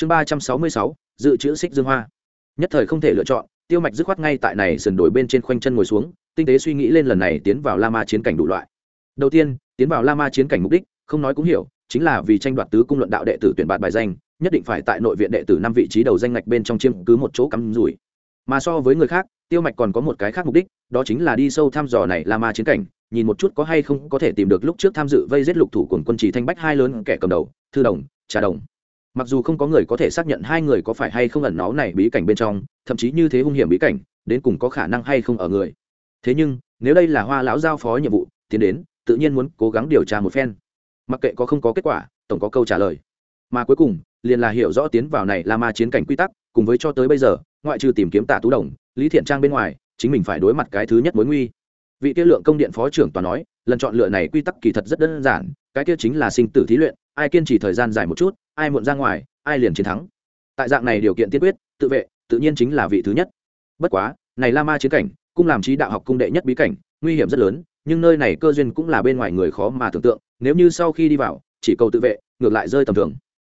chương ba trăm sáu mươi sáu, dự trữ xích dương hoa. Nhất thời không thể lựa chọn, tiêu mạch dứt khoát ngay tại này sườn đổi bên trên khoanh chân ngồi xuống, tinh tế suy nghĩ lên lần này tiến vào la ma chiến cảnh đủ loại. Đầu tiên, tiến vào la ma chiến cảnh mục đích, không nói cũng hiểu, chính là vì tranh đoạt tứ cung luận đạo đệ tử tuyển bạt bài danh, nhất định phải tại nội viện đệ tử năm vị trí đầu danh ngạch bên trong chiếm cứ một chỗ cắm rủi. Mà so với người khác, tiêu mạch còn có một cái khác mục đích, đó chính là đi sâu thăm dò này la ma chiến cảnh, nhìn một chút có hay không có thể tìm được lúc trước tham dự vây giết lục thủ cùng quân chỉ thanh bách hai lớn kẻ cầm đầu, thư đồng, trà đồng mặc dù không có người có thể xác nhận hai người có phải hay không ẩn náu này bí cảnh bên trong, thậm chí như thế hung hiểm bí cảnh, đến cùng có khả năng hay không ở người. Thế nhưng, nếu đây là hoa lão giao phó nhiệm vụ, tiến đến, tự nhiên muốn cố gắng điều tra một phen. Mặc kệ có không có kết quả, tổng có câu trả lời. Mà cuối cùng, liền là hiểu rõ tiến vào này là ma chiến cảnh quy tắc, cùng với cho tới bây giờ, ngoại trừ tìm kiếm tạ tú đồng, lý thiện trang bên ngoài, chính mình phải đối mặt cái thứ nhất mối nguy. Vị kia lượng công điện phó trưởng toàn nói, lần chọn lựa này quy tắc kỳ thật rất đơn giản, cái kia chính là sinh tử thí luyện ai kiên trì thời gian dài một chút, ai muộn ra ngoài, ai liền chiến thắng. Tại dạng này điều kiện tiên quyết, tự vệ, tự nhiên chính là vị thứ nhất. Bất quá, này la ma chiến cảnh, cũng làm trí đạo học cung đệ nhất bí cảnh, nguy hiểm rất lớn, nhưng nơi này cơ duyên cũng là bên ngoài người khó mà tưởng tượng, nếu như sau khi đi vào, chỉ cầu tự vệ, ngược lại rơi tầm thường.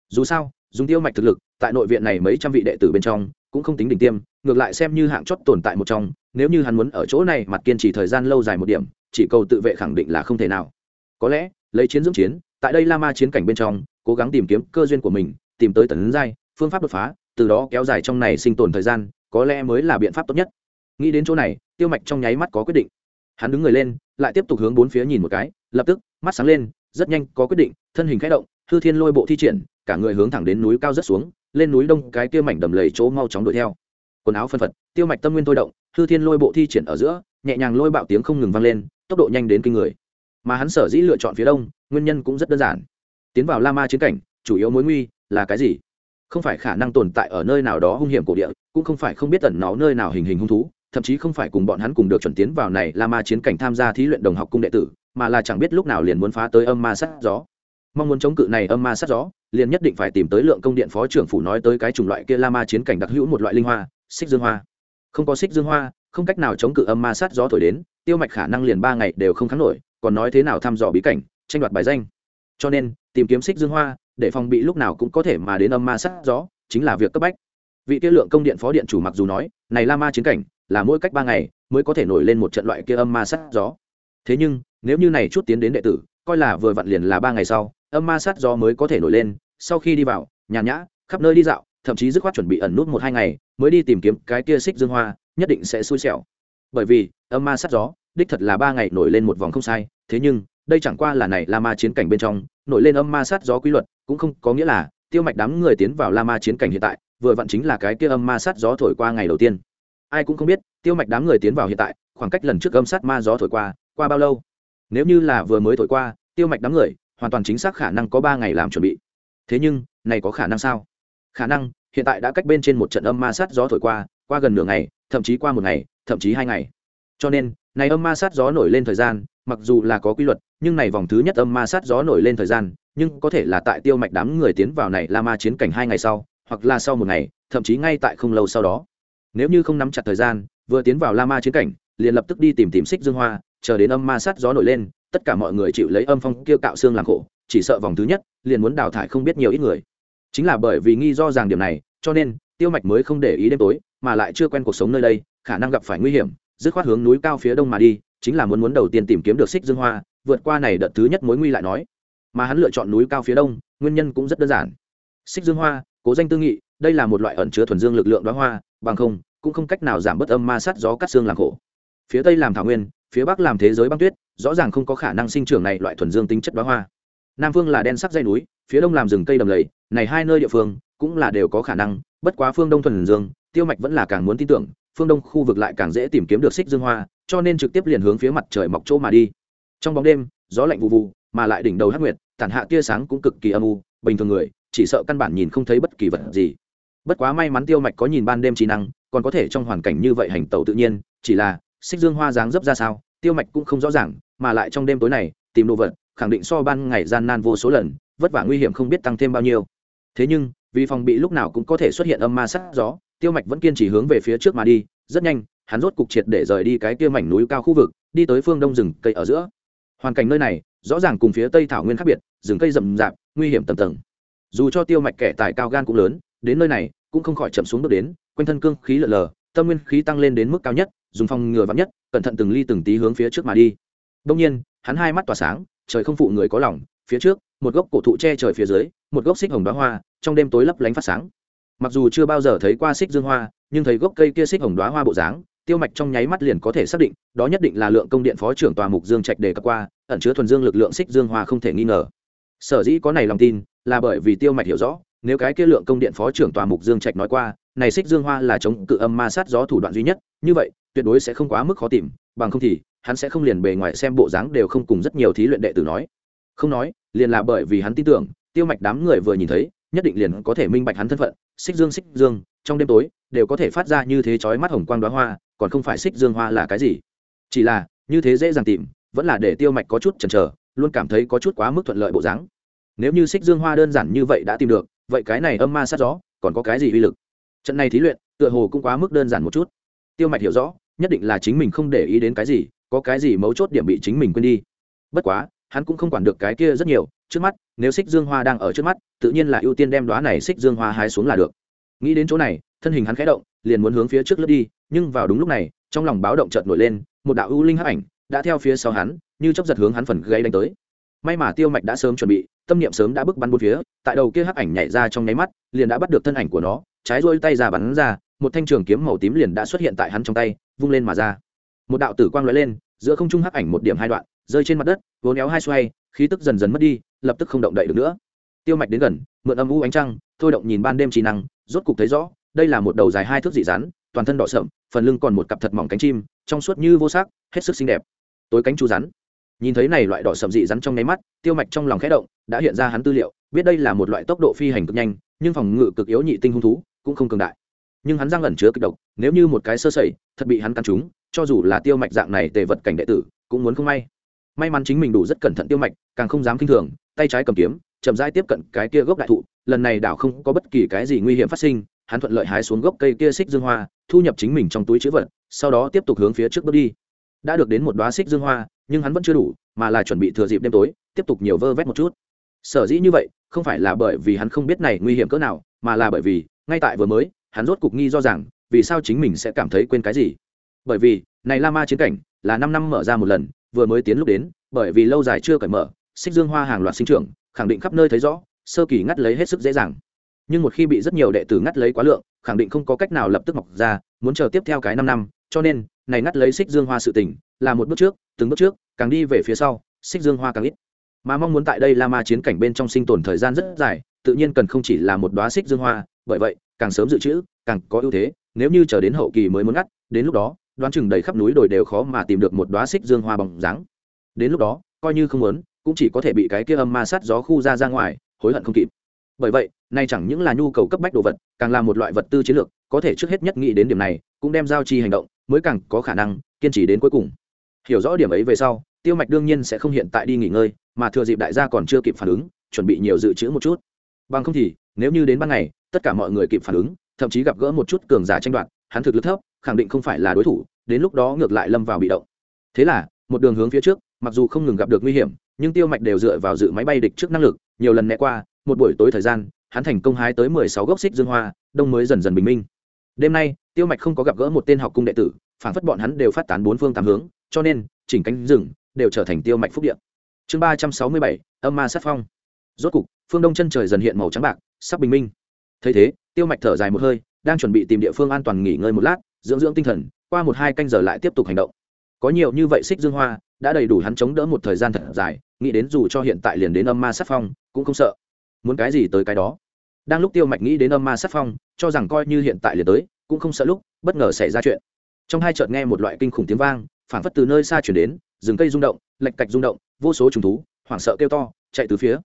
Dù sao, dùng tiêu mạch thực lực, tại nội viện này mấy trăm vị đệ tử bên trong, cũng không tính đỉnh tiêm, ngược lại xem như hạng chót tồn tại một trong, nếu như hắn muốn ở chỗ này mặt kiên trì thời gian lâu dài một điểm, chỉ cầu tự vệ khẳng định là không thể nào. Có lẽ, lấy chiến dưỡng chiến tại đây la ma chiến cảnh bên trong, cố gắng tìm kiếm cơ duyên của mình, tìm tới tần giai, phương pháp đột phá, từ đó kéo dài trong này sinh tồn thời gian, có lẽ mới là biện pháp tốt nhất. Nghĩ đến chỗ này, tiêu mạch trong nháy mắt có quyết định. Hắn đứng người lên, lại tiếp tục hướng bốn phía nhìn một cái, lập tức, mắt sáng lên, rất nhanh có quyết định, thân hình khẽ động, hư thiên lôi bộ thi triển, cả người hướng thẳng đến núi cao rất xuống, lên núi đông, cái tiêu mảnh đầm lầy chỗ mau chóng đuổi theo. Quần áo phân phật, tiêu mạch tâm nguyên thôi động, hư thiên lôi bộ thi triển ở giữa, nhẹ nhàng lôi bạo tiếng không ngừng vang lên, tốc độ nhanh đến kinh người mà hắn sở dĩ lựa chọn phía đông, nguyên nhân cũng rất đơn giản. Tiến vào la ma chiến cảnh, chủ yếu mối nguy là cái gì? Không phải khả năng tồn tại ở nơi nào đó hung hiểm cổ địa, cũng không phải không biết tẩn nó nơi nào hình hình hung thú, thậm chí không phải cùng bọn hắn cùng được chuẩn tiến vào này la ma chiến cảnh tham gia thí luyện đồng học cung đệ tử, mà là chẳng biết lúc nào liền muốn phá tới âm ma sát gió. Mong muốn chống cự này âm ma sát gió, liền nhất định phải tìm tới lượng công điện phó trưởng phủ nói tới cái chủng loại kia la ma chiến cảnh đặc hữu một loại linh hoa, xích dương hoa. Không có xích dương hoa, không cách nào chống cự âm ma sát gió thổi đến, tiêu mạch khả năng liền ba ngày đều không kháng nổi còn nói thế nào thăm dò bí cảnh, tranh đoạt bài danh. Cho nên, tìm kiếm xích dương hoa, để phòng bị lúc nào cũng có thể mà đến âm ma sát gió, chính là việc cấp bách. Vị kia lượng công điện phó điện chủ mặc dù nói, này la ma chiến cảnh, là mỗi cách ba ngày mới có thể nổi lên một trận loại kia âm ma sát gió. Thế nhưng, nếu như này chút tiến đến đệ tử, coi là vừa vặn liền là ba ngày sau, âm ma sát gió mới có thể nổi lên, sau khi đi vào, nhàn nhã, khắp nơi đi dạo, thậm chí dứt khoát chuẩn bị ẩn nút một hai ngày, mới đi tìm kiếm cái kia xích dương hoa, nhất định sẽ xui xẻo. Bởi vì, âm ma sát gió đích thật là ba ngày nổi lên một vòng không sai, thế nhưng, đây chẳng qua là này la ma chiến cảnh bên trong, nổi lên âm ma sát gió quy luật, cũng không có nghĩa là tiêu mạch đám người tiến vào la ma chiến cảnh hiện tại, vừa vặn chính là cái kia âm ma sát gió thổi qua ngày đầu tiên. Ai cũng không biết, tiêu mạch đám người tiến vào hiện tại, khoảng cách lần trước âm sát ma gió thổi qua qua bao lâu? Nếu như là vừa mới thổi qua, tiêu mạch đám người, hoàn toàn chính xác khả năng có ba ngày làm chuẩn bị. Thế nhưng, này có khả năng sao? Khả năng, hiện tại đã cách bên trên một trận âm ma sát gió thổi qua qua gần nửa ngày, thậm chí qua một ngày, thậm chí hai ngày. Cho nên này âm ma sát gió nổi lên thời gian, mặc dù là có quy luật, nhưng này vòng thứ nhất âm ma sát gió nổi lên thời gian, nhưng có thể là tại tiêu mạch đám người tiến vào này la ma chiến cảnh hai ngày sau, hoặc là sau một ngày, thậm chí ngay tại không lâu sau đó. Nếu như không nắm chặt thời gian, vừa tiến vào la ma chiến cảnh, liền lập tức đi tìm tìm xích dương hoa, chờ đến âm ma sát gió nổi lên, tất cả mọi người chịu lấy âm phong kêu cạo xương làm khổ, chỉ sợ vòng thứ nhất, liền muốn đào thải không biết nhiều ít người. Chính là bởi vì nghi do rằng điểm này, cho nên, tiêu mạch mới không để ý đêm tối, mà lại chưa quen cuộc sống nơi đây, khả năng gặp phải nguy hiểm dứt khoát hướng núi cao phía đông mà đi, chính là muốn muốn đầu tiên tìm kiếm được xích dương hoa, vượt qua này đợt thứ nhất mối nguy lại nói. Mà hắn lựa chọn núi cao phía đông, nguyên nhân cũng rất đơn giản. Xích dương hoa, cố danh tư nghị, đây là một loại ẩn chứa thuần dương lực lượng đoá hoa, bằng không, cũng không cách nào giảm bớt âm ma sát gió cắt xương làm khổ. Phía tây làm thảo nguyên, phía bắc làm thế giới băng tuyết, rõ ràng không có khả năng sinh trưởng này loại thuần dương tính chất đoá hoa. Nam phương là đen sắc dây núi, phía đông làm rừng cây đầm lầy, này hai nơi địa phương cũng là đều có khả năng, bất quá phương đông thuần dương, tiêu mạch vẫn là càng muốn tin tưởng phương đông khu vực lại càng dễ tìm kiếm được xích dương hoa, cho nên trực tiếp liền hướng phía mặt trời mọc chỗ mà đi. Trong bóng đêm, gió lạnh vụ vụ mà lại đỉnh đầu hắc nguyệt, tản hạ tia sáng cũng cực kỳ âm u, bình thường người, chỉ sợ căn bản nhìn không thấy bất kỳ vật gì. Bất quá may mắn tiêu mạch có nhìn ban đêm trí năng, còn có thể trong hoàn cảnh như vậy hành tẩu tự nhiên, chỉ là, xích dương hoa dáng dấp ra sao, tiêu mạch cũng không rõ ràng, mà lại trong đêm tối này, tìm đồ vật, khẳng định so ban ngày gian nan vô số lần, vất vả nguy hiểm không biết tăng thêm bao nhiêu. Thế nhưng, vì phòng bị lúc nào cũng có thể xuất hiện âm ma sát gió tiêu mạch vẫn kiên trì hướng về phía trước mà đi, rất nhanh, hắn rốt cục triệt để rời đi cái kia mảnh núi cao khu vực, đi tới phương đông rừng cây ở giữa. Hoàn cảnh nơi này, rõ ràng cùng phía tây thảo nguyên khác biệt, rừng cây rậm rạp, nguy hiểm tầm tầng. Dù cho tiêu mạch kẻ tài cao gan cũng lớn, đến nơi này cũng không khỏi chậm xuống bước đến, quanh thân cương khí lợn lờ, tâm nguyên khí tăng lên đến mức cao nhất, dùng phòng ngừa vắn nhất, cẩn thận từng ly từng tí hướng phía trước mà đi. Đông nhiên, hắn hai mắt tỏa sáng, trời không phụ người có lòng, phía trước, một gốc cổ thụ che trời phía dưới, một gốc xích hồng đoá hoa, trong đêm tối lấp lánh phát sáng mặc dù chưa bao giờ thấy qua xích dương hoa, nhưng thấy gốc cây kia xích hồng đoá hoa bộ dáng, tiêu mạch trong nháy mắt liền có thể xác định, đó nhất định là lượng công điện phó trưởng tòa mục dương trạch đề cập qua, ẩn chứa thuần dương lực lượng xích dương hoa không thể nghi ngờ. Sở dĩ có này lòng tin, là bởi vì tiêu mạch hiểu rõ, nếu cái kia lượng công điện phó trưởng tòa mục dương trạch nói qua, này xích dương hoa là chống cự âm ma sát gió thủ đoạn duy nhất, như vậy, tuyệt đối sẽ không quá mức khó tìm, bằng không thì, hắn sẽ không liền bề ngoài xem bộ dáng đều không cùng rất nhiều thí luyện đệ tử nói. Không nói, liền là bởi vì hắn tin tưởng, tiêu mạch đám người vừa nhìn thấy nhất định liền có thể minh bạch hắn thân phận, xích dương xích dương, trong đêm tối, đều có thể phát ra như thế chói mắt hồng quang đoá hoa, còn không phải xích dương hoa là cái gì. Chỉ là, như thế dễ dàng tìm, vẫn là để tiêu mạch có chút chần chờ, luôn cảm thấy có chút quá mức thuận lợi bộ dáng. Nếu như xích dương hoa đơn giản như vậy đã tìm được, vậy cái này âm ma sát gió, còn có cái gì uy lực? Trận này thí luyện, tựa hồ cũng quá mức đơn giản một chút. Tiêu mạch hiểu rõ, nhất định là chính mình không để ý đến cái gì, có cái gì mấu chốt điểm bị chính mình quên đi. Bất quá, hắn cũng không quản được cái kia rất nhiều trước mắt, nếu xích dương hoa đang ở trước mắt, tự nhiên là ưu tiên đem đoá này xích dương hoa hái xuống là được. Nghĩ đến chỗ này, thân hình hắn khẽ động, liền muốn hướng phía trước lướt đi, nhưng vào đúng lúc này, trong lòng báo động chợt nổi lên, một đạo ưu linh hắc ảnh đã theo phía sau hắn, như chốc giật hướng hắn phần gây đánh tới. May mà tiêu mạch đã sớm chuẩn bị, tâm niệm sớm đã bước bắn bốn phía, tại đầu kia hắc ảnh nhảy ra trong nháy mắt, liền đã bắt được thân ảnh của nó, trái rôi tay ra bắn ra, một thanh trường kiếm màu tím liền đã xuất hiện tại hắn trong tay, vung lên mà ra. Một đạo tử quang lóe lên, giữa không trung hắc ảnh một điểm hai đoạn, rơi trên mặt đất, vốn éo hai xoay, khí tức dần dần mất đi lập tức không động đậy được nữa. Tiêu mạch đến gần, mượn âm u ánh trăng, thôi động nhìn ban đêm trí năng, rốt cục thấy rõ, đây là một đầu dài hai thước dị rắn, toàn thân đỏ sậm phần lưng còn một cặp thật mỏng cánh chim, trong suốt như vô sắc, hết sức xinh đẹp. Tối cánh chu rắn. Nhìn thấy này loại đỏ sậm dị rắn trong nháy mắt, tiêu mạch trong lòng khẽ động, đã hiện ra hắn tư liệu, biết đây là một loại tốc độ phi hành cực nhanh, nhưng phòng ngự cực yếu nhị tinh hung thú cũng không cường đại. Nhưng hắn răng ẩn chứa kịch độc, nếu như một cái sơ sẩy, thật bị hắn cắn trúng, cho dù là tiêu mạch dạng này tề vật cảnh đệ tử, cũng muốn không may. May mắn chính mình đủ rất cẩn thận tiêu mạch, càng không dám kinh thường tay trái cầm kiếm, chậm rãi tiếp cận cái kia gốc đại thụ, lần này đảo không có bất kỳ cái gì nguy hiểm phát sinh, hắn thuận lợi hái xuống gốc cây kia xích dương hoa, thu nhập chính mình trong túi chữ vật, sau đó tiếp tục hướng phía trước bước đi. Đã được đến một đoá xích dương hoa, nhưng hắn vẫn chưa đủ, mà là chuẩn bị thừa dịp đêm tối, tiếp tục nhiều vơ vét một chút. Sở dĩ như vậy, không phải là bởi vì hắn không biết này nguy hiểm cỡ nào, mà là bởi vì, ngay tại vừa mới, hắn rốt cục nghi do rằng, vì sao chính mình sẽ cảm thấy quên cái gì. Bởi vì, này la ma chiến cảnh, là năm năm mở ra một lần, vừa mới tiến lúc đến, bởi vì lâu dài chưa cởi mở xích dương hoa hàng loạt sinh trưởng, khẳng định khắp nơi thấy rõ, sơ kỳ ngắt lấy hết sức dễ dàng. Nhưng một khi bị rất nhiều đệ tử ngắt lấy quá lượng, khẳng định không có cách nào lập tức mọc ra, muốn chờ tiếp theo cái năm năm, cho nên, này ngắt lấy xích dương hoa sự tỉnh là một bước trước, từng bước trước, càng đi về phía sau, xích dương hoa càng ít. Mà mong muốn tại đây la ma chiến cảnh bên trong sinh tồn thời gian rất dài, tự nhiên cần không chỉ là một đoá xích dương hoa, bởi vậy, càng sớm dự trữ, càng có ưu thế, nếu như chờ đến hậu kỳ mới muốn ngắt, đến lúc đó, đoán chừng đầy khắp núi đồi đều khó mà tìm được một đoá xích dương hoa bằng dáng. Đến lúc đó, coi như không muốn cũng chỉ có thể bị cái kia âm ma sát gió khu ra ra ngoài, hối hận không kịp. Bởi vậy, nay chẳng những là nhu cầu cấp bách đồ vật, càng là một loại vật tư chiến lược, có thể trước hết nhất nghĩ đến điểm này, cũng đem giao chi hành động, mới càng có khả năng kiên trì đến cuối cùng. Hiểu rõ điểm ấy về sau, tiêu mạch đương nhiên sẽ không hiện tại đi nghỉ ngơi, mà thừa dịp đại gia còn chưa kịp phản ứng, chuẩn bị nhiều dự trữ một chút. Bằng không thì, nếu như đến ban ngày, tất cả mọi người kịp phản ứng, thậm chí gặp gỡ một chút cường giả tranh đoạt, hắn thực lực thấp, khẳng định không phải là đối thủ, đến lúc đó ngược lại lâm vào bị động. Thế là, một đường hướng phía trước, mặc dù không ngừng gặp được nguy hiểm nhưng tiêu mạch đều dựa vào dự máy bay địch trước năng lực, nhiều lần né qua, một buổi tối thời gian, hắn thành công hái tới mười sáu gốc xích dương hoa, đông mới dần dần bình minh. Đêm nay, tiêu mạch không có gặp gỡ một tên học cung đệ tử, phản phất bọn hắn đều phát tán bốn phương tám hướng, cho nên, chỉnh cánh rừng đều trở thành tiêu mạch phúc điện chương ba trăm sáu mươi bảy, âm ma sát phong. Rốt cục, phương đông chân trời dần hiện màu trắng bạc, sắp bình minh. Thấy thế, tiêu mạch thở dài một hơi, đang chuẩn bị tìm địa phương an toàn nghỉ ngơi một lát, dưỡng dưỡng tinh thần, qua một hai canh giờ lại tiếp tục hành động. Có nhiều như vậy xích dương hoa, đã đầy đủ hắn chống đỡ một thời gian thật dài nghĩ đến dù cho hiện tại liền đến âm ma sát phong, cũng không sợ. Muốn cái gì tới cái đó? Đang lúc tiêu mạch nghĩ đến âm ma sát phong, cho rằng coi như hiện tại liền tới, cũng không sợ lúc, bất ngờ xảy ra chuyện. Trong hai chợt nghe một loại kinh khủng tiếng vang phản phất từ nơi xa chuyển đến, rừng cây rung động lạch cạch rung động, vô số trùng thú, hoảng sợ kêu to, chạy từ phía.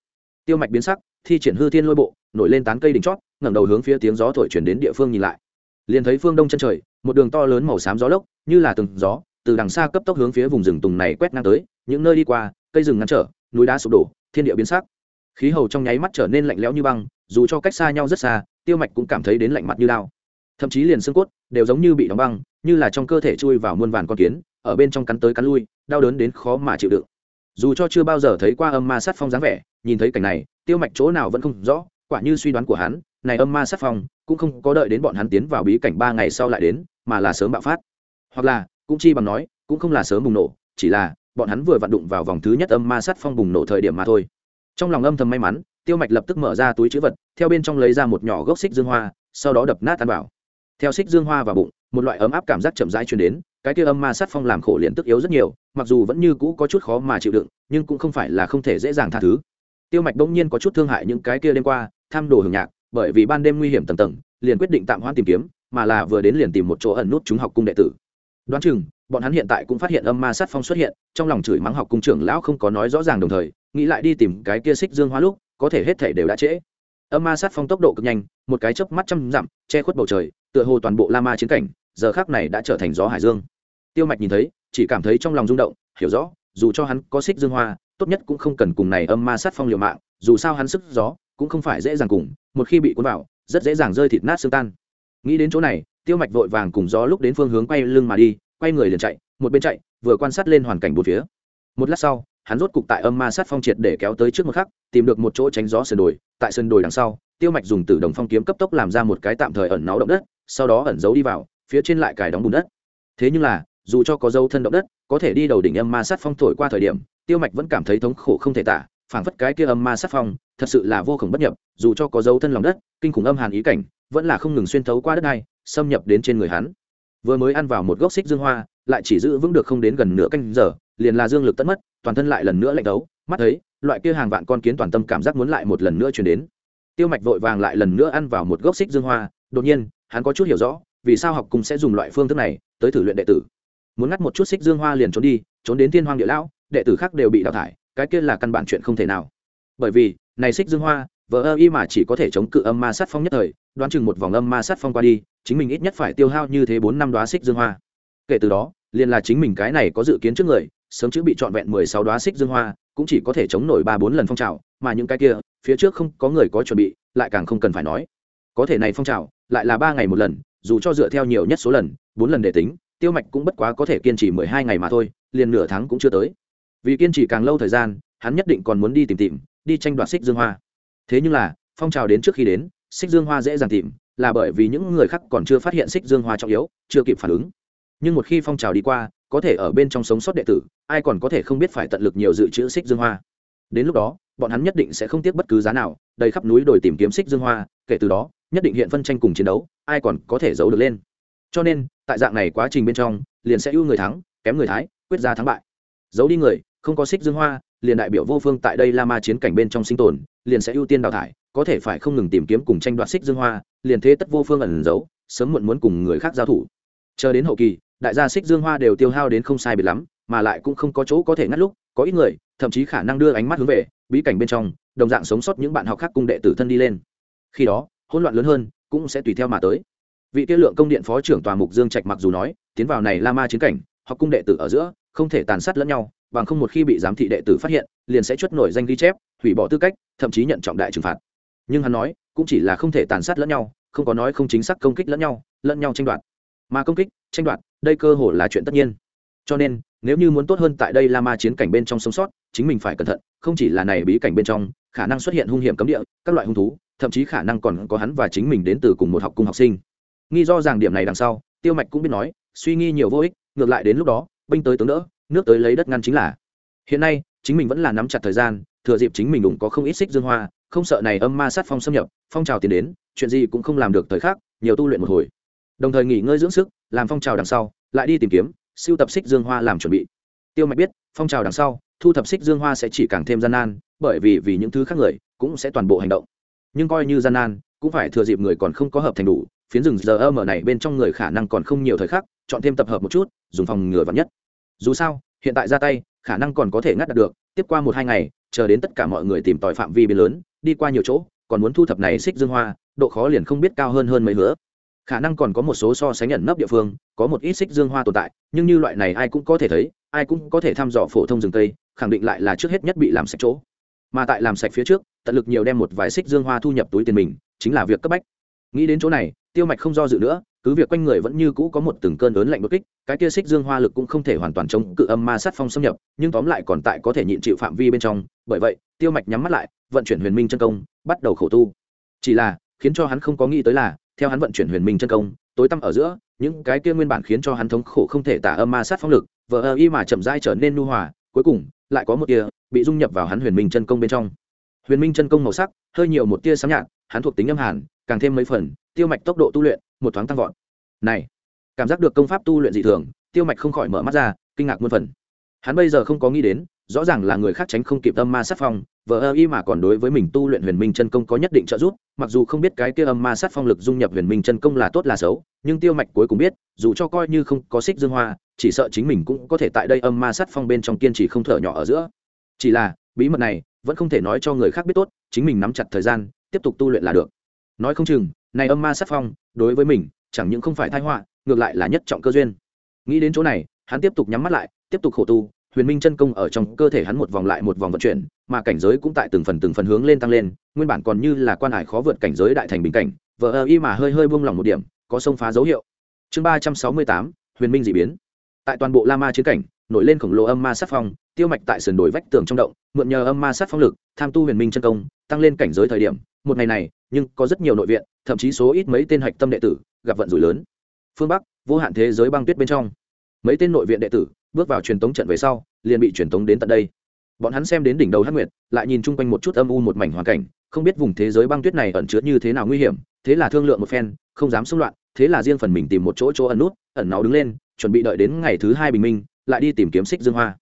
Tiêu mạch biến sắc, thi triển hư thiên lôi bộ, nổi lên tán cây đỉnh chót, ngẩng đầu hướng phía tiếng gió thổi chuyển đến địa phương nhìn lại. Liền thấy phương đông chân trời, một đường to lớn màu xám gió lốc, như là từng gió, từ đằng xa cấp tốc hướng phía vùng rừng tùng này quét ngang tới, những nơi đi qua cây rừng ngăn trở, núi đá sụp đổ, thiên địa biến sắc. Khí hầu trong nháy mắt trở nên lạnh lẽo như băng, dù cho cách xa nhau rất xa, tiêu mạch cũng cảm thấy đến lạnh mặt như lao. Thậm chí liền xương cốt đều giống như bị đóng băng, như là trong cơ thể chui vào muôn vàn con kiến, ở bên trong cắn tới cắn lui, đau đớn đến khó mà chịu đựng. Dù cho chưa bao giờ thấy qua âm ma sát phong dáng vẻ, nhìn thấy cảnh này, tiêu mạch chỗ nào vẫn không rõ, quả như suy đoán của hắn, này âm ma sát phong cũng không có đợi đến bọn hắn tiến vào bí cảnh ba ngày sau lại đến, mà là sớm bạo phát. Hoặc là, cũng chi bằng nói, cũng không là sớm bùng nổ, chỉ là bọn hắn vừa vặn đụng vào vòng thứ nhất âm ma sát phong bùng nổ thời điểm mà thôi. Trong lòng âm thầm may mắn, tiêu mạch lập tức mở ra túi chữ vật, theo bên trong lấy ra một nhỏ gốc xích dương hoa, sau đó đập nát ăn vào. Theo xích dương hoa vào bụng, một loại ấm áp cảm giác chậm rãi truyền đến, cái kia âm ma sát phong làm khổ liền tức yếu rất nhiều, mặc dù vẫn như cũ có chút khó mà chịu đựng, nhưng cũng không phải là không thể dễ dàng tha thứ. Tiêu mạch bỗng nhiên có chút thương hại những cái kia đêm qua, tham đồ hưởng nhạc, bởi vì ban đêm nguy hiểm tầng tầng, liền quyết định tạm hoãn tìm kiếm, mà là vừa đến liền tìm một chỗ ẩn nút chúng học cung đệ tử đoán chừng, bọn hắn hiện tại cũng phát hiện âm ma sát phong xuất hiện, trong lòng chửi mắng học cung trưởng lão không có nói rõ ràng đồng thời, nghĩ lại đi tìm cái kia xích dương hoa lúc, có thể hết thể đều đã trễ. Âm ma sát phong tốc độ cực nhanh, một cái chớp mắt trăm dặm, che khuất bầu trời, tựa hồ toàn bộ la ma chiến cảnh, giờ khác này đã trở thành gió hải dương. Tiêu mạch nhìn thấy, chỉ cảm thấy trong lòng rung động, hiểu rõ, dù cho hắn có xích dương hoa, tốt nhất cũng không cần cùng này âm ma sát phong liều mạng, dù sao hắn sức gió cũng không phải dễ dàng cùng, một khi bị cuốn vào, rất dễ dàng rơi thịt nát xương tan. Nghĩ đến chỗ này tiêu mạch vội vàng cùng gió lúc đến phương hướng quay lưng mà đi, quay người liền chạy, một bên chạy, vừa quan sát lên hoàn cảnh bốn phía. Một lát sau, hắn rốt cục tại âm ma sát phong triệt để kéo tới trước một khắc, tìm được một chỗ tránh gió sườn đồi. Tại sườn đồi đằng sau, tiêu mạch dùng từ đồng phong kiếm cấp tốc làm ra một cái tạm thời ẩn náu động đất, sau đó ẩn giấu đi vào, phía trên lại cài đóng bùn đất. Thế nhưng là, dù cho có dấu thân động đất, có thể đi đầu đỉnh âm ma sát phong thổi qua thời điểm, tiêu mạch vẫn cảm thấy thống khổ không thể tả, phảng phất cái kia âm ma sát phong, thật sự là vô khổng bất nhập, dù cho có dấu thân lòng đất, kinh khủng âm hàn ý cảnh, vẫn là không ngừng xuyên thấu qua đất này xâm nhập đến trên người hắn. Vừa mới ăn vào một gốc xích dương hoa, lại chỉ giữ vững được không đến gần nửa canh giờ, liền là dương lực tất mất, toàn thân lại lần nữa lạnh đấu mắt thấy, loại kia hàng vạn con kiến toàn tâm cảm giác muốn lại một lần nữa chuyển đến. Tiêu mạch vội vàng lại lần nữa ăn vào một gốc xích dương hoa, đột nhiên, hắn có chút hiểu rõ, vì sao học cùng sẽ dùng loại phương thức này tới thử luyện đệ tử. Muốn ngắt một chút xích dương hoa liền trốn đi, trốn đến thiên hoàng địa lão, đệ tử khác đều bị đào thải, cái kia là căn bản chuyện không thể nào. Bởi vì, này xích dương hoa vợ ơ y mà chỉ có thể chống cự âm ma sát phong nhất thời, đoán chừng một vòng âm ma sát phong qua đi chính mình ít nhất phải tiêu hao như thế bốn năm đoá xích dương hoa. Kể từ đó, liền là chính mình cái này có dự kiến trước người, sớm chữ bị trọn vẹn mười sáu đoá xích dương hoa, cũng chỉ có thể chống nổi ba bốn lần phong trào, mà những cái kia, phía trước không có người có chuẩn bị, lại càng không cần phải nói. Có thể này phong trào, lại là ba ngày một lần, dù cho dựa theo nhiều nhất số lần, bốn lần để tính, tiêu mạch cũng bất quá có thể kiên trì mười hai ngày mà thôi, liền nửa tháng cũng chưa tới. Vì kiên trì càng lâu thời gian, hắn nhất định còn muốn đi tìm tìm, đi tranh đoạt xích dương hoa. Thế nhưng là, phong trào đến trước khi đến, xích dương hoa dễ dàng tìm là bởi vì những người khác còn chưa phát hiện xích dương hoa trọng yếu, chưa kịp phản ứng. Nhưng một khi phong trào đi qua, có thể ở bên trong sống sót đệ tử, ai còn có thể không biết phải tận lực nhiều dự trữ xích dương hoa. Đến lúc đó, bọn hắn nhất định sẽ không tiếc bất cứ giá nào, đầy khắp núi đồi tìm kiếm xích dương hoa, kể từ đó, nhất định hiện phân tranh cùng chiến đấu, ai còn có thể giấu được lên. Cho nên, tại dạng này quá trình bên trong, liền sẽ ưu người thắng, kém người thái, quyết ra thắng bại. Giấu đi người, không có xích dương hoa, liền đại biểu vô phương tại đây la ma chiến cảnh bên trong sinh tồn, liền sẽ ưu tiên đào thải có thể phải không ngừng tìm kiếm cùng tranh đoạt xích dương hoa, liền thế tất vô phương ẩn giấu, sớm muộn muốn cùng người khác giao thủ. Chờ đến hậu kỳ, đại gia xích dương hoa đều tiêu hao đến không sai biệt lắm, mà lại cũng không có chỗ có thể ngắt lúc, có ít người, thậm chí khả năng đưa ánh mắt hướng về, bí cảnh bên trong, đồng dạng sống sót những bạn học khác cùng đệ tử thân đi lên. Khi đó, hỗn loạn lớn hơn, cũng sẽ tùy theo mà tới. Vị tiêu lượng công điện phó trưởng tòa mục dương trạch mặc dù nói, tiến vào này la ma chiến cảnh, học cung đệ tử ở giữa, không thể tàn sát lẫn nhau, bằng không một khi bị giám thị đệ tử phát hiện, liền sẽ chuất nổi danh ghi chép, hủy bỏ tư cách, thậm chí nhận trọng đại trừng phạt nhưng hắn nói, cũng chỉ là không thể tàn sát lẫn nhau, không có nói không chính xác công kích lẫn nhau lẫn nhau tranh đoạt. Mà công kích, tranh đoạt, đây cơ hồ là chuyện tất nhiên. Cho nên, nếu như muốn tốt hơn tại đây la ma chiến cảnh bên trong sống sót, chính mình phải cẩn thận, không chỉ là này bí cảnh bên trong, khả năng xuất hiện hung hiểm cấm địa, các loại hung thú, thậm chí khả năng còn có hắn và chính mình đến từ cùng một học cung học sinh. Nghi do rằng điểm này đằng sau, tiêu mạch cũng biết nói, suy nghi nhiều vô ích, ngược lại đến lúc đó, binh tới tướng đỡ, nước tới lấy đất ngăn chính là. Hiện nay, chính mình vẫn là nắm chặt thời gian, thừa dịp chính mình đủng có không ít xích dương hoa không sợ này âm ma sát phong xâm nhập, phong trào tiến đến, chuyện gì cũng không làm được thời khắc, nhiều tu luyện một hồi. Đồng thời nghỉ ngơi dưỡng sức, làm phong trào đằng sau, lại đi tìm kiếm, siêu tập xích dương hoa làm chuẩn bị. Tiêu mạch biết, phong trào đằng sau, thu thập xích dương hoa sẽ chỉ càng thêm gian nan, bởi vì vì những thứ khác người, cũng sẽ toàn bộ hành động. Nhưng coi như gian nan, cũng phải thừa dịp người còn không có hợp thành đủ, phiến rừng giờ âm ở này bên trong người khả năng còn không nhiều thời khắc, chọn thêm tập hợp một chút, dùng phòng ngừa vắn nhất. Dù sao, hiện tại ra tay, khả năng còn có thể ngắt đạt được, tiếp qua một hai ngày, chờ đến tất cả mọi người tìm tòi phạm vi bên lớn đi qua nhiều chỗ, còn muốn thu thập này xích dương hoa, độ khó liền không biết cao hơn hơn mấy hứa. Khả năng còn có một số so sánh nhận nấp địa phương, có một ít xích dương hoa tồn tại, nhưng như loại này ai cũng có thể thấy, ai cũng có thể thăm dò phổ thông rừng tây khẳng định lại là trước hết nhất bị làm sạch chỗ. Mà tại làm sạch phía trước, tận lực nhiều đem một vài xích dương hoa thu nhập túi tiền mình, chính là việc cấp bách. Nghĩ đến chỗ này tiêu mạch không do dự nữa, cứ việc quanh người vẫn như cũ có một từng cơn lớn lạnh bất kích, cái kia xích dương hoa lực cũng không thể hoàn toàn chống cự âm ma sát phong xâm nhập, nhưng tóm lại còn tại có thể nhịn chịu phạm vi bên trong. Bởi vậy, tiêu mạch nhắm mắt lại, vận chuyển huyền minh chân công, bắt đầu khổ tu. Chỉ là, khiến cho hắn không có nghĩ tới là, theo hắn vận chuyển huyền minh chân công, tối tăm ở giữa, những cái kia nguyên bản khiến cho hắn thống khổ không thể tả âm ma sát phong lực, vờ ơ y mà chậm rãi trở nên nu hòa, cuối cùng, lại có một tia bị dung nhập vào hắn huyền minh chân công bên trong. Huyền minh chân công màu sắc, hơi nhiều một tia sáng nhạt, hắn thuộc tính âm hàn, càng thêm mấy phần tiêu mạch tốc độ tu luyện, một thoáng tăng vọt. Này, cảm giác được công pháp tu luyện dị thường, tiêu mạch không khỏi mở mắt ra, kinh ngạc muôn phần. Hắn bây giờ không có nghĩ đến, rõ ràng là người khác tránh không kịp âm ma sát phong, vờ ơ y mà còn đối với mình tu luyện huyền minh chân công có nhất định trợ giúp, mặc dù không biết cái kia âm ma sát phong lực dung nhập huyền minh chân công là tốt là xấu, nhưng tiêu mạch cuối cùng biết, dù cho coi như không có xích dương hoa, chỉ sợ chính mình cũng có thể tại đây âm ma sát phong bên trong kiên trì không thở nhỏ ở giữa. Chỉ là, bí mật này vẫn không thể nói cho người khác biết tốt, chính mình nắm chặt thời gian, tiếp tục tu luyện là được. Nói không chừng này âm ma sát phong, đối với mình, chẳng những không phải thai họa, ngược lại là nhất trọng cơ duyên. Nghĩ đến chỗ này, hắn tiếp tục nhắm mắt lại, tiếp tục khổ tu, huyền minh chân công ở trong cơ thể hắn một vòng lại một vòng vận chuyển, mà cảnh giới cũng tại từng phần từng phần hướng lên tăng lên, nguyên bản còn như là quan hải khó vượt cảnh giới đại thành bình cảnh, vờ ơ y mà hơi hơi buông lỏng một điểm, có sông phá dấu hiệu. Chương ba trăm sáu mươi tám, huyền minh d ị biến. Tại toàn bộ la ma chiến cảnh, nổi lên khổng lồ âm ma sát phong, tiêu mạch tại sườn đồi vách tường trong động, mượn nhờ âm ma sát phong lực, tham tu huyền minh chân công, tăng lên cảnh giới thời điểm một ngày này, nhưng có rất nhiều nội viện, thậm chí số ít mấy tên hạch tâm đệ tử, gặp vận rủi lớn. Phương bắc, vô hạn thế giới băng tuyết bên trong. Mấy tên nội viện đệ tử, bước vào truyền tống trận về sau, liền bị truyền tống đến tận đây. Bọn hắn xem đến đỉnh đầu hát nguyệt, lại nhìn chung quanh một chút âm u một mảnh hoàn cảnh, không biết vùng thế giới băng tuyết này ẩn chứa như thế nào nguy hiểm, thế là thương lượng một phen, không dám xung loạn, thế là riêng phần mình tìm một chỗ chỗ ẩn nút, ẩn náu đứng lên, chuẩn bị đợi đến ngày thứ hai bình minh, lại đi tìm kiếm xích dương hoa.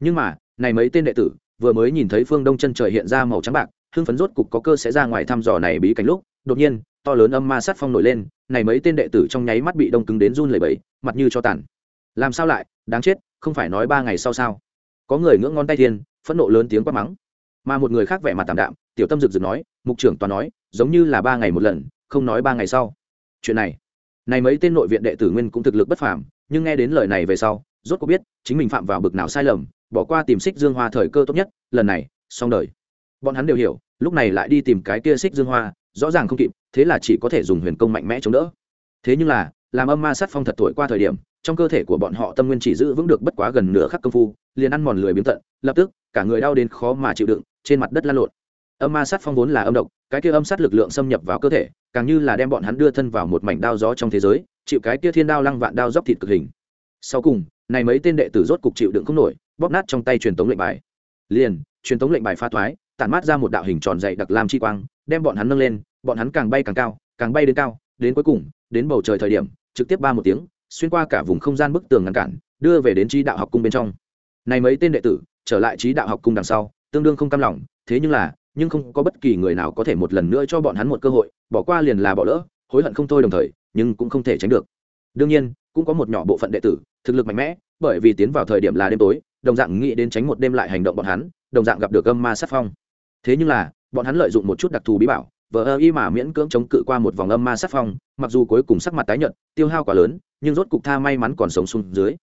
Nhưng mà, này mấy tên đệ tử, vừa mới nhìn thấy phương đông chân trời hiện ra màu trắng bạc hưng phấn rốt cục có cơ sẽ ra ngoài thăm dò này bí cảnh lúc, đột nhiên, to lớn âm ma sát phong nổi lên, này mấy tên đệ tử trong nháy mắt bị đông cứng đến run lẩy bẩy, mặt như cho tàn. Làm sao lại, đáng chết, không phải nói ba ngày sau sao? Có người ngưỡng ngón tay thiên, phẫn nộ lớn tiếng quát mắng. Mà một người khác vẻ mặt tạm đạm, tiểu tâm rực rực nói, mục trưởng toàn nói, giống như là ba ngày một lần, không nói ba ngày sau. Chuyện này này mấy tên nội viện đệ tử nguyên cũng thực lực bất phàm, nhưng nghe đến lời này về sau, rốt cuộc biết, chính mình phạm vào bực nào sai lầm, bỏ qua tìm xích dương hoa thời cơ tốt nhất, lần này, xong đời bọn hắn đều hiểu, lúc này lại đi tìm cái kia xích dương hoa, rõ ràng không kịp, thế là chỉ có thể dùng huyền công mạnh mẽ chống đỡ. Thế nhưng là, làm âm ma sát phong thật tuổi qua thời điểm, trong cơ thể của bọn họ tâm nguyên chỉ giữ vững được bất quá gần nửa khắc công phu, liền ăn mòn lười biếng tận, lập tức, cả người đau đến khó mà chịu đựng, trên mặt đất lan lộn. Âm ma sát phong vốn là âm độc, cái kia âm sát lực lượng xâm nhập vào cơ thể, càng như là đem bọn hắn đưa thân vào một mảnh đao gió trong thế giới, chịu cái kia thiên đao lăng vạn đao dốc thịt cực hình. Sau cùng, này mấy tên đệ tử rốt cục chịu đựng không nổi, bóp nát trong tay truyền tống lệnh bài. Liền, truyền tống lệnh bài pha thoái tản mát ra một đạo hình tròn dày đặc lam chi quang, đem bọn hắn nâng lên, bọn hắn càng bay càng cao, càng bay đến cao, đến cuối cùng, đến bầu trời thời điểm, trực tiếp ba một tiếng, xuyên qua cả vùng không gian bức tường ngăn cản, đưa về đến trí đạo học cung bên trong. Này mấy tên đệ tử, trở lại trí đạo học cung đằng sau, tương đương không cam lòng, thế nhưng là, nhưng không có bất kỳ người nào có thể một lần nữa cho bọn hắn một cơ hội, bỏ qua liền là bỏ lỡ, hối hận không thôi đồng thời, nhưng cũng không thể tránh được. Đương nhiên, cũng có một nhỏ bộ phận đệ tử, thực lực mạnh mẽ, bởi vì tiến vào thời điểm là đêm tối, đồng dạng nghĩ đến tránh một đêm lại hành động bọn hắn, đồng dạng gặp được âm ma sát phong thế nhưng là, bọn hắn lợi dụng một chút đặc thù bí bảo, vờ ơ y mà miễn cưỡng chống cự qua một vòng âm ma sát phong, mặc dù cuối cùng sắc mặt tái nhợt, tiêu hao quá lớn, nhưng rốt cục tha may mắn còn sống xuống dưới.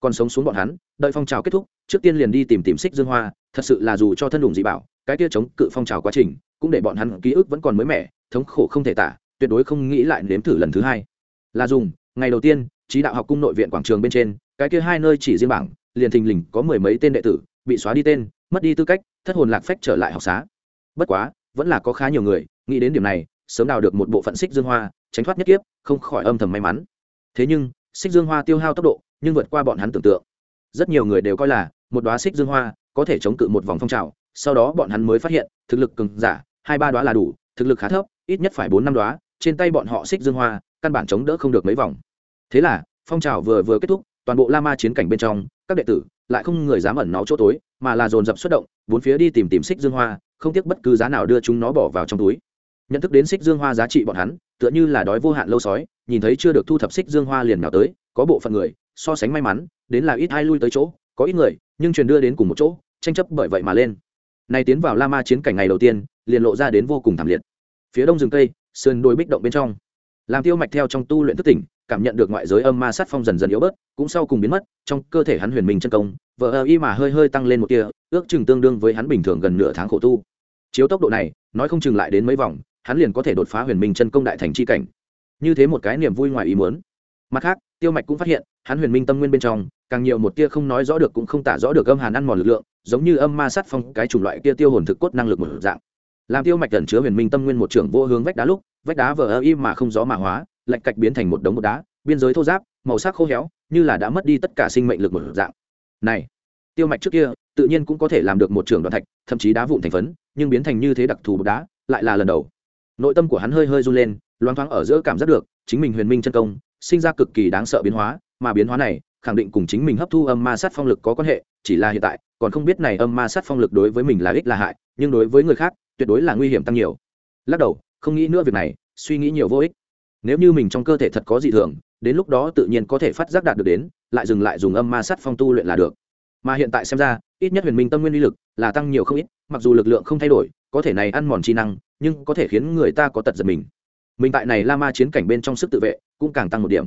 Còn sống xuống bọn hắn, đợi phong trào kết thúc, trước tiên liền đi tìm tìm xích dương hoa, thật sự là dù cho thân đủng dị bảo, cái kia chống cự phong trào quá trình, cũng để bọn hắn ký ức vẫn còn mới mẻ, thống khổ không thể tả, tuyệt đối không nghĩ lại nếm thử lần thứ hai. Là dùng, ngày đầu tiên trí đạo học cung nội viện quảng trường bên trên, cái kia hai nơi chỉ riêng bảng, liền thình lình có mười mấy tên đệ tử, bị xóa đi tên mất đi tư cách, thất hồn lạc phách trở lại học xá. Bất quá, vẫn là có khá nhiều người, nghĩ đến điểm này, sớm đào được một bộ phận xích dương hoa, tránh thoát nhất kiếp, không khỏi âm thầm may mắn. Thế nhưng, xích dương hoa tiêu hao tốc độ, nhưng vượt qua bọn hắn tưởng tượng. Rất nhiều người đều coi là, một đoá xích dương hoa có thể chống cự một vòng phong trào, sau đó bọn hắn mới phát hiện, thực lực cường giả, hai ba đoá là đủ, thực lực khá thấp, ít nhất phải bốn năm đoá trên tay bọn họ xích dương hoa, căn bản chống đỡ không được mấy vòng. Thế là, phong trào vừa vừa kết thúc, toàn bộ la ma chiến cảnh bên trong, các đệ tử lại không người dám ẩn náu chỗ tối mà là dồn dập xuất động, bốn phía đi tìm tìm xích dương hoa, không tiếc bất cứ giá nào đưa chúng nó bỏ vào trong túi. Nhận thức đến xích dương hoa giá trị bọn hắn, tựa như là đói vô hạn lâu sói, nhìn thấy chưa được thu thập xích dương hoa liền nào tới, có bộ phận người, so sánh may mắn, đến là ít ai lui tới chỗ, có ít người, nhưng truyền đưa đến cùng một chỗ, tranh chấp bởi vậy mà lên. Nay tiến vào la ma chiến cảnh ngày đầu tiên, liền lộ ra đến vô cùng thảm liệt. Phía đông rừng cây, sườn đồi bích động bên trong. Làm tiêu mạch theo trong tu luyện thức tỉnh, cảm nhận được ngoại giới âm ma sát phong dần dần yếu bớt, cũng sau cùng biến mất, trong cơ thể hắn huyền minh chân công vợ ơ y mà hơi hơi tăng lên một tia, ước chừng tương đương với hắn bình thường gần nửa tháng khổ tu. Chiếu tốc độ này, nói không chừng lại đến mấy vòng, hắn liền có thể đột phá huyền minh chân công đại thành c h i cảnh. Như thế một cái niềm vui ngoài ý muốn. Mặt khác, tiêu mạch cũng phát hiện, hắn huyền minh tâm nguyên bên trong, càng nhiều một tia không nói rõ được cũng không tả rõ được âm hàn ăn mòn lực lượng, giống như âm ma sát phong, cái chủng loại kia tiêu hồn thực cốt năng lực một dạng. Làm tiêu mạch gần chứa huyền minh tâm nguyên một trưởng vô hướng vách đá lúc, vách đá vờ ơ y mà không gió mà hóa lạch cạch biến thành một đống một đá, biên giới thô giáp, màu sắc khô héo, như là đã mất đi tất cả sinh mệnh lực một dạng này, tiêu mạch trước kia, tự nhiên cũng có thể làm được một trường đoạn thạch, thậm chí đá vụn thành phấn, nhưng biến thành như thế đặc thù bột đá, lại là lần đầu. Nội tâm của hắn hơi hơi run lên, loáng thoáng ở giữa cảm giác được, chính mình huyền minh chân công, sinh ra cực kỳ đáng sợ biến hóa, mà biến hóa này, khẳng định cùng chính mình hấp thu âm ma sát phong lực có quan hệ, chỉ là hiện tại, còn không biết này âm ma sát phong lực đối với mình là ích là hại, nhưng đối với người khác, tuyệt đối là nguy hiểm tăng nhiều. Lắc đầu, không nghĩ nữa việc này, suy nghĩ nhiều vô ích nếu như mình trong cơ thể thật có dị thường, đến lúc đó tự nhiên có thể phát giác đạt được đến, lại dừng lại dùng âm ma sát phong tu luyện là được. Mà hiện tại xem ra, ít nhất huyền minh tâm nguyên uy lực là tăng nhiều không ít, mặc dù lực lượng không thay đổi, có thể này ăn mòn chi năng, nhưng có thể khiến người ta có tật giật mình. Mình tại này la ma chiến cảnh bên trong sức tự vệ cũng càng tăng một điểm.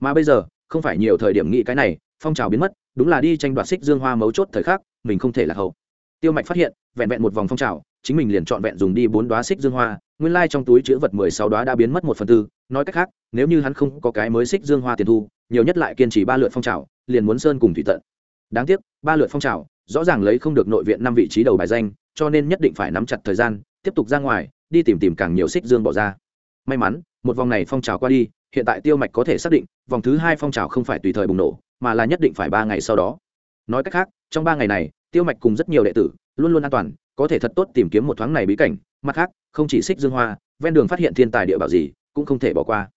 Mà bây giờ, không phải nhiều thời điểm nghĩ cái này, phong trào biến mất, đúng là đi tranh đoạt xích dương hoa mấu chốt thời khắc, mình không thể là hậu. Tiêu mạch phát hiện, vẹn vẹn một vòng phong trào chính mình liền trọn vẹn dùng đi bốn đoá xích dương hoa, nguyên lai trong túi chữ vật mười sáu đoá đã biến mất một phần tư. Nói cách khác, nếu như hắn không có cái mới xích dương hoa tiền thu, nhiều nhất lại kiên trì ba lượt phong trào, liền muốn sơn cùng thủy tận. Đáng tiếc, ba lượt phong trào, rõ ràng lấy không được nội viện năm vị trí đầu bài danh, cho nên nhất định phải nắm chặt thời gian, tiếp tục ra ngoài, đi tìm tìm càng nhiều xích dương bỏ ra. May mắn, một vòng này phong trào qua đi, hiện tại tiêu mạch có thể xác định, vòng thứ hai phong trào không phải tùy thời bùng nổ, mà là nhất định phải ba ngày sau đó. Nói cách khác, trong ba ngày này, tiêu mạch cùng rất nhiều đệ tử, luôn luôn an toàn có thể thật tốt tìm kiếm một thoáng này bí cảnh. Mặt khác, không chỉ xích dương hoa, ven đường phát hiện thiên tài địa bảo gì, cũng không thể bỏ qua.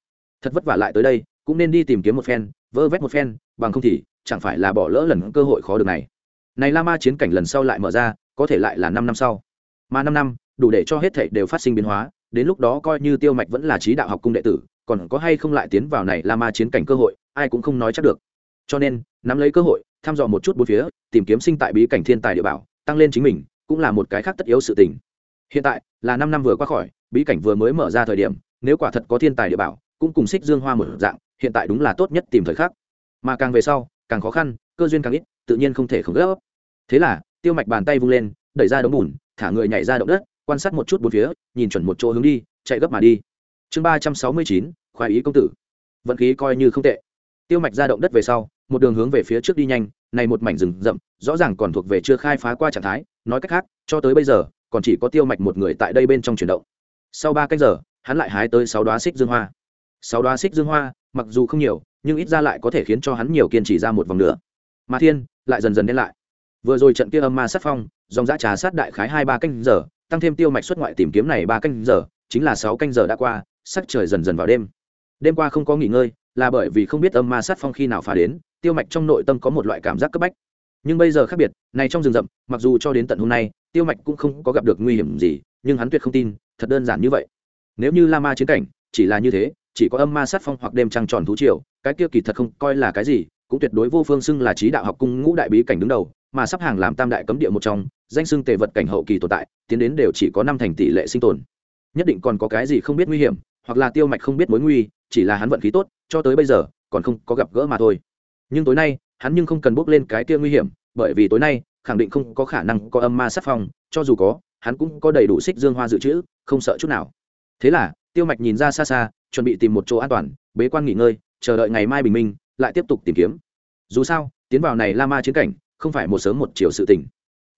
Thật vất vả lại tới đây, cũng nên đi tìm kiếm một phen, vơ vét một phen, bằng không thì chẳng phải là bỏ lỡ lần cơ hội khó được này. Này la ma chiến cảnh lần sau lại mở ra, có thể lại là năm năm sau. Mà năm năm, đủ để cho hết thảy đều phát sinh biến hóa, đến lúc đó coi như tiêu mạch vẫn là trí đạo học cung đệ tử, còn có hay không lại tiến vào này la ma chiến cảnh cơ hội, ai cũng không nói chắc được. Cho nên, nắm lấy cơ hội, thăm dò một chút bốn phía, tìm kiếm sinh tại bí cảnh thiên tài địa bảo, tăng lên chính mình cũng là một cái khác tất yếu sự tình. Hiện tại, là năm năm vừa qua khỏi, bí cảnh vừa mới mở ra thời điểm, nếu quả thật có thiên tài địa bảo, cũng cùng xích dương hoa một dạng, hiện tại đúng là tốt nhất tìm thời khắc. Mà càng về sau, càng khó khăn, cơ duyên càng ít, tự nhiên không thể không gấp. Thế là, tiêu mạch bàn tay vung lên, đẩy ra đống bùn, thả người nhảy ra động đất, quan sát một chút bốn phía, nhìn chuẩn một chỗ hướng đi, chạy gấp mà đi. Chương ba trăm sáu mươi chín, khoái ý công tử. Vận khí coi như không tệ. Tiêu mạch ra động đất về sau, một đường hướng về phía trước đi nhanh, này một mảnh rừng rậm, rõ ràng còn thuộc về chưa khai phá qua trạng thái nói cách khác, cho tới bây giờ, còn chỉ có tiêu mạch một người tại đây bên trong chuyển động. Sau ba cách giờ, hắn lại hái tới sáu đoá xích dương hoa. Sáu đoá xích dương hoa, mặc dù không nhiều, nhưng ít ra lại có thể khiến cho hắn nhiều kiên trì ra một vòng nữa. Mà thiên lại dần dần đen lại. Vừa rồi trận kia âm ma sát phong, dòng giã trà sát đại khái hai ba canh giờ, tăng thêm tiêu mạch xuất ngoại tìm kiếm này ba canh giờ, chính là sáu canh giờ đã qua, sắc trời dần dần vào đêm. Đêm qua không có nghỉ ngơi, là bởi vì không biết âm ma sát phong khi nào phá đến, tiêu mạch trong nội tâm có một loại cảm giác cấp bách nhưng bây giờ khác biệt, này trong rừng rậm, mặc dù cho đến tận hôm nay, tiêu mạch cũng không có gặp được nguy hiểm gì, nhưng hắn tuyệt không tin, thật đơn giản như vậy. Nếu như la ma chiến cảnh, chỉ là như thế, chỉ có âm ma sát phong hoặc đêm trăng tròn thú triều, cái kia kỳ thật không coi là cái gì, cũng tuyệt đối vô phương xưng là trí đạo học cung ngũ đại bí cảnh đứng đầu, mà sắp hàng làm tam đại cấm địa một trong, danh xưng tề vật cảnh hậu kỳ tồn tại, tiến đến đều chỉ có năm thành tỷ lệ sinh tồn. Nhất định còn có cái gì không biết nguy hiểm, hoặc là tiêu mạch không biết mối nguy, chỉ là hắn vận khí tốt, cho tới bây giờ, còn không có gặp gỡ mà thôi. Nhưng tối nay hắn nhưng không cần bước lên cái kia nguy hiểm, bởi vì tối nay, khẳng định không có khả năng có âm ma sát phong, cho dù có, hắn cũng có đầy đủ xích dương hoa dự trữ, không sợ chút nào. Thế là, tiêu mạch nhìn ra xa xa, chuẩn bị tìm một chỗ an toàn, bế quan nghỉ ngơi, chờ đợi ngày mai bình minh, lại tiếp tục tìm kiếm. Dù sao, tiến vào này la ma chiến cảnh, không phải một sớm một chiều sự tình.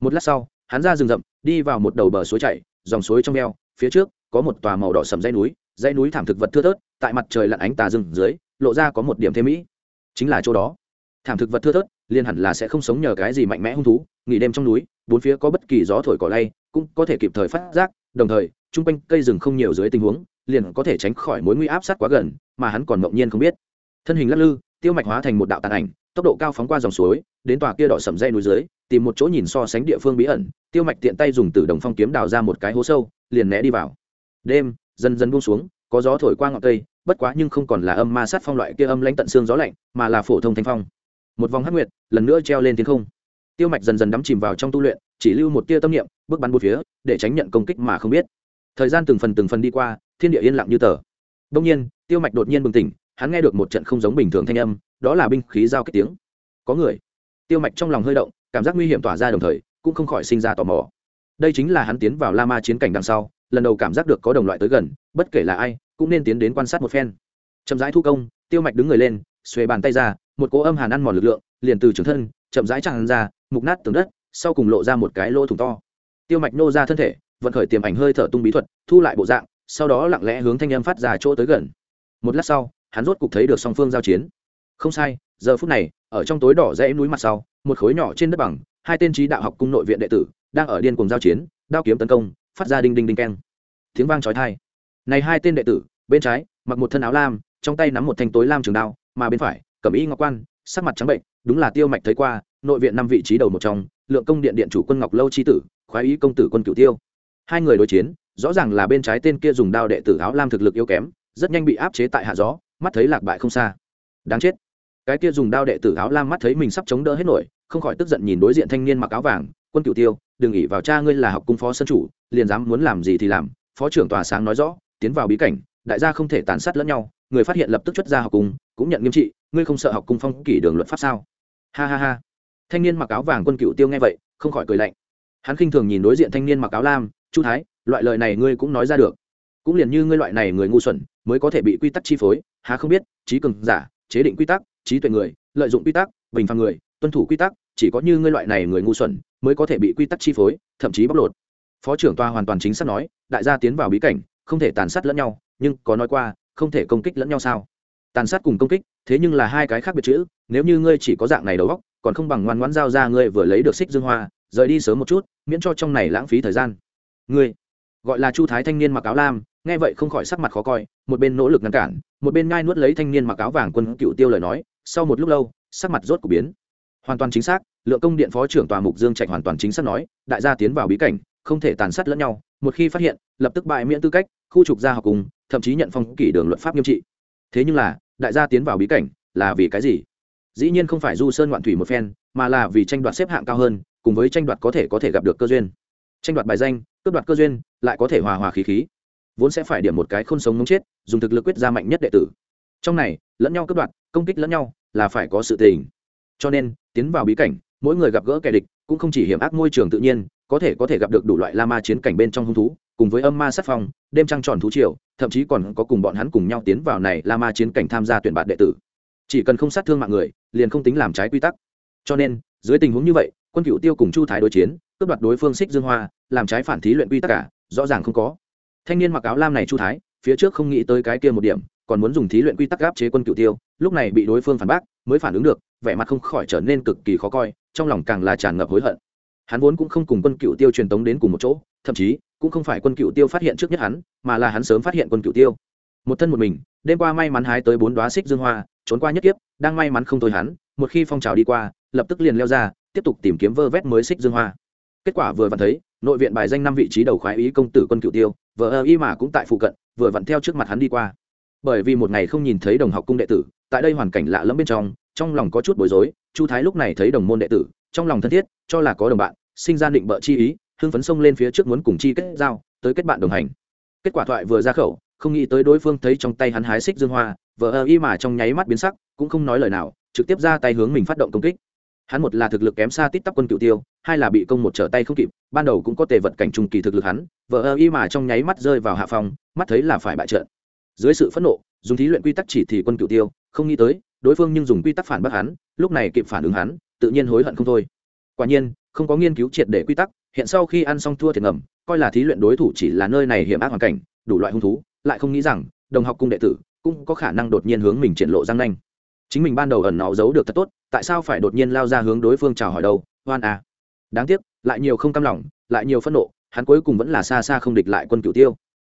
Một lát sau, hắn ra rừng rậm, đi vào một đầu bờ suối chảy, dòng suối trong eo, phía trước, có một tòa màu đỏ sầm dãy núi dãy núi thảm thực vật thưa thớt, tại mặt trời lặn ánh tà rừng dưới, lộ ra có một điểm thêm mỹ. Chính là chỗ đó thảm thực vật thưa thớt liên hẳn là sẽ không sống nhờ cái gì mạnh mẽ hung thú, nghỉ đêm trong núi, bốn phía có bất kỳ gió thổi cỏ lay, cũng có thể kịp thời phát giác, đồng thời, chung quanh cây rừng không nhiều dưới tình huống, liền có thể tránh khỏi mối nguy áp sát quá gần, mà hắn còn ngẫu nhiên không biết. Thân hình lắc lư, tiêu mạch hóa thành một đạo tàn ảnh, tốc độ cao phóng qua dòng suối, đến tòa kia đỏ sầm dây núi dưới, tìm một chỗ nhìn so sánh địa phương bí ẩn, tiêu mạch tiện tay dùng từ đồng phong kiếm đào ra một cái hố sâu, liền né đi vào. Đêm, dần dần buông xuống, có gió thổi qua ngọn cây, bất quá nhưng không còn là âm ma sát phong loại kia âm lãnh tận xương gió lạnh, mà là phổ thông thanh phong một vòng hắc nguyệt, lần nữa treo lên thiên không. Tiêu mạch dần dần đắm chìm vào trong tu luyện, chỉ lưu một tia tâm niệm, bước bắn bốn phía, để tránh nhận công kích mà không biết. Thời gian từng phần từng phần đi qua, thiên địa yên lặng như tờ. Đông nhiên, tiêu mạch đột nhiên bừng tỉnh, hắn nghe được một trận không giống bình thường thanh âm, đó là binh khí giao kích tiếng. Có người. Tiêu mạch trong lòng hơi động, cảm giác nguy hiểm tỏa ra đồng thời, cũng không khỏi sinh ra tò mò. Đây chính là hắn tiến vào la ma chiến cảnh đằng sau, lần đầu cảm giác được có đồng loại tới gần, bất kể là ai, cũng nên tiến đến quan sát một phen. Chậm rãi thu công, tiêu mạch đứng người lên, xuề bàn tay ra một cỗ âm hàn ăn mòn lực lượng, liền từ trường thân, chậm rãi tràn ra, mục nát tường đất, sau cùng lộ ra một cái lỗ thủng to. Tiêu mạch nô ra thân thể, vận khởi tiềm ảnh hơi thở tung bí thuật, thu lại bộ dạng, sau đó lặng lẽ hướng thanh âm phát ra chỗ tới gần. Một lát sau, hắn rốt cục thấy được song phương giao chiến. Không sai, giờ phút này, ở trong tối đỏ rẽ núi mặt sau, một khối nhỏ trên đất bằng, hai tên trí đạo học cung nội viện đệ tử, đang ở điên cùng giao chiến, đao kiếm tấn công, phát ra đinh đinh đinh keng. Tiếng vang trói thai này hai tên đệ tử, bên trái, mặc một thân áo lam, trong tay nắm một thanh tối lam trường đao, mà bên phải cẩm y ngọc quan, sắc mặt trắng bệnh, đúng là tiêu mạch thấy qua, nội viện năm vị trí đầu một trong, lượng công điện điện chủ quân ngọc lâu chi tử, khoái ý công tử quân cửu tiêu. Hai người đối chiến, rõ ràng là bên trái tên kia dùng đao đệ tử áo lam thực lực yếu kém, rất nhanh bị áp chế tại hạ gió, mắt thấy lạc bại không xa. Đáng chết. Cái kia dùng đao đệ tử áo lam mắt thấy mình sắp chống đỡ hết nổi, không khỏi tức giận nhìn đối diện thanh niên mặc áo vàng, quân cửu tiêu, đừng nghĩ vào cha ngươi là học cung phó sân chủ, liền dám muốn làm gì thì làm, phó trưởng tòa sáng nói rõ, tiến vào bí cảnh, đại gia không thể tàn sát lẫn nhau, người phát hiện lập tức xuất ra học cung cũng nhận nghiêm trị, ngươi không sợ học cung phong kỷ đường luật pháp sao? Ha ha ha. Thanh niên mặc áo vàng quân cựu tiêu nghe vậy, không khỏi cười lạnh. Hắn khinh thường nhìn đối diện thanh niên mặc áo lam, chu thái, loại lời này ngươi cũng nói ra được. Cũng liền như ngươi loại này người ngu xuẩn, mới có thể bị quy tắc chi phối, há không biết, trí cường giả, chế định quy tắc, trí tuệ người, lợi dụng quy tắc, bình phàm người, tuân thủ quy tắc, chỉ có như ngươi loại này người ngu xuẩn, mới có thể bị quy tắc chi phối, thậm chí bóc lột. Phó trưởng toa hoàn toàn chính xác nói, đại gia tiến vào bí cảnh, không thể tàn sát lẫn nhau, nhưng có nói qua, không thể công kích lẫn nhau sao? Tàn sát cùng công kích, thế nhưng là hai cái khác biệt chữ, nếu như ngươi chỉ có dạng này đầu góc còn không bằng ngoan ngoãn giao ra ngươi vừa lấy được xích dương hoa, rời đi sớm một chút, miễn cho trong này lãng phí thời gian. Ngươi, gọi là chu thái thanh niên mặc áo lam, nghe vậy không khỏi sắc mặt khó coi, một bên nỗ lực ngăn cản, một bên ngai nuốt lấy thanh niên mặc áo vàng quân cựu tiêu lời nói, sau một lúc lâu, sắc mặt rốt của biến. Hoàn toàn chính xác, lượng công điện phó trưởng tòa mục dương trạch hoàn toàn chính xác nói, đại gia tiến vào bí cảnh, không thể tàn sát lẫn nhau, một khi phát hiện, lập tức bại miễn tư cách, khu trục gia học cùng, thậm chí nhận phong kỷ đường luật pháp nghiêm trị thế nhưng là, đại gia tiến vào bí cảnh là vì cái gì? Dĩ nhiên không phải du sơn ngoạn thủy một phen, mà là vì tranh đoạt xếp hạng cao hơn, cùng với tranh đoạt có thể có thể gặp được cơ duyên. Tranh đoạt bài danh, cướp đoạt cơ duyên, lại có thể hòa hòa khí khí. Vốn sẽ phải điểm một cái không sống ngống chết, dùng thực lực quyết ra mạnh nhất đệ tử. Trong này, lẫn nhau cướp đoạt, công kích lẫn nhau, là phải có sự tình. Cho nên, tiến vào bí cảnh, mỗi người gặp gỡ kẻ địch, cũng không chỉ hiểm ác môi trường tự nhiên, có thể có thể gặp được đủ loại la ma chiến cảnh bên trong hung thú cùng với âm ma sát phong, đêm trăng tròn thú triều, thậm chí còn có cùng bọn hắn cùng nhau tiến vào này la ma chiến cảnh tham gia tuyển bạn đệ tử. Chỉ cần không sát thương mạng người, liền không tính làm trái quy tắc. Cho nên, dưới tình huống như vậy, quân cựu tiêu cùng chu thái đối chiến, cướp đoạt đối phương xích dương hoa, làm trái phản thí luyện quy tắc cả, rõ ràng không có. Thanh niên mặc áo lam này chu thái, phía trước không nghĩ tới cái kia một điểm, còn muốn dùng thí luyện quy tắc gáp chế quân cựu tiêu, lúc này bị đối phương phản bác, mới phản ứng được, vẻ mặt không khỏi trở nên cực kỳ khó coi, trong lòng càng là tràn ngập hối hận hắn vốn cũng không cùng quân cựu tiêu truyền tống đến cùng một chỗ, thậm chí cũng không phải quân cựu tiêu phát hiện trước nhất hắn, mà là hắn sớm phát hiện quân cựu tiêu. Một thân một mình, đêm qua may mắn hái tới bốn đoá xích dương hoa, trốn qua nhất kiếp, đang may mắn không thôi hắn, một khi phong trào đi qua, lập tức liền leo ra, tiếp tục tìm kiếm vơ vét mới xích dương hoa. Kết quả vừa vặn thấy, nội viện bài danh năm vị trí đầu khoái ý công tử quân cựu tiêu vợ ơ y mà cũng tại phụ cận, vừa vặn theo trước mặt hắn đi qua. Bởi vì một ngày không nhìn thấy đồng học cung đệ tử, tại đây hoàn cảnh lạ lẫm bên trong trong lòng có chút bối rối, chu thái lúc này thấy đồng môn đệ tử, trong lòng thân thiết, cho là có đồng bạn, sinh ra định bợ chi ý, hưng phấn xông lên phía trước muốn cùng chi kết giao, tới kết bạn đồng hành. Kết quả thoại vừa ra khẩu, không nghĩ tới đối phương thấy trong tay hắn hái xích dương hoa vợ ơ y mà trong nháy mắt biến sắc, cũng không nói lời nào, trực tiếp ra tay hướng mình phát động công kích. Hắn một là thực lực kém xa tít tắp quân cựu tiêu, hai là bị công một trở tay không kịp, ban đầu cũng có tề vật cảnh trùng kỳ thực lực hắn vợ ơ y mà trong nháy mắt rơi vào hạ phòng mắt thấy là phải bại trận. Dưới sự phẫn nộ, dùng thí luyện quy tắc chỉ thì quân cựu tiêu, không nghĩ tới đối phương nhưng dùng quy tắc phản bác hắn, lúc này kịp phản ứng hắn, tự nhiên hối hận không thôi. Quả nhiên, không có nghiên cứu triệt để quy tắc, hiện sau khi ăn xong thua thiệt ngầm, coi là thí luyện đối thủ chỉ là nơi này hiểm ác hoàn cảnh, đủ loại hung thú, lại không nghĩ rằng, đồng học cung đệ tử cũng có khả năng đột nhiên hướng mình triển lộ răng nanh. Chính mình ban đầu ẩn nó giấu được thật tốt, tại sao phải đột nhiên lao ra hướng đối phương chào hỏi đâu hoan à. Đáng tiếc, lại nhiều không cam lòng, lại nhiều phẫn nộ, hắn cuối cùng vẫn là xa xa không địch lại quân cửu tiêu.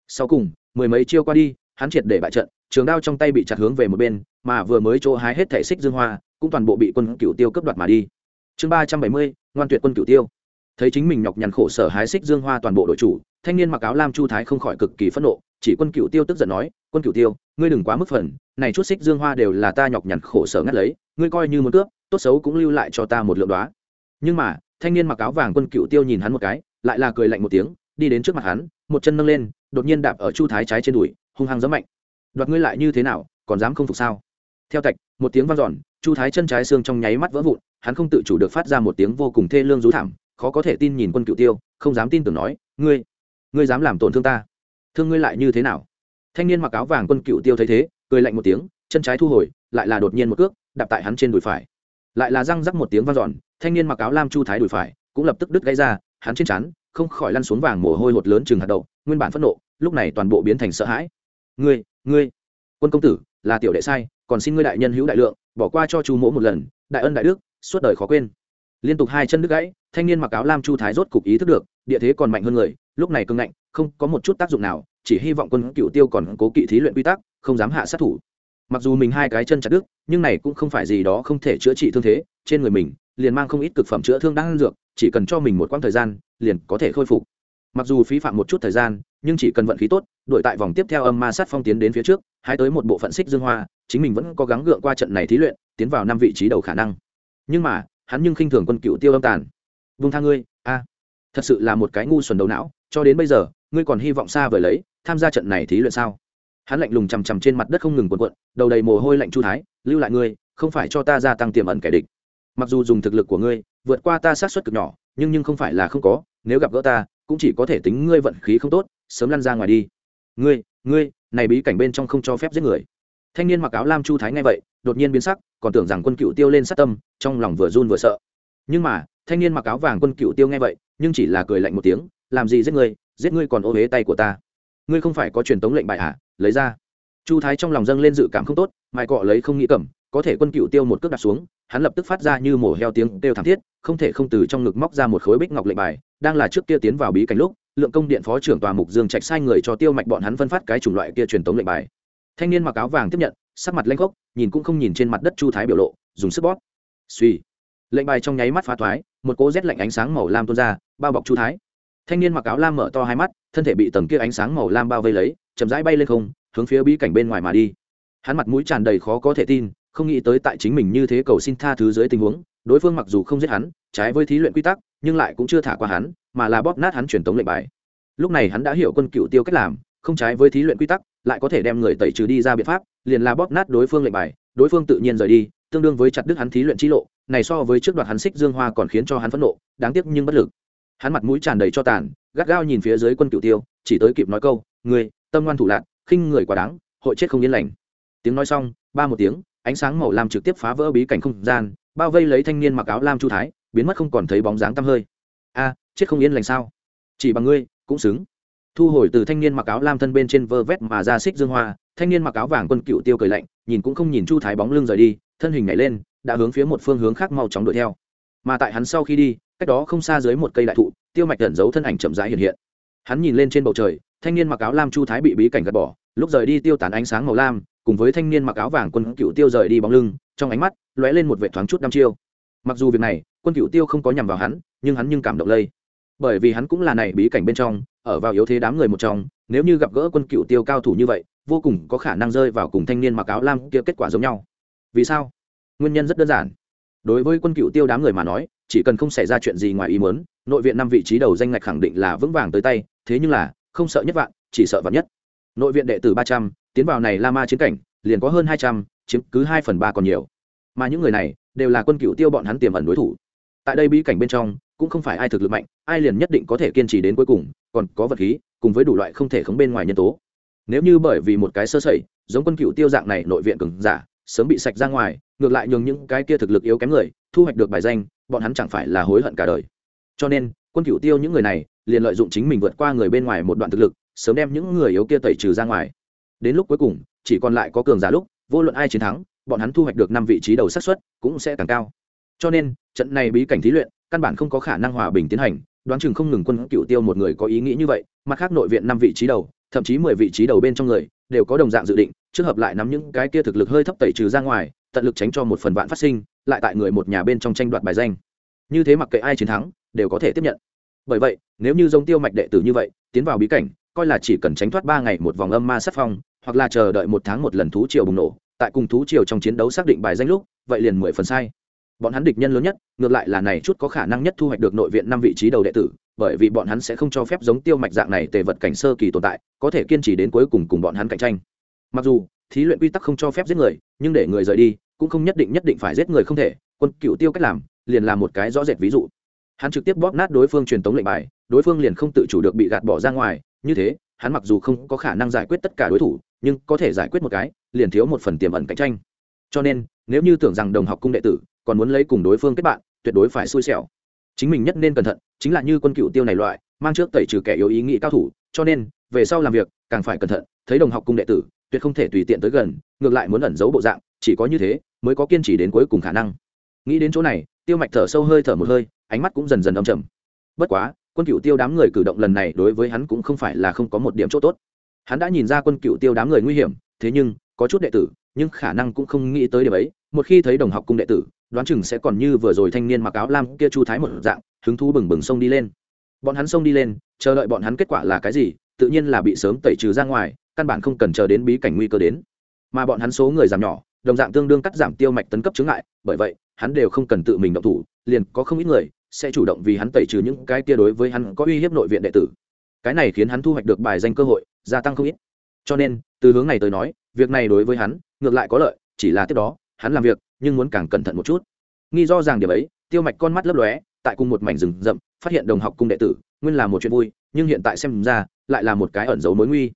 Sau cùng, mười mấy chiêu qua đi, hắn triệt để bại trận trường đao trong tay bị chặt hướng về một bên, mà vừa mới chỗ hái hết thể xích dương hoa, cũng toàn bộ bị quân cửu tiêu cướp đoạt mà đi. Chương ba trăm bảy mươi, ngoan tuyệt quân cửu tiêu. Thấy chính mình nhọc nhằn khổ sở hái xích dương hoa toàn bộ đội chủ, thanh niên mặc áo lam chu thái không khỏi cực kỳ phẫn nộ, chỉ quân cửu tiêu tức giận nói, quân cửu tiêu, ngươi đừng quá mức phần này chút xích dương hoa đều là ta nhọc nhằn khổ sở ngắt lấy, ngươi coi như một cướp, tốt xấu cũng lưu lại cho ta một lượng đoá nhưng mà, thanh niên mặc áo vàng quân cửu tiêu nhìn hắn một cái, lại là cười lạnh một tiếng, đi đến trước mặt hắn, một chân nâng lên, đột nhiên đạp ở chu thái trái trên đùi, hung hăng giấm mạnh đoạt ngươi lại như thế nào, còn dám không phục sao? Theo tạch, một tiếng vang dọn, chu thái chân trái xương trong nháy mắt vỡ vụn, hắn không tự chủ được phát ra một tiếng vô cùng thê lương rú thảm, khó có thể tin nhìn quân cựu tiêu, không dám tin tưởng nói, ngươi ngươi dám làm tổn thương ta? Thương ngươi lại như thế nào? Thanh niên mặc áo vàng quân cựu tiêu thấy thế, cười lạnh một tiếng, chân trái thu hồi, lại là đột nhiên một cước, đạp tại hắn trên đùi phải. Lại là răng rắc một tiếng vang dọn, thanh niên mặc áo lam chu thái đùi phải, cũng lập tức đứt gãy ra, hắn trên chắn không khỏi lăn xuống vàng mồ hôi hột lớn chừng hạt đậu, nguyên bản phẫn nộ, lúc này toàn bộ biến thành sợ hãi. Ngươi ngươi, quân công tử, là tiểu đệ sai, còn xin ngươi đại nhân hữu đại lượng, bỏ qua cho chu mỗ một lần, đại ân đại đức, suốt đời khó quên. Liên tục hai chân đứt gãy, thanh niên mặc áo lam chu thái rốt cục ý thức được, địa thế còn mạnh hơn người, lúc này cưng ngạnh, không có một chút tác dụng nào, chỉ hy vọng quân cựu tiêu còn cố kỵ thí luyện quy tắc, không dám hạ sát thủ. Mặc dù mình hai cái chân chặt đứt, nhưng này cũng không phải gì đó không thể chữa trị thương thế, trên người mình, liền mang không ít cực phẩm chữa thương đang dược, chỉ cần cho mình một quãng thời gian, liền có thể khôi phục mặc dù phí phạm một chút thời gian, nhưng chỉ cần vận khí tốt, đội tại vòng tiếp theo âm ma sát phong tiến đến phía trước hãy tới một bộ phận xích dương hoa, chính mình vẫn có gắng gượng qua trận này thí luyện, tiến vào năm vị trí đầu khả năng. Nhưng mà, hắn nhưng khinh thường quân cựu tiêu âm tàn. Vung tha ngươi, a, thật sự là một cái ngu xuẩn đầu não, cho đến bây giờ, ngươi còn hy vọng xa vời lấy, tham gia trận này thí luyện sao? Hắn lạnh lùng chằm chằm trên mặt đất không ngừng quần quận đầu đầy mồ hôi lạnh chu thái, lưu lại ngươi, không phải cho ta gia tăng tiềm ẩn kẻ địch. Mặc dù dùng thực lực của ngươi, vượt qua ta sát xuất cực nhỏ, nhưng nhưng không phải là không có, nếu gặp gỡ ta cũng chỉ có thể tính ngươi vận khí không tốt, sớm lăn ra ngoài đi. Ngươi ngươi, này bí cảnh bên trong không cho phép giết người. Thanh niên mặc áo lam chu thái nghe vậy, đột nhiên biến sắc, còn tưởng rằng quân cựu tiêu lên sát tâm, trong lòng vừa run vừa sợ. Nhưng mà, thanh niên mặc áo vàng quân cựu tiêu nghe vậy, nhưng chỉ là cười lạnh một tiếng, làm gì giết ngươi giết ngươi còn ô huế tay của ta. Ngươi không phải có truyền tống lệnh bại hạ à? lấy ra. Chu thái trong lòng dâng lên dự cảm không tốt mai cọ lấy không nghĩ cầm, có thể quân cựu tiêu một cước đặt xuống hắn lập tức phát ra như mổ heo tiếng kêu thảm thiết, không thể không từ trong ngực móc ra một khối bích ngọc lệnh bài, đang là trước kia tiến vào bí cảnh lúc, lượng công điện phó trưởng tòa mục dương trạch sai người cho tiêu mạch bọn hắn phân phát cái chủng loại kia truyền tống lệnh bài. Thanh niên mặc áo vàng tiếp nhận, sắc mặt lênh khốc, nhìn cũng không nhìn trên mặt đất chu thái biểu lộ, dùng sức bóp. Suy lệnh bài trong nháy mắt phá thoái, một cỗ rét lạnh ánh sáng màu lam tuôn ra, bao bọc chu thái. Thanh niên mặc áo lam mở to hai mắt, thân thể bị tầng kia ánh sáng màu lam bao vây lấy, chậm rãi bay lên không, hướng phía bí cảnh bên ngoài mà đi. Hắn mặt mũi tràn đầy khó có thể tin không nghĩ tới tại chính mình như thế cầu xin tha thứ dưới tình huống, đối phương mặc dù không giết hắn, trái với thí luyện quy tắc, nhưng lại cũng chưa thả qua hắn, mà là bóp nát hắn truyền tống lệnh bài. Lúc này hắn đã hiểu quân cựu tiêu cách làm, không trái với thí luyện quy tắc, lại có thể đem người tẩy trừ đi ra biện pháp, liền là bóp nát đối phương lệnh bài, đối phương tự nhiên rời đi, tương đương với chặt đứt hắn thí luyện trí lộ, này so với trước đoạt hắn xích dương hoa còn khiến cho hắn phẫn nộ, đáng tiếc nhưng bất lực. Hắn mặt mũi tràn đầy cho tàn, gắt gao nhìn phía dưới quân cựu tiêu, chỉ tới kịp nói câu người tâm ngoan thủ lạc khinh người quá đáng, hội chết không yên lành. Tiếng nói xong, ba một tiếng ánh sáng màu lam trực tiếp phá vỡ bí cảnh không gian, bao vây lấy thanh niên mặc áo lam chu thái, biến mất không còn thấy bóng dáng tăm hơi. A, chết không yên lành sao? Chỉ bằng ngươi, cũng xứng. Thu hồi từ thanh niên mặc áo lam thân bên trên vơ vét mà ra xích dương hoa, thanh niên mặc áo vàng quân cựu tiêu cười lạnh, nhìn cũng không nhìn chu thái bóng lưng rời đi, thân hình nhảy lên, đã hướng phía một phương hướng khác mau chóng đuổi theo. Mà tại hắn sau khi đi, cách đó không xa dưới một cây đại thụ, tiêu mạch cẩn giấu thân ảnh chậm rãi hiện hiện. Hắn nhìn lên trên bầu trời, thanh niên mặc áo lam chu thái bị bí cảnh gạt bỏ, lúc rời đi tiêu tán ánh sáng màu lam cùng với thanh niên mặc áo vàng quân cựu tiêu rời đi bóng lưng, trong ánh mắt lóe lên một vệ thoáng chút đăm chiêu. Mặc dù việc này, quân cựu tiêu không có nhằm vào hắn, nhưng hắn nhưng cảm động lây. Bởi vì hắn cũng là này bí cảnh bên trong, ở vào yếu thế đám người một trong, nếu như gặp gỡ quân cựu tiêu cao thủ như vậy, vô cùng có khả năng rơi vào cùng thanh niên mặc áo lam kia kết quả giống nhau. Vì sao? Nguyên nhân rất đơn giản. Đối với quân cựu tiêu đám người mà nói, chỉ cần không xảy ra chuyện gì ngoài ý muốn, nội viện năm vị trí đầu danh ngạch khẳng định là vững vàng tới tay, thế nhưng là, không sợ nhất vạn, chỉ sợ vạn nhất. Nội viện đệ tử ba trăm tiến vào này la ma chiến cảnh, liền có hơn hai trăm, chiếm cứ hai phần ba còn nhiều. Mà những người này đều là quân cựu tiêu bọn hắn tiềm ẩn đối thủ. Tại đây bí cảnh bên trong, cũng không phải ai thực lực mạnh, ai liền nhất định có thể kiên trì đến cuối cùng, còn có vật khí, cùng với đủ loại không thể khống bên ngoài nhân tố. Nếu như bởi vì một cái sơ sẩy, giống quân cựu tiêu dạng này nội viện cứng giả, sớm bị sạch ra ngoài, ngược lại nhường những cái kia thực lực yếu kém người, thu hoạch được bài danh, bọn hắn chẳng phải là hối hận cả đời. Cho nên, quân cựu tiêu những người này, liền lợi dụng chính mình vượt qua người bên ngoài một đoạn thực lực, sớm đem những người yếu kia tẩy trừ ra ngoài đến lúc cuối cùng, chỉ còn lại có cường giả lúc, vô luận ai chiến thắng, bọn hắn thu hoạch được năm vị trí đầu xác suất cũng sẽ càng cao. Cho nên, trận này bí cảnh thí luyện, căn bản không có khả năng hòa bình tiến hành, đoán chừng không ngừng quân cựu tiêu một người có ý nghĩ như vậy, mặt khác nội viện năm vị trí đầu, thậm chí mười vị trí đầu bên trong người, đều có đồng dạng dự định, trước hợp lại nắm những cái kia thực lực hơi thấp tẩy trừ ra ngoài, tận lực tránh cho một phần vạn phát sinh, lại tại người một nhà bên trong tranh đoạt bài danh. Như thế mặc kệ ai chiến thắng, đều có thể tiếp nhận. Bởi vậy, nếu như giống tiêu mạch đệ tử như vậy, tiến vào bí cảnh coi là chỉ cần tránh thoát ba ngày một vòng âm ma sát phong, hoặc là chờ đợi một tháng một lần thú triều bùng nổ, tại cùng thú triều trong chiến đấu xác định bài danh lúc, vậy liền mười phần sai. Bọn hắn địch nhân lớn nhất, ngược lại là này chút có khả năng nhất thu hoạch được nội viện năm vị trí đầu đệ tử, bởi vì bọn hắn sẽ không cho phép giống tiêu mạch dạng này tề vật cảnh sơ kỳ tồn tại, có thể kiên trì đến cuối cùng cùng bọn hắn cạnh tranh. Mặc dù, thí luyện quy tắc không cho phép giết người, nhưng để người rời đi, cũng không nhất định nhất định phải giết người không thể, quân cựu tiêu cách làm, liền là một cái rõ rệt ví dụ. Hắn trực tiếp bóp nát đối phương truyền tống lệnh bài, đối phương liền không tự chủ được bị gạt bỏ ra ngoài như thế, hắn mặc dù không có khả năng giải quyết tất cả đối thủ, nhưng có thể giải quyết một cái, liền thiếu một phần tiềm ẩn cạnh tranh. Cho nên, nếu như tưởng rằng đồng học cung đệ tử còn muốn lấy cùng đối phương kết bạn, tuyệt đối phải xui xẻo. Chính mình nhất nên cẩn thận, chính là như quân cựu tiêu này loại, mang trước tẩy trừ kẻ yếu ý nghĩ cao thủ, cho nên, về sau làm việc, càng phải cẩn thận, thấy đồng học cung đệ tử, tuyệt không thể tùy tiện tới gần, ngược lại muốn ẩn giấu bộ dạng, chỉ có như thế, mới có kiên trì đến cuối cùng khả năng. Nghĩ đến chỗ này, tiêu mạch thở sâu hơi thở một hơi, ánh mắt cũng dần dần âm trầm. Bất quá quân cựu tiêu đám người cử động lần này đối với hắn cũng không phải là không có một điểm chỗ tốt. Hắn đã nhìn ra quân cựu tiêu đám người nguy hiểm, thế nhưng, có chút đệ tử, nhưng khả năng cũng không nghĩ tới điểm ấy. Một khi thấy đồng học cung đệ tử, đoán chừng sẽ còn như vừa rồi thanh niên mặc áo lam kia chu thái một dạng, hứng thú bừng bừng xông đi lên. Bọn hắn xông đi lên, chờ đợi bọn hắn kết quả là cái gì, tự nhiên là bị sớm tẩy trừ ra ngoài, căn bản không cần chờ đến bí cảnh nguy cơ đến. Mà bọn hắn số người giảm nhỏ, đồng dạng tương đương cắt giảm tiêu mạch tấn cấp chứng ngại, bởi vậy, hắn đều không cần tự mình động thủ, liền có không ít người sẽ chủ động vì hắn tẩy trừ những cái kia đối với hắn có uy hiếp nội viện đệ tử. Cái này khiến hắn thu hoạch được bài danh cơ hội, gia tăng không ít. Cho nên, từ hướng này tới nói, việc này đối với hắn, ngược lại có lợi, chỉ là tiếp đó, hắn làm việc, nhưng muốn càng cẩn thận một chút. Nghi do rằng điểm ấy, tiêu mạch con mắt lấp lóe, tại cùng một mảnh rừng rậm, phát hiện đồng học cung đệ tử, nguyên là một chuyện vui, nhưng hiện tại xem ra, lại là một cái ẩn dấu mối nguy.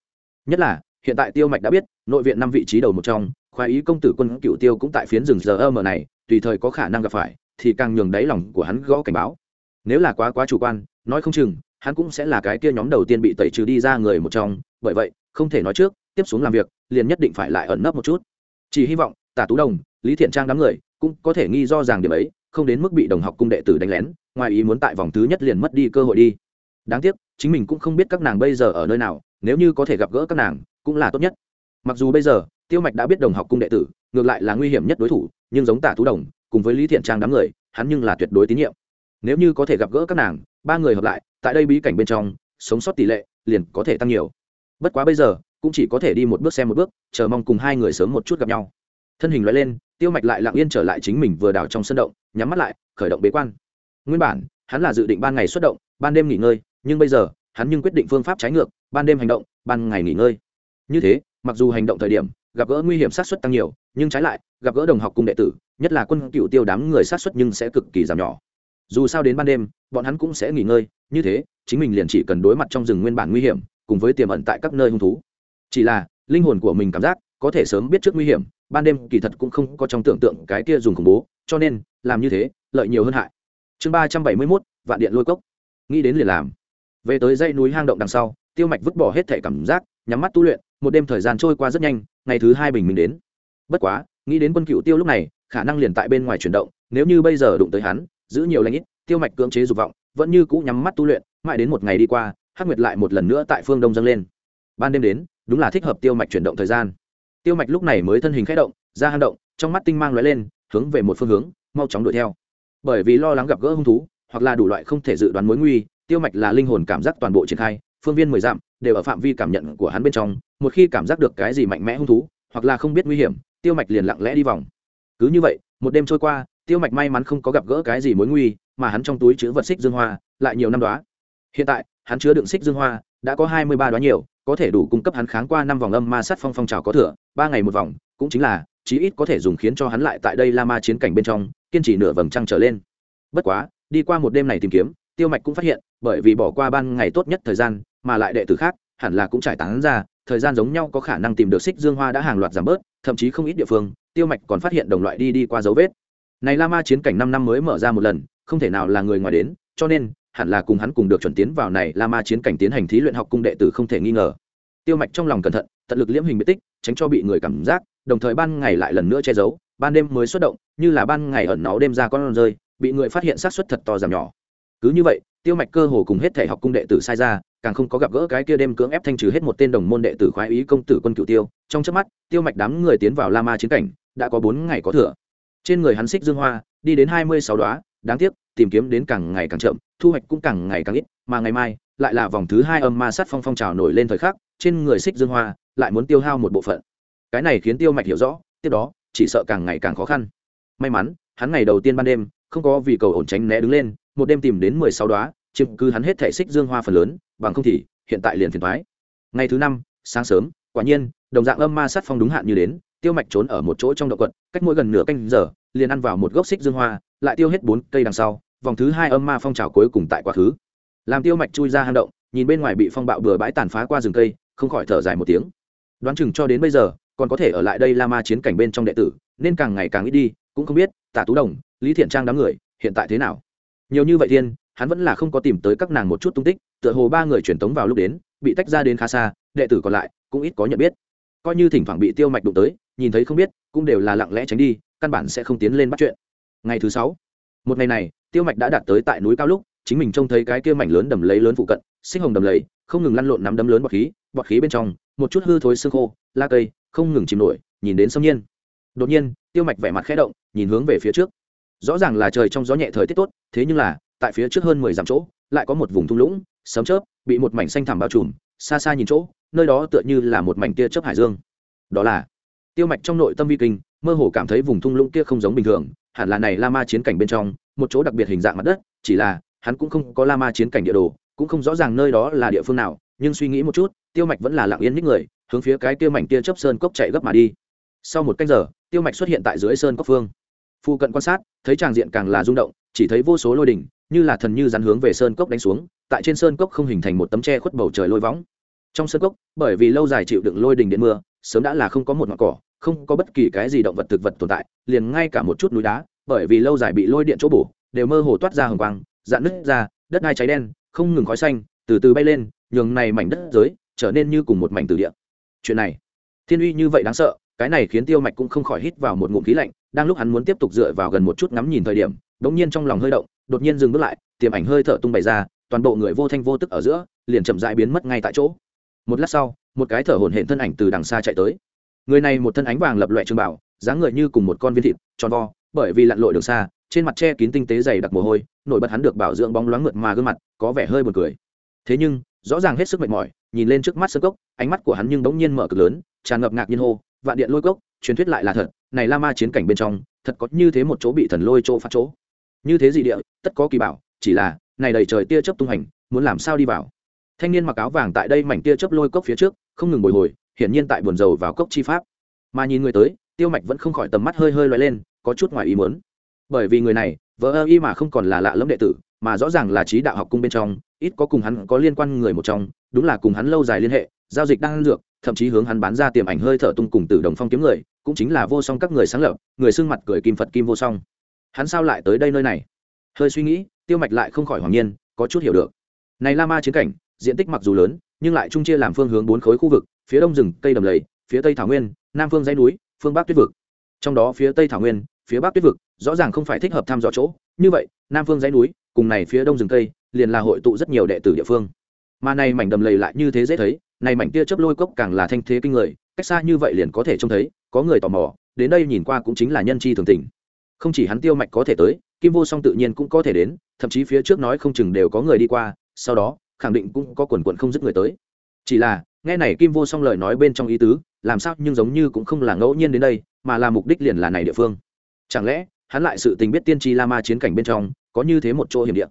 Nhất là, hiện tại tiêu mạch đã biết, nội viện năm vị trí đầu một trong, khoái ý công tử quân cựu tiêu cũng tại phiến rừng giờ âm này, tùy thời có khả năng gặp phải thì càng nhường đáy lòng của hắn gõ cảnh báo. Nếu là quá quá chủ quan, nói không chừng, hắn cũng sẽ là cái kia nhóm đầu tiên bị tẩy trừ đi ra người một trong. Bởi vậy, không thể nói trước, tiếp xuống làm việc, liền nhất định phải lại ẩn nấp một chút. Chỉ hy vọng, tả tú đồng, lý thiện trang đám người, cũng có thể nghi do rằng điểm ấy, không đến mức bị đồng học cung đệ tử đánh lén, ngoài ý muốn tại vòng thứ nhất liền mất đi cơ hội đi. Đáng tiếc, chính mình cũng không biết các nàng bây giờ ở nơi nào, nếu như có thể gặp gỡ các nàng, cũng là tốt nhất. Mặc dù bây giờ, tiêu mạch đã biết đồng học cung đệ tử, ngược lại là nguy hiểm nhất đối thủ, nhưng giống tả tú đồng cùng với lý thiện trang đám người, hắn nhưng là tuyệt đối tín nhiệm. Nếu như có thể gặp gỡ các nàng, ba người hợp lại, tại đây bí cảnh bên trong, sống sót tỷ lệ liền có thể tăng nhiều. Bất quá bây giờ, cũng chỉ có thể đi một bước xem một bước, chờ mong cùng hai người sớm một chút gặp nhau. Thân hình loại lên, tiêu mạch lại lặng yên trở lại chính mình vừa đào trong sân động, nhắm mắt lại, khởi động bế quan. Nguyên bản, hắn là dự định ban ngày xuất động, ban đêm nghỉ ngơi, nhưng bây giờ, hắn nhưng quyết định phương pháp trái ngược, ban đêm hành động, ban ngày nghỉ ngơi. Như thế, mặc dù hành động thời điểm gặp gỡ nguy hiểm sát xuất tăng nhiều, nhưng trái lại, gặp gỡ đồng học cùng đệ tử, nhất là quân cựu tiêu đám người sát xuất nhưng sẽ cực kỳ giảm nhỏ. Dù sao đến ban đêm, bọn hắn cũng sẽ nghỉ ngơi, như thế, chính mình liền chỉ cần đối mặt trong rừng nguyên bản nguy hiểm, cùng với tiềm ẩn tại các nơi hung thú. Chỉ là, linh hồn của mình cảm giác, có thể sớm biết trước nguy hiểm, ban đêm kỳ thật cũng không có trong tưởng tượng cái kia dùng khủng bố, cho nên, làm như thế, lợi nhiều hơn hại. Chương ba trăm bảy mươi mốt, vạn điện lôi cốc. Nghĩ đến liền làm. Về tới dãy núi hang động đằng sau, tiêu mạch vứt bỏ hết thể cảm giác, nhắm mắt tu luyện một đêm thời gian trôi qua rất nhanh, ngày thứ hai bình minh đến. Bất quá, nghĩ đến quân cựu tiêu lúc này, khả năng liền tại bên ngoài chuyển động, nếu như bây giờ đụng tới hắn, giữ nhiều lãnh ít, tiêu mạch cưỡng chế dục vọng, vẫn như cũ nhắm mắt tu luyện, mãi đến một ngày đi qua, hắc nguyệt lại một lần nữa tại phương đông dâng lên. Ban đêm đến, đúng là thích hợp tiêu mạch chuyển động thời gian. Tiêu mạch lúc này mới thân hình k h ẽ động ra hang động, trong mắt tinh mang lóe lên, hướng về một phương hướng, mau chóng đuổi theo. Bởi vì lo lắng gặp gỡ hung thú, hoặc là đủ loại không thể dự đoán mối nguy, tiêu mạch là linh hồn cảm giác toàn bộ triển khai, phương viên mười dặm, đều ở phạm vi cảm nhận của hắn bên trong một khi cảm giác được cái gì mạnh mẽ hung thú, hoặc là không biết nguy hiểm, tiêu mạch liền lặng lẽ đi vòng. Cứ như vậy, một đêm trôi qua, tiêu mạch may mắn không có gặp gỡ cái gì mối nguy, mà hắn trong túi chứa vật xích dương hoa, lại nhiều năm đoá hiện tại, hắn chứa đựng xích dương hoa, đã có hai mươi ba đoá nhiều, có thể đủ cung cấp hắn kháng qua năm vòng âm ma sát phong phong trào có thừa, ba ngày một vòng, cũng chính là, chí ít có thể dùng khiến cho hắn lại tại đây la ma chiến cảnh bên trong, kiên trì nửa vầng trăng trở lên. Bất quá, đi qua một đêm này tìm kiếm, tiêu mạch cũng phát hiện, bởi vì bỏ qua ban ngày tốt nhất thời gian, mà lại đệ tử khác, hẳn là cũng trải tán ra thời gian giống nhau có khả năng tìm được xích dương hoa đã hàng loạt giảm bớt, thậm chí không ít địa phương, tiêu mạch còn phát hiện đồng loại đi đi qua dấu vết. Này la ma chiến cảnh năm năm mới mở ra một lần, không thể nào là người ngoài đến, cho nên, hẳn là cùng hắn cùng được chuẩn tiến vào này la ma chiến cảnh tiến hành thí luyện học cung đệ tử không thể nghi ngờ. Tiêu mạch trong lòng cẩn thận, tận lực liễm hình biệt tích, tránh cho bị người cảm giác, đồng thời ban ngày lại lần nữa che giấu, ban đêm mới xuất động, như là ban ngày ẩn náu đêm ra con rơi, bị người phát hiện sát xuất thật to giảm nhỏ. Cứ như vậy, tiêu mạch cơ hồ cùng hết thể học cung đệ tử sai ra càng không có gặp gỡ cái kia đêm cưỡng ép thanh trừ hết một tên đồng môn đệ tử khoái ý công tử quân cựu tiêu. Trong chớp mắt, tiêu mạch đám người tiến vào la ma chiến cảnh, đã có bốn ngày có thừa. Trên người hắn xích dương hoa, đi đến hai mươi sáu đoá đáng tiếc, tìm kiếm đến càng ngày càng chậm, thu hoạch cũng càng ngày càng ít, mà ngày mai, lại là vòng thứ hai âm ma sát phong phong trào nổi lên thời khắc, trên người xích dương hoa lại muốn tiêu hao một bộ phận. Cái này khiến tiêu mạch hiểu rõ, tiếp đó, chỉ sợ càng ngày càng khó khăn. May mắn, hắn ngày đầu tiên ban đêm, không có vì cầu ổn tránh né đứng lên, một đêm tìm đến mười sáu đoá chiếm cứ hắn hết thể xích dương hoa phần lớn, bằng không thì, hiện tại liền phiền thoái ngày thứ năm, sáng sớm, quả nhiên, đồng dạng âm ma sát phong đúng hạn như đến, tiêu mạch trốn ở một chỗ trong động quật, cách mỗi gần nửa canh giờ, liền ăn vào một gốc xích dương hoa, lại tiêu hết bốn cây đằng sau, vòng thứ hai âm ma phong trào cuối cùng tại quá khứ. Làm tiêu mạch chui ra hang động, nhìn bên ngoài bị phong bạo bừa bãi tàn phá qua rừng cây, không khỏi thở dài một tiếng. Đoán chừng cho đến bây giờ, còn có thể ở lại đây la ma chiến cảnh bên trong đệ tử, nên càng ngày càng ít đi, cũng không biết tả tú đồng, lý thiện trang đám người, hiện tại thế nào? Nhiều như vậy thiên hắn vẫn là không có tìm tới các nàng một chút tung tích, tựa hồ ba người truyền tống vào lúc đến, bị tách ra đến khá xa, đệ tử còn lại cũng ít có nhận biết. Coi như thỉnh thoảng bị tiêu mạch đụng tới, nhìn thấy không biết, cũng đều là lặng lẽ tránh đi, căn bản sẽ không tiến lên bắt chuyện. Ngày thứ sáu, một ngày này, tiêu mạch đã đạt tới tại núi cao lúc, chính mình trông thấy cái kia mảnh lớn đầm lấy lớn phụ cận sinh hồng đầm lấy không ngừng lăn lộn nắm đấm lớn bọt khí bọt khí bên trong, một chút hư thối xương khô la cây, không ngừng chìm nổi, nhìn đến sâm nhiên. Đột nhiên, tiêu mạch vẻ mặt khẽ động, nhìn hướng về phía trước. Rõ ràng là trời trong gió nhẹ thời tiết tốt, thế nhưng là tại phía trước hơn mười dặm chỗ, lại có một vùng thung lũng, sấm chớp, bị một mảnh xanh thẳm bao trùm, xa xa nhìn chỗ, nơi đó tựa như là một mảnh tia chớp hải dương. Đó là tiêu mạch trong nội tâm vi kinh, mơ hồ cảm thấy vùng thung lũng kia không giống bình thường, hẳn là này la ma chiến cảnh bên trong, một chỗ đặc biệt hình dạng mặt đất, chỉ là hắn cũng không có la ma chiến cảnh địa đồ, cũng không rõ ràng nơi đó là địa phương nào, nhưng suy nghĩ một chút, tiêu mạch vẫn là lặng yên nhích người, hướng phía cái kia mảnh tia chớp sơn cốc chạy gấp mà đi. Sau một canh giờ, tiêu mạch xuất hiện tại dưới sơn cốc phương. Phu cận quan sát, thấy tràng diện càng là rung động, chỉ thấy vô số lôi đỉnh như là thần như rắn hướng về sơn cốc đánh xuống, tại trên sơn cốc không hình thành một tấm tre khuất bầu trời lôi võng. Trong sơn cốc, bởi vì lâu dài chịu đựng lôi đình điện mưa, sớm đã là không có một ngọn cỏ, không có bất kỳ cái gì động vật thực vật tồn tại, liền ngay cả một chút núi đá, bởi vì lâu dài bị lôi điện chỗ bổ, đều mơ hồ toát ra hồng quang, dạn nứt ra, đất đai cháy đen, không ngừng khói xanh, từ từ bay lên, nhường này mảnh đất giới trở nên như cùng một mảnh từ địa. Chuyện này, thiên uy như vậy đáng sợ, cái này khiến tiêu mạch cũng không khỏi hít vào một ngụm khí lạnh, đang lúc hắn muốn tiếp tục dựa vào gần một chút ngắm nhìn thời điểm, đột nhiên trong lòng hơi động đột nhiên dừng bước lại, tiềm ảnh hơi thở tung bày ra, toàn bộ người vô thanh vô tức ở giữa, liền chậm rãi biến mất ngay tại chỗ. Một lát sau, một cái thở hổn hển thân ảnh từ đằng xa chạy tới. Người này một thân ánh vàng lập loè trường bảo, dáng người như cùng một con viên thịt, tròn vo, bởi vì lặn lội đường xa, trên mặt che kín tinh tế dày đặc mồ hôi, nổi bật hắn được bảo dưỡng bóng loáng mượt mà gương mặt, có vẻ hơi buồn cười. Thế nhưng, rõ ràng hết sức mệt mỏi, nhìn lên trước mắt sơ cốc, ánh mắt của hắn nhưng bỗng nhiên mở cực lớn, tràn ngập ngạc nhiên hô, vạn điện lôi cốc, truyền thuyết lại là thật, này la ma chiến cảnh bên trong, thật có như thế một chỗ bị thần lôi chỗ phát chỗ như thế gì địa, tất có kỳ bảo, chỉ là, này đầy trời tia chớp tung hành muốn làm sao đi vào? Thanh niên mặc áo vàng tại đây mảnh tia chớp lôi cốc phía trước, không ngừng bồi hồi, hiển nhiên tại buồn dầu vào cốc chi pháp. Mà nhìn người tới, tiêu mạch vẫn không khỏi tầm mắt hơi hơi loay lên, có chút ngoài ý muốn. Bởi vì người này vợ ơ y mà không còn là lạ lẫm đệ tử, mà rõ ràng là trí đạo học cung bên trong, ít có cùng hắn có liên quan người một trong, đúng là cùng hắn lâu dài liên hệ, giao dịch đang dược, thậm chí hướng hắn bán ra tiềm ảnh hơi thở tung cùng từ đồng phong kiếm người, cũng chính là vô song các người sáng lập, người xưng mặt cười kim phật kim vô song hắn sao lại tới đây nơi này? Hơi suy nghĩ, tiêu mạch lại không khỏi hoàng nhiên, có chút hiểu được. Này la ma chiến cảnh, diện tích mặc dù lớn, nhưng lại chung chia làm phương hướng bốn khối khu vực, phía đông rừng cây đầm lầy, phía tây thảo nguyên, nam phương dãy núi, phương bắc tuyết vực. Trong đó phía tây thảo nguyên, phía bắc tuyết vực, rõ ràng không phải thích hợp thăm dò chỗ. Như vậy, nam phương dãy núi, cùng này phía đông rừng cây liền là hội tụ rất nhiều đệ tử địa phương. Mà này mảnh đầm lầy lại như thế dễ thấy, này mảnh tia chớp lôi cốc càng là thanh thế kinh người, cách xa như vậy liền có thể trông thấy, có người tò mò, đến đây nhìn qua cũng chính là nhân chi thường tình không chỉ hắn tiêu mạch có thể tới, kim vô song tự nhiên cũng có thể đến, thậm chí phía trước nói không chừng đều có người đi qua, sau đó, khẳng định cũng có quần quận không dứt người tới. Chỉ là, nghe này kim vô song lời nói bên trong ý tứ, làm sao nhưng giống như cũng không là ngẫu nhiên đến đây, mà là mục đích liền là này địa phương. Chẳng lẽ, hắn lại sự tình biết tiên tri la ma chiến cảnh bên trong, có như thế một chỗ hiểm địa?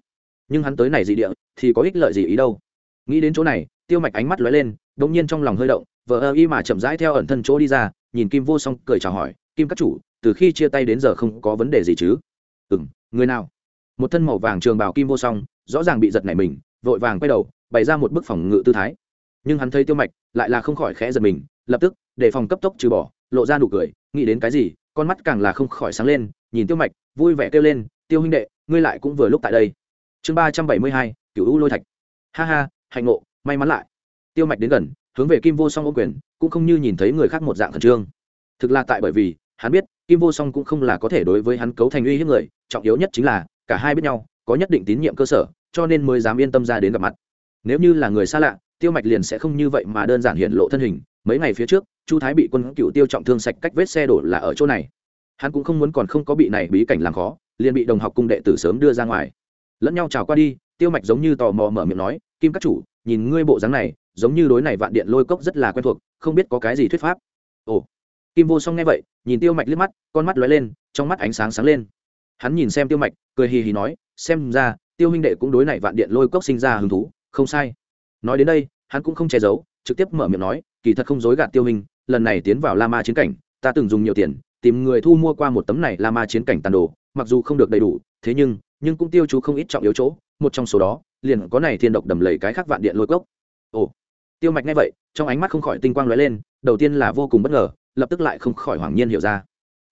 Nhưng hắn tới này dị địa, thì có ích lợi gì ý đâu? Nghĩ đến chỗ này, tiêu mạch ánh mắt lóe lên đ ỗ n g nhiên trong lòng hơi động vợ ơ y mà chậm rãi theo ẩn thân chỗ đi ra, nhìn kim vô song cười chào hỏi, kim các chủ từ khi chia tay đến giờ không có vấn đề gì chứ? Ừ m người nào? Một thân màu vàng trường bào kim vô song, rõ ràng bị giật nảy mình, vội vàng quay đầu, bày ra một bức phòng ngự tư thái. Nhưng hắn thấy tiêu mạch lại là không khỏi khẽ giật mình, lập tức, để phòng cấp tốc trừ bỏ, lộ ra nụ cười, nghĩ đến cái gì, con mắt càng là không khỏi sáng lên, nhìn tiêu mạch, vui vẻ kêu lên, tiêu huynh đệ, ngươi lại cũng vừa lúc tại đây. Chương ba trăm bảy mươi hai cựu u lôi thạch. Ha ha, hạnh ngộ, may mắn lại. Tiêu mạch đến gần, hướng về kim vô song ô quyền, cũng không như nhìn thấy người khác một dạng khẩn trương. Thực là tại bởi vì hắn biết, kim vô song cũng không là có thể đối với hắn cấu thành uy hiếp người, trọng yếu nhất chính là, cả hai biết nhau, có nhất định tín nhiệm cơ sở, cho nên mới dám yên tâm ra đến gặp mặt. Nếu như là người xa lạ, tiêu mạch liền sẽ không như vậy mà đơn giản hiện lộ thân hình. Mấy ngày phía trước, chu thái bị quân cựu tiêu trọng thương sạch cách vết xe đổ là ở chỗ này. Hắn cũng không muốn còn không có bị này bí cảnh làm khó, liền bị đồng học cung đệ tử sớm đưa ra ngoài. Lẫn nhau chào qua đi, tiêu mạch giống như tò mò mở miệng nói, kim các chủ, nhìn ngươi bộ dáng này, giống như đối này vạn điện lôi cốc rất là quen thuộc, không biết có cái gì thuyết pháp? Ồ kim vô song nghe vậy, nhìn tiêu mạch liếc mắt, con mắt lóe lên, trong mắt ánh sáng sáng lên. Hắn nhìn xem tiêu mạch, cười hì hì nói, xem ra, tiêu huynh đệ cũng đối này vạn điện lôi cốc sinh ra hứng thú, không sai. Nói đến đây, hắn cũng không che giấu, trực tiếp mở miệng nói, kỳ thật không dối gạt tiêu huynh, lần này tiến vào la ma chiến cảnh, ta từng dùng nhiều tiền, tìm người thu mua qua một tấm này la ma chiến cảnh tàn đồ, mặc dù không được đầy đủ, thế nhưng nhưng cũng tiêu chú không ít trọng yếu chỗ, một trong số đó, liền có này thiên độc đầm lầy cái khác vạn điện lôi cốc. Ồ. Tiêu mạch nghe vậy, trong ánh mắt không khỏi tinh quang lóe lên, đầu tiên là vô cùng bất ngờ lập tức lại không khỏi hoảng nhiên hiểu ra.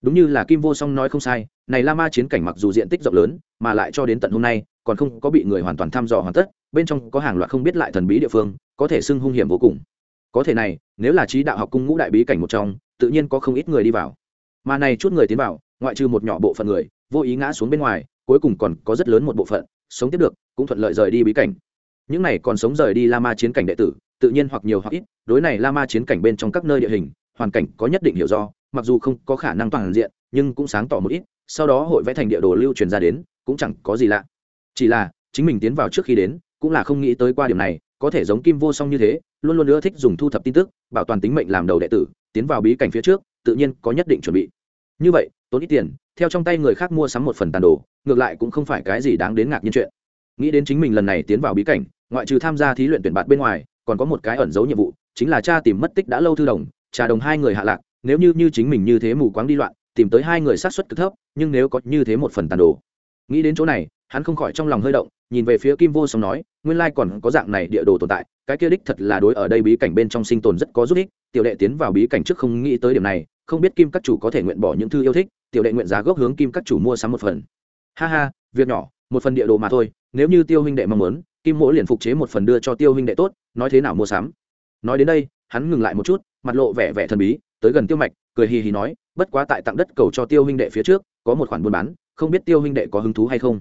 Đúng như là kim vô song nói không sai, này la ma chiến cảnh mặc dù diện tích rộng lớn, mà lại cho đến tận hôm nay, còn không có bị người hoàn toàn thăm dò hoàn tất, bên trong có hàng loạt không biết lại thần bí địa phương, có thể xưng hung hiểm vô cùng. Có thể này, nếu là trí đạo học cung ngũ đại bí cảnh một trong, tự nhiên có không ít người đi vào. Mà này chút người tiến vào, ngoại trừ một nhỏ bộ phận người, vô ý ngã xuống bên ngoài, cuối cùng còn có rất lớn một bộ phận, sống tiếp được, cũng thuận lợi rời đi bí cảnh. Những này còn sống rời đi la ma chiến cảnh đệ tử, tự nhiên hoặc nhiều hoặc ít, đối này la ma chiến cảnh bên trong các nơi địa hình hoàn cảnh có nhất định hiểu do, mặc dù không có khả năng toàn diện, nhưng cũng sáng tỏ một ít, sau đó hội vẽ thành địa đồ lưu truyền ra đến, cũng chẳng có gì lạ. Chỉ là, chính mình tiến vào trước khi đến, cũng là không nghĩ tới qua điểm này, có thể giống kim vô song như thế, luôn luôn ưa thích dùng thu thập tin tức, bảo toàn tính mệnh làm đầu đệ tử, tiến vào bí cảnh phía trước, tự nhiên có nhất định chuẩn bị. Như vậy, tốn ít tiền, theo trong tay người khác mua sắm một phần tàn đồ, ngược lại cũng không phải cái gì đáng đến ngạc nhiên chuyện. Nghĩ đến chính mình lần này tiến vào bí cảnh, ngoại trừ tham gia thí luyện tuyển bạn bên ngoài, còn có một cái ẩn dấu nhiệm vụ, chính là cha tìm mất tích đã lâu thư đồng trà đồng hai người hạ lạc, nếu như như chính mình như thế mù quáng đi loạn, tìm tới hai người sát xuất cực thấp, nhưng nếu có như thế một phần tàn đồ. Nghĩ đến chỗ này, hắn không khỏi trong lòng hơi động, nhìn về phía kim vô song nói, nguyên lai còn có dạng này địa đồ tồn tại, cái kia đích thật là đối ở đây bí cảnh bên trong sinh tồn rất có giúp ích, tiểu đệ tiến vào bí cảnh trước không nghĩ tới điểm này, không biết kim các chủ có thể nguyện bỏ những thư yêu thích, tiểu đệ nguyện giá gốc hướng kim các chủ mua sắm một phần. Ha ha, việc nhỏ, một phần địa đồ mà thôi, nếu như tiêu huynh đệ mong muốn, kim mỗi liền phục chế một phần đưa cho tiêu huynh đệ tốt, nói thế nào mua sắm? Nói đến đây hắn ngừng lại một chút, mặt lộ vẻ vẻ thần bí, tới gần tiêu mạch, cười hì hì nói, bất quá tại tặng đất cầu cho tiêu huynh đệ phía trước, có một khoản buôn bán, không biết tiêu huynh đệ có hứng thú hay không?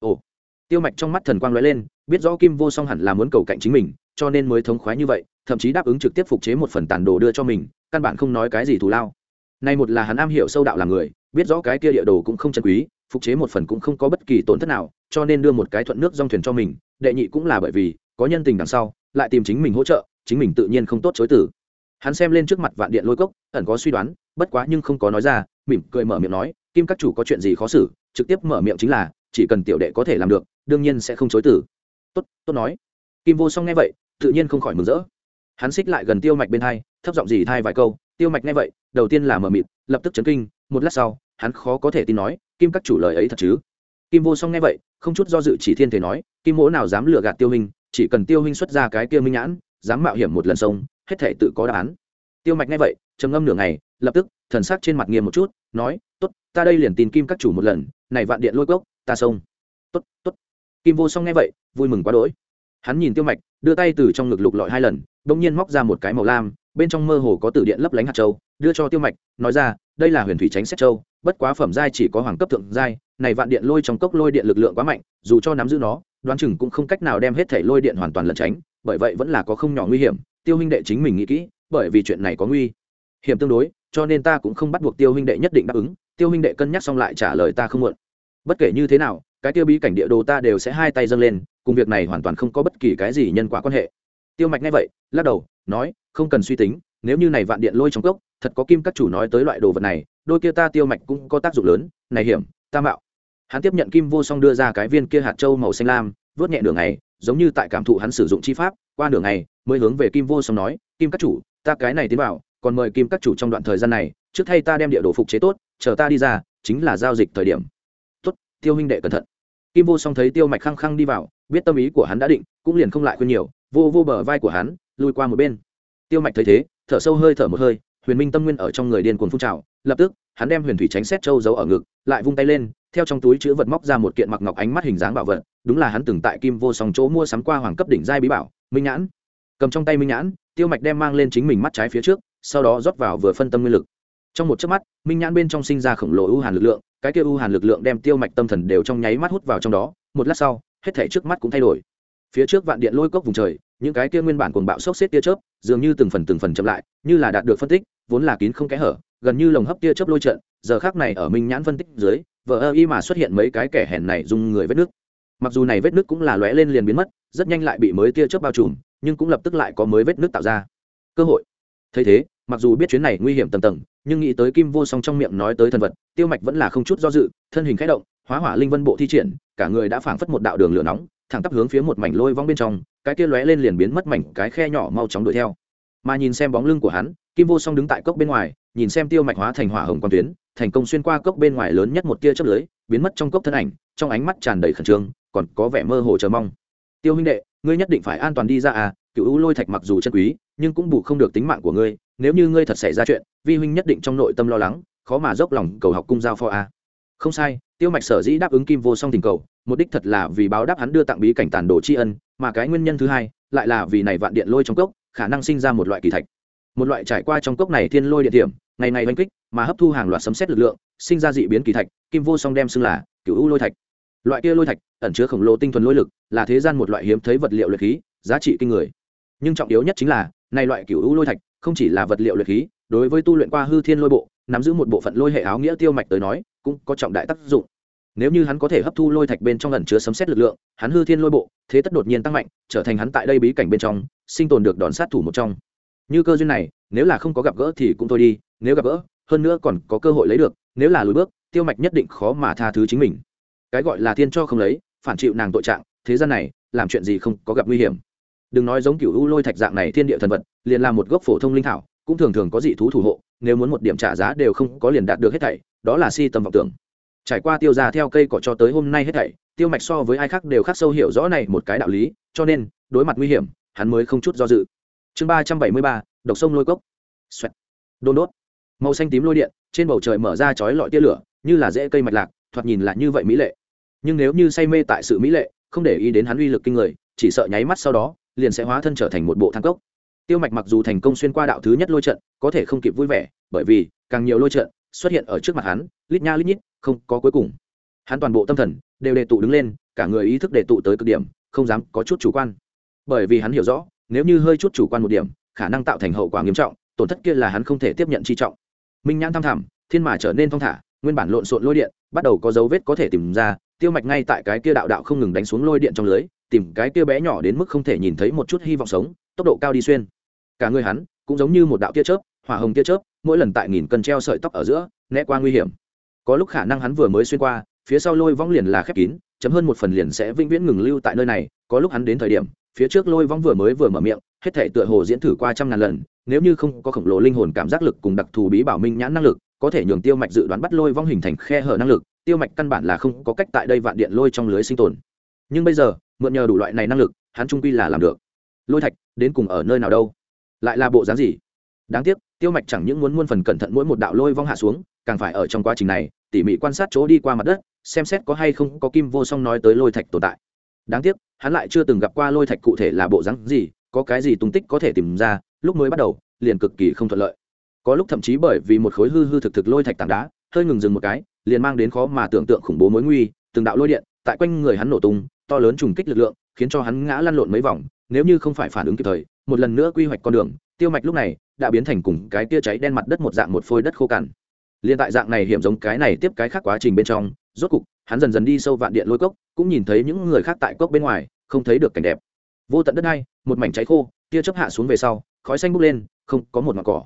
Ồ. Tiêu mạch trong mắt thần quang lóe lên, biết rõ kim vô song hẳn là muốn cầu cạnh chính mình, cho nên mới thống khoái như vậy, thậm chí đáp ứng trực tiếp phục chế một phần tàn đồ đưa cho mình, căn bản không nói cái gì thù lao. Nay một là hắn am hiểu sâu đạo là người, biết rõ cái kia địa đồ cũng không chân quý, phục chế một phần cũng không có bất kỳ tổn thất nào, cho nên đưa một cái thuận nước dòng thuyền cho mình, đệ nhị cũng là bởi vì có nhân tình đằng sau, lại tìm chính mình hỗ trợ chính mình tự nhiên không tốt chối tử hắn xem lên trước mặt vạn điện lôi cốc, ẩn có suy đoán, bất quá nhưng không có nói ra, mỉm cười mở miệng nói, kim các chủ có chuyện gì khó xử, trực tiếp mở miệng chính là, chỉ cần tiểu đệ có thể làm được, đương nhiên sẽ không chối tử tốt tốt nói. Kim vô song nghe vậy, tự nhiên không khỏi mừng rỡ. Hắn xích lại gần tiêu mạch bên hai, thấp giọng gì thai vài câu, tiêu mạch nghe vậy, đầu tiên là mờ mịt lập tức chấn kinh, một lát sau, hắn khó có thể tin nói, kim các chủ lời ấy thật chứ? Kim vô song nghe vậy, không chút do dự chỉ thiên thể nói, kim mỗ nào dám lừa gạt tiêu hình chỉ cần tiêu hình xuất ra cái kia minh nhãn dám mạo hiểm một lần sông, hết thể tự có đáp án. Tiêu mạch nghe vậy, trầm ngâm nửa ngày, lập tức, thần sắc trên mặt nghiêm một chút, nói, tốt, ta đây liền tin kim các chủ một lần, này vạn điện lôi cốc, ta sông. Tốt tốt. Kim vô song nghe vậy, vui mừng quá đỗi. Hắn nhìn tiêu mạch, đưa tay từ trong ngực lục lọi hai lần bỗng nhiên móc ra một cái màu lam, bên trong mơ hồ có từ điện lấp lánh hạt châu, đưa cho tiêu mạch, nói ra, đây là huyền thủy tránh xét châu, bất quá phẩm giai chỉ có hoàng cấp thượng giai, này vạn điện lôi trong cốc lôi điện lực lượng quá mạnh, dù cho nắm giữ nó, đoán chừng cũng không cách nào đem hết thể lôi điện hoàn toàn lẩn tránh bởi vậy vẫn là có không nhỏ nguy hiểm, tiêu huynh đệ chính mình nghĩ kỹ, bởi vì chuyện này có nguy hiểm tương đối, cho nên ta cũng không bắt buộc tiêu huynh đệ nhất định đáp ứng, tiêu huynh đệ cân nhắc xong lại trả lời ta không muộn. Bất kể như thế nào, cái tiêu bí cảnh địa đồ ta đều sẽ hai tay dâng lên, cùng việc này hoàn toàn không có bất kỳ cái gì nhân quả quan hệ. Tiêu mạch nghe vậy, lắc đầu, nói, không cần suy tính, nếu như này vạn điện lôi trong cốc, thật có kim các chủ nói tới loại đồ vật này, đôi kia ta tiêu mạch cũng có tác dụng lớn, này hiểm, ta mạo. Hắn tiếp nhận kim vô song đưa ra cái viên kia hạt châu màu xanh lam vớt nhẹ đường này giống như tại cảm thụ hắn sử dụng chi pháp, qua đường này mới hướng về kim vô song nói, kim các chủ, ta cái này tiến vào, còn mời kim các chủ trong đoạn thời gian này, trước thay ta đem địa đồ phục chế tốt, chờ ta đi ra, chính là giao dịch thời điểm. Tốt, tiêu huynh đệ cẩn thận. Kim vô song thấy tiêu mạch khăng khăng đi vào, biết tâm ý của hắn đã định, cũng liền không lại khuyên nhiều, vô vô bờ vai của hắn lùi qua một bên. Tiêu mạch thấy thế, thở sâu hơi thở một hơi, huyền minh tâm nguyên ở trong người điên cuồng phun trào, lập tức, hắn đem huyền thủy tránh xét châu giấu ở ngực, lại vung tay lên, theo trong túi chữ vật móc ra một kiện mặc ngọc ánh mắt hình dáng bảo vật đúng là hắn từng tại kim vô song chỗ mua sắm qua hoàng cấp đỉnh giai bí bảo, minh nhãn. Cầm trong tay minh nhãn, tiêu mạch đem mang lên chính mình mắt trái phía trước, sau đó rót vào vừa phân tâm nguyên lực. Trong một chớp mắt, minh nhãn bên trong sinh ra khổng lồ ưu hàn lực lượng, cái kia ưu hàn lực lượng đem tiêu mạch tâm thần đều trong nháy mắt hút vào trong đó, một lát sau, hết thể trước mắt cũng thay đổi. Phía trước vạn điện lôi cốc vùng trời, những cái kia nguyên bản cuồng bạo sốc xếp tia chớp, dường như từng phần từng phần chậm lại, như là đạt được phân tích, vốn là kín không kẽ hở, gần như lồng hấp tia chớp lôi trận, giờ khác này ở minh nhãn phân tích dưới vợ ơ y mà xuất hiện mấy cái kẻ hèn này dùng người vết nước mặc dù này vết nước cũng là lóe lên liền biến mất, rất nhanh lại bị mới tia chớp bao trùm, nhưng cũng lập tức lại có mới vết nước tạo ra. Cơ hội. Thấy thế, mặc dù biết chuyến này nguy hiểm tầm tầng, nhưng nghĩ tới kim vô song trong miệng nói tới thần vật, tiêu mạch vẫn là không chút do dự, thân hình khẽ động, hóa hỏa linh vân bộ thi triển, cả người đã phảng phất một đạo đường lửa nóng, thẳng tắp hướng phía một mảnh lôi vong bên trong, cái kia lóe lên liền biến mất mảnh cái khe nhỏ mau chóng đuổi theo. Mà nhìn xem bóng lưng của hắn, kim vô song đứng tại cốc bên ngoài, nhìn xem tiêu mạch hóa thành hỏa hồng quang tuyến, thành công xuyên qua cốc bên ngoài lớn nhất một tia chớp lưới, biến mất trong cốc thân ảnh, trong ánh mắt tràn đầy khẩn trương còn có vẻ mơ hồ chờ mong. Tiêu huynh đệ, ngươi nhất định phải an toàn đi ra à cựu U lôi thạch mặc dù chân quý, nhưng cũng bù không được tính mạng của ngươi, nếu như ngươi thật xảy ra chuyện, vi huynh nhất định trong nội tâm lo lắng, khó mà dốc lòng cầu học cung giao pho a à. không sai, tiêu mạch sở dĩ đáp ứng kim vô song tình cầu, mục đích thật là vì báo đáp hắn đưa tặng bí cảnh tàn đồ tri ân, mà cái nguyên nhân thứ hai, lại là vì này vạn điện lôi trong cốc, khả năng sinh ra một loại kỳ thạch. Một loại trải qua trong cốc này thiên lôi địa điểm, ngày ngày oanh kích, mà hấp thu hàng loạt sấm xét lực lượng, sinh ra dị biến kỳ thạch, kim vô song đem xưng là cựu u lôi thạch loại kia lôi thạch, ẩn chứa khổng lồ tinh thuần lôi lực, là thế gian một loại hiếm thấy vật liệu luyện khí, giá trị kinh người. Nhưng trọng yếu nhất chính là, này loại cựu u lôi thạch, không chỉ là vật liệu luyện khí, đối với tu luyện qua hư thiên lôi bộ, nắm giữ một bộ phận lôi hệ áo nghĩa tiêu mạch tới nói, cũng có trọng đại tác dụng. Nếu như hắn có thể hấp thu lôi thạch bên trong ẩn chứa sấm xét lực lượng, hắn hư thiên lôi bộ, thế tất đột nhiên tăng mạnh, trở thành hắn tại đây bí cảnh bên trong, sinh tồn được đòn sát thủ một trong. Như cơ duyên này, nếu là không có gặp gỡ thì cũng thôi đi, nếu gặp gỡ, hơn nữa còn có cơ hội lấy được, nếu là lùi bước, tiêu mạch nhất định khó mà tha thứ chính mình cái gọi là thiên cho không lấy, phản chịu nàng tội trạng, thế gian này, làm chuyện gì không có gặp nguy hiểm. Đừng nói giống kiểu u lôi thạch dạng này thiên địa thần vật, liền là một gốc phổ thông linh thảo, cũng thường thường có dị thú thủ hộ, nếu muốn một điểm trả giá đều không có liền đạt được hết thảy, đó là si tầm vọng tưởng. Trải qua tiêu ra theo cây cỏ cho tới hôm nay hết thảy, tiêu mạch so với ai khác đều khắc sâu hiểu rõ này một cái đạo lý, cho nên, đối mặt nguy hiểm, hắn mới không chút do dự. Chương ba trăm bảy mươi ba, độc sông lôi cốc. Xoẹt. Đôn đốt. Màu xanh tím lôi điện, trên bầu trời mở ra chói lọi tia lửa, như là rễ cây mạch lạc, thoạt nhìn là như vậy mỹ lệ nhưng nếu như say mê tại sự mỹ lệ, không để ý đến hắn uy lực kinh người, chỉ sợ nháy mắt sau đó, liền sẽ hóa thân trở thành một bộ thang cốc. Tiêu mạch mặc dù thành công xuyên qua đạo thứ nhất lôi trận, có thể không kịp vui vẻ, bởi vì càng nhiều lôi trận xuất hiện ở trước mặt hắn, lít nha lít nhít, không có cuối cùng. Hắn toàn bộ tâm thần đều đề tụ đứng lên, cả người ý thức đề tụ tới cực điểm, không dám có chút chủ quan. Bởi vì hắn hiểu rõ, nếu như hơi chút chủ quan một điểm, khả năng tạo thành hậu quả nghiêm trọng, tổn thất kia là hắn không thể tiếp nhận chi trọng. Minh nhãn thăm thẳm, thiên mà trở nên thong thả, nguyên bản lộn xộn lôi điện, bắt đầu có dấu vết có thể tìm ra tiêu mạch ngay tại cái kia đạo đạo không ngừng đánh xuống lôi điện trong lưới, tìm cái kia bé nhỏ đến mức không thể nhìn thấy một chút hy vọng sống, tốc độ cao đi xuyên. Cả người hắn cũng giống như một đạo tia chớp, hỏa hồng tia chớp, mỗi lần tại nghìn cân treo sợi tóc ở giữa, né qua nguy hiểm. Có lúc khả năng hắn vừa mới xuyên qua, phía sau lôi vong liền là khép kín, chấm hơn một phần liền sẽ vĩnh viễn ngừng lưu tại nơi này, có lúc hắn đến thời điểm, phía trước lôi vong vừa mới vừa mở miệng, hết thể tựa hồ diễn thử qua trăm ngàn lần, nếu như không có khổng lồ linh hồn cảm giác lực cùng đặc thù bí bảo minh nhãn năng lực, có thể nhường tiêu mạch dự đoán bắt lôi vong hình thành khe hở năng lực tiêu mạch căn bản là không có cách tại đây vạn điện lôi trong lưới sinh tồn. Nhưng bây giờ, mượn nhờ đủ loại này năng lực, hắn trung quy là làm được. Lôi thạch, đến cùng ở nơi nào đâu? Lại là bộ dáng gì? Đáng tiếc, tiêu mạch chẳng những muốn muôn phần cẩn thận mỗi một đạo lôi vong hạ xuống, càng phải ở trong quá trình này, tỉ mỉ quan sát chỗ đi qua mặt đất, xem xét có hay không có kim vô song nói tới lôi thạch tồn tại. Đáng tiếc, hắn lại chưa từng gặp qua lôi thạch cụ thể là bộ dáng gì, có cái gì tung tích có thể tìm ra, lúc mới bắt đầu, liền cực kỳ không thuận lợi. Có lúc thậm chí bởi vì một khối hư hư thực thực lôi thạch tảng đá, hơi ngừng dừng một cái liền mang đến khó mà tưởng tượng khủng bố mối nguy, từng đạo lôi điện tại quanh người hắn nổ tung, to lớn trùng kích lực lượng khiến cho hắn ngã lăn lộn mấy vòng, nếu như không phải phản ứng kịp thời, một lần nữa quy hoạch con đường, tiêu mạch lúc này đã biến thành cùng cái tia cháy đen mặt đất một dạng một phôi đất khô cằn. Liên tại dạng này hiểm giống cái này tiếp cái khác quá trình bên trong, rốt cục, hắn dần dần đi sâu vạn điện lôi cốc, cũng nhìn thấy những người khác tại cốc bên ngoài, không thấy được cảnh đẹp. Vô tận đất hay một mảnh cháy khô, tia chớp hạ xuống về sau, khói xanh bốc lên, không có một mặt cỏ.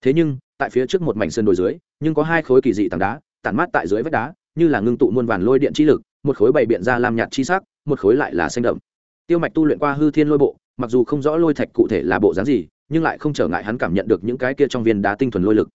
Thế nhưng, tại phía trước một mảnh sơn đồi dưới, nhưng có hai khối kỳ dị tảng đá tản mát tại dưới vách đá, như là ngưng tụ muôn vàn lôi điện chi lực, một khối bày biện ra làm nhạt chi sắc, một khối lại là xanh đậm. Tiêu mạch tu luyện qua hư thiên lôi bộ, mặc dù không rõ lôi thạch cụ thể là bộ dáng gì, nhưng lại không trở ngại hắn cảm nhận được những cái kia trong viên đá tinh thuần lôi lực.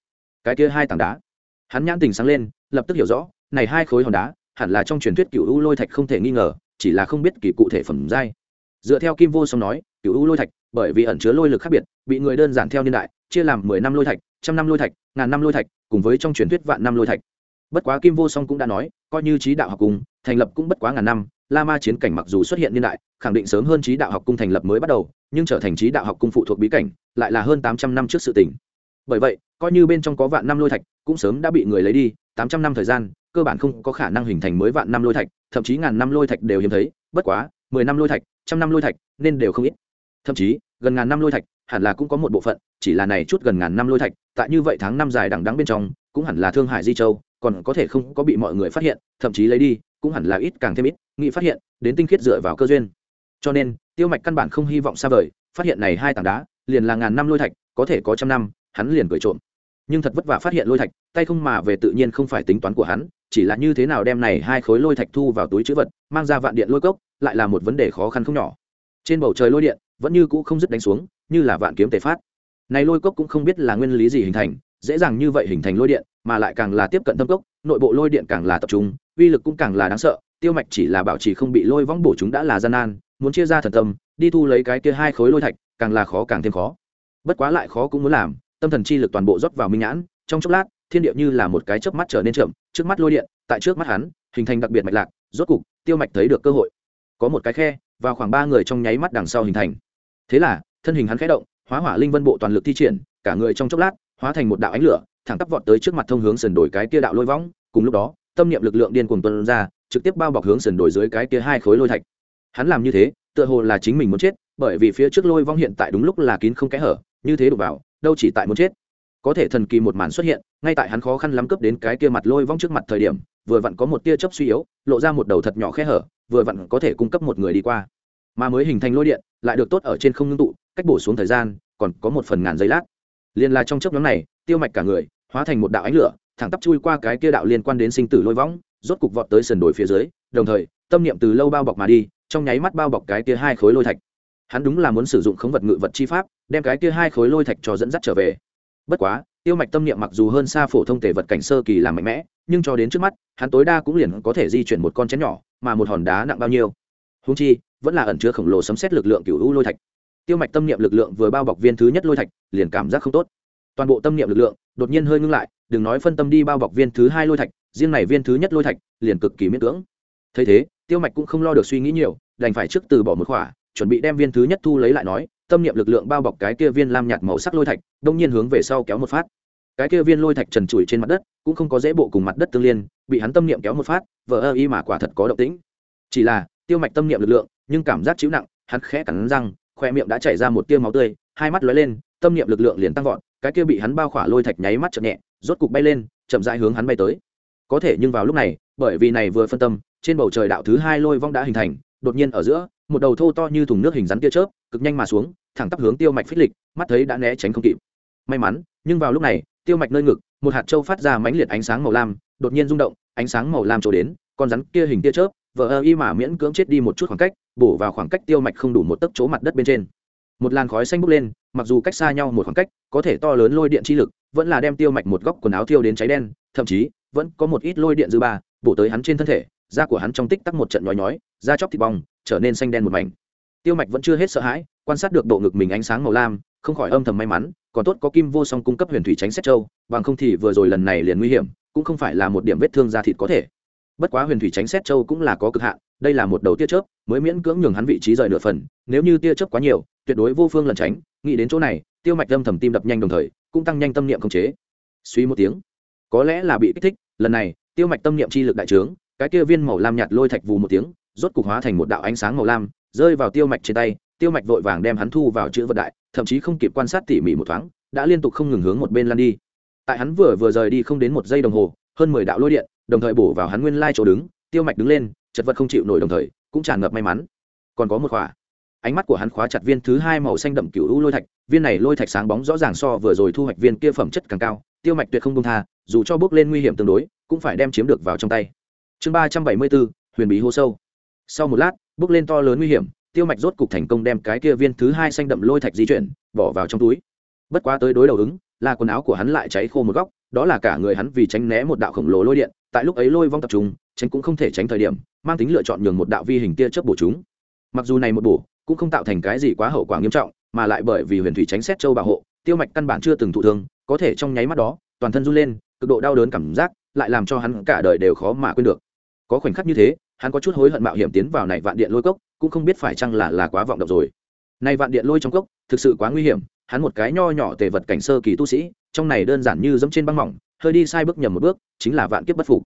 Cái kia hai tảng đá. Hắn nhãn tình sáng lên, lập tức hiểu rõ, này hai khối hòn đá, hẳn là trong truyền thuyết cựu u lôi thạch không thể nghi ngờ, chỉ là không biết kỳ cụ thể phẩm giai. Dựa theo kim vô song nói cựu u lôi thạch, bởi vì ẩn chứa lôi lực khác biệt, bị người đơn giản theo niên đại, chia làm mười năm lôi thạch, trăm năm lôi thạch, ngàn năm lôi thạch, cùng với trong truyền thuyết vạn năm lôi thạch bất quá kim vô song cũng đã nói, coi như trí đạo học cung thành lập cũng bất quá ngàn năm, la ma chiến cảnh mặc dù xuất hiện niên đại, khẳng định sớm hơn trí đạo học cung thành lập mới bắt đầu, nhưng trở thành trí đạo học cung phụ thuộc bí cảnh, lại là hơn tám trăm năm trước sự tỉnh bởi vậy, coi như bên trong có vạn năm lôi thạch, cũng sớm đã bị người lấy đi, tám trăm năm thời gian, cơ bản không có khả năng hình thành mới vạn năm lôi thạch, thậm chí ngàn năm lôi thạch đều hiếm thấy, bất quá, mười năm lôi thạch, trăm năm lôi thạch, nên đều không ít. Thậm chí, gần ngàn năm lôi thạch, hẳn là cũng có một bộ phận, chỉ là này chút gần ngàn năm lôi thạch, tại như vậy tháng năm dài đằng đắng bên trong, cũng hẳn là thương hải di châu còn có thể không có bị mọi người phát hiện, thậm chí lấy đi, cũng hẳn là ít càng thêm ít, nghị phát hiện, đến tinh khiết dựa vào cơ duyên. Cho nên, tiêu mạch căn bản không hy vọng xa vời, phát hiện này hai tảng đá, liền là ngàn năm lôi thạch, có thể có trăm năm, hắn liền cười trộm. Nhưng thật vất vả phát hiện lôi thạch, tay không mà về tự nhiên không phải tính toán của hắn, chỉ là như thế nào đem này hai khối lôi thạch thu vào túi chữ vật, mang ra vạn điện lôi cốc, lại là một vấn đề khó khăn không nhỏ. Trên bầu trời lôi điện, vẫn như cũ không dứt đánh xuống, như là vạn kiếm tề phát. Này lôi cốc cũng không biết là nguyên lý gì hình thành, dễ dàng như vậy hình thành lôi điện mà lại càng là tiếp cận tâm cốc, nội bộ lôi điện càng là tập trung, uy lực cũng càng là đáng sợ, tiêu mạch chỉ là bảo trì không bị lôi vong bổ chúng đã là gian nan, muốn chia ra thần tâm, đi thu lấy cái kia hai khối lôi thạch, càng là khó càng thêm khó. Bất quá lại khó cũng muốn làm, tâm thần chi lực toàn bộ rót vào minh nhãn, trong chốc lát, thiên địa như là một cái chớp mắt trở nên chậm, trước mắt lôi điện, tại trước mắt hắn, hình thành đặc biệt mạch lạc, rốt cục, tiêu mạch thấy được cơ hội. Có một cái khe, vào khoảng ba người trong nháy mắt đằng sau hình thành. Thế là, thân hình hắn khẽ động, hóa hỏa linh vân bộ toàn lực thi triển, cả người trong chốc lát, hóa thành một đạo ánh lửa thẳng tắp vọt tới trước mặt thông hướng sườn đổi cái kia đạo lôi võng, cùng lúc đó, tâm niệm lực lượng điên cuồng tuân ra, trực tiếp bao bọc hướng sườn đổi dưới cái kia hai khối lôi thạch. Hắn làm như thế, tựa hồ là chính mình muốn chết, bởi vì phía trước lôi vong hiện tại đúng lúc là kín không kẽ hở, như thế đụng vào, đâu chỉ tại muốn chết. Có thể thần kỳ một màn xuất hiện, ngay tại hắn khó khăn lắm cướp đến cái kia mặt lôi vong trước mặt thời điểm, vừa vặn có một tia chớp suy yếu, lộ ra một đầu thật nhỏ khe hở, vừa vặn có thể cung cấp một người đi qua. Mà mới hình thành lôi điện, lại được tốt ở trên không ngưng tụ, cách bổ xuống thời gian, còn có một phần ngàn giây lát. Liền là trong chớp nhóm này, tiêu mạch cả người hóa thành một đạo ánh lửa, thẳng tắp chui qua cái kia đạo liên quan đến sinh tử lôi võng, rốt cục vọt tới sườn đồi phía dưới, đồng thời, tâm niệm từ lâu bao bọc mà đi, trong nháy mắt bao bọc cái kia hai khối lôi thạch. Hắn đúng là muốn sử dụng khống vật ngự vật chi pháp, đem cái kia hai khối lôi thạch cho dẫn dắt trở về. Bất quá, tiêu mạch tâm niệm mặc dù hơn xa phổ thông tề vật cảnh sơ kỳ làm mạnh mẽ, nhưng cho đến trước mắt, hắn tối đa cũng liền có thể di chuyển một con chén nhỏ, mà một hòn đá nặng bao nhiêu. Húng chi, vẫn là ẩn chứa khổng lồ sấm xét lực lượng cựu u lôi thạch. Tiêu mạch tâm niệm lực lượng vừa bao bọc viên thứ nhất lôi thạch, liền cảm giác không tốt. Toàn bộ tâm niệm lực lượng đột nhiên hơi ngưng lại, đừng nói phân tâm đi bao bọc viên thứ hai lôi thạch, riêng này viên thứ nhất lôi thạch, liền cực kỳ miễn cưỡng. Thấy thế, tiêu mạch cũng không lo được suy nghĩ nhiều, đành phải trước từ bỏ một khỏa, chuẩn bị đem viên thứ nhất thu lấy lại nói, tâm niệm lực lượng bao bọc cái kia viên lam nhạt màu sắc lôi thạch, đông nhiên hướng về sau kéo một phát. Cái kia viên lôi thạch trần trụi trên mặt đất, cũng không có dễ bộ cùng mặt đất tương liên, bị hắn tâm niệm kéo một phát, vờ ơ y mà quả thật có động tĩnh. Chỉ là, tiêu mạch tâm niệm lực lượng, nhưng cảm giác chịu nặng, hắn khẽ cắn răng, khoe miệng đã chảy ra một tiêu máu tươi, hai mắt lóe lên, tâm niệm lực lượng liền tăng vọt cái kia bị hắn bao khỏa lôi thạch nháy mắt chậm nhẹ, rốt cục bay lên, chậm rãi hướng hắn bay tới. Có thể nhưng vào lúc này, bởi vì này vừa phân tâm, trên bầu trời đạo thứ hai lôi vong đã hình thành, đột nhiên ở giữa, một đầu thô to như thùng nước hình rắn tia chớp, cực nhanh mà xuống, thẳng tắp hướng tiêu mạch phích lịch, mắt thấy đã né tránh không kịp. May mắn, nhưng vào lúc này, tiêu mạch nơi ngực, một hạt trâu phát ra mãnh liệt ánh sáng màu lam, đột nhiên rung động, ánh sáng màu lam trổ đến, con rắn kia hình tia chớp, vờ ơ y mà miễn cưỡng chết đi một chút khoảng cách, bổ vào khoảng cách tiêu mạch không đủ một tấc chỗ mặt đất bên trên. Một làn khói xanh bốc lên mặc dù cách xa nhau một khoảng cách, có thể to lớn lôi điện chi lực, vẫn là đem tiêu mạch một góc quần áo thiêu đến cháy đen, thậm chí, vẫn có một ít lôi điện dư ba, bổ tới hắn trên thân thể, da của hắn trong tích tắc một trận nhói nhói, da chóc thịt bong, trở nên xanh đen một mảnh. Tiêu mạch vẫn chưa hết sợ hãi, quan sát được độ ngực mình ánh sáng màu lam, không khỏi âm thầm may mắn, còn tốt có kim vô song cung cấp huyền thủy tránh xét châu, bằng không thì vừa rồi lần này liền nguy hiểm, cũng không phải là một điểm vết thương da thịt có thể. Bất quá huyền thủy tránh xét châu cũng là có cực hạn, đây là một đầu tia chớp, mới miễn cưỡng nhường hắn vị trí rời nửa phần, nếu như tia chớp quá nhiều, tuyệt đối vô phương lần tránh nghĩ đến chỗ này, tiêu mạch âm thầm tim đập nhanh đồng thời, cũng tăng nhanh tâm niệm khống chế. Suy một tiếng, có lẽ là bị kích thích, lần này, tiêu mạch tâm niệm chi lực đại trướng, cái kia viên màu lam nhạt lôi thạch vù một tiếng, rốt cục hóa thành một đạo ánh sáng màu lam, rơi vào tiêu mạch trên tay, tiêu mạch vội vàng đem hắn thu vào chữ vật đại, thậm chí không kịp quan sát tỉ mỉ một thoáng, đã liên tục không ngừng hướng một bên lăn đi. Tại hắn vừa vừa rời đi không đến một giây đồng hồ, hơn mười đạo lôi điện, đồng thời bổ vào hắn nguyên lai chỗ đứng, tiêu mạch đứng lên, chật vật không chịu nổi đồng thời, cũng tràn ngập may mắn. Còn có một khỏa ánh mắt của hắn khóa chặt viên thứ hai màu xanh đậm cựu u lôi thạch, viên này lôi thạch sáng bóng rõ ràng so vừa rồi thu hoạch viên kia phẩm chất càng cao, tiêu mạch tuyệt không công tha, dù cho bước lên nguy hiểm tương đối, cũng phải đem chiếm được vào trong tay. Chương ba trăm bảy mươi bốn, huyền bí hô sâu. Sau một lát, bước lên to lớn nguy hiểm, tiêu mạch rốt cục thành công đem cái kia viên thứ hai xanh đậm lôi thạch di chuyển, bỏ vào trong túi. Bất quá tới đối đầu ứng, là quần áo của hắn lại cháy khô một góc, đó là cả người hắn vì tránh né một đạo khổng lồ lôi điện, tại lúc ấy lôi vong tập trung, tránh cũng không thể tránh thời điểm, mang tính lựa chọn nhường một đạo vi hình tia chớp bổ chúng. Mặc dù này một bổ cũng không tạo thành cái gì quá hậu quả nghiêm trọng, mà lại bởi vì huyền thủy tránh xét châu bảo hộ, tiêu mạch căn bản chưa từng thụ thương, có thể trong nháy mắt đó, toàn thân run lên, cực độ đau đớn cảm giác, lại làm cho hắn cả đời đều khó mà quên được. Có khoảnh khắc như thế, hắn có chút hối hận mạo hiểm tiến vào này vạn điện lôi cốc, cũng không biết phải chăng là là quá vọng động rồi. Này vạn điện lôi trong cốc, thực sự quá nguy hiểm, hắn một cái nho nhỏ tề vật cảnh sơ kỳ tu sĩ, trong này đơn giản như dẫm trên băng mỏng, hơi đi sai bước nhầm một bước, chính là vạn kiếp bất phục.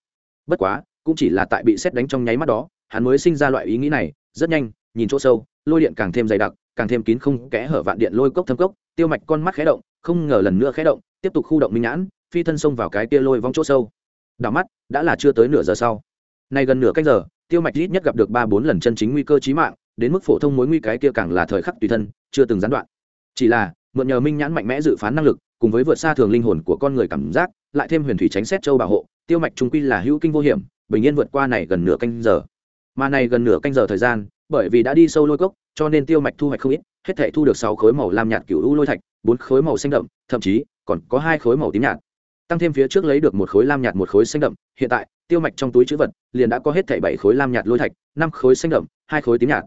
Bất quá, cũng chỉ là tại bị xét đánh trong nháy mắt đó, hắn mới sinh ra loại ý nghĩ này, rất nhanh, nhìn chỗ sâu lôi điện càng thêm dày đặc, càng thêm kín không kẽ hở vạn điện lôi cốc thâm cốc, tiêu mạch con mắt khé động, không ngờ lần nữa khé động, tiếp tục khu động minh nhãn, phi thân xông vào cái kia lôi vong chỗ sâu. Đảo mắt, đã là chưa tới nửa giờ sau. Nay gần nửa canh giờ, tiêu mạch ít nhất gặp được ba bốn lần chân chính nguy cơ chí mạng, đến mức phổ thông mối nguy cái kia càng là thời khắc tùy thân, chưa từng gián đoạn. Chỉ là, mượn nhờ minh nhãn mạnh mẽ dự phán năng lực, cùng với vượt xa thường linh hồn của con người cảm giác, lại thêm huyền thủy tránh xét châu bảo hộ, tiêu mạch trung quy là hữu kinh vô hiểm, bình yên vượt qua này gần nửa canh giờ. Mà này gần nửa canh giờ thời gian bởi vì đã đi sâu lôi cốc, cho nên tiêu mạch thu hoạch không ít, hết thể thu được sáu khối màu lam nhạt cựu u lôi thạch, bốn khối màu xanh đậm, thậm chí còn có hai khối màu tím nhạt. Tăng thêm phía trước lấy được một khối lam nhạt một khối xanh đậm, hiện tại, tiêu mạch trong túi chữ vật liền đã có hết thảy bảy khối lam nhạt lôi thạch, năm khối xanh đậm, hai khối tím nhạt.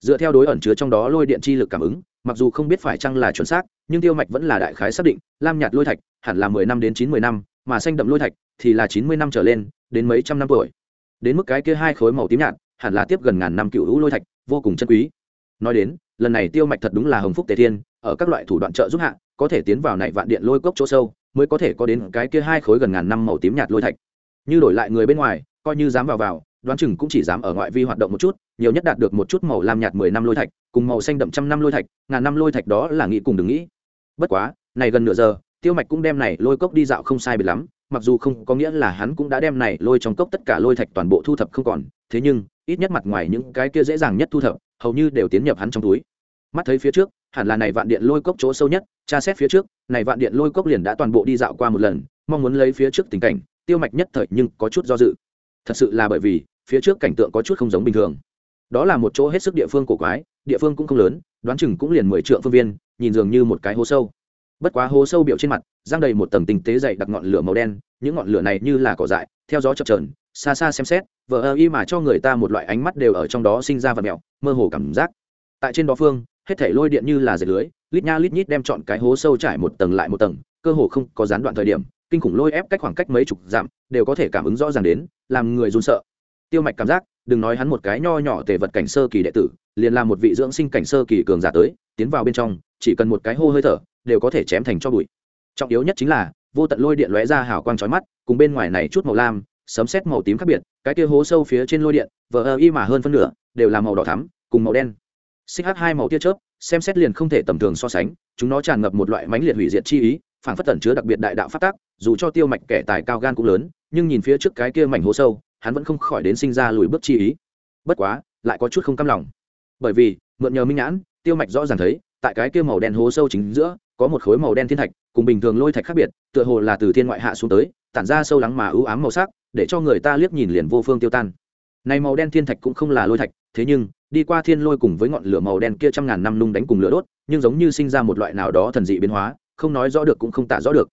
Dựa theo đối ẩn chứa trong đó lôi điện chi lực cảm ứng, mặc dù không biết phải chăng là chuẩn xác, nhưng tiêu mạch vẫn là đại khái xác định, lam nhạt lôi thạch hẳn là mười năm đến chín mươi năm, mà xanh đậm lôi thạch thì là chín mươi năm trở lên, đến mấy trăm năm tuổi. Đến mức cái kia hai khối màu tím nhạt hẳn là tiếp gần ngàn năm cựu hữu lôi thạch, vô cùng chân quý. Nói đến, lần này tiêu mạch thật đúng là hồng phúc tề thiên, ở các loại thủ đoạn trợ giúp hạ, có thể tiến vào này vạn điện lôi cốc chỗ sâu, mới có thể có đến cái kia hai khối gần ngàn năm màu tím nhạt lôi thạch. Như đổi lại người bên ngoài, coi như dám vào vào, đoán chừng cũng chỉ dám ở ngoại vi hoạt động một chút, nhiều nhất đạt được một chút màu lam nhạt mười năm lôi thạch, cùng màu xanh đậm trăm năm lôi thạch, ngàn năm lôi thạch đó là nghĩ cùng đừng nghĩ. Bất quá, này gần nửa giờ, tiêu mạch cũng đem này lôi cốc đi dạo không sai biệt lắm mặc dù không có nghĩa là hắn cũng đã đem này lôi trong cốc tất cả lôi thạch toàn bộ thu thập không còn, thế nhưng, ít nhất mặt ngoài những cái kia dễ dàng nhất thu thập, hầu như đều tiến nhập hắn trong túi. Mắt thấy phía trước, hẳn là này vạn điện lôi cốc chỗ sâu nhất, tra xét phía trước, này vạn điện lôi cốc liền đã toàn bộ đi dạo qua một lần, mong muốn lấy phía trước tình cảnh, tiêu mạch nhất thời nhưng có chút do dự. Thật sự là bởi vì, phía trước cảnh tượng có chút không giống bình thường. Đó là một chỗ hết sức địa phương cổ quái, địa phương cũng không lớn, đoán chừng cũng liền mười triệu phương viên, nhìn dường như một cái hố sâu bất quá hố sâu biểu trên mặt giang đầy một tầng tinh tế dày đặc ngọn lửa màu đen, những ngọn lửa này như là cỏ dại, theo gió chập trờn xa xa xem xét, vờ ơ y mà cho người ta một loại ánh mắt đều ở trong đó sinh ra và mẹo, mơ hồ cảm giác. Tại trên đó phương, hết thể lôi điện như là dệt lưới, lít nha lít nhít đem chọn cái hố sâu trải một tầng lại một tầng, cơ hồ không có gián đoạn thời điểm, kinh khủng lôi ép cách khoảng cách mấy chục dặm, đều có thể cảm ứng rõ ràng đến, làm người run sợ. Tiêu mạch cảm giác, đừng nói hắn một cái nho nhỏ tề vật cảnh sơ kỳ đệ tử, liền là một vị dưỡng sinh cảnh sơ kỳ cường giả tới, tiến vào bên trong, chỉ cần một cái hô hơi thở đều có thể chém thành cho bụi. Trọng yếu nhất chính là, vô tận lôi điện lóe ra hào quang chói mắt, cùng bên ngoài này chút màu lam, sấm sét màu tím khác biệt, cái kia hố sâu phía trên lôi điện, vờ ơ y mà hơn phân nửa, đều là màu đỏ thắm, cùng màu đen. Xích h hai màu tia chớp, xem xét liền không thể tầm thường so sánh, chúng nó tràn ngập một loại mãnh liệt hủy diệt chi ý, phản phất tẩn chứa đặc biệt đại đạo phát tác, dù cho tiêu mạch kẻ tài cao gan cũng lớn, nhưng nhìn phía trước cái kia mảnh hố sâu, hắn vẫn không khỏi đến sinh ra lùi bước chi ý. Bất quá, lại có chút không cam lòng. Bởi vì, mượn nhờ minh nhãn, tiêu mạch rõ ràng thấy tại cái kia màu đen hố sâu chính giữa, có một khối màu đen thiên thạch, cùng bình thường lôi thạch khác biệt, tựa hồ là từ thiên ngoại hạ xuống tới, tản ra sâu lắng mà ưu ám màu sắc, để cho người ta liếc nhìn liền vô phương tiêu tan. Này màu đen thiên thạch cũng không là lôi thạch, thế nhưng, đi qua thiên lôi cùng với ngọn lửa màu đen kia trăm ngàn năm nung đánh cùng lửa đốt, nhưng giống như sinh ra một loại nào đó thần dị biến hóa, không nói rõ được cũng không tả rõ được.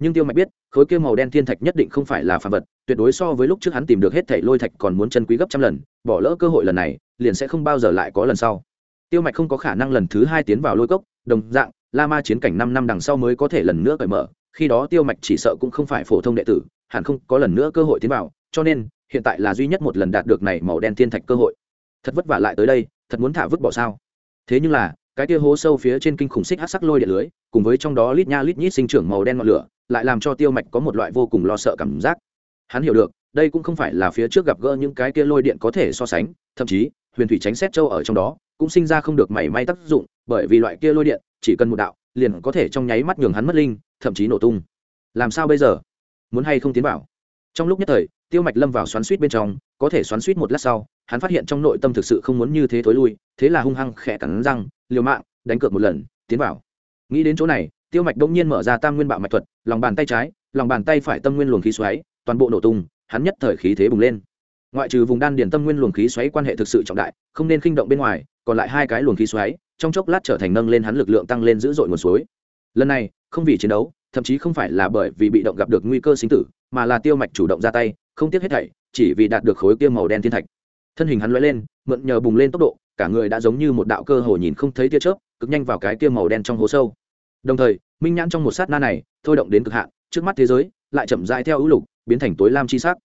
Nhưng tiêu mạch biết, khối kia màu đen thiên thạch nhất định không phải là phàm vật, tuyệt đối so với lúc trước hắn tìm được hết thảy lôi thạch còn muốn chân quý gấp trăm lần, bỏ lỡ cơ hội lần này, liền sẽ không bao giờ lại có lần sau tiêu mạch không có khả năng lần thứ hai tiến vào lôi cốc, đồng dạng, la ma chiến cảnh năm năm đằng sau mới có thể lần nữa cởi mở, khi đó tiêu mạch chỉ sợ cũng không phải phổ thông đệ tử, hẳn không có lần nữa cơ hội tiến vào, cho nên, hiện tại là duy nhất một lần đạt được này màu đen thiên thạch cơ hội. Thật vất vả lại tới đây, thật muốn thả vứt bỏ sao? Thế nhưng là, cái kia hố sâu phía trên kinh khủng xích hát sắc lôi điện lưới, cùng với trong đó lít nha lít nhít sinh trưởng màu đen ngọn lửa, lại làm cho tiêu mạch có một loại vô cùng lo sợ cảm giác. Hắn hiểu được, đây cũng không phải là phía trước gặp gỡ những cái kia lôi điện có thể so sánh, thậm chí, huyền thủy tránh xét châu ở trong đó cũng sinh ra không được mảy may tác dụng, bởi vì loại kia lôi điện, chỉ cần một đạo, liền có thể trong nháy mắt nhường hắn mất linh, thậm chí nổ tung. Làm sao bây giờ? Muốn hay không tiến vào? Trong lúc nhất thời, tiêu mạch lâm vào xoắn suýt bên trong, có thể xoắn suýt một lát sau, hắn phát hiện trong nội tâm thực sự không muốn như thế thối lui, thế là hung hăng khẽ cắn răng, liều mạng, đánh cược một lần, tiến vào. Nghĩ đến chỗ này, tiêu mạch đông nhiên mở ra tam nguyên bạo mạch thuật, lòng bàn tay trái, lòng bàn tay phải tâm nguyên luồng khí xoáy, toàn bộ nổ tung, hắn nhất thời khí thế bùng lên ngoại trừ vùng đan điền tâm nguyên luồng khí xoáy quan hệ thực sự trọng đại, không nên khinh động bên ngoài, còn lại hai cái luồng khí xoáy, trong chốc lát trở thành nâng lên hắn lực lượng tăng lên dữ dội nguồn suối. Lần này, không vì chiến đấu, thậm chí không phải là bởi vì bị động gặp được nguy cơ sinh tử, mà là tiêu mạch chủ động ra tay, không tiếc hết thảy, chỉ vì đạt được khối kia màu đen thiên thạch. Thân hình hắn lóe lên, mượn nhờ bùng lên tốc độ, cả người đã giống như một đạo cơ hồ nhìn không thấy tia chớp, cực nhanh vào cái kia màu đen trong hố sâu. Đồng thời, minh nhãn trong một sát na này, thôi động đến cực hạn, trước mắt thế giới, lại chậm rãi theo ưu lục, biến thành tối lam chi sắc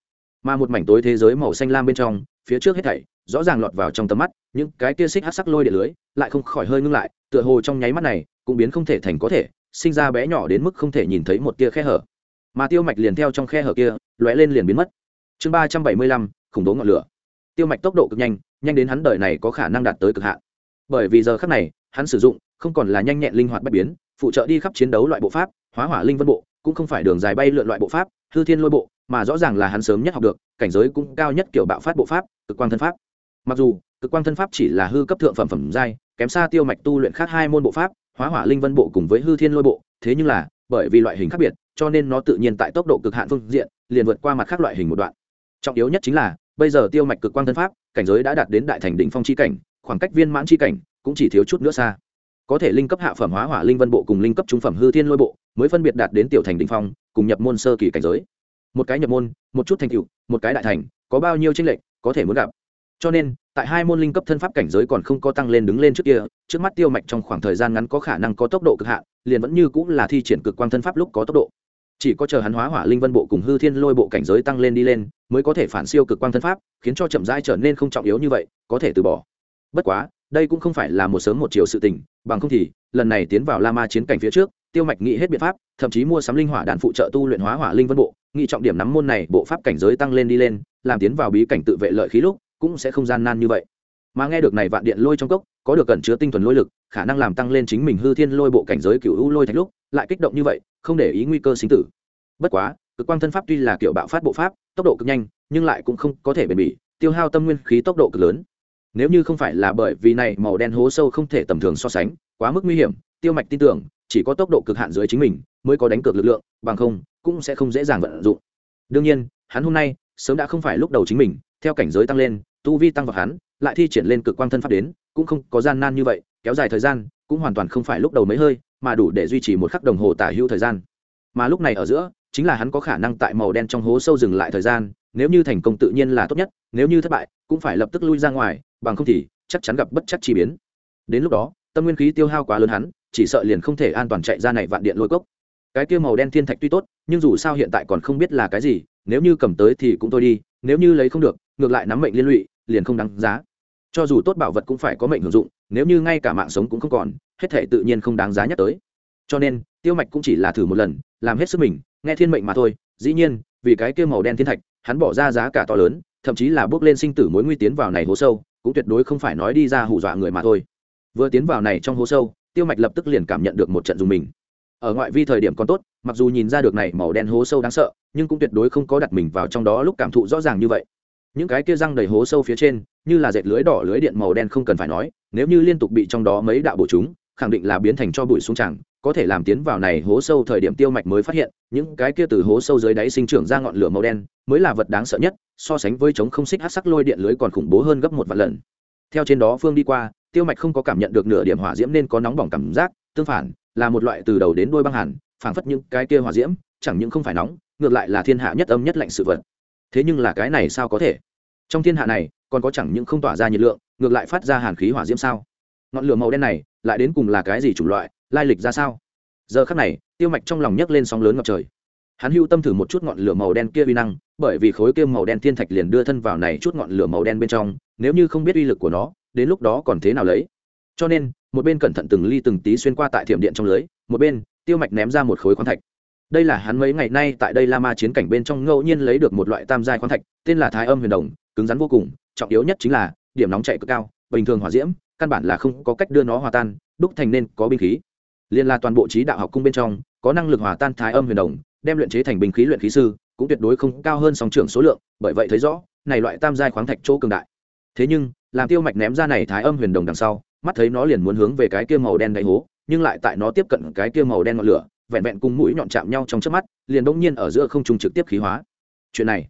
mà một mảnh tối thế giới màu xanh lam bên trong, phía trước hết thảy, rõ ràng lọt vào trong tầm mắt, những cái tia xích hát sắc lôi điện lưới lại không khỏi hơi ngưng lại, tựa hồ trong nháy mắt này cũng biến không thể thành có thể, sinh ra bé nhỏ đến mức không thể nhìn thấy một tia khe hở. Mà tiêu mạch liền theo trong khe hở kia, lóe lên liền biến mất. Chương ba trăm bảy mươi lăm, khủng bố ngọn lửa. Tiêu mạch tốc độ cực nhanh nhanh đến hắn đời này có khả năng đạt tới cực hạn. Bởi vì giờ khắc này, hắn sử dụng không còn là nhanh nhẹn linh hoạt bất biến, phụ trợ đi khắp chiến đấu loại bộ pháp, hóa hỏa linh vân bộ, cũng không phải đường dài bay lượn loại bộ pháp, hư thiên lôi bộ mà rõ ràng là hắn sớm nhất học được, cảnh giới cũng cao nhất kiểu bạo phát bộ pháp, cực quang thân pháp. Mặc dù, cực quang thân pháp chỉ là hư cấp thượng phẩm phẩm giai, kém xa tiêu mạch tu luyện khác hai môn bộ pháp, hóa hỏa linh vân bộ cùng với hư thiên lôi bộ, thế nhưng là, bởi vì loại hình khác biệt, cho nên nó tự nhiên tại tốc độ cực hạn phương diện, liền vượt qua mặt khác loại hình một đoạn. Trọng yếu nhất chính là, bây giờ tiêu mạch cực quang thân pháp, cảnh giới đã đạt đến đại thành đỉnh phong chi cảnh, khoảng cách viên mãn chi cảnh cũng chỉ thiếu chút nữa xa. Có thể linh cấp hạ phẩm hóa hỏa linh vân bộ cùng linh cấp trung phẩm hư thiên lôi bộ, mới phân biệt đạt đến tiểu thành đỉnh phong, cùng nhập môn sơ kỳ cảnh giới một cái nhập môn, một chút thành tựu, một cái đại thành, có bao nhiêu tranh lệch, có thể muốn gặp. Cho nên, tại hai môn linh cấp thân pháp cảnh giới còn không có tăng lên đứng lên trước kia, trước mắt tiêu mạch trong khoảng thời gian ngắn có khả năng có tốc độ cực hạn, liền vẫn như cũng là thi triển cực quang thân pháp lúc có tốc độ. Chỉ có chờ hắn hóa hỏa linh vân bộ cùng hư thiên lôi bộ cảnh giới tăng lên đi lên, mới có thể phản siêu cực quang thân pháp, khiến cho chậm rãi trở nên không trọng yếu như vậy, có thể từ bỏ. Bất quá, đây cũng không phải là một sớm một chiều sự tình, bằng không thì, lần này tiến vào la ma chiến cảnh phía trước tiêu mạch nghĩ hết biện pháp, thậm chí mua sắm linh hỏa đạn phụ trợ tu luyện hóa hỏa linh vân bộ, nghĩ trọng điểm nắm môn này, bộ pháp cảnh giới tăng lên đi lên, làm tiến vào bí cảnh tự vệ lợi khí lúc, cũng sẽ không gian nan như vậy. Mà nghe được này vạn điện lôi trong cốc, có được cẩn chứa tinh thuần lôi lực, khả năng làm tăng lên chính mình hư thiên lôi bộ cảnh giới cựu u lôi thạch lúc, lại kích động như vậy, không để ý nguy cơ sinh tử. Bất quá, cực quang thân pháp tuy là kiểu bạo phát bộ pháp, tốc độ cực nhanh, nhưng lại cũng không có thể bền bỉ, tiêu hao tâm nguyên khí tốc độ cực lớn. Nếu như không phải là bởi vì này màu đen hố sâu không thể tầm thường so sánh, quá mức nguy hiểm tiêu mạch tin tưởng, chỉ có tốc độ cực hạn dưới chính mình mới có đánh cược lực lượng, bằng không, cũng sẽ không dễ dàng vận dụng. Đương nhiên, hắn hôm nay sớm đã không phải lúc đầu chính mình, theo cảnh giới tăng lên, tu vi tăng vào hắn, lại thi triển lên cực quang thân pháp đến, cũng không có gian nan như vậy, kéo dài thời gian, cũng hoàn toàn không phải lúc đầu mấy hơi, mà đủ để duy trì một khắc đồng hồ tả hữu thời gian. Mà lúc này ở giữa, chính là hắn có khả năng tại màu đen trong hố sâu dừng lại thời gian, nếu như thành công tự nhiên là tốt nhất, nếu như thất bại, cũng phải lập tức lui ra ngoài, bằng không thì chắc chắn gặp bất chắc chi biến. Đến lúc đó tâm nguyên khí tiêu hao quá lớn hắn, chỉ sợ liền không thể an toàn chạy ra này vạn điện lôi cốc. Cái kia màu đen thiên thạch tuy tốt, nhưng dù sao hiện tại còn không biết là cái gì, nếu như cầm tới thì cũng thôi đi, nếu như lấy không được, ngược lại nắm mệnh liên lụy, liền không đáng giá. Cho dù tốt bảo vật cũng phải có mệnh hưởng dụng, nếu như ngay cả mạng sống cũng không còn, hết thể tự nhiên không đáng giá nhắc tới. Cho nên, tiêu mạch cũng chỉ là thử một lần, làm hết sức mình, nghe thiên mệnh mà thôi, dĩ nhiên, vì cái kia màu đen thiên thạch, hắn bỏ ra giá cả to lớn, thậm chí là bước lên sinh tử mối nguy tiến vào này hố sâu, cũng tuyệt đối không phải nói đi ra hù dọa người mà thôi vừa tiến vào này trong hố sâu, tiêu mạch lập tức liền cảm nhận được một trận dùng mình. Ở ngoại vi thời điểm còn tốt, mặc dù nhìn ra được này màu đen hố sâu đáng sợ, nhưng cũng tuyệt đối không có đặt mình vào trong đó lúc cảm thụ rõ ràng như vậy. Những cái kia răng đầy hố sâu phía trên, như là dệt lưới đỏ lưới điện màu đen không cần phải nói, nếu như liên tục bị trong đó mấy đạo bổ chúng, khẳng định là biến thành cho bụi xuống chẳng, có thể làm tiến vào này hố sâu thời điểm tiêu mạch mới phát hiện, những cái kia từ hố sâu dưới đáy sinh trưởng ra ngọn lửa màu đen, mới là vật đáng sợ nhất, so sánh với chống không xích hát sắc lôi điện lưới còn khủng bố hơn gấp một vạn lần. Theo trên đó phương đi qua tiêu mạch không có cảm nhận được nửa điểm hỏa diễm nên có nóng bỏng cảm giác, tương phản, là một loại từ đầu đến đuôi băng hàn, phảng phất những cái kia hỏa diễm, chẳng những không phải nóng, ngược lại là thiên hạ nhất âm nhất lạnh sự vật. Thế nhưng là cái này sao có thể? Trong thiên hạ này, còn có chẳng những không tỏa ra nhiệt lượng, ngược lại phát ra hàn khí hỏa diễm sao? Ngọn lửa màu đen này, lại đến cùng là cái gì chủng loại, lai lịch ra sao? Giờ khắc này, tiêu mạch trong lòng nhấc lên sóng lớn ngập trời. Hắn hưu tâm thử một chút ngọn lửa màu đen kia uy năng, bởi vì khối kia màu đen thiên thạch liền đưa thân vào này chút ngọn lửa màu đen bên trong, nếu như không biết uy lực của nó đến lúc đó còn thế nào lấy. Cho nên, một bên cẩn thận từng ly từng tí xuyên qua tại thiểm điện trong lưới, một bên, tiêu mạch ném ra một khối khoáng thạch. Đây là hắn mấy ngày nay tại đây la ma chiến cảnh bên trong ngẫu nhiên lấy được một loại tam giai khoáng thạch, tên là thái âm huyền đồng, cứng rắn vô cùng, trọng yếu nhất chính là, điểm nóng chạy cực cao, bình thường hỏa diễm, căn bản là không có cách đưa nó hòa tan, đúc thành nên có binh khí. Liên là toàn bộ trí đạo học cung bên trong, có năng lực hòa tan thái âm huyền đồng, đem luyện chế thành binh khí luyện khí sư, cũng tuyệt đối không cao hơn song trưởng số lượng, bởi vậy thấy rõ, này loại tam giai khoáng thạch chỗ cường đại. Thế nhưng làm tiêu mạch ném ra này thái âm huyền đồng đằng sau, mắt thấy nó liền muốn hướng về cái kia màu đen đáy hố, nhưng lại tại nó tiếp cận cái kia màu đen ngọn lửa, vẹn vẹn cùng mũi nhọn chạm nhau trong chớp mắt, liền bỗng nhiên ở giữa không trung trực tiếp khí hóa. Chuyện này,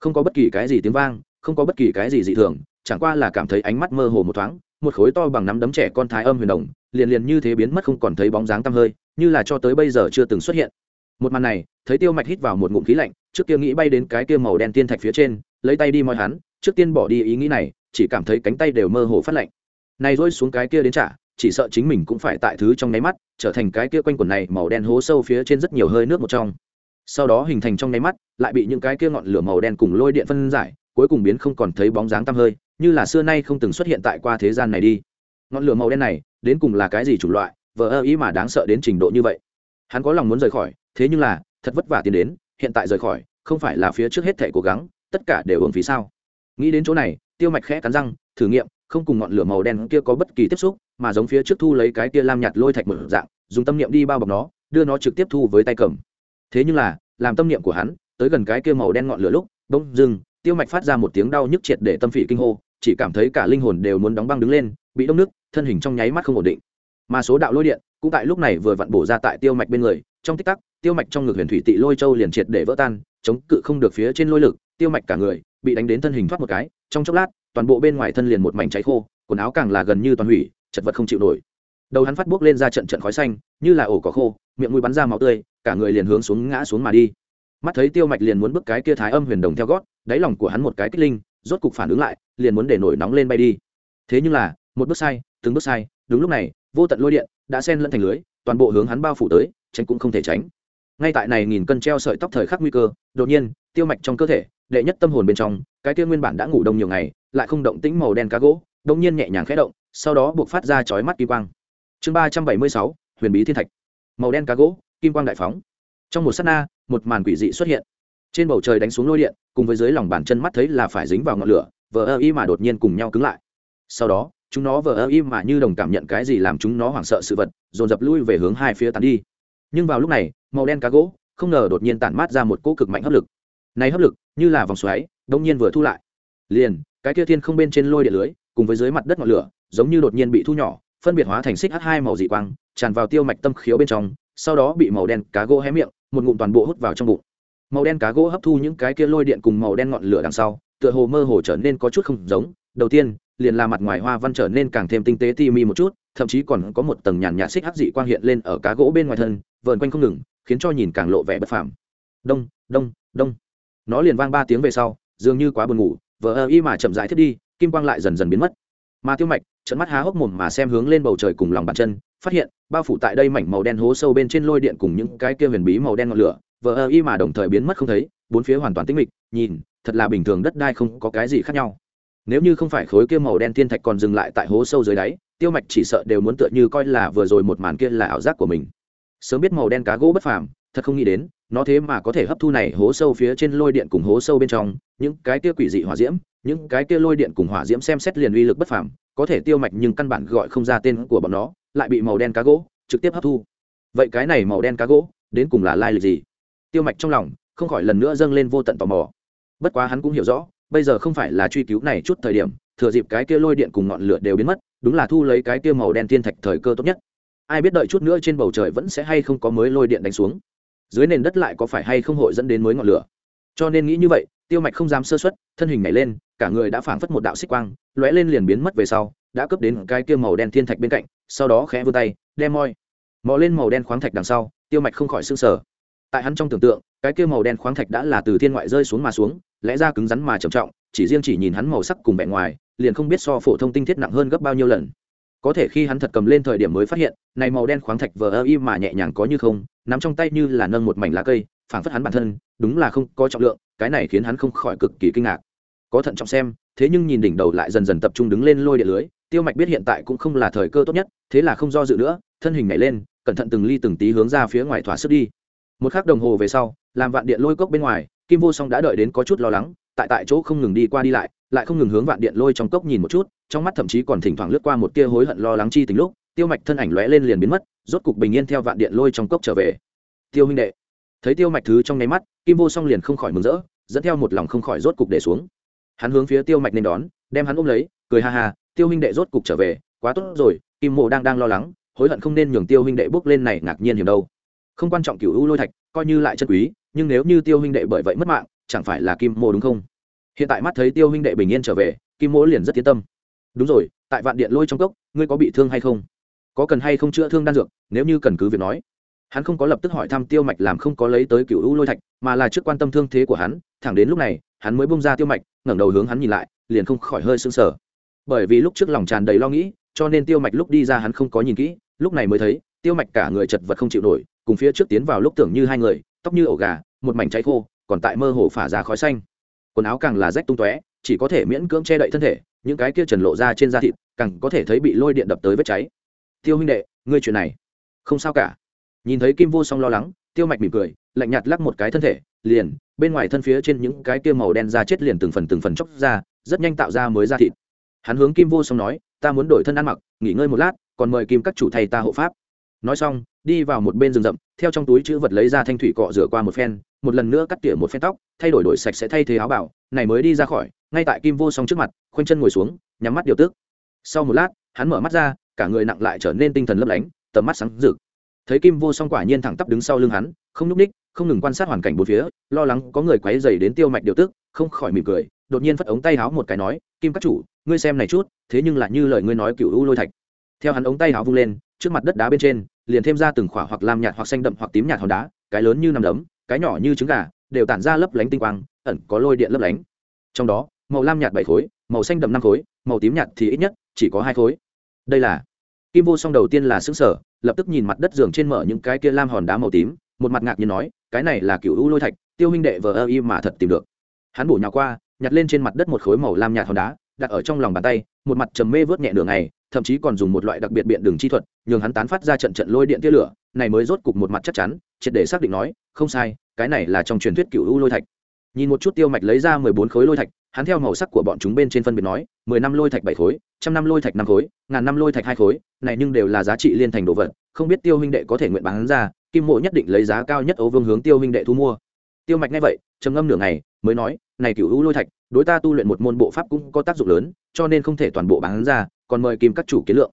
không có bất kỳ cái gì tiếng vang, không có bất kỳ cái gì dị thường, chẳng qua là cảm thấy ánh mắt mơ hồ một thoáng, một khối to bằng nắm đấm trẻ con thái âm huyền đồng, liền liền như thế biến mất không còn thấy bóng dáng tăm hơi, như là cho tới bây giờ chưa từng xuất hiện. Một màn này, thấy tiêu mạch hít vào một ngụm khí lạnh, trước kia nghĩ bay đến cái kia màu đen tiên thạch phía trên, lấy tay đi moi hắn, trước tiên bỏ đi ý nghĩ này chỉ cảm thấy cánh tay đều mơ hồ phát lạnh. Này rơi xuống cái kia đến trả chỉ sợ chính mình cũng phải tại thứ trong nháy mắt, trở thành cái kia quanh quần này màu đen hố sâu phía trên rất nhiều hơi nước một trong. Sau đó hình thành trong nháy mắt, lại bị những cái kia ngọn lửa màu đen cùng lôi điện phân giải, cuối cùng biến không còn thấy bóng dáng tăm hơi, như là xưa nay không từng xuất hiện tại qua thế gian này đi. Ngọn lửa màu đen này, đến cùng là cái gì chủng loại, vờ ơ ý mà đáng sợ đến trình độ như vậy. Hắn có lòng muốn rời khỏi, thế nhưng là, thật vất vả tiến đến, hiện tại rời khỏi, không phải là phía trước hết thể cố gắng, tất cả đều hưởng phí sao? Nghĩ đến chỗ này, tiêu mạch khẽ cắn răng, thử nghiệm, không cùng ngọn lửa màu đen kia có bất kỳ tiếp xúc, mà giống phía trước thu lấy cái kia lam nhạt lôi thạch mở dạng, dùng tâm niệm đi bao bọc nó, đưa nó trực tiếp thu với tay cầm. Thế nhưng là, làm tâm niệm của hắn, tới gần cái kia màu đen ngọn lửa lúc, bỗng dưng, tiêu mạch phát ra một tiếng đau nhức triệt để tâm phỉ kinh hô, chỉ cảm thấy cả linh hồn đều muốn đóng băng đứng lên, bị đông nước, thân hình trong nháy mắt không ổn định. Mà số đạo lôi điện, cũng tại lúc này vừa vặn bổ ra tại tiêu mạch bên người, trong tích tắc, tiêu mạch trong ngực huyền thủy tị lôi châu liền triệt để vỡ tan, chống cự không được phía trên lôi lực, tiêu mạch cả người bị đánh đến thân hình thoát một cái, trong chốc lát, toàn bộ bên ngoài thân liền một mảnh cháy khô, quần áo càng là gần như toàn hủy, chật vật không chịu nổi. Đầu hắn phát buốc lên ra trận trận khói xanh, như là ổ cỏ khô, miệng mũi bắn ra máu tươi, cả người liền hướng xuống ngã xuống mà đi. Mắt thấy tiêu mạch liền muốn bước cái kia thái âm huyền đồng theo gót, đáy lòng của hắn một cái kích linh, rốt cục phản ứng lại, liền muốn để nổi nóng lên bay đi. Thế nhưng là, một bước sai, từng bước sai, đúng lúc này, vô tận lôi điện đã xen lẫn thành lưới, toàn bộ hướng hắn bao phủ tới, tránh cũng không thể tránh. Ngay tại này nghìn cân treo sợi tóc thời khắc nguy cơ, đột nhiên, tiêu mạch trong cơ thể đệ nhất tâm hồn bên trong, cái kia nguyên bản đã ngủ đông nhiều ngày, lại không động tĩnh màu đen cá gỗ đông nhiên nhẹ nhàng khẽ động, sau đó buộc phát ra chói mắt kim quang. Chương ba trăm bảy mươi sáu, huyền bí thiên thạch. Màu đen cá gỗ, kim quang đại phóng. Trong một s á t na, một màn quỷ dị xuất hiện. Trên bầu trời đánh xuống lôi điện, cùng với dưới lòng bàn chân mắt thấy là phải dính vào ngọn lửa, vờ ơ y mà đột nhiên cùng nhau cứng lại. Sau đó, chúng nó vờ ơ y mà như đồng cảm nhận cái gì làm chúng nó hoảng sợ sự vật, dồn dập lui về hướng hai phía tàn đi. Nhưng vào lúc này, màu đen cá gỗ, không ngờ đột nhiên tản mát ra một cỗ cực mạnh hấp lực này hấp lực, như là vòng xoáy đông nhiên vừa thu lại. Liền, cái kia thiên không bên trên lôi điện lưới, cùng với dưới mặt đất ngọn lửa, giống như đột nhiên bị thu nhỏ, phân biệt hóa thành xích h hai màu dị quang, tràn vào tiêu mạch tâm khiếu bên trong, sau đó bị màu đen cá gỗ hé miệng, một ngụm toàn bộ hút vào trong bụng. Màu đen cá gỗ hấp thu những cái kia lôi điện cùng màu đen ngọn lửa đằng sau, tựa hồ mơ hồ trở nên có chút không giống. Đầu tiên, liền là mặt ngoài hoa văn trở nên càng thêm tinh tế ti mi một chút, thậm chí còn có một tầng nhàn nhạt xích hắc dị quang hiện lên ở cá gỗ bên ngoài thân, vờn quanh không ngừng, khiến cho nhìn càng lộ vẻ bất phàm. Đông đông đông nó liền vang ba tiếng về sau, dường như quá buồn ngủ, vờ ơ y mà chậm rãi thiết đi, kim quang lại dần dần biến mất. Mà tiêu mạch trận mắt há hốc mồm mà xem hướng lên bầu trời cùng lòng bàn chân, phát hiện, bao phủ tại đây mảnh màu đen hố sâu bên trên lôi điện cùng những cái kia huyền bí màu đen ngọn lửa, vờ ơ y mà đồng thời biến mất không thấy, bốn phía hoàn toàn tĩnh mịch, nhìn, thật là bình thường đất đai không có cái gì khác nhau. Nếu như không phải khối kia màu đen thiên thạch còn dừng lại tại hố sâu dưới đáy, tiêu mạch chỉ sợ đều muốn tựa như coi là vừa rồi một màn kia là ảo giác của mình. Sớm biết màu đen cá gỗ bất phàm, thật không nghĩ đến nó thế mà có thể hấp thu này hố sâu phía trên lôi điện cùng hố sâu bên trong, những cái kia quỷ dị hỏa diễm, những cái kia lôi điện cùng hỏa diễm xem xét liền uy lực bất phàm, có thể tiêu mạch nhưng căn bản gọi không ra tên của bọn nó, lại bị màu đen cá gỗ trực tiếp hấp thu. Vậy cái này màu đen cá gỗ, đến cùng là lai lịch gì? Tiêu mạch trong lòng không khỏi lần nữa dâng lên vô tận tò mò. Bất quá hắn cũng hiểu rõ, bây giờ không phải là truy cứu này chút thời điểm, thừa dịp cái kia lôi điện cùng ngọn lửa đều biến mất, đúng là thu lấy cái kia màu đen thiên thạch thời cơ tốt nhất. Ai biết đợi chút nữa trên bầu trời vẫn sẽ hay không có mới lôi điện đánh xuống dưới nền đất lại có phải hay không hội dẫn đến mới ngọn lửa? Cho nên nghĩ như vậy, tiêu mạch không dám sơ xuất thân hình nhảy lên, cả người đã phảng phất một đạo xích quang, lóe lên liền biến mất về sau, đã cướp đến cái kia màu đen thiên thạch bên cạnh, sau đó khẽ vươn tay, đem moi, mò lên màu đen khoáng thạch đằng sau, tiêu mạch không khỏi s ư n g sở tại hắn trong tưởng tượng, cái kia màu đen khoáng thạch đã là từ thiên ngoại rơi xuống mà xuống, lẽ ra cứng rắn mà trầm trọng, chỉ riêng chỉ nhìn hắn màu sắc cùng vẻ ngoài, liền không biết so phổ thông tinh thiết nặng hơn gấp bao nhiêu lần có thể khi hắn thật cầm lên thời điểm mới phát hiện, này màu đen khoáng thạch vờ ơ y mà nhẹ nhàng có như không, nắm trong tay như là nâng một mảnh lá cây, phảng phất hắn bản thân, đúng là không có trọng lượng, cái này khiến hắn không khỏi cực kỳ kinh ngạc. Có thận trọng xem, thế nhưng nhìn đỉnh đầu lại dần dần tập trung đứng lên lôi điện lưới, tiêu mạch biết hiện tại cũng không là thời cơ tốt nhất, thế là không do dự nữa, thân hình nhảy lên, cẩn thận từng ly từng tí hướng ra phía ngoài thỏa sức đi. Một khắc đồng hồ về sau, làm vạn điện lôi cốc bên ngoài, kim vô song đã đợi đến có chút lo lắng, tại tại chỗ không ngừng đi qua đi lại lại không ngừng hướng vạn điện lôi trong cốc nhìn một chút, trong mắt thậm chí còn thỉnh thoảng lướt qua một tia hối hận lo lắng chi tính lúc, tiêu mạch thân ảnh lóe lên liền biến mất, rốt cục bình yên theo vạn điện lôi trong cốc trở về. Tiêu huynh đệ, thấy tiêu mạch thứ trong nháy mắt, kim vô song liền không khỏi mừng rỡ, dẫn theo một lòng không khỏi rốt cục để xuống. Hắn hướng phía tiêu mạch nên đón, đem hắn ôm lấy, cười ha ha, tiêu huynh đệ rốt cục trở về, quá tốt rồi, kim mộ đang đang lo lắng, hối hận không nên nhường tiêu huynh đệ bước lên này ngạc nhiên hiểm đâu. Không quan trọng cựu u lôi thạch, coi như lại chân quý, nhưng nếu như tiêu huynh đệ bởi vậy mất mạng, chẳng phải là kim mô đúng không? Hiện tại mắt thấy tiêu huynh đệ bình yên trở về, kim mỗ liền rất tiến tâm. Đúng rồi, tại vạn điện lôi trong cốc, ngươi có bị thương hay không? Có cần hay không chữa thương đan dược? Nếu như cần cứ việc nói. Hắn không có lập tức hỏi thăm tiêu mạch làm không có lấy tới cựu u lôi thạch, mà là trước quan tâm thương thế của hắn, thẳng đến lúc này, hắn mới bông ra tiêu mạch, ngẩng đầu hướng hắn nhìn lại, liền không khỏi hơi sưng sờ. Bởi vì lúc trước lòng tràn đầy lo nghĩ, cho nên tiêu mạch lúc đi ra hắn không có nhìn kỹ, lúc này mới thấy, tiêu mạch cả người chật vật không chịu nổi, cùng phía trước tiến vào lúc tưởng như hai người, tóc như ổ gà, một mảnh cháy khô, còn tại mơ hồ phả ra khói xanh quần áo càng là rách tung tóe, chỉ có thể miễn cưỡng che đậy thân thể, những cái kia trần lộ ra trên da thịt, càng có thể thấy bị lôi điện đập tới vết cháy. Tiêu huynh đệ, ngươi chuyện này, không sao cả. Nhìn thấy kim vô song lo lắng, tiêu mạch mỉm cười, lạnh nhạt lắc một cái thân thể, liền, bên ngoài thân phía trên những cái kia màu đen da chết liền từng phần từng phần chóc ra, rất nhanh tạo ra mới da thịt. Hắn hướng kim vô song nói, ta muốn đổi thân ăn mặc, nghỉ ngơi một lát, còn mời kim các chủ thầy ta hộ pháp nói xong, đi vào một bên rừng rậm, theo trong túi chữ vật lấy ra thanh thủy cọ rửa qua một phen, một lần nữa cắt tỉa một phen tóc, thay đổi đổi sạch sẽ thay thế áo bảo, này mới đi ra khỏi, ngay tại kim vô song trước mặt, khoanh chân ngồi xuống, nhắm mắt điều tức. Sau một lát, hắn mở mắt ra, cả người nặng lại trở nên tinh thần lấp lánh, tầm mắt sáng rực. Thấy kim vô song quả nhiên thẳng tắp đứng sau lưng hắn, không nhúc ních không ngừng quan sát hoàn cảnh bốn phía, lo lắng có người quấy dày đến tiêu mạch điều tức, không khỏi mỉm cười, đột nhiên phất ống tay háo một cái nói, kim các chủ, ngươi xem này chút, thế nhưng là như lời ngươi nói cựu u lôi thạch. Theo hắn ống tay háo vung lên, trước mặt đất đá bên trên liền thêm ra từng khỏa hoặc lam nhạt hoặc xanh đậm hoặc tím nhạt hòn đá, cái lớn như nằm đấm, cái nhỏ như trứng gà, đều tản ra lấp lánh tinh quang, ẩn có lôi điện lấp lánh. Trong đó, màu lam nhạt bảy khối, màu xanh đậm năm khối, màu tím nhạt thì ít nhất chỉ có hai khối. Đây là kim vô song đầu tiên là xứng sở lập tức nhìn mặt đất giường trên mở những cái kia lam hòn đá màu tím, một mặt ngạc nhiên nói, cái này là cựu u lôi thạch, tiêu huynh đệ vờ ơ y mà thật tìm được. Hắn bổ nhào qua, nhặt lên trên mặt đất một khối màu lam nhạt hòn đá, đặt ở trong lòng bàn tay, một mặt trầm mê vớt nhẹ đường này thậm chí còn dùng một loại đặc biệt biện đường chi thuật nhường hắn tán phát ra trận trận lôi điện tia lửa, này mới rốt cục một mặt chắc chắn, triệt để xác định nói, không sai, cái này là trong truyền thuyết cựu u lôi thạch. Nhìn một chút tiêu mạch lấy ra mười bốn khối lôi thạch, hắn theo màu sắc của bọn chúng bên trên phân biệt nói, mười năm lôi thạch bảy khối, trăm năm lôi thạch năm khối, ngàn năm lôi thạch hai khối, này nhưng đều là giá trị liên thành đồ vật, không biết tiêu huynh đệ có thể nguyện bán ra, kim mộ nhất định lấy giá cao nhất ấu vương hướng tiêu huynh đệ thu mua. Tiêu mạch nghe vậy, trầm ngâm nửa ngày, mới nói, này cựu u lôi thạch, đối ta tu luyện một môn bộ pháp cũng có tác dụng lớn, cho nên không thể toàn bộ bán ra, còn mời kim các chủ kiến lượng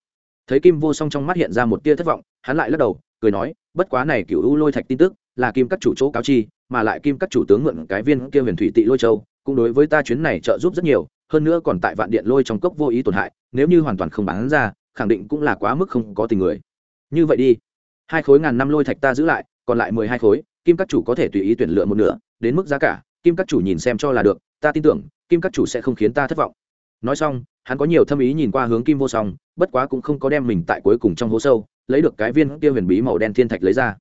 thấy kim vô song trong mắt hiện ra một tia thất vọng, hắn lại lắc đầu, cười nói, bất quá này cựu u lôi thạch tin tức là kim các chủ chỗ cáo chi, mà lại kim các chủ tướng mượn cái viên kia huyền thủy tị lôi châu, cũng đối với ta chuyến này trợ giúp rất nhiều, hơn nữa còn tại vạn điện lôi trong cốc vô ý tổn hại, nếu như hoàn toàn không bán ra, khẳng định cũng là quá mức không có tình người. Như vậy đi, hai khối ngàn năm lôi thạch ta giữ lại, còn lại mười hai khối, kim các chủ có thể tùy ý tuyển lựa một nửa, đến mức giá cả, kim các chủ nhìn xem cho là được, ta tin tưởng, kim các chủ sẽ không khiến ta thất vọng. Nói xong hắn có nhiều thâm ý nhìn qua hướng kim vô song, bất quá cũng không có đem mình tại cuối cùng trong hố sâu, lấy được cái viên kia huyền bí màu đen thiên thạch lấy ra.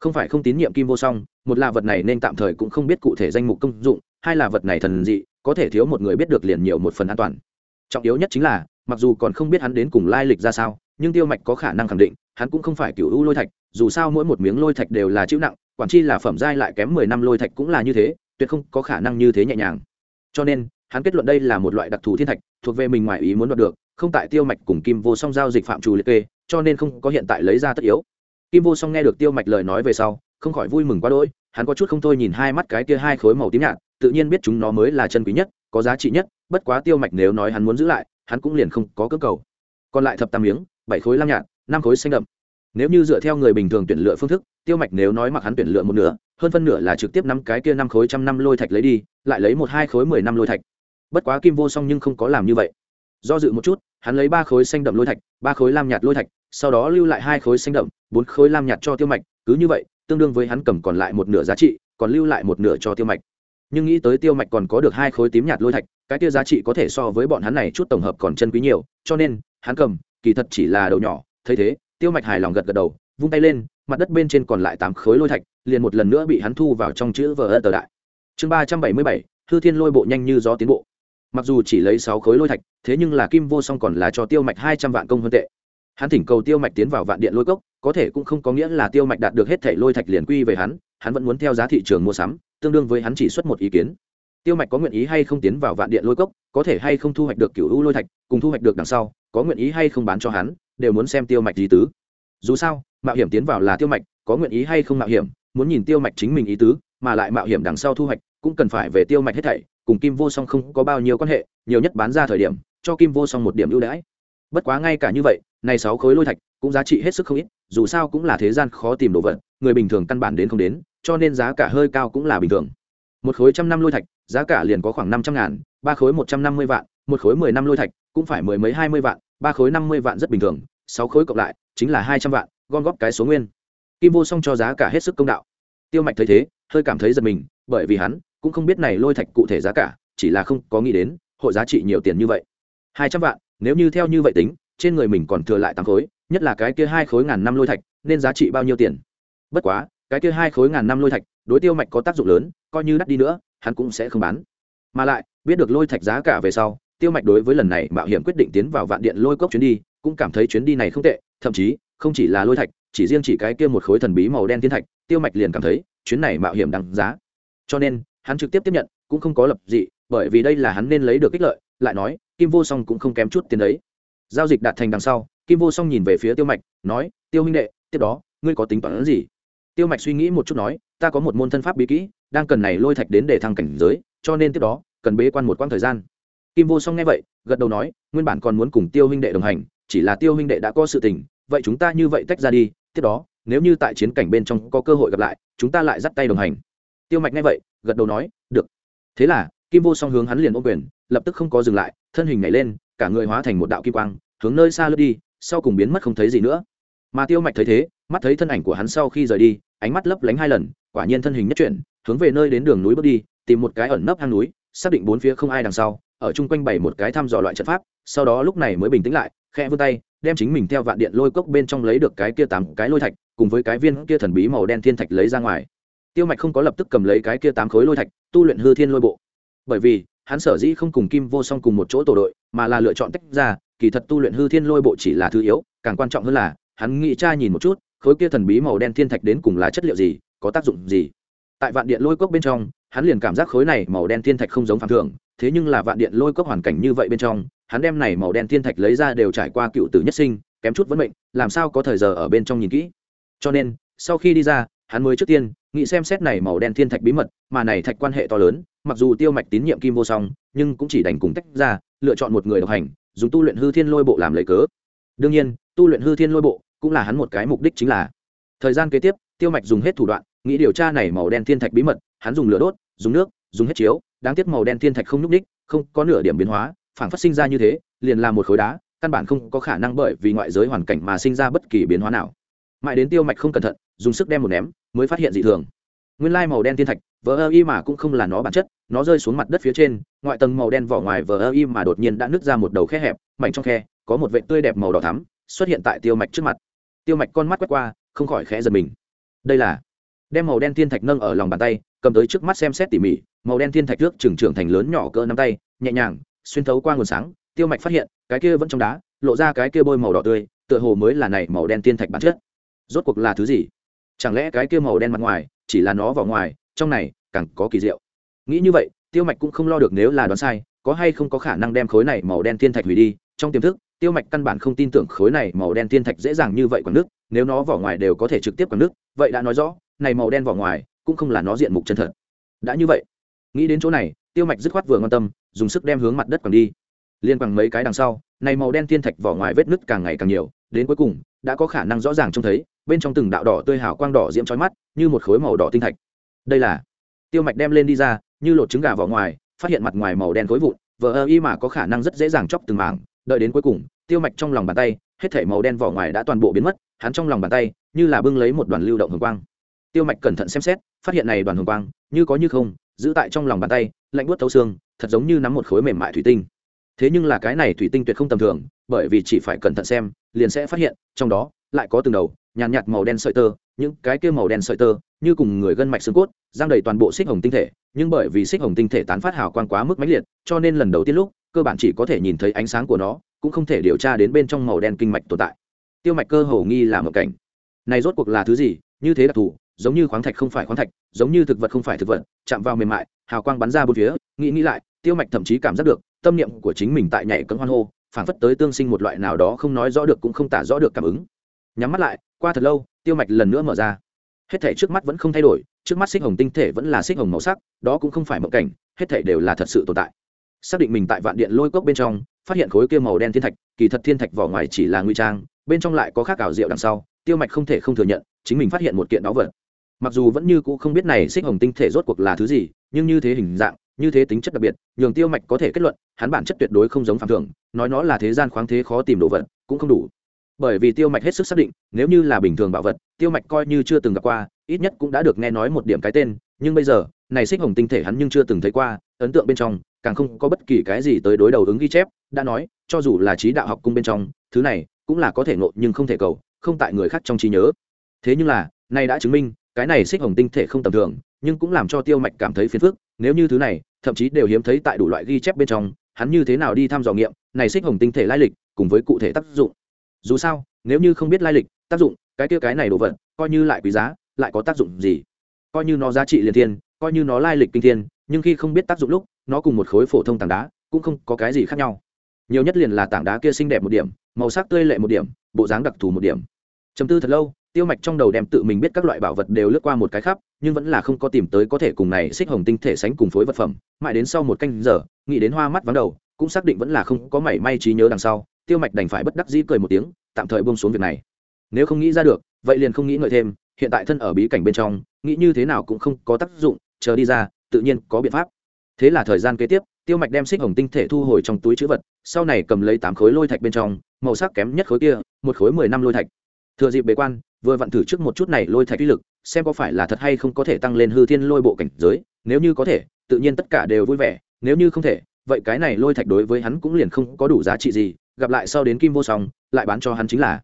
Không phải không tín nhiệm kim vô song, một là vật này nên tạm thời cũng không biết cụ thể danh mục công dụng, hai là vật này thần dị, có thể thiếu một người biết được liền nhiều một phần an toàn. Trọng yếu nhất chính là, mặc dù còn không biết hắn đến cùng lai lịch ra sao, nhưng tiêu mạch có khả năng khẳng định, hắn cũng không phải cựu u lôi thạch, dù sao mỗi một miếng lôi thạch đều là chịu nặng, quản chi là phẩm giai lại kém mười năm lôi thạch cũng là như thế, tuyệt không có khả năng như thế nhẹ nhàng. Cho nên hắn kết luận đây là một loại đặc thù thiên thạch, thuộc về mình ngoài ý muốn đoạt được, không tại tiêu mạch cùng kim vô song giao dịch phạm trù liệt kê, cho nên không có hiện tại lấy ra tất yếu. Kim vô song nghe được tiêu mạch lời nói về sau, không khỏi vui mừng quá đỗi, hắn có chút không thôi nhìn hai mắt cái kia hai khối màu tím nhạt, tự nhiên biết chúng nó mới là chân quý nhất, có giá trị nhất, bất quá tiêu mạch nếu nói hắn muốn giữ lại, hắn cũng liền không có cơ cầu. Còn lại thập tam miếng, bảy khối lam nhạt, năm khối xanh đậm. Nếu như dựa theo người bình thường tuyển lựa phương thức, tiêu mạch nếu nói mặc hắn tuyển lựa một nửa, hơn phân nửa là trực tiếp năm cái kia năm khối trăm năm lôi thạch lấy đi, lại lấy một hai khối mười năm lôi thạch bất quá kim vô song nhưng không có làm như vậy. Do dự một chút, hắn lấy ba khối xanh đậm lôi thạch, ba khối lam nhạt lôi thạch, sau đó lưu lại hai khối xanh đậm, bốn khối lam nhạt cho tiêu mạch, cứ như vậy, tương đương với hắn cầm còn lại một nửa giá trị, còn lưu lại một nửa cho tiêu mạch. Nhưng nghĩ tới tiêu mạch còn có được hai khối tím nhạt lôi thạch, cái tiêu giá trị có thể so với bọn hắn này chút tổng hợp còn chân quý nhiều, cho nên, hắn cầm, kỳ thật chỉ là đầu nhỏ, thấy thế, tiêu mạch hài lòng gật gật đầu, vung tay lên, mặt đất bên trên còn lại tám khối lôi thạch, liền một lần nữa bị hắn thu vào trong chữ vờ ơ tờ đại. Chương ba trăm bảy mươi bảy, hư thiên lôi bộ nhanh như gió tiến bộ mặc dù chỉ lấy sáu khối lôi thạch, thế nhưng là kim vô song còn là cho tiêu mạch hai trăm vạn công hơn tệ. Hắn thỉnh cầu tiêu mạch tiến vào vạn điện lôi cốc, có thể cũng không có nghĩa là tiêu mạch đạt được hết thẻ lôi thạch liền quy về hắn hắn vẫn muốn theo giá thị trường mua sắm, tương đương với hắn chỉ xuất một ý kiến. Tiêu mạch có nguyện ý hay không tiến vào vạn điện lôi cốc, có thể hay không thu hoạch được cựu u lôi thạch, cùng thu hoạch được đằng sau, có nguyện ý hay không bán cho hắn, đều muốn xem tiêu mạch gì tứ. Dù sao, mạo hiểm tiến vào là tiêu mạch, có nguyện ý hay không mạo hiểm, muốn nhìn tiêu mạch chính mình ý tứ, mà lại mạo hiểm đằng sau thu hoạch, cũng cần phải về tiêu mạch hết thảy cùng kim vô song không có bao nhiêu quan hệ, nhiều nhất bán ra thời điểm, cho kim vô song một điểm ưu đãi. Bất quá ngay cả như vậy, này sáu khối lôi thạch cũng giá trị hết sức không ít, dù sao cũng là thế gian khó tìm đồ vật, người bình thường căn bản đến không đến, cho nên giá cả hơi cao cũng là bình thường. Một khối trăm năm lôi thạch, giá cả liền có khoảng năm trăm ngàn, ba khối một trăm năm mươi vạn, một khối mười năm lôi thạch cũng phải mười mấy hai mươi vạn, ba khối năm mươi vạn rất bình thường, sáu khối cộng lại chính là hai trăm vạn, gom góp cái số nguyên. Kim vô song cho giá cả hết sức công đạo. Tiêu mạch thấy thế, hơi cảm thấy giật mình, bởi vì hắn cũng không biết này lôi thạch cụ thể giá cả, chỉ là không có nghĩ đến, hội giá trị nhiều tiền như vậy. Hai trăm vạn, nếu như theo như vậy tính, trên người mình còn thừa lại tám khối, nhất là cái kia hai khối ngàn năm lôi thạch, nên giá trị bao nhiêu tiền? Bất quá, cái kia hai khối ngàn năm lôi thạch, đối tiêu mạch có tác dụng lớn, coi như đắt đi nữa, hắn cũng sẽ không bán. Mà lại, biết được lôi thạch giá cả về sau, tiêu mạch đối với lần này mạo hiểm quyết định tiến vào vạn điện lôi cốc chuyến đi, cũng cảm thấy chuyến đi này không tệ, thậm chí, không chỉ là lôi thạch, chỉ riêng chỉ cái kia một khối thần bí màu đen thiên thạch, tiêu mạch liền cảm thấy, chuyến này mạo hiểm đáng giá. Cho nên hắn trực tiếp tiếp nhận, cũng không có lập dị, bởi vì đây là hắn nên lấy được ích lợi, lại nói, kim vô song cũng không kém chút tiền đấy. Giao dịch đạt thành đằng sau, kim vô song nhìn về phía tiêu mạch, nói, tiêu huynh đệ, tiếp đó, ngươi có tính toán gì? Tiêu mạch suy nghĩ một chút nói, ta có một môn thân pháp bí kỹ, đang cần này lôi thạch đến để thăng cảnh giới, cho nên tiếp đó, cần bế quan một quãng thời gian. Kim vô song nghe vậy, gật đầu nói, nguyên bản còn muốn cùng tiêu huynh đệ đồng hành, chỉ là tiêu huynh đệ đã có sự tình, vậy chúng ta như vậy tách ra đi, tiếp đó, nếu như tại chiến cảnh bên trong có cơ hội gặp lại, chúng ta lại dắt tay đồng hành. Tiêu mạch nghe vậy gật đầu nói, được. Thế là, kim vô song hướng hắn liền ô quyền, lập tức không có dừng lại, thân hình nhảy lên, cả người hóa thành một đạo kim quang, hướng nơi xa lướt đi, sau cùng biến mất không thấy gì nữa. Mà tiêu mạch thấy thế, mắt thấy thân ảnh của hắn sau khi rời đi, ánh mắt lấp lánh hai lần, quả nhiên thân hình nhất chuyển, hướng về nơi đến đường núi bước đi, tìm một cái ẩn nấp hang núi, xác định bốn phía không ai đằng sau, ở chung quanh bày một cái thăm dò loại trận pháp, sau đó lúc này mới bình tĩnh lại khe vươn tay, đem chính mình theo vạn điện lôi cốc bên trong lấy được cái kia tám cái lôi thạch, cùng với cái viên kia thần bí màu đen thiên thạch lấy ra ngoài tiêu mạch không có lập tức cầm lấy cái kia tám khối lôi thạch, tu luyện hư thiên lôi bộ. Bởi vì, hắn sở dĩ không cùng kim vô song cùng một chỗ tổ đội, mà là lựa chọn tách ra, kỳ thật tu luyện hư thiên lôi bộ chỉ là thứ yếu, càng quan trọng hơn là, hắn nghĩ tra nhìn một chút, khối kia thần bí màu đen thiên thạch đến cùng là chất liệu gì, có tác dụng gì. Tại vạn điện lôi cốc bên trong, hắn liền cảm giác khối này màu đen thiên thạch không giống phản thường, thế nhưng là vạn điện lôi cốc hoàn cảnh như vậy bên trong, hắn đem này màu đen thiên thạch lấy ra đều trải qua cựu tử nhất sinh, kém chút vấn mệnh, làm sao có thời giờ ở bên trong nhìn kỹ. Cho nên, sau khi đi ra hắn mới trước tiên nghĩ xem xét này màu đen thiên thạch bí mật, mà này thạch quan hệ to lớn, mặc dù tiêu mạch tín nhiệm kim vô song, nhưng cũng chỉ đành cùng tách ra, lựa chọn một người độc hành, dùng tu luyện hư thiên lôi bộ làm lấy cớ. Đương nhiên, tu luyện hư thiên lôi bộ cũng là hắn một cái mục đích chính là. Thời gian kế tiếp, tiêu mạch dùng hết thủ đoạn, nghĩ điều tra này màu đen thiên thạch bí mật, hắn dùng lửa đốt, dùng nước, dùng hết chiếu, đáng tiếc màu đen thiên thạch không nhúc ních không có nửa điểm biến hóa, phản phát sinh ra như thế, liền là một khối đá, căn bản không có khả năng bởi vì ngoại giới hoàn cảnh mà sinh ra bất kỳ biến hóa nào. Mãi đến tiêu mạch không cẩn thận dùng sức đem một ném, mới phát hiện dị thường. Nguyên lai màu đen thiên thạch, vờ ơ y mà cũng không là nó bản chất, nó rơi xuống mặt đất phía trên, ngoại tầng màu đen vỏ ngoài vờ ơ y mà đột nhiên đã nứt ra một đầu khe hẹp, mảnh trong khe, có một vệ tươi đẹp màu đỏ thắm, xuất hiện tại tiêu mạch trước mặt. Tiêu mạch con mắt quét qua, không khỏi khẽ giật mình. Đây là đem màu đen thiên thạch nâng ở lòng bàn tay, cầm tới trước mắt xem xét tỉ mỉ, màu đen thiên thạch nước trừng trưởng thành lớn nhỏ cỡ nắm tay, nhẹ nhàng, xuyên thấu qua nguồn sáng, tiêu mạch phát hiện, cái kia vẫn trong đá, lộ ra cái kia bôi màu đỏ tươi, tựa hồ mới là này màu đen thiên thạch bản chất. Rốt cuộc là thứ gì? Chẳng lẽ cái kia màu đen mặt ngoài chỉ là nó vào ngoài, trong này càng có kỳ diệu? Nghĩ như vậy, tiêu mạch cũng không lo được nếu là đoán sai, có hay không có khả năng đem khối này màu đen thiên thạch hủy đi, trong tiềm thức, tiêu mạch căn bản không tin tưởng khối này màu đen thiên thạch dễ dàng như vậy còn nước, nếu nó vỏ ngoài đều có thể trực tiếp còn nước, vậy đã nói rõ, này màu đen vỏ ngoài cũng không là nó diện mục chân thật. Đã như vậy, nghĩ đến chỗ này, tiêu mạch dứt khoát vừa ngon tâm, dùng sức đem hướng mặt đất còn đi. Liên bằng mấy cái đằng sau, này màu đen thiên thạch vỏ ngoài vết nứt càng ngày càng nhiều, đến cuối cùng, đã có khả năng rõ ràng trông thấy bên trong từng đạo đỏ tươi hào quang đỏ diễm trói mắt, như một khối màu đỏ tinh thạch. Đây là, tiêu mạch đem lên đi ra, như lột trứng gà vỏ ngoài, phát hiện mặt ngoài màu đen khối vụn, vờ ơ y mà có khả năng rất dễ dàng chóc từng mảng. Đợi đến cuối cùng, tiêu mạch trong lòng bàn tay, hết thể màu đen vỏ ngoài đã toàn bộ biến mất, hắn trong lòng bàn tay, như là bưng lấy một đoàn lưu động hồng quang. Tiêu mạch cẩn thận xem xét, phát hiện này đoàn hồng quang, như có như không, giữ tại trong lòng bàn tay, lạnh buốt thấu xương, thật giống như nắm một khối mềm mại thủy tinh. Thế nhưng là cái này thủy tinh tuyệt không tầm thường, bởi vì chỉ phải cẩn thận xem, liền sẽ phát hiện, trong đó, lại có từng đầu nhàn nhạt, nhạt màu đen sợi tơ những cái kia màu đen sợi tơ như cùng người gân mạch xương cốt giang đầy toàn bộ xích hồng tinh thể nhưng bởi vì xích hồng tinh thể tán phát hào quang quá mức mãnh liệt cho nên lần đầu tiên lúc cơ bản chỉ có thể nhìn thấy ánh sáng của nó cũng không thể điều tra đến bên trong màu đen kinh mạch tồn tại. Tiêu mạch cơ hồ nghi là một cảnh. Này rốt cuộc là thứ gì? Như thế đặc thù giống như khoáng thạch không phải khoáng thạch giống như thực vật không phải thực vật chạm vào mềm mại hào quang bắn ra bốn phía nghĩ nghĩ lại tiêu mạch thậm chí cảm giác được tâm niệm của chính mình tại nhảy cấm hoan hô phảng phất tới tương sinh một loại nào đó không nói rõ được cũng không tả rõ được cảm ứng. Nhắm mắt lại qua thật lâu, tiêu mạch lần nữa mở ra. Hết thể trước mắt vẫn không thay đổi, trước mắt xích hồng tinh thể vẫn là xích hồng màu sắc, đó cũng không phải mộng cảnh, hết thể đều là thật sự tồn tại. Xác định mình tại vạn điện lôi cốc bên trong, phát hiện khối kia màu đen thiên thạch, kỳ thật thiên thạch vỏ ngoài chỉ là nguy trang, bên trong lại có khác ảo diệu đằng sau, tiêu mạch không thể không thừa nhận, chính mình phát hiện một kiện đó vật. Mặc dù vẫn như cũ không biết này xích hồng tinh thể rốt cuộc là thứ gì, nhưng như thế hình dạng, như thế tính chất đặc biệt, nhường tiêu mạch có thể kết luận, hắn bản chất tuyệt đối không giống phàm thường nói nó là thế gian khoáng thế khó tìm đồ vật, cũng không đủ bởi vì tiêu mạch hết sức xác định, nếu như là bình thường bảo vật, tiêu mạch coi như chưa từng gặp qua, ít nhất cũng đã được nghe nói một điểm cái tên, nhưng bây giờ, này xích hồng tinh thể hắn nhưng chưa từng thấy qua, ấn tượng bên trong, càng không có bất kỳ cái gì tới đối đầu ứng ghi chép, đã nói, cho dù là trí đạo học cung bên trong, thứ này cũng là có thể nộ nhưng không thể cầu, không tại người khác trong trí nhớ. Thế nhưng là nay đã chứng minh, cái này xích hồng tinh thể không tầm thường, nhưng cũng làm cho tiêu mạch cảm thấy phiền phức, nếu như thứ này, thậm chí đều hiếm thấy tại đủ loại ghi chép bên trong, hắn như thế nào đi thăm dò nghiệm, này xích hồng tinh thể lai lịch, cùng với cụ thể tác dụng dù sao, nếu như không biết lai lịch, tác dụng, cái kia cái này đồ vật, coi như lại quý giá, lại có tác dụng gì? Coi như nó giá trị liền thiên, coi như nó lai lịch kinh thiên, nhưng khi không biết tác dụng lúc, nó cùng một khối phổ thông tảng đá, cũng không có cái gì khác nhau. Nhiều nhất liền là tảng đá kia xinh đẹp một điểm, màu sắc tươi lệ một điểm, bộ dáng đặc thù một điểm. Chấm tư thật lâu, tiêu mạch trong đầu đem tự mình biết các loại bảo vật đều lướt qua một cái khắp, nhưng vẫn là không có tìm tới có thể cùng này xích hồng tinh thể sánh cùng phối vật phẩm. Mãi đến sau một canh giờ, nghĩ đến hoa mắt vắng đầu, cũng xác định vẫn là không có mảy may trí nhớ đằng sau tiêu mạch đành phải bất đắc dĩ cười một tiếng, tạm thời buông xuống việc này. Nếu không nghĩ ra được, vậy liền không nghĩ ngợi thêm, hiện tại thân ở bí cảnh bên trong, nghĩ như thế nào cũng không có tác dụng, chờ đi ra, tự nhiên có biện pháp. Thế là thời gian kế tiếp, tiêu mạch đem xích hồng tinh thể thu hồi trong túi chữ vật, sau này cầm lấy tám khối lôi thạch bên trong, màu sắc kém nhất khối kia, một khối mười năm lôi thạch. Thừa dịp bế quan, vừa vặn thử trước một chút này lôi thạch uy lực, xem có phải là thật hay không có thể tăng lên hư thiên lôi bộ cảnh giới, nếu như có thể, tự nhiên tất cả đều vui vẻ, nếu như không thể, vậy cái này lôi thạch đối với hắn cũng liền không có đủ giá trị gì gặp lại sau đến kim vô song, lại bán cho hắn chính là.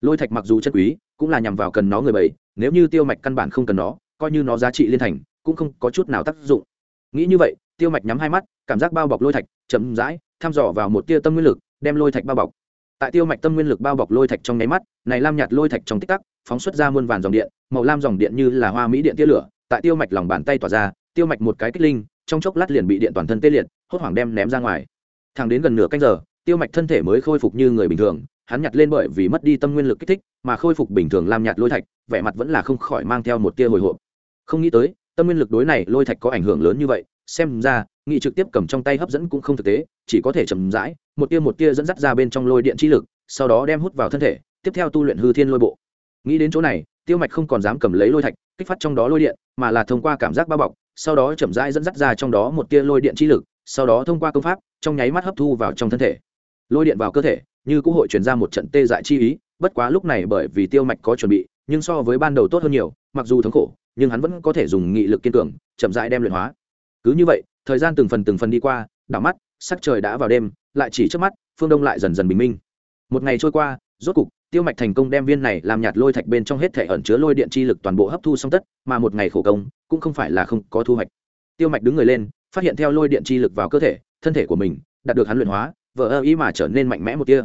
Lôi thạch mặc dù chân quý, cũng là nhằm vào cần nó người bảy nếu như tiêu mạch căn bản không cần nó, coi như nó giá trị liên thành, cũng không có chút nào tác dụng. Nghĩ như vậy, tiêu mạch nhắm hai mắt, cảm giác bao bọc lôi thạch, chậm rãi, thăm dò vào một tia tâm nguyên lực, đem lôi thạch bao bọc. Tại tiêu mạch tâm nguyên lực bao bọc lôi thạch trong nháy mắt, này lam nhạt lôi thạch trong tích tắc, phóng xuất ra muôn vàn dòng điện, màu lam dòng điện như là hoa mỹ điện tia lửa, tại tiêu mạch lòng bàn tay tỏa ra, tiêu mạch một cái kích linh, trong chốc lát liền bị điện toàn thân tê liệt, hốt hoảng đem ném ra ngoài. Thẳng đến gần nửa canh giờ tiêu mạch thân thể mới khôi phục như người bình thường, hắn nhặt lên bởi vì mất đi tâm nguyên lực kích thích, mà khôi phục bình thường làm nhạt lôi thạch, vẻ mặt vẫn là không khỏi mang theo một tia hồi hộp. Không nghĩ tới, tâm nguyên lực đối này lôi thạch có ảnh hưởng lớn như vậy, xem ra, nghị trực tiếp cầm trong tay hấp dẫn cũng không thực tế, chỉ có thể chầm rãi, một tia một tia dẫn dắt ra bên trong lôi điện chi lực, sau đó đem hút vào thân thể, tiếp theo tu luyện hư thiên lôi bộ. Nghĩ đến chỗ này, tiêu mạch không còn dám cầm lấy lôi thạch, kích phát trong đó lôi điện, mà là thông qua cảm giác bao bọc, sau đó chậm rãi dẫn dắt ra trong đó một tia lôi điện chi lực, sau đó thông qua công pháp, trong nháy mắt hấp thu vào trong thân thể lôi điện vào cơ thể, như cũng hội truyền ra một trận tê dại chi ý, bất quá lúc này bởi vì tiêu mạch có chuẩn bị, nhưng so với ban đầu tốt hơn nhiều, mặc dù thống khổ, nhưng hắn vẫn có thể dùng nghị lực kiên cường, chậm rãi đem luyện hóa. Cứ như vậy, thời gian từng phần từng phần đi qua, đảo mắt, sắc trời đã vào đêm, lại chỉ trước mắt, phương đông lại dần dần bình minh. Một ngày trôi qua, rốt cục, tiêu mạch thành công đem viên này làm nhạt lôi thạch bên trong hết thể ẩn chứa lôi điện chi lực toàn bộ hấp thu xong tất, mà một ngày khổ công, cũng không phải là không có thu hoạch. Tiêu mạch đứng người lên, phát hiện theo lôi điện chi lực vào cơ thể, thân thể của mình, đạt được hắn luyện hóa vỡ ơ ý mà trở nên mạnh mẽ một tia.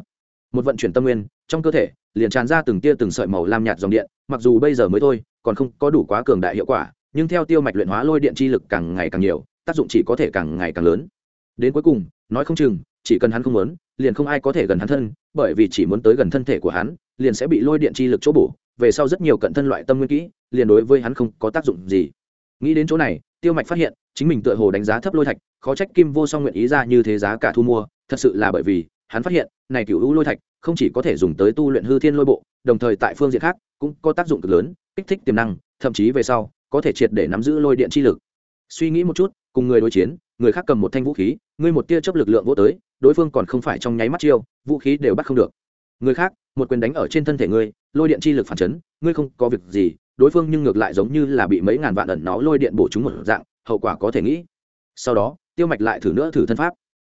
Một vận chuyển tâm nguyên, trong cơ thể, liền tràn ra từng tia từng sợi màu lam nhạt dòng điện, mặc dù bây giờ mới thôi, còn không có đủ quá cường đại hiệu quả, nhưng theo tiêu mạch luyện hóa lôi điện chi lực càng ngày càng nhiều, tác dụng chỉ có thể càng ngày càng lớn. Đến cuối cùng, nói không chừng, chỉ cần hắn không muốn, liền không ai có thể gần hắn thân, bởi vì chỉ muốn tới gần thân thể của hắn, liền sẽ bị lôi điện chi lực chỗ bổ, về sau rất nhiều cận thân loại tâm nguyên kỹ, liền đối với hắn không có tác dụng gì. Nghĩ đến chỗ này tiêu mạch phát hiện, chính mình tựa hồ đánh giá thấp lôi thạch, khó trách kim vô song nguyện ý ra như thế giá cả thu mua, thật sự là bởi vì, hắn phát hiện, này cựu hữu lôi thạch, không chỉ có thể dùng tới tu luyện hư thiên lôi bộ, đồng thời tại phương diện khác, cũng có tác dụng cực lớn, kích thích tiềm năng, thậm chí về sau, có thể triệt để nắm giữ lôi điện chi lực. Suy nghĩ một chút, cùng người đối chiến, người khác cầm một thanh vũ khí, ngươi một tia chấp lực lượng vô tới, đối phương còn không phải trong nháy mắt chiêu, vũ khí đều bắt không được. Người khác, một quyền đánh ở trên thân thể ngươi, lôi điện chi lực phản chấn, ngươi không có việc gì đối phương nhưng ngược lại giống như là bị mấy ngàn vạn ẩn nó lôi điện bổ chúng một dạng, hậu quả có thể nghĩ. Sau đó, tiêu mạch lại thử nữa thử thân pháp.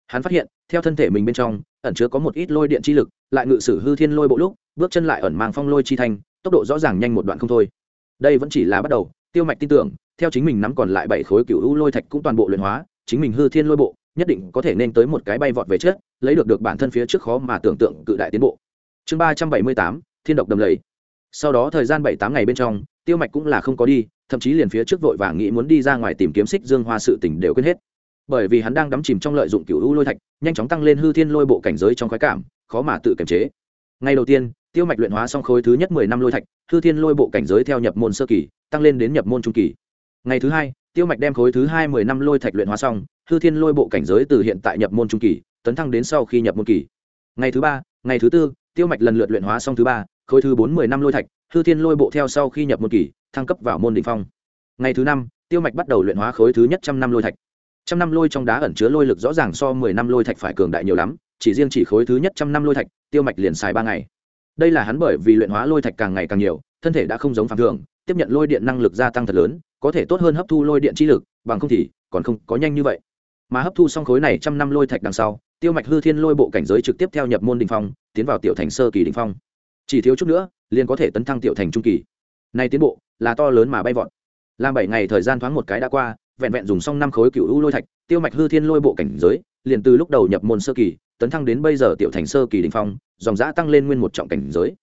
Hắn phát hiện, theo thân thể mình bên trong, ẩn chứa có một ít lôi điện chi lực, lại ngự sử hư thiên lôi bộ lúc, bước chân lại ẩn mang phong lôi chi thanh, tốc độ rõ ràng nhanh một đoạn không thôi. Đây vẫn chỉ là bắt đầu, tiêu mạch tin tưởng, theo chính mình nắm còn lại bảy khối cựu u lôi thạch cũng toàn bộ luyện hóa, chính mình hư thiên lôi bộ, nhất định có thể nên tới một cái bay vọt về trước, lấy được được bản thân phía trước khó mà tưởng tượng cự đại tiến bộ. Chương ba trăm bảy mươi tám, thiên độc đầm lầy. Sau đó thời gian bảy tám ngày bên trong tiêu mạch cũng là không có đi, thậm chí liền phía trước vội vàng nghĩ muốn đi ra ngoài tìm kiếm xích dương hoa sự tỉnh đều quên hết. Bởi vì hắn đang đắm chìm trong lợi dụng cựu u lôi thạch, nhanh chóng tăng lên hư thiên lôi bộ cảnh giới trong khoái cảm, khó mà tự kiềm chế. Ngay đầu tiên, tiêu mạch luyện hóa xong khối thứ nhất mười năm lôi thạch, hư thiên lôi bộ cảnh giới theo nhập môn sơ kỳ, tăng lên đến nhập môn trung kỳ. Ngày thứ hai, tiêu mạch đem khối thứ hai mười năm lôi thạch luyện hóa xong, hư thiên lôi bộ cảnh giới từ hiện tại nhập môn trung kỳ, tấn thăng đến sau khi nhập môn kỳ. Ngày thứ ba, ngày thứ tư, tiêu mạch lần lượt luyện hóa xong thứ ba khối thứ bốn mười năm lôi thạch, hư thiên lôi bộ theo sau khi nhập môn kỳ, thăng cấp vào môn đ ỉ n h phong. Ngày thứ năm, tiêu mạch bắt đầu luyện hóa khối thứ nhất trăm năm lôi thạch. Trăm năm lôi trong đá ẩn chứa lôi lực rõ ràng so mười năm lôi thạch phải cường đại nhiều lắm, chỉ riêng chỉ khối thứ nhất trăm năm lôi thạch, tiêu mạch liền xài ba ngày. Đây là hắn bởi vì luyện hóa lôi thạch càng ngày càng nhiều, thân thể đã không giống phạm thường, tiếp nhận lôi điện năng lực gia tăng thật lớn, có thể tốt hơn hấp thu lôi điện chi lực, bằng không thì còn không có nhanh như vậy. Mà hấp thu xong khối này trăm năm lôi thạch đằng sau, tiêu mạch hư thiên lôi bộ cảnh giới trực tiếp theo nhập môn đình phong, tiến vào tiểu thành sơ kỳ đình phong chỉ thiếu chút nữa, liền có thể tấn thăng tiểu thành trung kỳ. Nay tiến bộ, là to lớn mà bay vọt. Làm bảy ngày thời gian thoáng một cái đã qua, vẹn vẹn dùng xong năm khối cựu u lôi thạch, tiêu mạch hư thiên lôi bộ cảnh giới, liền từ lúc đầu nhập môn sơ kỳ, tấn thăng đến bây giờ tiểu thành sơ kỳ đình phong, dòng giã tăng lên nguyên một trọng cảnh giới.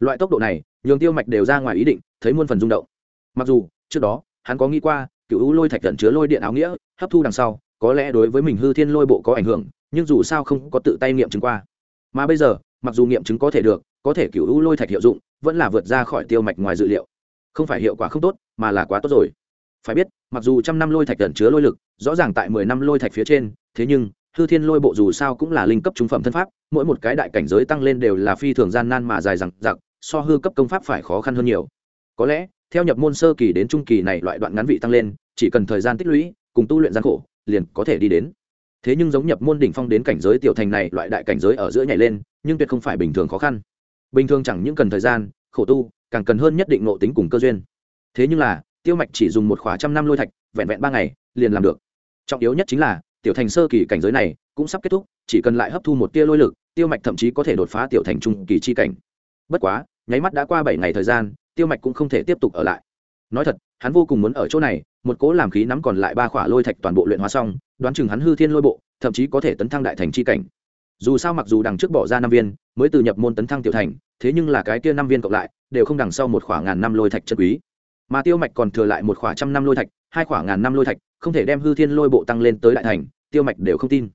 Loại tốc độ này, nhường tiêu mạch đều ra ngoài ý định, thấy muôn phần rung động. Mặc dù, trước đó, hắn có nghĩ qua, cựu u lôi thạch tận chứa lôi điện áo nghĩa, hấp thu đằng sau, có lẽ đối với mình hư thiên lôi bộ có ảnh hưởng, nhưng dù sao không có tự tay nghiệm chứng qua. Mà bây giờ, mặc dù nghiệm chứng có thể được có thể cựu u lôi thạch hiệu dụng, vẫn là vượt ra khỏi tiêu mạch ngoài dự liệu. Không phải hiệu quả không tốt, mà là quá tốt rồi. Phải biết, mặc dù trăm năm lôi thạch tận chứa lôi lực, rõ ràng tại mười năm lôi thạch phía trên, thế nhưng, hư thiên lôi bộ dù sao cũng là linh cấp trung phẩm thân pháp, mỗi một cái đại cảnh giới tăng lên đều là phi thường gian nan mà dài dằng dặc, so hư cấp công pháp phải khó khăn hơn nhiều. Có lẽ, theo nhập môn sơ kỳ đến trung kỳ này loại đoạn ngắn vị tăng lên, chỉ cần thời gian tích lũy, cùng tu luyện gian khổ, liền có thể đi đến. Thế nhưng giống nhập môn đỉnh phong đến cảnh giới tiểu thành này, loại đại cảnh giới ở giữa nhảy lên, nhưng tuyệt không phải bình thường khó khăn bình thường chẳng những cần thời gian, khổ tu, càng cần hơn nhất định nộ tính cùng cơ duyên. Thế nhưng là, tiêu mạch chỉ dùng một khóa trăm năm lôi thạch, vẹn vẹn ba ngày, liền làm được. Trọng yếu nhất chính là, tiểu thành sơ kỳ cảnh giới này cũng sắp kết thúc, chỉ cần lại hấp thu một tia lôi lực, tiêu mạch thậm chí có thể đột phá tiểu thành trung kỳ chi cảnh. Bất quá, nháy mắt đã qua bảy ngày thời gian, tiêu mạch cũng không thể tiếp tục ở lại. Nói thật, hắn vô cùng muốn ở chỗ này, một cố làm khí nắm còn lại ba khỏa lôi thạch toàn bộ luyện hóa xong, đoán chừng hắn hư thiên lôi bộ, thậm chí có thể tấn thăng đại thành chi cảnh dù sao mặc dù đằng trước bỏ ra năm viên, mới từ nhập môn tấn thăng tiểu thành, thế nhưng là cái kia năm viên cộng lại, đều không đằng sau một khoảng ngàn năm lôi thạch chân quý. Mà tiêu mạch còn thừa lại một khoảng trăm năm lôi thạch, hai khoảng ngàn năm lôi thạch, không thể đem hư thiên lôi bộ tăng lên tới đại thành, tiêu mạch đều không tin.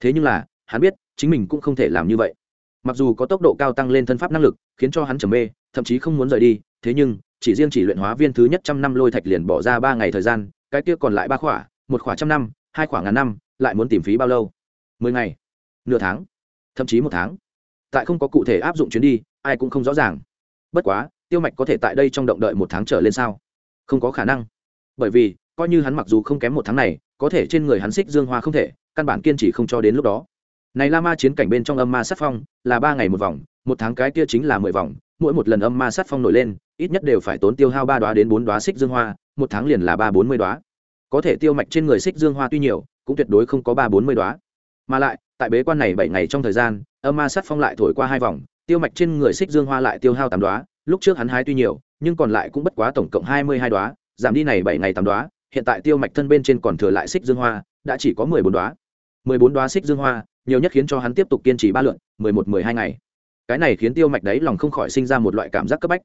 Thế nhưng là, hắn biết, chính mình cũng không thể làm như vậy. Mặc dù có tốc độ cao tăng lên thân pháp năng lực, khiến cho hắn trầm mê, thậm chí không muốn rời đi, thế nhưng, chỉ riêng chỉ luyện hóa viên thứ nhất trăm năm lôi thạch liền bỏ ra ba ngày thời gian, cái kia còn lại ba khỏa, một khỏa trăm năm, hai khỏa ngàn năm, lại muốn tìm phí bao lâu? Mười ngày nửa tháng, thậm chí một tháng. Tại không có cụ thể áp dụng chuyến đi, ai cũng không rõ ràng. Bất quá, tiêu mạch có thể tại đây trong động đợi một tháng trở lên sao? Không có khả năng. Bởi vì, coi như hắn mặc dù không kém một tháng này, có thể trên người hắn xích dương hoa không thể, căn bản kiên trì không cho đến lúc đó. Này la ma chiến cảnh bên trong âm ma sát phong là ba ngày một vòng, một tháng cái kia chính là mười vòng, mỗi một lần âm ma sát phong nổi lên, ít nhất đều phải tốn tiêu hao ba đoá đến bốn đoá xích dương hoa, một tháng liền là ba bốn mươi đoá. Có thể tiêu mạch trên người xích dương hoa tuy nhiều, cũng tuyệt đối không có ba bốn mươi đoá. Mà lại tại bế quan này bảy ngày trong thời gian, âm ma sát phong lại thổi qua hai vòng, tiêu mạch trên người xích dương hoa lại tiêu hao tám đoá lúc trước hắn hái tuy nhiều, nhưng còn lại cũng bất quá tổng cộng hai mươi hai đoá giảm đi này bảy ngày tám đoá hiện tại tiêu mạch thân bên trên còn thừa lại xích dương hoa, đã chỉ có mười bốn đoá mười bốn đoá xích dương hoa, nhiều nhất khiến cho hắn tiếp tục kiên trì ba lượn mười một, mười hai ngày. Cái này khiến tiêu mạch đấy lòng không khỏi sinh ra một loại cảm giác cấp bách.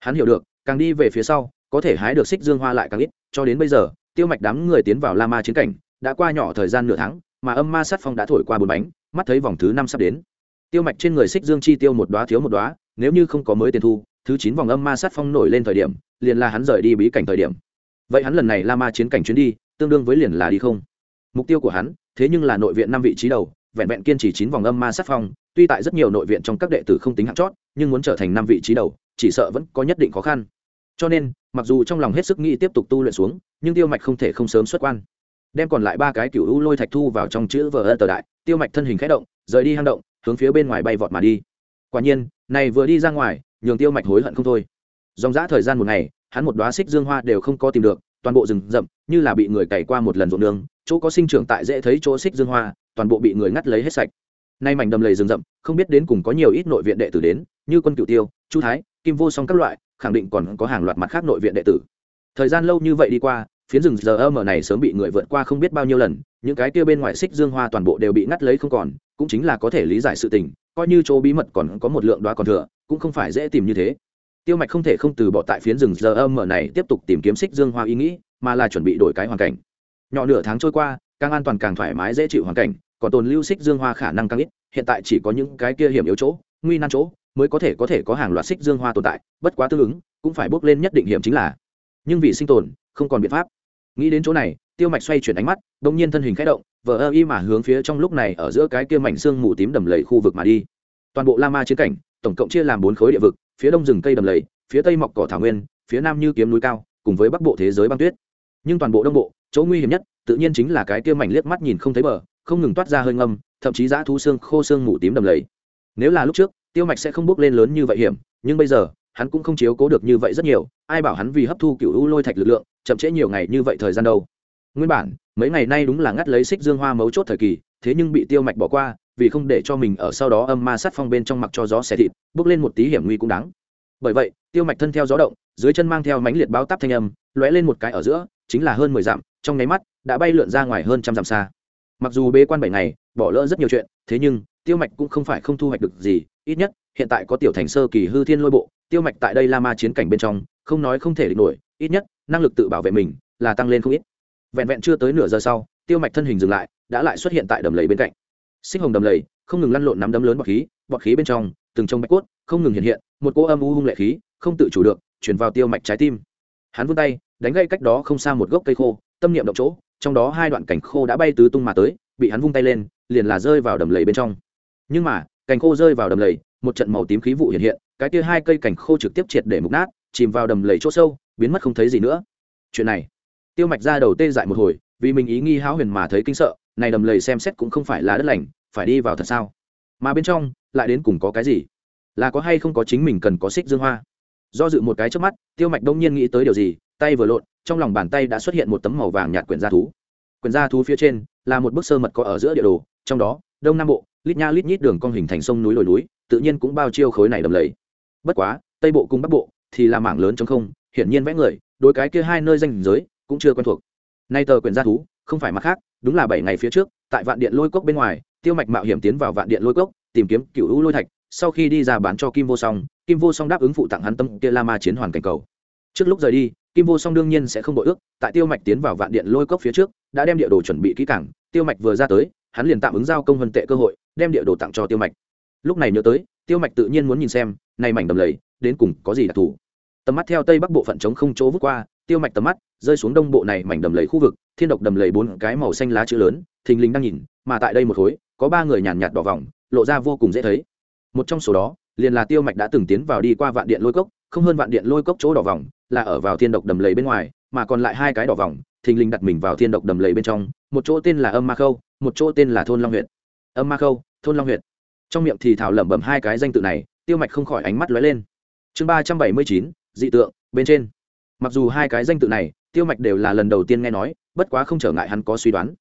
Hắn hiểu được, càng đi về phía sau, có thể hái được xích dương hoa lại càng ít, cho đến bây giờ, tiêu mạch đám người tiến vào la ma chiến cảnh, đã qua nhỏ thời gian nửa tháng mà âm ma sát phong đã thổi qua bốn bánh, mắt thấy vòng thứ năm sắp đến. Tiêu mạch trên người xích dương chi tiêu một đoá thiếu một đoá nếu như không có mới tiền thu, thứ chín vòng âm ma sát phong nổi lên thời điểm, liền là hắn rời đi bí cảnh thời điểm. Vậy hắn lần này la ma chiến cảnh chuyến đi, tương đương với liền là đi không? Mục tiêu của hắn, thế nhưng là nội viện năm vị trí đầu, vẹn vẹn kiên trì chín vòng âm ma sát phong, tuy tại rất nhiều nội viện trong các đệ tử không tính hạng chót, nhưng muốn trở thành năm vị trí đầu, chỉ sợ vẫn có nhất định khó khăn. Cho nên, mặc dù trong lòng hết sức nghĩ tiếp tục tu luyện xuống, nhưng tiêu mạch không thể không sớm xuất quan đem còn lại ba cái cựu u lôi thạch thu vào trong chữ vờ ân tờ đại, tiêu mạch thân hình khẽ động, rời đi hang động, hướng phía bên ngoài bay vọt mà đi. Quả nhiên, này vừa đi ra ngoài, nhường tiêu mạch hối hận không thôi. Dòng dã thời gian một ngày, hắn một đoá xích dương hoa đều không có tìm được, toàn bộ rừng rậm, như là bị người cày qua một lần ruộng đường chỗ có sinh trưởng tại dễ thấy chỗ xích dương hoa, toàn bộ bị người ngắt lấy hết sạch. Nay mảnh đầm lầy rừng rậm, không biết đến cùng có nhiều ít nội viện đệ tử đến, như quân cựu tiêu, chu thái, kim vô song các loại, khẳng định còn có hàng loạt mặt khác nội viện đệ tử. Thời gian lâu như vậy đi qua phiến rừng giờ âm này sớm bị người vượt qua không biết bao nhiêu lần, những cái kia bên ngoài xích dương hoa toàn bộ đều bị ngắt lấy không còn, cũng chính là có thể lý giải sự tình, coi như chỗ bí mật còn có một lượng đoá còn thừa, cũng không phải dễ tìm như thế. Tiêu mạch không thể không từ bỏ tại phiến rừng giờ âm này tiếp tục tìm kiếm xích dương hoa ý nghĩ, mà là chuẩn bị đổi cái hoàn cảnh. Nhỏ nửa tháng trôi qua, càng an toàn càng thoải mái dễ chịu hoàn cảnh, còn tồn lưu xích dương hoa khả năng càng ít, hiện tại chỉ có những cái kia hiểm yếu chỗ, nguy nan chỗ, mới có thể có thể có hàng loạt xích dương hoa tồn tại, bất quá tương ứng, cũng phải bước lên nhất định hiểm chính là nhưng vì sinh tồn, không còn biện pháp. Nghĩ đến chỗ này, tiêu mạch xoay chuyển ánh mắt đông nhiên thân hình khẽ động, vờ ơ y mà hướng phía trong lúc này ở giữa cái kia mảnh xương mù tím đầm lầy khu vực mà đi. Toàn bộ la ma chiến cảnh, tổng cộng chia làm bốn khối địa vực, phía đông rừng cây đầm lầy, phía tây mọc cỏ thảo nguyên, phía nam như kiếm núi cao, cùng với bắc bộ thế giới băng tuyết. Nhưng toàn bộ đông bộ, chỗ nguy hiểm nhất, tự nhiên chính là cái kia mảnh liếc mắt nhìn không thấy bờ, không ngừng toát ra hơi ngâm, thậm chí giã thu xương khô xương mù tím đầm lầy. Nếu là lúc trước, tiêu mạch sẽ không bước lên lớn như vậy hiểm, nhưng bây giờ hắn cũng không chiếu cố được như vậy rất nhiều, ai bảo hắn vì hấp thu cựu u lôi thạch lực lượng, chậm trễ nhiều ngày như vậy thời gian đâu. Nguyên bản, mấy ngày nay đúng là ngắt lấy xích dương hoa mấu chốt thời kỳ, thế nhưng bị tiêu mạch bỏ qua, vì không để cho mình ở sau đó âm ma sát phong bên trong mặc cho gió xẻ thịt, bước lên một tí hiểm nguy cũng đáng. Bởi vậy, tiêu mạch thân theo gió động, dưới chân mang theo mánh liệt báo táp thanh âm, lóe lên một cái ở giữa, chính là hơn mười dặm, trong nháy mắt, đã bay lượn ra ngoài hơn trăm dặm xa. Mặc dù bế quan bảy ngày, bỏ lỡ rất nhiều chuyện, thế nhưng, tiêu mạch cũng không phải không thu hoạch được gì, ít nhất, hiện tại có tiểu thành sơ kỳ hư thiên lôi bộ tiêu mạch tại đây la ma chiến cảnh bên trong, không nói không thể địch nổi, ít nhất, năng lực tự bảo vệ mình là tăng lên không ít. Vẹn vẹn chưa tới nửa giờ sau, tiêu mạch thân hình dừng lại, đã lại xuất hiện tại đầm lầy bên cạnh. Sinh hồng đầm lầy, không ngừng lăn lộn nắm đấm lớn bọt khí bọt khí bên trong, từng trong bạch cốt, không ngừng hiện hiện, một cỗ âm u hung lệ khí, không tự chủ được, chuyển vào tiêu mạch trái tim. Hắn vươn tay, đánh gây cách đó không xa một gốc cây khô, tâm niệm động chỗ, trong đó hai đoạn cảnh khô đã bay tứ tung mà tới, bị hắn vung tay lên, liền là rơi vào đầm lầy bên trong. Nhưng mà, cành khô rơi vào đầm lầy, một trận màu tím khí vụ hiện hiện cái kia hai cây cảnh khô trực tiếp triệt để mục nát, chìm vào đầm lầy chỗ sâu, biến mất không thấy gì nữa. Chuyện này, tiêu mạch ra đầu tê dại một hồi, vì mình ý nghi háo huyền mà thấy kinh sợ, này đầm lầy xem xét cũng không phải là đất lành, phải đi vào thật sao? Mà bên trong, lại đến cùng có cái gì? Là có hay không có chính mình cần có xích dương hoa? Do dự một cái trước mắt, tiêu mạch đông nhiên nghĩ tới điều gì, tay vừa lộn, trong lòng bàn tay đã xuất hiện một tấm màu vàng nhạt quyển gia thú. Quyển gia thú phía trên, là một bức sơ mật có ở giữa địa đồ, trong đó, đông nam bộ, lít nha lít nhít đường con hình thành sông núi lồi núi, tự nhiên cũng bao chiêu khối này đầm lầy bất quá, tây bộ cùng bắc bộ thì là mảng lớn chống không, hiển nhiên vẽ người, đối cái kia hai nơi danh giới cũng chưa quen thuộc. Nay tờ quyền gia thú, không phải mặt khác, đúng là bảy ngày phía trước, tại vạn điện lôi cốc bên ngoài, tiêu mạch mạo hiểm tiến vào vạn điện lôi cốc, tìm kiếm cựu u lôi thạch, sau khi đi ra bán cho kim vô song, kim vô song đáp ứng phụ tặng hắn tâm kia la ma chiến hoàn cảnh cầu. Trước lúc rời đi, kim vô song đương nhiên sẽ không đội ước, tại tiêu mạch tiến vào vạn điện lôi cốc phía trước, đã đem địa đồ chuẩn bị kỹ cảng tiêu mạch vừa ra tới, hắn liền tạm ứng giao công vân tệ cơ hội, đem địa đồ tặng cho tiêu mạch. Lúc này nhớ tới tiêu mạch tự nhiên muốn nhìn xem, này mảnh đầm lầy, đến cùng có gì đặc thù. Tầm mắt theo tây bắc bộ phận chống không chỗ vút qua, tiêu mạch tầm mắt rơi xuống đông bộ này mảnh đầm lầy khu vực, thiên độc đầm lầy bốn cái màu xanh lá chữ lớn, thình lình đang nhìn, mà tại đây một khối, có ba người nhàn nhạt đỏ vòng, lộ ra vô cùng dễ thấy. Một trong số đó, liền là tiêu mạch đã từng tiến vào đi qua vạn điện lôi cốc, không hơn vạn điện lôi cốc chỗ đỏ vòng, là ở vào thiên độc đầm lầy bên ngoài, mà còn lại hai cái đỏ vòng, thình lình đặt mình vào thiên độc đầm lầy bên trong, một chỗ tên là âm ma khâu, một chỗ tên là thôn long huyện âm ma khâu, thôn long huyện trong miệng thì thảo lẩm bẩm hai cái danh tự này, tiêu mạch không khỏi ánh mắt lóe lên. Chương ba trăm bảy mươi chín, dị tượng, bên trên. Mặc dù hai cái danh tự này, tiêu mạch đều là lần đầu tiên nghe nói, bất quá không trở ngại hắn có suy đoán.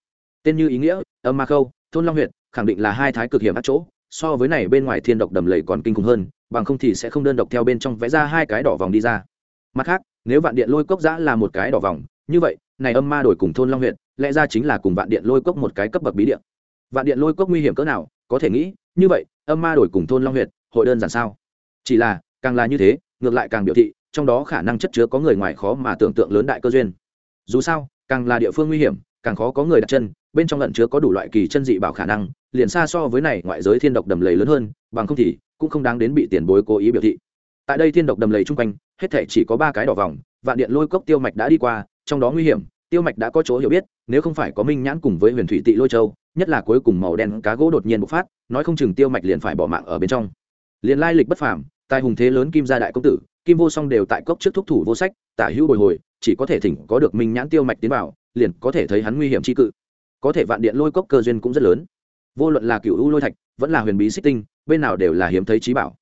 Tên như ý nghĩa, âm ma khâu, thôn long huyện khẳng định là hai thái cực hiểm các chỗ, so với này bên ngoài thiên độc đầm lầy còn kinh khủng hơn, bằng không thì sẽ không đơn độc theo bên trong vẽ ra hai cái đỏ vòng đi ra. Mặt khác, nếu vạn điện lôi cốc giã là một cái đỏ vòng, như vậy, này âm ma đổi cùng thôn long huyện lẽ ra chính là cùng vạn điện lôi cốc một cái cấp bậc bí điện vạn điện lôi cốc nguy hiểm cỡ nào có thể nghĩ, như vậy, âm ma đổi cùng thôn long huyện hội đơn giản sao? Chỉ là, càng là như thế, ngược lại càng biểu thị, trong đó khả năng chất chứa có người ngoài khó mà tưởng tượng lớn đại cơ duyên. Dù sao, càng là địa phương nguy hiểm, càng khó có người đặt chân, bên trong lận chứa có đủ loại kỳ chân dị bảo khả năng, liền xa so với này ngoại giới thiên độc đầm lầy lớn hơn, bằng không thì cũng không đáng đến bị tiền bối cố ý biểu thị. Tại đây thiên độc đầm lầy chung quanh, hết thể chỉ có ba cái đỏ vòng, vạn điện lôi cốc tiêu mạch đã đi qua, trong đó nguy hiểm, tiêu mạch đã có chỗ hiểu biết, nếu không phải có minh nhãn cùng với huyền thủy tị lôi châu nhất là cuối cùng màu đen cá gỗ đột nhiên bộc phát, nói không chừng tiêu mạch liền phải bỏ mạng ở bên trong. Liền lai lịch bất phàm, tài hùng thế lớn kim gia đại công tử, kim vô song đều tại cốc trước thúc thủ vô sách, tả hữu bồi hồi, chỉ có thể thỉnh có được minh nhãn tiêu mạch tiến vào, liền có thể thấy hắn nguy hiểm chi cự. Có thể vạn điện lôi cốc cơ duyên cũng rất lớn. Vô luận là cựu u lôi thạch, vẫn là huyền bí xích tinh, bên nào đều là hiếm thấy trí bảo.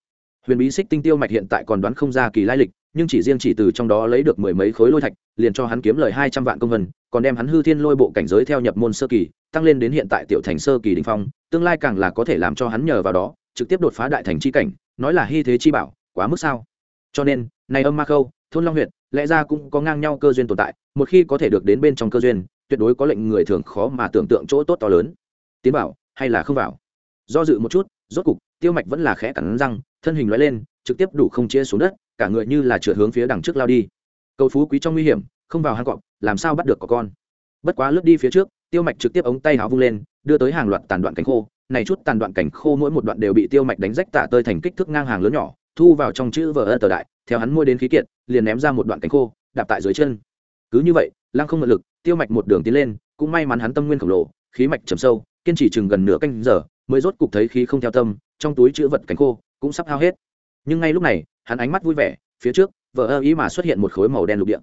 Huyền bí xích tinh tiêu mạch hiện tại còn đoán không ra kỳ lai lịch nhưng chỉ riêng chỉ từ trong đó lấy được mười mấy khối lôi thạch, liền cho hắn kiếm lời hai trăm vạn công vân, còn đem hắn hư thiên lôi bộ cảnh giới theo nhập môn sơ kỳ, tăng lên đến hiện tại tiểu thành sơ kỳ đình phong, tương lai càng là có thể làm cho hắn nhờ vào đó, trực tiếp đột phá đại thành chi cảnh, nói là hy thế chi bảo, quá mức sao. Cho nên, này âm ma khâu, thôn long huyện lẽ ra cũng có ngang nhau cơ duyên tồn tại, một khi có thể được đến bên trong cơ duyên, tuyệt đối có lệnh người thường khó mà tưởng tượng chỗ tốt to lớn. Tiến bảo, hay là không vào do dự một chút, rốt cục, tiêu mạch vẫn là khẽ cắn răng, thân hình loại lên trực tiếp đủ không chia xuống đất, cả người như là trượt hướng phía đằng trước lao đi. Cầu phú quý trong nguy hiểm, không vào hang cọp, làm sao bắt được có con? Bất quá lướt đi phía trước, tiêu mạch trực tiếp ống tay háo vung lên, đưa tới hàng loạt tàn đoạn cánh khô. Này chút tàn đoạn cảnh khô mỗi một đoạn đều bị tiêu mạch đánh rách tạ tơi thành kích thước ngang hàng lớn nhỏ, thu vào trong chữ vờ ơ tờ đại, theo hắn môi đến khí kiệt, liền ném ra một đoạn cánh khô, đạp tại dưới chân. Cứ như vậy, lăng không ngự lực, tiêu mạch một đường tiến lên, cũng may mắn hắn tâm nguyên khổng lồ, khí mạch trầm sâu, kiên trì chừng gần nửa canh giờ, mới rốt cục thấy khí không theo tâm, trong túi chữ vật cánh khô cũng sắp hao hết nhưng ngay lúc này, hắn ánh mắt vui vẻ, phía trước, vợ ơ ý mà xuất hiện một khối màu đen lục địa.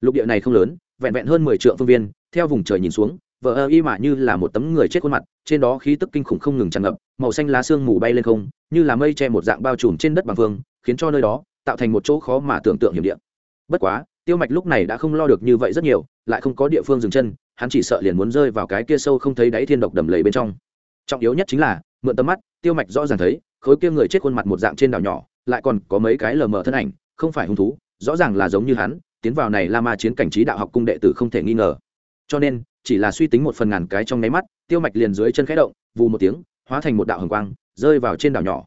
Lục địa này không lớn, vẹn vẹn hơn mười triệu phương viên, theo vùng trời nhìn xuống, vợ ơ y mà như là một tấm người chết khuôn mặt, trên đó khí tức kinh khủng không ngừng tràn ngập, màu xanh lá xương mù bay lên không, như là mây che một dạng bao trùm trên đất bằng phương khiến cho nơi đó, tạo thành một chỗ khó mà tưởng tượng hiểm địa. Bất quá, tiêu mạch lúc này đã không lo được như vậy rất nhiều, lại không có địa phương dừng chân, hắn chỉ sợ liền muốn rơi vào cái kia sâu không thấy đáy thiên độc đầm lầy bên trong. Trọng yếu nhất chính là, mượn tầm mắt, tiêu mạch rõ ràng thấy, khối kia người chết khuôn mặt một dạng trên đảo nhỏ lại còn có mấy cái lờ mờ thân ảnh, không phải hung thú, rõ ràng là giống như hắn, tiến vào này la ma chiến cảnh trí đạo học cung đệ tử không thể nghi ngờ. Cho nên, chỉ là suy tính một phần ngàn cái trong nháy mắt, tiêu mạch liền dưới chân khẽ động, vù một tiếng, hóa thành một đạo hồng quang, rơi vào trên đảo nhỏ.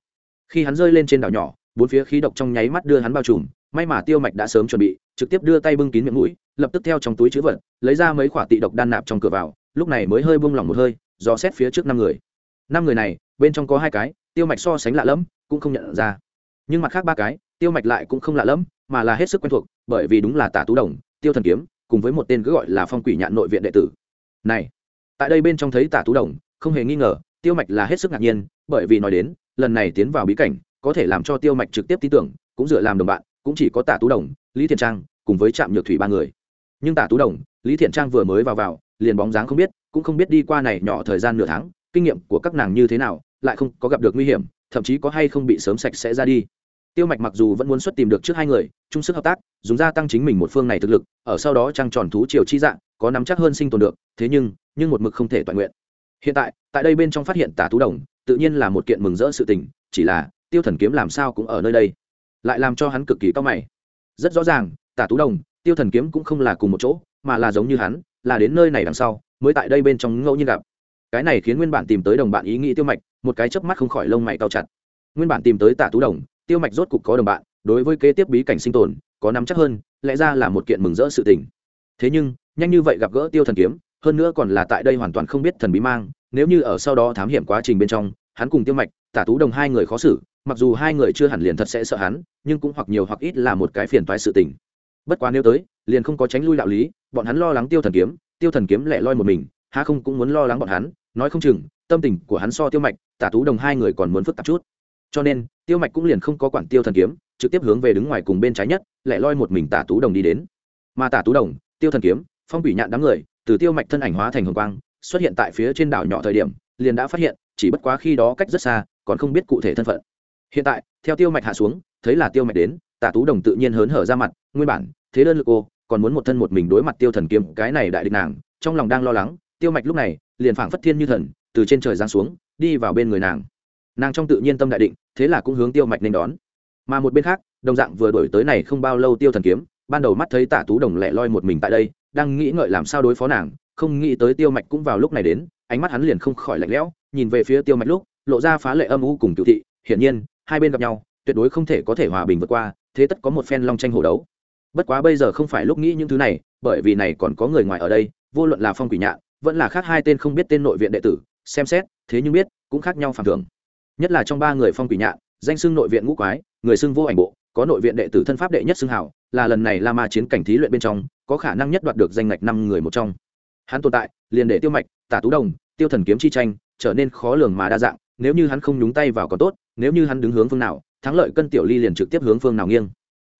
Khi hắn rơi lên trên đảo nhỏ, bốn phía khí độc trong nháy mắt đưa hắn bao trùm, may mà tiêu mạch đã sớm chuẩn bị, trực tiếp đưa tay bưng kín miệng mũi, lập tức theo trong túi chữ vật, lấy ra mấy khoả tị độc đan nạp trong cửa vào, lúc này mới hơi buông lỏng một hơi, dò xét phía trước năm người. Năm người này, bên trong có hai cái, tiêu mạch so sánh lạ lẫm, cũng không nhận ra nhưng mặt khác ba cái, tiêu mạch lại cũng không lạ lẫm, mà là hết sức quen thuộc, bởi vì đúng là tả tú đồng, tiêu thần kiếm, cùng với một tên cứ gọi là phong quỷ nhạn nội viện đệ tử. Này, tại đây bên trong thấy tả tú đồng, không hề nghi ngờ, tiêu mạch là hết sức ngạc nhiên, bởi vì nói đến, lần này tiến vào bí cảnh, có thể làm cho tiêu mạch trực tiếp tin tưởng, cũng dựa làm đồng bạn, cũng chỉ có tả tú đồng, lý thiện trang, cùng với trạm nhược thủy ba người. Nhưng tả tú đồng, lý thiện trang vừa mới vào vào, liền bóng dáng không biết, cũng không biết đi qua này nhỏ thời gian nửa tháng, kinh nghiệm của các nàng như thế nào, lại không có gặp được nguy hiểm thậm chí có hay không bị sớm sạch sẽ ra đi. Tiêu mạch mặc dù vẫn muốn xuất tìm được trước hai người, chung sức hợp tác, dùng gia tăng chính mình một phương này thực lực, ở sau đó trăng tròn thú triều chi dạng, có nắm chắc hơn sinh tồn được, thế nhưng nhưng một mực không thể toàn nguyện. Hiện tại tại đây bên trong phát hiện tả tú đồng, tự nhiên là một kiện mừng rỡ sự tình, chỉ là, tiêu thần kiếm làm sao cũng ở nơi đây. Lại làm cho hắn cực kỳ cao mày. Rất rõ ràng, tả tú đồng, tiêu thần kiếm cũng không là cùng một chỗ, mà là giống như hắn, là đến nơi này đằng sau, mới tại đây bên trong ngẫu nhiên gặp cái này khiến nguyên bản tìm tới đồng bạn ý nghĩ tiêu mạch, một cái chớp mắt không khỏi lông mày cao chặt. Nguyên bản tìm tới tả tú đồng, tiêu mạch rốt cục có đồng bạn, đối với kế tiếp bí cảnh sinh tồn, có nắm chắc hơn, lẽ ra là một kiện mừng rỡ sự tình. Thế nhưng, nhanh như vậy gặp gỡ tiêu thần kiếm, hơn nữa còn là tại đây hoàn toàn không biết thần bí mang, nếu như ở sau đó thám hiểm quá trình bên trong, hắn cùng tiêu mạch tả tú đồng hai người khó xử, mặc dù hai người chưa hẳn liền thật sẽ sợ hắn, nhưng cũng hoặc nhiều hoặc ít là một cái phiền toái sự tình. Bất quá nếu tới, liền không có tránh lui đạo lý, bọn hắn lo lắng tiêu thần kiếm, tiêu thần kiếm lẻ loi một mình, há không cũng muốn lo lắng bọn hắn nói không chừng, tâm tình của hắn so tiêu mạch, tả tú đồng hai người còn muốn phức tạp chút. Cho nên, tiêu mạch cũng liền không có quản tiêu thần kiếm, trực tiếp hướng về đứng ngoài cùng bên trái nhất, lẻ loi một mình tả tú đồng đi đến. Mà tả tú đồng, tiêu thần kiếm, phong quỷ nhạn đám người, từ tiêu mạch thân ảnh hóa thành hồng quang, xuất hiện tại phía trên đảo nhỏ thời điểm, liền đã phát hiện, chỉ bất quá khi đó cách rất xa, còn không biết cụ thể thân phận. Hiện tại, theo tiêu mạch hạ xuống, thấy là tiêu mạch đến, tả tú đồng tự nhiên hớn hở ra mặt, nguyên bản, thế đơn lực cô còn muốn một thân một mình đối mặt tiêu thần kiếm, cái này đại địch nàng, trong lòng đang lo lắng, tiêu mạch lúc này liền phảng phất thiên như thần, từ trên trời giáng xuống, đi vào bên người nàng. Nàng trong tự nhiên tâm đại định, thế là cũng hướng tiêu mạch nên đón. Mà một bên khác, đồng dạng vừa đổi tới này không bao lâu tiêu thần kiếm, ban đầu mắt thấy tả tú đồng lẻ loi một mình tại đây, đang nghĩ ngợi làm sao đối phó nàng, không nghĩ tới tiêu mạch cũng vào lúc này đến, ánh mắt hắn liền không khỏi lạnh lẽo, nhìn về phía tiêu mạch lúc, lộ ra phá lệ âm u cùng cựu thị, hiển nhiên, hai bên gặp nhau, tuyệt đối không thể có thể hòa bình vượt qua, thế tất có một phen long tranh hổ đấu. Bất quá bây giờ không phải lúc nghĩ những thứ này, bởi vì này còn có người ngoài ở đây, vô luận là phong quỷ nhạn vẫn là khác hai tên không biết tên nội viện đệ tử, xem xét, thế nhưng biết, cũng khác nhau phản thường. Nhất là trong ba người phong quỷ nhạn, danh xưng nội viện ngũ quái, người xưng vô ảnh bộ, có nội viện đệ tử thân pháp đệ nhất xưng hảo là lần này la ma chiến cảnh thí luyện bên trong, có khả năng nhất đoạt được danh ngạch năm người một trong. Hắn tồn tại, liền để tiêu mạch, tả tú đồng, tiêu thần kiếm chi tranh trở nên khó lường mà đa dạng, nếu như hắn không nhúng tay vào còn tốt, nếu như hắn đứng hướng phương nào, thắng lợi cân tiểu ly liền trực tiếp hướng phương nào nghiêng.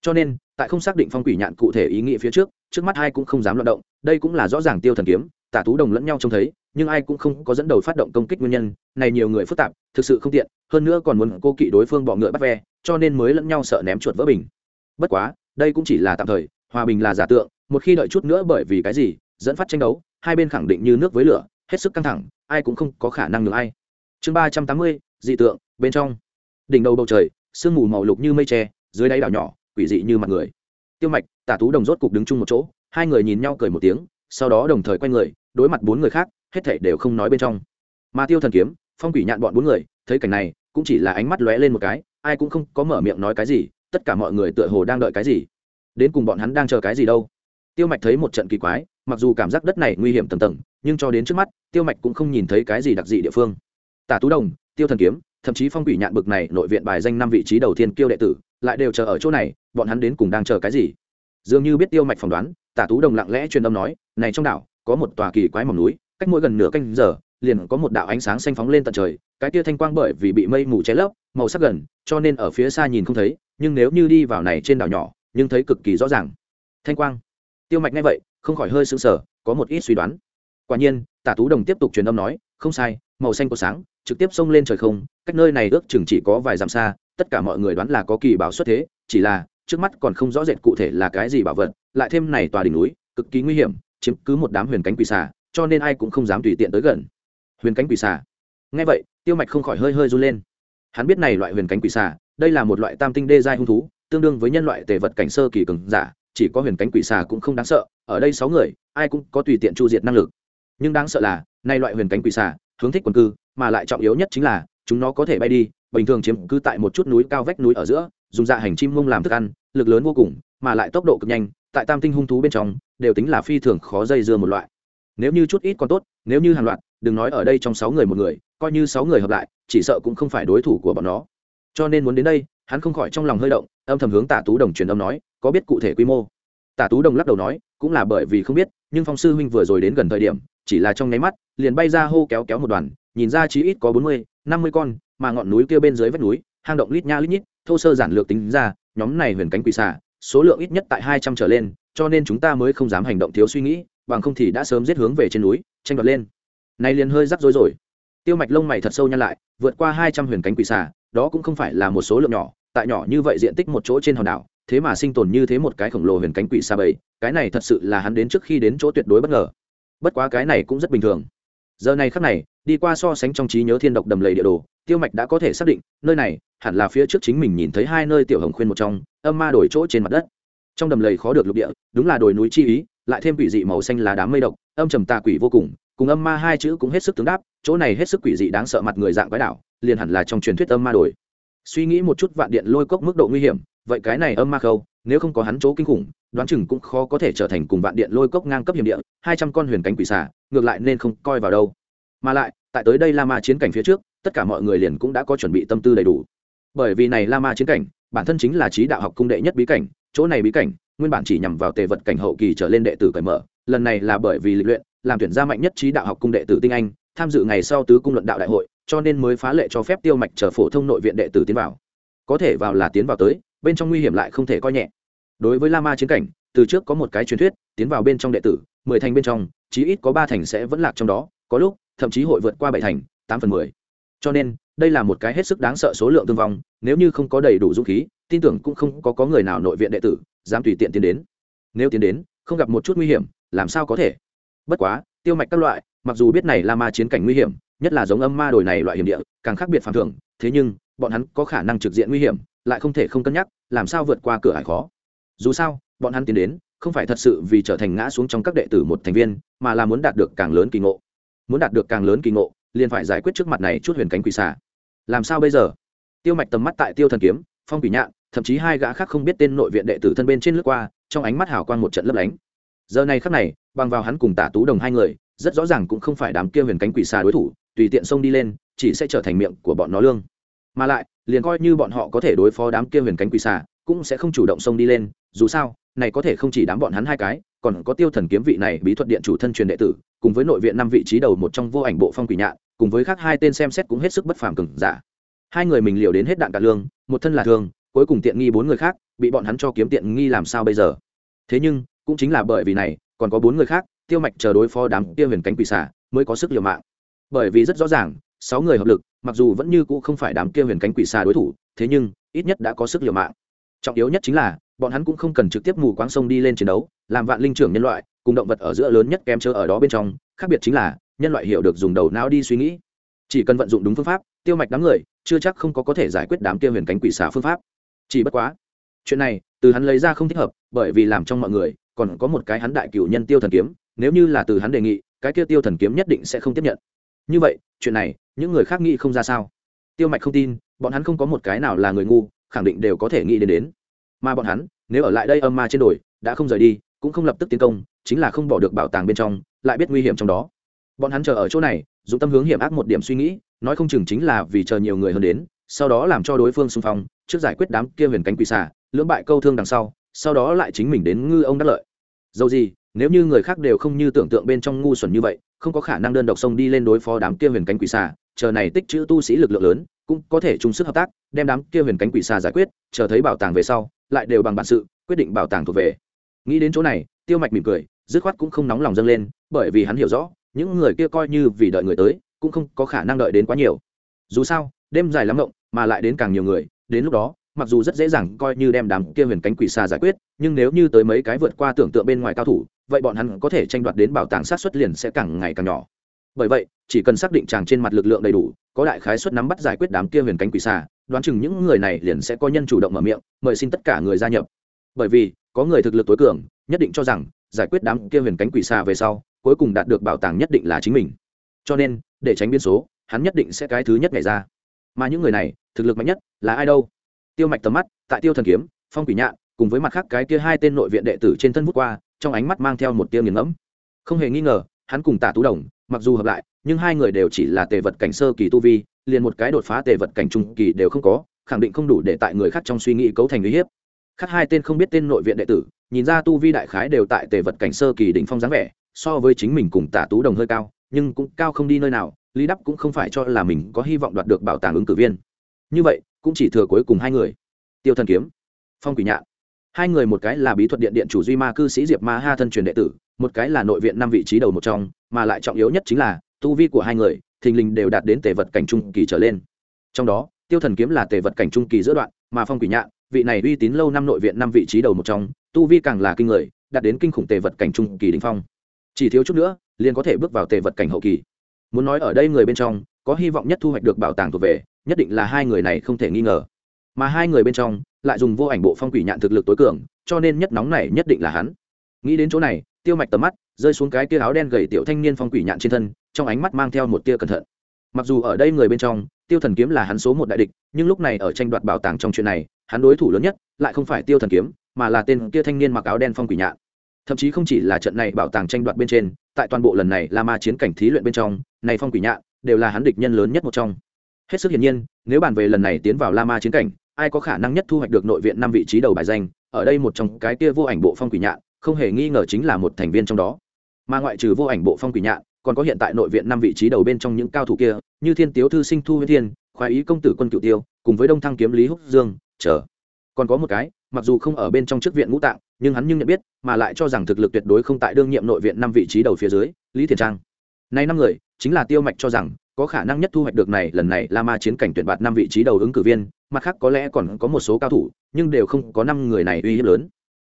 Cho nên, tại không xác định phong quỷ nhạn cụ thể ý nghĩa phía trước trước mắt ai cũng không dám loạt động, đây cũng là rõ ràng tiêu thần kiếm tả tú đồng lẫn nhau trông thấy, nhưng ai cũng không có dẫn đầu phát động công kích nguyên nhân, này nhiều người phức tạp, thực sự không tiện, hơn nữa còn muốn cô kỵ đối phương bọ ngựa bắt ve, cho nên mới lẫn nhau sợ ném chuột vỡ bình. Bất quá, đây cũng chỉ là tạm thời, hòa bình là giả tượng, một khi đợi chút nữa bởi vì cái gì, dẫn phát tranh đấu, hai bên khẳng định như nước với lửa, hết sức căng thẳng, ai cũng không có khả năng được ai. Chương ba trăm tám mươi, dị tượng, bên trong. Đỉnh đầu bầu trời, sương mù màu lục như mây tre dưới đáy đảo nhỏ, quỷ dị như mặt người. Tiêu mạch, tả tú đồng rốt cục đứng chung một chỗ, hai người nhìn nhau cười một tiếng, sau đó đồng thời quay người đối mặt bốn người khác, hết thảy đều không nói bên trong. Mà tiêu thần kiếm, phong quỷ nhạn bọn bốn người, thấy cảnh này, cũng chỉ là ánh mắt lóe lên một cái, ai cũng không có mở miệng nói cái gì, tất cả mọi người tựa hồ đang đợi cái gì. Đến cùng bọn hắn đang chờ cái gì đâu? Tiêu mạch thấy một trận kỳ quái, mặc dù cảm giác đất này nguy hiểm tầm tầng, nhưng cho đến trước mắt, tiêu mạch cũng không nhìn thấy cái gì đặc dị địa phương. Tả tú đồng, tiêu thần kiếm, thậm chí phong quỷ nhạn bực này nội viện bài danh năm vị trí đầu tiên kiêu đệ tử, lại đều chờ ở chỗ này, bọn hắn đến cùng đang chờ cái gì? Dường như biết tiêu mạch phỏng đoán, tả tú đồng lặng lẽ truyền âm nói, này trong đảo có một tòa kỳ quái mỏm núi, cách mỗi gần nửa canh giờ, liền có một đạo ánh sáng xanh phóng lên tận trời, cái tia thanh quang bởi vì bị mây mù che lấp, màu sắc gần, cho nên ở phía xa nhìn không thấy, nhưng nếu như đi vào này trên đảo nhỏ, nhưng thấy cực kỳ rõ ràng. Thanh quang. Tiêu mạch nghe vậy, không khỏi hơi sững sờ, có một ít suy đoán. Quả nhiên, tả tú đồng tiếp tục truyền âm nói, không sai, màu xanh có sáng, trực tiếp xông lên trời không, cách nơi này ước chừng chỉ có vài dặm xa, tất cả mọi người đoán là có kỳ bảo xuất thế, chỉ là, trước mắt còn không rõ rệt cụ thể là cái gì bảo vật, lại thêm này tòa đỉnh núi, cực kỳ nguy hiểm chiếm cứ một đám huyền cánh quỷ xà, cho nên ai cũng không dám tùy tiện tới gần. Huyền cánh quỷ xà. Ngay vậy, tiêu mạch không khỏi hơi hơi run lên. Hắn biết này loại huyền cánh quỷ xà, đây là một loại tam tinh đê giai hung thú, tương đương với nhân loại tề vật cảnh sơ kỳ cường giả, chỉ có huyền cánh quỷ xà cũng không đáng sợ, ở đây sáu người, ai cũng có tùy tiện chu diệt năng lực. Nhưng đáng sợ là nay loại huyền cánh quỷ xà, hướng thích quần cư, mà lại trọng yếu nhất chính là, chúng nó có thể bay đi, bình thường chiếm cứ tại một chút núi cao vách núi ở giữa, dùng dạ hành chim mông làm thức ăn, lực lớn vô cùng, mà lại tốc độ cực nhanh, tại tam tinh hung thú bên trong đều tính là phi thường khó dây dưa một loại. Nếu như chút ít còn tốt, nếu như hàng loạt, đừng nói ở đây trong sáu người một người, coi như sáu người hợp lại, chỉ sợ cũng không phải đối thủ của bọn nó. Cho nên muốn đến đây, hắn không khỏi trong lòng hơi động, âm thầm hướng tả tú đồng truyền âm nói, có biết cụ thể quy mô? Tả tú đồng lắc đầu nói, cũng là bởi vì không biết, nhưng phong sư huynh vừa rồi đến gần thời điểm, chỉ là trong nháy mắt, liền bay ra hô kéo kéo một đoàn, nhìn ra chí ít có bốn mươi, năm mươi con, mà ngọn núi kia bên dưới vách núi, hang động lít nha lít nhít, thô sơ giản lược tính ra, nhóm này huyền cánh quỷ xà, số lượng ít nhất tại hai trăm trở lên cho nên chúng ta mới không dám hành động thiếu suy nghĩ, bằng không thì đã sớm giết hướng về trên núi, tranh đoạt lên. Nay liền hơi rắc rối rồi. Tiêu mạch lông mày thật sâu nhăn lại, vượt qua hai trăm huyền cánh quỷ xà, đó cũng không phải là một số lượng nhỏ, tại nhỏ như vậy diện tích một chỗ trên hòn đảo, thế mà sinh tồn như thế một cái khổng lồ huyền cánh quỷ xà bầy, cái này thật sự là hắn đến trước khi đến chỗ tuyệt đối bất ngờ. Bất quá cái này cũng rất bình thường. Giờ này khắc này, đi qua so sánh trong trí nhớ thiên độc đầm lầy địa đồ, tiêu mạch đã có thể xác định, nơi này hẳn là phía trước chính mình nhìn thấy hai nơi tiểu hồng khuyên một trong, âm ma đổi chỗ trên mặt đất trong đầm lầy khó được lục địa, đúng là đồi núi chi ý, lại thêm quỷ dị màu xanh là đám mây độc, âm trầm tà quỷ vô cùng cùng âm ma hai chữ cũng hết sức tướng đáp, chỗ này hết sức quỷ dị đáng sợ mặt người dạng quái đảo liền hẳn là trong truyền thuyết âm ma đồi. Suy nghĩ một chút vạn điện lôi cốc mức độ nguy hiểm, vậy cái này âm ma khâu, nếu không có hắn chỗ kinh khủng, đoán chừng cũng khó có thể trở thành cùng vạn điện lôi cốc ngang cấp hiểm địa, hai trăm con huyền cánh quỷ xả ngược lại nên không coi vào đâu. Mà lại, tại tới đây la ma chiến cảnh phía trước, tất cả mọi người liền cũng đã có chuẩn bị tâm tư đầy đủ. Bởi vì này la ma chiến cảnh, bản thân chính là trí đạo học cung đệ nhất bí cảnh chỗ này bí cảnh, nguyên bản chỉ nhằm vào tề vật cảnh hậu kỳ trở lên đệ tử cởi mở, lần này là bởi vì lịch luyện, làm tuyển gia mạnh nhất trí đạo học cung đệ tử tinh anh, tham dự ngày sau tứ cung luận đạo đại hội, cho nên mới phá lệ cho phép tiêu mạch chờ phổ thông nội viện đệ tử tiến vào. Có thể vào là tiến vào tới, bên trong nguy hiểm lại không thể coi nhẹ. Đối với la ma chiến cảnh, từ trước có một cái truyền thuyết, tiến vào bên trong đệ tử, mười thành bên trong, chí ít có ba thành sẽ vẫn lạc trong đó, có lúc, thậm chí hội vượt qua bảy thành, tám phần mười. Cho nên, đây là một cái hết sức đáng sợ số lượng thương vong, nếu như không có đầy đủ dũng khí tin tưởng cũng không có, có người nào nội viện đệ tử dám tùy tiện tiến đến. Nếu tiến đến không gặp một chút nguy hiểm làm sao có thể? Bất quá tiêu mạch các loại mặc dù biết này là ma chiến cảnh nguy hiểm nhất là giống âm ma đồi này loại hiểm địa càng khác biệt phản thường thế nhưng bọn hắn có khả năng trực diện nguy hiểm lại không thể không cân nhắc làm sao vượt qua cửa hải khó. Dù sao bọn hắn tiến đến không phải thật sự vì trở thành ngã xuống trong các đệ tử một thành viên mà là muốn đạt được càng lớn kỳ ngộ. Muốn đạt được càng lớn kỳ ngộ liền phải giải quyết trước mặt này chút huyền cánh quỷ xà. Làm sao bây giờ? Tiêu mạch tầm mắt tại tiêu thần kiếm phong quỷ nhạn thậm chí hai gã khác không biết tên nội viện đệ tử thân bên trên lướt qua, trong ánh mắt hào quang một trận lấp lánh. Giờ này khắc này, bằng vào hắn cùng tả tú đồng hai người, rất rõ ràng cũng không phải đám kia huyền cánh quỷ xà đối thủ, tùy tiện xông đi lên, chỉ sẽ trở thành miệng của bọn nó lương. Mà lại, liền coi như bọn họ có thể đối phó đám kia huyền cánh quỷ xà, cũng sẽ không chủ động xông đi lên, dù sao, này có thể không chỉ đám bọn hắn hai cái, còn có tiêu thần kiếm vị này, bí thuật điện chủ thân truyền đệ tử, cùng với nội viện năm vị trí đầu một trong vô ảnh bộ phong quỷ nhạn, cùng với khác hai tên xem xét cũng hết sức bất phàm cừng giả. Hai người mình liều đến hết đạn cả lương, một thân là thương cuối cùng tiện nghi bốn người khác, bị bọn hắn cho kiếm tiện nghi làm sao bây giờ? Thế nhưng, cũng chính là bởi vì này, còn có bốn người khác, tiêu mạch chờ đối phó đám tiêu huyền cánh quỷ xả mới có sức liều mạng. Bởi vì rất rõ ràng, sáu người hợp lực, mặc dù vẫn như cũ không phải đám kia huyền cánh quỷ xà đối thủ, thế nhưng, ít nhất đã có sức liều mạng. Trọng yếu nhất chính là, bọn hắn cũng không cần trực tiếp mù quáng sông đi lên chiến đấu, làm vạn linh trưởng nhân loại, cùng động vật ở giữa lớn nhất kém chớ ở đó bên trong, khác biệt chính là, nhân loại hiểu được dùng đầu não đi suy nghĩ. Chỉ cần vận dụng đúng phương pháp, tiêu mạch đám người, chưa chắc không có có thể giải quyết đám kia huyền cánh quỷ xà phương pháp chỉ bất quá, chuyện này, từ hắn lấy ra không thích hợp, bởi vì làm trong mọi người, còn có một cái hắn đại cửu nhân tiêu thần kiếm, nếu như là từ hắn đề nghị, cái kia tiêu thần kiếm nhất định sẽ không tiếp nhận. Như vậy, chuyện này, những người khác nghĩ không ra sao? Tiêu mạch không tin, bọn hắn không có một cái nào là người ngu, khẳng định đều có thể nghĩ đến đến. Mà bọn hắn, nếu ở lại đây âm ma trên đồi, đã không rời đi, cũng không lập tức tiến công, chính là không bỏ được bảo tàng bên trong, lại biết nguy hiểm trong đó. Bọn hắn chờ ở chỗ này, dùng tâm hướng hiểm ác một điểm suy nghĩ, nói không chừng chính là vì chờ nhiều người hơn đến sau đó làm cho đối phương xung phong, trước giải quyết đám kia huyền cánh quỷ xà, lưỡng bại câu thương đằng sau sau đó lại chính mình đến ngư ông đắc lợi. Dầu gì, nếu như người khác đều không như tưởng tượng bên trong ngu xuẩn như vậy, không có khả năng đơn độc sông đi lên đối phó đám kia huyền cánh quỷ xà, chờ này tích chữ tu sĩ lực lượng lớn, cũng có thể chung sức hợp tác, đem đám kia huyền cánh quỷ xà giải quyết, chờ thấy bảo tàng về sau, lại đều bằng bản sự, quyết định bảo tàng thuộc về. Nghĩ đến chỗ này, tiêu mạch mỉm cười, dứt khoát cũng không nóng lòng dâng lên, bởi vì hắn hiểu rõ, những người kia coi như vì đợi người tới, cũng không có khả năng đợi đến quá nhiều. Dù sao, đêm dài lắm rộng mà lại đến càng nhiều người, đến lúc đó, mặc dù rất dễ dàng coi như đem đám kia huyền cánh quỷ xa giải quyết, nhưng nếu như tới mấy cái vượt qua tưởng tượng bên ngoài cao thủ, vậy bọn hắn có thể tranh đoạt đến bảo tàng sát xuất liền sẽ càng ngày càng nhỏ. Bởi vậy, chỉ cần xác định chàng trên mặt lực lượng đầy đủ, có đại khái suất nắm bắt giải quyết đám kia huyền cánh quỷ xà đoán chừng những người này liền sẽ có nhân chủ động mở miệng, mời xin tất cả người gia nhập. Bởi vì, có người thực lực tối cường, nhất định cho rằng, giải quyết đám kia huyền cánh quỷ xà về sau, cuối cùng đạt được bảo tàng nhất định là chính mình. Cho nên, để tránh biến số, hắn nhất định sẽ cái thứ nhất ngày ra mà những người này, thực lực mạnh nhất là ai đâu? Tiêu mạch tầm mắt, tại tiêu thần kiếm, phong quỷ nhạn, cùng với mặt khác cái kia hai tên nội viện đệ tử trên thân vút qua, trong ánh mắt mang theo một tiêu nghiền ngẫm. Không hề nghi ngờ, hắn cùng tả tú đồng, mặc dù hợp lại, nhưng hai người đều chỉ là tề vật cảnh sơ kỳ tu vi, liền một cái đột phá tề vật cảnh trung kỳ đều không có, khẳng định không đủ để tại người khác trong suy nghĩ cấu thành uy hiếp. Khác hai tên không biết tên nội viện đệ tử, nhìn ra tu vi đại khái đều tại tề vật cảnh sơ kỳ đỉnh phong dáng vẻ, so với chính mình cùng tả tú đồng hơi cao nhưng cũng cao không đi nơi nào, lý đắp cũng không phải cho là mình có hy vọng đoạt được bảo tàng ứng cử viên. Như vậy, cũng chỉ thừa cuối cùng hai người. Tiêu thần kiếm, phong quỷ nhạn. Hai người một cái là bí thuật điện điện chủ duy ma cư sĩ diệp ma ha thân truyền đệ tử, một cái là nội viện năm vị trí đầu một trong, mà lại trọng yếu nhất chính là, tu vi của hai người, thình lình đều đạt đến tề vật cảnh trung kỳ trở lên. Trong đó, tiêu thần kiếm là tề vật cảnh trung kỳ giữa đoạn, mà phong quỷ nhạn, vị này uy tín lâu năm nội viện năm vị trí đầu một trong, tu vi càng là kinh người, đạt đến kinh khủng tề vật cảnh trung kỳ đình phong. Chỉ thiếu chút nữa liền có thể bước vào tề vật cảnh hậu kỳ. Muốn nói ở đây người bên trong, có hy vọng nhất thu hoạch được bảo tàng thuộc về, nhất định là hai người này không thể nghi ngờ. Mà hai người bên trong, lại dùng vô ảnh bộ phong quỷ nhạn thực lực tối cường, cho nên nhất nóng này nhất định là hắn. Nghĩ đến chỗ này, tiêu mạch tầm mắt rơi xuống cái tia áo đen gầy tiểu thanh niên phong quỷ nhạn trên thân, trong ánh mắt mang theo một tia cẩn thận. Mặc dù ở đây người bên trong, tiêu thần kiếm là hắn số một đại địch, nhưng lúc này ở tranh đoạt bảo tàng trong chuyện này, hắn đối thủ lớn nhất lại không phải tiêu thần kiếm, mà là tên kia thanh niên mặc áo đen phong quỷ nhạn thậm chí không chỉ là trận này bảo tàng tranh đoạt bên trên, tại toàn bộ lần này la ma chiến cảnh thí luyện bên trong, này phong quỷ nhạn đều là hắn địch nhân lớn nhất một trong. Hết sức hiển nhiên, nếu bàn về lần này tiến vào la ma chiến cảnh, ai có khả năng nhất thu hoạch được nội viện năm vị trí đầu bài danh, ở đây một trong cái kia vô ảnh bộ phong quỷ nhạn, không hề nghi ngờ chính là một thành viên trong đó. Mà ngoại trừ vô ảnh bộ phong quỷ nhạn, còn có hiện tại nội viện năm vị trí đầu bên trong những cao thủ kia, như thiên tiếu thư sinh thu huyết thiên, khoái ý công tử quân cựu tiêu, cùng với đông thăng kiếm lý húc dương, chờ. Còn có một cái mặc dù không ở bên trong chức viện ngũ tạng, nhưng hắn nhưng nhận biết, mà lại cho rằng thực lực tuyệt đối không tại đương nhiệm nội viện năm vị trí đầu phía dưới, lý thiền trang. Nay năm người, chính là tiêu mạch cho rằng, có khả năng nhất thu hoạch được này, lần này la ma chiến cảnh tuyển bạt năm vị trí đầu ứng cử viên, mặt khác có lẽ còn có một số cao thủ, nhưng đều không có năm người này uy hiếp lớn.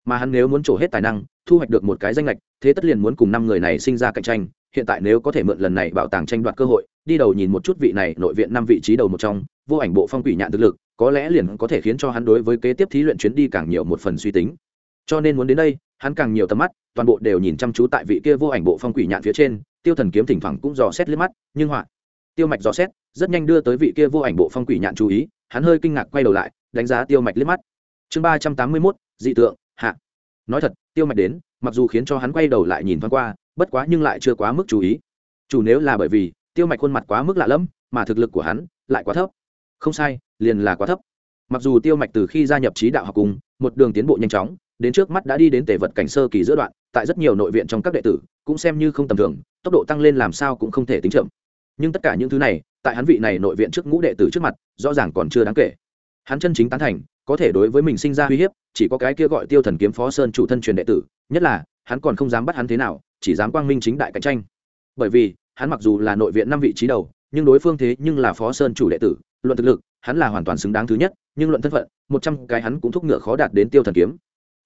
Mà hắn nếu muốn trổ hết tài năng, thu hoạch được một cái danh lệch thế tất liền muốn cùng năm người này sinh ra cạnh tranh, hiện tại nếu có thể mượn lần này bảo tàng tranh đoạt cơ hội, đi đầu nhìn một chút vị này, nội viện năm vị trí đầu một trong, vô ảnh bộ phong quỷ nhạn thực lực có lẽ liền có thể khiến cho hắn đối với kế tiếp thí luyện chuyến đi càng nhiều một phần suy tính. Cho nên muốn đến đây, hắn càng nhiều tầm mắt, toàn bộ đều nhìn chăm chú tại vị kia vô ảnh bộ phong quỷ nhạn phía trên, tiêu thần kiếm thỉnh thoảng cũng dò xét liếc mắt, nhưng họa, tiêu mạch dò xét, rất nhanh đưa tới vị kia vô ảnh bộ phong quỷ nhạn chú ý, hắn hơi kinh ngạc quay đầu lại, đánh giá tiêu mạch liếc mắt. Chương ba trăm tám mươi mốt, dị tượng, hạ. Nói thật, tiêu mạch đến, mặc dù khiến cho hắn quay đầu lại nhìn thoáng qua, bất quá nhưng lại chưa quá mức chú ý. Chủ nếu là bởi vì, tiêu mạch khuôn mặt quá mức lạ lẫm, mà thực lực của hắn lại quá thấp. Không sai liền là quá thấp. Mặc dù tiêu mạch từ khi gia nhập trí đạo học cùng, một đường tiến bộ nhanh chóng, đến trước mắt đã đi đến tề vật cảnh sơ kỳ giữa đoạn, tại rất nhiều nội viện trong các đệ tử, cũng xem như không tầm thường, tốc độ tăng lên làm sao cũng không thể tính chậm. Nhưng tất cả những thứ này, tại hắn vị này nội viện trước ngũ đệ tử trước mặt, rõ ràng còn chưa đáng kể. Hắn chân chính tán thành, có thể đối với mình sinh ra uy hiếp, chỉ có cái kia gọi tiêu thần kiếm phó sơn chủ thân truyền đệ tử, nhất là, hắn còn không dám bắt hắn thế nào, chỉ dám quang minh chính đại cạnh tranh. Bởi vì, hắn mặc dù là nội viện năm vị trí đầu, nhưng đối phương thế nhưng là phó sơn chủ đệ tử, luận thực lực hắn là hoàn toàn xứng đáng thứ nhất, nhưng luận thân phận, một trăm cái hắn cũng thúc ngựa khó đạt đến tiêu thần kiếm.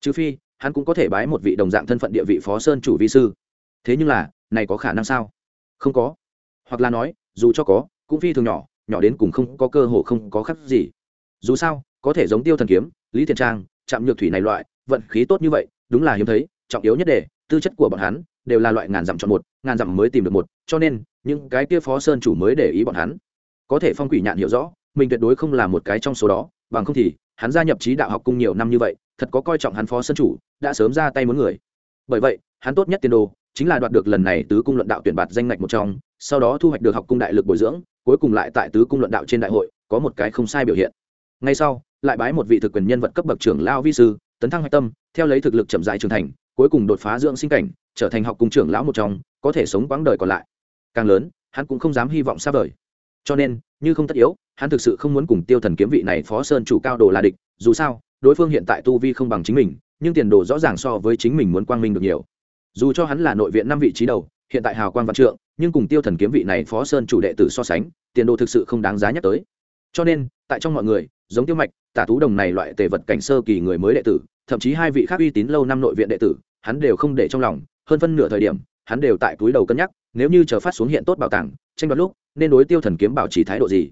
Trừ phi, hắn cũng có thể bái một vị đồng dạng thân phận địa vị phó sơn chủ vi sư. Thế nhưng là, này có khả năng sao? Không có. Hoặc là nói, dù cho có, cũng phi thường nhỏ nhỏ đến cùng không có cơ hội, không có khắc gì. Dù sao, có thể giống tiêu thần kiếm, lý thiện trang chạm nhược thủy này loại, vận khí tốt như vậy, đúng là hiếm thấy, trọng yếu nhất để, tư chất của bọn hắn, đều là loại ngàn dặm chọn một, ngàn dặm mới tìm được một, cho nên, những cái kia phó sơn chủ mới để ý bọn hắn. Có thể phong quỷ nhạn hiểu rõ mình tuyệt đối không là một cái trong số đó, bằng không thì, hắn gia nhập trí đạo học cung nhiều năm như vậy, thật có coi trọng hắn phó sơn chủ, đã sớm ra tay muốn người. Bởi vậy, hắn tốt nhất tiền đồ, chính là đoạt được lần này tứ cung luận đạo tuyển bạt danh ngạch một trong, sau đó thu hoạch được học cung đại lực bồi dưỡng, cuối cùng lại tại tứ cung luận đạo trên đại hội, có một cái không sai biểu hiện. Ngay sau, lại bái một vị thực quyền nhân vật cấp bậc trưởng lao vi sư, tấn thăng hạch tâm, theo lấy thực lực chậm dại trưởng thành, cuối cùng đột phá dưỡng sinh cảnh, trở thành học cung trưởng lão một trong, có thể sống quãng đời còn lại. Càng lớn, hắn cũng không dám hy vọng xa vời. Cho nên, như không tất yếu hắn thực sự không muốn cùng tiêu thần kiếm vị này phó sơn chủ cao đồ là địch, dù sao, đối phương hiện tại tu vi không bằng chính mình, nhưng tiền đồ rõ ràng so với chính mình muốn quang minh được nhiều. Dù cho hắn là nội viện năm vị trí đầu, hiện tại hào quang văn trượng, nhưng cùng tiêu thần kiếm vị này phó sơn chủ đệ tử so sánh, tiền đồ thực sự không đáng giá nhắc tới. Cho nên, tại trong mọi người, giống tiêu mạch, tả tú đồng này loại tề vật cảnh sơ kỳ người mới đệ tử, thậm chí hai vị khác uy tín lâu năm nội viện đệ tử, hắn đều không để trong lòng, hơn phân nửa thời điểm, hắn đều tại túi đầu cân nhắc, nếu như chờ phát xuống hiện tốt bảo tàng, tranh đoạt lúc, nên đối tiêu thần kiếm bảo trì thái độ gì?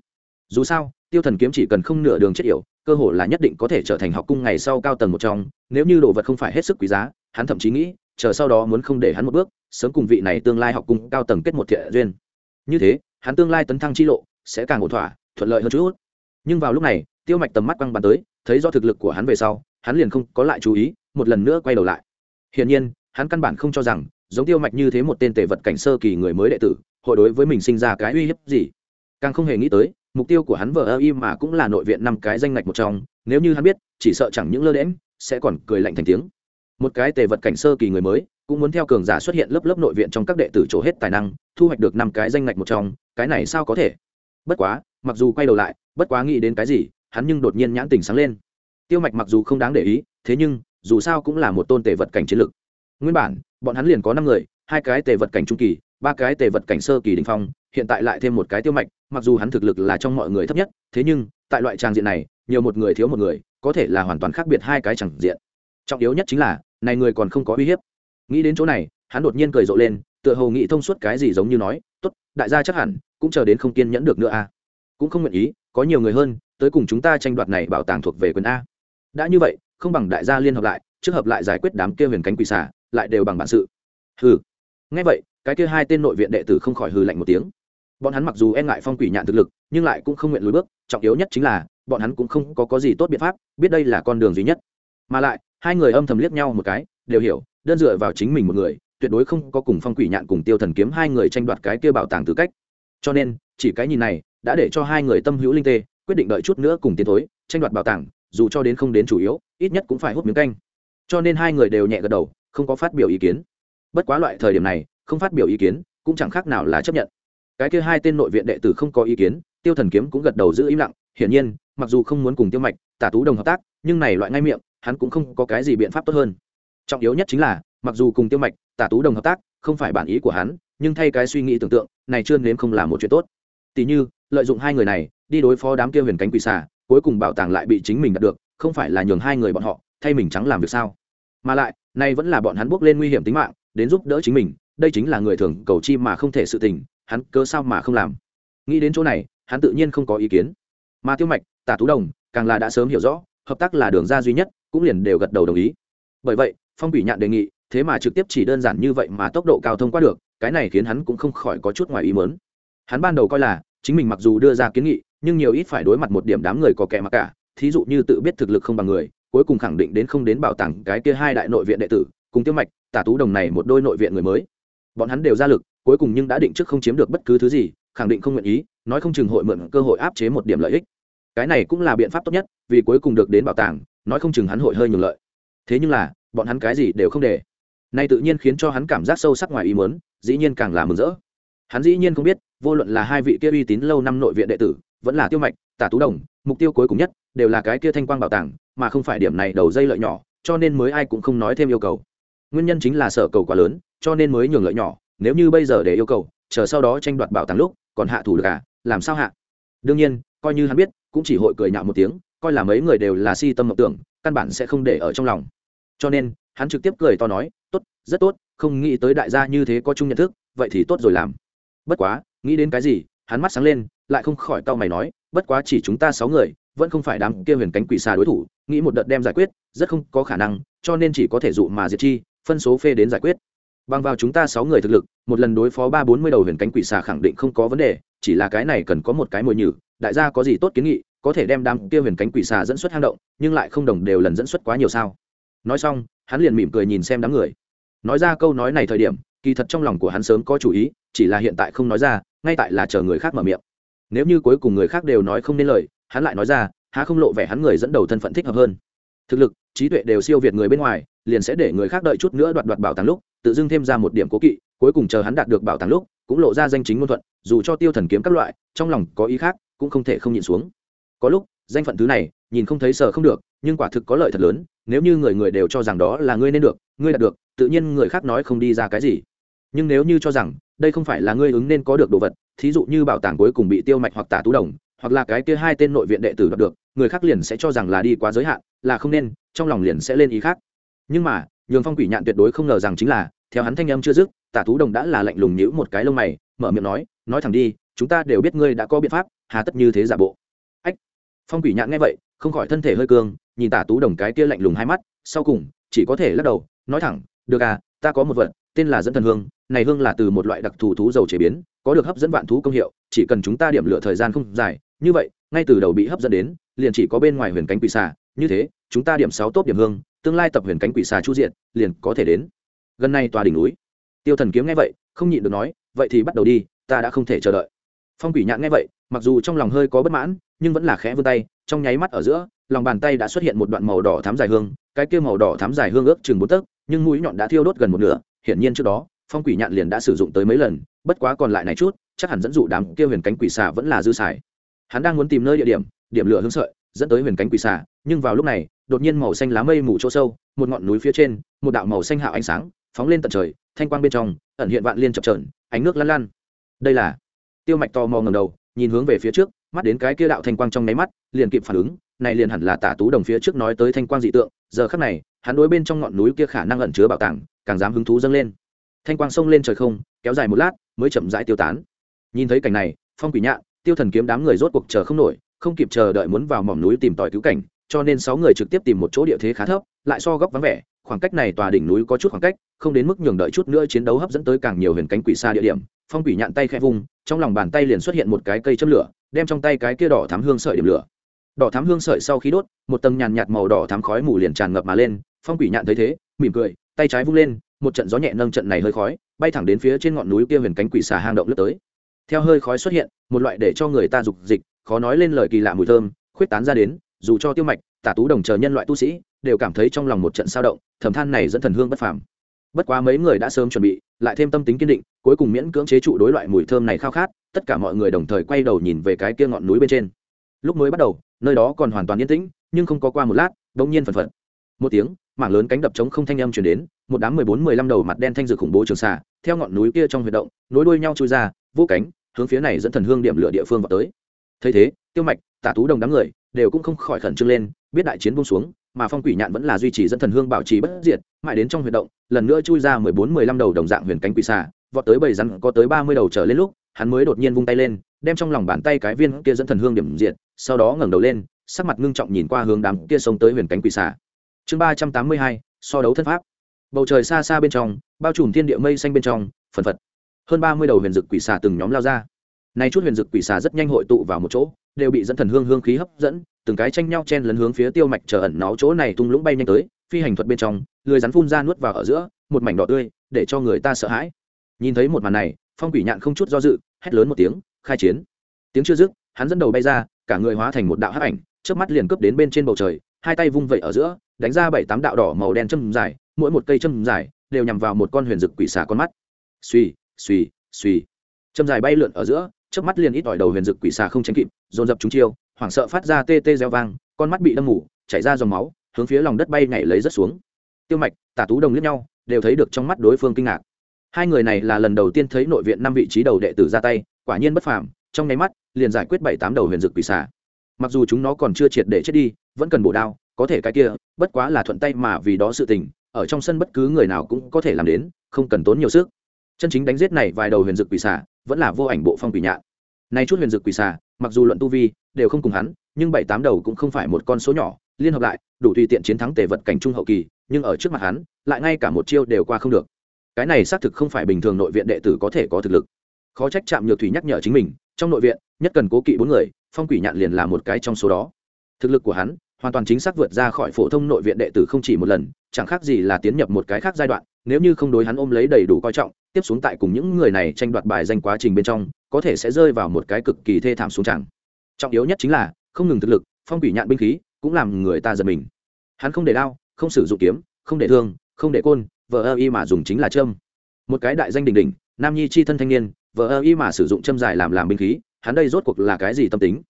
Dù sao, tiêu thần kiếm chỉ cần không nửa đường chết yểu, cơ hội là nhất định có thể trở thành học cung ngày sau cao tầng một trong, nếu như đồ vật không phải hết sức quý giá, hắn thậm chí nghĩ, chờ sau đó muốn không để hắn một bước, sớm cùng vị này tương lai học cung cao tầng kết một thiện duyên. Như thế, hắn tương lai tấn thăng chi lộ, sẽ càng ổn thỏa, thuận lợi hơn chút nhưng vào lúc này, tiêu mạch tầm mắt quăng bàn tới, thấy do thực lực của hắn về sau, hắn liền không có lại chú ý, một lần nữa quay đầu lại. Hiển nhiên, hắn căn bản không cho rằng, giống tiêu mạch như thế một tên tể vật cảnh sơ kỳ người mới đệ tử, hội đối với mình sinh ra cái uy hiếp gì. Càng không hề nghĩ tới mục tiêu của hắn vờ ơ im mà cũng là nội viện năm cái danh ngạch một trong, nếu như hắn biết, chỉ sợ chẳng những lơ đễm sẽ còn cười lạnh thành tiếng. Một cái tề vật cảnh sơ kỳ người mới, cũng muốn theo cường giả xuất hiện lớp lớp nội viện trong các đệ tử chỗ hết tài năng, thu hoạch được năm cái danh ngạch một trong, cái này sao có thể? Bất quá, mặc dù quay đầu lại, bất quá nghĩ đến cái gì, hắn nhưng đột nhiên nhãn tình sáng lên. Tiêu mạch mặc dù không đáng để ý, thế nhưng, dù sao cũng là một tôn tề vật cảnh chiến lực nguyên bản, bọn hắn liền có năm người hai cái tề vật cảnh trung kỳ, ba cái tề vật cảnh sơ kỳ đình phong, hiện tại lại thêm một cái tiêu mạch, mặc dù hắn thực lực là trong mọi người thấp nhất, thế nhưng, tại loại tràng diện này, nhiều một người thiếu một người, có thể là hoàn toàn khác biệt hai cái chẳng diện. Trọng yếu nhất chính là, này người còn không có uy hiếp. Nghĩ đến chỗ này, hắn đột nhiên cười rộ lên, tựa hồ nghĩ thông suốt cái gì giống như nói, tốt, đại gia chắc hẳn cũng chờ đến không kiên nhẫn được nữa a à. cũng không nguyện ý, có nhiều người hơn, tới cùng chúng ta tranh đoạt này bảo tàng thuộc về quyền a. Đã như vậy, không bằng đại gia liên hợp lại, trước hợp lại giải quyết đám kia huyền cánh quỷ xả lại đều bằng bản sự. Hừ ngay vậy cái kia hai tên nội viện đệ tử không khỏi hừ lạnh một tiếng. Bọn hắn mặc dù e ngại phong quỷ nhạn thực lực nhưng lại cũng không nguyện lùi bước trọng yếu nhất chính là bọn hắn cũng không có, có gì tốt biện pháp biết đây là con đường duy nhất. Mà lại hai người âm thầm liếc nhau một cái đều hiểu đơn dựa vào chính mình một người tuyệt đối không có cùng phong quỷ nhạn cùng tiêu thần kiếm hai người tranh đoạt cái kia bảo tàng tư cách. Cho nên chỉ cái nhìn này đã để cho hai người tâm hữu linh tê quyết định đợi chút nữa cùng tiến thối tranh đoạt bảo tàng dù cho đến không đến chủ yếu ít nhất cũng phải hút miếng canh. Cho nên hai người đều nhẹ gật đầu không có phát biểu ý kiến bất quá loại thời điểm này, không phát biểu ý kiến, cũng chẳng khác nào là chấp nhận. Cái kia hai tên nội viện đệ tử không có ý kiến, tiêu thần kiếm cũng gật đầu giữ im lặng, hiển nhiên, mặc dù không muốn cùng tiêu mạch, tả tú đồng hợp tác, nhưng này loại ngay miệng, hắn cũng không có cái gì biện pháp tốt hơn. Trọng yếu nhất chính là, mặc dù cùng tiêu mạch, tả tú đồng hợp tác, không phải bản ý của hắn, nhưng thay cái suy nghĩ tưởng tượng, này chưa nếm không là một chuyện tốt. Tỷ như, lợi dụng hai người này, đi đối phó đám kia huyền cánh quỷ xà, cuối cùng bảo tàng lại bị chính mình đạt được, không phải là nhường hai người bọn họ, thay mình trắng làm việc sao? Mà lại nay vẫn là bọn hắn bước lên nguy hiểm tính mạng đến giúp đỡ chính mình, đây chính là người thường cầu chi mà không thể sự tình, hắn cớ sao mà không làm? Nghĩ đến chỗ này, hắn tự nhiên không có ý kiến. Mà tiêu mạch, tả tú đồng, càng là đã sớm hiểu rõ, hợp tác là đường ra duy nhất, cũng liền đều gật đầu đồng ý. Bởi vậy, phong quỷ nhạn đề nghị, thế mà trực tiếp chỉ đơn giản như vậy mà tốc độ cao thông qua được, cái này khiến hắn cũng không khỏi có chút ngoài ý mớn hắn ban đầu coi là, chính mình mặc dù đưa ra kiến nghị, nhưng nhiều ít phải đối mặt một điểm đám người có kẻ mặc cả, thí dụ như tự biết thực lực không bằng người, cuối cùng khẳng định đến không đến bảo tàng cái kia hai đại nội viện đệ tử cùng tiêu mạch, tả tú đồng này một đôi nội viện người mới. Bọn hắn đều ra lực, cuối cùng nhưng đã định trước không chiếm được bất cứ thứ gì, khẳng định không nguyện ý, nói không chừng hội mượn cơ hội áp chế một điểm lợi ích. Cái này cũng là biện pháp tốt nhất, vì cuối cùng được đến bảo tàng, nói không chừng hắn hội hơi nhường lợi. Thế nhưng là, bọn hắn cái gì đều không để. Nay tự nhiên khiến cho hắn cảm giác sâu sắc ngoài ý muốn, dĩ nhiên càng là mừng rỡ. Hắn dĩ nhiên không biết, vô luận là hai vị kia uy tín lâu năm nội viện đệ tử, vẫn là tiêu mạch, tả tú đồng, mục tiêu cuối cùng nhất, đều là cái kia thanh quang bảo tàng, mà không phải điểm này đầu dây lợi nhỏ, cho nên mới ai cũng không nói thêm yêu cầu nguyên nhân chính là sở cầu quá lớn, cho nên mới nhường lợi nhỏ, nếu như bây giờ để yêu cầu, chờ sau đó tranh đoạt bảo tàng lúc, còn hạ thủ được à làm sao hạ? Đương nhiên, coi như hắn biết, cũng chỉ hội cười nhạo một tiếng, coi là mấy người đều là si tâm mộng tưởng, căn bản sẽ không để ở trong lòng. Cho nên, hắn trực tiếp cười to nói, tốt, rất tốt, không nghĩ tới đại gia như thế có chung nhận thức, vậy thì tốt rồi làm. Bất quá, nghĩ đến cái gì, hắn mắt sáng lên, lại không khỏi tao mày nói, bất quá chỉ chúng ta sáu người, vẫn không phải đám kia huyền cánh quỷ xà đối thủ, nghĩ một đợt đem giải quyết, rất không có khả năng, cho nên chỉ có thể dụ mà diệt chi phân số phê đến giải quyết. Bằng vào chúng ta sáu người thực lực, một lần đối phó ba bốn mươi đầu huyền cánh quỷ xà khẳng định không có vấn đề, chỉ là cái này cần có một cái mồi nhử, đại gia có gì tốt kiến nghị, có thể đem đám kia huyền cánh quỷ xà dẫn xuất hang động, nhưng lại không đồng đều lần dẫn xuất quá nhiều sao. Nói xong, hắn liền mỉm cười nhìn xem đám người. Nói ra câu nói này thời điểm, kỳ thật trong lòng của hắn sớm có chủ ý, chỉ là hiện tại không nói ra, ngay tại là chờ người khác mở miệng. Nếu như cuối cùng người khác đều nói không nên lời, hắn lại nói ra, há không lộ vẻ hắn người dẫn đầu thân phận thích hợp hơn thực lực, trí tuệ đều siêu việt người bên ngoài, liền sẽ để người khác đợi chút nữa đoạt đoạt bảo tàng lúc, tự dưng thêm ra một điểm cố kỵ, cuối cùng chờ hắn đạt được bảo tàng lúc, cũng lộ ra danh chính ngôn thuận, dù cho tiêu thần kiếm các loại, trong lòng có ý khác, cũng không thể không nhìn xuống. Có lúc, danh phận thứ này, nhìn không thấy sợ không được, nhưng quả thực có lợi thật lớn, nếu như người người đều cho rằng đó là ngươi nên được, ngươi đạt được, tự nhiên người khác nói không đi ra cái gì. Nhưng nếu như cho rằng, đây không phải là ngươi ứng nên có được đồ vật, thí dụ như bảo tàng cuối cùng bị tiêu mạch hoặc tả tú đồng hoặc là cái kia hai tên nội viện đệ tử đoạt được, người khác liền sẽ cho rằng là đi quá giới hạn, là không nên, trong lòng liền sẽ lên ý khác. Nhưng mà, nhường phong quỷ nhạn tuyệt đối không ngờ rằng chính là, theo hắn thanh âm chưa dứt, tả tú đồng đã là lạnh lùng nhữ một cái lông mày, mở miệng nói nói thẳng đi, chúng ta đều biết ngươi đã có biện pháp, hà tất như thế giả bộ. Ách! Phong quỷ nhạn nghe vậy, không khỏi thân thể hơi cương, nhìn tả tú đồng cái kia lạnh lùng hai mắt, sau cùng, chỉ có thể lắc đầu, nói thẳng, được à ta có một vật, tên là dẫn thần hương, này hương là từ một loại đặc thù thú dầu chế biến, có được hấp dẫn vạn thú công hiệu, chỉ cần chúng ta điểm lửa thời gian không dài như vậy, ngay từ đầu bị hấp dẫn đến, liền chỉ có bên ngoài huyền cánh quỷ xà. Như thế, chúng ta điểm sáu tốt điểm hương, tương lai tập huyền cánh quỷ xà chu diện, liền có thể đến. Gần nay tòa đỉnh núi. Tiêu thần kiếm nghe vậy, không nhịn được nói, vậy thì bắt đầu đi, ta đã không thể chờ đợi. Phong quỷ nhạn nghe vậy, mặc dù trong lòng hơi có bất mãn, nhưng vẫn là khẽ vươn tay, trong nháy mắt ở giữa, lòng bàn tay đã xuất hiện một đoạn màu đỏ thám dài hương, cái kia màu đỏ thám dài hương ước chừng bốn tấc, nhưng mũi nhọn đã thiêu đốt gần một nửa, hiển nhiên trước đó, phong quỷ nhạn liền đã sử dụng tới mấy lần, bất quá còn lại này chút, chắc hẳn dẫn dụ đám kia huyền cánh quỷ xà vẫn là dư xài hắn đang muốn tìm nơi địa điểm điểm lửa hướng sợi, dẫn tới huyền cánh quỷ xà, nhưng vào lúc này, đột nhiên màu xanh lá mây mù chỗ sâu, một ngọn núi phía trên, một đạo màu xanh hạo ánh sáng, phóng lên tận trời, thanh quang bên trong, ẩn hiện vạn liên chập trờn ánh nước lan lan. Đây là, tiêu mạch to mò ngầm đầu, nhìn hướng về phía trước, mắt đến cái kia đạo thanh quang trong nháy mắt, liền kịp phản ứng, này liền hẳn là tả tú đồng phía trước nói tới thanh quang dị tượng, giờ khắc này, hắn đối bên trong ngọn núi kia khả năng ẩn chứa bảo tàng, càng dám hứng thú dâng lên. Thanh quang sông lên trời không, kéo dài một lát, mới chậm rãi tiêu tán. Nhìn thấy cảnh này, phong quỷ nhạn tiêu thần kiếm đám người rốt cuộc chờ không nổi, không kịp chờ đợi muốn vào mỏm núi tìm tòi cứu cảnh, cho nên sáu người trực tiếp tìm một chỗ địa thế khá thấp, lại so góc vắng vẻ, khoảng cách này tòa đỉnh núi có chút khoảng cách, không đến mức nhường đợi chút nữa chiến đấu hấp dẫn tới càng nhiều huyền cánh quỷ xa địa điểm. Phong quỷ nhạn tay khẽ vung, trong lòng bàn tay liền xuất hiện một cái cây châm lửa, đem trong tay cái kia đỏ thắm hương sợi điểm lửa. Đỏ thắm hương sợi sau khi đốt, một tầng nhàn nhạt màu đỏ thắm khói mù liền tràn ngập mà lên, phong quỷ nhạn thấy thế, mỉm cười, tay trái vung lên, một trận gió nhẹ nâng trận này hơi khói, bay thẳng đến phía trên ngọn núi kia huyền cánh quỷ xà hang động lướt tới theo hơi khói xuất hiện, một loại để cho người ta dục dịch, khó nói lên lời kỳ lạ mùi thơm, khuyết tán ra đến, dù cho tiêu mạch, tả tú đồng chờ nhân loại tu sĩ, đều cảm thấy trong lòng một trận sao động, thầm than này dẫn thần hương bất phàm. Bất quá mấy người đã sớm chuẩn bị, lại thêm tâm tính kiên định, cuối cùng miễn cưỡng chế trụ đối loại mùi thơm này khao khát, tất cả mọi người đồng thời quay đầu nhìn về cái kia ngọn núi bên trên. Lúc mới bắt đầu, nơi đó còn hoàn toàn yên tĩnh, nhưng không có qua một lát đ nhiên phần phật. Một tiếng, mảng lớn cánh đập trống không thanh âm chuyển đến, một đám mười bốn mười lăm đầu mặt đen thanh dược khủng bố trường xà theo ngọn núi kia trong huyệt động, nối đuôi nhau chui ra vô cánh, hướng phía này dẫn thần hương điểm lửa địa phương vào tới. Thấy thế, tiêu mạch, tả tú đồng đám người đều cũng không khỏi khẩn trương lên, biết đại chiến buông xuống, mà phong quỷ nhạn vẫn là duy trì dẫn thần hương bảo trì bất diệt, mãi đến trong huyệt động, lần nữa chui ra mười bốn, mười lăm đầu đồng dạng huyền cánh quỷ xà, vọt tới bảy rắn có tới ba mươi đầu trở lên lúc, hắn mới đột nhiên vung tay lên, đem trong lòng bàn tay cái viên kia dẫn thần hương điểm diệt, sau đó ngẩng đầu lên, sắc mặt ngưng trọng nhìn qua hướng đám kia sông tới huyền cánh quỷ xà. Chương ba trăm tám mươi hai, so đấu thân pháp. Bầu trời xa xa bên trong, bao trùm thiên địa mây xanh bên trong, phần phật hơn ba mươi đầu huyền dực quỷ xà từng nhóm lao ra. Nay chút huyền dực quỷ xà rất nhanh hội tụ vào một chỗ, đều bị dẫn thần hương hương khí hấp dẫn, từng cái tranh nhau chen lấn hướng phía tiêu mạch chờ ẩn náo chỗ này tung lũng bay nhanh tới, phi hành thuật bên trong, lười rắn phun ra nuốt vào ở giữa, một mảnh đỏ tươi, để cho người ta sợ hãi. Nhìn thấy một màn này, phong quỷ nhạn không chút do dự, hét lớn một tiếng, khai chiến. Tiếng chưa dứt, hắn dẫn đầu bay ra, cả người hóa thành một đạo hắc ảnh trước mắt liền cướp đến bên trên bầu trời, hai tay vung vẩy ở giữa, đánh ra bảy tám đạo đỏ màu đen châm dài, mỗi một cây châm dài, đều nhằm vào một con huyền dực quỷ xà con mắt. Suy suy suy. Châm dài bay lượn ở giữa trước mắt liền ít ỏi đầu huyền dực quỷ xà không tránh kịp, dồn dập chúng chiêu, hoảng sợ phát ra tê tê reo vang, con mắt bị đâm mủ chảy ra dòng máu, hướng phía lòng đất bay nhảy lấy rất xuống. Tiêu mạch, tả tú đồng liếc nhau, đều thấy được trong mắt đối phương kinh ngạc. Hai người này là lần đầu tiên thấy nội viện năm vị trí đầu đệ tử ra tay, quả nhiên bất phàm, trong nháy mắt, liền giải quyết bảy tám đầu huyền dực quỷ xà. Mặc dù chúng nó còn chưa triệt để chết đi, vẫn cần bổ đao, có thể cái kia, bất quá là thuận tay mà vì đó sự tình, ở trong sân bất cứ người nào cũng có thể làm đến, không cần tốn nhiều sức chân chính đánh giết này vài đầu huyền dực quỷ xà, vẫn là vô ảnh bộ phong quỷ nhạn. Nay chút huyền dực quỷ xà, mặc dù luận tu vi, đều không cùng hắn, nhưng bảy tám đầu cũng không phải một con số nhỏ, liên hợp lại, đủ tùy tiện chiến thắng tề vật cảnh trung hậu kỳ, nhưng ở trước mặt hắn, lại ngay cả một chiêu đều qua không được. Cái này xác thực không phải bình thường nội viện đệ tử có thể có thực lực. Khó trách chạm nhược thủy nhắc nhở chính mình, trong nội viện, nhất cần cố kỵ bốn người, phong quỷ nhạn liền là một cái trong số đó. Thực lực của hắn, hoàn toàn chính xác vượt ra khỏi phổ thông nội viện đệ tử không chỉ một lần, chẳng khác gì là tiến nhập một cái khác giai đoạn, nếu như không đối hắn ôm lấy đầy đủ coi trọng tiếp xuống tại cùng những người này tranh đoạt bài danh quá trình bên trong, có thể sẽ rơi vào một cái cực kỳ thê thảm xuống chẳng. Trọng yếu nhất chính là, không ngừng thực lực, phong quỷ nhạn binh khí, cũng làm người ta giật mình. Hắn không để đao, không sử dụng kiếm, không để thương, không để côn vợ ơ y mà dùng chính là châm. Một cái đại danh đình đỉnh, nam nhi chi thân thanh niên vợ ơ y mà sử dụng châm dài làm làm binh khí, hắn đây rốt cuộc là cái gì tâm tính?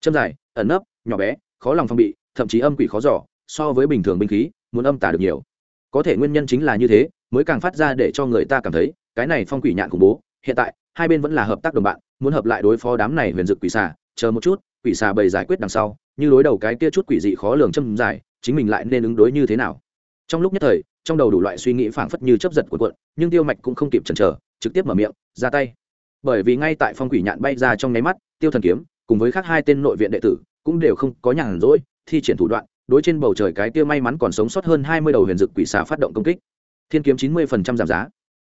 Châm dài, ẩn nấp, nhỏ bé, khó lòng phong bị, thậm chí âm quỷ khó giỏ so với bình thường binh khí, muốn âm tả được nhiều. Có thể nguyên nhân chính là như thế mới càng phát ra để cho người ta cảm thấy, cái này phong quỷ nhạn khủng bố, hiện tại, hai bên vẫn là hợp tác đồng bạn, muốn hợp lại đối phó đám này huyền dực quỷ xà, chờ một chút, quỷ xà bày giải quyết đằng sau, như đối đầu cái kia chút quỷ dị khó lường châm dài chính mình lại nên ứng đối như thế nào. Trong lúc nhất thời, trong đầu đủ loại suy nghĩ phảng phất như chấp giật của quận nhưng tiêu mạch cũng không kịp chần chờ, trực tiếp mở miệng, ra tay. Bởi vì ngay tại phong quỷ nhạn bay ra trong nháy mắt, tiêu thần kiếm, cùng với khác hai tên nội viện đệ tử, cũng đều không có nhàn rỗi, thi triển thủ đoạn, đối trên bầu trời cái kia may mắn còn sống sót hơn hai mươi đầu huyền dực quỷ xà phát động công kích thiên kiếm chín mươi phần trăm giảm giá.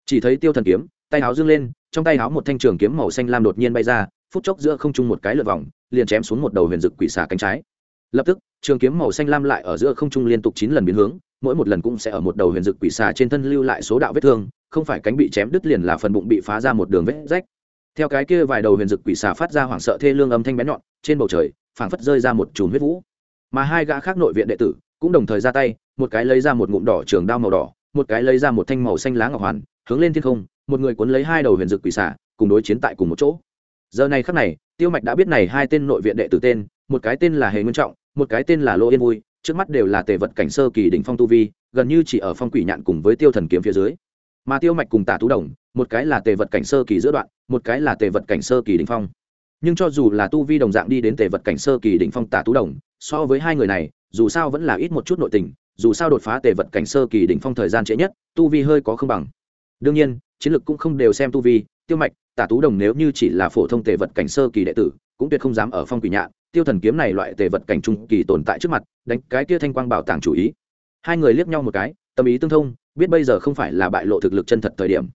Chỉ thấy tiêu thần kiếm, tay áo dương lên, trong tay áo một thanh trường kiếm màu xanh lam đột nhiên bay ra, phút chốc giữa không trung một cái lượt vòng, liền chém xuống một đầu huyền dực quỷ xà cánh trái. Lập tức, trường kiếm màu xanh lam lại ở giữa không trung liên tục chín lần biến hướng, mỗi một lần cũng sẽ ở một đầu huyền dực quỷ xà trên thân lưu lại số đạo vết thương, không phải cánh bị chém đứt liền là phần bụng bị phá ra một đường vết rách. Theo cái kia vài đầu huyền dực quỷ xà phát ra hoảng sợ thê lương âm thanh bén nhọn, trên bầu trời, phảng phất rơi ra một chùm huyết vũ. Mà hai gã khác nội viện đệ tử cũng đồng thời ra tay, một cái lấy ra một ngụm đỏ trường đao màu đỏ một cái lấy ra một thanh màu xanh lá ngọc hoàn, hướng lên thiên không, một người cuốn lấy hai đầu huyền dực quỷ xà cùng đối chiến tại cùng một chỗ. Giờ này khắc này, tiêu mạch đã biết này hai tên nội viện đệ tử tên, một cái tên là hề nguyên trọng, một cái tên là lỗ yên vui, trước mắt đều là tề vật cảnh sơ kỳ đỉnh phong tu vi, gần như chỉ ở phong quỷ nhạn cùng với tiêu thần kiếm phía dưới. Mà tiêu mạch cùng tả tú đồng, một cái là tề vật cảnh sơ kỳ giữa đoạn, một cái là tề vật cảnh sơ kỳ đỉnh phong. Nhưng cho dù là tu vi đồng dạng đi đến tề vật cảnh sơ kỳ đỉnh phong tả tú đồng, so với hai người này, dù sao vẫn là ít một chút nội tình dù sao đột phá tề vật cảnh sơ kỳ đỉnh phong thời gian trễ nhất, tu vi hơi có không bằng. Đương nhiên, chiến lược cũng không đều xem tu vi, tiêu mạch, tả tú đồng nếu như chỉ là phổ thông tề vật cảnh sơ kỳ đệ tử, cũng tuyệt không dám ở phong quỷ nhạn. Tiêu thần kiếm này loại tề vật cảnh trung kỳ tồn tại trước mặt, đánh cái kia thanh quang bảo tàng chủ ý. Hai người liếc nhau một cái, tâm ý tương thông, biết bây giờ không phải là bại lộ thực lực chân thật thời điểm.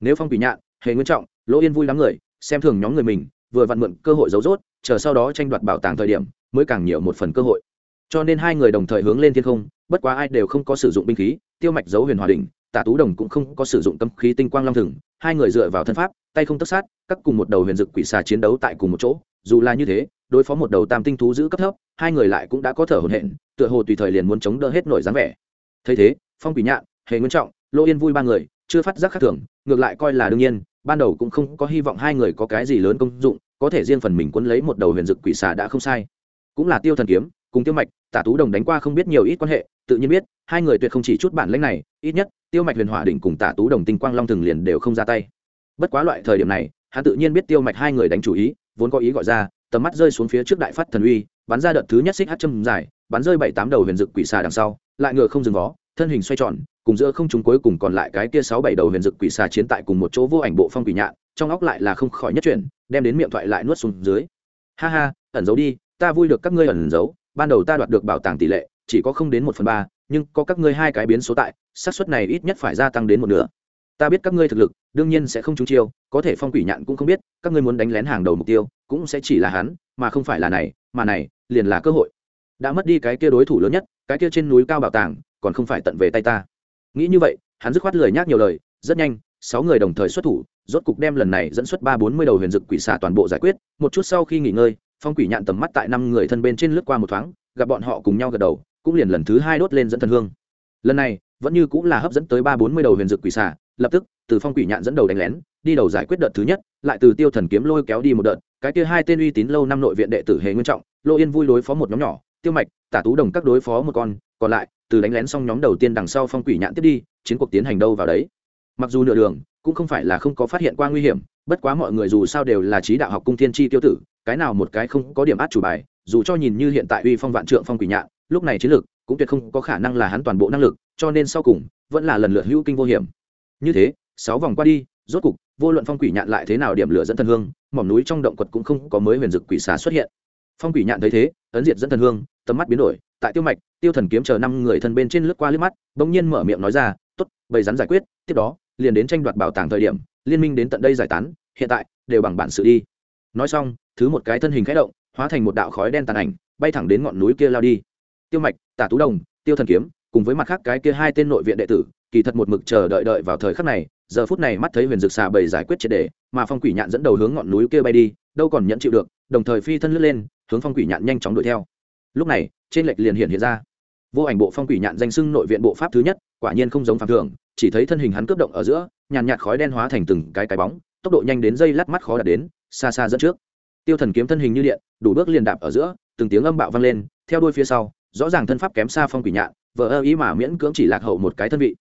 Nếu phong quỷ nhạn, hề nguyên trọng, lỗ yên vui lắm người, xem thường nhóm người mình, vừa vặn mượn cơ hội giấu rốt, chờ sau đó tranh đoạt bảo tàng thời điểm, mới càng nhiều một phần cơ hội cho nên hai người đồng thời hướng lên thiên không, bất quá ai đều không có sử dụng binh khí, tiêu mạch giấu huyền hòa đình tả tú đồng cũng không có sử dụng tâm khí tinh quang long thừng, hai người dựa vào thân pháp, tay không tất sát, các cùng một đầu huyền dực quỷ xà chiến đấu tại cùng một chỗ, dù là như thế, đối phó một đầu tam tinh thú giữ cấp thấp, hai người lại cũng đã có thở hồn hện tựa hồ tùy thời liền muốn chống đỡ hết nổi dáng vẻ. Thấy thế, phong quỷ nhạn, hề nguyên trọng, lô yên vui ba người, chưa phát giác khác thường, ngược lại coi là đương nhiên, ban đầu cũng không có hy vọng hai người có cái gì lớn công dụng, có thể riêng phần mình quấn lấy một đầu huyền dực quỷ xà đã không sai. Cũng là tiêu thần kiếm cùng tiêu mạch, tả tú đồng đánh qua không biết nhiều ít quan hệ, tự nhiên biết, hai người tuyệt không chỉ chút bản lãnh này, ít nhất, tiêu mạch huyền hỏa đỉnh cùng tả tú đồng tinh quang long thường liền đều không ra tay. Bất quá loại thời điểm này, hắn tự nhiên biết tiêu mạch hai người đánh chủ ý, vốn có ý gọi ra, tầm mắt rơi xuống phía trước đại phát thần uy, bắn ra đợt thứ nhất xích hát châm dài, bắn rơi bảy tám đầu huyền dực quỷ xà đằng sau, lại ngựa không dừng vó, thân hình xoay tròn, cùng giữa không chúng cuối cùng còn lại cái kia sáu bảy đầu huyền dực quỷ xà chiến tại cùng một chỗ vô ảnh bộ phong quỷ nhạn, trong óc lại là không khỏi nhất chuyển, đem đến miệng thoại lại nuốt xuống dưới. Ha ha, ẩn giấu đi, ta vui được các ngươi ẩn giấu ban đầu ta đoạt được bảo tàng tỷ lệ, chỉ có không đến một phần ba, nhưng có các ngươi hai cái biến số tại, xác suất này ít nhất phải gia tăng đến một nửa. Ta biết các ngươi thực lực, đương nhiên sẽ không trúng chiêu, có thể phong quỷ nhạn cũng không biết, các ngươi muốn đánh lén hàng đầu mục tiêu, cũng sẽ chỉ là hắn, mà không phải là này, mà này, liền là cơ hội. Đã mất đi cái kia đối thủ lớn nhất, cái kia trên núi cao bảo tàng, còn không phải tận về tay ta. Nghĩ như vậy, hắn dứt khoát lời nhác nhiều lời, rất nhanh, sáu người đồng thời xuất thủ, rốt cục đem lần này dẫn xuất ba bốn mươi đầu huyền dực quỷ xà toàn bộ giải quyết, một chút sau khi nghỉ ngơi phong quỷ nhạn tầm mắt tại năm người thân bên trên lướt qua một thoáng, gặp bọn họ cùng nhau gật đầu, cũng liền lần thứ hai đốt lên dẫn thần hương. Lần này, vẫn như cũng là hấp dẫn tới ba bốn mươi đầu huyền dực quỷ xà, lập tức, từ phong quỷ nhạn dẫn đầu đánh lén, đi đầu giải quyết đợt thứ nhất, lại từ tiêu thần kiếm lôi kéo đi một đợt, cái kia hai tên uy tín lâu năm nội viện đệ tử hề nguyên trọng, lô yên vui đối phó một nhóm nhỏ, tiêu mạch, tả tú đồng các đối phó một con, còn lại, từ đánh lén xong nhóm đầu tiên đằng sau phong quỷ nhạn tiếp đi, chiến cuộc tiến hành đâu vào đấy. Mặc dù nửa đường, cũng không phải là không có phát hiện qua nguy hiểm bất quá mọi người dù sao đều là trí đạo học cung thiên tri tiêu tử, cái nào một cái không có điểm át chủ bài, dù cho nhìn như hiện tại uy phong vạn trượng phong quỷ nhạn, lúc này chiến lược cũng tuyệt không có khả năng là hắn toàn bộ năng lực, cho nên sau cùng vẫn là lần lượt hữu kinh vô hiểm. Như thế, sáu vòng qua đi, rốt cục, vô luận phong quỷ nhạn lại thế nào điểm lửa dẫn thần hương, mỏm núi trong động quật cũng không có mới huyền dực quỷ xà xuất hiện. Phong quỷ nhạn thấy thế, ấn diệt dẫn thần hương, tầm mắt biến đổi, tại tiêu mạch, tiêu thần kiếm chờ năm người thân bên trên lướt qua lướt mắt, bỗng nhiên mở miệng nói ra t ố t bầy rắn giải quyết, tiếp đó, liền đến tranh đoạt bảo tàng thời điểm liên minh đến tận đây giải tán, hiện tại, đều bằng bản sự đi. Nói xong, thứ một cái thân hình khẽ động, hóa thành một đạo khói đen tàn ảnh, bay thẳng đến ngọn núi kia lao đi. Tiêu mạch, tả tú đồng, tiêu thần kiếm, cùng với mặt khác cái kia hai tên nội viện đệ tử, kỳ thật một mực chờ đợi đợi vào thời khắc này, giờ phút này mắt thấy huyền dược xà bầy giải quyết triệt đề, mà phong quỷ nhạn dẫn đầu hướng ngọn núi kia bay đi, đâu còn nhận chịu được, đồng thời phi thân lướt lên, hướng phong quỷ nhạn nhanh chóng đuổi theo. Lúc này, trên lệch liền hiện hiện ra. Vô ảnh bộ phong quỷ nhạn danh sưng nội viện bộ pháp thứ nhất, quả nhiên không giống phạm thường, chỉ thấy thân hình hắn cướp động ở giữa nhàn nhạt khói đen hóa thành từng cái cái bóng, tốc độ nhanh đến dây lát mắt khó đạt đến, xa xa dẫn trước. Tiêu thần kiếm thân hình như điện, đủ bước liền đạp ở giữa, từng tiếng âm bạo vang lên, theo đuôi phía sau, rõ ràng thân pháp kém xa phong quỷ nhạn vợ ơ ý mà miễn cưỡng chỉ lạc hậu một cái thân vị.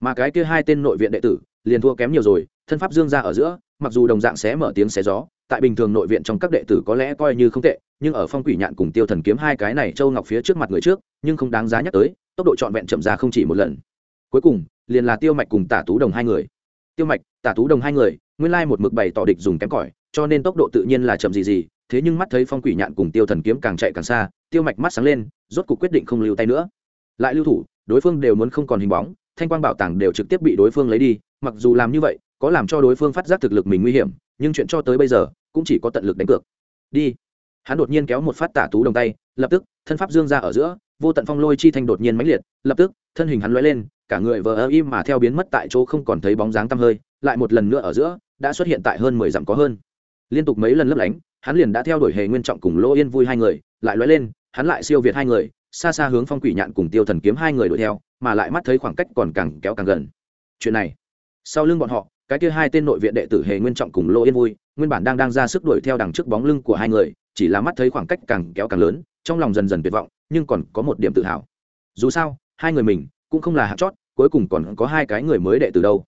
Mà cái kia hai tên nội viện đệ tử, liền thua kém nhiều rồi, thân pháp dương ra ở giữa, mặc dù đồng dạng sẽ mở tiếng xé gió, tại bình thường nội viện trong các đệ tử có lẽ coi như không tệ, nhưng ở phong quỷ nhạn cùng tiêu thần kiếm hai cái này châu ngọc phía trước mặt người trước, nhưng không đáng giá nhắc tới, tốc độ trọn vẹn chậm ra không chỉ một lần. Cuối cùng, liền là tiêu mạch cùng tả tú đồng hai người tiêu mạch, tả tú đồng hai người, nguyên lai một mực bày tỏ địch dùng kém cỏi, cho nên tốc độ tự nhiên là chậm gì gì, thế nhưng mắt thấy phong quỷ nhạn cùng tiêu thần kiếm càng chạy càng xa, tiêu mạch mắt sáng lên, rốt cuộc quyết định không lưu tay nữa. Lại lưu thủ, đối phương đều muốn không còn hình bóng, thanh quang bảo tàng đều trực tiếp bị đối phương lấy đi, mặc dù làm như vậy, có làm cho đối phương phát giác thực lực mình nguy hiểm, nhưng chuyện cho tới bây giờ, cũng chỉ có tận lực đánh cược. Đi. Hắn đột nhiên kéo một phát tả tú đồng tay, lập tức, thân pháp dương ra ở giữa, vô tận phong lôi chi thanh đột nhiên mãnh liệt, lập tức, thân hình hắn lóe lên cả người vờ ơ im mà theo biến mất tại chỗ không còn thấy bóng dáng tăm hơi, lại một lần nữa ở giữa, đã xuất hiện tại hơn mười dặm có hơn. Liên tục mấy lần lấp lánh, hắn liền đã theo đuổi hề nguyên trọng cùng lỗ yên vui hai người, lại lóe lên, hắn lại siêu việt hai người, xa xa hướng phong quỷ nhạn cùng tiêu thần kiếm hai người đuổi theo, mà lại mắt thấy khoảng cách còn càng kéo càng gần. Chuyện này, sau lưng bọn họ, cái kia hai tên nội viện đệ tử hề nguyên trọng cùng lỗ yên vui, nguyên bản đang đang ra sức đuổi theo đằng trước bóng lưng của hai người, chỉ là mắt thấy khoảng cách càng kéo càng lớn, trong lòng dần dần tuyệt vọng, nhưng còn có một điểm tự hào. Dù sao, hai người mình cũng không là hạt chót cuối cùng còn có hai cái người mới đệ từ đâu.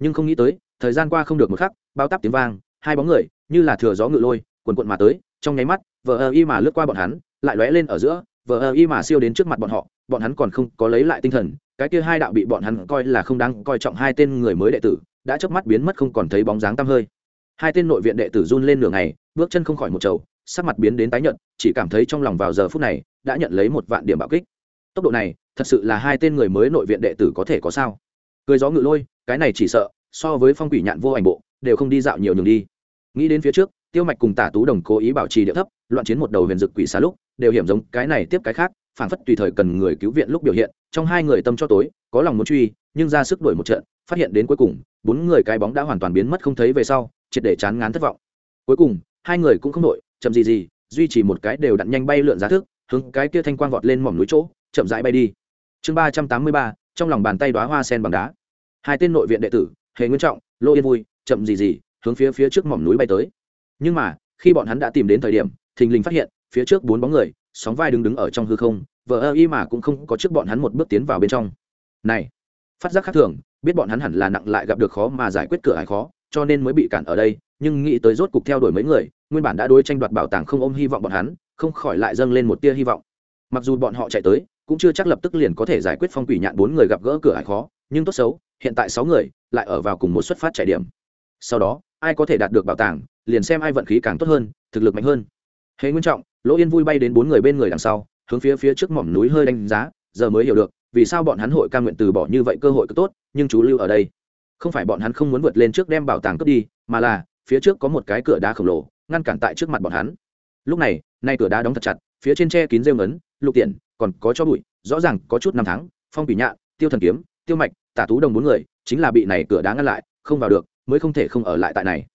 Nhưng không nghĩ tới, thời gian qua không được một khắc, bao tắp tiếng vang, hai bóng người, như là thừa gió ngự lôi quần quận mà tới, trong nháy mắt, vờ ơ y mà lướt qua bọn hắn, lại lóe lên ở giữa, vờ ơ y mà siêu đến trước mặt bọn họ, bọn hắn còn không có lấy lại tinh thần, cái kia hai đạo bị bọn hắn coi là không đáng coi trọng hai tên người mới đệ tử, đã chớp mắt biến mất không còn thấy bóng dáng tăm hơi. Hai tên nội viện đệ tử run lên nửa ngày, bước chân không khỏi một trầu, sắc mặt biến đến tái nhợt, chỉ cảm thấy trong lòng vào giờ phút này, đã nhận lấy một vạn điểm bạo kích tốc độ này, thật sự là hai tên người mới nội viện đệ tử có thể có sao? Cười gió ngự lôi, cái này chỉ sợ, so với phong quỷ nhạn vô ảnh bộ, đều không đi dạo nhiều nhường đi. Nghĩ đến phía trước, tiêu mạch cùng tả tú đồng cố ý bảo trì địa thấp, loạn chiến một đầu huyền dực quỷ xá lúc, đều hiểm giống cái này tiếp cái khác, phản phất tùy thời cần người cứu viện lúc biểu hiện, trong hai người tâm cho tối, có lòng muốn truy, nhưng ra sức đuổi một trận, phát hiện đến cuối cùng, bốn người cái bóng đã hoàn toàn biến mất không thấy về sau, triệt để chán ngán thất vọng. Cuối cùng, hai người cũng không đội chậm gì gì, duy trì một cái đều đặn nhanh bay lượn giá thức, hướng cái kia thanh quang vọt lên mỏm núi chỗ chậm rãi bay đi. Chương ba trăm tám mươi ba, trong lòng bàn tay đoá hoa sen bằng đá. Hai tên nội viện đệ tử, hề nguyên trọng, lô yên vui, chậm gì gì, hướng phía phía trước mỏm núi bay tới. Nhưng mà, khi bọn hắn đã tìm đến thời điểm, thình lình phát hiện, phía trước bốn bóng người, sóng vai đứng đứng ở trong hư không vợ ơ y mà cũng không có trước bọn hắn một bước tiến vào bên trong. Này, phát giác khác thường, biết bọn hắn hẳn là nặng lại gặp được khó mà giải quyết cửa hải khó, cho nên mới bị cản ở đây, nhưng nghĩ tới rốt cục theo đuổi mấy người, nguyên bản đã đối tranh đoạt bảo tàng không ôm hy vọng bọn hắn, không khỏi lại dâng lên một tia hy vọng. Mặc dù bọn họ chạy tới cũng chưa chắc lập tức liền có thể giải quyết phong quỷ nhạn bốn người gặp gỡ cửa hải khó, nhưng tốt xấu, hiện tại sáu người lại ở vào cùng một xuất phát trải điểm. Sau đó, ai có thể đạt được bảo tàng, liền xem ai vận khí càng tốt hơn, thực lực mạnh hơn. Hệ nguyên trọng, lỗ yên vui bay đến bốn người bên người đằng sau, hướng phía phía trước mỏm núi hơi đánh giá, giờ mới hiểu được, vì sao bọn hắn hội ca nguyện từ bỏ như vậy cơ hội cứ tốt, nhưng chú lưu ở đây. Không phải bọn hắn không muốn vượt lên trước đem bảo tàng cướp đi, mà là, phía trước có một cái cửa đá khổng lồ, ngăn cản tại trước mặt bọn hắn. Lúc này, nay cửa đá đóng thật chặt, phía trên tre kín rêu ngấn, lục tiện còn có cho bụi, rõ ràng có chút năm tháng, phong bỉ nhạ, tiêu thần kiếm, tiêu mạch, tả tú đồng bốn người, chính là bị này cửa đá ngăn lại, không vào được, mới không thể không ở lại tại này.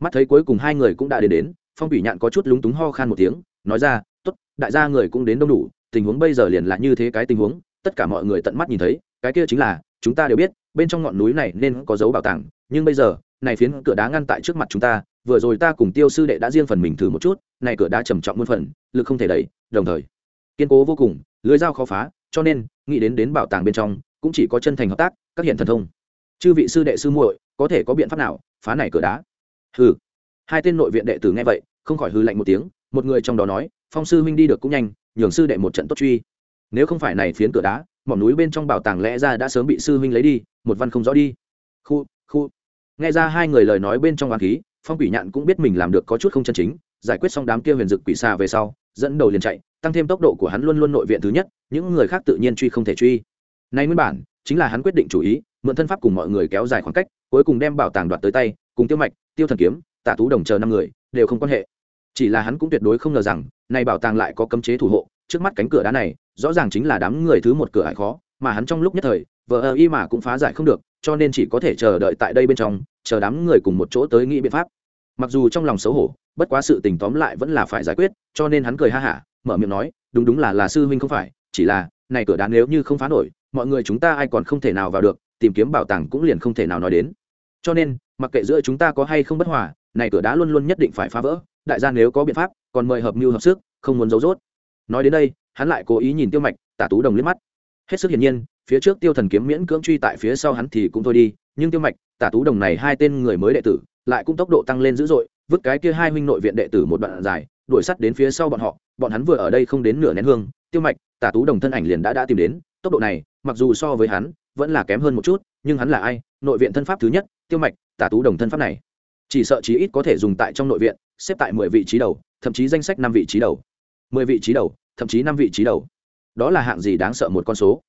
Mắt thấy cuối cùng hai người cũng đã đến đến, phong bỉ nhạn có chút lúng túng ho khan một tiếng, nói ra t ố t đại gia người cũng đến đông đủ, tình huống bây giờ liền là như thế cái tình huống, tất cả mọi người tận mắt nhìn thấy, cái kia chính là, chúng ta đều biết, bên trong ngọn núi này nên có dấu bảo tàng, nhưng bây giờ, này phiến cửa đá ngăn tại trước mặt chúng ta, vừa rồi ta cùng tiêu sư đệ đã riêng phần mình thử một chút, này cửa đá trầm trọng muôn phần, lực không thể đẩy, đồng thời, kiên cố vô cùng lưới dao khó phá, cho nên, nghĩ đến đến bảo tàng bên trong, cũng chỉ có chân thành hợp tác, các hiện thần thông. Chư vị sư đệ sư muội, có thể có biện pháp nào, phá này cửa đá? Hừ. Hai tên nội viện đệ tử nghe vậy, không khỏi hư lạnh một tiếng, một người trong đó nói, phong sư huynh đi được cũng nhanh, nhường sư đệ một trận tốt truy. Nếu không phải này phiến cửa đá, mỏm núi bên trong bảo tàng lẽ ra đã sớm bị sư huynh lấy đi, một văn không rõ đi. Khu khu. Nghe ra hai người lời nói bên trong hoàng khí, phong quỷ nhạn cũng biết mình làm được có chút không chân chính, giải quyết xong đám kia huyền dực quỷ xa về sau, dẫn đầu liền chạy tăng thêm tốc độ của hắn luôn luôn nội viện thứ nhất, những người khác tự nhiên truy không thể truy. Nay nguyên bản, chính là hắn quyết định chủ ý, mượn thân pháp cùng mọi người kéo dài khoảng cách, cuối cùng đem bảo tàng đoạt tới tay, cùng tiêu mạch, tiêu thần kiếm, tạ tú đồng chờ năm người, đều không quan hệ. Chỉ là hắn cũng tuyệt đối không ngờ rằng nay bảo tàng lại có cấm chế thủ hộ, trước mắt cánh cửa đá này, rõ ràng chính là đám người thứ một cửa hải khó, mà hắn trong lúc nhất thời vợ ơ y mà cũng phá giải không được, cho nên chỉ có thể chờ đợi tại đây bên trong, chờ đám người cùng một chỗ tới nghĩ biện pháp. Mặc dù trong lòng xấu hổ, bất quá sự tình tóm lại vẫn là phải giải quyết, cho nên hắn cười ha hả mở miệng nói, đúng đúng là là sư huynh không phải, chỉ là, này cửa đá nếu như không phá nổi, mọi người chúng ta ai còn không thể nào vào được, tìm kiếm bảo tàng cũng liền không thể nào nói đến. Cho nên, mặc kệ giữa chúng ta có hay không bất hòa, này cửa đá luôn luôn nhất định phải phá vỡ, đại gia nếu có biện pháp, còn mời hợp mưu hợp sức, không muốn giấu rốt nói đến đây, hắn lại cố ý nhìn tiêu mạch, tả tú đồng liếc mắt. Hết sức hiển nhiên, phía trước tiêu thần kiếm miễn cưỡng truy tại phía sau hắn thì cũng thôi đi, nhưng tiêu mạch, tả tú đồng này hai tên người mới đệ tử, lại cũng tốc độ tăng lên dữ dội, vứt cái kia hai huynh nội viện đệ tử một đoạn dài đuổi sắt đến phía sau bọn họ, bọn hắn vừa ở đây không đến nửa nén hương, tiêu mạch, tả tú đồng thân ảnh liền đã đã tìm đến, tốc độ này, mặc dù so với hắn, vẫn là kém hơn một chút, nhưng hắn là ai, nội viện thân pháp thứ nhất, tiêu mạch, tả tú đồng thân pháp này. Chỉ sợ chí ít có thể dùng tại trong nội viện, xếp tại mười vị trí đầu, thậm chí danh sách năm vị trí đầu. Mười vị trí đầu, thậm chí năm vị trí đầu. Đó là hạng gì đáng sợ một con số.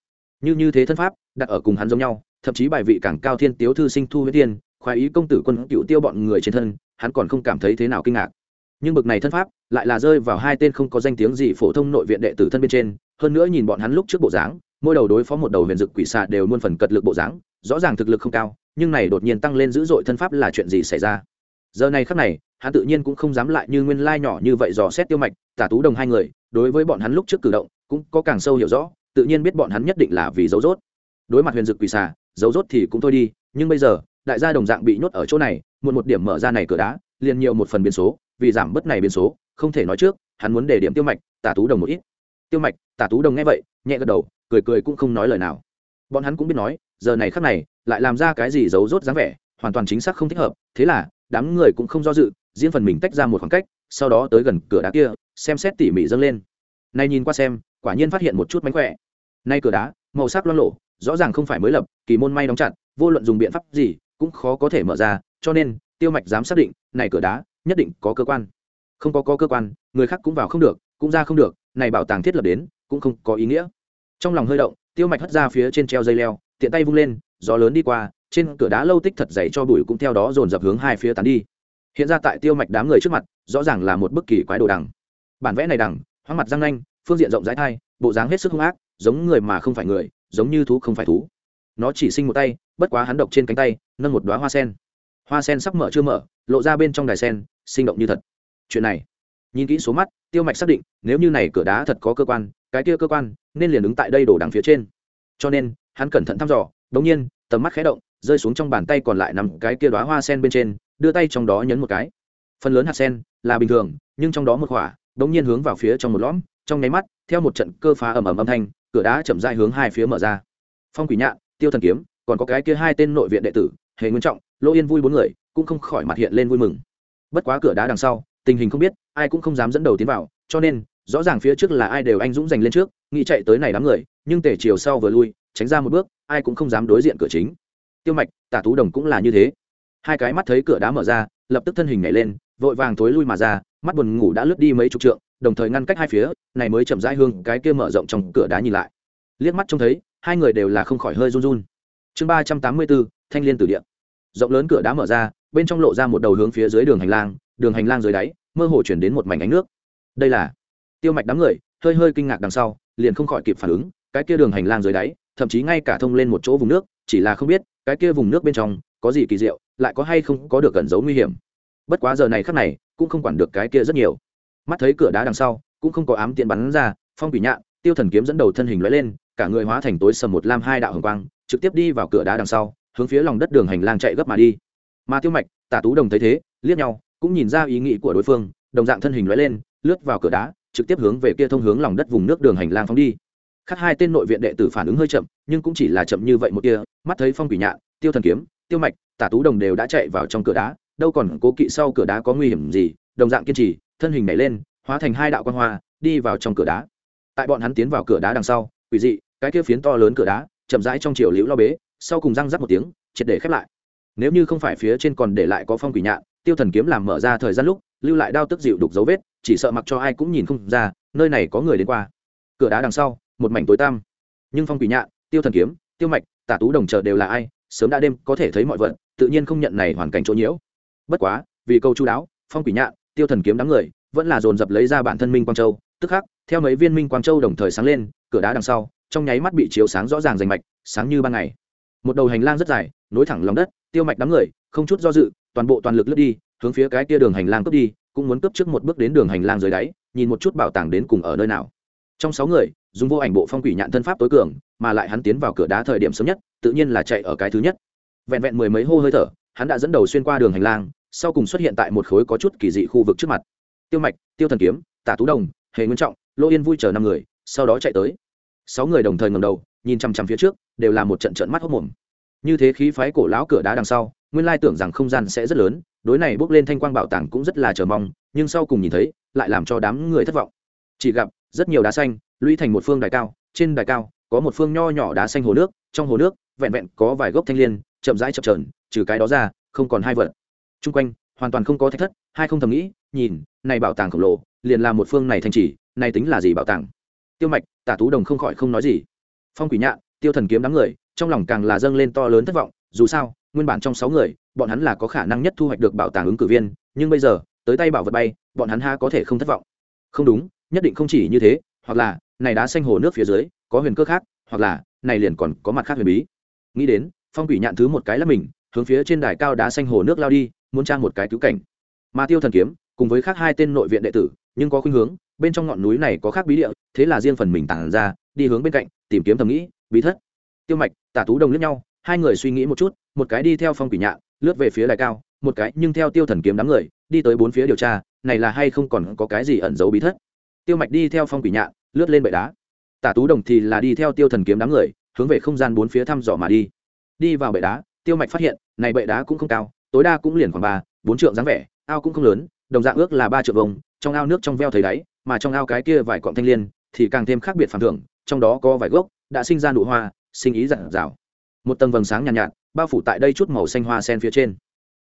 Như như thế thân pháp, đặt ở cùng hắn giống nhau, thậm chí bài vị càng cao thiên tiếu thư sinh thu huyết tiên, khoái ý công tử quân cựu tiêu bọn người trên thân, hắn còn không cảm thấy thế nào kinh ngạc nhưng bực này thân pháp lại là rơi vào hai tên không có danh tiếng gì phổ thông nội viện đệ tử thân bên trên, hơn nữa nhìn bọn hắn lúc trước bộ dáng, mỗi đầu đối phó một đầu huyền dực quỷ xà đều muôn phần cật lực bộ dáng, rõ ràng thực lực không cao, nhưng này đột nhiên tăng lên dữ dội thân pháp là chuyện gì xảy ra? Giờ này khắc này, hắn tự nhiên cũng không dám lại như nguyên lai nhỏ như vậy dò xét tiêu mạch, tả tú đồng hai người, đối với bọn hắn lúc trước cử động cũng có càng sâu hiểu rõ, tự nhiên biết bọn hắn nhất định là vì dấu rốt. Đối mặt huyền dực quỷ xà, dấu rốt thì cũng thôi đi, nhưng bây giờ, đại gia đồng dạng bị nhốt ở chỗ này một một điểm mở ra này cửa đá, liền nhiều một phần biến số vì giảm bớt này biến số, không thể nói trước, hắn muốn để điểm tiêu mạch, tả tú đồng một ít. Tiêu mạch, tả tú đồng nghe vậy, nhẹ gật đầu, cười cười cũng không nói lời nào. Bọn hắn cũng biết nói, giờ này khắc này, lại làm ra cái gì giấu rốt dáng vẻ, hoàn toàn chính xác không thích hợp, thế là, đám người cũng không do dự, riêng phần mình tách ra một khoảng cách, sau đó tới gần cửa đá kia, xem xét tỉ mỉ dâng lên. Nay nhìn qua xem, quả nhiên phát hiện một chút mánh khỏe. Nay cửa đá, màu sắc loang lộ rõ ràng không phải mới lập, kỳ môn may đóng chặt, vô luận dùng biện pháp gì, cũng khó có thể mở ra, cho nên, tiêu mạch dám xác định, này cửa đá nhất định có cơ quan. Không có, có cơ quan người khác cũng vào không được cũng ra không được này bảo tàng thiết lập đến cũng không có ý nghĩa. Trong lòng hơi động tiêu mạch hất ra phía trên treo dây leo tiện tay vung lên gió lớn đi qua trên cửa đá lâu tích thật dày cho bụi cũng theo đó dồn dập hướng hai phía tán đi. Hiện ra tại tiêu mạch đám người trước mặt rõ ràng là một bức kỳ quái đồ đằng. Bản vẽ này đằng hoang mặt răng nanh phương diện rộng rãi thai bộ dáng hết sức hung ác giống người mà không phải người giống như thú không phải thú. Nó chỉ sinh một tay bất quá hắn độc trên cánh tay nâng một đoá hoa sen. Hoa sen sắp mở chưa mở lộ ra bên trong đài sen, sinh động như thật. Chuyện này, nhìn kỹ số mắt, tiêu mạch xác định, nếu như này cửa đá thật có cơ quan, cái kia cơ quan nên liền ứng tại đây đổ đằng phía trên. Cho nên, hắn cẩn thận thăm dò, đống nhiên, tầm mắt khé động, rơi xuống trong bàn tay còn lại nằm cái kia đoá hoa sen bên trên, đưa tay trong đó nhấn một cái. Phần lớn hạt sen là bình thường, nhưng trong đó một khỏa đống nhiên hướng vào phía trong một lõm, trong nháy mắt, theo một trận cơ phá ầm ầm âm thanh, cửa đá chậm rãi hướng hai phía mở ra. Phong quỷ nhạn, tiêu thần kiếm, còn có cái kia hai tên nội viện đệ tử, hề nguyên trọng lỗ yên vui bốn người cũng không khỏi mặt hiện lên vui mừng. Bất quá cửa đá đằng sau, tình hình không biết, ai cũng không dám dẫn đầu tiến vào, cho nên, rõ ràng phía trước là ai đều anh dũng giành lên trước, nghĩ chạy tới này đám người, nhưng tể chiều sau vừa lui, tránh ra một bước, ai cũng không dám đối diện cửa chính. Tiêu mạch, tả tú đồng cũng là như thế. Hai cái mắt thấy cửa đá mở ra, lập tức thân hình nhảy lên, vội vàng thối lui mà ra, mắt buồn ngủ đã lướt đi mấy chục trượng, đồng thời ngăn cách hai phía, này mới chậm rãi hương cái kia mở rộng trong cửa đá nhìn lại. Liếc mắt trông thấy, hai người đều là không khỏi hơi run run. Chương ba trăm tám mươi bốn, thanh liên tử điện rộng lớn cửa đá mở ra, bên trong lộ ra một đầu hướng phía dưới đường hành lang, đường hành lang dưới đáy, mơ hồ chuyển đến một mảnh ánh nước. Đây là tiêu mạch đám người, hơi hơi kinh ngạc đằng sau, liền không khỏi kịp phản ứng, cái kia đường hành lang dưới đáy, thậm chí ngay cả thông lên một chỗ vùng nước, chỉ là không biết, cái kia vùng nước bên trong, có gì kỳ diệu, lại có hay không có được gần giấu nguy hiểm. Bất quá giờ này khắc này, cũng không quản được cái kia rất nhiều. Mắt thấy cửa đá đằng sau, cũng không có ám tiện bắn ra, phong quỷ nhạn, tiêu thần kiếm dẫn đầu thân hình lóe lên, cả người hóa thành tối sầm một lam hai đạo hồng quang, trực tiếp đi vào cửa đá đằng sau hướng phía lòng đất đường hành lang chạy gấp mà đi. Mà tiêu mạch, tả tú đồng thấy thế, liếc nhau, cũng nhìn ra ý nghĩ của đối phương, đồng dạng thân hình lóe lên, lướt vào cửa đá, trực tiếp hướng về kia thông hướng lòng đất vùng nước đường hành lang phóng đi. Khắc hai tên nội viện đệ tử phản ứng hơi chậm, nhưng cũng chỉ là chậm như vậy một kia, mắt thấy phong quỷ nhạn, tiêu thần kiếm, tiêu mạch, tả tú đồng đều đã chạy vào trong cửa đá, đâu còn cố kỵ sau cửa đá có nguy hiểm gì, đồng dạng kiên trì, thân hình nhảy lên, hóa thành hai đạo quan hoa, đi vào trong cửa đá. Tại bọn hắn tiến vào cửa đá đằng sau, quỷ dị, cái kia phiến to lớn cửa đá, chậm rãi trong chiều liễu lo bế sau cùng răng rắc một tiếng, triệt để khép lại. Nếu như không phải phía trên còn để lại có phong quỷ nhạn, tiêu thần kiếm làm mở ra thời gian lúc, lưu lại đao tức dịu đục dấu vết, chỉ sợ mặc cho ai cũng nhìn không ra, nơi này có người đến qua. Cửa đá đằng sau, một mảnh tối tăm. Nhưng phong quỷ nhạn, tiêu thần kiếm, tiêu mạch, tả tú đồng chờ đều là ai, sớm đã đêm có thể thấy mọi vật, tự nhiên không nhận này hoàn cảnh chỗ nhiễu. Bất quá, vì câu chú đáo, phong quỷ nhạn, tiêu thần kiếm đám người, vẫn là dồn dập lấy ra bản thân minh quang châu, tức khắc, theo mấy viên minh quang châu đồng thời sáng lên, cửa đá đằng sau, trong nháy mắt bị chiếu sáng rõ ràng rành mạch, sáng như ban ngày một đầu hành lang rất dài, nối thẳng lòng đất, tiêu mạch đám người, không chút do dự, toàn bộ toàn lực lướt đi, hướng phía cái kia đường hành lang cướp đi, cũng muốn cướp trước một bước đến đường hành lang dưới đáy, nhìn một chút bảo tàng đến cùng ở nơi nào. Trong sáu người, dùng vô ảnh bộ phong quỷ nhạn thân pháp tối cường, mà lại hắn tiến vào cửa đá thời điểm sớm nhất, tự nhiên là chạy ở cái thứ nhất. Vẹn vẹn mười mấy hô hơi thở, hắn đã dẫn đầu xuyên qua đường hành lang, sau cùng xuất hiện tại một khối có chút kỳ dị khu vực trước mặt. Tiêu mạch, tiêu thần kiếm, tả tú đồng, hề nguyên trọng, lô yên vui chờ năm người, sau đó chạy tới. Sáu người đồng thời ngầm đầu nhìn chằm chằm phía trước, đều là một trận trận mắt hốc mồm. Như thế khí phái cổ lão cửa đá đằng sau, nguyên lai tưởng rằng không gian sẽ rất lớn, đối này bước lên thanh quang bảo tàng cũng rất là chờ mong, nhưng sau cùng nhìn thấy, lại làm cho đám người thất vọng. Chỉ gặp, rất nhiều đá xanh, lũy thành một phương đài cao, trên đài cao, có một phương nho nhỏ đá xanh hồ nước, trong hồ nước, vẹn vẹn có vài gốc thanh liên, chậm rãi chập trờn trừ cái đó ra, không còn hai vật. Chung quanh, hoàn toàn không có thách thất, hai không thầm nghĩ, nhìn, này bảo tàng khổng lồ, liền là một phương này thanh chỉ này tính là gì bảo tàng? Tiêu mạch, tả tú đồng không khỏi không nói gì phong quỷ nhạn, tiêu thần kiếm đám người, trong lòng càng là dâng lên to lớn thất vọng, dù sao, nguyên bản trong sáu người, bọn hắn là có khả năng nhất thu hoạch được bảo tàng ứng cử viên, nhưng bây giờ, tới tay bảo vật bay, bọn hắn ha có thể không thất vọng. Không đúng, nhất định không chỉ như thế, hoặc là, này đá xanh hồ nước phía dưới, có huyền cơ khác, hoặc là, này liền còn có mặt khác huyền bí. Nghĩ đến, phong quỷ nhạn thứ một cái là mình, hướng phía trên đài cao đá xanh hồ nước lao đi, muốn trang một cái cứu cảnh. Mà tiêu thần kiếm, cùng với khác hai tên nội viện đệ tử nhưng có khuynh hướng, bên trong ngọn núi này có khác bí địa, thế là riêng phần mình tản ra, đi hướng bên cạnh, tìm kiếm thầm nghĩ, bí thất. Tiêu mạch, tả tú đồng lướt nhau, hai người suy nghĩ một chút, một cái đi theo phong quỷ nhạ, lướt về phía đài cao, một cái nhưng theo tiêu thần kiếm đám người, đi tới bốn phía điều tra, này là hay không còn có cái gì ẩn giấu bí thất. Tiêu mạch đi theo phong quỷ nhạ, lướt lên bệ đá. Tả tú đồng thì là đi theo tiêu thần kiếm đám người, hướng về không gian bốn phía thăm dò mà đi. Đi vào bệ đá, tiêu mạch phát hiện, này bệ đá cũng không cao, tối đa cũng liền khoảng ba, bốn trượng dáng vẻ, ao cũng không lớn, đồng dạng ước là ba trượng vông trong ao nước trong veo thấy đáy mà trong ao cái kia vài cọng thanh liên thì càng thêm khác biệt phản thưởng trong đó có vài gốc đã sinh ra nụ hoa sinh ý dặn dào. Một tầng vầng sáng nhàn nhạt, nhạt bao phủ tại đây chút màu xanh hoa sen phía trên.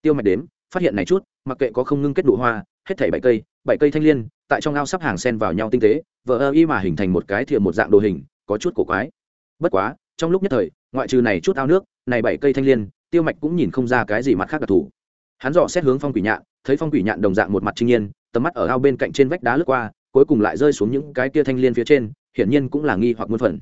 Tiêu mạch đếm phát hiện này chút mặc kệ có không ngưng kết nụ hoa hết thảy bảy cây bảy cây thanh liên tại trong ao sắp hàng sen vào nhau tinh tế vỡ ơ y mà hình thành một cái thiệp một dạng đồ hình có chút cổ quái. Bất quá trong lúc nhất thời ngoại trừ này chút ao nước này bảy cây thanh liên tiêu mạch cũng nhìn không ra cái gì mặt khác đặc thù. Hắn dò xét hướng phong quỷ nhạn thấy phong quỷ nhạn đồng dạng một mặt trinh nhiên tầm mắt ở ao bên cạnh trên vách đá lướt qua, cuối cùng lại rơi xuống những cái tia thanh liên phía trên, hiển nhiên cũng là nghi hoặc muôn phần.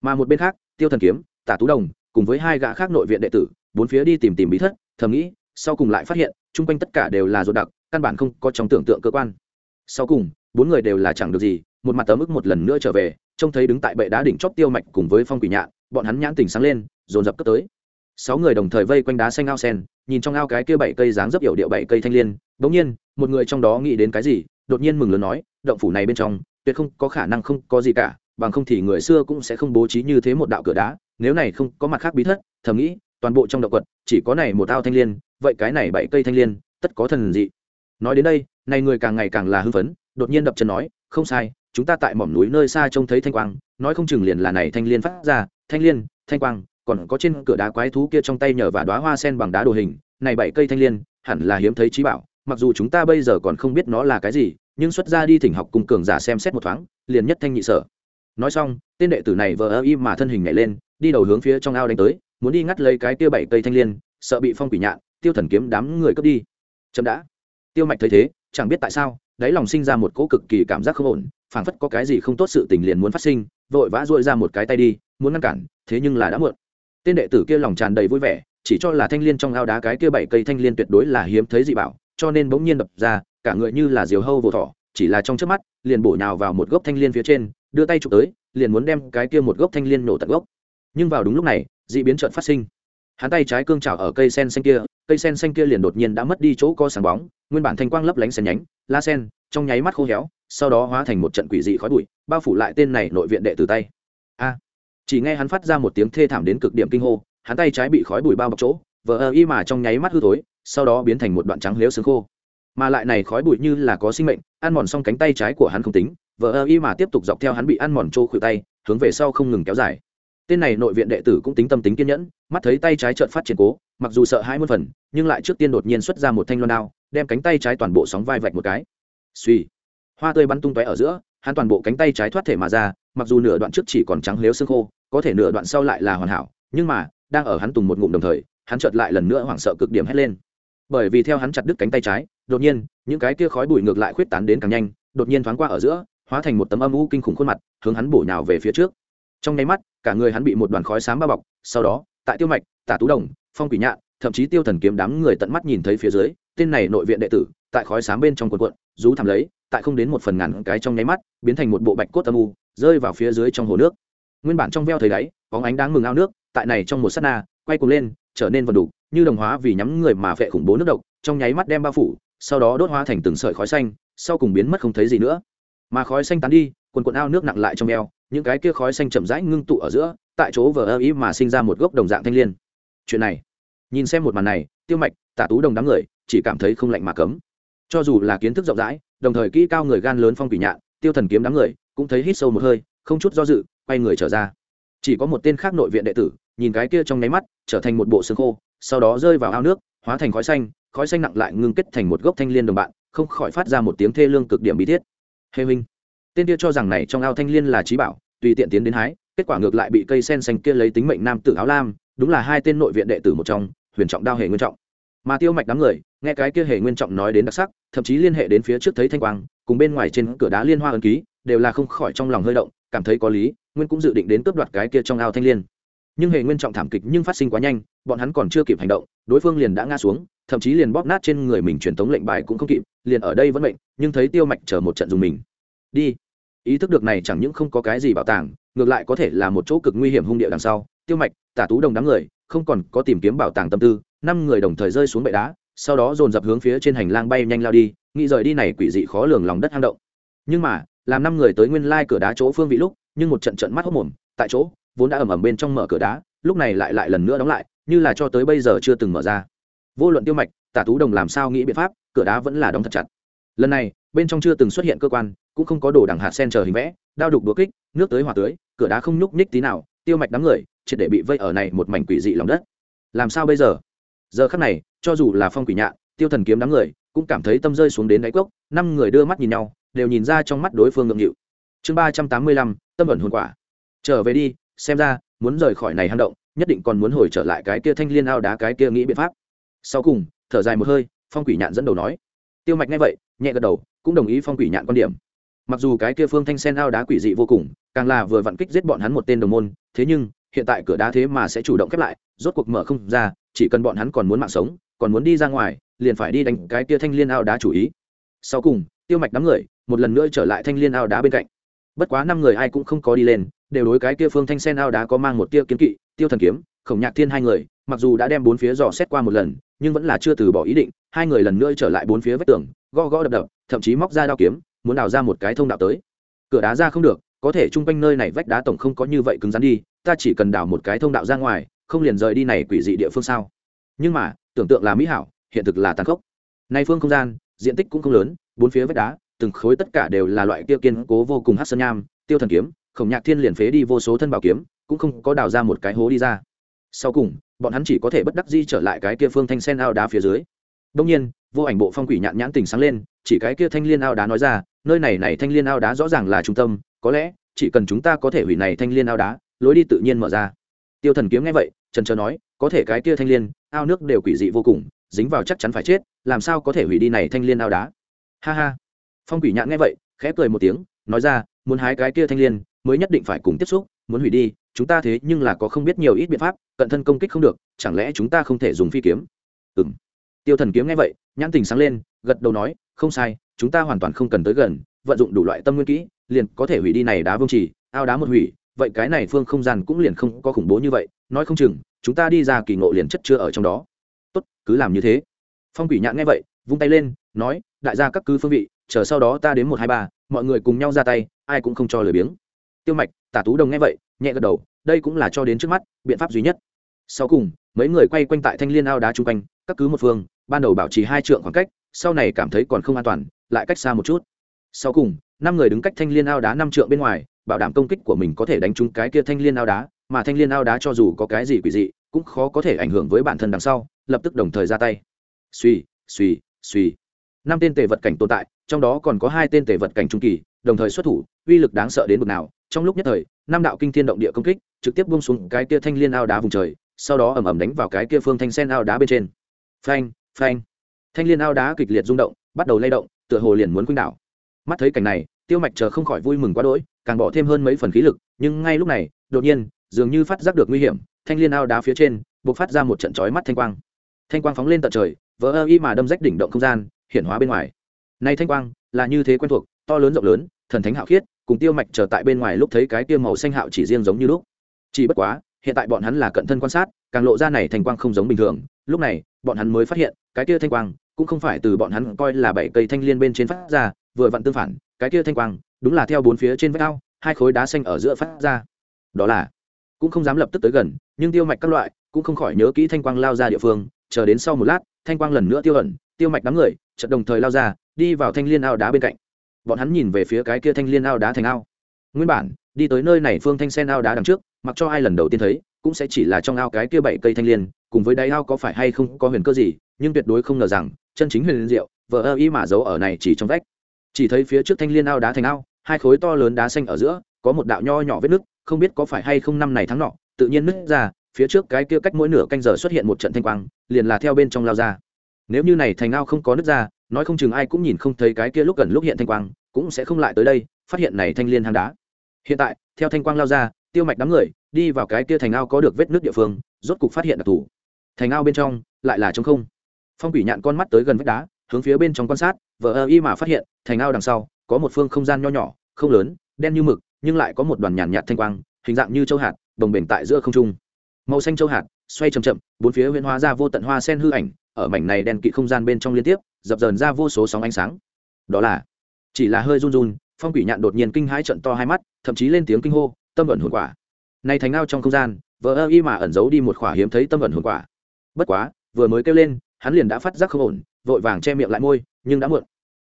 Mà một bên khác, tiêu thần kiếm, tả tú đồng, cùng với hai gã khác nội viện đệ tử, bốn phía đi tìm tìm bí thất, thầm nghĩ, sau cùng lại phát hiện, chung quanh tất cả đều là ruột đặc, căn bản không có trong tưởng tượng cơ quan. Sau cùng, bốn người đều là chẳng được gì, một mặt tấm ức một lần nữa trở về, trông thấy đứng tại bệ đá đỉnh chóp tiêu mạch cùng với phong quỷ nhạn, bọn hắn nhãn tình sáng lên, dồn dập cất tới sáu người đồng thời vây quanh đá xanh ao sen, nhìn trong ao cái kia bảy cây dáng dấp hiệu điệu bảy cây thanh liên. Bỗng nhiên, một người trong đó nghĩ đến cái gì, đột nhiên mừng lớn nói, động phủ này bên trong, tuyệt không có khả năng không có gì cả, bằng không thì người xưa cũng sẽ không bố trí như thế một đạo cửa đá, nếu này không có mặt khác bí thất, thầm nghĩ, toàn bộ trong động quật, chỉ có này một ao thanh liên, vậy cái này bảy cây thanh liên, tất có thần dị. Nói đến đây, này người càng ngày càng là hưng phấn, đột nhiên đập chân nói, không sai, chúng ta tại mỏm núi nơi xa trông thấy thanh quang, nói không chừng liền là này thanh liên phát ra, thanh liên, thanh quang còn có trên cửa đá quái thú kia trong tay nhờ và đóa hoa sen bằng đá đồ hình, này bảy cây thanh liên, hẳn là hiếm thấy trí bảo, mặc dù chúng ta bây giờ còn không biết nó là cái gì, nhưng xuất ra đi thỉnh học cùng cường giả xem xét một thoáng, liền nhất thanh nhị sở. Nói xong, tên đệ tử này vờ ơ im mà thân hình nhảy lên, đi đầu hướng phía trong ao đánh tới, muốn đi ngắt lấy cái kia bảy cây thanh liên, sợ bị phong quỷ nhạn, tiêu thần kiếm đám người cướp đi. Chậm đã. Tiêu mạch thấy thế, chẳng biết tại sao, đáy lòng sinh ra một cỗ cực kỳ cảm giác không ổn, phảng phất có cái gì không tốt sự tình liền muốn phát sinh, vội vã dội ra một cái tay đi, muốn ngăn cản, thế nhưng là đã muộn tên đệ tử kia lòng tràn đầy vui vẻ, chỉ cho là thanh liên trong ao đá cái kia bảy cây thanh liên tuyệt đối là hiếm thấy dị bảo, cho nên bỗng nhiên đập ra, cả người như là diều hâu vồ thỏ, chỉ là trong trước mắt, liền bổ nhào vào một gốc thanh liên phía trên, đưa tay chụp tới, liền muốn đem cái kia một gốc thanh liên nổ tận gốc. Nhưng vào đúng lúc này dị biến trợn phát sinh. Hắn tay trái cương trào ở cây sen xanh kia, cây sen xanh kia liền đột nhiên đã mất đi chỗ co sáng bóng, nguyên bản thanh quang lấp lánh sen nhánh la sen, trong nháy mắt khô héo, sau đó hóa thành một trận quỷ dị khói bụi, bao phủ lại tên này nội viện đệ từ tay. A! Chỉ nghe hắn phát ra một tiếng thê thảm đến cực điểm kinh hô, hắn tay trái bị khói bụi bao bọc chỗ, vờ ơ y mà trong nháy mắt hư tối sau đó biến thành một đoạn trắng lếu xương khô. Mà lại này khói bụi như là có sinh mệnh, ăn mòn xong cánh tay trái của hắn không tính, vờ ơ y mà tiếp tục dọc theo hắn bị ăn mòn trô khuỷu tay, hướng về sau không ngừng kéo dài. Tên này nội viện đệ tử cũng tính tâm tính kiên nhẫn, mắt thấy tay trái trợn phát triển cố, mặc dù sợ hai mươi phần, nhưng lại trước tiên đột nhiên xuất ra một thanh loan đao, đem cánh tay trái toàn bộ sóng vai vạch một cái. Suy hoa tươi bắn tung tóe ở giữa, hắn toàn bộ cánh tay trái thoát thể mà ra mặc dù nửa đoạn trước chỉ còn trắng lếu xương khô, có thể nửa đoạn sau lại là hoàn hảo, nhưng mà, đang ở hắn tùng một ngụm đồng thời, hắn chợt lại lần nữa hoảng sợ cực điểm hét lên. Bởi vì theo hắn chặt đứt cánh tay trái, đột nhiên, những cái kia khói bụi ngược lại khuyết tán đến càng nhanh, đột nhiên thoáng qua ở giữa, hóa thành một tấm âm u kinh khủng khuôn mặt, hướng hắn bổ nhào về phía trước. Trong nháy mắt, cả người hắn bị một đoàn khói xám bao bọc, sau đó, tại tiêu mạch, tả tú đồng, phong quỷ nhạn, thậm chí tiêu thần kiếm đám người tận mắt nhìn thấy phía dưới, tên này nội viện đệ tử, tại khói xám bên trong quần quận rú thảm lấy, tại không đến một phần ngàn cái trong nháy mắt, biến thành một bộ bạch cốt âm u rơi vào phía dưới trong hồ nước. Nguyên bản trong veo thời đáy, bóng ánh đáng mừng ao nước, tại này trong một sát na, quay cuồng lên, trở nên vần đủ như đồng hóa vì nhắm người mà vệ khủng bố nước độc, trong nháy mắt đem bao phủ, sau đó đốt hóa thành từng sợi khói xanh, sau cùng biến mất không thấy gì nữa. Mà khói xanh tán đi, quần quần ao nước nặng lại trong eo những cái kia khói xanh chậm rãi ngưng tụ ở giữa, tại chỗ vờ ơ ý mà sinh ra một gốc đồng dạng thanh l i ê n chuyện này, nhìn xem một màn này, tiêu mạch, tả tú đồng đám người, chỉ cảm thấy không lạnh mà cấm. Cho dù là kiến thức rộng rãi, đồng thời kỹ cao người gan lớn phong quỷ nhạn, tiêu thần kiếm đám người cũng thấy hít sâu một hơi, không chút do dự, quay người trở ra. Chỉ có một tên khác nội viện đệ tử, nhìn cái kia trong nháy mắt, trở thành một bộ xương khô, sau đó rơi vào ao nước, hóa thành khói xanh khói xanh nặng lại ngưng kết thành một gốc thanh l i ê n đồng bạn, không khỏi phát ra một tiếng thê lương cực điểm bí thiết. Hê minh, tên kia cho rằng này trong ao thanh liên là trí bảo, tùy tiện tiến đến hái, kết quả ngược lại bị cây sen xanh kia lấy tính mệnh nam tử áo lam, đúng là hai tên nội viện đệ tử một trong, huyền trọng đao hề nguyên trọng. Mà tiêu mạch đám người, nghe cái kia hề nguyên trọng nói đến đặc sắc, thậm chí liên hệ đến phía trước thấy thanh quang cùng bên ngoài trên cửa đá liên hoa ấn ký, đều là không khỏi trong lòng hơi động, cảm thấy có lý, nguyên cũng dự định đến cướp đoạt cái kia trong ao thanh liên. Nhưng hề nguyên trọng thảm kịch nhưng phát sinh quá nhanh, bọn hắn còn chưa kịp hành động, đối phương liền đã ngã xuống, thậm chí liền bóp nát trên người mình truyền thống lệnh bài cũng không kịp, liền ở đây vẫn mệnh, nhưng thấy tiêu mạch chờ một trận dùng mình. Đi. Ý thức được này chẳng những không có cái gì bảo tàng, ngược lại có thể là một chỗ cực nguy hiểm hung địa đằng sau. Tiêu mạch, tả tú đồng đám người, không còn có tìm kiếm bảo tàng tâm tư, năm người đồng thời rơi xuống bệ đá, sau đó dồn dập hướng phía trên hành lang bay nhanh lao đi nghĩ rời đi này quỷ dị khó lường lòng đất hang động. Nhưng mà, làm năm người tới nguyên lai cửa đá chỗ phương vị lúc, nhưng một trận trận mắt hốc mồm, tại chỗ, vốn đã ẩm ẩm bên trong mở cửa đá, lúc này lại lại lần nữa đóng lại, như là cho tới bây giờ chưa từng mở ra. Vô luận tiêu mạch, tả tú đồng làm sao nghĩ biện pháp, cửa đá vẫn là đóng thật chặt. Lần này, bên trong chưa từng xuất hiện cơ quan, cũng không có đồ đằng hạt sen chờ hình vẽ, đao đục đũa kích, nước tới hỏa tưới cửa đá không nhúc nhích tí nào, tiêu mạch đám người, triệt để bị vây ở này một mảnh quỷ dị lòng đất. Làm sao bây giờ? Giờ khắc này, cho dù là phong quỷ nhạn, tiêu thần kiếm đám người cũng cảm thấy tâm rơi xuống đến đáy cốc, năm người đưa mắt nhìn nhau, đều nhìn ra trong mắt đối phương ngượng nghịu. Chương ba trăm tám mươi lăm, tâm ẩn hồn quả. Trở về đi, xem ra, muốn rời khỏi này hang động, nhất định còn muốn hồi trở lại cái kia thanh liên ao đá cái kia nghĩ biện pháp. Sau cùng, thở dài một hơi, phong quỷ nhạn dẫn đầu nói. Tiêu mạch nghe vậy, nhẹ gật đầu, cũng đồng ý phong quỷ nhạn quan điểm. Mặc dù cái kia phương thanh sen ao đá quỷ dị vô cùng, càng là vừa vặn kích giết bọn hắn một tên đồng môn, thế nhưng, hiện tại cửa đá thế mà sẽ chủ động khép lại, rốt cuộc mở không ra, chỉ cần bọn hắn còn muốn mạng sống còn muốn đi ra ngoài, liền phải đi đánh cái kia thanh liên ao đá chủ ý. Sau cùng, tiêu mạch đám người, một lần nữa trở lại thanh liên ao đá bên cạnh. Bất quá năm người ai cũng không có đi lên, đều đối cái kia phương thanh sen ao đá có mang một tia kiến kỵ, tiêu thần kiếm, khổng nhạc thiên hai người, mặc dù đã đem bốn phía dò xét qua một lần, nhưng vẫn là chưa từ bỏ ý định, hai người lần nữa trở lại bốn phía vách tường, gõ gõ đập đập, thậm chí móc ra đao kiếm, muốn đào ra một cái thông đạo tới. Cửa đá ra không được, có thể chung quanh nơi này vách đá tổng không có như vậy cứng rắn đi, ta chỉ cần đào một cái thông đạo ra ngoài, không liền rời đi này quỷ dị địa phương sao? Nhưng mà tưởng tượng là mỹ hảo, hiện thực là tàn khốc. Nay phương không gian, diện tích cũng không lớn, bốn phía vách đá, từng khối tất cả đều là loại kia kiên cố vô cùng hát sơn nham, tiêu thần kiếm, khổng nhạc thiên liền phế đi vô số thân bảo kiếm, cũng không có đào ra một cái hố đi ra. Sau cùng, bọn hắn chỉ có thể bất đắc di trở lại cái kia phương thanh sen ao đá phía dưới. Đông nhiên, vô ảnh bộ phong quỷ nhạn nhãn tình sáng lên, chỉ cái kia thanh liên ao đá nói ra, nơi này này thanh liên ao đá rõ ràng là trung tâm, có lẽ chỉ cần chúng ta có thể hủy này thanh liên ao đá, lối đi tự nhiên mở ra tiêu thần kiếm nghe vậy, trần trờ nói, có thể cái kia thanh liên, ao nước đều quỷ dị vô cùng, dính vào chắc chắn phải chết, làm sao có thể hủy đi này thanh liên ao đá? Ha ha. Phong quỷ nhạn nghe vậy, khẽ cười một tiếng, nói ra, muốn hái cái kia thanh liên, mới nhất định phải cùng tiếp xúc, muốn hủy đi, chúng ta thế nhưng là có không biết nhiều ít biện pháp, cận thân công kích không được, chẳng lẽ chúng ta không thể dùng phi kiếm? Ừ m tiêu thần kiếm nghe vậy, nhãn tình sáng lên, gật đầu nói, không sai, chúng ta hoàn toàn không cần tới gần, vận dụng đủ loại tâm nguyên kỹ, liền có thể hủy đi này đá vương trì, ao đá một hủy vậy cái này phương không gian cũng liền không có khủng bố như vậy, nói không chừng, chúng ta đi ra kỳ ngộ liền chất chưa ở trong đó. Tốt, cứ làm như thế. Phong quỷ nhạn nghe vậy, vung tay lên, nói, đại gia các cứ phương vị, chờ sau đó ta đến một hai ba, mọi người cùng nhau ra tay, ai cũng không cho lời biếng. Tiêu mạch, tả tú đồng nghe vậy, nhẹ gật đầu, đây cũng là cho đến trước mắt, biện pháp duy nhất. Sau cùng, mấy người quay quanh tại thanh liên ao đá chung quanh, các cứ một phương, ban đầu bảo trì hai trượng khoảng cách, sau này cảm thấy còn không an toàn, lại cách xa một chút. Sau cùng, năm người đứng cách thanh liên ao đá năm trượng bên ngoài bảo đảm công kích của mình có thể đánh trúng cái kia thanh liên ao đá, mà thanh liên ao đá cho dù có cái gì quỷ dị, cũng khó có thể ảnh hưởng với bản thân đằng sau, lập tức đồng thời ra tay. Suy suy suy năm tên tề vật cảnh tồn tại, trong đó còn có hai tên tề vật cảnh trung kỳ, đồng thời xuất thủ, uy lực đáng sợ đến bực nào. Trong lúc nhất thời, năm đạo kinh thiên động địa công kích, trực tiếp bung xuống cái kia thanh liên ao đá vùng trời, sau đó ầm ầm đánh vào cái kia phương thanh sen ao đá bên trên. Phanh phanh. Thanh liên ao đá kịch liệt rung động, bắt đầu lay động, tựa hồ liền muốn quýnh đảo. Mắt thấy cảnh này, tiêu mạch chờ không khỏi vui mừng quá đỗi càng bỏ thêm hơn mấy phần khí lực, nhưng ngay lúc này, đột nhiên, dường như phát giác được nguy hiểm, thanh liên ao đá phía trên buộc phát ra một trận chói mắt thanh quang. Thanh quang phóng lên tận trời, vỡ ơ y mà đâm rách đỉnh động không gian, hiển hóa bên ngoài. Nay thanh quang, là như thế quen thuộc, to lớn rộng lớn, thần thánh hạo khiết, cùng tiêu mạch chờ tại bên ngoài lúc thấy cái tiêu màu xanh hạo chỉ riêng giống như lúc. Chỉ bất quá, hiện tại bọn hắn là cận thân quan sát, càng lộ ra này thanh quang không giống bình thường. Lúc này, bọn hắn mới phát hiện, cái kia thanh quang, cũng không phải từ bọn hắn coi là bảy cây thanh liên bên trên phát ra, vừa vặn tương phản cái kia thanh quang, đúng là theo bốn phía trên vách ao, hai khối đá xanh ở giữa phát ra. Đó là, cũng không dám lập tức tới gần, nhưng tiêu mạch các loại, cũng không khỏi nhớ kỹ thanh quang lao ra địa phương, chờ đến sau một lát, thanh quang lần nữa tiêu ẩn, tiêu mạch đám người, chợt đồng thời lao ra, đi vào thanh liên ao đá bên cạnh. Bọn hắn nhìn về phía cái kia thanh liên ao đá thành ao. Nguyên bản, đi tới nơi này phương thanh sen ao đá đằng trước, mặc cho ai lần đầu tiên thấy, cũng sẽ chỉ là trong ao cái kia bảy cây thanh liên, cùng với đáy ao có phải hay không có huyền cơ gì, nhưng tuyệt đối không ngờ rằng, chân chính huyền liên diệu vợ ơ y mà giấu ở này chỉ trong vách chỉ thấy phía trước thanh liên ao đá thành ao, hai khối to lớn đá xanh ở giữa, có một đạo nho nhỏ vết nứt, không biết có phải hay không năm này tháng nọ, tự nhiên nứt ra, phía trước cái kia cách mỗi nửa canh giờ xuất hiện một trận thanh quang, liền là theo bên trong lao ra. Nếu như này thành ao không có nứt ra, nói không chừng ai cũng nhìn không thấy cái kia lúc gần lúc hiện thanh quang, cũng sẽ không lại tới đây, phát hiện này thanh liên hang đá. Hiện tại, theo thanh quang lao ra, tiêu mạch đám người, đi vào cái kia thành ao có được vết nước địa phương, rốt cục phát hiện đặc thù. Thành ao bên trong, lại là trống không. Phong quỷ nhạn con mắt tới gần vách đá hướng phía bên trong quan sát, vờ ơ y mà phát hiện, thành ao đằng sau, có một phương không gian nho nhỏ, không lớn, đen như mực, nhưng lại có một đoàn nhàn nhạt thanh quang, hình dạng như châu hạt bồng bềnh tại giữa không trung. Màu xanh châu hạt, xoay chậm chậm, bốn phía huyễn hóa ra vô tận hoa sen hư ảnh, ở mảnh này đen kỵ không gian bên trong liên tiếp, dập dờn ra vô số sóng ánh sáng. Đó là, chỉ là hơi run run, phong quỷ nhạn đột nhiên kinh hãi trận to hai mắt, thậm chí lên tiếng kinh hô, tâm ẩn hồn quả. Này thành ao trong không gian, vờ ơ y mà ẩn giấu đi một khỏa hiếm thấy tâm ẩn hồn quả. Bất quá, vừa mới kêu lên, hắn liền đã phát giác không ổn vội vàng che miệng lại môi, nhưng đã muộn.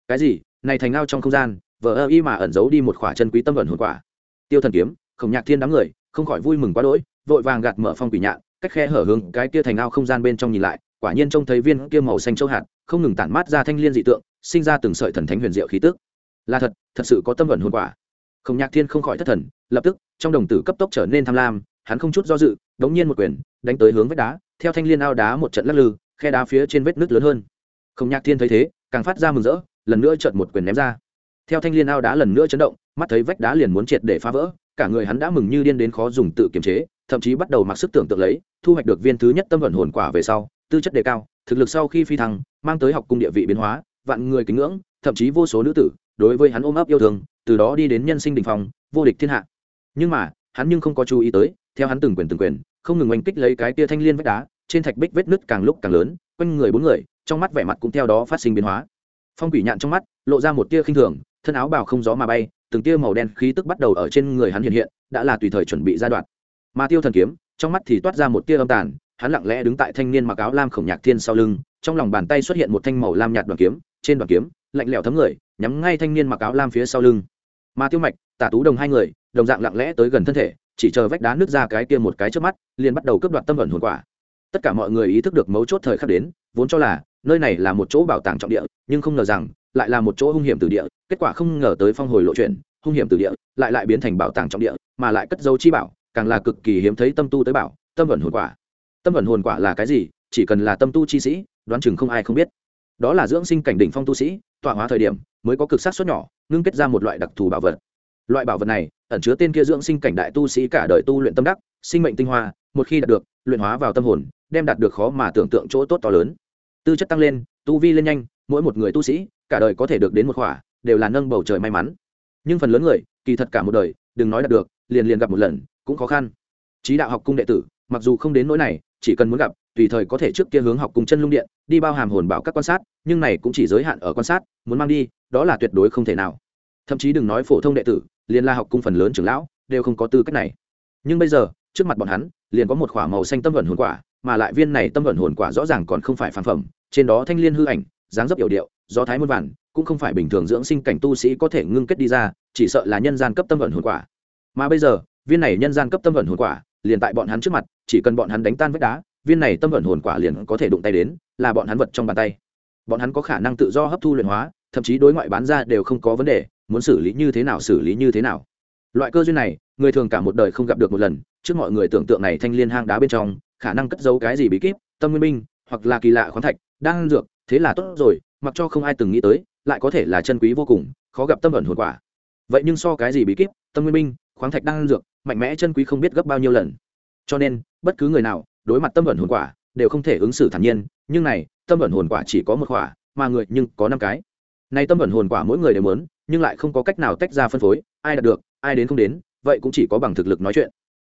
Cái gì? Này thành ao trong không gian, vờ ơ y mà ẩn giấu đi một khỏa chân quý tâm ẩn hồn quả. Tiêu thần kiếm, khổng nhạc thiên đám người, không khỏi vui mừng quá đỗi, vội vàng gạt mở phong quỷ nhạn, cách khe hở hướng cái kia thành ao không gian bên trong nhìn lại, quả nhiên trông thấy viên kia màu xanh châu hạt, không ngừng tản mát ra thanh liên dị tượng, sinh ra từng sợi thần thánh huyền diệu khí tức. Là thật thật sự có tâm ẩn hồn quả. Khổng nhạc thiên không khỏi thất thần, lập tức, trong đồng tử cấp tốc trở nên tham lam, hắn không chút do dự, đống nhiên một quyền, đánh tới hướng vách đá, theo thanh liên ao đá một trận lắc lư, khe đá phía trên vết nước lớn hơn không nhạc thiên thấy thế, càng phát ra mừng rỡ, lần nữa trận một quyền ném ra. Theo thanh liên ao đá lần nữa chấn động, mắt thấy vách đá liền muốn triệt để phá vỡ, cả người hắn đã mừng như điên đến khó dùng tự kiềm chế, thậm chí bắt đầu mặc sức tưởng tượng lấy, thu hoạch được viên thứ nhất tâm vận hồn quả về sau, tư chất đề cao, thực lực sau khi phi thăng, mang tới học cung địa vị biến hóa, vạn người kính ngưỡng, thậm chí vô số nữ tử, đối với hắn ôm ấp yêu thương, từ đó đi đến nhân sinh đình phong, vô địch thiên hạ. Nhưng mà, hắn nhưng không có chú ý tới, theo hắn từng quyền từng quyền, không ngừng oanh kích lấy cái tia thanh liên vách đá, trên thạch bích vết nứt càng lúc càng lớn, quanh người bốn người trong mắt vẻ mặt cũng theo đó phát sinh biến hóa. Phong quỷ nhạn trong mắt lộ ra một tia khinh thường, thân áo bào không gió mà bay, từng tia màu đen khí tức bắt đầu ở trên người hắn hiện hiện, đã là tùy thời chuẩn bị giai đoạn. Mà tiêu thần kiếm, trong mắt thì toát ra một tia âm tàn, hắn lặng lẽ đứng tại thanh niên mặc áo lam khổng nhạc thiên sau lưng, trong lòng bàn tay xuất hiện một thanh màu lam nhạt đoàn kiếm, trên đoàn kiếm, lạnh lẽo thấm người, nhắm ngay thanh niên mặc áo lam phía sau lưng. Mà tiêu mạch, tả tú đồng hai người, đồng dạng lặng lẽ tới gần thân thể, chỉ chờ vách đá nước ra cái kia một cái trước mắt, liền bắt đầu cướp đoạt tâm ẩn hồn quả. Tất cả mọi người ý thức được mấu chốt thời khắc đến, vốn cho là nơi này là một chỗ bảo tàng trọng địa, nhưng không ngờ rằng, lại là một chỗ hung hiểm từ địa, kết quả không ngờ tới phong hồi lộ chuyện hung hiểm từ địa, lại lại biến thành bảo tàng trọng địa, mà lại cất dấu chi bảo, càng là cực kỳ hiếm thấy tâm tu tới bảo, tâm vận hồn quả. Tâm vận hồn quả là cái gì? Chỉ cần là tâm tu chi sĩ, đoán chừng không ai không biết. Đó là dưỡng sinh cảnh đỉnh phong tu sĩ, tọa hóa thời điểm, mới có cực sát suất nhỏ, ngưng kết ra một loại đặc thù bảo vật. Loại bảo vật này, ẩn chứa tên kia dưỡng sinh cảnh đại tu sĩ cả đời tu luyện tâm đắc, sinh mệnh tinh hoa, một khi đạt được, luyện hóa vào tâm hồn, đem đạt được khó mà tưởng tượng chỗ tốt to lớn tư chất tăng lên, tu vi lên nhanh, mỗi một người tu sĩ, cả đời có thể được đến một khỏa, đều là nâng bầu trời may mắn. Nhưng phần lớn người, kỳ thật cả một đời, đừng nói đạt được, liền liền gặp một lần, cũng khó khăn. Trí đạo học cung đệ tử, mặc dù không đến nỗi này, chỉ cần muốn gặp, tùy thời có thể trước kia hướng học cung chân lung điện, đi bao hàm hồn bảo các quan sát, nhưng này cũng chỉ giới hạn ở quan sát, muốn mang đi, đó là tuyệt đối không thể nào. Thậm chí đừng nói phổ thông đệ tử, liền la học cung phần lớn trưởng lão, đều không có tư cách này. Nhưng bây giờ, trước mặt bọn hắn, liền có một k h ỏ a màu xanh tâm vận hồn quả mà lại viên này tâm vận hồn quả rõ ràng còn không phải phản phẩm, trên đó thanh liên hư ảnh, dáng dấp yêu điệu do thái muôn vản cũng không phải bình thường dưỡng sinh cảnh tu sĩ có thể ngưng kết đi ra, chỉ sợ là nhân gian cấp tâm vận hồn quả. Mà bây giờ, viên này nhân gian cấp tâm vận hồn quả, liền tại bọn hắn trước mặt, chỉ cần bọn hắn đánh tan vách đá, viên này tâm vận hồn quả liền có thể đụng tay đến, là bọn hắn vật trong bàn tay. Bọn hắn có khả năng tự do hấp thu luyện hóa, thậm chí đối ngoại bán ra đều không có vấn đề, muốn xử lý như thế nào xử lý như thế nào. Loại cơ duyên này, người thường cả một đời không gặp được một lần, trước mọi người tưởng tượng này thanh liên hang đá bên trong khả năng cất giấu cái gì bí kíp, tâm nguyên minh, hoặc là kỳ lạ khoáng thạch, đang dược, thế là tốt rồi, mặc cho không ai từng nghĩ tới, lại có thể là chân quý vô cùng, khó gặp tâm ẩn hồn quả. Vậy nhưng so cái gì bí kíp, tâm nguyên minh, khoáng thạch đang dược, mạnh mẽ chân quý không biết gấp bao nhiêu lần. Cho nên, bất cứ người nào, đối mặt tâm ẩn hồn quả, đều không thể ứng xử thản nhiên, nhưng này, tâm ẩn hồn quả chỉ có một quả, mà người nhưng có năm cái. Nay tâm ẩn hồn quả mỗi người đều muốn, nhưng lại không có cách nào tách ra phân phối, ai đạt được, ai đến không đến, vậy cũng chỉ có bằng thực lực nói chuyện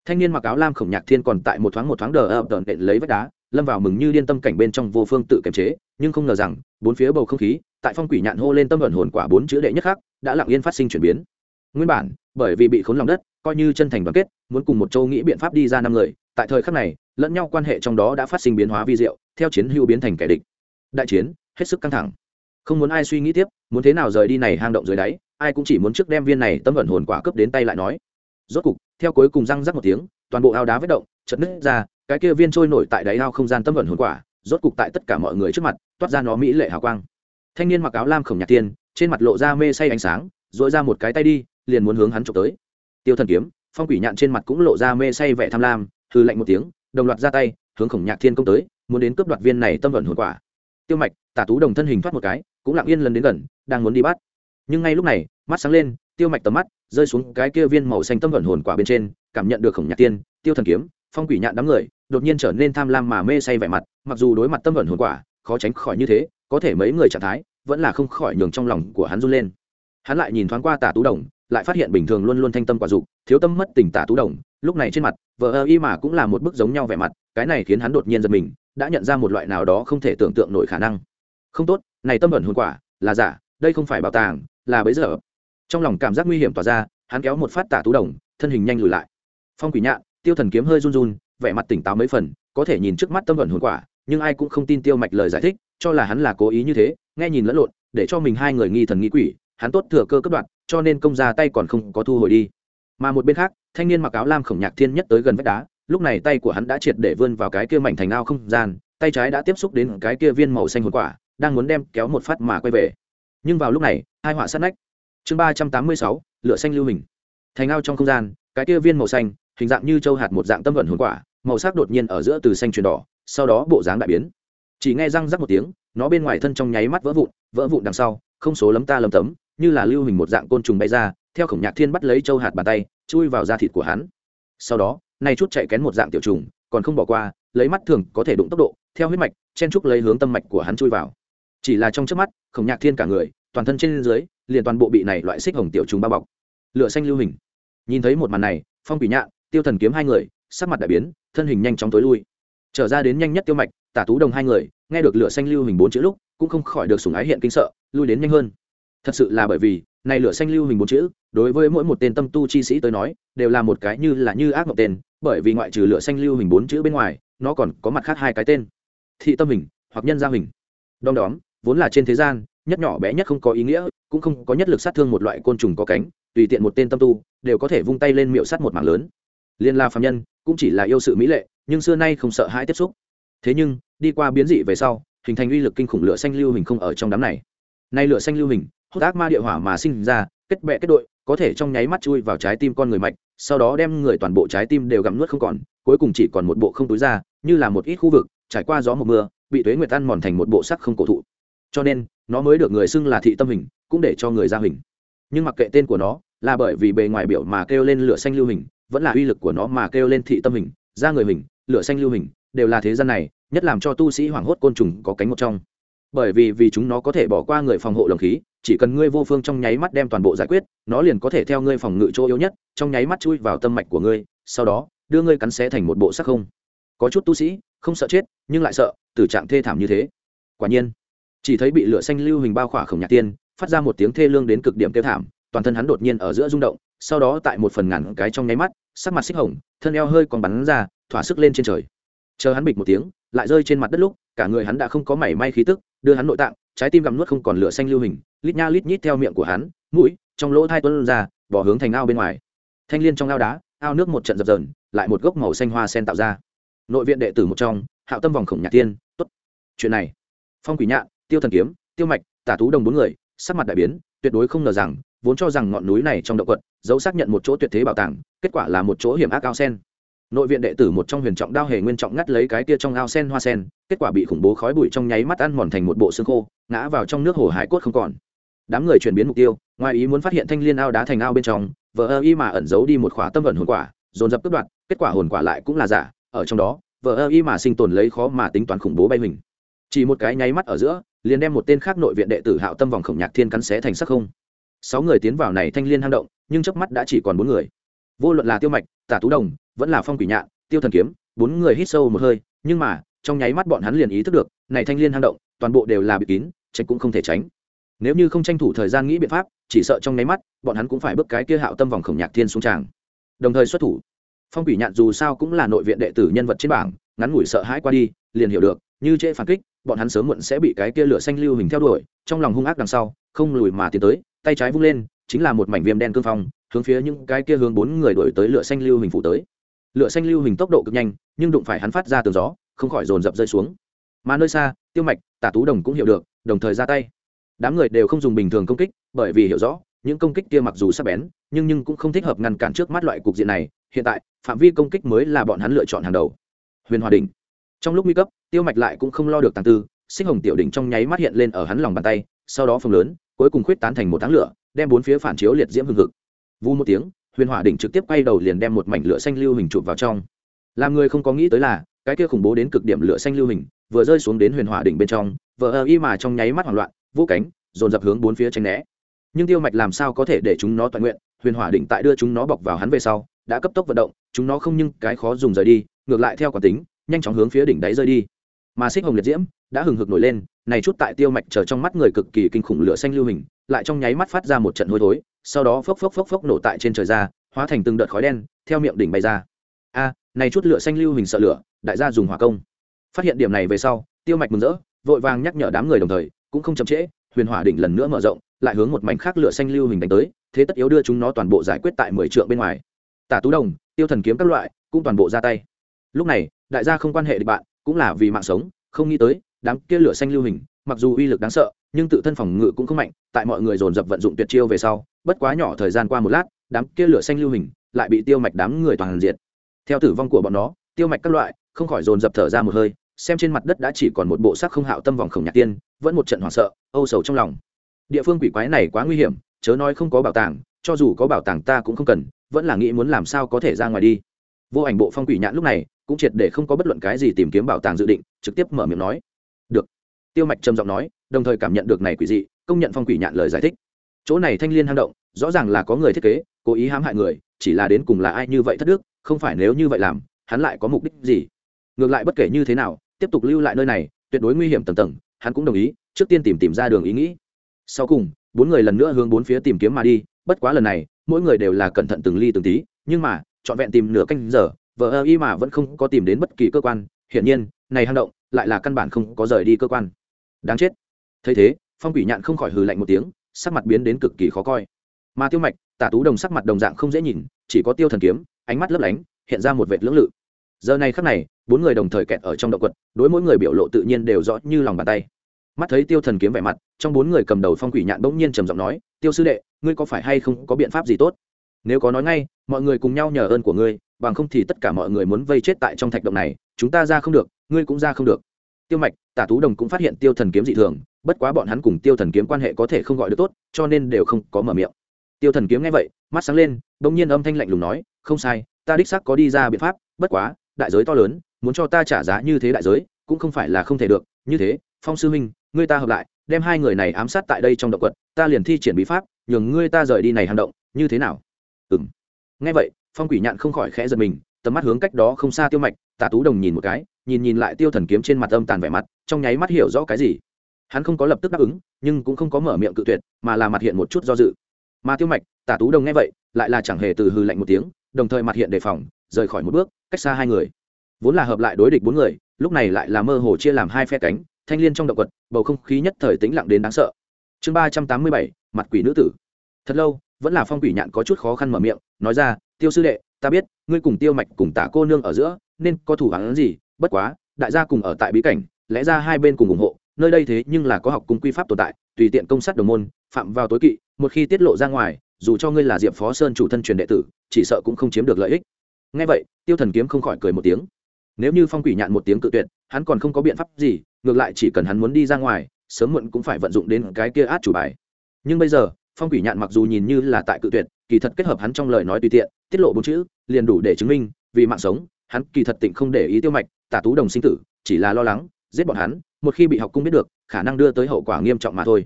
thanh niên mặc áo lam khổng nhạc thiên còn tại một thoáng một thoáng đờ ập đợn đệm lấy vách đá, lâm vào mừng như điên tâm cảnh bên trong vô phương tự kiềm chế, nhưng không ngờ rằng, bốn phía bầu không khí, tại phong quỷ nhạn hô lên tâm vận hồn quả bốn chữ đệ nhất khác, đã lặng yên phát sinh chuyển biến. Nguyên bản, bởi vì bị khốn lòng đất, coi như chân thành đoàn kết, muốn cùng một châu nghĩ biện pháp đi ra năm người, tại thời khắc này, lẫn nhau quan hệ trong đó đã phát sinh biến hóa vi diệu, theo chiến hưu biến thành kẻ địch. Đại chiến, hết sức căng thẳng. Không muốn ai suy nghĩ tiếp, muốn thế nào rời đi này hang động dưới đáy, ai cũng chỉ muốn trước đem viên này tâm vận hồn quả cấp đến tay lại nói. Rốt cục theo cuối cùng răng rắc một tiếng, toàn bộ ao đá vết động chật nứt ra, cái kia viên trôi nổi tại đáy ao không gian tâm ẩn hồn quả, rốt cục tại tất cả mọi người trước mặt, toát ra nó mỹ lệ hào quang. Thanh niên mặc áo lam khổng nhạc tiên, trên mặt lộ ra mê say ánh sáng dội ra một cái tay đi, liền muốn hướng hắn trộm tới. Tiêu thần kiếm, phong quỷ nhạn trên mặt cũng lộ ra mê say vẻ tham lam hư lạnh một tiếng, đồng loạt ra tay, hướng khổng nhạc thiên công tới, muốn đến cướp đoạt viên này tâm vận hồn quả. Tiêu mạch, tả tú đồng thân hình thoát một cái, cũng lặng yên lần đến gần, đang muốn đi bắt. Nhưng ngay lúc này, mắt sáng lên tiêu mạch tầm mắt rơi xuống cái kia viên màu xanh tâm vận hồn quả bên trên, cảm nhận được khổng nhạc tiên, tiêu thần kiếm, phong quỷ nhạn đám người, đột nhiên trở nên tham lam mà mê say vẻ mặt, mặc dù đối mặt tâm vận hồn quả, khó tránh khỏi như thế, có thể mấy người trạng thái vẫn là không khỏi nhường trong lòng của hắn run lên. Hắn lại nhìn thoáng qua tả tú đồng, lại phát hiện bình thường luôn luôn thanh tâm quả dục, thiếu tâm mất tình tả tú đồng, lúc này trên mặt vợ ơ y mà cũng là một bức giống nhau vẻ mặt, cái này khiến hắn đột nhiên giật mình, đã nhận ra một loại nào đó không thể tưởng tượng nổi khả năng. Không tốt, này tâm ẩn hồn quả là giả, đây không phải bảo tàng, là bấy giờ trong lòng cảm giác nguy hiểm tỏa ra, hắn kéo một phát tả tú đồng, thân hình nhanh lùi lại. Phong quỷ nhạn, tiêu thần kiếm hơi run run, vẻ mặt tỉnh táo mấy phần, có thể nhìn trước mắt tâm ẩn hồn quả, nhưng ai cũng không tin tiêu mạch lời giải thích, cho là hắn là cố ý như thế, nghe nhìn lẫn lộn, để cho mình hai người nghi thần nghi quỷ, hắn tốt thừa cơ cấp đoạn cho nên công ra tay còn không có thu hồi đi. Mà một bên khác, thanh niên mặc áo lam khổng nhạc thiên nhất tới gần vách đá, lúc này tay của hắn đã triệt để vươn vào cái kia mảnh thành ao không gian, tay trái đã tiếp xúc đến cái kia viên màu xanh hồn quả, đang muốn đem kéo một phát mà quay về. Nhưng vào lúc này, hai họa sát nách chương ba trăm tám mươi sáu, lửa xanh lưu hình. Thành ao trong không gian, cái kia viên màu xanh, hình dạng như châu hạt một dạng tâm vận hồn quả, màu sắc đột nhiên ở giữa từ xanh chuyển đỏ, sau đó bộ dáng đại biến. Chỉ nghe răng rắc một tiếng, nó bên ngoài thân trong nháy mắt vỡ vụn vỡ vụn đằng sau, không số lấm ta lấm tấm, như là lưu hình một dạng côn trùng bay ra, theo khổng nhạc thiên bắt lấy châu hạt bàn tay, chui vào da thịt của hắn. Sau đó nay chút chạy kén một dạng tiểu trùng, còn không bỏ qua, lấy mắt thường có thể đụng tốc độ, theo huyết mạch, chen trúc lấy hướng tâm mạch của hắn chui vào. Chỉ là trong trước mắt, khổng nhạc thiên cả người, toàn thân trên dưới liền toàn bộ bị này loại xích hồng tiểu trùng bao bọc. Lửa xanh lưu hình. Nhìn thấy một màn này, phong quỷ nhạn, tiêu thần kiếm hai người, sắc mặt đại biến, thân hình nhanh chóng tối lui. Trở ra đến nhanh nhất tiêu mạch, tả tú đồng hai người, nghe được lửa xanh lưu hình bốn chữ lúc, cũng không khỏi được sủng ái hiện kinh sợ, lui đến nhanh hơn. Thật sự là bởi vì, này lửa xanh lưu hình bốn chữ, đối với mỗi một tên tâm tu chi sĩ tới nói, đều là một cái như là như ác mộng tên, bởi vì ngoại trừ lửa xanh lưu hình bốn chữ bên ngoài, nó còn có mặt khác hai cái tên. Thị tâm hình hoặc nhân gia hình. Đom đóm, vốn là trên thế gian, nhất nhỏ bé nhất không có ý nghĩa cũng không có nhất lực sát thương một loại côn trùng có cánh, tùy tiện một tên tâm tu, đều có thể vung tay lên miệu sắt một mảng lớn. Liên la phạm nhân cũng chỉ là yêu sự mỹ lệ, nhưng xưa nay không sợ hãi tiếp xúc. Thế nhưng, đi qua biến dị về sau, hình thành uy lực kinh khủng lửa xanh lưu hình không ở trong đám này. Nay lửa xanh lưu hình hút ác ma địa hỏa mà sinh ra, kết bệ kết đội, có thể trong nháy mắt chui vào trái tim con người mạch, sau đó đem người toàn bộ trái tim đều gặm nuốt không còn, cuối cùng chỉ còn một bộ không túi ra, như là một ít khu vực, trải qua gió mùa mưa, bị tuế nguyệt ăn mòn thành một bộ sắc không cổ thụ. Cho nên, nó mới được người xưng là thị tâm hình cũng để cho người ra hình. Nhưng mặc kệ tên của nó, là bởi vì bề ngoài biểu mà kêu lên lửa xanh lưu hình, vẫn là uy lực của nó mà kêu lên thị tâm hình ra người hình, lửa xanh lưu hình, đều là thế gian này, nhất làm cho tu sĩ hoảng hốt côn trùng có cánh một trong. Bởi vì vì chúng nó có thể bỏ qua người phòng hộ lồng khí, chỉ cần ngươi vô phương trong nháy mắt đem toàn bộ giải quyết, nó liền có thể theo ngươi phòng ngự chỗ yếu nhất, trong nháy mắt chui vào tâm mạch của ngươi, sau đó, đưa ngươi cắn xé thành một bộ sắc không. Có chút tu sĩ, không sợ chết, nhưng lại sợ, tử trạng thê thảm như thế. Quả nhiên, chỉ thấy bị lửa xanh lưu hình bao khỏa khổng nhạc tiên phát ra một tiếng thê lương đến cực điểm kêu thảm, toàn thân hắn đột nhiên ở giữa rung động, sau đó tại một phần ngàn cái trong nháy mắt, sắc mặt xích hồng, thân eo hơi còn bắn ra, thỏa sức lên trên trời. Chờ hắn bịch một tiếng, lại rơi trên mặt đất lúc, cả người hắn đã không có mảy may khí tức, đưa hắn nội tạng, trái tim gặm nuốt không còn lửa xanh lưu hình, lít nha lít nhít theo miệng của hắn, mũi, trong lỗ thai tuấn ra, bỏ hướng thành ao bên ngoài. Thanh liên trong ao đá, ao nước một trận dập dờn, lại một gốc màu xanh hoa sen tạo ra. Nội viện đệ tử một trong, hạo tâm vòng khổng nhạc tiên, tốt, chuyện này. Phong quỷ nhạn, tiêu thần kiếm, tiêu mạch, tả tú đồng bốn người sắc mặt đại biến, tuyệt đối không ngờ rằng, vốn cho rằng ngọn núi này trong động quật, dấu xác nhận một chỗ tuyệt thế bảo tàng, kết quả là một chỗ hiểm ác ao sen. Nội viện đệ tử một trong huyền trọng đao hề nguyên trọng ngắt lấy cái kia trong ao sen hoa sen, kết quả bị khủng bố khói bụi trong nháy mắt ăn mòn thành một bộ xương khô, ngã vào trong nước hồ hải cốt không còn. Đám người chuyển biến mục tiêu, ngoài ý muốn phát hiện thanh liên ao đá thành ao bên trong vợ ơ y mà ẩn giấu đi một khóa tâm vận hồn quả, dồn dập cướp đoạt, kết quả hồn quả lại cũng là giả, ở trong đó vợ ơ y mà sinh tồn lấy khó mà tính toán khủng bố bay mình. Chỉ một cái nháy mắt ở giữa liền đem một tên khác nội viện đệ tử hạo tâm vòng khổng nhạc thiên cắn xé thành sắc không. Sáu người tiến vào này thanh liên hang động, nhưng chớp mắt đã chỉ còn bốn người. Vô luận là tiêu mạch, tả tú đồng, vẫn là phong quỷ nhạn, tiêu thần kiếm, bốn người hít sâu một hơi, nhưng mà, trong nháy mắt bọn hắn liền ý thức được, này thanh liên hang động, toàn bộ đều là bị kín, tránh cũng không thể tránh. Nếu như không tranh thủ thời gian nghĩ biện pháp, chỉ sợ trong nháy mắt, bọn hắn cũng phải bước cái kia hạo tâm vòng khổng nhạc thiên xuống tràng. Đồng thời xuất thủ. Phong quỷ nhạn dù sao cũng là nội viện đệ tử nhân vật trên bảng, ngắn ngủi sợ hãi qua đi, liền hiểu được, như trễ phản kích bọn hắn sớm muộn sẽ bị cái kia lửa xanh lưu hình theo đuổi, trong lòng hung ác đằng sau, không lùi mà tiến tới, tay trái vung lên, chính là một mảnh viêm đen cương phong, hướng phía những cái kia hướng bốn người đuổi tới lửa xanh lưu hình phủ tới. Lửa xanh lưu hình tốc độ cực nhanh, nhưng đụng phải hắn phát ra tường gió, không khỏi dồn dập rơi xuống. Mà nơi xa, tiêu mạch, tả tú đồng cũng hiểu được, đồng thời ra tay. Đám người đều không dùng bình thường công kích, bởi vì hiểu rõ, những công kích kia mặc dù sắc bén, nhưng nhưng cũng không thích hợp ngăn cản trước mắt loại cục diện này. Hiện tại, phạm vi công kích mới là bọn hắn lựa chọn hàng đầu. Huyền hòa đình trong lúc nguy cấp tiêu mạch lại cũng không lo được tàng tư sinh hồng tiểu đỉnh trong nháy mắt hiện lên ở hắn lòng bàn tay, sau đó phồng lớn, cuối cùng khuyết tán thành một tháng lửa, đem bốn phía phản chiếu liệt diễm hừng hực. Vu một tiếng, huyền hỏa đỉnh trực tiếp quay đầu liền đem một mảnh lửa xanh lưu hình chụp vào trong. Làm người không có nghĩ tới là, cái kia khủng bố đến cực điểm lửa xanh lưu hình, vừa rơi xuống đến huyền hỏa đỉnh bên trong, vờ ơ y mà trong nháy mắt hoảng loạn, vũ cánh, dồn dập hướng bốn phía tránh né. Nhưng tiêu mạch làm sao có thể để chúng nó toàn nguyện? Huyền hỏa đỉnh tại đưa chúng nó bọc vào hắn về sau, đã cấp tốc vận động, chúng nó không nhưng cái khó dùng rời đi, ngược lại theo quả tính, nhanh chóng hướng phía đỉnh đáy rơi đi mà xích hồng liệt diễm đã hừng hực nổi lên, này chút tại tiêu mạch chờ trong mắt người cực kỳ kinh khủng lửa xanh lưu hình, lại trong nháy mắt phát ra một trận hôi thối, sau đó phốc phốc phốc phốc nổ tại trên trời ra, hóa thành từng đợt khói đen, theo miệng đỉnh bay ra. A, này chút lửa xanh lưu hình sợ lửa, đại gia dùng hỏa công. Phát hiện điểm này về sau, tiêu mạch mừng rỡ, vội vàng nhắc nhở đám người đồng thời, cũng không chậm trễ, huyền hỏa đỉnh lần nữa mở rộng, lại hướng một mảnh khác lửa xanh lưu hình đánh tới, thế tất yếu đưa chúng nó toàn bộ giải quyết tại mười trượng bên ngoài. Tả tú đồng, tiêu thần kiếm các loại, cũng toàn bộ ra tay. Lúc này, đại gia không quan hệ địch bạn cũng là vì mạng sống, không nghĩ tới, đám kia lửa xanh lưu hình, mặc dù uy lực đáng sợ, nhưng tự thân phòng ngự cũng không mạnh, tại mọi người dồn dập vận dụng tuyệt chiêu về sau, bất quá nhỏ thời gian qua một lát, đám kia lửa xanh lưu hình lại bị tiêu mạch đám người toàn diện theo tử vong của bọn nó, tiêu mạch các loại không khỏi dồn dập thở ra một hơi, xem trên mặt đất đã chỉ còn một bộ sắc không hạo tâm vòng khổng nhạc tiên, vẫn một trận hoảng sợ, âu sầu trong lòng. Địa phương quỷ quái này quá nguy hiểm, chớ nói không có bảo tàng, cho dù có bảo tàng ta cũng không cần, vẫn là nghĩ muốn làm sao có thể ra ngoài đi. Vô ảnh bộ phong quỷ nhãn lúc này cũng triệt để không có bất luận cái gì tìm kiếm bảo tàng dự định, trực tiếp mở miệng nói. Được. Tiêu mạch trầm giọng nói, đồng thời cảm nhận được này quỷ dị, công nhận phong quỷ nhạn lời giải thích. Chỗ này thanh liên hang động, rõ ràng là có người thiết kế, cố ý hãm hại người, chỉ là đến cùng là ai như vậy thất đức, không phải nếu như vậy làm, hắn lại có mục đích gì? Ngược lại bất kể như thế nào, tiếp tục lưu lại nơi này, tuyệt đối nguy hiểm tầng tầng, hắn cũng đồng ý, trước tiên tìm tìm ra đường ý nghĩ. Sau cùng, bốn người lần nữa hướng bốn phía tìm kiếm mà đi, bất quá lần này, mỗi người đều là cẩn thận từng ly từng tí, nhưng mà, trọn vẹn tìm nửa canh giờ vợ ơ y mà vẫn không có tìm đến bất kỳ cơ quan, hiển nhiên, này hang động lại là căn bản không có rời đi cơ quan. Đáng chết. Thấy thế, phong quỷ nhạn không khỏi hừ lạnh một tiếng, sắc mặt biến đến cực kỳ khó coi. Mà tiêu mạch, tả tú đồng sắc mặt đồng dạng không dễ nhìn, chỉ có tiêu thần kiếm, ánh mắt lấp lánh, hiện ra một vệt lưỡng lự. Giờ này khắc này, bốn người đồng thời kẹt ở trong động quật, đối mỗi người biểu lộ tự nhiên đều rõ như lòng bàn tay. Mắt thấy tiêu thần kiếm vẻ mặt, trong bốn người cầm đầu phong quỷ nhạn bỗng nhiên trầm giọng nói, tiêu sư đệ, ngươi có phải hay không có biện pháp gì tốt? Nếu có nói ngay mọi người cùng nhau nhờ ơn của ngươi, bằng không thì tất cả mọi người muốn vây chết tại trong thạch động này, chúng ta ra không được, ngươi cũng ra không được. Tiêu mạch, tả tú đồng cũng phát hiện tiêu thần kiếm dị thường, bất quá bọn hắn cùng tiêu thần kiếm quan hệ có thể không gọi được tốt, cho nên đều không có mở miệng. Tiêu thần kiếm nghe vậy, mắt sáng lên, bỗng nhiên âm thanh lạnh lùng nói, không sai, ta đích sắc có đi ra biện pháp, bất quá, đại giới to lớn, muốn cho ta trả giá như thế đại giới, cũng không phải là không thể được, như thế, phong sư huynh, ngươi ta hợp lại, đem hai người này ám sát tại đây trong động quật, ta liền thi triển bí pháp, nhường ngươi ta rời đi này hang động, như thế nào? Ừ m nghe vậy, phong quỷ nhạn không khỏi khẽ giật mình, tầm mắt hướng cách đó không xa tiêu mạch tả tú đồng nhìn một cái, nhìn nhìn lại tiêu thần kiếm trên mặt âm tàn vẻ mặt, trong nháy mắt hiểu rõ cái gì. Hắn không có lập tức đáp ứng, nhưng cũng không có mở miệng cự tuyệt, mà là mặt hiện một chút do dự. Mà tiêu mạch tả tú đồng nghe vậy, lại là chẳng hề từ hư lạnh một tiếng, đồng thời mặt hiện đề phòng, rời khỏi một bước, cách xa hai người. Vốn là hợp lại đối địch bốn người, lúc này lại là mơ hồ chia làm hai phe cánh, thanh liên trong động quật, bầu không khí nhất thời tĩnh lặng đến đáng sợ. Chương ba trăm tám mươi bảy, mặt quỷ nữ tử. Thật lâu vẫn là phong quỷ nhạn có chút khó khăn mở miệng, nói ra, tiêu sư đệ, ta biết, ngươi cùng tiêu mạch cùng tả cô nương ở giữa, nên có thủ hắn gì, bất quá, đại gia cùng ở tại bí cảnh, lẽ ra hai bên cùng ủng hộ, nơi đây thế nhưng là có học cung quy pháp tồn tại, tùy tiện công sát đồng môn, phạm vào tối kỵ, một khi tiết lộ ra ngoài, dù cho ngươi là diệp phó sơn chủ thân truyền đệ tử, chỉ sợ cũng không chiếm được lợi ích. Ngay vậy, tiêu thần kiếm không khỏi cười một tiếng. Nếu như phong quỷ nhạn một tiếng cự tuyệt, hắn còn không có biện pháp gì, ngược lại chỉ cần hắn muốn đi ra ngoài, sớm muộn cũng phải vận dụng đến cái kia át chủ bài. Nhưng bây giờ phong quỷ nhạn mặc dù nhìn như là tại cự tuyệt, kỳ thật kết hợp hắn trong lời nói tùy tiện, tiết lộ bốn chữ, liền đủ để chứng minh, vì mạng sống, hắn kỳ thật tịnh không để ý tiêu mạch, tả tú đồng sinh tử, chỉ là lo lắng, giết bọn hắn, một khi bị học cung biết được, khả năng đưa tới hậu quả nghiêm trọng mà thôi.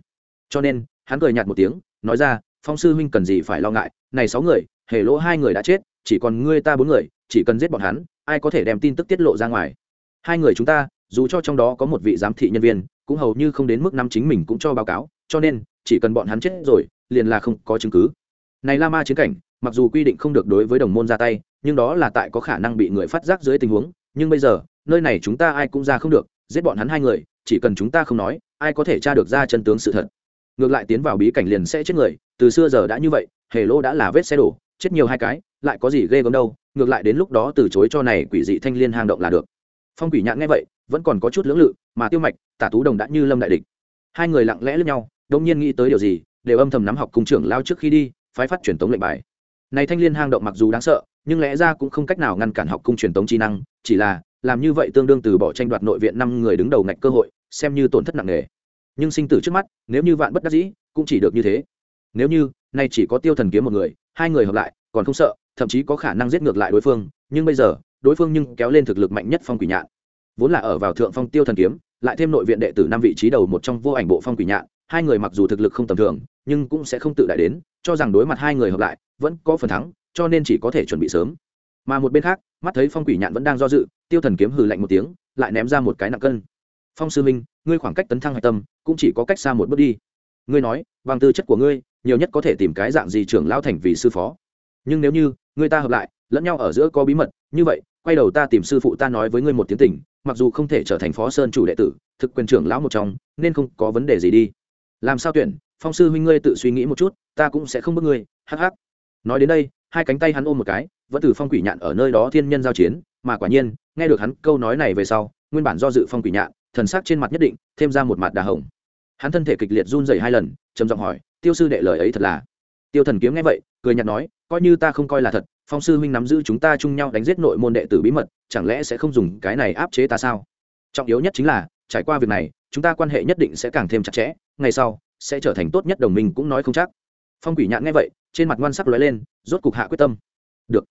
Cho nên, hắn cười nhạt một tiếng, nói ra, phong sư huynh cần gì phải lo ngại, này sáu người, hề lỗ hai người đã chết, chỉ còn ngươi ta bốn người, chỉ cần giết bọn hắn, ai có thể đem tin tức tiết lộ ra ngoài. Hai người chúng ta, dù cho trong đó có một vị giám thị nhân viên, cũng hầu như không đến mức năm chính mình cũng cho báo cáo, cho nên, chỉ cần bọn hắn chết rồi liền là không có chứng cứ. Này la ma chiến cảnh, mặc dù quy định không được đối với đồng môn ra tay, nhưng đó là tại có khả năng bị người phát giác dưới tình huống. Nhưng bây giờ, nơi này chúng ta ai cũng ra không được, giết bọn hắn hai người, chỉ cần chúng ta không nói, ai có thể tra được ra chân tướng sự thật. Ngược lại tiến vào bí cảnh liền sẽ chết người, từ xưa giờ đã như vậy, hề lô đã là vết xe đổ, chết nhiều hai cái, lại có gì ghê gớm đâu, ngược lại đến lúc đó từ chối cho này quỷ dị thanh liên hang động là được. Phong quỷ nhạn nghe vậy, vẫn còn có chút lưỡng lự, mà tiêu mạch, tả tú đồng đã như lâm đại địch. Hai người lặng lẽ lẫn nhau, đông nhiên nghĩ tới điều gì đều âm thầm nắm học cung trưởng lao trước khi đi, phái phát truyền tống lệnh bài. Này thanh liên hang động mặc dù đáng sợ, nhưng lẽ ra cũng không cách nào ngăn cản học cung truyền tống trí năng, chỉ là, làm như vậy tương đương từ bỏ tranh đoạt nội viện năm người đứng đầu ngạch cơ hội, xem như tổn thất nặng nề. Nhưng sinh tử trước mắt, nếu như vạn bất đắc dĩ, cũng chỉ được như thế. Nếu như, nay chỉ có tiêu thần kiếm một người, hai người hợp lại, còn không sợ, thậm chí có khả năng giết ngược lại đối phương, nhưng bây giờ, đối phương nhưng kéo lên thực lực mạnh nhất phong quỷ nhạn. Vốn là ở vào thượng phong tiêu thần kiếm, lại thêm nội viện đệ tử năm vị trí đầu một trong vô ảnh bộ phong quỷ nhạn hai người mặc dù thực lực không tầm thường, nhưng cũng sẽ không tự đại đến, cho rằng đối mặt hai người hợp lại, vẫn có phần thắng, cho nên chỉ có thể chuẩn bị sớm. Mà một bên khác, mắt thấy phong quỷ nhạn vẫn đang do dự, tiêu thần kiếm hừ lạnh một tiếng, lại ném ra một cái nặng cân. Phong sư minh ngươi khoảng cách tấn thăng hạch tâm, cũng chỉ có cách xa một bước đi. Ngươi nói, bằng tư chất của ngươi, nhiều nhất có thể tìm cái dạng gì trưởng lão thành vì sư phó. Nhưng nếu như, ngươi ta hợp lại, lẫn nhau ở giữa có bí mật, như vậy, quay đầu ta tìm sư phụ ta nói với ngươi một tiếng tình, mặc dù không thể trở thành phó sơn chủ đệ tử, thực quyền trưởng lão một trong, nên không có vấn đề gì đi làm sao tuyển? Phong sư huynh ngươi tự suy nghĩ một chút, ta cũng sẽ không bước ngươi, hắc hắc. Nói đến đây, hai cánh tay hắn ôm một cái, vẫn từ phong quỷ nhạn ở nơi đó thiên nhân giao chiến, mà quả nhiên, nghe được hắn câu nói này về sau, nguyên bản do dự phong quỷ nhạn, thần sắc trên mặt nhất định, thêm ra một mặt đà hồng. Hắn thân thể kịch liệt run dày hai lần, trầm giọng hỏi, tiêu sư đệ lời ấy thật là? Tiêu thần kiếm nghe vậy, cười nhạt nói, coi như ta không coi là thật, phong sư huynh nắm giữ chúng ta chung nhau đánh giết nội môn đệ tử bí mật, chẳng lẽ sẽ không dùng cái này áp chế ta sao? Trọng yếu nhất chính là, trải qua việc này chúng ta quan hệ nhất định sẽ càng thêm chặt chẽ, ngày sau, sẽ trở thành tốt nhất đồng minh cũng nói không chắc. Phong quỷ nhạn nghe vậy, trên mặt ngoan sắc lóe lên, rốt cục hạ quyết tâm. Được.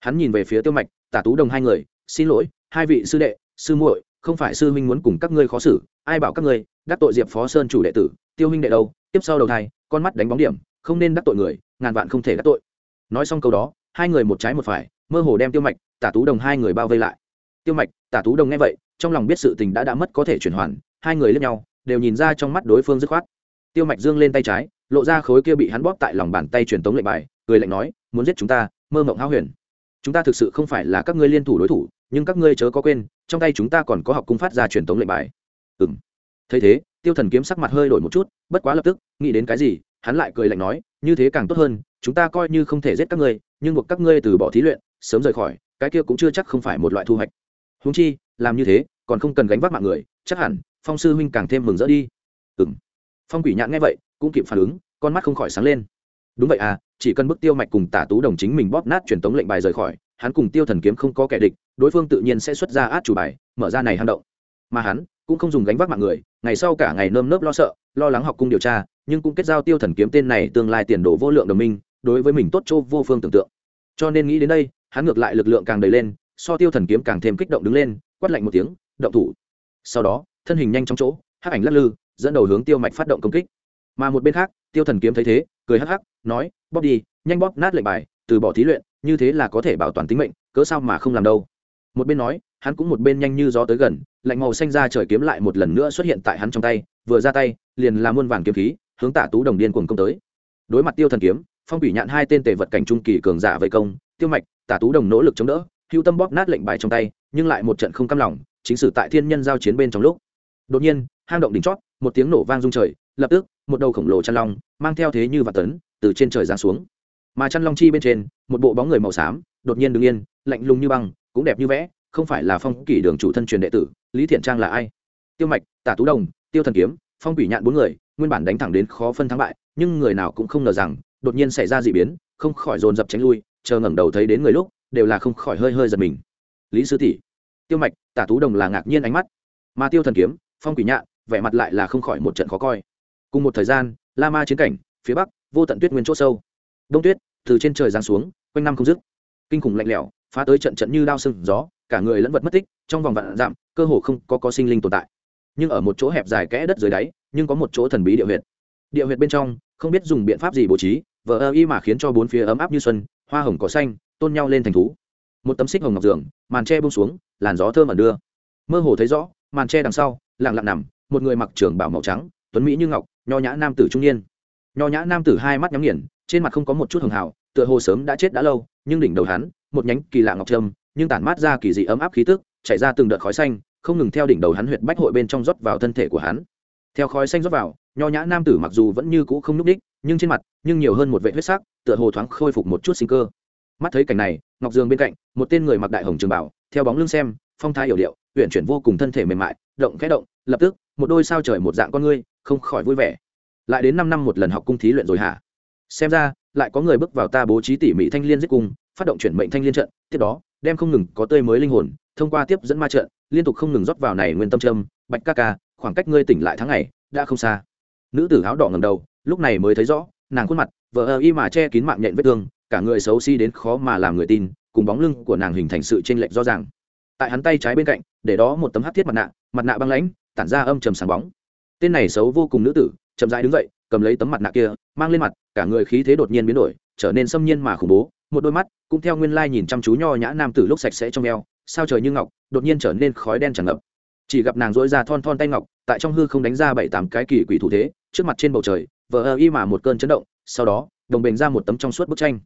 Hắn nhìn về phía tiêu mạch, tả tú đồng hai người, xin lỗi, hai vị sư đệ, sư muội, không phải sư huynh muốn cùng các ngươi khó xử, ai bảo các ngươi, đắc tội diệp phó sơn chủ đệ tử, tiêu huynh đệ đâu, tiếp sau đầu thai, con mắt đánh bóng điểm, không nên đắc tội người, ngàn vạn không thể đắc tội. Nói xong câu đó, hai người một trái một phải, mơ hồ đem tiêu mạch, tả tú đồng hai người bao vây lại. Tiêu mạch, tả tú đồng nghe vậy, trong lòng biết sự tình đã đã mất có thể chuyển hoàn hai người lẫn nhau, đều nhìn ra trong mắt đối phương dứt khoát. Tiêu mạch dương lên tay trái, lộ ra khối kia bị hắn bóp tại lòng bàn tay truyền tống lệnh bài, cười lạnh nói, muốn giết chúng ta, mơ mộng háo huyền. Chúng ta thực sự không phải là các ngươi liên thủ đối thủ, nhưng các ngươi chớ có quên, trong tay chúng ta còn có học cung phát ra truyền tống lệnh bài. Ừ thấy thế, tiêu thần kiếm sắc mặt hơi đổi một chút, bất quá lập tức, nghĩ đến cái gì, hắn lại cười lạnh nói, như thế càng tốt hơn, chúng ta coi như không thể giết các ngươi, nhưng buộc các ngươi từ bỏ thí luyện, sớm rời khỏi, cái kia cũng chưa chắc không phải một loại thu hoạch. Húng chi, làm như thế, còn không cần gánh vác mạng người, chắc hẳn phong sư huynh càng thêm mừng rỡ đi. Ừ m phong quỷ nhãn nghe vậy, cũng kịp phản ứng, con mắt không khỏi sáng lên. Đúng vậy à chỉ cần bức tiêu mạch cùng tả tú đồng chính mình bóp nát truyền tống lệnh bài rời khỏi, hắn cùng tiêu thần kiếm không có kẻ địch, đối phương tự nhiên sẽ xuất ra át chủ bài, mở ra này hang động. Mà hắn, cũng không dùng gánh vác mạng người, ngày sau cả ngày nơm nớp lo sợ, lo lắng học cung điều tra, nhưng cũng kết giao tiêu thần kiếm tên này tương lai tiền đồ vô lượng đồng minh, đối với mình tốt chỗ vô phương tưởng tượng. Cho nên nghĩ đến đây, hắn ngược lại lực lượng càng đầy lên, so tiêu thần kiếm càng thêm kích động đứng lên, quát lạnh một tiếng, động thủ. Sau đó thân hình nhanh trong chỗ, hắc ảnh lắc lư, dẫn đầu hướng tiêu mạch phát động công kích. Mà một bên khác, tiêu thần kiếm thấy thế, cười hắc hắc, nói, bóp đi, nhanh bóp nát lệnh bài, từ bỏ thí luyện, như thế là có thể bảo toàn tính mệnh, cớ sao mà không làm đâu? Một bên nói, hắn cũng một bên nhanh như gió tới gần, lạnh màu xanh ra trời kiếm lại một lần nữa xuất hiện tại hắn trong tay, vừa ra tay, liền làm muôn vàng kiếm khí, hướng tả tú đồng điên cuồng công tới. Đối mặt tiêu thần kiếm, phong bị nhạn hai tên tề vật cảnh trung kỳ cường giả vây công, tiêu mạch, tả tú đồng nỗ lực chống đỡ, hưu tâm bóp nát lệnh bài trong tay, nhưng lại một trận không cam lòng, chính sử tại thiên nhân giao chiến bên trong lúc đột nhiên, hang động đỉnh chót, một tiếng nổ vang rung trời, lập tức, một đầu khổng lồ chăn long mang theo thế như và tấn, từ trên trời giáng xuống. Mà chăn long chi bên trên, một bộ bóng người màu xám, đột nhiên đứng yên, lạnh lùng như băng, cũng đẹp như vẽ, không phải là phong kỷ đường chủ thân truyền đệ tử, lý thiện trang là ai? Tiêu mạch, tả tú đồng, tiêu thần kiếm, phong quỷ nhạn bốn người, nguyên bản đánh thẳng đến khó phân thắng bại, nhưng người nào cũng không ngờ rằng, đột nhiên xảy ra d ị biến, không khỏi dồn dập tránh lui, chờ ngẩng đầu thấy đến người lúc, đều là không khỏi hơi hơi giật mình. Lý sư tỷ. Tiêu mạch, tả tú đồng là ngạc nhiên ánh mắt. Mà tiêu thần kiếm phong quỷ nhạn vẻ mặt lại là không khỏi một trận khó coi. Cùng một thời gian la ma chiến cảnh, phía bắc, vô tận tuyết nguyên chỗ sâu. Đông tuyết, từ trên trời giáng xuống, quanh năm không dứt. Kinh khủng lạnh lẽo, phá tới trận trận như đao sừng gió, cả người lẫn vật mất tích, trong vòng vạn dặm, cơ hồ không có có sinh linh tồn tại. Nhưng ở một chỗ hẹp dài kẽ đất dưới đáy, nhưng có một chỗ thần bí địa huyệt. Địa huyệt bên trong, không biết dùng biện pháp gì bố trí, vờ ơ y mà khiến cho bốn phía ấm áp như xuân, hoa hồng cỏ xanh, tôn nhau lên thành thú. Một tấm xích hồng ngọc giường màn tre bông xuống, làn gió thơm ẩn đưa. Mơ hồ thấy rõ, màn tre đằng sau lặng lặng nằm, một người mặc trường bảo màu trắng, tuấn mỹ như ngọc, nho nhã nam tử trung niên. Nho nhã nam tử hai mắt nhắm nghiền, trên mặt không có một chút hường hào, tựa hồ sớm đã chết đã lâu, nhưng đỉnh đầu hắn, một nhánh kỳ lạ ngọc trâm, nhưng tản mát ra kỳ dị ấm áp khí tức, chảy ra từng đợt khói xanh, không ngừng theo đỉnh đầu hắn huyệt bách hội bên trong rót vào thân thể của hắn. Theo khói xanh rót vào, nho nhã nam tử mặc dù vẫn như cũ không n ú c đích nhưng trên mặt, nhưng nhiều hơn một vệ huyết sắc, tựa hồ thoáng khôi phục một chút sinh cơ. Mắt thấy cảnh này, ngọc dương bên cạnh, một tên người mặc đại hồng trường bảo, theo bóng lưng xem phong thái hiểu điệu huyện chuyển vô cùng thân thể mềm mại, động khẽ động, lập tức, một đôi sao trời một dạng con ngươi, không khỏi vui vẻ. Lại đến năm năm một lần học cung thí luyện rồi hả? Xem ra, lại có người bước vào ta bố trí tỉ mỉ thanh liên giết cung, phát động chuyển mệnh thanh liên trận, tiếp đó, đem không ngừng có tươi mới linh hồn, thông qua tiếp dẫn ma trận, liên tục không ngừng rót vào này nguyên tâm trâm bạch ca ca, khoảng cách ngươi tỉnh lại tháng ngày, đã không xa. Nữ tử áo đỏ ngầm đầu, lúc này mới thấy rõ, nàng khuôn mặt vợ ơ y mà che kín mạng nhện vết thương, cả người xấu xí đến khó mà làm người tin, cùng bóng lưng của nàng hình thành sự chênh lệch rõ ràng tại hắn tay trái bên cạnh, để đó một tấm hát thiết mặt nạ mặt nạ băng lãnh, tản ra âm trầm sáng bóng. Tên này xấu vô cùng nữ tử, chậm rãi đứng dậy, cầm lấy tấm mặt nạ kia, mang lên mặt, cả người khí thế đột nhiên biến đổi, trở nên xâm nhiên mà khủng bố, một đôi mắt cũng theo nguyên lai nhìn chăm chú nho nhã nam tử lúc sạch sẽ trong eo, sao trời như ngọc, đột nhiên trở nên khói đen tràn ngập. Chỉ gặp nàng dỗi ra thon thon tay ngọc, tại trong hư không đánh ra bảy tám cái kỳ quỷ thủ thế, trước mặt trên bầu trời, vờ ơ y mà một cơn chấn động, sau đó, đồng bền ra một tấm trong suốt bức tranh.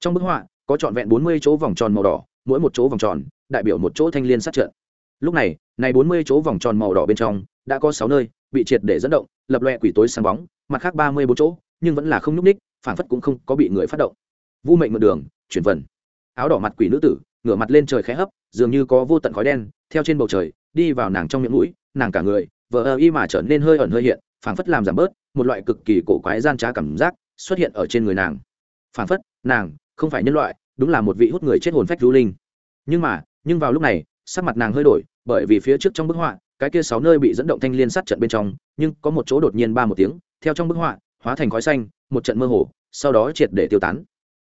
Trong bức họa, có trọn vẹn bốn mươi chỗ vòng tròn màu đỏ, mỗi một chỗ vòng tròn đại biểu một chỗ thanh liên sát trận. Lúc này này bốn mươi chỗ vòng tròn màu đỏ bên trong, đã có sáu nơi bị triệt để dẫn động, lập loè quỷ tối sáng bóng, mặt khác ba mươi bốn chỗ, nhưng vẫn là không nhúc ních phản phất cũng không có bị người phát động. Vu mệnh mượn đường, chuyển vận. áo đỏ mặt quỷ nữ tử, ngửa mặt lên trời khẽ hấp, dường như có vô tận khói đen, theo trên bầu trời, đi vào nàng trong miệng mũi, nàng cả người, vờ y mà trở nên hơi ẩn hơi hiện, phảng phất làm giảm bớt một loại cực kỳ cổ quái gian trá cảm giác xuất hiện ở trên người nàng. Phản phất, nàng không phải nhân loại, đúng là một vị hút người chết hồn phách du linh. Nhưng mà nhưng vào lúc này, sắc mặt nàng hơi đổi, bởi vì phía trước trong bức họa, cái kia sáu nơi bị dẫn động thanh liên sát trận bên trong, nhưng có một chỗ đột nhiên ba một tiếng, theo trong bức họa, hóa thành khói xanh, một trận mơ hồ, sau đó triệt để tiêu tán.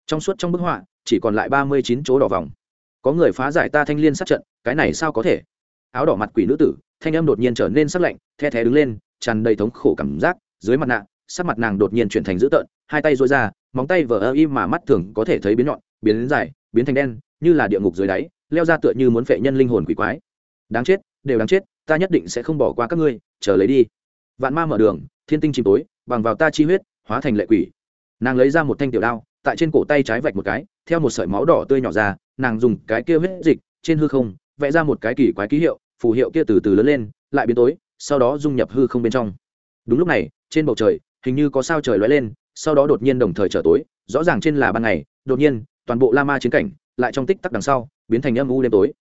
Trong suốt trong bức họa, chỉ còn lại ba mươi chín chỗ đỏ vòng. Có người phá giải ta thanh liên sát trận, cái này sao có thể? Áo đỏ mặt quỷ nữ tử, thanh âm đột nhiên trở nên sắc lạnh, the thé đứng lên, tràn đầy thống khổ cảm giác, dưới mặt nạ, sắc mặt nàng đột nhiên chuyển thành dữ tợn, hai tay dối ra, móng tay vờ ơ im mà mắt thường có thể thấy biến nhọn, biến đến dài, biến thành đen, như là địa ngục dưới đáy leo ra tựa như muốn phệ nhân linh hồn quỷ quái. Đáng chết, đều đáng chết, ta nhất định sẽ không bỏ qua các ngươi, chờ lấy đi. Vạn ma mở đường, thiên tinh chìm tối, bằng vào ta chi huyết, hóa thành lệ quỷ. Nàng lấy ra một thanh tiểu đao, tại trên cổ tay trái vạch một cái, theo một sợi máu đỏ tươi nhỏ ra, nàng dùng cái kia huyết dịch, trên hư không, vẽ ra một cái kỳ quái ký hiệu, phù hiệu kia từ từ lớn lên, lại biến tối, sau đó dung nhập hư không bên trong. Đúng lúc này, trên bầu trời, hình như có sao trời lóe lên, sau đó đột nhiên đồng thời trở tối, rõ ràng trên là ban ngày, đột nhiên, toàn bộ la ma chiến cảnh lại trong tích tắc đằng sau, biến thành âm u đêm tối.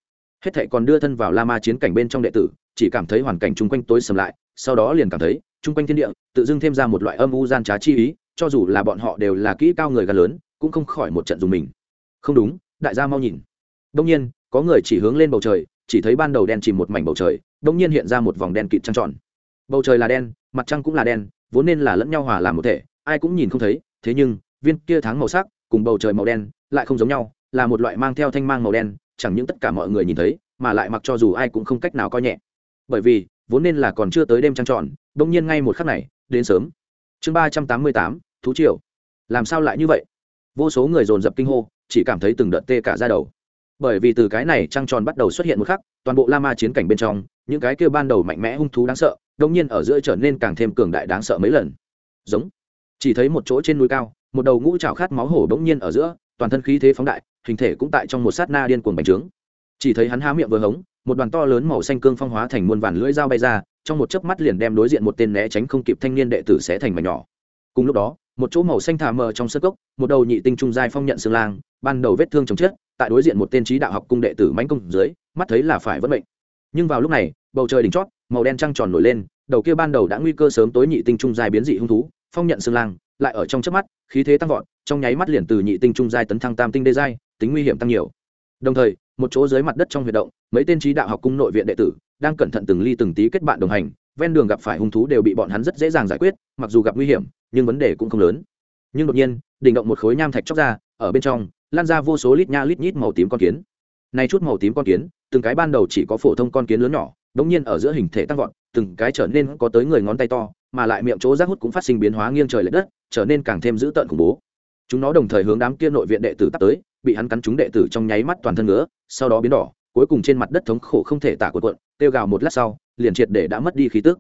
Hết thệ còn đưa thân vào la ma chiến cảnh bên trong đệ tử, chỉ cảm thấy hoàn cảnh chung quanh tối sầm lại, sau đó liền cảm thấy, chung quanh thiên địa, tự dưng thêm ra một loại âm u gian trá chi ý, cho dù là bọn họ đều là kỹ cao người gần lớn, cũng không khỏi một trận dùng mình. Không đúng, đại gia mau nhìn. Đông nhiên, có người chỉ hướng lên bầu trời, chỉ thấy ban đầu đen chìm một mảnh bầu trời đông nhiên hiện ra một vòng đen kịt trăng tròn. Bầu trời là đen, mặt trăng cũng là đen, vốn nên là lẫn nhau hòa làm một thể, ai cũng nhìn không thấy, thế nhưng, viên kia tháng màu sắc, cùng bầu trời màu đen, lại không giống nhau là một loại mang theo thanh mang màu đen, chẳng những tất cả mọi người nhìn thấy, mà lại mặc cho dù ai cũng không cách nào coi nhẹ. Bởi vì, vốn nên là còn chưa tới đêm trăng tròn đông nhiên ngay một khắc này, đến sớm. Chương ba trăm tám mươi tám, thú triều. Làm sao lại như vậy? Vô số người dồn dập kinh hô, chỉ cảm thấy từng đợt tê cả ra đầu. Bởi vì từ cái này trăng tròn bắt đầu xuất hiện một khắc, toàn bộ la ma chiến cảnh bên trong, những cái kêu ban đầu mạnh mẽ hung thú đáng sợ đông nhiên ở giữa trở nên càng thêm cường đại đáng sợ mấy lần. Giống. Chỉ thấy một chỗ trên núi cao, một đầu ngũ trào khát máu hổ bỗng nhiên ở giữa, toàn thân khí thế phóng đại hình thể cũng tại trong một sát na điên cuồng bành trướng. Chỉ thấy hắn há miệng vừa hống, một đoàn to lớn màu xanh cương phong hóa thành muôn vàn lưỡi dao bay ra, trong một chớp mắt liền đem đối diện một tên né tránh không kịp thanh niên đệ tử sẽ thành mảnh nhỏ. Cùng lúc đó, một chỗ màu xanh thả mờ trong sân cốc, một đầu nhị tinh trung giai phong nhận xương lang, ban đầu vết thương chồng chết, tại đối diện một tên trí đạo học cung đệ tử mãnh công dưới, mắt thấy là phải vất bệnh nhưng vào lúc này, bầu trời đỉnh chót, màu đen trăng tròn nổi lên, đầu kia ban đầu đã nguy cơ sớm tối nhị tinh trung giai biến dị hung thú, phong nhận xương lang, lại ở trong chớp mắt, khí thế tăng vọt, trong nháy mắt liền từ nhị tinh trung giai tấn thăng tam tinh đê giai tính nguy hiểm tăng nhiều. Đồng thời, một chỗ dưới mặt đất trong huy động, mấy tên trí đạo học cung nội viện đệ tử đang cẩn thận từng ly từng tí kết bạn đồng hành, ven đường gặp phải hung thú đều bị bọn hắn rất dễ dàng giải quyết, mặc dù gặp nguy hiểm, nhưng vấn đề cũng không lớn. Nhưng đột nhiên, đỉnh động một khối nham thạch chóc ra, ở bên trong, lan ra vô số lít nha lít nhít màu tím con kiến. Nay chút màu tím con kiến, từng cái ban đầu chỉ có phổ thông con kiến lớn nhỏ, đống nhiên ở giữa hình thể tăng vọt, từng cái trở nên có tới người ngón tay to, mà lại miệng chỗ rác hút cũng phát sinh biến hóa nghiêng trời lệch đất, trở nên càng thêm dữ tợn khủng bố chúng nó đồng thời hướng đám kia nội viện đệ tử tắt tới, bị hắn cắn trúng đệ tử trong nháy mắt toàn thân ngứa, sau đó biến đỏ, cuối cùng trên mặt đất thống khổ không thể tả của quận kêu gào một lát sau, liền triệt để đã mất đi khí tức.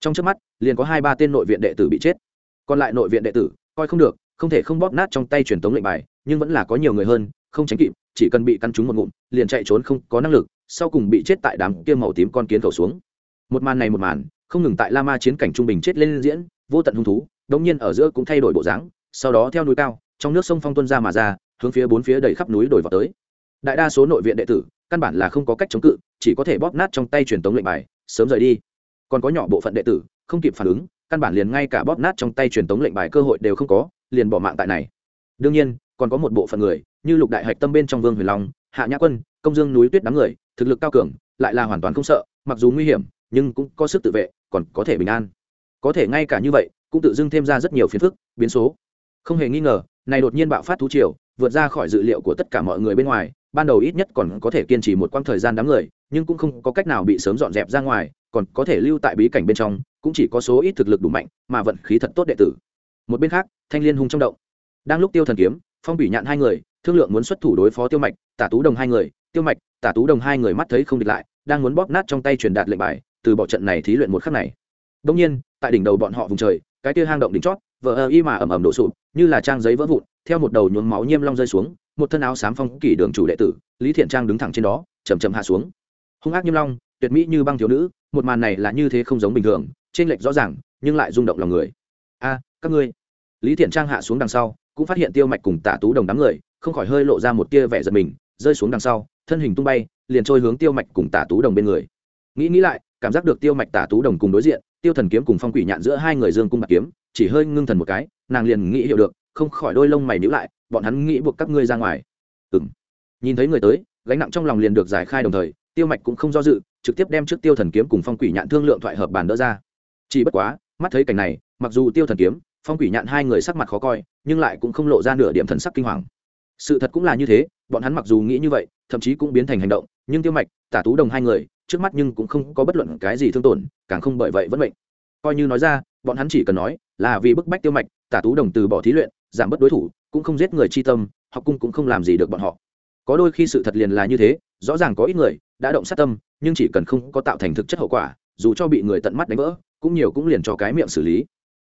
Trong trước mắt, liền có hai ba tên nội viện đệ tử bị chết. Còn lại nội viện đệ tử, coi không được, không thể không bóp nát trong tay truyền tống lệnh bài, nhưng vẫn là có nhiều người hơn, không tránh kịp, chỉ cần bị căn trúng một ngụm, liền chạy trốn không có năng lực, sau cùng bị chết tại đám kia màu tím con kiến cầu xuống. Một màn này một màn, không ngừng tại la ma chiến cảnh trung bình chết lên diễn, vô tận hung thú, đống nhiên ở giữa cũng thay đổi bộ dáng, sau đó theo núi cao trong nước sông phong tuân ra mà ra, hướng phía bốn phía đầy khắp núi đổi vào tới. Đại đa số nội viện đệ tử, căn bản là không có cách chống cự, chỉ có thể bóp nát trong tay truyền tống lệnh bài, sớm rời đi. Còn có nhỏ bộ phận đệ tử, không kịp phản ứng, căn bản liền ngay cả bóp nát trong tay truyền tống lệnh bài cơ hội đều không có, liền bỏ mạng tại này. Đương nhiên, còn có một bộ phận người, như lục đại hạch tâm bên trong vương huyền long, hạ nhã quân, công dương núi tuyết đám người, thực lực cao cường, lại là hoàn toàn không sợ, mặc dù nguy hiểm, nhưng cũng có sức tự vệ, còn có thể bình an. Có thể ngay cả như vậy, cũng tự dưng thêm ra rất nhiều phiền phức, biến số. Không hề nghi ngờ này đột nhiên bạo phát thú triều, vượt ra khỏi dự liệu của tất cả mọi người bên ngoài, ban đầu ít nhất còn có thể kiên trì một quãng thời gian đám người, nhưng cũng không có cách nào bị sớm dọn dẹp ra ngoài, còn có thể lưu tại bí cảnh bên trong, cũng chỉ có số ít thực lực đủ mạnh, mà vận khí thật tốt đệ tử. Một bên khác, thanh liên hung trong động. Đang lúc tiêu thần kiếm, phong bỉ nhạn hai người, thương lượng muốn xuất thủ đối phó tiêu mạch, tả tú đồng hai người, tiêu mạch, tả tú đồng hai người mắt thấy không địch lại, đang muốn bóp nát trong tay truyền đạt lệnh bài, từ bỏ trận này thí luyện một khắc này. Đông nhiên, tại đỉnh đầu bọn họ vùng trời, cái kia hang động đỉnh chót, vờ ơ y mà ầm ầm đổ sụp như là trang giấy vỡ vụn, theo một đầu nhuốm máu nhiêm long rơi xuống, một thân áo xám phong kỷ đường chủ đệ tử, lý thiện trang đứng thẳng trên đó chầm chầm hạ xuống. Hung ác nhiêm long, tuyệt mỹ như băng thiếu nữ, một màn này là như thế không giống bình thường, trên lệch rõ ràng, nhưng lại rung động lòng người. A à, các ngươi. Lý thiện trang hạ xuống đằng sau, cũng phát hiện tiêu mạch cùng tả tú đồng đám người, không khỏi hơi lộ ra một tia vẻ giật mình, rơi xuống đằng sau, thân hình tung bay, liền trôi hướng tiêu mạch cùng tả tú đồng bên người. Nghĩ nghĩ lại, cảm giác được tiêu mạch tả tú đồng cùng đối diện, tiêu thần kiếm cùng phong quỷ nhạn giữa hai người dương cung bạc kiếm chỉ hơi ngưng thần một cái, nàng liền nghĩ hiểu được, không khỏi đôi lông mày nhữ lại, bọn hắn nghĩ buộc các ngươi ra ngoài. Ừng nhìn thấy người tới, gánh nặng trong lòng liền được giải khai đồng thời, tiêu mạch cũng không do dự, trực tiếp đem trước tiêu thần kiếm cùng phong quỷ nhạn thương lượng thoại hợp bàn đỡ ra. Chỉ bất quá, mắt thấy cảnh này, mặc dù tiêu thần kiếm, phong quỷ nhạn hai người sắc mặt khó coi, nhưng lại cũng không lộ ra nửa điểm thần sắc kinh hoàng. Sự thật cũng là như thế, bọn hắn mặc dù nghĩ như vậy, thậm chí cũng biến thành hành động, nhưng tiêu mạch, tả tú đồng hai người, trước mắt nhưng cũng không có bất luận cái gì thương tổn, càng không bởi vậy vẫn bệnh coi như nói ra bọn hắn chỉ cần nói là vì bức bách tiêu mạch, tả tú đồng từ bỏ thí luyện, giảm bớt đối thủ, cũng không giết người chi tâm, học cung cũng không làm gì được bọn họ. Có đôi khi sự thật liền là như thế, rõ ràng có ít người đã động sát tâm, nhưng chỉ cần không có tạo thành thực chất hậu quả, dù cho bị người tận mắt đánh vỡ, cũng nhiều cũng liền cho cái miệng xử lý.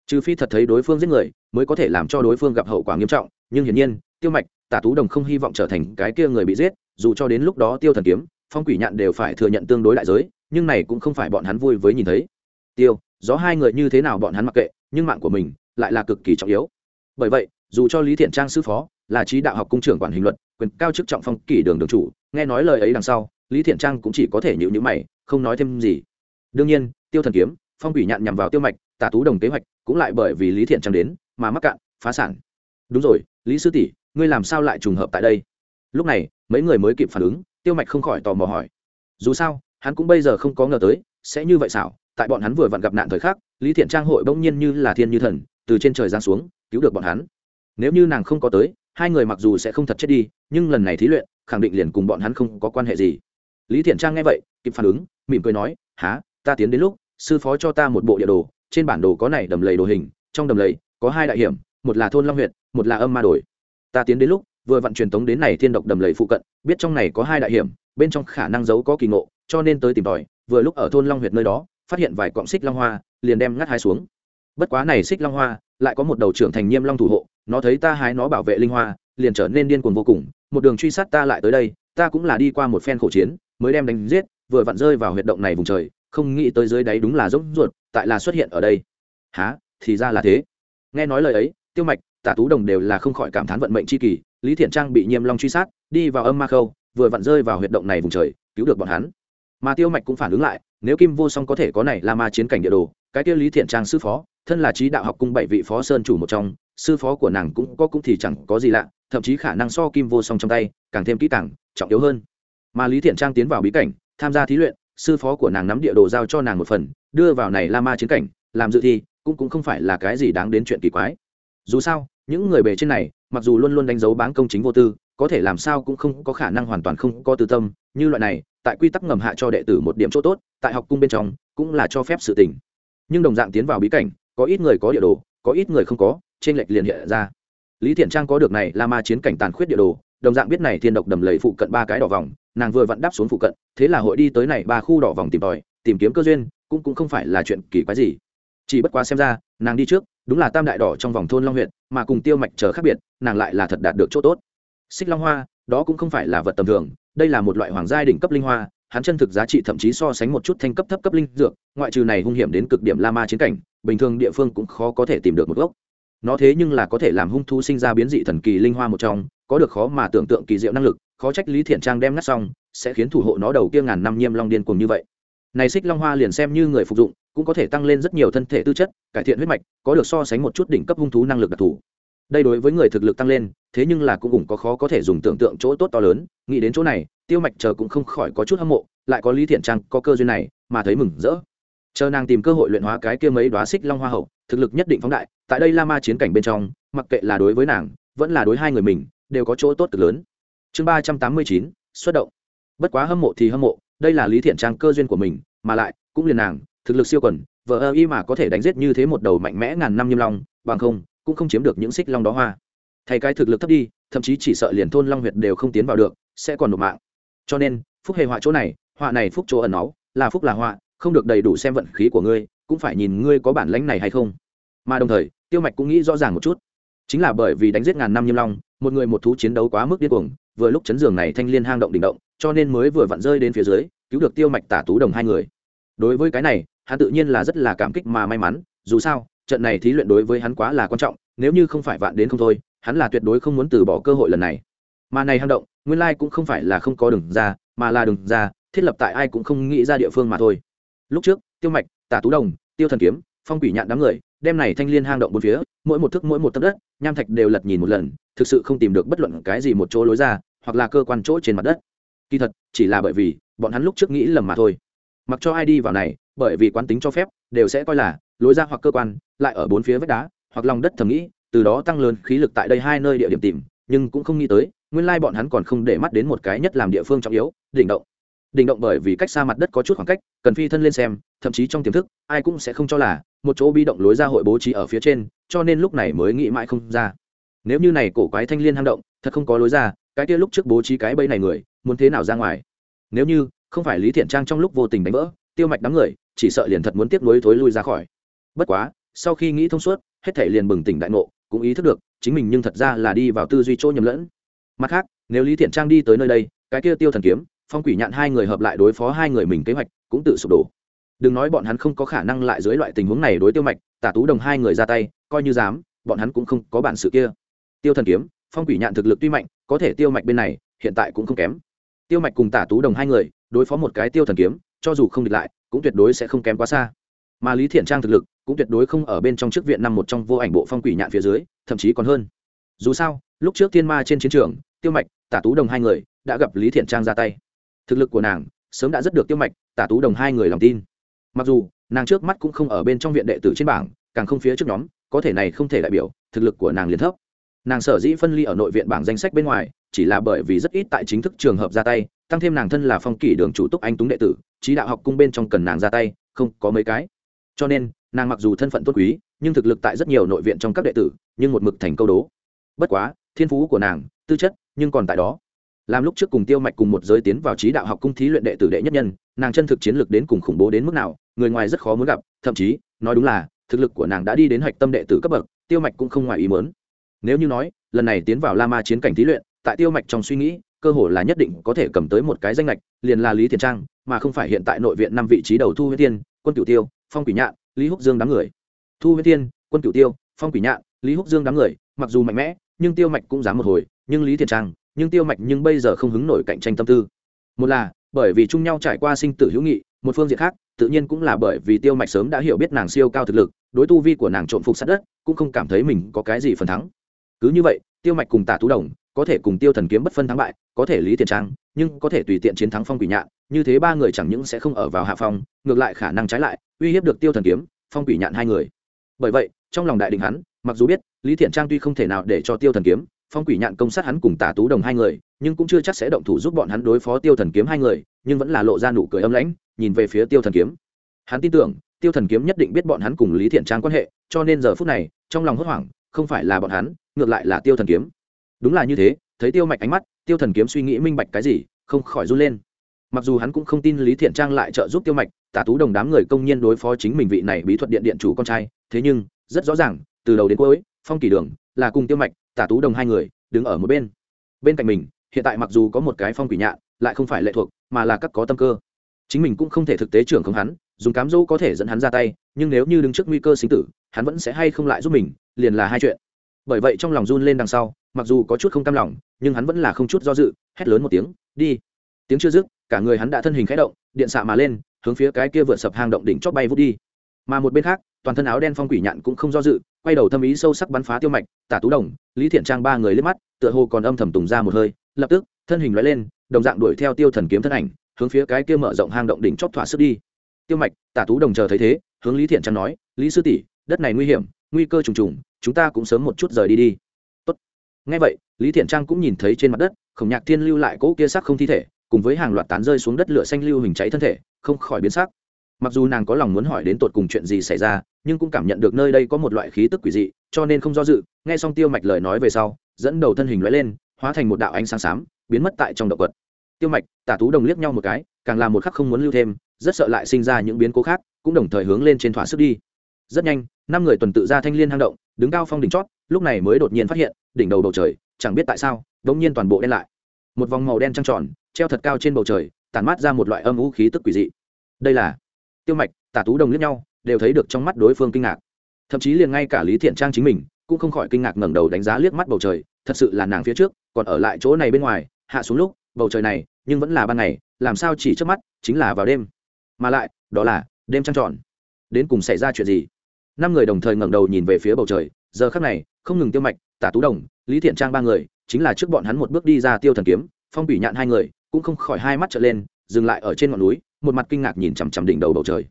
Trừ phi thật thấy đối phương giết người, mới có thể làm cho đối phương gặp hậu quả nghiêm trọng, nhưng hiển nhiên, tiêu mạch, tả tú đồng không hy vọng trở thành cái kia người bị giết, dù cho đến lúc đó tiêu thần kiếm, phong quỷ nhạn đều phải thừa nhận tương đối đại giới, nhưng này cũng không phải bọn hắn vui với nhìn thấy. Tiêu gió hai người như thế nào bọn hắn mặc kệ, nhưng mạng của mình lại là cực kỳ trọng yếu. Bởi vậy, dù cho lý thiện trang sư phó là trí đạo học cung trưởng quản hình luật, quyền cao chức trọng phong kỷ đường đường chủ, nghe nói lời ấy đằng sau, lý thiện trang cũng chỉ có thể nhịu nhữ mày, không nói thêm gì. Đương nhiên, tiêu thần kiếm, phong quỷ nhạn nhằm vào tiêu mạch tà tú đồng kế hoạch, cũng lại bởi vì lý thiện trang đến mà mắc cạn, phá sản. Đúng rồi, lý sư tỷ, ngươi làm sao lại trùng hợp tại đây? Lúc này, mấy người mới kịp phản ứng, tiêu mạch không khỏi tò mò hỏi. Dù sao, hắn cũng bây giờ không có ngờ tới, sẽ như vậy xảo tại bọn hắn vừa vặn gặp nạn thời khắc, lý thiện trang hội bỗng nhiên như là thiên như thần, từ trên trời giáng xuống, cứu được bọn hắn. Nếu như nàng không có tới, hai người mặc dù sẽ không thật chết đi, nhưng lần này thí luyện, khẳng định liền cùng bọn hắn không có quan hệ gì. Lý thiện trang nghe vậy, kịp phản ứng, mỉm cười nói há ta tiến đến lúc, sư phó cho ta một bộ địa đồ, trên bản đồ có này đầm lầy đồ hình, trong đầm lầy có hai đại hiểm, một là thôn long huyện một là âm ma đổi ta tiến đến lúc, vừa vận truyền tống đến này thiên độc đầm lầy phụ cận, biết trong này có hai đại hiểm, bên trong khả năng giấu có kỳ ngộ, cho nên tới tìm tòi, vừa lúc ở thôn long huyệt nơi đó phát hiện vài cọng xích long hoa, liền đem ngắt hai xuống. Bất quá này xích long hoa, lại có một đầu trưởng thành nhiêm long thủ hộ, nó thấy ta hái nó bảo vệ linh hoa, liền trở nên điên cuồng vô cùng. Một đường truy sát ta lại tới đây, ta cũng là đi qua một phen khổ chiến, mới đem đánh giết, vừa vặn rơi vào huyệt động này vùng trời, không nghĩ tới dưới đáy đúng là giống ruột, tại là xuất hiện ở đây. Há thì ra là thế. Nghe nói lời ấy, tiêu mạch, tả tú đồng đều là không khỏi cảm thán vận mệnh c h i kỳ, lý thiện trang bị nhiêm long truy sát, đi vào âm ma khâu, vừa vặn rơi vào huyệt động này vùng trời, cứu được bọn hắn. Mà tiêu mạch cũng phản ứng lại nếu kim vô song có thể có này là ma chiến cảnh địa đồ, cái kia lý thiện trang sư phó, thân là trí đạo học cung bảy vị phó sơn chủ một trong, sư phó của nàng cũng có cũng thì chẳng có gì lạ, thậm chí khả năng so kim vô song trong tay càng thêm kỹ càng, trọng yếu hơn. Mà lý thiện trang tiến vào bí cảnh, tham gia thí luyện, sư phó của nàng nắm địa đồ giao cho nàng một phần, đưa vào này la ma chiến cảnh, làm dự thi, cũng cũng không phải là cái gì đáng đến chuyện kỳ quái. Dù sao, những người bề trên này, mặc dù luôn luôn đánh dấu bán công chính vô tư, có thể làm sao cũng không có khả năng hoàn toàn không có tư tâm như loại này, tại quy tắc ngầm hạ cho đệ tử một điểm chỗ tốt, tại học cung bên trong, cũng là cho phép sự tình. Nhưng đồng dạng tiến vào bí cảnh, có ít người có địa đồ, có ít người không có, trên lệch liền hiện ra. Lý thiện trang có được này là ma chiến cảnh tàn khuyết địa đồ, đồng dạng biết này thiên độc đầm lầy phụ cận ba cái đỏ vòng, nàng vừa vặn đáp xuống phụ cận, thế là hội đi tới này ba khu đỏ vòng tìm tòi, tìm kiếm cơ duyên, cũng cũng không phải là chuyện kỳ quái gì. Chỉ bất quá xem ra, nàng đi trước, đúng là tam đại đỏ trong vòng thôn long huyện mà cùng tiêu mạch chờ khác biệt, nàng lại là thật đạt được chỗ tốt. Xích long hoa, đó cũng không phải là vật tầm thường đây là một loại hoàng gia đỉnh cấp linh hoa, hắn chân thực giá trị thậm chí so sánh một chút thanh cấp thấp cấp linh dược, ngoại trừ này hung hiểm đến cực điểm la ma chiến cảnh, bình thường địa phương cũng khó có thể tìm được một gốc. Nó thế nhưng là có thể làm hung thú sinh ra biến dị thần kỳ linh hoa một trong, có được khó mà tưởng tượng kỳ diệu năng lực, khó trách lý thiện trang đem ngắt xong, sẽ khiến thủ hộ nó đầu kia ngàn năm nhiêm long điên cùng như vậy. Này xích long hoa liền xem như người phục dụng, cũng có thể tăng lên rất nhiều thân thể tư chất, cải thiện huyết mạch, có được so sánh một chút đỉnh cấp hung thú năng lực đặc thù đây đối với người thực lực tăng lên, thế nhưng là cũng cũng có khó có thể dùng tưởng tượng chỗ tốt to lớn. Nghĩ đến chỗ này, tiêu mạch chờ cũng không khỏi có chút hâm mộ, lại có lý thiện trang có cơ duyên này, mà thấy mừng rỡ. Chờ nàng tìm cơ hội luyện hóa cái kia mấy đoá xích long hoa hậu, thực lực nhất định phóng đại, tại đây la ma chiến cảnh bên trong, mặc kệ là đối với nàng, vẫn là đối hai người mình, đều có chỗ tốt cực lớn. Chương ba trăm tám mươi chín, xuất động. Bất quá hâm mộ thì hâm mộ, đây là lý thiện trang cơ duyên của mình, mà lại, cũng liền nàng, thực lực siêu quần vợ ơ y mà có thể đánh giết như thế một đầu mạnh mẽ ngàn năm nhâm long, bằng không cũng không chiếm được những xích long đó hoa. Thay cái thực lực thấp đi, thậm chí chỉ sợ liền thôn long huyệt đều không tiến vào được, sẽ còn nộp mạng. Cho nên, phúc hề họa chỗ này, họa này phúc chỗ ẩn náu, là phúc là họa, không được đầy đủ xem vận khí của ngươi, cũng phải nhìn ngươi có bản lãnh này hay không. Mà đồng thời, tiêu mạch cũng nghĩ rõ ràng một chút. Chính là bởi vì đánh giết ngàn năm nhâm long, một người một thú chiến đấu quá mức điên cuồng, vừa lúc chấn giường này thanh liên hang động đỉnh động, cho nên mới vừa vặn rơi đến phía dưới, cứu được tiêu mạch tả tú đồng hai người. Đối với cái này, hắn tự nhiên là rất là cảm kích mà may mắn, dù sao trận này thí luyện đối với hắn quá là quan trọng, nếu như không phải vạn đến không thôi, hắn là tuyệt đối không muốn từ bỏ cơ hội lần này. Mà này hang động, nguyên lai cũng không phải là không có đường ra, mà là đường ra, thiết lập tại ai cũng không nghĩ ra địa phương mà thôi. Lúc trước, tiêu mạch, tả tú đồng, tiêu thần kiếm, phong quỷ nhạn đám người, đem này thanh liên hang động bốn phía, mỗi một thức mỗi một tấc đất, nham thạch đều lật nhìn một lần, thực sự không tìm được bất luận cái gì một chỗ lối ra, hoặc là cơ quan chỗ trên mặt đất. Kỳ thật, chỉ là bởi vì, bọn hắn lúc trước nghĩ lầm mà thôi. Mặc cho ai đi vào này, bởi vì quán tính cho phép, đều sẽ coi là lối ra hoặc cơ quan lại ở bốn phía vách đá, hoặc lòng đất thầm nghĩ, từ đó tăng lớn khí lực tại đây hai nơi địa điểm tìm, nhưng cũng không nghĩ tới, nguyên lai bọn hắn còn không để mắt đến một cái nhất làm địa phương trọng yếu, đỉnh động. Đỉnh động bởi vì cách xa mặt đất có chút khoảng cách, cần phi thân lên xem, thậm chí trong tiềm thức, ai cũng sẽ không cho là, một chỗ bi động lối ra hội bố trí ở phía trên, cho nên lúc này mới nghĩ mãi không ra. Nếu như này cổ quái thanh liên hang động, thật không có lối ra, cái kia lúc trước bố trí cái bẫy này người, muốn thế nào ra ngoài? Nếu như, không phải lý thiện trang trong lúc vô tình đánh vỡ, tiêu mạch đám người, chỉ sợ liền thật muốn tiếp nối thối lui ra khỏi. Bất quá sau khi nghĩ thông suốt, hết thể liền bừng tỉnh đại ngộ, cũng ý thức được, chính mình nhưng thật ra là đi vào tư duy chỗ nhầm lẫn. Mặt khác, nếu lý thiện trang đi tới nơi đây, cái kia tiêu thần kiếm, phong quỷ nhạn hai người hợp lại đối phó hai người mình kế hoạch, cũng tự sụp đổ. Đừng nói bọn hắn không có khả năng lại dưới loại tình huống này đối tiêu mạch, tả tú đồng hai người ra tay, coi như dám, bọn hắn cũng không có bản sự kia. Tiêu thần kiếm, phong quỷ nhạn thực lực tuy mạnh, có thể tiêu mạch bên này, hiện tại cũng không kém. Tiêu mạch cùng tả tú đồng hai người, đối phó một cái tiêu thần kiếm, cho dù không địch lại, cũng tuyệt đối sẽ không kém quá xa. Mà lý thiện trang thực lực cũng tuyệt đối không ở bên trong trước viện năm một trong vô ảnh bộ phong quỷ nhạn phía dưới, thậm chí còn hơn. Dù sao, lúc trước thiên ma trên chiến trường, tiêu mạch, tả tú đồng hai người đã gặp lý thiện trang ra tay. Thực lực của nàng sớm đã rất được tiêu mạch, tả tú đồng hai người lòng tin. Mặc dù, nàng trước mắt cũng không ở bên trong viện đệ tử trên bảng, càng không phía trước nhóm, có thể này không thể đại biểu, thực lực của nàng liền thấp. Nàng sở dĩ phân ly ở nội viện bảng danh sách bên ngoài, chỉ là bởi vì rất ít tại chính thức trường hợp ra tay, tăng thêm nàng thân là phong kỷ đường chủ túc anh túng đệ tử, trí đạo học cung bên trong cần nàng ra tay, không có mấy cái. Cho nên nàng mặc dù thân phận tốt quý, nhưng thực lực tại rất nhiều nội viện trong các đệ tử, nhưng một mực thành câu đố. Bất quá, thiên phú của nàng, tư chất, nhưng còn tại đó. Làm lúc trước cùng tiêu mạch cùng một giới tiến vào trí đạo học cung thí luyện đệ tử đệ nhất nhân, nàng chân thực chiến lược đến cùng khủng bố đến mức nào, người ngoài rất khó muốn gặp, thậm chí, nói đúng là, thực lực của nàng đã đi đến hạch tâm đệ tử cấp bậc, tiêu mạch cũng không ngoài ý mớn nếu như nói, lần này tiến vào la ma chiến cảnh thí luyện, tại tiêu mạch trong suy nghĩ, cơ hội là nhất định có thể cầm tới một cái danh lệch liền là lý thiền trang, mà không phải hiện tại nội viện năm vị trí đầu thu huyết tiên, quân cửu tiêu, phong quỷ nhạn lý húc dương đám người. Thu huyết Thiên, quân cửu tiêu phong quỷ nhạn lý húc dương đám người mặc dù mạnh mẽ nhưng tiêu mạch cũng dám một hồi nhưng lý thiện trang nhưng tiêu mạch nhưng bây giờ không hứng nổi cạnh tranh tâm tư. Một là bởi vì chung nhau trải qua sinh tử hữu nghị một phương diện khác tự nhiên cũng là bởi vì tiêu mạch sớm đã hiểu biết nàng siêu cao thực lực đối tu vi của nàng trộm phục sát đất cũng không cảm thấy mình có cái gì phần thắng. Cứ như vậy tiêu mạch cùng tả tú đồng có thể cùng tiêu thần kiếm bất phân thắng bại có thể lý thiện trang nhưng có thể tùy tiện chiến thắng phong quỷ nhạn như thế ba người chẳng những sẽ không ở vào hạ phong, ngược lại khả năng trái lại, uy hiếp được tiêu thần kiếm, phong quỷ nhạn hai người. Bởi vậy, trong lòng đại định hắn, mặc dù biết, lý thiện trang tuy không thể nào để cho tiêu thần kiếm, phong quỷ nhạn công sát hắn cùng tả tú đồng hai người, nhưng cũng chưa chắc sẽ động thủ giúp bọn hắn đối phó tiêu thần kiếm hai người, nhưng vẫn là lộ ra nụ cười âm lãnh, nhìn về phía tiêu thần kiếm. Hắn tin tưởng, tiêu thần kiếm nhất định biết bọn hắn cùng lý thiện trang quan hệ, cho nên giờ phút này, trong lòng hốt hoảng, không phải là bọn hắn, ngược lại là tiêu thần kiếm. Đúng là như thế, thấy tiêu mạch ánh mắt, tiêu thần kiếm suy nghĩ minh bạch cái gì, không khỏi run lên mặc dù hắn cũng không tin lý thiện trang lại trợ giúp tiêu mạch, tả tú đồng đám người công nhân đối phó chính mình vị này bí thuật điện điện chủ con trai, thế nhưng, rất rõ ràng, từ đầu đến cuối, phong kỳ đường là cùng tiêu mạch, tả tú đồng hai người, đứng ở một bên. Bên cạnh mình, hiện tại mặc dù có một cái phong quỷ nhạn, lại không phải lệ thuộc, mà là các có tâm cơ. Chính mình cũng không thể thực tế trưởng không hắn, dùng cám dỗ có thể dẫn hắn ra tay, nhưng nếu như đứng trước nguy cơ sinh tử, hắn vẫn sẽ hay không lại giúp mình, liền là hai chuyện. Bởi vậy trong lòng run lên đằng sau, mặc dù có chút không cam lòng, nhưng hắn vẫn là không chút do dự, hét lớn một tiếng, đi. Tiếng chưa dứt cả người hắn đã thân hình khẽ động, điện xạ mà lên, hướng phía cái kia vượt sập hang động đỉnh chót bay vút đi. Mà một bên khác, toàn thân áo đen phong quỷ nhạn cũng không do dự, quay đầu thâm ý sâu sắc bắn phá tiêu mạch, tả tú đồng, lý thiện trang ba người liếc mắt, tựa hồ còn âm thầm tùng ra một hơi, lập tức, thân hình lóe lên, đồng dạng đuổi theo tiêu thần kiếm thân ảnh, hướng phía cái kia mở rộng hang động đỉnh chót thỏa sức đi. Tiêu mạch, tả tú đồng chờ thấy thế, hướng lý thiện trang nói, lý sư tỷ, đất này nguy hiểm, nguy cơ trùng trùng, chúng ta cũng sớm một chút rời đi đi. Tốt. ngay vậy, lý thiện trang cũng nhìn thấy trên mặt đất, khổng nhạc thiên lưu lại cỗ kia sắc không thi thể cùng với hàng loạt tán rơi xuống đất lửa xanh lưu hình cháy thân thể, không khỏi biến sắc. Mặc dù nàng có lòng muốn hỏi đến tột cùng chuyện gì xảy ra, nhưng cũng cảm nhận được nơi đây có một loại khí tức quỷ dị, cho nên không do dự, nghe xong tiêu mạch lời nói về sau, dẫn đầu thân hình lóe lên, hóa thành một đạo ánh sáng xám, biến mất tại trong động quật. Tiêu mạch, tả tú đồng liếc nhau một cái, càng làm một khắc không muốn lưu thêm, rất sợ lại sinh ra những biến cố khác, cũng đồng thời hướng lên trên thỏa sức đi. Rất nhanh, năm người tuần tự ra thanh liên hang động, đứng cao phong đỉnh chót, lúc này mới đột nhiên phát hiện, đỉnh đầu bầu trời, chẳng biết tại sao, đột nhiên toàn bộ đen lại. Một vòng màu đen trăng tròn treo thật cao trên bầu trời, tản mát ra một loại âm vũ khí tức quỷ dị. Đây là tiêu mạch, tả tú đồng liếc nhau, đều thấy được trong mắt đối phương kinh ngạc. Thậm chí liền ngay cả lý thiện trang chính mình, cũng không khỏi kinh ngạc ngẩng đầu đánh giá liếc mắt bầu trời, thật sự là nàng phía trước, còn ở lại chỗ này bên ngoài, hạ xuống lúc, bầu trời này, nhưng vẫn là ban ngày, làm sao chỉ trước mắt, chính là vào đêm. Mà lại, đó là đêm trăng tròn. Đến cùng xảy ra chuyện gì? Năm người đồng thời ngẩng đầu nhìn về phía bầu trời, giờ khắc này, không ngừng tiêu mạch, tả tú đồng, lý thiện trang ba người, chính là trước bọn hắn một bước đi ra tiêu thần kiếm, phong bỉ nhạn hai người cũng không khỏi hai mắt trở lên, dừng lại ở trên ngọn núi, một mặt kinh ngạc nhìn chằm chằm đỉnh đầu bầu trời.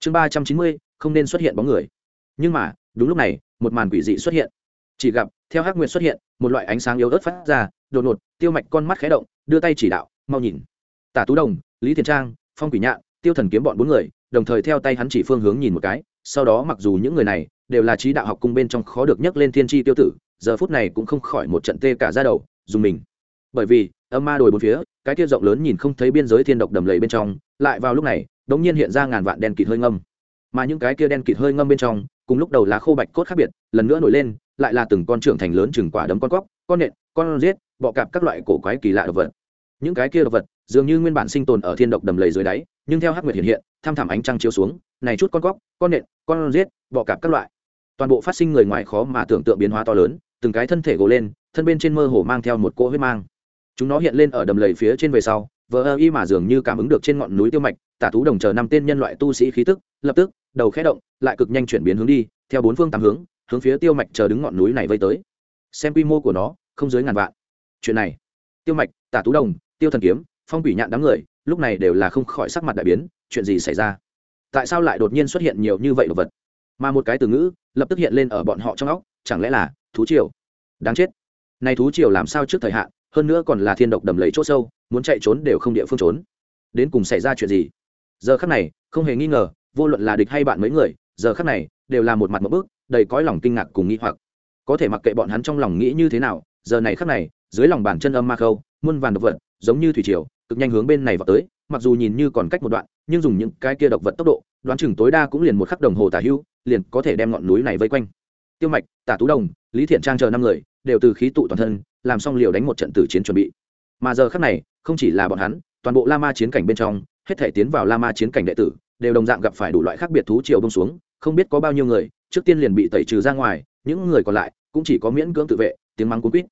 Chương ba trăm chín mươi, không nên xuất hiện bóng người. Nhưng mà, đúng lúc này, một màn quỷ dị xuất hiện. Chỉ gặp, theo hắc nguyệt xuất hiện, một loại ánh sáng yếu ớt phát ra, đột ngột, tiêu mạch con mắt khé động, đưa tay chỉ đạo, mau nhìn. Tả tú đồng, lý thiền trang, phong quỷ nhạn, tiêu thần kiếm bọn bốn người, đồng thời theo tay hắn chỉ phương hướng nhìn một cái, sau đó mặc dù những người này đều là trí đạo học cung bên trong khó được nhắc lên thiên tri tiêu tử, giờ phút này cũng không khỏi một trận tê cả ra đầu, dùng mình. Bởi vì, âm ma đồi bốn phía cái kia rộng lớn nhìn không thấy biên giới thiên độc đầm lầy bên trong, lại vào lúc này, đống nhiên hiện ra ngàn vạn đen kịt hơi ngâm. Mà những cái kia đen kịt hơi ngâm bên trong, cùng lúc đầu lá khô bạch cốt khác biệt, lần nữa nổi lên, lại là từng con trưởng thành lớn chừng quả đấm con cóc, con nện, con giết, bọ cạp các loại cổ quái kỳ lạ động vật. Những cái kia động vật, dường như nguyên bản sinh tồn ở thiên độc đầm lầy dưới đáy, nhưng theo hắc nguyệt hiện hiện, tham thảm ánh trăng chiếu xuống, này chút con cóc, con nện, con giết, bọ cạp các loại. Toàn bộ phát sinh người ngoài khó mà tưởng tượng biến hóa to lớn, từng cái thân thể gồ lên, thân bên trên mơ hồ mang theo một cỗ huyết mang chúng nó hiện lên ở đầm lầy phía trên về sau, vờ ơ y mà dường như cảm ứng được trên ngọn núi tiêu mạch, tả tú đồng chờ năm tên nhân loại tu sĩ khí tức, lập tức, đầu khẽ động, lại cực nhanh chuyển biến hướng đi, theo bốn phương tám hướng hướng phía tiêu mạch chờ đứng ngọn núi này vây tới. Xem quy mô của nó, không dưới ngàn vạn. Chuyện này, tiêu mạch, tả tú đồng, tiêu thần kiếm, phong quỷ nhạn đám người, lúc này đều là không khỏi sắc mặt đại biến, chuyện gì xảy ra? Tại sao lại đột nhiên xuất hiện nhiều như vậy đồ vật? Mà một cái từ ngữ, lập tức hiện lên ở bọn họ trong óc, chẳng lẽ là thú triều? Đáng chết này thú triều làm sao trước thời hạn, hơn nữa còn là thiên độc đầm lầy chỗ sâu, muốn chạy trốn đều không địa phương trốn. Đến cùng xảy ra chuyện gì? Giờ khắc này, không hề nghi ngờ, vô luận là địch hay bạn mấy người, giờ khắc này, đều là một mặt một bước đầy cõi lòng kinh ngạc cùng nghi hoặc. Có thể mặc kệ bọn hắn trong lòng nghĩ như thế nào, giờ này khắc này, dưới lòng bàn chân âm ma khâu, muôn vàn độc vật, giống như thủy triều, cực nhanh hướng bên này vào tới, mặc dù nhìn như còn cách một đoạn, nhưng dùng những cái kia độc vật tốc độ, đoán chừng tối đa cũng liền một khắc đồng hồ tả hưu, liền có thể đem ngọn núi này vây quanh. Tiêu mạch, tả tú đồng, lý thiện trang chờ năm người đều từ khí tụ toàn thân, làm xong liều đánh một trận tử chiến chuẩn bị. Mà giờ khắc này, không chỉ là bọn hắn, toàn bộ la ma chiến cảnh bên trong, hết thể tiến vào la ma chiến cảnh đệ tử, đều đồng dạng gặp phải đủ loại khác biệt thú triều bông xuống, không biết có bao nhiêu người, trước tiên liền bị tẩy trừ ra ngoài, những người còn lại cũng chỉ có miễn cưỡng tự vệ, tiếng mắng cuốn quýt.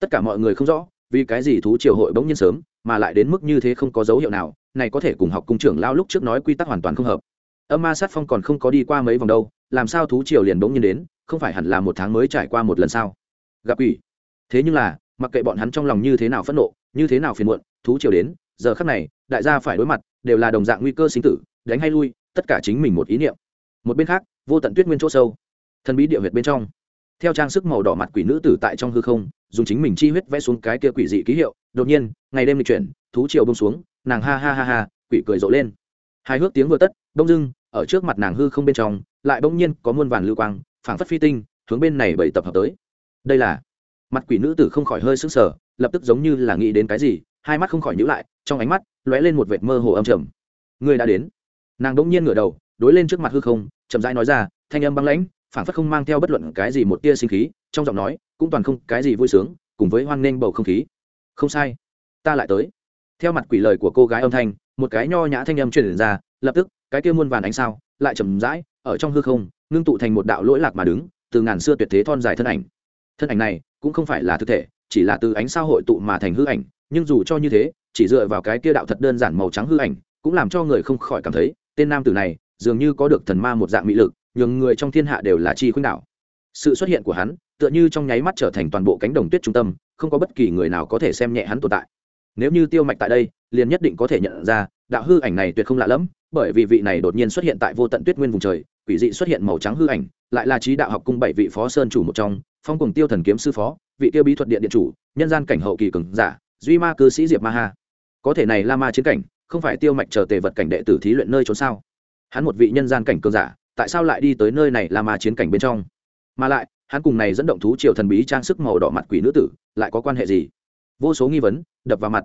Tất cả mọi người không rõ, vì cái gì thú triều hội bỗng nhiên sớm, mà lại đến mức như thế không có dấu hiệu nào, này có thể cùng học cung trưởng lao lúc trước nói quy tắc hoàn toàn không hợp. Âm ma sát phong còn không có đi qua mấy vòng đâu, làm sao thú triều liền bỗng nhiên đến, không phải hẳn là một tháng mới trải qua một lần sao? Gặp quỷ, thế nhưng là mặc kệ bọn hắn trong lòng như thế nào phẫn nộ như thế nào phiền muộn thú triều đến giờ khắc này đại gia phải đối mặt đều là đồng dạng nguy cơ sinh tử đánh hay lui tất cả chính mình một ý niệm. Một bên khác vô tận tuyết nguyên chỗ sâu thần bí địa huyệt bên trong. Theo trang sức màu đỏ mặt quỷ nữ tử tại trong hư không dùng chính mình chi huyết vẽ xuống cái kia quỷ dị ký hiệu đột nhiên ngày đêm lịch chuyển thú triều bông xuống nàng ha ha ha ha quỷ cười rộ lên. Hai hước tiếng vừa tất đông dưng ở trước mặt nàng hư không bên trong lại bỗng nhiên có muôn vàn lưu quang phảng phất phi tinh hướng bên này bảy tập hợp tới đây là mặt quỷ nữ tử không khỏi hơi sững sờ, lập tức giống như là nghĩ đến cái gì, hai mắt không khỏi nhíu lại, trong ánh mắt lóe lên một vệt mơ hồ âm trầm. Người đã đến. Nàng đỗng nhiên ngửa đầu, đối lên trước mặt hư không, chậm rãi nói ra, thanh âm băng lãnh, phảng phất không mang theo bất luận cái gì một tia sinh khí, trong giọng nói cũng toàn không cái gì vui sướng, cùng với hoan nghênh bầu không khí. Không sai, ta lại tới. Theo mặt quỷ lời của cô gái âm thanh, một cái nho nhã thanh âm truyền ra, lập tức, cái kia muôn vàn ánh sao lại chậm rãi ở trong hư không, ngưng tụ thành một đạo lỗi lạc mà đứng, từ ngàn xưa tuyệt thế thon dài thân ảnh thân ảnh này cũng không phải là thực thể, chỉ là từ ánh sao hội tụ mà thành hư ảnh, nhưng dù cho như thế, chỉ dựa vào cái kia đạo thật đơn giản màu trắng hư ảnh, cũng làm cho người không khỏi cảm thấy, tên nam tử này dường như có được thần ma một dạng mỹ lực, nhường người trong thiên hạ đều là chi khuynh đạo. sự xuất hiện của hắn, tựa như trong nháy mắt trở thành toàn bộ cánh đồng tuyết trung tâm, không có bất kỳ người nào có thể xem nhẹ hắn tồn tại nếu như tiêu mạch tại đây, liền nhất định có thể nhận ra, đạo hư ảnh này tuyệt không lạ lẫm, bởi vì vị này đột nhiên xuất hiện tại vô tận tuyết nguyên vùng trời, quỷ dị xuất hiện màu trắng hư ảnh, lại là trí đạo học cung bảy vị phó sơn chủ một trong phong cùng tiêu thần kiếm sư phó, vị tiêu bí thuật điện điện chủ, nhân gian cảnh hậu kỳ cường giả, duy ma cư sĩ diệp ma ha. Có thể này la ma chiến cảnh, không phải tiêu mạch chờ tề vật cảnh đệ tử thí luyện nơi trốn sao? Hắn một vị nhân gian cảnh cường giả, tại sao lại đi tới nơi này la ma chiến cảnh bên trong? Mà lại, hắn cùng này dẫn động thú triều thần bí trang sức màu đỏ mặt quỷ nữ tử, lại có quan hệ gì? Vô số nghi vấn, đập vào mặt.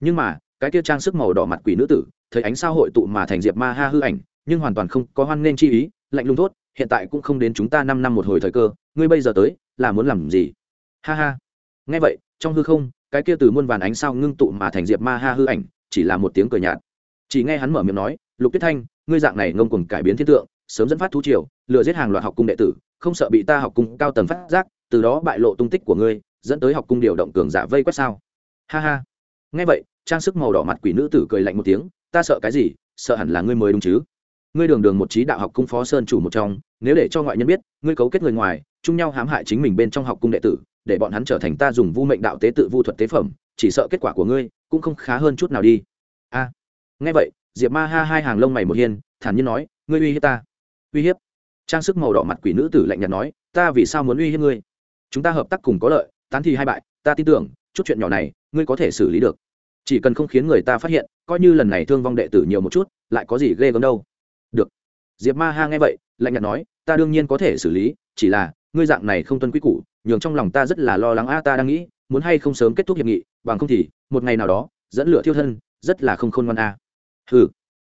Nhưng mà, cái kia trang sức màu đỏ mặt quỷ nữ tử, thấy ánh sao hội tụ mà thành diệp ma ha hư ảnh, nhưng hoàn toàn không có hoan nghênh chi ý, lạnh lùng thốt hiện tại cũng không đến chúng ta năm năm một hồi thời cơ, ngươi bây giờ tới, là muốn làm gì? Ha ha. Nghe vậy, trong hư không, cái kia từ muôn vàn ánh sao ngưng tụ mà thành diệp ma ha hư ảnh, chỉ là một tiếng cười nhạt. Chỉ nghe hắn mở miệng nói, lục tuyết thanh, ngươi dạng này ngông cuồng cải biến thiên tượng, sớm dẫn phát thú triều, lừa giết hàng loạt học cung đệ tử, không sợ bị ta học cung cao tầng phát giác, từ đó bại lộ tung tích của ngươi, dẫn tới học cung điều động cường giả vây quét sao? Ha ha. Nghe vậy, trang sức màu đỏ mặt quỷ nữ tử cười lạnh một tiếng, ta sợ cái gì? Sợ hẳn là ngươi mới đúng chứ ngươi đường đường một trí đạo học cung phó sơn chủ một trong, nếu để cho ngoại nhân biết, ngươi cấu kết người ngoài, chung nhau hãm hại chính mình bên trong học cung đệ tử, để bọn hắn trở thành ta dùng vu mệnh đạo tế tự vu thuật tế phẩm, chỉ sợ kết quả của ngươi cũng không khá hơn chút nào đi. A. Nghe vậy, diệp ma ha hai hàng lông mày một hiên, thản nhiên nói, ngươi uy hiếp ta. Uy hiếp? Trang sức màu đỏ mặt quỷ nữ tử lạnh nhạt nói, ta vì sao muốn uy hiếp ngươi? Chúng ta hợp tác cùng có lợi, tán thì hai bại, ta tin tưởng, chút chuyện nhỏ này, ngươi có thể xử lý được. Chỉ cần không khiến người ta phát hiện, coi như lần này thương vong đệ tử nhiều một chút, lại có gì ghê gớm đâu được. Diệp ma ha nghe vậy, lạnh nhạt nói, ta đương nhiên có thể xử lý, chỉ là, ngươi dạng này không tuân quy củ, nhường trong lòng ta rất là lo lắng a, ta đang nghĩ, muốn hay không sớm kết thúc hiệp nghị, bằng không thì, một ngày nào đó, dẫn lửa thiêu thân, rất là không khôn ngoan a. Hừ.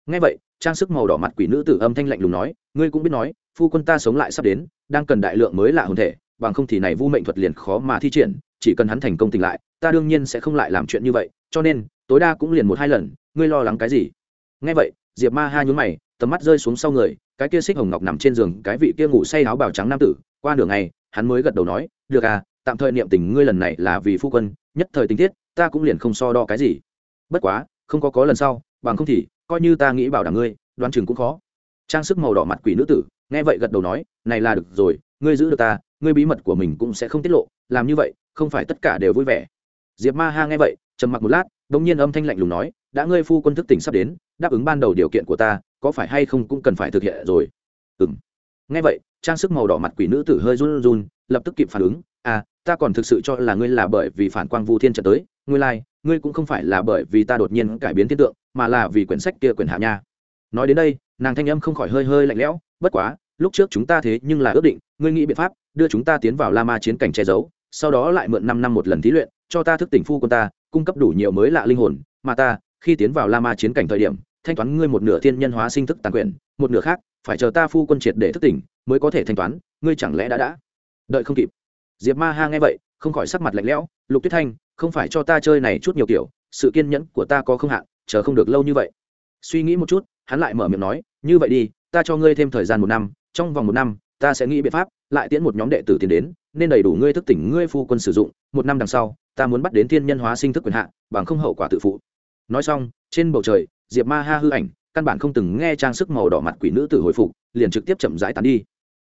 Nghe vậy, trang sức màu đỏ mặt quỷ nữ tử âm thanh lạnh lùng nói, ngươi cũng biết nói, phu quân ta sống lại sắp đến, đang cần đại lượng mới lạ hồn thể, bằng không thì này vu mệnh thuật liền khó mà thi triển, chỉ cần hắn thành công tỉnh lại, ta đương nhiên sẽ không lại làm chuyện như vậy, cho nên, tối đa cũng liền một hai lần, ngươi lo lắng cái gì? Nghe vậy, diệp ma ha nhún mày tầm mắt rơi xuống sau người, cái kia xích hồng ngọc nằm trên giường, cái vị kia ngủ say áo bào trắng nam tử, qua nửa ngày, hắn mới gật đầu nói, được à tạm thời niệm tình ngươi lần này là vì phu quân, nhất thời tình tiết, ta cũng liền không so đo cái gì. Bất quá, không có có lần sau, bằng không thì, coi như ta nghĩ bảo đảm ngươi, đoán chừng cũng khó. Trang sức màu đỏ mặt quỷ nữ tử, nghe vậy gật đầu nói, này là được rồi, ngươi giữ được ta, ngươi bí mật của mình cũng sẽ không tiết lộ, làm như vậy, không phải tất cả đều vui vẻ. Diệp ma ha nghe vậy, trầm mặc một lát đ ỗ n g nhiên âm thanh lạnh lùng nói đã ngươi phu quân thức tỉnh sắp đến đáp ứng ban đầu điều kiện của ta có phải hay không cũng cần phải thực hiện rồi. Ừng ngay nghe vậy trang sức màu đỏ mặt quỷ nữ tử hơi run run lập tức kịp phản ứng. À ta còn thực sự cho là ngươi là bởi vì phản quang vu thiên trận tới. Ngươi lai、like, ngươi cũng không phải là bởi vì ta đột nhiên cải biến thiên tượng mà là vì quyển sách kia quyển hạ nha. Nói đến đây nàng thanh âm không khỏi hơi hơi lạnh lẽo. Bất quá lúc trước chúng ta thế nhưng là ước định ngươi nghĩ biện pháp đưa chúng ta tiến vào la ma chiến cảnh che giấu sau đó lại mượn năm năm một lần thí luyện cho ta thức tỉnh phu quân ta cung cấp đủ nhiều mới lạ linh hồn mà ta khi tiến vào la ma chiến cảnh thời điểm, thanh toán ngươi một nửa thiên nhân hóa sinh thức tàn quyền, một nửa khác, phải chờ ta phu quân triệt để thức tỉnh, mới có thể thanh toán, ngươi chẳng lẽ đã đã? Đợi không kịp. Diệp ma ha nghe vậy, không khỏi sắc mặt lạnh lẽo, lục tuyết thanh, không phải cho ta chơi này chút nhiều kiểu, sự kiên nhẫn của ta có không hạn, chờ không được lâu như vậy. Suy nghĩ một chút, hắn lại mở miệng nói, như vậy đi, ta cho ngươi thêm thời gian một năm, trong vòng một năm, ta sẽ nghĩ biện pháp, lại tiễn một nhóm đệ tử tiến đến, nên đầy đủ ngươi thức tỉnh ngươi phu quân sử dụng, một năm đằng sau, ta muốn bắt đến thiên nhân hóa sinh thức quyền hạn, bằng không hậu quả tự phụ nói xong, trên bầu trời, diệp ma ha hư ảnh, căn bản không từng nghe trang sức màu đỏ mặt quỷ nữ tử hồi phục, liền trực tiếp chậm rãi tán đi.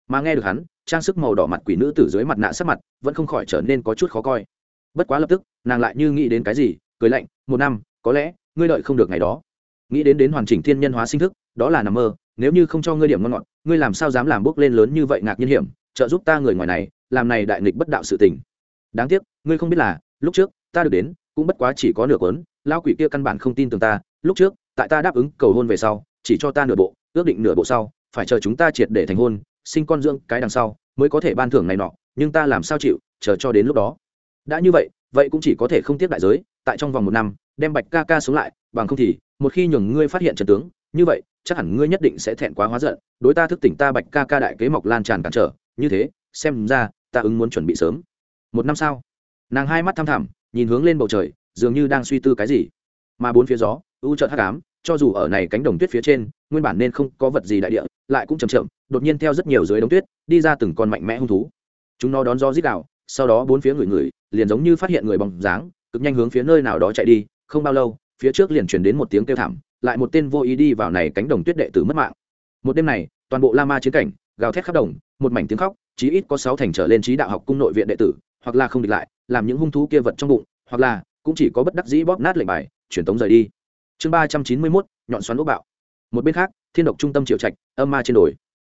Mà nghe được hắn, trang sức màu đỏ mặt quỷ nữ tử dưới mặt nạ sắc mặt vẫn không khỏi trở nên có chút khó coi. Bất quá lập tức, nàng lại như nghĩ đến cái gì, cười lạnh, một năm, có lẽ ngươi đợi không được ngày đó. Nghĩ đến đến hoàn chỉnh thiên nhân hóa sinh thức, đó là nằm mơ, nếu như không cho ngươi điểm ngon ngọt, ngươi làm sao dám làm bước lên lớn như vậy ngạc nhiên hiểm, trợ giúp ta người ngoài này, làm này đại nghịch bất đạo sự tình. Đáng tiếc, ngươi không biết là, lúc trước, ta được đến, cũng bất quá chỉ có nửa cuốn lao quỷ kia căn bản không tin tưởng ta, lúc trước, tại ta đáp ứng cầu hôn về sau, chỉ cho ta nửa bộ, ước định nửa bộ sau, phải chờ chúng ta triệt để thành hôn, sinh con dưỡng cái đằng sau, mới có thể ban thưởng này nọ, nhưng ta làm sao chịu, chờ cho đến lúc đó. Đã như vậy vậy cũng chỉ có thể không tiếp đại giới, tại trong vòng một năm, đem bạch ca ca sống lại, bằng không thì, một khi nhường ngươi phát hiện trần tướng, như vậy, chắc hẳn ngươi nhất định sẽ thẹn quá hóa giận, đối ta thức tỉnh ta bạch ca ca đại kế mọc lan tràn cản trở, như thế, xem ra, ta ứng muốn chuẩn bị sớm. Một năm sau, nàng hai mắt thăm thẳm, nhìn hướng lên bầu trời dường như đang suy tư cái gì. Mà bốn phía gió, u trợt hắc ám, cho dù ở này cánh đồng tuyết phía trên, nguyên bản nên không có vật gì đại địa, lại cũng chầm chậm, đột nhiên theo rất nhiều dưới đống tuyết, đi ra từng con mạnh mẽ hung thú. Chúng nó đón gió rít đạo sau đó bốn phía người người liền giống như phát hiện người bóng dáng, cực nhanh hướng phía nơi nào đó chạy đi, không bao lâu, phía trước liền chuyển đến một tiếng kêu thảm, lại một tên vô ý đi vào này cánh đồng tuyết đệ tử mất mạng. Một đêm này, toàn bộ la ma chiến cảnh, gào thét khắp đồng, một mảnh tiếng khóc, chí ít có sáu thành trở lên trí đạo học cung nội viện đệ tử, hoặc là không địch lại, làm những hung thú kia vật trong bụng, hoặc là cũng chỉ có bất đắc dĩ bóp nát lệnh bài truyền tống rời đi. Chương ba trăm chín mươi mốt, nhọn xoắn ốc bạo. Một bên khác, thiên độc trung tâm triệu trạch, âm ma trên đồi.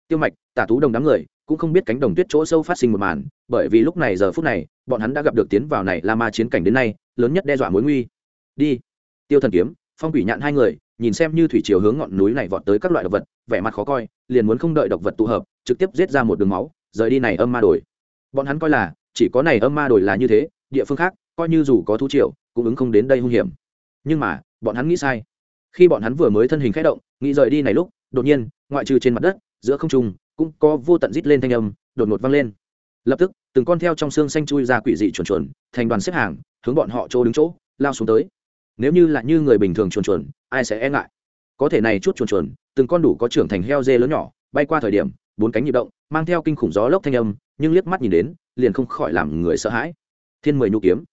Tiêu mạch, tả tú đồng đám người, cũng không biết cánh đồng tuyết chỗ sâu phát sinh một màn, bởi vì lúc này giờ phút này, bọn hắn đã gặp được tiến vào này la ma chiến cảnh đến nay, lớn nhất đe dọa mối nguy. Đi. Tiêu thần kiếm, phong quỷ nhạn hai người, nhìn xem như thủy chiều hướng ngọn núi này vọt tới các loại độc vật, vẻ mặt khó coi, liền muốn không đợi độc vật tụ hợp, trực tiếp giết ra một đường máu, rời đi này âm ma đồi. Bọn hắn coi là, chỉ có này âm ma đồi là như thế, địa phương khác coi như dù có thú triệu cũng ứng không đến đây hung hiểm. Nhưng mà, bọn hắn nghĩ sai. Khi bọn hắn vừa mới thân hình khẽ động, nghĩ rời đi này lúc, đột nhiên, ngoại trừ trên mặt đất, giữa không trung, cũng có vô tận rít lên thanh âm, đột ngột vang lên. Lập tức, từng con theo trong xương xanh chui ra quỷ dị chuồn chuồn, thành đoàn xếp hàng, hướng bọn họ chỗ đứng chỗ, lao xuống tới. Nếu như là như người bình thường chuồn chuồn, ai sẽ e ngại? Có thể này chút chuồn chuồn, từng con đủ có trưởng thành heo dê lớn nhỏ, bay qua thời điểm, bốn cánh nhịp động, mang theo kinh khủng gió lốc thanh âm, nhưng liếc mắt nhìn đến, liền không khỏi làm người sợ hãi. Thiên mười nhu kiếm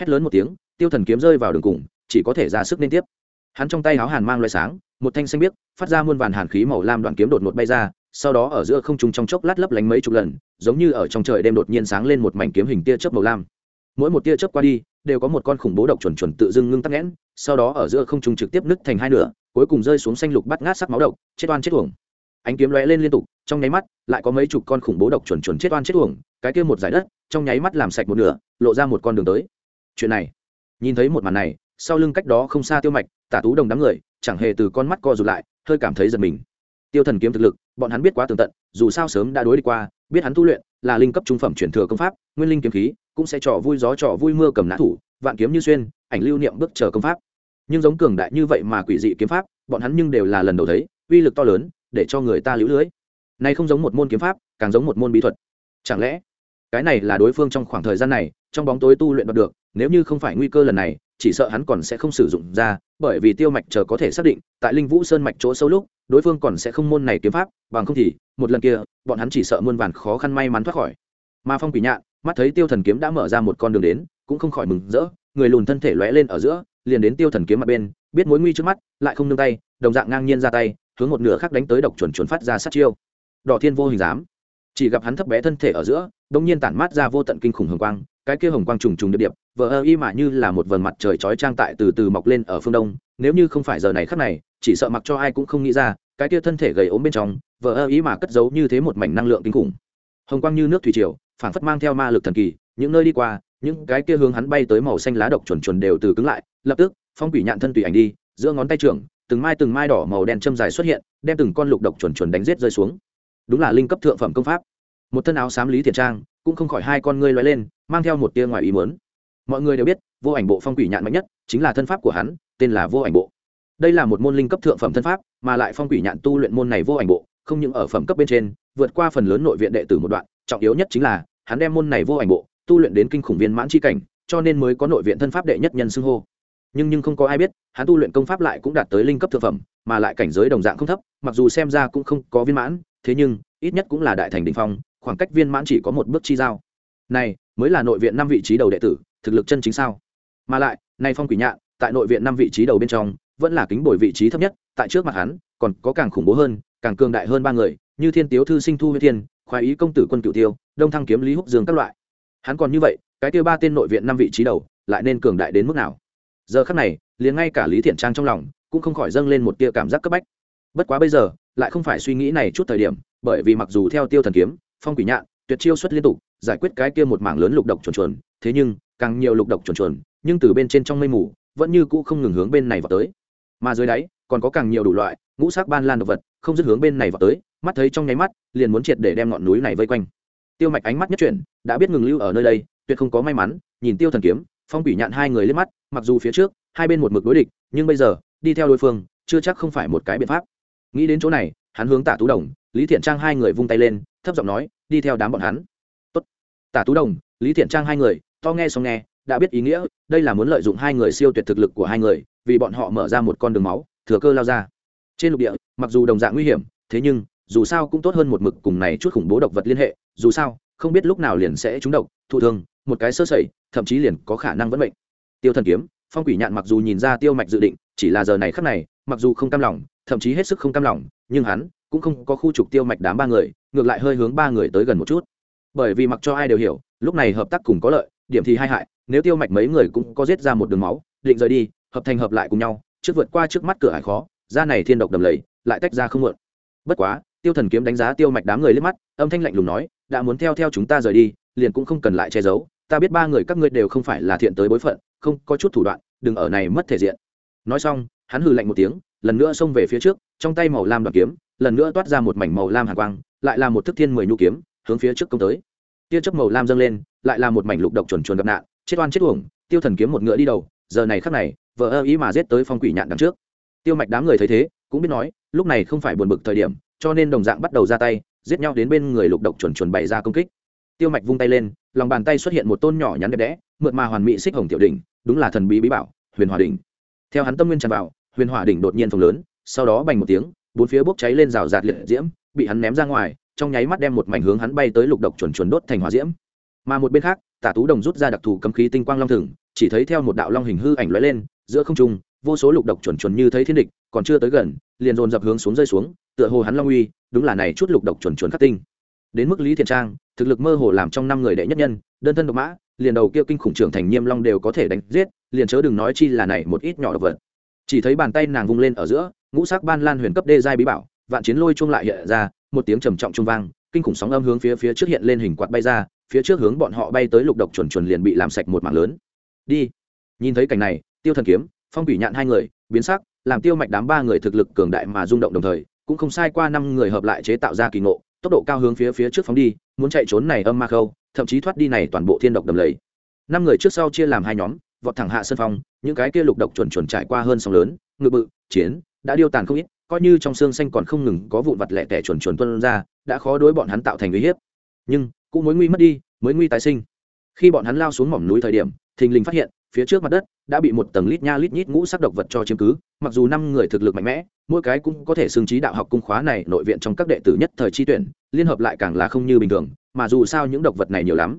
hét lớn một tiếng, tiêu thần kiếm rơi vào đường cùng, chỉ có thể ra sức liên tiếp. Hắn trong tay áo hàn mang loại sáng, một thanh xanh biếc, phát ra muôn vàn hàn khí màu lam đoạn kiếm đột ngột bay ra, sau đó ở giữa không trung trong chốc lát lấp lánh mấy chục lần, giống như ở trong trời đêm đột nhiên sáng lên một mảnh kiếm hình tia chớp màu lam. Mỗi một tia chớp qua đi, đều có một con khủng bố độc chuẩn chuẩn tự dưng ngưng tắc nghẽn, sau đó ở giữa không trung trực tiếp nứt thành hai nửa, cuối cùng rơi xuống xanh lục bắt ngát sắc máu độc, chết oan chết uổng. Ánh kiếm lóe lên liên tục, trong nháy mắt, lại có mấy chục con khủng bố độc chuẩn chuẩn chết oan chết uổng, cái kia một giải đất, trong nháy mắt làm sạch một nửa, lộ ra một con đường tới chuyện này. Nhìn thấy một màn này, sau lưng cách đó không xa tiêu mạch, tả tú đồng đám người, chẳng hề từ con mắt co rụt lại, hơi cảm thấy giật mình. Tiêu thần kiếm thực lực, bọn hắn biết quá tường tận, dù sao sớm đã đối đi qua, biết hắn tu luyện, là linh cấp trung phẩm chuyển thừa công pháp, nguyên linh kiếm khí, cũng sẽ trò vui gió trò vui mưa cầm nã thủ, vạn kiếm như xuyên, ảnh lưu niệm bước chờ công pháp. Nhưng giống cường đại như vậy mà quỷ dị kiếm pháp, bọn hắn nhưng đều là lần đầu thấy, uy lực to lớn, để cho người ta lũ lưới. Này không giống một môn kiếm pháp, càng giống một môn bí thuật. Chẳng lẽ, cái này là đối phương trong khoảng thời gian này, trong bóng tối tu luyện đoạt được nếu như không phải nguy cơ lần này, chỉ sợ hắn còn sẽ không sử dụng ra, bởi vì tiêu mạch chờ có thể xác định, tại linh vũ sơn mạch chỗ sâu lúc, đối phương còn sẽ không môn này kiếm pháp, bằng không thì, một lần kia, bọn hắn chỉ sợ muôn vàn khó khăn may mắn thoát khỏi. Mà phong quỷ nhạn, mắt thấy tiêu thần kiếm đã mở ra một con đường đến, cũng không khỏi mừng rỡ, người lùn thân thể lóe lên ở giữa, liền đến tiêu thần kiếm mặt bên, biết mối nguy trước mắt, lại không nương tay, đồng dạng ngang nhiên ra tay, hướng một nửa khác đánh tới độc chuẩn chuẩn phát ra sát chiêu. Đỏ thiên vô hình dám chỉ gặp hắn thấp bé thân thể ở giữa đông nhiên tản mát ra vô tận kinh khủng hồng quang, cái kia hồng quang trùng trùng điệp điệp, vờ ơ y mà như là một vầng mặt trời chói trang tại từ từ mọc lên ở phương đông, nếu như không phải giờ này khắc này, chỉ sợ mặc cho ai cũng không nghĩ ra, cái kia thân thể gầy ốm bên trong, vờ ơ y mà cất giấu như thế một mảnh năng lượng kinh khủng. Hồng quang như nước thủy triều phảng phất mang theo ma lực thần kỳ, những nơi đi qua, những cái kia hướng hắn bay tới màu xanh lá độc chuẩn chuẩn đều từ cứng lại, lập tức, phong quỷ nhạn thân tùy ảnh đi, giữa ngón tay trưởng, từng mai từng mai đỏ màu đen châm dài xuất hiện, đem từng con lục độc chuẩn chuẩn đánh giết rơi xuống đúng là linh cấp thượng phẩm công pháp. Một thân áo xám lý thiện trang, cũng không khỏi hai con ngươi loay lên, mang theo một tia ngoài ý muốn. Mọi người đều biết, vô ảnh bộ phong quỷ nhạn mạnh nhất chính là thân pháp của hắn, tên là vô ảnh bộ. Đây là một môn linh cấp thượng phẩm thân pháp, mà lại phong quỷ nhạn tu luyện môn này vô ảnh bộ, không những ở phẩm cấp bên trên, vượt qua phần lớn nội viện đệ tử một đoạn, trọng yếu nhất chính là, hắn đem môn này vô ảnh bộ, tu luyện đến kinh khủng viên mãn c h i cảnh, cho nên mới có nội viện thân pháp đệ nhất nhân xưng hô. Nhưng nhưng không có ai biết, hắn tu luyện công pháp lại cũng đạt tới linh cấp thượng phẩm, mà lại cảnh giới đồng dạng không thấp, mặc dù xem ra cũng không có viên mãn thế nhưng, ít nhất cũng là đại thành đình phong, khoảng cách viên mãn chỉ có một bước chi giao. Này, mới là nội viện năm vị trí đầu đệ tử, thực lực chân chính sao? Mà lại nay phong quỷ nhạn, tại nội viện năm vị trí đầu bên trong, vẫn là kính bồi vị trí thấp nhất, tại trước mặt hắn, còn có càng khủng bố hơn, càng cường đại hơn ba người, như thiên tiếu thư sinh thu huyết thiên, khoái ý công tử quân cựu tiêu, đông thăng kiếm lý húc dương các loại. Hắn còn như vậy, cái tiêu ba tên nội viện năm vị trí đầu, lại nên cường đại đến mức nào? Giờ khắc này, liền ngay cả lý thiện trang trong lòng, cũng không khỏi dâng lên một tia cảm giác cấp bách bất quá bây giờ, lại không phải suy nghĩ này chút thời điểm, bởi vì mặc dù theo tiêu thần kiếm, phong quỷ nhạn, tuyệt chiêu xuất liên tục, giải quyết cái kia một mảng lớn lục độc chuồn chuồn, thế nhưng, càng nhiều lục độc chuồn chuồn, nhưng từ bên trên trong mây mù, vẫn như cũ không ngừng hướng bên này vào tới. Mà dưới đáy, còn có càng nhiều đủ loại, ngũ sắc ban lan độc vật, không dứt hướng bên này vào tới, mắt thấy trong nháy mắt, liền muốn triệt để đem ngọn núi này vây quanh. Tiêu mạch ánh mắt nhất chuyển, đã biết ngừng lưu ở nơi đây, tuyệt không có may mắn, nhìn tiêu thần kiếm, phong quỷ nhạn hai người lên mắt, mặc dù phía trước, hai bên một mực đối địch, nhưng bây giờ, đi theo đối phương, chưa chắc không phải một cái biện pháp nghĩ đến chỗ này, hắn hướng tả tú đồng, lý thiện trang hai người vung tay lên, thấp giọng nói, đi theo đám bọn hắn. Tốt. tả tú đồng, lý thiện trang hai người, to nghe xong nghe, đã biết ý nghĩa, đây là muốn lợi dụng hai người siêu tuyệt thực lực của hai người, vì bọn họ mở ra một con đường máu, thừa cơ lao ra. Trên lục địa, mặc dù đồng dạng nguy hiểm, thế nhưng, dù sao cũng tốt hơn một mực cùng này chút khủng bố độc vật liên hệ, dù sao, không biết lúc nào liền sẽ trúng độc, thụ thương, một cái sơ sẩy, thậm chí liền có khả năng vẫn bệnh. Tiêu thần kiếm, phong quỷ nhạn mặc dù nhìn ra tiêu mạch dự định, chỉ là giờ này khắc này, mặc dù không cam lòng thậm chí hết sức không cam lòng, nhưng hắn cũng không có khu trục tiêu mạch đám ba người, ngược lại hơi hướng ba người tới gần một chút. Bởi vì mặc cho ai đều hiểu, lúc này hợp tác cùng có lợi, điểm thì hai hại, nếu tiêu mạch mấy người cũng có giết ra một đường máu, định rời đi, hợp thành hợp lại cùng nhau, trước vượt qua trước mắt cửa hải khó, ra này thiên độc đầm lầy, lại tách ra không muộn bất quá, tiêu thần kiếm đánh giá tiêu mạch đám người liếc mắt, âm thanh lạnh lùng nói, đã muốn theo theo chúng ta rời đi, liền cũng không cần lại che giấu, ta biết ba người các ngươi đều không phải là thiện tới bối phận, không có chút thủ đoạn, đừng ở này mất thể diện. Nói xong, hắn hừ lạnh một tiếng lần nữa xông về phía trước, trong tay màu lam đoàn kiếm, lần nữa toát ra một mảnh màu lam hàn quang, lại là một thức thiên mười nhu kiếm, hướng phía trước công tới. Tia chớp màu lam dâng lên, lại là một mảnh lục độc chuẩn chuẩn gặp nạn, chết oan chết uổng, tiêu thần kiếm một ngựa đi đầu, giờ này khắc này vợ ơ ý mà giết tới phong quỷ nhạn đằng trước. Tiêu mạch đám người thấy thế, cũng biết nói, lúc này không phải buồn bực thời điểm, cho nên đồng dạng bắt đầu ra tay, giết nhau đến bên người lục độc chuẩn chuẩn bày ra công kích. Tiêu mạch vung tay lên, lòng bàn tay xuất hiện một tôn nhỏ nhắn đẹp đẽ, mượt mà hoàn mỹ xích hồng tiểu đỉnh, đúng là thần bí bí bảo, huyền hòa đỉnh. Theo hắn tâm nguyên tràn vào huyền hỏa đỉnh đột nhiên phồng lớn, sau đó bành một tiếng, bốn phía bốc cháy lên rào rạt liệt diễm, bị hắn ném ra ngoài, trong nháy mắt đem một mảnh hướng hắn bay tới lục độc chuẩn chuẩn đốt thành hỏa diễm. Mà một bên khác, tả tú đồng rút ra đặc thù cấm khí tinh quang long thừng, chỉ thấy theo một đạo long hình hư ảnh lóe lên, giữa không trung, vô số lục độc chuẩn chuẩn như thấy thiên địch, còn chưa tới gần, liền dồn dập hướng xuống rơi xuống, tựa hồ hắn long uy, đúng là này chút lục độc chuẩn chuẩn khắc tinh. Đến mức lý thiện trang, thực lực mơ hồ làm trong năm người đệ nhất nhân, đơn thân độc mã, liền đầu kia kinh khủng trưởng thành nhiêm long đều có thể đánh giết, liền chớ đừng nói chi là này một ít nhỏ độc vật chỉ thấy bàn tay nàng vung lên ở giữa, ngũ sắc ban lan huyền cấp đê giai bí bảo, vạn chiến lôi chuông lại hiện ra, một tiếng trầm trọng trung vang, kinh khủng sóng âm hướng phía phía trước hiện lên hình quạt bay ra, phía trước hướng bọn họ bay tới lục độc chuẩn chuẩn liền bị làm sạch một mảng lớn. Đi. Nhìn thấy cảnh này, tiêu thần kiếm, phong bỉ nhạn hai người, biến sắc, làm tiêu mạch đám ba người thực lực cường đại mà rung động đồng thời, cũng không sai qua năm người hợp lại chế tạo ra kỳ ngộ, tốc độ cao hướng phía phía trước phóng đi, muốn chạy trốn này âm ma khâu, thậm chí thoát đi này toàn bộ thiên độc đầm lầy. Năm người trước sau chia làm hai nhóm vọt thẳng hạ sân phong, những cái kia lục độc chuẩn chuẩn trải qua hơn sóng lớn, ngự bự, chiến, đã điêu tàn không ít, coi như trong xương xanh còn không ngừng có vụn vặt lẻ tẻ chuẩn chuẩn tuân ra, đã khó đối bọn hắn tạo thành uy hiếp. Nhưng cũng mối nguy mất đi mới nguy tái sinh. Khi bọn hắn lao xuống mỏm núi thời điểm, thình lình phát hiện, phía trước mặt đất đã bị một tầng lít nha lít nhít ngũ sắc độc vật cho chiếm cứ, mặc dù năm người thực lực mạnh mẽ, mỗi cái cũng có thể xưng trí đạo học cung khóa này nội viện trong các đệ tử nhất thời chi tuyển, liên hợp lại càng là không như bình thường, mà dù sao những độc vật này nhiều lắm.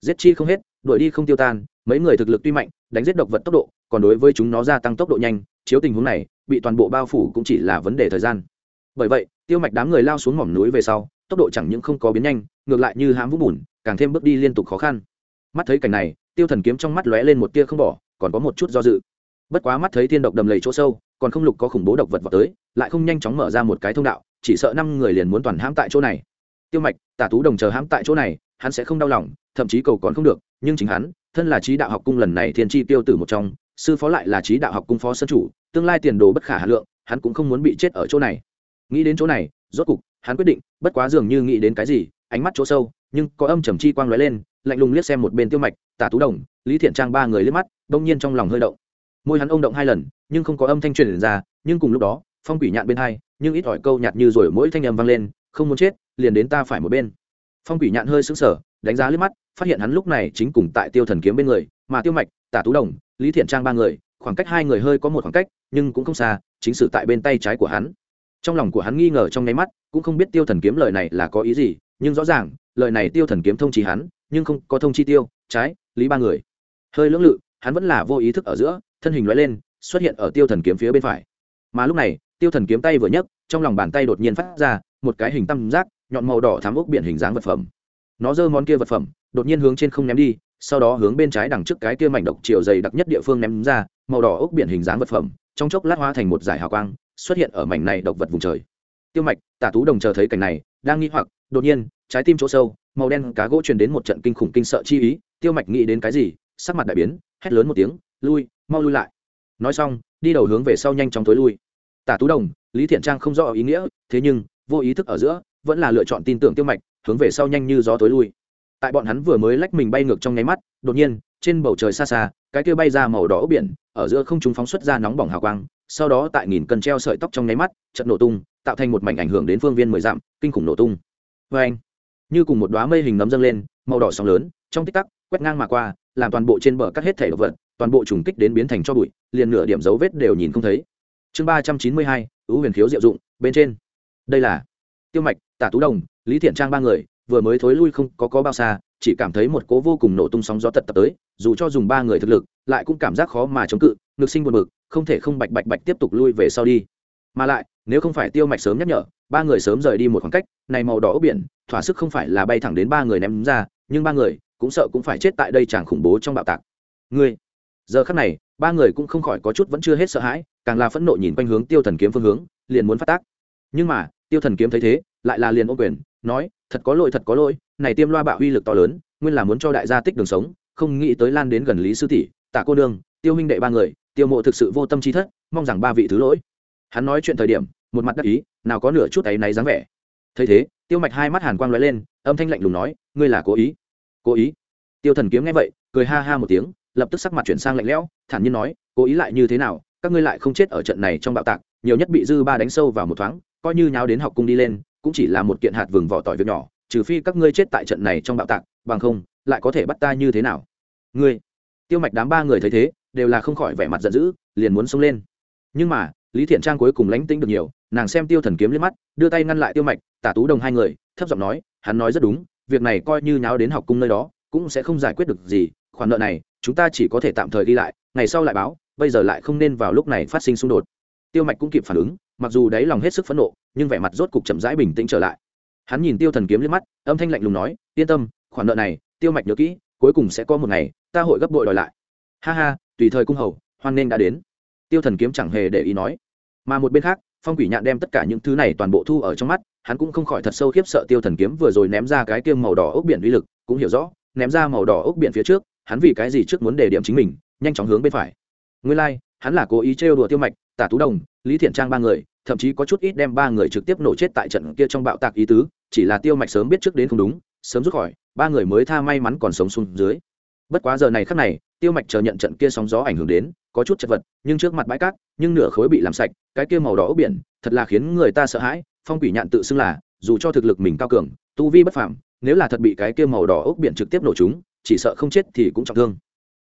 Giết chi không hết, đuổi đi không tiêu tan mấy người thực lực tuy mạnh, đánh giết độc vật tốc độ, còn đối với chúng nó gia tăng tốc độ nhanh, chiếu tình huống này, bị toàn bộ bao phủ cũng chỉ là vấn đề thời gian. Bởi vậy, tiêu mạch đám người lao xuống mỏm núi về sau, tốc độ chẳng những không có biến nhanh, ngược lại như hãm vũ bùn, càng thêm bước đi liên tục khó khăn. Mắt thấy cảnh này, tiêu thần kiếm trong mắt lóe lên một tia không bỏ, còn có một chút do dự. Bất quá mắt thấy thiên độc đầm lầy chỗ sâu, còn không lục có khủng bố độc vật vào tới, lại không nhanh chóng mở ra một cái thông đạo, chỉ sợ năm người liền muốn toàn hãm tại chỗ này. Tiêu mạch, tả tú đồng chờ hãm tại chỗ này, hắn sẽ không đau lòng, thậm chí cầu còn không được, nhưng chính hắn thân là trí đạo học cung lần này thiên tri tiêu tử một trong, sư phó lại là trí đạo học cung phó sân chủ, tương lai tiền đồ bất khả hà lượng, hắn cũng không muốn bị chết ở chỗ này. Nghĩ đến chỗ này, rốt cục, hắn quyết định, bất quá dường như nghĩ đến cái gì, ánh mắt chỗ sâu, nhưng có âm trầm chi quang lóe lên, lạnh lùng liếc xem một bên tiêu mạch, tả tú đồng, lý thiện trang ba người liếc mắt, đông nhiên trong lòng hơi động. Môi hắn ông động hai lần, nhưng không có âm thanh truyền ra, nhưng cùng lúc đó, phong quỷ nhạn bên hai, nhưng ít ỏi câu nhạt như rồi mỗi thanh âm vang lên, không muốn chết, liền đến ta phải một bên. Phong quỷ nhạn hơi sững sờ, đánh giá liếc mắt phát hiện hắn lúc này chính cùng tại tiêu thần kiếm bên người, mà tiêu mạch, tả tú đồng, lý thiện trang ba người, khoảng cách hai người hơi có một khoảng cách, nhưng cũng không xa, chính sự tại bên tay trái của hắn. Trong lòng của hắn nghi ngờ trong nháy mắt, cũng không biết tiêu thần kiếm lời này là có ý gì, nhưng rõ ràng, lời này tiêu thần kiếm thông chi hắn, nhưng không có thông chi tiêu, trái, lý ba người. Hơi lưỡng lự, hắn vẫn là vô ý thức ở giữa, thân hình loại lên, xuất hiện ở tiêu thần kiếm phía bên phải. Mà lúc này, tiêu thần kiếm tay vừa nhấc, trong lòng bàn tay đột nhiên phát ra một cái hình tam giác, nhọn màu đỏ thám ốc biển hình dáng vật phẩm. Nó giơ món kia vật phẩm đột nhiên hướng trên không ném đi, sau đó hướng bên trái đằng trước cái kia mảnh độc chiều dày đặc nhất địa phương ném ra, màu đỏ ốc biển hình dáng vật phẩm, trong chốc lát hóa thành một giải hào quang, xuất hiện ở mảnh này độc vật vùng trời. Tiêu mạch, tả tú đồng chờ thấy cảnh này, đang nghĩ hoặc, đột nhiên, trái tim chỗ sâu, màu đen cá gỗ truyền đến một trận kinh khủng kinh sợ chi ý, tiêu mạch nghĩ đến cái gì, sắc mặt đại biến, hét lớn một tiếng, lui, mau lui lại. Nói xong, đi đầu hướng về sau nhanh chóng tối lui. Tả tú đồng, lý thiện trang không rõ ý nghĩa, thế nhưng, vô ý thức ở giữa, vẫn là lựa chọn tin tưởng tiêu mạch, hướng về sau nhanh như gió tối lui tại bọn hắn vừa mới lách mình bay ngược trong nháy mắt, đột nhiên, trên bầu trời xa xa, cái kia bay ra màu đỏ biển, ở giữa không chúng phóng xuất ra nóng bỏng hào quang, sau đó tại nghìn cân treo sợi tóc trong nháy mắt trận nổ tung, tạo thành một mảnh ảnh hưởng đến phương viên mười dặm, kinh khủng nổ tung. Vê anh như cùng một đoá mây hình nấm dâng lên, màu đỏ sóng lớn, trong tích tắc, quét ngang mà qua, làm toàn bộ trên bờ cắt hết thể vật, toàn bộ trùng kích đến biến thành cho bụi, liền nửa điểm dấu vết đều nhìn không thấy. Chương ba trăm chín mươi hai ứ huyền khiếu diệu dụng, bên trên. Đây là tiêu mạch, tả tú đồng, lý thiện trang ba người vừa mới thối lui không có có bao xa, chỉ cảm thấy một cố vô cùng nổ tung sóng gió tật tập tới, dù cho dùng ba người thực lực, lại cũng cảm giác khó mà chống cự, ngực sinh buồn bực, không thể không bạch bạch bạch tiếp tục lui về sau đi. Mà lại, nếu không phải tiêu mạch sớm nhắc nhở, ba người sớm rời đi một khoảng cách, này màu đỏ ốc biển, thỏa sức không phải là bay thẳng đến ba người ném ra, nhưng ba người cũng sợ cũng phải chết tại đây chẳng khủng bố trong bạo tạc. Ngươi, giờ khắc này, ba người cũng không khỏi có chút vẫn chưa hết sợ hãi, càng là phẫn nộ nhìn quanh hướng tiêu thần kiếm phương hướng, liền muốn phát tác. Nhưng mà, tiêu thần kiếm thấy thế, lại là liền ô quyền nói thật có lỗi thật có lỗi này tiêm loa bạo uy lực to lớn nguyên là muốn cho đại gia tích đường sống không nghĩ tới lan đến gần lý sư tỷ tạ cô Đường, tiêu huynh đệ ba người tiêu mộ thực sự vô tâm trí thất mong rằng ba vị thứ lỗi. Hắn nói chuyện thời điểm một mặt đắc ý nào có nửa chút ấy náy dáng vẻ. Thấy thế tiêu mạch hai mắt hàn quang lóe lên âm thanh lạnh lùng nói ngươi là cố ý cố ý? Tiêu thần kiếm nghe vậy cười ha ha một tiếng lập tức sắc mặt chuyển sang lạnh lẽo thản nhiên nói cố ý lại như thế nào các ngươi lại không chết ở trận này trong bạo tạc nhiều nhất bị dư ba đánh sâu vào một thoáng coi như nháo đến học cung đi lên cũng chỉ là một kiện hạt vừng vỏ tỏi việc nhỏ, trừ phi các ngươi chết tại trận này trong bạo tạc, bằng không, lại có thể bắt ta như thế nào? Ngươi, tiêu mạch đám ba người thấy thế, đều là không khỏi vẻ mặt giận dữ, liền muốn xông lên. Nhưng mà, lý thiện trang cuối cùng lánh tĩnh được nhiều, nàng xem tiêu thần kiếm lên mắt, đưa tay ngăn lại tiêu mạch, tả tú đồng hai người, thấp giọng nói, hắn nói rất đúng, việc này coi như nháo đến học cung nơi đó, cũng sẽ không giải quyết được gì, khoản nợ này, chúng ta chỉ có thể tạm thời đi lại, ngày sau lại báo, bây giờ lại không nên vào lúc này phát sinh xung đột tiêu mạch cũng kịp phản ứng mặc dù đáy lòng hết sức phẫn nộ nhưng vẻ mặt rốt cục chậm rãi bình tĩnh trở lại. Hắn nhìn tiêu thần kiếm lên mắt âm thanh lạnh lùng nói yên tâm khoản nợ này tiêu mạch nhớ kỹ cuối cùng sẽ có một ngày ta hội gấp bội đòi lại. Ha ha tùy thời cung hầu hoan nên đã đến. Tiêu thần kiếm chẳng hề để ý nói. Mà một bên khác phong quỷ nhạn đem tất cả những thứ này toàn bộ thu ở trong mắt hắn cũng không khỏi thật sâu khiếp sợ tiêu thần kiếm vừa rồi ném ra cái kiêm màu đỏ ốc biển uy lực cũng hiểu rõ ném ra màu đỏ ốc biển phía trước hắn vì cái gì trước muốn đề điểm chính mình nhanh chóng hướng bên phải. Nguyên lai、like, hắn là cố ý trêu đùa tiêu mạch tả tú đồng, lý thiện trang ba người, thậm chí có chút ít đem ba người trực tiếp nổ chết tại trận kia trong bạo tạc ý tứ, chỉ là tiêu mạch sớm biết trước đến không đúng, sớm rút khỏi, ba người mới tha may mắn còn sống xuống dưới. Bất quá giờ này khắc này, tiêu mạch chờ nhận trận kia sóng gió ảnh hưởng đến, có chút chật vật, nhưng trước mặt bãi cát, nhưng nửa khối bị làm sạch, cái kia màu đỏ ốc biển, thật là khiến người ta sợ hãi, phong quỷ nhạn tự xưng là, dù cho thực lực mình cao cường, tu vi bất phàm, nếu là thật bị cái kia màu đỏ ốc biển trực tiếp nổ chúng chỉ sợ không chết thì cũng trọng thương.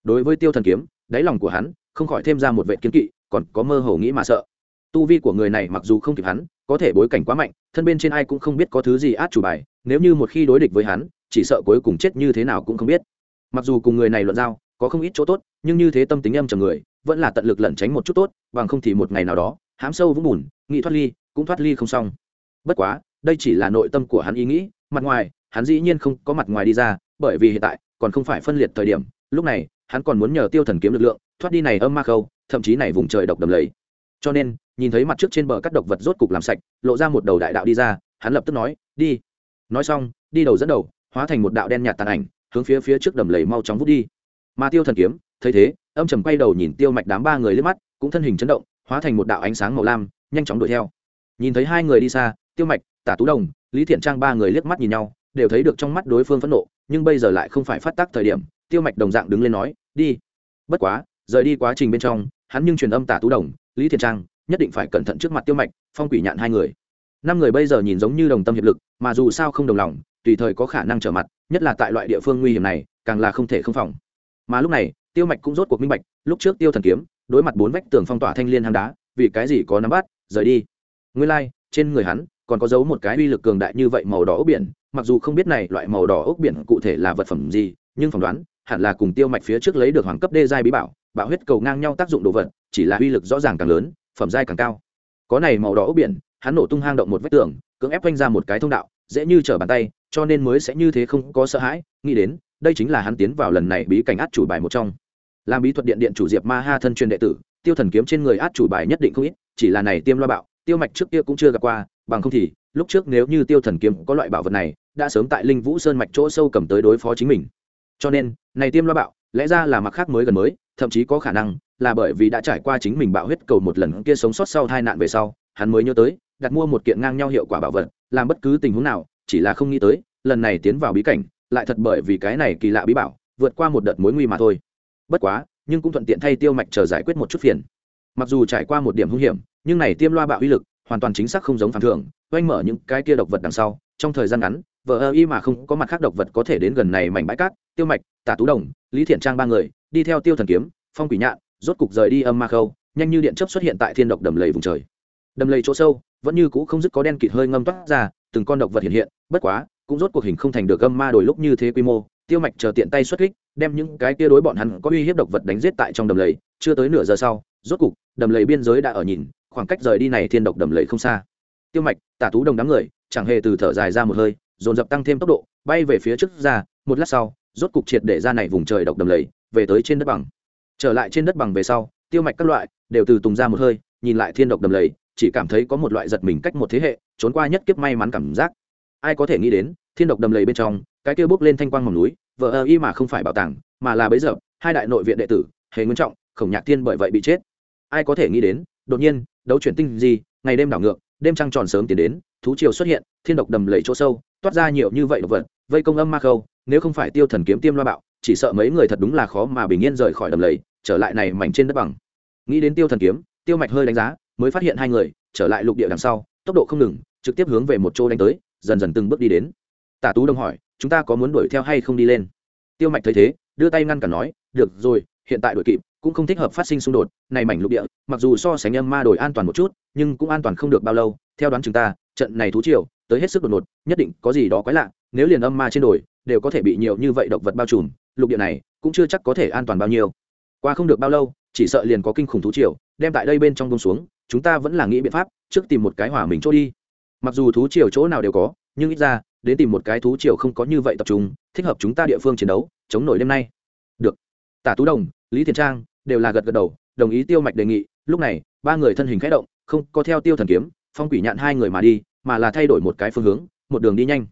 Đối với tiêu thần kiếm, đáy lòng của hắn, không khỏi thêm ra một vệ kiến kỵ còn có mơ hồ nghĩ mà sợ. Tu vi của người này mặc dù không kịp hắn, có thể bối cảnh quá mạnh, thân bên trên ai cũng không biết có thứ gì át chủ bài, nếu như một khi đối địch với hắn, chỉ sợ cuối cùng chết như thế nào cũng không biết. Mặc dù cùng người này luận giao, có không ít chỗ tốt, nhưng như thế tâm tính âm trầm người, vẫn là tận lực lẩn tránh một chút tốt, bằng không thì một ngày nào đó, hám sâu vũng bùn nghĩ thoát ly, cũng thoát ly không xong. Bất quá, đây chỉ là nội tâm của hắn ý nghĩ, mặt ngoài, hắn dĩ nhiên không có mặt ngoài đi ra, bởi vì hiện tại còn không phải phân liệt thời điểm, lúc này, hắn còn muốn nhờ tiêu thần kiếm lực lượng, thoát đi này âm ma khâu thậm chí này vùng trời độc đầm lầy. Cho nên, nhìn thấy mặt trước trên bờ các độc vật rốt cục làm sạch, lộ ra một đầu đại đạo đi ra, hắn lập tức nói, đi. Nói xong, đi đầu dẫn đầu, hóa thành một đạo đen nhạt tàn ảnh, hướng phía phía trước đầm lầy mau chóng vút đi. Mà tiêu thần kiếm, thấy thế, âm trầm quay đầu nhìn tiêu mạch đám ba người lên mắt, cũng thân hình chấn động, hóa thành một đạo ánh sáng màu lam, nhanh chóng đuổi theo. Nhìn thấy hai người đi xa, tiêu mạch, tả tú đồng, lý thiện trang ba người liếc mắt nhìn nhau, đều thấy được trong mắt đối phương phẫn nộ, nhưng bây giờ lại không phải phát tác thời điểm, tiêu mạch đồng dạng đứng lên nói, đi. Bất quá, rời đi quá trình bên trong hắn nhưng truyền âm tả tú đồng lý thiện trang nhất định phải cẩn thận trước mặt tiêu mạch phong quỷ nhạn hai người. Năm người bây giờ nhìn giống như đồng tâm hiệp lực mà dù sao không đồng lòng tùy thời có khả năng trở mặt nhất là tại loại địa phương nguy hiểm này càng là không thể không phòng. Mà lúc này tiêu mạch cũng rốt cuộc minh bạch lúc trước tiêu thần kiếm đối mặt bốn vách tường phong tỏa thanh liên hang đá vì cái gì có nắm bắt rời đi. Nguyên lai、like, trên người hắn còn có giấu một cái uy lực cường đại như vậy màu đỏ ốc biển mặc dù không biết này loại màu đỏ ốc biển cụ thể là vật phẩm gì nhưng phỏng đoán hẳn là cùng tiêu mạch phía trước lấy được hoàng cấp đê giai bí bảo bạo huyết cầu ngang nhau tác dụng đồ vật, chỉ là uy lực rõ ràng càng lớn, phẩm giai càng cao. Có này màu đỏ ốc biển, hắn nổ tung hang động một vách tường, cưỡng ép quanh ra một cái thông đạo, dễ như trở bàn tay, cho nên mới sẽ như thế không có sợ hãi, nghĩ đến, đây chính là hắn tiến vào lần này bí cảnh át chủ bài một trong. Làm bí thuật điện điện chủ diệp ma ha thân truyền đệ tử, tiêu thần kiếm trên người át chủ bài nhất định không ít, chỉ là này tiêm loa bạo, tiêu mạch trước kia cũng chưa gặp qua, bằng không thì, lúc trước nếu như tiêu thần kiếm có loại bảo vật này, đã sớm tại linh vũ sơn mạch chỗ sâu cầm tới đối phó chính mình. Cho nên, này tiêm loa bạo, lẽ ra là mặc khác mới gần mới thậm chí có khả năng là bởi vì đã trải qua chính mình bạo huyết cầu một lần kia sống sót sau hai nạn về sau, hắn mới nhớ tới, đặt mua một kiện ngang nhau hiệu quả bảo vật, làm bất cứ tình huống nào, chỉ là không nghĩ tới, lần này tiến vào bí cảnh, lại thật bởi vì cái này kỳ lạ bí bảo, vượt qua một đợt mối nguy mà thôi. Bất quá, nhưng cũng thuận tiện thay tiêu mạch chờ giải quyết một chút phiền. Mặc dù trải qua một điểm hung hiểm, nhưng này tiêm loa bạo uy lực, hoàn toàn chính xác không giống phản thường, oanh mở những cái kia độc vật đằng sau, trong thời gian ngắn vợ ơ y mà không có mặt khác độc vật có thể đến gần này mảnh bãi cát. Tiêu mạch, tả tú đồng, lý thiện trang ba người đi theo tiêu thần kiếm, phong quỷ nhạn, rốt cục rời đi âm ma khâu, nhanh như điện chấp xuất hiện tại thiên độc đầm lầy vùng trời. Đầm lầy chỗ sâu, vẫn như cũ không dứt có đen kịt hơi ngâm toát ra, từng con độc vật hiện hiện, bất quá, cũng rốt cuộc hình không thành được âm ma đổi lúc như thế quy mô, tiêu mạch chờ tiện tay xuất kích, đem những cái kia đối bọn hắn có uy hiếp độc vật đánh giết tại trong đầm lầy, chưa tới nửa giờ sau, rốt cục, đầm lầy biên giới đã ở nhìn, khoảng cách rời đi này thiên độc đầm lầy không xa. Tiêu mạch, tả tú đồng đám người, chẳng hề từ thở dài ra một hơi, dồn dập tăng thêm tốc độ, bay về phía trước ra, một lát sau, rốt cục triệt để ra này vùng trời độc đầm lầy về tới trên đất bằng. Trở lại trên đất bằng về sau, tiêu mạch các loại đều từ tùng ra một hơi, nhìn lại thiên độc đầm lầy, chỉ cảm thấy có một loại giật mình cách một thế hệ, trốn qua nhất kiếp may mắn cảm giác. Ai có thể nghĩ đến, thiên độc đầm lầy bên trong, cái kia bước lên thanh quang mỏng núi vợ ơ y mà không phải bảo tàng, mà là bấy giờ, hai đại nội viện đệ tử, hề nguyên trọng, khổng nhạc thiên bởi vậy bị chết. Ai có thể nghĩ đến, đột nhiên, đấu chuyển tinh gì ngày đêm đảo ngược, đêm trăng tròn sớm tiến đến, thú triều xuất hiện, thiên độc đầm lầy chỗ sâu, toát ra nhiều như vậy độc vật, vây công âm ma khâu, nếu không phải tiêu thần kiếm tiêm loa bạo chỉ sợ mấy người thật đúng là khó mà bình yên rời khỏi đầm lầy, trở lại này mảnh trên đất bằng. Nghĩ đến tiêu thần kiếm, tiêu mạch hơi đánh giá, mới phát hiện hai người, trở lại lục địa đằng sau, tốc độ không ngừng, trực tiếp hướng về một chỗ đánh tới, dần dần từng bước đi đến. Tả tú đông hỏi, chúng ta có muốn đuổi theo hay không đi lên? Tiêu mạch thấy thế, đưa tay ngăn cản nói, được rồi, hiện tại đuổi kịp, cũng không thích hợp phát sinh xung đột, này mảnh lục địa, mặc dù so sánh âm ma đổi an toàn một chút, nhưng cũng an toàn không được bao lâu. Theo đoán chúng ta, trận này thú triều, tới hết sức đột ngột, nhất định có gì đó quái lạ, nếu liền âm ma trên đồi đều có thể bị nhiều như vậy độc vật bao trùm, lục địa này cũng chưa chắc có thể an toàn bao nhiêu. Qua không được bao lâu, chỉ sợ liền có kinh khủng thú triều, đem tại đây bên trong bông xuống, chúng ta vẫn là nghĩ biện pháp, trước tìm một cái hỏa mình chỗ đi. Mặc dù thú triều chỗ nào đều có, nhưng ít ra, đến tìm một cái thú triều không có như vậy tập trung, thích hợp chúng ta địa phương chiến đấu, chống nổi đêm nay. Được. Tả tú đồng, lý thiền trang đều là gật gật đầu, đồng ý tiêu mạch đề nghị, lúc này, ba người thân hình khẽ động, không có theo tiêu thần kiếm, phong quỷ nhạn hai người mà đi, mà là thay đổi một cái phương hướng, một đường đi nhanh.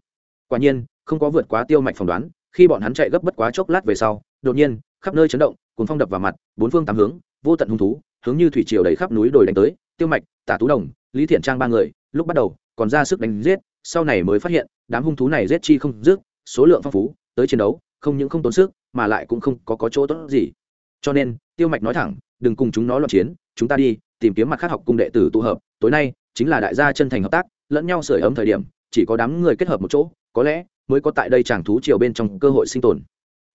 Quả nhiên không có vượt quá tiêu mạch phỏng đoán khi bọn hắn chạy gấp bất quá chốc lát về sau đột nhiên khắp nơi chấn động cuốn phong đập vào mặt bốn phương tám hướng vô tận hung thú hướng như thủy triều đầy khắp núi đồi đánh tới tiêu mạch tả tú đồng lý thiện trang ba người lúc bắt đầu còn ra sức đánh giết sau này mới phát hiện đám hung thú này giết chi không dứt số lượng phong phú tới chiến đấu không những không tốn sức mà lại cũng không có, có chỗ tốt gì. Cho nên tiêu mạch nói thẳng đừng cùng chúng nó loạn chiến chúng ta đi tìm kiếm mặt khác học cung đệ tử tụ hợp tối nay chính là đại gia chân thành hợp tác lẫn nhau sưởi ấm thời điểm chỉ có đám người kết hợp một chỗ có lẽ mới có tại đây chàng thú triều bên trong cơ hội sinh tồn.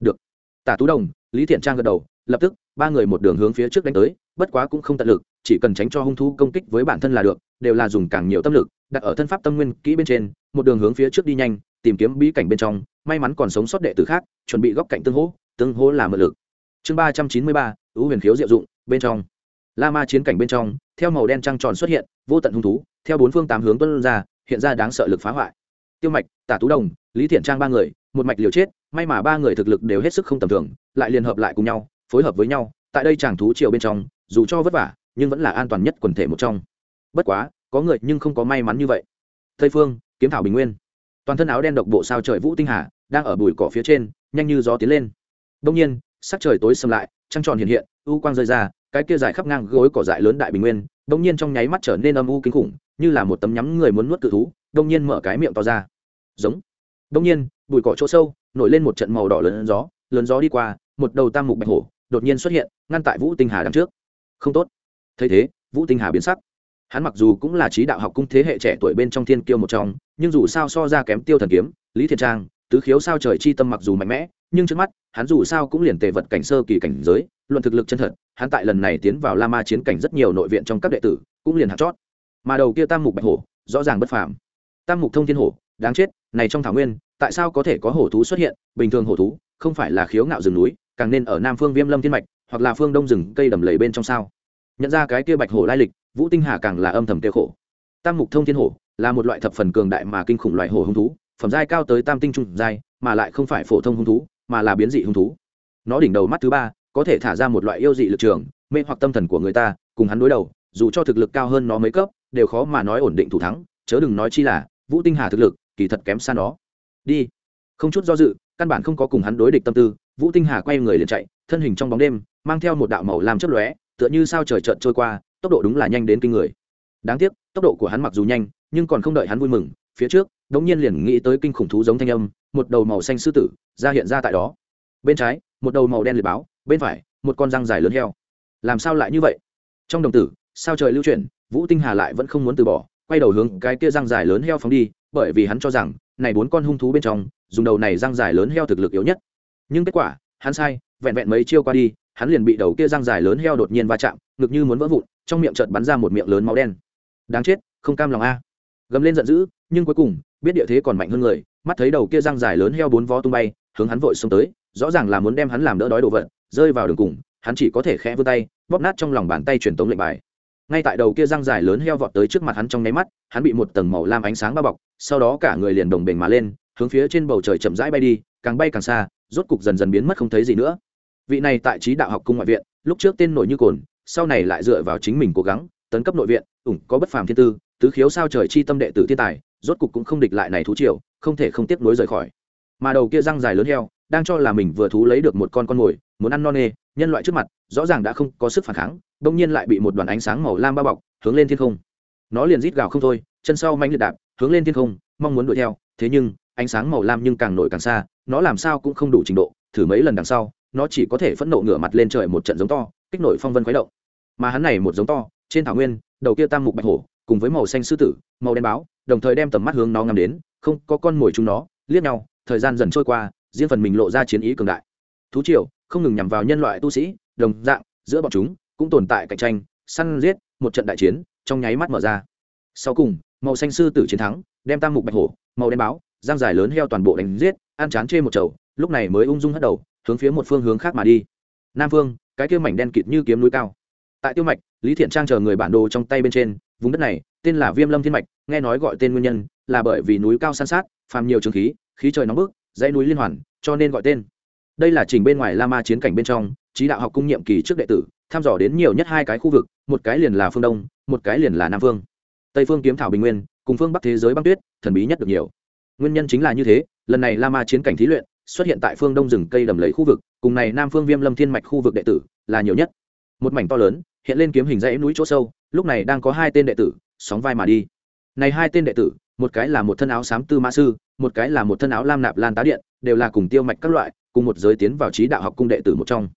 Được. Tả tú đồng, lý thiện trang gật đầu, lập tức, ba người một đường hướng phía trước đánh tới, bất quá cũng không tận lực, chỉ cần tránh cho hung thú công kích với bản thân là được, đều là dùng càng nhiều tâm lực, đặt ở thân pháp tâm nguyên kỹ bên trên, một đường hướng phía trước đi nhanh, tìm kiếm bí cảnh bên trong, may mắn còn sống sót đệ tử khác, chuẩn bị góc cạnh tương hỗ tương hỗ là mượn lực. Chương ba trăm chín mươi ba ưu huyền khiếu diệu dụng, bên trong. La ma chiến cảnh bên trong, theo màu đen trăng tròn xuất hiện, vô tận hung thú, theo bốn phương tám hướng tuân ra, hiện ra đáng sợ lực phá hoại tiêu mạch, tả tú đồng, lý thiện trang ba người, một mạch liều chết, may mà ba người thực lực đều hết sức không tầm thường, lại liên hợp lại cùng nhau, phối hợp với nhau, tại đây chàng thú triều bên trong, dù cho vất vả, nhưng vẫn là an toàn nhất quần thể một trong. Bất quá, có người nhưng không có may mắn như vậy. Tây phương, kiếm thảo bình nguyên. Toàn thân áo đen độc bộ sao trời vũ tinh hà, đang ở bụi cỏ phía trên, nhanh như gió tiến lên. Đông nhiên, sắc trời tối xâm lại, trăng tròn hiện hiện, u quang rơi ra, cái kia dài khắp ngang gối cỏ dại lớn đại bình nguyên, đông nhiên trong nháy mắt trở nên âm u kinh khủng, như là một tấm nhắm người muốn nuốt cự thú, đông nhiên mở cái miệng to ra giống. Đông nhiên, bụi cỏ chỗ sâu nổi lên một trận màu đỏ lớn gió lớn gió đi qua, một đầu tam mục bạch hổ đột nhiên xuất hiện, ngăn tại vũ tinh hà đằng trước. Không tốt. Thấy thế, vũ tinh hà biến sắc. Hắn mặc dù cũng là trí đạo học cung thế hệ trẻ tuổi bên trong thiên kiêu một trong, nhưng dù sao so ra kém tiêu thần kiếm, lý thiện trang, tứ khiếu sao trời chi tâm mặc dù mạnh mẽ, nhưng trước mắt, hắn dù sao cũng liền tề vật cảnh sơ kỳ cảnh giới, luận thực lực chân thật, hắn tại lần này tiến vào la ma chiến cảnh rất nhiều nội viện trong các đệ tử, cũng liền hạt chót. Mà đầu kia tam mục bạch hổ, rõ ràng bất phàm. Tam mục thông thiên hổ, đáng chết này trong thảo nguyên, tại sao có thể có hổ thú xuất hiện? Bình thường hổ thú không phải là khiếu ngạo rừng núi, càng nên ở nam phương viêm lâm thiên mạch hoặc là phương đông rừng cây đầm lầy bên trong sao? Nhận ra cái kia bạch hổ lai lịch, vũ tinh hà càng là âm thầm tiêu khổ. Tam mục thông thiên hổ là một loại thập phần cường đại mà kinh khủng loại hổ hung thú, phẩm giai cao tới tam tinh trung giai, mà lại không phải phổ thông hung thú, mà là biến dị hung thú. Nó đỉnh đầu mắt thứ ba, có thể thả ra một loại yêu dị lực trường, mê hoặc tâm thần của người ta, cùng hắn đối đầu, dù cho thực lực cao hơn nó mấy cấp, đều khó mà nói ổn định thủ thắng, chớ đừng nói chi là vũ tinh hà thực lực kỳ thật kém xa nó. Đi. Không chút do dự, căn bản không có cùng hắn đối địch tâm tư, vũ tinh hà quay người liền chạy, thân hình trong bóng đêm, mang theo một đạo màu làm chớp lóe, tựa như sao trời trợn trôi qua, tốc độ đúng là nhanh đến kinh người. Đáng tiếc, tốc độ của hắn mặc dù nhanh, nhưng còn không đợi hắn vui mừng, phía trước, đống nhiên liền nghĩ tới kinh khủng thú giống thanh âm, một đầu màu xanh sư tử, ra hiện ra tại đó. Bên trái, một đầu màu đen liệt báo, bên phải, một con răng dài lớn heo. Làm sao lại như vậy? Trong đồng tử, sao trời lưu chuyển, vũ tinh hà lại vẫn không muốn từ bỏ quay đầu hướng cái kia răng dài lớn heo phóng đi, bởi vì hắn cho rằng, này bốn con hung thú bên trong, dùng đầu này răng dài lớn heo thực lực yếu nhất. Nhưng kết quả, hắn sai, vẹn vẹn mấy chiêu qua đi, hắn liền bị đầu kia răng dài lớn heo đột nhiên va chạm, ngực như muốn vỡ vụn, trong miệng chợt bắn ra một miệng lớn máu đen. Đáng chết, không cam lòng a. Gầm lên giận dữ, nhưng cuối cùng, biết địa thế còn mạnh hơn người, mắt thấy đầu kia răng dài lớn heo bốn vó tung bay, hướng hắn vội xông tới, rõ ràng là muốn đem hắn làm đỡ đói đồ vật, rơi vào đường cùng, hắn chỉ có thể khẽ vươn tay, bóp nát trong lòng bàn tay truyền tống lệnh bài ngay tại đầu kia răng dài lớn heo vọt tới trước mặt hắn trong nháy mắt, hắn bị một tầng màu lam ánh sáng bao bọc, sau đó cả người liền đồng bền mà lên, hướng phía trên bầu trời chậm rãi bay đi, càng bay càng xa, rốt cục dần dần biến mất không thấy gì nữa. Vị này tại trí đạo học cung ngoại viện, lúc trước tên nổi như cồn, sau này lại dựa vào chính mình cố gắng, tấn cấp nội viện, ủng, có bất phàm thiên tư, tứ khiếu sao trời chi tâm đệ tử thiên tài, rốt cục cũng không địch lại này thú triều, không thể không tiếp nối rời khỏi. Mà đầu kia răng dài lớn heo, đang cho là mình vừa thú lấy được một con con mồi, muốn ăn non nê nhân loại trước mặt, rõ ràng đã không có sức phản kháng, bỗng nhiên lại bị một đoàn ánh sáng màu lam bao bọc, hướng lên thiên không. Nó liền rít gào không thôi, chân sau manh liệt đạp, hướng lên thiên không, mong muốn đuổi theo. Thế nhưng, ánh sáng màu lam nhưng càng nổi càng xa, nó làm sao cũng không đủ trình độ, thử mấy lần đằng sau, nó chỉ có thể phẫn nộ ngửa mặt lên trời một trận giống to, kích nổi phong vân khuấy động. Mà hắn này một giống to, trên thảo nguyên, đầu kia tam mục bạch hổ, cùng với màu xanh sư tử, màu đen báo, đồng thời đem tầm mắt hướng nó ngắm đến, không có con mồi chúng nó, liếc nhau, thời gian dần trôi qua, riêng phần mình lộ ra chiến ý cường đại. Thú triều không ngừng nhằm vào nhân loại tu sĩ, đồng dạng, giữa bọn chúng cũng tồn tại cạnh tranh, săn giết, một trận đại chiến, trong nháy mắt mở ra. Sau cùng, màu xanh sư tử chiến thắng, đem tam mục bạch hổ, màu đen báo, giang dài lớn heo toàn bộ đánh giết, ăn chán chê một chầu, lúc này mới ung dung hất đầu, hướng phía một phương hướng khác mà đi. Nam phương cái kia mảnh đen kịt như kiếm núi cao. Tại tiêu mạch, lý thiện trang chờ người bản đồ trong tay bên trên, vùng đất này, tên là viêm lâm thiên mạch, nghe nói gọi tên nguyên nhân là bởi vì núi cao san sát, phàm nhiều trường khí khí trời nóng bức, dãy núi liên hoàn, cho nên gọi tên đây là trình bên ngoài la ma chiến cảnh bên trong, trí đạo học cung nhiệm kỳ trước đệ tử thăm dò đến nhiều nhất hai cái khu vực, một cái liền là phương đông, một cái liền là nam phương tây phương kiếm thảo bình nguyên, cùng phương bắc thế giới băng tuyết, thần bí nhất được nhiều. Nguyên nhân chính là như thế, lần này la ma chiến cảnh thí luyện, xuất hiện tại phương đông rừng cây đầm lầy khu vực, cùng này nam phương viêm lâm thiên mạch khu vực đệ tử, là nhiều nhất. Một mảnh to lớn, hiện lên kiếm hình dãy núi chỗ sâu, lúc này đang có hai tên đệ tử, sóng vai mà đi. Này hai tên đệ tử, một cái là một thân áo xám tư mã sư, một cái là một thân áo lam nạp lan tá điện, đều là cùng tiêu mạch các loại cùng một giới tiến vào trí đạo học cung đệ tử một trong.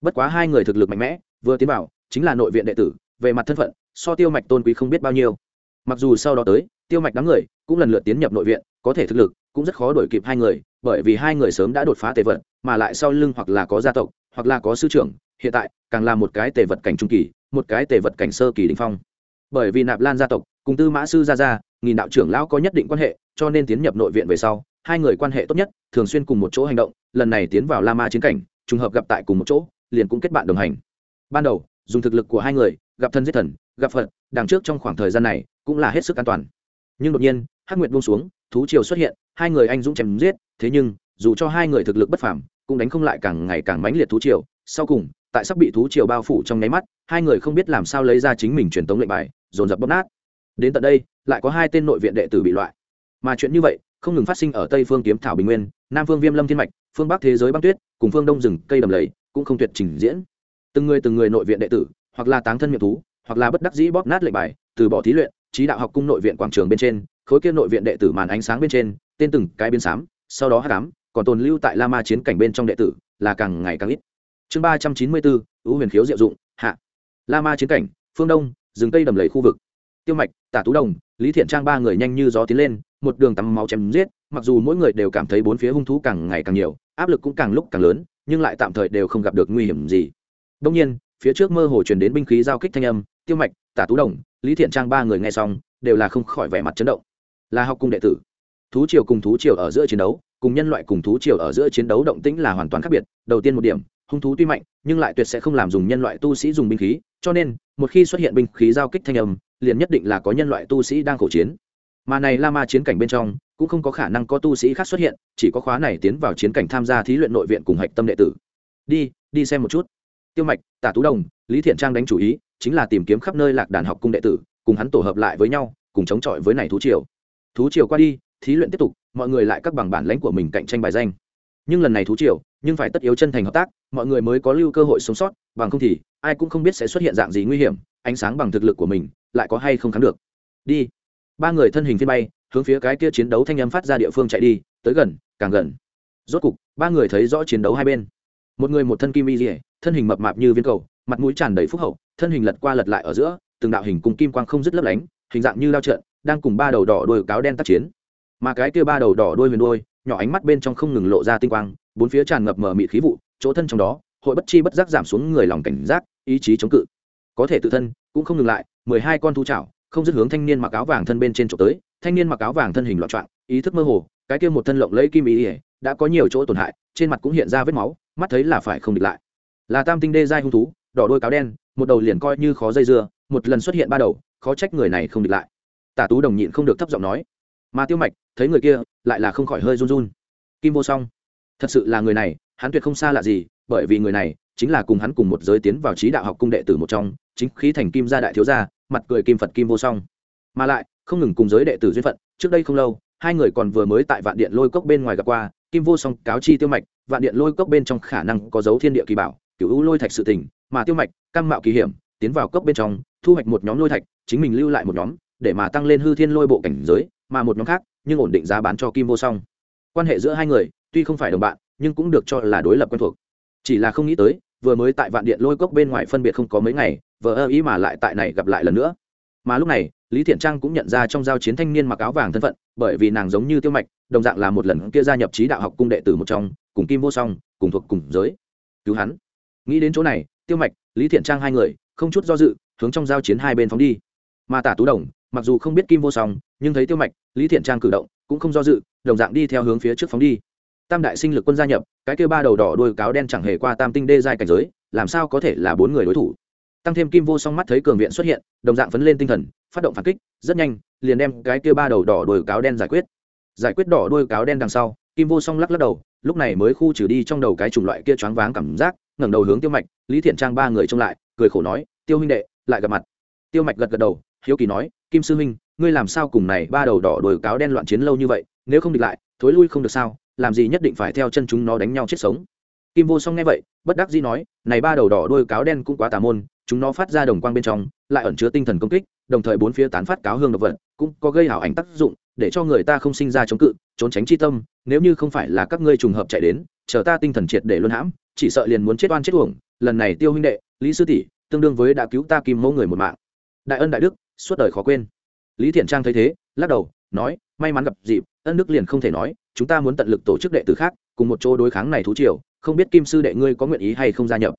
Bất quá hai người thực lực mạnh mẽ, vừa tiến vào, chính là nội viện đệ tử, về mặt thân phận, so tiêu mạch tôn quý không biết bao nhiêu. Mặc dù sau đó tới, tiêu mạch đám người cũng lần lượt tiến nhập nội viện, có thể thực lực cũng rất khó đổi kịp hai người, bởi vì hai người sớm đã đột phá tề vật, mà lại sau lưng hoặc là có gia tộc, hoặc là có sư trưởng, hiện tại càng là một cái tề vật cảnh trung kỳ, một cái tề vật cảnh sơ kỳ đình phong. Bởi vì nạp lan gia tộc cùng tư mã sư gia gia, nghìn đạo trưởng lão có nhất định quan hệ, cho nên tiến nhập nội viện về sau hai người quan hệ tốt nhất, thường xuyên cùng một chỗ hành động, lần này tiến vào la ma chiến cảnh, trùng hợp gặp tại cùng một chỗ, liền cũng kết bạn đồng hành. Ban đầu, dùng thực lực của hai người, gặp thân giết thần, gặp phật, đằng trước trong khoảng thời gian này, cũng là hết sức an toàn. Nhưng đột nhiên, hắc nguyệt buông xuống, thú triều xuất hiện, hai người anh dũng chém giết, thế nhưng, dù cho hai người thực lực bất phàm, cũng đánh không lại càng ngày càng mãnh liệt thú triều. Sau cùng, tại sắp bị thú triều bao phủ trong nháy mắt, hai người không biết làm sao lấy ra chính mình truyền tống lệnh bài, dồn dập bóp nát. Đến tận đây, lại có hai tên nội viện đệ tử bị loại. Mà chuyện như vậy không ngừng phát sinh ở tây phương kiếm thảo bình nguyên, nam phương viêm lâm thiên mạch, phương bắc thế giới băng tuyết, cùng phương đông rừng cây đầm lầy cũng không tuyệt trình diễn. Từng người từng người nội viện đệ tử, hoặc là táng thân miệng thú, hoặc là bất đắc dĩ bóp nát lệnh bài, từ bỏ thí luyện, trí đạo học cung nội viện quảng trường bên trên, khối kia nội viện đệ tử màn ánh sáng bên trên, tên từng cái biến xám, sau đó hát đám còn tồn lưu tại la ma chiến cảnh bên trong đệ tử, là càng ngày càng ít. Chương ba trăm chín mươi bốn ưu huyền khiếu diệu dụng, hạ. La ma chiến cảnh, phương đông, rừng cây đầm lầy khu vực. Tiêu mạch, tả tú đồng, lý thiện trang ba người nhanh như gió tiến lên một đường tắm máu chém giết, mặc dù mỗi người đều cảm thấy bốn phía hung thú càng ngày càng nhiều, áp lực cũng càng lúc càng lớn, nhưng lại tạm thời đều không gặp được nguy hiểm gì. Đông nhiên, phía trước mơ hồ truyền đến binh khí giao kích thanh âm, tiêu mạch, tả tú đồng, lý thiện trang ba người nghe xong, đều là không khỏi vẻ mặt chấn động. Là học cung đệ tử. Thú triều cùng thú triều ở giữa chiến đấu, cùng nhân loại cùng thú triều ở giữa chiến đấu động tĩnh là hoàn toàn khác biệt. Đầu tiên một điểm, hung thú tuy mạnh, nhưng lại tuyệt sẽ không làm dùng nhân loại tu sĩ dùng binh khí, cho nên, một khi xuất hiện binh khí giao kích thanh âm, liền nhất định là có nhân loại tu sĩ đang khổ chiến mà này la ma chiến cảnh bên trong, cũng không có khả năng có tu sĩ khác xuất hiện, chỉ có khóa này tiến vào chiến cảnh tham gia thí luyện nội viện cùng hạch tâm đệ tử. Đi đi xem một chút. Tiêu mạch, tả tú đồng, lý thiện trang đánh chủ ý, chính là tìm kiếm khắp nơi lạc đàn học cung đệ tử, cùng hắn tổ hợp lại với nhau, cùng chống chọi với này thú triều. Thú triều qua đi, thí luyện tiếp tục, mọi người lại các bằng bản lãnh của mình cạnh tranh bài danh. Nhưng lần này thú triều, nhưng phải tất yếu chân thành hợp tác, mọi người mới có lưu cơ hội sống sót, bằng không thì, ai cũng không biết sẽ xuất hiện dạng gì nguy hiểm, ánh sáng bằng thực lực của mình, lại có hay không kháng được. Đi ba người thân hình phi bay, hướng phía cái kia chiến đấu thanh âm phát ra địa phương chạy đi, tới gần, càng gần. Rốt cục, ba người thấy rõ chiến đấu hai bên. Một người một thân kim y dỉa thân hình mập mạp như viên cầu, mặt mũi tràn đầy phúc hậu, thân hình lật qua lật lại ở giữa, từng đạo hình cùng kim quang không dứt lấp lánh, hình dạng như lao trợn, đang cùng ba đầu đỏ đôi cáo đen tác chiến. Mà cái kia ba đầu đỏ đôi huyền đôi, nhỏ ánh mắt bên trong không ngừng lộ ra tinh quang, bốn phía tràn ngập mờ mịt khí vụ, chỗ thân trong đó, hội bất chi bất giác giảm xuống người lòng cảnh giác, ý chí chống cự. Có thể tự thân cũng không ngừng lại, mười hai con thú chảo không dứt hướng thanh niên mặc áo vàng thân bên trên trộm tới, thanh niên mặc áo vàng thân hình loạn trọng ý thức mơ hồ, cái kia một thân lộng lẫy kim ý ỉa đã có nhiều chỗ tổn hại, trên mặt cũng hiện ra vết máu, mắt thấy là phải không địch lại. Là tam tinh đê giai hung thú, đỏ đôi cáo đen, một đầu liền coi như khó dây dưa, một lần xuất hiện ba đầu, khó trách người này không địch lại. Tả tú đồng nhịn không được thấp giọng nói. Mà tiêu mạch, thấy người kia, lại là không khỏi hơi run run. Kim vô song, thật sự là người này, hắn tuyệt không xa lạ gì, bởi vì người này chính là cùng hắn cùng một giới tiến vào trí đạo học cung đệ tử một trong, chính khí thành kim gia đại thiếu gia mặt cười kim phật kim vô song. Mà lại, không ngừng cùng giới đệ tử duyên phận, trước đây không lâu, hai người còn vừa mới tại vạn điện lôi cốc bên ngoài gặp qua, kim vô song cáo chi tiêu mạch, vạn điện lôi cốc bên trong khả năng có dấu thiên địa kỳ bảo cựu u lôi thạch sự tình, mà tiêu mạch, cam mạo kỳ hiểm, tiến vào cốc bên trong, thu hoạch một nhóm lôi thạch, chính mình lưu lại một nhóm, để mà tăng lên hư thiên lôi bộ cảnh giới, mà một nhóm khác, nhưng ổn định giá bán cho kim vô song. Quan hệ giữa hai người, tuy không phải đồng bạn, nhưng cũng được cho là đối lập quen thuộc. Chỉ là không nghĩ tới, vừa mới tại vạn điện lôi cốc bên ngoài phân biệt không có mấy ngày vợ ơ ý mà lại tại này gặp lại lần nữa. Mà lúc này, lý thiện trang cũng nhận ra trong giao chiến thanh niên mặc áo vàng thân phận, bởi vì nàng giống như tiêu mạch, đồng dạng là một lần kia gia nhập trí đạo học cung đệ tử một trong, cùng kim vô song, cùng thuộc cùng giới. Cứu hắn. Nghĩ đến chỗ này, tiêu mạch, lý thiện trang hai người, không chút do dự, hướng trong giao chiến hai bên phóng đi. Mà tả tú đồng, mặc dù không biết kim vô song, nhưng thấy tiêu mạch, lý thiện trang cử động, cũng không do dự, đồng dạng đi theo hướng phía trước phóng đi. Tam đại sinh lực quân gia nhập, cái kêu ba đầu đỏ đôi cáo đen chẳng hề qua tam tinh đê giai cảnh giới, làm sao có thể là bốn người đối thủ? Tăng thêm kim vô song mắt thấy cường viện xuất hiện, đồng dạng phấn lên tinh thần, phát động phản kích, rất nhanh, liền đem cái kia ba đầu đỏ đuôi cáo đen giải quyết. Giải quyết đỏ đuôi cáo đen đằng sau, kim vô song lắc lắc đầu, lúc này mới khu trừ đi trong đầu cái chủng loại kia choáng váng cảm giác, ngẩng đầu hướng tiêu mạch, lý thiện trang ba người trông lại, cười khổ nói, tiêu huynh đệ, lại gặp mặt. Tiêu mạch gật gật đầu, hiếu kỳ nói, kim sư huynh, ngươi làm sao cùng này ba đầu đỏ đuôi cáo đen loạn chiến lâu như vậy, nếu không địch lại, thối lui không được sao, làm gì nhất định phải theo chân chúng nó đánh nhau chết sống kim vô song nghe vậy, bất đắc dĩ nói, này ba đầu đỏ đuôi cáo đen cũng quá tà môn, chúng nó phát ra đồng quang bên trong, lại ẩn chứa tinh thần công kích, đồng thời bốn phía tán phát cáo hương độc vật, cũng có gây hảo ảnh tác dụng, để cho người ta không sinh ra chống cự, trốn tránh chi tâm, nếu như không phải là các ngươi trùng hợp chạy đến, chờ ta tinh thần triệt để luân hãm, chỉ sợ liền muốn chết oan chết uổng, lần này tiêu huynh đệ, lý sư tỷ, tương đương với đã cứu ta kim mẫu người một mạng. Đại ân đại đức, suốt đời khó quên. Lý thiện trang thấy thế, lắc đầu, nói, may mắn gặp dịp, ân đức liền không thể nói, chúng ta muốn tận lực tổ chức đệ tử khác cùng một chỗ đối kháng này thú triều, không biết kim sư đệ ngươi có nguyện ý hay không gia nhập.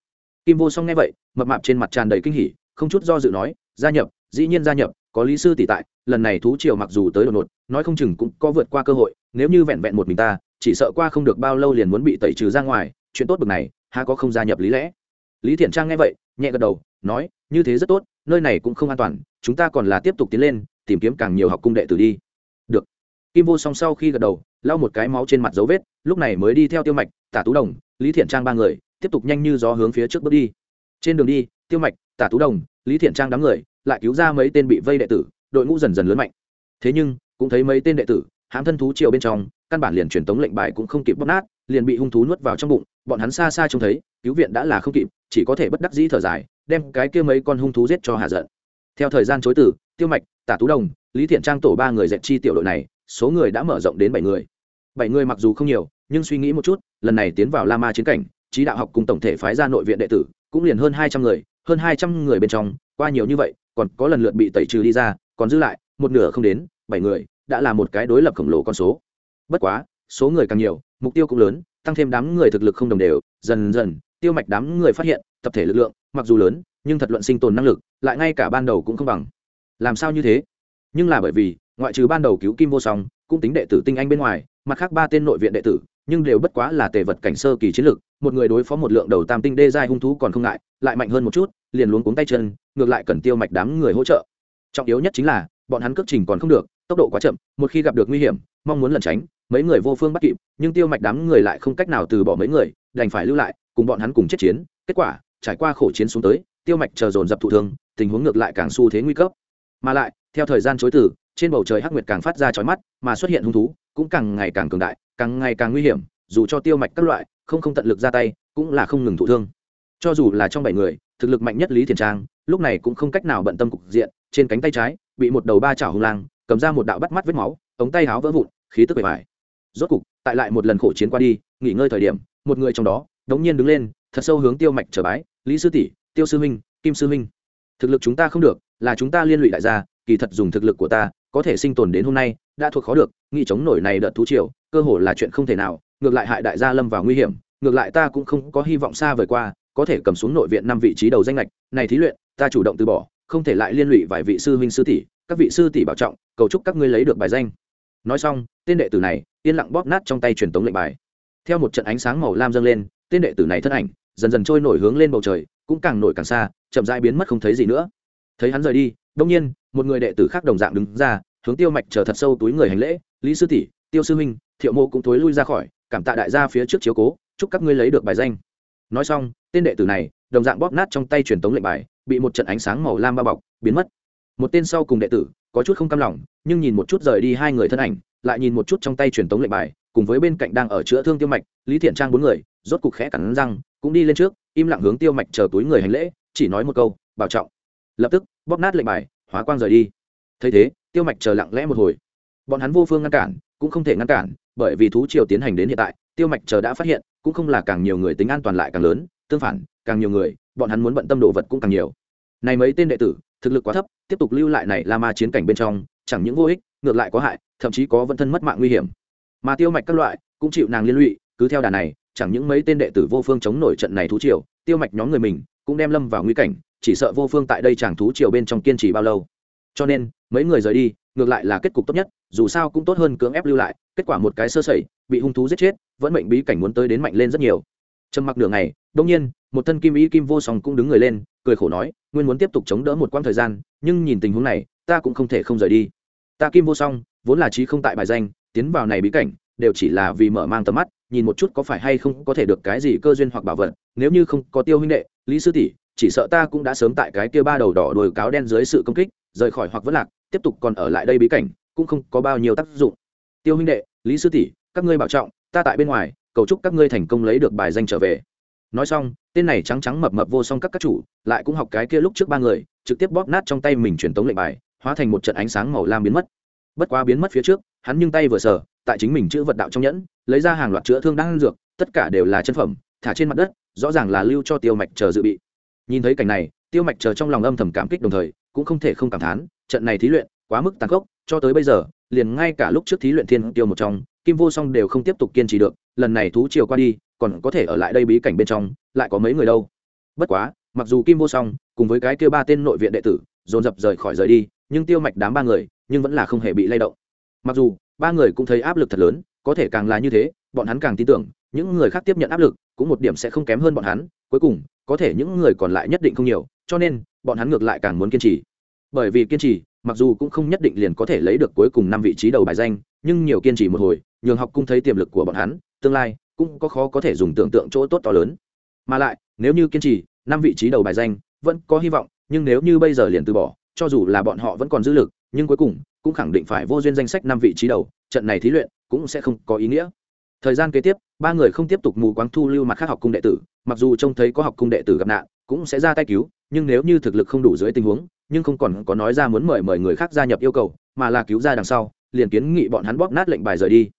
Kim vô song nghe vậy, mập mạp trên mặt tràn đầy kinh hỉ, không chút do dự nói, gia nhập, dĩ nhiên gia nhập, có lý sư tỷ tại, lần này thú triều mặc dù tới đột ngột, nói không chừng cũng có vượt qua cơ hội, nếu như vẹn vẹn một mình ta, chỉ sợ qua không được bao lâu liền muốn bị tẩy trừ ra ngoài, chuyện tốt bực này, há có không gia nhập lý lẽ? Lý thiện trang nghe vậy, nhẹ gật đầu, nói, như thế rất tốt, nơi này cũng không an toàn, chúng ta còn là tiếp tục tiến lên, tìm kiếm càng nhiều học cung đệ tử đi. Được. Kim vô song sau khi gật đầu lau một cái máu trên mặt dấu vết, lúc này mới đi theo tiêu mạch, tả tú đồng, lý thiện trang ba người, tiếp tục nhanh như gió hướng phía trước bước đi. Trên đường đi, tiêu mạch, tả tú đồng, lý thiện trang đám người lại cứu ra mấy tên bị vây đệ tử, đội ngũ dần dần lớn mạnh. Thế nhưng, cũng thấy mấy tên đệ tử, hãm thân thú triều bên trong, căn bản liền truyền tống lệnh bài cũng không kịp bóp nát, liền bị hung thú nuốt vào trong bụng, bọn hắn xa xa trông thấy, cứu viện đã là không kịp, chỉ có thể bất đắc dĩ thở dài, đem cái kia mấy con hung thú giết cho hạ giận. Theo thời gian chối tử tiêu mạch, tả tú đồng, lý thiện trang tổ ba người dẹp chi tiểu đội này, số người đã mở rộng đến bảy người bảy người mặc dù không nhiều, nhưng suy nghĩ một chút, lần này tiến vào la ma chiến cảnh, trí đạo học cùng tổng thể phái ra nội viện đệ tử, cũng liền hơn hai trăm người, hơn hai trăm người bên trong, qua nhiều như vậy, còn có lần lượt bị tẩy trừ đi ra, còn giữ lại, một nửa không đến, bảy người, đã là một cái đối lập khổng lồ con số. Bất quá, số người càng nhiều, mục tiêu cũng lớn, tăng thêm đám người thực lực không đồng đều, dần dần, tiêu mạch đám người phát hiện, tập thể lực lượng, mặc dù lớn, nhưng thật luận sinh tồn năng lực, lại ngay cả ban đầu cũng không bằng. Làm sao như thế? Nhưng là bởi vì, ngoại trừ ban đầu cứu kim vô song, cũng tính đệ tử tinh anh bên ngoài mặt khác ba tên nội viện đệ tử, nhưng đều bất quá là tề vật cảnh sơ kỳ chiến lực một người đối phó một lượng đầu tam tinh đê giai hung thú còn không ngại, lại mạnh hơn một chút, liền luống cuống tay chân, ngược lại cần tiêu mạch đám người hỗ trợ. Trọng yếu nhất chính là, bọn hắn cước trình còn không được, tốc độ quá chậm, một khi gặp được nguy hiểm, mong muốn lẩn tránh, mấy người vô phương bắt kịp, nhưng tiêu mạch đám người lại không cách nào từ bỏ mấy người, đành phải lưu lại, cùng bọn hắn cùng chết chiến, kết quả, trải qua khổ chiến xuống tới, tiêu mạch chờ dồn dập thụ thương, tình huống ngược lại càng xu thế nguy cấp. Mà lại, theo thời gian chối từ, trên bầu trời hắc nguyệt càng phát ra chói mắt, mà xuất hiện hung thú cũng càng ngày càng cường đại, càng ngày càng nguy hiểm, dù cho tiêu mạch các loại, không không tận lực ra tay, cũng là không ngừng thụ thương. Cho dù là trong bảy người, thực lực mạnh nhất lý thiền trang, lúc này cũng không cách nào bận tâm cục diện, trên cánh tay trái, bị một đầu ba chảo hung lang, cầm ra một đạo bắt mắt vết máu, ống tay háo vỡ vụn, khí tức bề bài rốt cục, tại lại một lần khổ chiến qua đi, nghỉ ngơi thời điểm, một người trong đó, đống nhiên đứng lên, thật sâu hướng tiêu mạch trở bái, lý sư tỷ, tiêu sư minh kim sư minh thực lực chúng ta không được, là chúng ta liên lụy đại gia, kỳ thật dùng thực lực của ta, có thể sinh tồn đến hôm nay đã thuộc khó được nghị chống nổi này đợt thú triều, cơ hồ là chuyện không thể nào, ngược lại hại đại gia lâm vào nguy hiểm, ngược lại ta cũng không có hy vọng xa vời qua, có thể cầm xuống nội viện năm vị trí đầu danh lệch này thí luyện, ta chủ động từ bỏ, không thể lại liên lụy vài vị sư huynh sư tỷ, các vị sư tỷ bảo trọng, cầu chúc các ngươi lấy được bài danh. Nói xong, tên đệ tử này, yên lặng bóp nát trong tay truyền tống lệnh bài. Theo một trận ánh sáng màu lam dâng lên, tên đệ tử này thân ảnh, dần dần trôi nổi hướng lên bầu trời, cũng càng nổi càng xa, chậm rãi biến mất không thấy gì nữa. Thấy hắn rời đi, đông nhiên, một người đệ tử khác đồng dạng đứng ra hướng tiêu mạch chờ thật sâu túi người hành lễ, lý sư tỷ, tiêu sư huynh, thiệu mô cũng thối lui ra khỏi, cảm tạ đại gia phía trước chiếu cố, chúc các ngươi lấy được bài danh. Nói xong, tên đệ tử này, đồng dạng bóp nát trong tay truyền tống lệnh bài, bị một trận ánh sáng màu lam bao bọc, biến mất. Một tên sau cùng đệ tử, có chút không cam lòng, nhưng nhìn một chút rời đi hai người thân ảnh, lại nhìn một chút trong tay truyền tống lệnh bài, cùng với bên cạnh đang ở chữa thương tiêu mạch, lý thiện trang bốn người, rốt cục khẽ cắn răng, cũng đi lên trước, im lặng hướng tiêu mạch chờ túi người hành lễ, chỉ nói một câu, bảo trọng. Lập tức, bóp nát lệnh bài, hóa quang rời đi. Thấy thế tiêu mạch chờ lặng lẽ một hồi. Bọn hắn vô phương ngăn cản, cũng không thể ngăn cản, bởi vì thú triều tiến hành đến hiện tại, tiêu mạch chờ đã phát hiện, cũng không là càng nhiều người tính an toàn lại càng lớn, tương phản, càng nhiều người, bọn hắn muốn bận tâm đồ vật cũng càng nhiều. Này mấy tên đệ tử, thực lực quá thấp, tiếp tục lưu lại này la ma chiến cảnh bên trong, chẳng những vô ích, ngược lại có hại, thậm chí có vận thân mất mạng nguy hiểm. Mà tiêu mạch các loại, cũng chịu nàng liên lụy, cứ theo đà này, chẳng những mấy tên đệ tử vô phương chống nổi trận này thú triều, tiêu mạch nhóm người mình, cũng đem lâm vào nguy cảnh, chỉ sợ vô phương tại đây chẳng thú triều bên trong kiên trì bao lâu cho nên, mấy người rời đi, ngược lại là kết cục tốt nhất, dù sao cũng tốt hơn cưỡng ép lưu lại, kết quả một cái sơ sẩy, bị hung thú giết chết, vẫn mệnh bí cảnh muốn tới đến mạnh lên rất nhiều. Trầm mặc nửa ngày đông nhiên, một thân kim ý kim vô song cũng đứng người lên, cười khổ nói, nguyên muốn tiếp tục chống đỡ một quãng thời gian, nhưng nhìn tình huống này, ta cũng không thể không rời đi. Ta kim vô song, vốn là trí không tại bài danh, tiến vào này bí cảnh, đều chỉ là vì mở mang tầm mắt, nhìn một chút có phải hay không có thể được cái gì cơ duyên hoặc bảo vật, nếu như không có tiêu huynh đệ, lý sư tỷ, chỉ sợ ta cũng đã sớm tại cái kia ba đầu đỏ đồi cáo đen dưới sự công kích rời khỏi hoặc vẫn lạc, tiếp tục còn ở lại đây bí cảnh, cũng không có bao nhiêu tác dụng. Tiêu huynh đệ, lý sư tỷ, các ngươi bảo trọng, ta tại bên ngoài, cầu chúc các ngươi thành công lấy được bài danh trở về. Nói xong, tên này trắng trắng mập mập vô song các các chủ, lại cũng học cái kia lúc trước ba người, trực tiếp bóp nát trong tay mình truyền tống lệnh bài, hóa thành một trận ánh sáng màu lam biến mất. Bất quá biến mất phía trước, hắn nhưng tay vừa sờ, tại chính mình chữ vật đạo trong nhẫn, lấy ra hàng loạt chữa thương đang dược, tất cả đều là chân phẩm, thả trên mặt đất, rõ ràng là lưu cho tiêu mạch chờ dự bị. Nhìn thấy cảnh này, tiêu mạch chờ trong lòng âm thầm cảm kích đồng thời cũng không thể không cảm thán, trận này thí luyện quá mức tàn khốc, cho tới bây giờ, liền ngay cả lúc trước thí luyện thiên tiêu một trong, kim vô song đều không tiếp tục kiên trì được, lần này thú chiều qua đi, còn có thể ở lại đây bí cảnh bên trong, lại có mấy người đâu. Bất quá, mặc dù kim vô song cùng với cái kêu ba tên nội viện đệ tử, dồn dập rời khỏi rời đi, nhưng tiêu mạch đám ba người, nhưng vẫn là không hề bị lay động. Mặc dù, ba người cũng thấy áp lực thật lớn, có thể càng là như thế, bọn hắn càng tin tưởng, những người khác tiếp nhận áp lực, cũng một điểm sẽ không kém hơn bọn hắn, cuối cùng, có thể những người còn lại nhất định không nhiều cho nên, bọn hắn ngược lại càng muốn kiên trì. Bởi vì kiên trì, mặc dù cũng không nhất định liền có thể lấy được cuối cùng năm vị trí đầu bài danh, nhưng nhiều kiên trì một hồi, nhường học cung thấy tiềm lực của bọn hắn, tương lai cũng có khó có thể dùng tưởng tượng chỗ tốt to lớn. Mà lại, nếu như kiên trì, năm vị trí đầu bài danh vẫn có hy vọng, nhưng nếu như bây giờ liền từ bỏ, cho dù là bọn họ vẫn còn dư lực, nhưng cuối cùng cũng khẳng định phải vô duyên danh sách năm vị trí đầu, trận này thí luyện cũng sẽ không có ý nghĩa. Thời gian kế tiếp, ba người không tiếp tục mù quáng thu lưu mặt khác học cung đệ tử, mặc dù trông thấy có học cung đệ tử gặp nạn, cũng sẽ ra tay cứu nhưng nếu như thực lực không đủ dưới tình huống, nhưng không còn có nói ra muốn mời mời người khác gia nhập yêu cầu, mà là cứu ra đằng sau, liền kiến nghị bọn hắn bóp nát lệnh bài rời đi.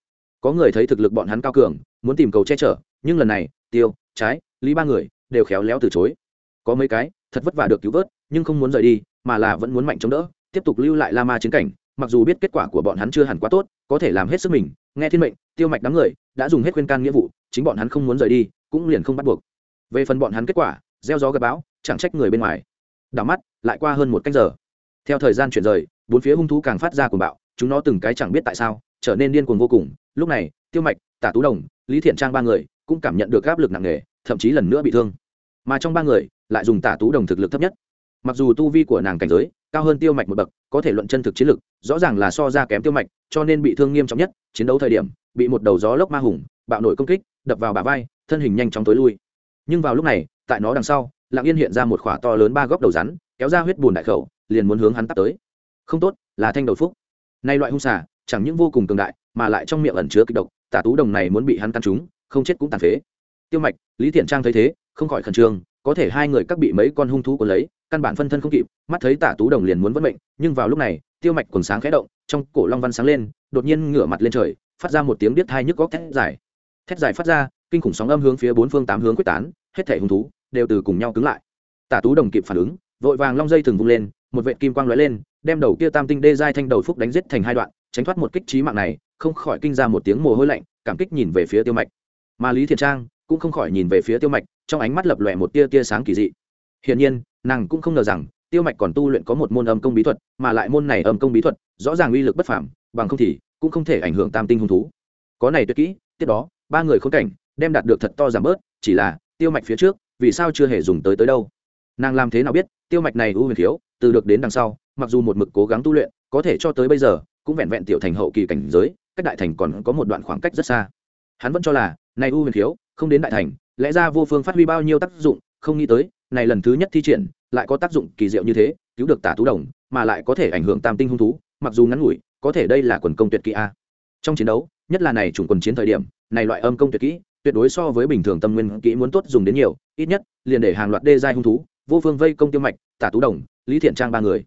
Có người thấy thực lực bọn hắn cao cường, muốn tìm cầu che chở, nhưng lần này, tiêu, trái, lý ba người đều khéo léo từ chối. Có mấy cái, thật vất vả được cứu vớt, nhưng không muốn rời đi, mà là vẫn muốn mạnh chống đỡ, tiếp tục lưu lại la ma chiến cảnh, mặc dù biết kết quả của bọn hắn chưa hẳn quá tốt, có thể làm hết sức mình, nghe thiên mệnh, tiêu mạch đám người đã dùng hết khuyên can nghĩa vụ, chính bọn hắn không muốn rời đi, cũng liền không bắt buộc. Về phần bọn hắn kết quả, gieo gió gặp bão chẳng trách người bên ngoài. Đảo mắt, lại qua hơn một canh giờ. Theo thời gian chuyển rời, bốn phía hung thú càng phát ra cuồng bạo, chúng nó từng cái chẳng biết tại sao, trở nên điên cuồng vô cùng. Lúc này, tiêu mạch, tả tú đồng, lý thiện trang ba người cũng cảm nhận được áp lực nặng nề, thậm chí lần nữa bị thương. Mà trong ba người, lại dùng tả tú đồng thực lực thấp nhất. Mặc dù tu vi của nàng cảnh giới cao hơn tiêu mạch một bậc, có thể luận chân thực chiến lực, rõ ràng là so ra kém tiêu mạch, cho nên bị thương nghiêm trọng nhất, chiến đấu thời điểm, bị một đầu gió lốc ma hùng, bạo nổi công kích, đập vào bả vai, thân hình nhanh chóng tối lui. Nhưng vào lúc này, tại nó đằng sau lặng yên hiện ra một khỏa to lớn ba góc đầu rắn, kéo ra huyết bùn đại khẩu, liền muốn hướng hắn tắt tới. Không tốt, là thanh đầu phúc. Nay loại hung xà, chẳng những vô cùng cường đại, mà lại trong miệng ẩn chứa kịch độc tả tú đồng này muốn bị hắn căn trúng không chết cũng tàn phế. Tiêu mạch, lý thiện trang thấy thế, không khỏi khẩn trương, có thể hai người các bị mấy con hung thú cuốn lấy, căn bản phân thân không kịp, mắt thấy tả tú đồng liền muốn vẫn mệnh, nhưng vào lúc này, tiêu mạch còn sáng khẽ động, trong cổ long văn sáng lên, đột nhiên ngửa mặt lên trời, phát ra một tiếng biết thai nhức góc thét dài. Thét dài phát ra, kinh khủng sóng âm hướng phía bốn phương tám hướng quyết tán, hết thể hung thú đều từ cùng nhau cứng lại. Tả tú đồng kịp phản ứng, vội vàng long dây thường vung lên, một vệ kim quang lóe lên, đem đầu kia tam tinh đê giai thanh đầu phúc đánh giết thành hai đoạn, tránh thoát một kích trí mạng này, không khỏi kinh ra một tiếng mồ hôi lạnh, cảm kích nhìn về phía tiêu mạch. Mà lý thiện trang cũng không khỏi nhìn về phía tiêu mạch, trong ánh mắt lập lòe một tia tia sáng kỳ dị. Hiển nhiên, nàng cũng không ngờ rằng, tiêu mạch còn tu luyện có một môn âm công bí thuật, mà lại môn này âm công bí thuật, rõ ràng uy lực bất phảm bằng không thì cũng không thể ảnh hưởng tam tinh hung thú. Có này tuyệt kỹ, tiếp đó, ba người khốn cảnh, đem đạt được thật to giảm bớt, chỉ là tiêu mạch phía trước vì sao chưa hề dùng tới tới đâu. Nàng làm thế nào biết, tiêu mạch này ưu huyền thiếu từ được đến đằng sau, mặc dù một mực cố gắng tu luyện, có thể cho tới bây giờ, cũng vẹn vẹn tiểu thành hậu kỳ cảnh giới, cách đại thành còn có một đoạn khoảng cách rất xa. Hắn vẫn cho là, này ưu huyền thiếu không đến đại thành, lẽ ra vô phương phát huy bao nhiêu tác dụng, không nghĩ tới, này lần thứ nhất thi triển, lại có tác dụng kỳ diệu như thế, cứu được tả tú đồng, mà lại có thể ảnh hưởng tam tinh hung thú, mặc dù ngắn ngủi, có thể đây là quần công tuyệt kỹ a. Trong chiến đấu, nhất là này chủng quần chiến thời điểm, này loại âm công tuyệt kỹ tuyệt đối so với bình thường tâm nguyên kỹ muốn tốt dùng đến nhiều, ít nhất, liền để hàng loạt đê giai hung thú, vô phương vây công tiêu mạch, tả tú đồng, lý thiện trang ba người.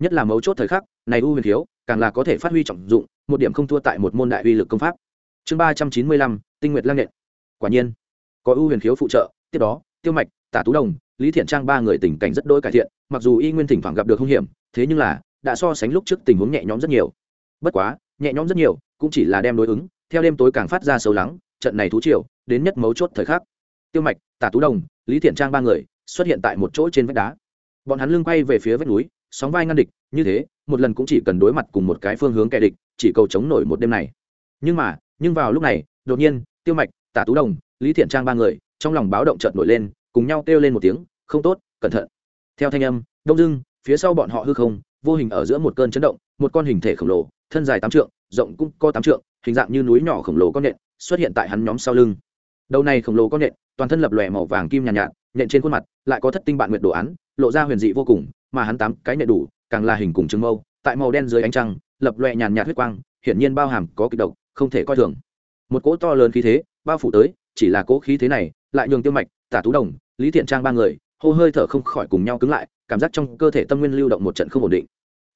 Nhất là mấu chốt thời khắc, này u huyền thiếu, càng là có thể phát huy trọng dụng, một điểm không thua tại một môn đại uy lực công pháp. Chương ba trăm chín mươi lăm, tinh nguyệt lang nện. Quả nhiên, có ưu huyền khiếu phụ trợ, tiếp đó, tiêu mạch, tả tú đồng, lý thiện trang ba người tình cảnh rất đôi cải thiện, mặc dù y nguyên thỉnh thoảng gặp được hung hiểm, thế nhưng là, đã so sánh lúc trước tình huống nhẹ nhõm rất nhiều. Bất quá, nhẹ nhõm rất nhiều, cũng chỉ là đem đối ứng, theo đêm tối càng phát ra sâu lắng, trận này thú triều đến nhất mấu chốt thời khắc. Tiêu mạch, tả tú đồng, lý thiện trang ba người xuất hiện tại một chỗ trên vách đá. Bọn hắn lưng quay về phía vách núi, sóng vai ngăn địch, như thế, một lần cũng chỉ cần đối mặt cùng một cái phương hướng kẻ địch, chỉ cầu chống nổi một đêm này. Nhưng mà, nhưng vào lúc này, đột nhiên, tiêu mạch, tả tú đồng, lý thiện trang ba người, trong lòng báo động chợt nổi lên, cùng nhau kêu lên một tiếng, không tốt, cẩn thận. Theo thanh âm, đông dưng, phía sau bọn họ hư không, vô hình ở giữa một cơn chấn động, một con hình thể khổng lồ, thân dài tám trượng, rộng cũng có tám trượng, hình dạng như núi nhỏ khổng lồ con nện, xuất hiện tại hắn nhóm sau lưng đầu này khổng lồ con nhện toàn thân lập lòe màu vàng kim nhàn nhạt, nhạt nhện trên khuôn mặt lại có thất tinh bạn nguyệt đồ án lộ ra huyền dị vô cùng mà hắn tám cái nhện đủ càng là hình cùng trứng mâu tại màu đen dưới ánh trăng lập lòe nhàn nhạt huyết quang hiển nhiên bao hàm có kịch độc không thể coi thường. Một cỗ to lớn khí thế bao phủ tới chỉ là cỗ khí thế này lại nhường tiêu mạch tả tú đồng lý thiện trang ba người hô hơi thở không khỏi cùng nhau cứng lại cảm giác trong cơ thể tâm nguyên lưu động một trận không ổn định.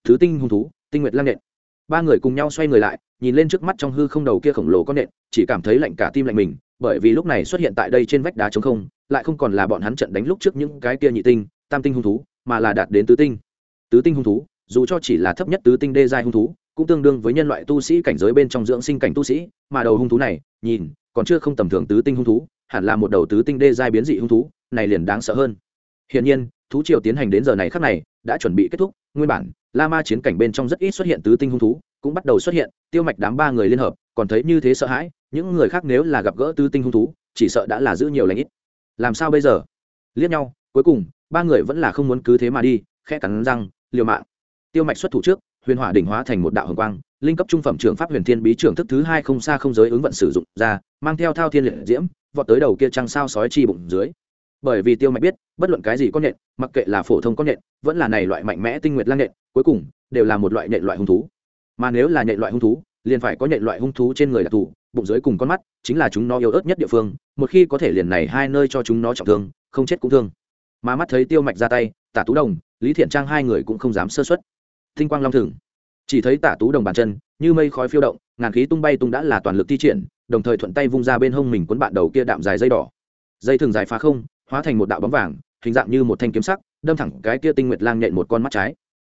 Thứ tinh hung thú tinh nguyệt lang nhện ba người cùng nhau xoay người lại, nhìn lên trước mắt trong hư không đầu kia khổng lồ con nện, chỉ cảm thấy lạnh cả tim lạnh mình, bởi vì lúc này xuất hiện tại đây trên vách đá trống không, lại không còn là bọn hắn trận đánh lúc trước những cái kia nhị tinh, tam tinh hung thú, mà là đạt đến tứ tinh. Tứ tinh hung thú, dù cho chỉ là thấp nhất tứ tinh đê giai hung thú, cũng tương đương với nhân loại tu sĩ cảnh giới bên trong dưỡng sinh cảnh tu sĩ, mà đầu hung thú này, nhìn, còn chưa không tầm thường tứ tinh hung thú, hẳn là một đầu tứ tinh đê giai biến dị hung thú, này liền đáng sợ hơn. Hiển nhiên, thú triều tiến hành đến giờ này khắc này đã chuẩn bị kết thúc, nguyên bản la ma chiến cảnh bên trong rất ít xuất hiện tứ tinh hung thú, cũng bắt đầu xuất hiện, tiêu mạch đám ba người liên hợp, còn thấy như thế sợ hãi, những người khác nếu là gặp gỡ tứ tinh hung thú, chỉ sợ đã là giữ nhiều lãnh ít. Làm sao bây giờ? Liếc nhau, cuối cùng, ba người vẫn là không muốn cứ thế mà đi, khẽ cắn răng, liều mạng. Tiêu mạch xuất thủ trước, huyền hỏa đỉnh hóa thành một đạo hồng quang, linh cấp trung phẩm trưởng pháp huyền thiên bí trưởng thức thứ hai không xa không giới ứng vận sử dụng ra, mang theo thao thiên liệt diễm, vọt tới đầu kia trăng sao sói chi bụng dưới bởi vì tiêu mạch biết, bất luận cái gì con nhện, mặc kệ là phổ thông con nhện, vẫn là này loại mạnh mẽ tinh nguyệt lang nhện, cuối cùng, đều là một loại nhện loại hung thú. Mà nếu là nhện loại hung thú, liền phải có nhện loại hung thú trên người đặc thù, bụng dưới cùng con mắt, chính là chúng nó yếu ớt nhất địa phương, một khi có thể liền này hai nơi cho chúng nó trọng thương, không chết cũng thương. Mà mắt thấy tiêu mạch ra tay, tả tú đồng, lý thiện trang hai người cũng không dám sơ xuất thinh quang long thừng. Chỉ thấy tả tú đồng bàn chân, như mây khói phiêu động, ngàn khí tung bay tung đã là toàn lực thi triển, đồng thời thuận tay vung ra bên hông mình cuốn bạn đầu kia đạm dài dây đỏ. Dây thường dài phá không hóa thành một đạo bóng vàng, hình dạng như một thanh kiếm sắc, đâm thẳng cái kia tinh nguyệt lang nhện một con mắt trái.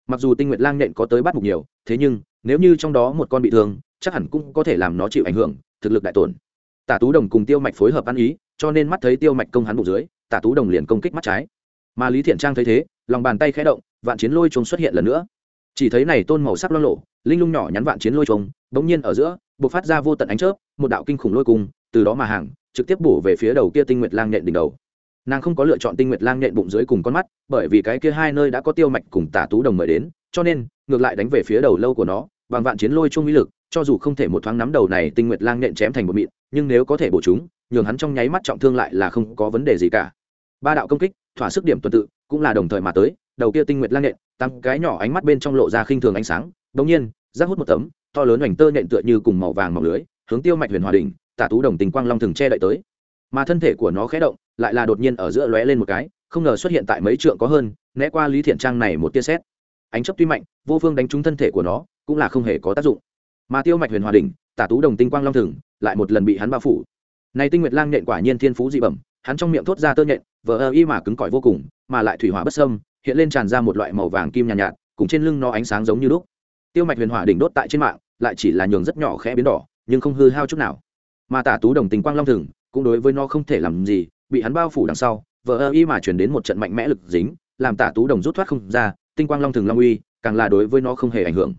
Mặc dù tinh nguyệt lang nhện có tới bắt mục nhiều, thế nhưng, nếu như trong đó một con bị thương, chắc hẳn cũng có thể làm nó chịu ảnh hưởng, thực lực đại tổn. Tả tú đồng cùng tiêu mạch phối hợp ăn ý, cho nên mắt thấy tiêu mạch công hắn bụng dưới, tả tú đồng liền công kích mắt trái. Mà lý thiện trang thấy thế, lòng bàn tay khẽ động, vạn chiến lôi trống xuất hiện lần nữa. Chỉ thấy này tôn màu sắc lo lộ linh lung nhỏ nhắn vạn chiến lôi trống bỗng nhiên ở giữa b ộ c phát ra vô tận ánh chớp, một đạo kinh khủng lôi cung, từ đó mà hàng, trực tiếp bổ về phía đầu kia tinh nguyệt lang nhện đỉnh đầu nàng không có lựa chọn tinh nguyệt lang nhện bụng dưới cùng con mắt, bởi vì cái kia hai nơi đã có tiêu mạch cùng tả tú đồng mời đến, cho nên, ngược lại đánh về phía đầu lâu của nó, bằng vạn chiến lôi chung uy lực, cho dù không thể một thoáng nắm đầu này tinh nguyệt lang nhện chém thành một mịn nhưng nếu có thể bổ chúng, nhường hắn trong nháy mắt trọng thương lại là không có vấn đề gì cả. Ba đạo công kích, thỏa sức điểm tuần tự, cũng là đồng thời mà tới, đầu kia tinh nguyệt lang nhện, tăng cái nhỏ ánh mắt bên trong lộ ra khinh thường ánh sáng đống nhiên rác hút một tấm, to lớn hoành tơ nhện tựa như cùng màu vàng màu lưới, hướng tiêu mạch huyền hòa đình tả tú đồng tình quang long thường che đậy tới. Mà thân thể của nó khẽ động lại là đột nhiên ở giữa lóe lên một cái không ngờ xuất hiện tại mấy trượng có hơn né qua lý thiện trang này một tia xét ánh chấp tuy mạnh vô phương đánh trúng thân thể của nó cũng là không hề có tác dụng. Mà tiêu mạch huyền hòa đình tả tú đồng tinh quang long thừng lại một lần bị hắn bao phủ. Này tinh nguyệt lang nhện quả nhiên thiên phú dị bẩm hắn trong miệng thốt ra tơ nhện vờ ơ y mà cứng cỏi vô cùng mà lại thủy hỏa bất sâm hiện lên tràn ra một loại màu vàng kim nhàn nhạt, nhạt cùng trên lưng nó ánh sáng giống như đúc tiêu mạch huyền hỏa đỉnh đốt tại trên mạng lại chỉ là nhường rất nhỏ khẽ biến đỏ nhưng không hư hao chút nào. Mà tả tú đồng tình quang long thừng cũng đối với nó không thể làm gì bị hắn bao phủ đằng sau, vờ ơ y mà chuyển đến một trận mạnh mẽ lực dính, làm tả tú đồng rút thoát không ra, tinh quang long thừng long uy, càng là đối với nó không hề ảnh hưởng.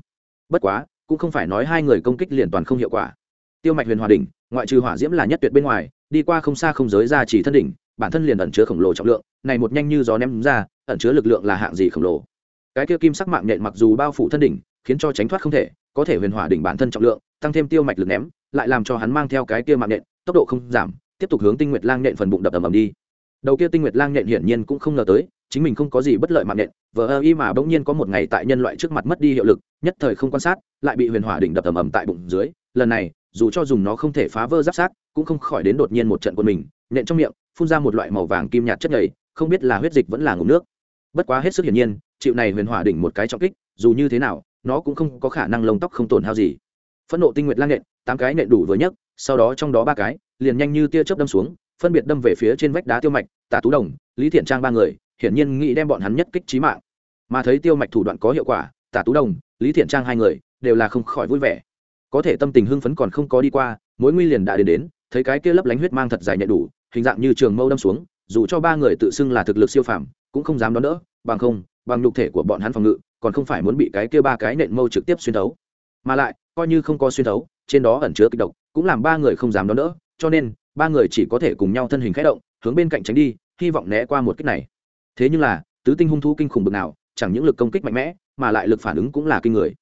Bất quá, cũng không phải nói hai người công kích liền toàn không hiệu quả. Tiêu mạch huyền hòa đỉnh, ngoại trừ hỏa diễm là nhất tuyệt bên ngoài, đi qua không xa không giới ra chỉ thân đỉnh, bản thân liền ẩn chứa khổng lồ trọng lượng, này một nhanh như gió ném ra, ẩn chứa lực lượng là hạng gì khổng lồ. Cái kia kim sắc mạng nhện mặc dù bao phủ thân đỉnh, khiến cho tránh thoát không thể, có thể huyền hỏa đỉnh bản thân trọng lượng, tăng thêm tiêu mạch lực ném, lại làm cho hắn mang theo cái kia mạng nhện, tốc độ không giảm tiếp tục hướng tinh nguyệt lang nhện phần bụng đập ầm ầm đi. Đầu kia tinh nguyệt lang nhện hiển nhiên cũng không ngờ tới, chính mình không có gì bất lợi mạng nhện, vờ ơ y mà bỗng nhiên có một ngày tại nhân loại trước mặt mất đi hiệu lực, nhất thời không quan sát, lại bị huyền hỏa đỉnh đập ầm ầm tại bụng dưới. Lần này, dù cho dùng nó không thể phá vỡ giáp sát cũng không khỏi đến đột nhiên một trận quân mình, nhện trong miệng, phun ra một loại màu vàng kim nhạt chất nhầy, không biết là huyết dịch vẫn là ngủ nước. Bất quá hết sức hiển nhiên, chịu này huyền hỏa đỉnh một cái trọng kích, dù như thế nào, nó cũng không có khả năng lông tóc không tổn hao gì. Phẫn nộ tinh nguyệt lang nện tám cái nện đủ vừa nhất sau đó trong đó ba cái liền nhanh như tia chớp đâm xuống, phân biệt đâm về phía trên vách đá tiêu mạch, tả tú đồng, lý thiện trang ba người, hiển nhiên nghĩ đem bọn hắn nhất kích trí mạng. Mà thấy tiêu mạch thủ đoạn có hiệu quả, tả tú đồng, lý thiện trang hai người, đều là không khỏi vui vẻ. Có thể tâm tình hưng phấn còn không có đi qua, mối nguy liền đã đến đến, thấy cái kia lấp lánh huyết mang thật dài nhạy đủ, hình dạng như trường mâu đâm xuống, dù cho ba người tự xưng là thực lực siêu phàm, cũng không dám đón đỡ, bằng không, bằng nhục thể của bọn hắn phòng ngự, còn không phải muốn bị cái kia ba cái nện mâu trực tiếp xuyên thấu. Mà lại, coi như không có xuyên thấu, trên đó ẩn chứa kịch độc, cũng làm ba người không dám đón đỡ cho nên, ba người chỉ có thể cùng nhau thân hình khẽ động, hướng bên cạnh tránh đi, hy vọng né qua một cách này. Thế nhưng là, tứ tinh hung thú kinh khủng bực nào, chẳng những lực công kích mạnh mẽ, mà lại lực phản ứng cũng là kinh người.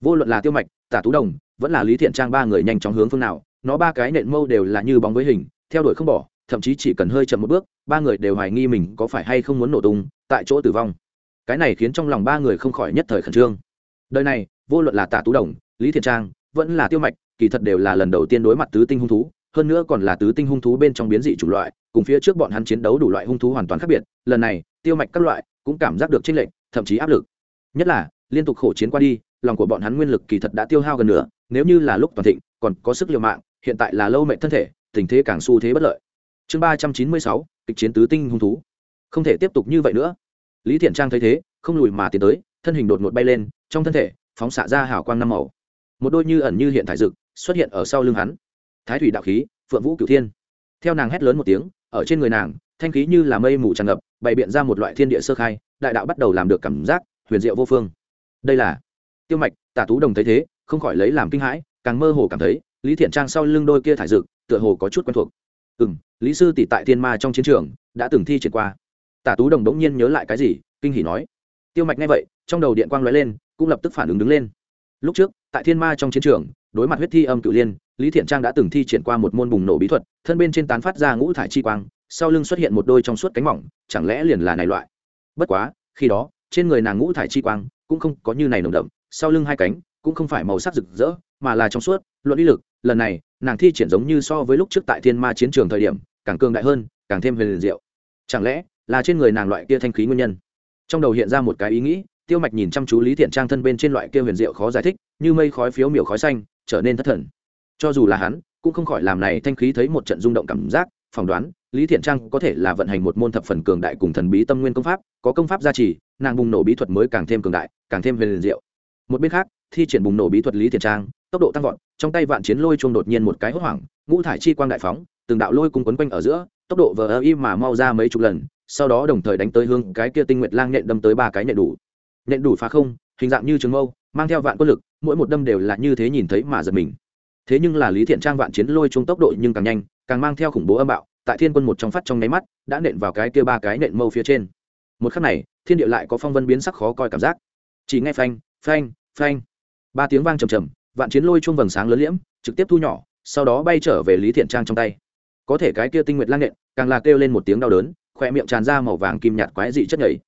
Vô luận là tiêu mạch, tả tú đồng, vẫn là lý thiện trang ba người nhanh chóng hướng phương nào, nó ba cái nện mâu đều là như bóng với hình, theo đuổi không bỏ, thậm chí chỉ cần hơi chậm một bước, ba người đều hoài nghi mình có phải hay không muốn nổ tung, tại chỗ tử vong. Cái này khiến trong lòng ba người không khỏi nhất thời khẩn trương. Đời này, vô luận là tả tú đồng, lý thiện trang, vẫn là tiêu mạch, kỳ thật đều là lần đầu tiên đối mặt tứ tinh hung thú hơn nữa còn là tứ tinh hung thú bên trong biến dị chủng loại, cùng phía trước bọn hắn chiến đấu đủ loại hung thú hoàn toàn khác biệt, lần này, tiêu mạch các loại cũng cảm giác được chênh lệch, thậm chí áp lực. Nhất là, liên tục khổ chiến qua đi, lòng của bọn hắn nguyên lực kỳ thật đã tiêu hao gần nửa, nếu như là lúc toàn thịnh, còn có sức liều mạng, hiện tại là lâu mệnh thân thể, tình thế càng xu thế bất lợi. Chương ba trăm chín mươi sáu, kịch chiến tứ tinh hung thú. Không thể tiếp tục như vậy nữa. Lý thiện trang thấy thế, không lùi mà tiến tới, thân hình đột ngột bay lên, trong thân thể, phóng xạ ra hào quang năm màu. Một đôi như ẩn như hiện thải dực xuất hiện ở sau lưng hắn thái thủy đạo khí, phượng vũ cửu thiên. Theo nàng hét lớn một tiếng, ở trên người nàng, thanh khí như là mây mù tràn ngập, bày biện ra một loại thiên địa sơ khai, đại đạo bắt đầu làm được cảm giác huyền diệu vô phương. Đây là tiêu mạch, tả tú đồng thấy thế, không khỏi lấy làm kinh hãi, càng mơ hồ cảm thấy, lý thiện trang sau lưng đôi kia thải dực tựa hồ có chút quen thuộc. Ừ m lý sư tỷ tại thiên ma trong chiến trường, đã từng thi triển qua. Tả tú đồng đ ỗ n g nhiên nhớ lại cái gì, kinh hỉ nói. Tiêu mạch nghe vậy, trong đầu điện quang l ó e lên, cũng lập tức phản ứng đứng lên. Lúc trước, tại thiên ma trong chiến trường, đối mặt huyết thi âm cựu liên lý thiện trang đã từng thi triển qua một môn bùng nổ bí thuật, thân bên trên tán phát ra ngũ thải chi quang, sau lưng xuất hiện một đôi trong suốt cánh mỏng, chẳng lẽ liền là này loại? Bất quá, khi đó, trên người nàng ngũ thải chi quang cũng không có như này nồng đậm, sau lưng hai cánh cũng không phải màu sắc rực rỡ, mà là trong suốt, luận uy lực, lần này, nàng thi triển giống như so với lúc trước tại thiên ma chiến trường thời điểm, càng cường đại hơn, càng thêm huyền diệu. Chẳng lẽ là trên người nàng loại kia thanh khí nguyên nhân? Trong đầu hiện ra một cái ý nghĩ, tiêu mạch nhìn chăm chú lý thiện trang thân bên trên loại kia huyền diệu khó giải thích, như mây khói phiếu miểu khói xanh, trở nên thất thần cho dù là hắn, cũng không khỏi làm này thanh khí thấy một trận rung động cảm giác, phỏng đoán, lý thiện trang có thể là vận hành một môn thập phần cường đại cùng thần bí tâm nguyên công pháp, có công pháp gia trì, nàng bùng nổ bí thuật mới càng thêm cường đại, càng thêm huyền diệu. Một bên khác, thi triển bùng nổ bí thuật lý thiện trang, tốc độ tăng vọt, trong tay vạn chiến lôi chuông đột nhiên một cái hốt hoảng, ngũ thải chi quang đại phóng, từng đạo lôi cung quấn quanh ở giữa, tốc độ vờ ơ y mà mau ra mấy chục lần, sau đó đồng thời đánh tới hương cái kia tinh nguyệt lang nhện đâm tới ba cái nhện đủ. Nhện đủ phá không, hình dạng như trường mâu, mang theo vạn quân lực, mỗi một đâm đều là như thế nhìn thấy mà giật mình thế nhưng là lý thiện trang vạn chiến lôi chung tốc độ nhưng càng nhanh, càng mang theo khủng bố âm bạo, tại thiên quân một trong phát trong nháy mắt, đã nện vào cái kia ba cái nện mâu phía trên. Một khắc này, thiên địa lại có phong vân biến sắc khó coi cảm giác. Chỉ nghe phanh phanh phanh. Ba tiếng vang trầm trầm, vạn chiến lôi chung vầng sáng lớn liễm, trực tiếp thu nhỏ, sau đó bay trở về lý thiện trang trong tay. Có thể cái kia tinh nguyệt lang nện, càng là kêu lên một tiếng đau đớn, khỏe miệng tràn ra màu vàng kim nhạt quái dị chất nhảy.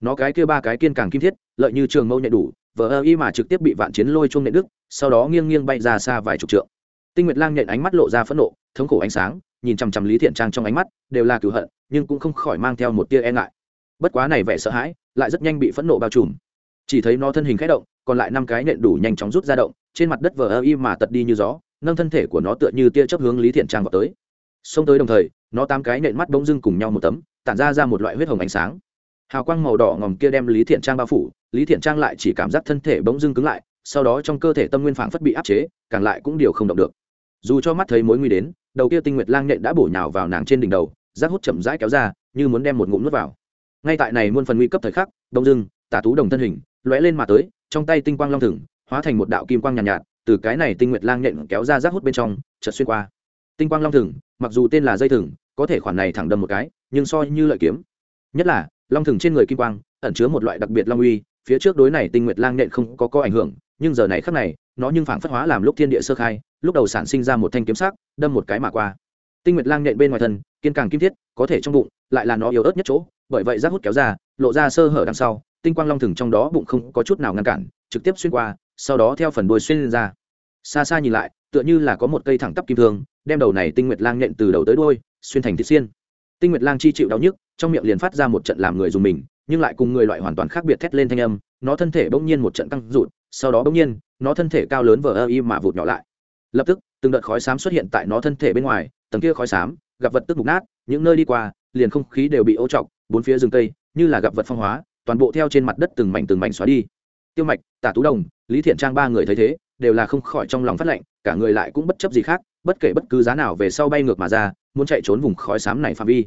Nó cái kia ba cái kiên càng kim thiết, lợi như trường mâu nhạy đủ vờ ơ y mà trực tiếp bị vạn chiến lôi chuông nện đức sau đó nghiêng nghiêng bay ra xa vài chục trượng. Tinh nguyệt lang nhện ánh mắt lộ ra phẫn nộ, thống khổ ánh sáng, nhìn chằm chằm lý thiện trang trong ánh mắt, đều là cửu hận, nhưng cũng không khỏi mang theo một tia e ngại. Bất quá này vẻ sợ hãi, lại rất nhanh bị phẫn nộ bao trùm. Chỉ thấy nó thân hình khẽ động, còn lại năm cái nện đủ nhanh chóng rút ra động, trên mặt đất vờ ơ y mà tật đi như gió, nâng thân thể của nó tựa như tia chấp hướng lý thiện trang vào tới. Xông tới đồng thời, nó tám cái nện mắt bỗng dưng cùng nhau một tấm, tản ra ra một loại huyết hồng ánh sáng. Hào quang màu đỏ ngòm kia đem lý thiện trang bao phủ lý thiện trang lại chỉ cảm giác thân thể bỗng dưng cứng lại sau đó trong cơ thể tâm nguyên phảng phất bị áp chế càng lại cũng điều không động được. Dù cho mắt thấy mối nguy đến đầu kia tinh nguyệt lang nhện đã bổ nhào vào nàng trên đỉnh đầu rác hút chậm rãi kéo ra như muốn đem một ngụm nuốt vào. Ngay tại này muôn phần nguy cấp thời khắc đông dưng tả tú đồng thân hình lóe lên mà tới trong tay tinh quang long thừng hóa thành một đạo kim quang nhàn nhạt, nhạt từ cái này tinh nguyệt lang nhện kéo ra rác hút bên trong chợt xuyên qua. Tinh quang long thừng mặc dù tên là dây thừng có thể khoản này thẳng đâm một cái nhưng so như lợi kiếm. Nhất là long thừng trên người kim quang ẩn chứa một loại đặc biệt long uy phía trước đối này tinh nguyệt lang nện không có có ảnh hưởng, nhưng giờ này khắc này, nó nhưng phảng phất hóa làm lúc thiên địa sơ khai, lúc đầu sản sinh ra một thanh kiếm sắc, đâm một cái mà qua. Tinh nguyệt lang nện bên ngoài thân, kiên càng kim thiết, có thể trong bụng, lại là nó yếu ớt nhất chỗ, bởi vậy rác hút kéo ra, lộ ra sơ hở đằng sau, tinh quang long thừng trong đó bụng không có chút nào ngăn cản, trực tiếp xuyên qua, sau đó theo phần đuôi xuyên lên ra. Xa xa nhìn lại, tựa như là có một cây thẳng tắp kim thương, đem đầu này tinh nguyệt lang nhện từ đầu tới đuôi, xuyên thành thịt xiên. Tinh nguyệt lang chi chịu đau nhức, trong miệng liền phát ra một trận làm người dùng mình nhưng lại cùng người loại hoàn toàn khác biệt thét lên thanh âm, nó thân thể bỗng nhiên một trận căng rụt, sau đó bỗng nhiên, nó thân thể cao lớn vờ ơ y mà vụt nhỏ lại. Lập tức, từng đợt khói xám xuất hiện tại nó thân thể bên ngoài, tầng kia khói xám, gặp vật tức mục nát, những nơi đi qua, liền không khí đều bị ô trọc, bốn phía rừng cây, như là gặp vật phong hóa, toàn bộ theo trên mặt đất từng mảnh từng mảnh xóa đi. Tiêu mạch, tả tú đồng, lý thiện trang ba người thấy thế, đều là không khỏi trong lòng phát lệnh, cả người lại cũng bất chấp gì khác, bất kể bất cứ giá nào về sau bay ngược mà ra, muốn chạy trốn vùng khói xám này phạm vi.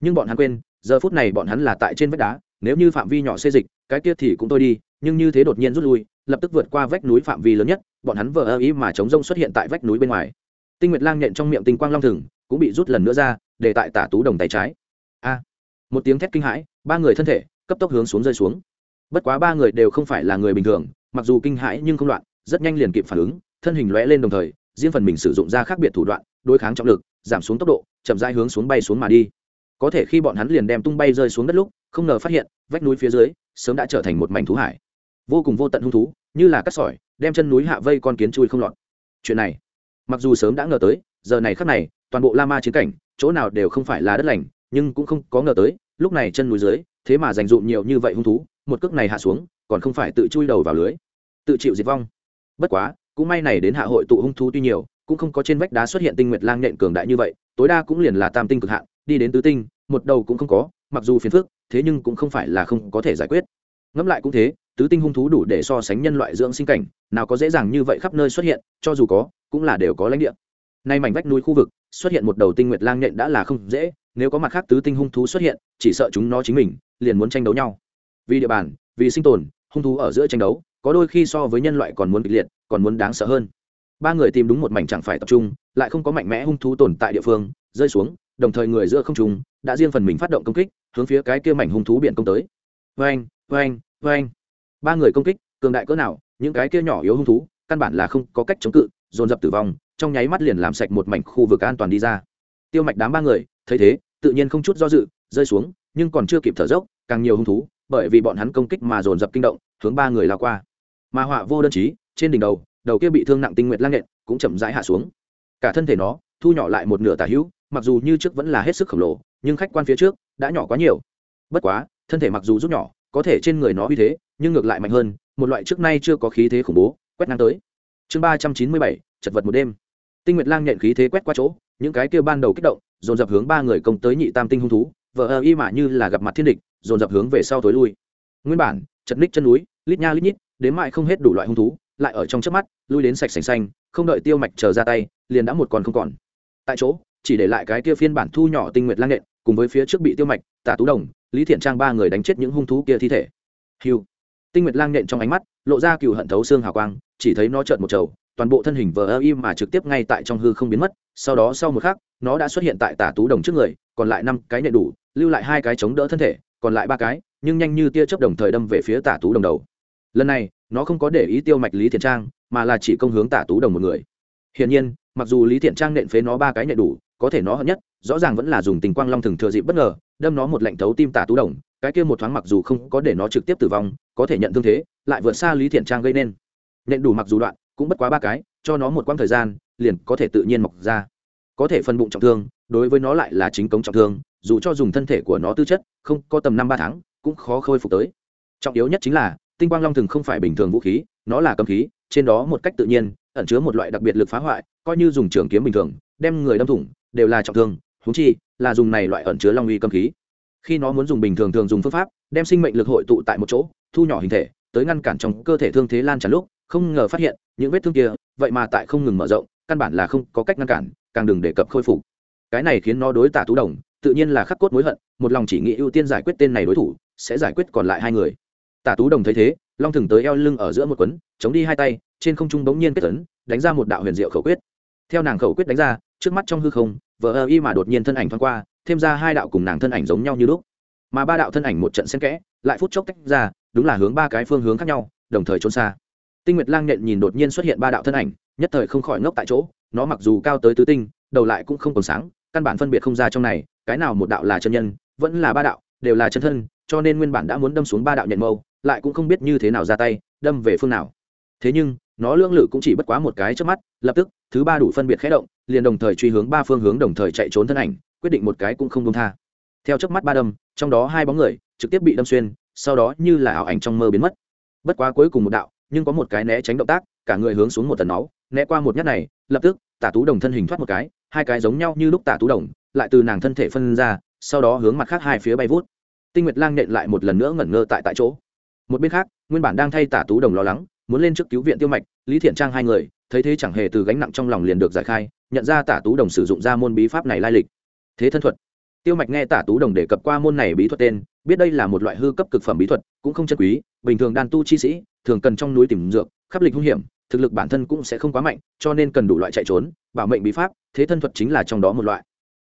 Nhưng bọn hắn quên, giờ phút này bọn hắn là tại trên vách đá nếu như phạm vi nhỏ xê dịch, cái kia thì cũng tôi đi, nhưng như thế đột nhiên rút lui, lập tức vượt qua vách núi phạm vi lớn nhất, bọn hắn vờ ơ ý mà chống rông xuất hiện tại vách núi bên ngoài. Tinh nguyệt lang nhện trong miệng tinh quang long thừng, cũng bị rút lần nữa ra, để tại tả tú đồng tay trái. A! Một tiếng thét kinh hãi, ba người thân thể, cấp tốc hướng xuống rơi xuống. Bất quá ba người đều không phải là người bình thường, mặc dù kinh hãi nhưng không loạn, rất nhanh liền kịp phản ứng, thân hình lóe lên đồng thời, riêng phần mình sử dụng ra khác biệt thủ đoạn, đối kháng trọng lực, giảm xuống tốc độ, chậm rãi hướng xuống bay xuống mà đi. Có thể khi bọn hắn liền đem tung bay rơi xuống đất lúc không ngờ phát hiện, vách núi phía dưới, sớm đã trở thành một mảnh thú hải. Vô cùng vô tận hung thú, như là cắt sỏi, đem chân núi hạ vây con kiến chui không lọt. Chuyện này, mặc dù sớm đã ngờ tới, giờ này khắc này, toàn bộ la ma chiến cảnh, chỗ nào đều không phải là đất lành, nhưng cũng không có ngờ tới, lúc này chân núi dưới, thế mà dành dụm nhiều như vậy hung thú, một cước này hạ xuống, còn không phải tự chui đầu vào lưới. Tự chịu diệt vong. Bất quá, cũng may này đến hạ hội tụ hung thú tuy nhiều, cũng không có trên vách đá xuất hiện tinh nguyệt lang nện cường đại như vậy, tối đa cũng liền là tam tinh cực hạn, đi đến tứ tinh, một đầu cũng không có mặc dù phiền phức, thế nhưng cũng không phải là không có thể giải quyết. Ngẫm lại cũng thế, tứ tinh hung thú đủ để so sánh nhân loại dưỡng sinh cảnh, nào có dễ dàng như vậy khắp nơi xuất hiện, cho dù có, cũng là đều có lãnh địa. Nay mảnh vách núi khu vực, xuất hiện một đầu tinh nguyệt lang nhện đã là không dễ, nếu có mặt khác tứ tinh hung thú xuất hiện, chỉ sợ chúng nó chính mình, liền muốn tranh đấu nhau. Vì địa bàn, vì sinh tồn, hung thú ở giữa tranh đấu, có đôi khi so với nhân loại còn muốn kịch liệt, còn muốn đáng sợ hơn. Ba người tìm đúng một mảnh chẳng phải tập trung, lại không có mạnh mẽ hung thú tồn tại địa phương, rơi xuống đồng thời người giữa không trùng đã riêng phần mình phát động công kích, hướng phía cái kia mảnh hung thú biển công tới. Vain vain vain ba người công kích, cường đại cỡ nào, những cái kia nhỏ yếu hung thú, căn bản là không có cách chống cự, dồn dập tử vong, trong nháy mắt liền làm sạch một mảnh khu vực an toàn đi ra. Tiêu mạch đám ba người, thấy thế, tự nhiên không chút do dự, rơi xuống, nhưng còn chưa kịp thở dốc, càng nhiều hung thú, bởi vì bọn hắn công kích mà dồn dập kinh động, hướng ba người lao qua. Mà họa vô đơn chí, trên đỉnh đầu đầu kia bị thương nặng tinh nguyệt lang nện, cũng chậm rãi hạ xuống. Cả thân thể nó, thu nhỏ lại một nửa tả hữu mặc dù như trước vẫn là hết sức khổng lồ, nhưng khách quan phía trước đã nhỏ quá nhiều. Bất quá, thân thể mặc dù rút nhỏ, có thể trên người nó uy thế, nhưng ngược lại mạnh hơn, một loại trước nay chưa có khí thế khủng bố, quét ngang tới. Chương ba trăm chín mươi bảy, chật vật một đêm. Tinh nguyệt lang nhện khí thế quét qua chỗ, những cái kia ban đầu kích động, dồn dập hướng ba người công tới nhị tam tinh hung thú vợ ơ y mà như là gặp mặt thiên địch, dồn dập hướng về sau tối lui. Nguyên bản, chật ních chân núi, lít nha lít nhít, đến mại không hết đủ loại hung thú, lại ở trong trước mắt, lui đến sạch sành xanh, không đợi tiêu mạch chờ ra tay, liền đã một còn không còn. Tại chỗ chỉ để lại cái kia phiên bản thu nhỏ tinh nguyệt lang nện, cùng với phía trước bị tiêu mạch, tả tú đồng, lý thiện trang ba người đánh chết những hung thú kia thi thể. Hiu. Tinh nguyệt lang nện trong ánh mắt, lộ ra cựu hận thấu xương hào quang, chỉ thấy nó trợn một trầu, toàn bộ thân hình vờ ơ im mà trực tiếp ngay tại trong hư không biến mất, sau đó sau một khắc, nó đã xuất hiện tại tả tú đồng trước người, còn lại năm cái nện đủ, lưu lại hai cái chống đỡ thân thể, còn lại ba cái, nhưng nhanh như tia chớp đồng thời đâm về phía tả tú đồng đầu. Lần này, nó không có để ý tiêu mạch lý thiện trang, mà là chỉ công hướng tả tú đồng một người. Hiển nhiên, mặc dù lý thiện trang nện phế nó ba cái nện đủ có thể nó hận nhất, rõ ràng vẫn là dùng tình quang long thường thừa dịp bất ngờ, đâm nó một lệnh thấu tim tả tú đồng, cái kia một thoáng mặc dù không có để nó trực tiếp tử vong, có thể nhận thương thế, lại vượt xa lý thiện trang gây nên. Nện đủ mặc dù đoạn, cũng bất quá ba cái, cho nó một quãng thời gian, liền có thể tự nhiên mọc ra. Có thể phân bụng trọng thương, đối với nó lại là chính cống trọng thương, dù cho dùng thân thể của nó tư chất, không có tầm năm ba tháng, cũng khó khôi phục tới. Trọng yếu nhất chính là, tinh quang long thường không phải bình thường vũ khí, nó là cầm khí, trên đó một cách tự nhiên, ẩn chứa một loại đặc biệt lực phá hoại, coi như dùng trường kiếm bình thường, đem người đâm thủng đều là trọng thương húng chi là dùng này loại ẩn chứa long uy cầm khí. Khi nó muốn dùng bình thường thường dùng phương pháp, đem sinh mệnh lực hội tụ tại một chỗ, thu nhỏ hình thể, tới ngăn cản trong cơ thể thương thế lan tràn lúc, không ngờ phát hiện, những vết thương kia, vậy mà tại không ngừng mở rộng, căn bản là không có cách ngăn cản, càng đừng đề cập khôi phục. Cái này khiến nó đối tả tú đồng, tự nhiên là khắc cốt mối hận, một lòng chỉ nghĩ ưu tiên giải quyết tên này đối thủ, sẽ giải quyết còn lại hai người. Tả tú đồng thấy thế, long thừng tới eo lưng ở giữa một quấn, chống đi hai tay, trên không trung bỗng nhiên kết tấn đánh ra một đạo huyền diệu khẩu quyết. Theo nàng khẩu quyết đánh ra trước mắt trong hư không, vờ ơ y mà đột nhiên thân ảnh thoáng qua, thêm ra hai đạo cùng nàng thân ảnh giống nhau như lúc. Mà ba đạo thân ảnh một trận xen kẽ, lại phút chốc tách ra, đúng là hướng ba cái phương hướng khác nhau, đồng thời trốn xa. Tinh nguyệt lang nhện nhìn đột nhiên xuất hiện ba đạo thân ảnh, nhất thời không khỏi ngốc tại chỗ, nó mặc dù cao tới tứ tinh, đầu lại cũng không còn sáng, căn bản phân biệt không ra trong này, cái nào một đạo là chân nhân, vẫn là ba đạo, đều là chân thân, cho nên nguyên bản đã muốn đâm xuống ba đạo nhện mâu, lại cũng không biết như thế nào ra tay, đâm về phương nào. Thế nhưng nó lưỡng lự cũng chỉ bất quá một cái trước mắt, lập tức, thứ ba đủ phân biệt khé động, liền đồng thời truy hướng ba phương hướng đồng thời chạy trốn thân ảnh, quyết định một cái cũng không đông tha. Theo trước mắt ba đâm, trong đó hai bóng người trực tiếp bị đâm xuyên, sau đó như là ảo ảnh trong mơ biến mất. Bất quá cuối cùng một đạo, nhưng có một cái né tránh động tác, cả người hướng xuống một tần máu, né qua một nhát này, lập tức, tả tú đồng thân hình thoát một cái, hai cái giống nhau như lúc tả tú đồng, lại từ nàng thân thể phân ra, sau đó hướng mặt khác hai phía bay vút. Tinh nguyệt lang nện lại một lần nữa ngẩn ngơ tại tại chỗ. Một bên khác, nguyên bản đang thay tả tú đồng lo lắng muốn lên trước cứu viện tiêu mạch, lý thiện trang hai người, thấy thế chẳng hề từ gánh nặng trong lòng liền được giải khai, nhận ra tả tú đồng sử dụng ra môn bí pháp này lai lịch. Thế thân thuật. Tiêu mạch nghe tả tú đồng đề cập qua môn này bí thuật tên, biết đây là một loại hư cấp cực phẩm bí thuật, cũng không chân quý, bình thường đan tu chi sĩ, thường cần trong núi tìm dược, khắp lịch hung hiểm, thực lực bản thân cũng sẽ không quá mạnh, cho nên cần đủ loại chạy trốn, bảo mệnh bí pháp, thế thân thuật chính là trong đó một loại.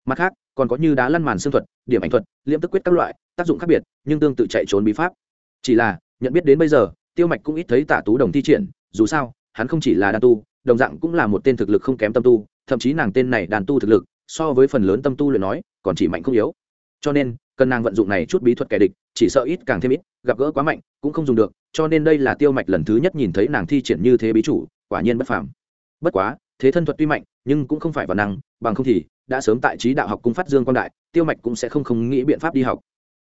Mặt khác, còn có như đá lăn màn xương thuật, điểm ảnh thuật, liễm tức quyết các loại, tác dụng khác biệt, nhưng tương tự chạy trốn bí pháp. Chỉ là, nhận biết đến bây giờ tiêu mạch cũng ít thấy tả tú đồng thi triển, dù sao, hắn không chỉ là đan tu, đồng dạng cũng là một tên thực lực không kém tâm tu, thậm chí nàng tên này đàn tu thực lực, so với phần lớn tâm tu luyện nói, còn chỉ mạnh không yếu. Cho nên, cần nàng vận dụng này chút bí thuật kẻ địch, chỉ sợ ít càng thêm ít, gặp gỡ quá mạnh, cũng không dùng được, cho nên đây là tiêu mạch lần thứ nhất nhìn thấy nàng thi triển như thế bí chủ, quả nhiên bất phàm. Bất quá, thế thân thuật tuy mạnh, nhưng cũng không phải vào năng, bằng không thì, đã sớm tại trí đạo học cung phát dương quan đại, tiêu mạch cũng sẽ không không nghĩ biện pháp đi học.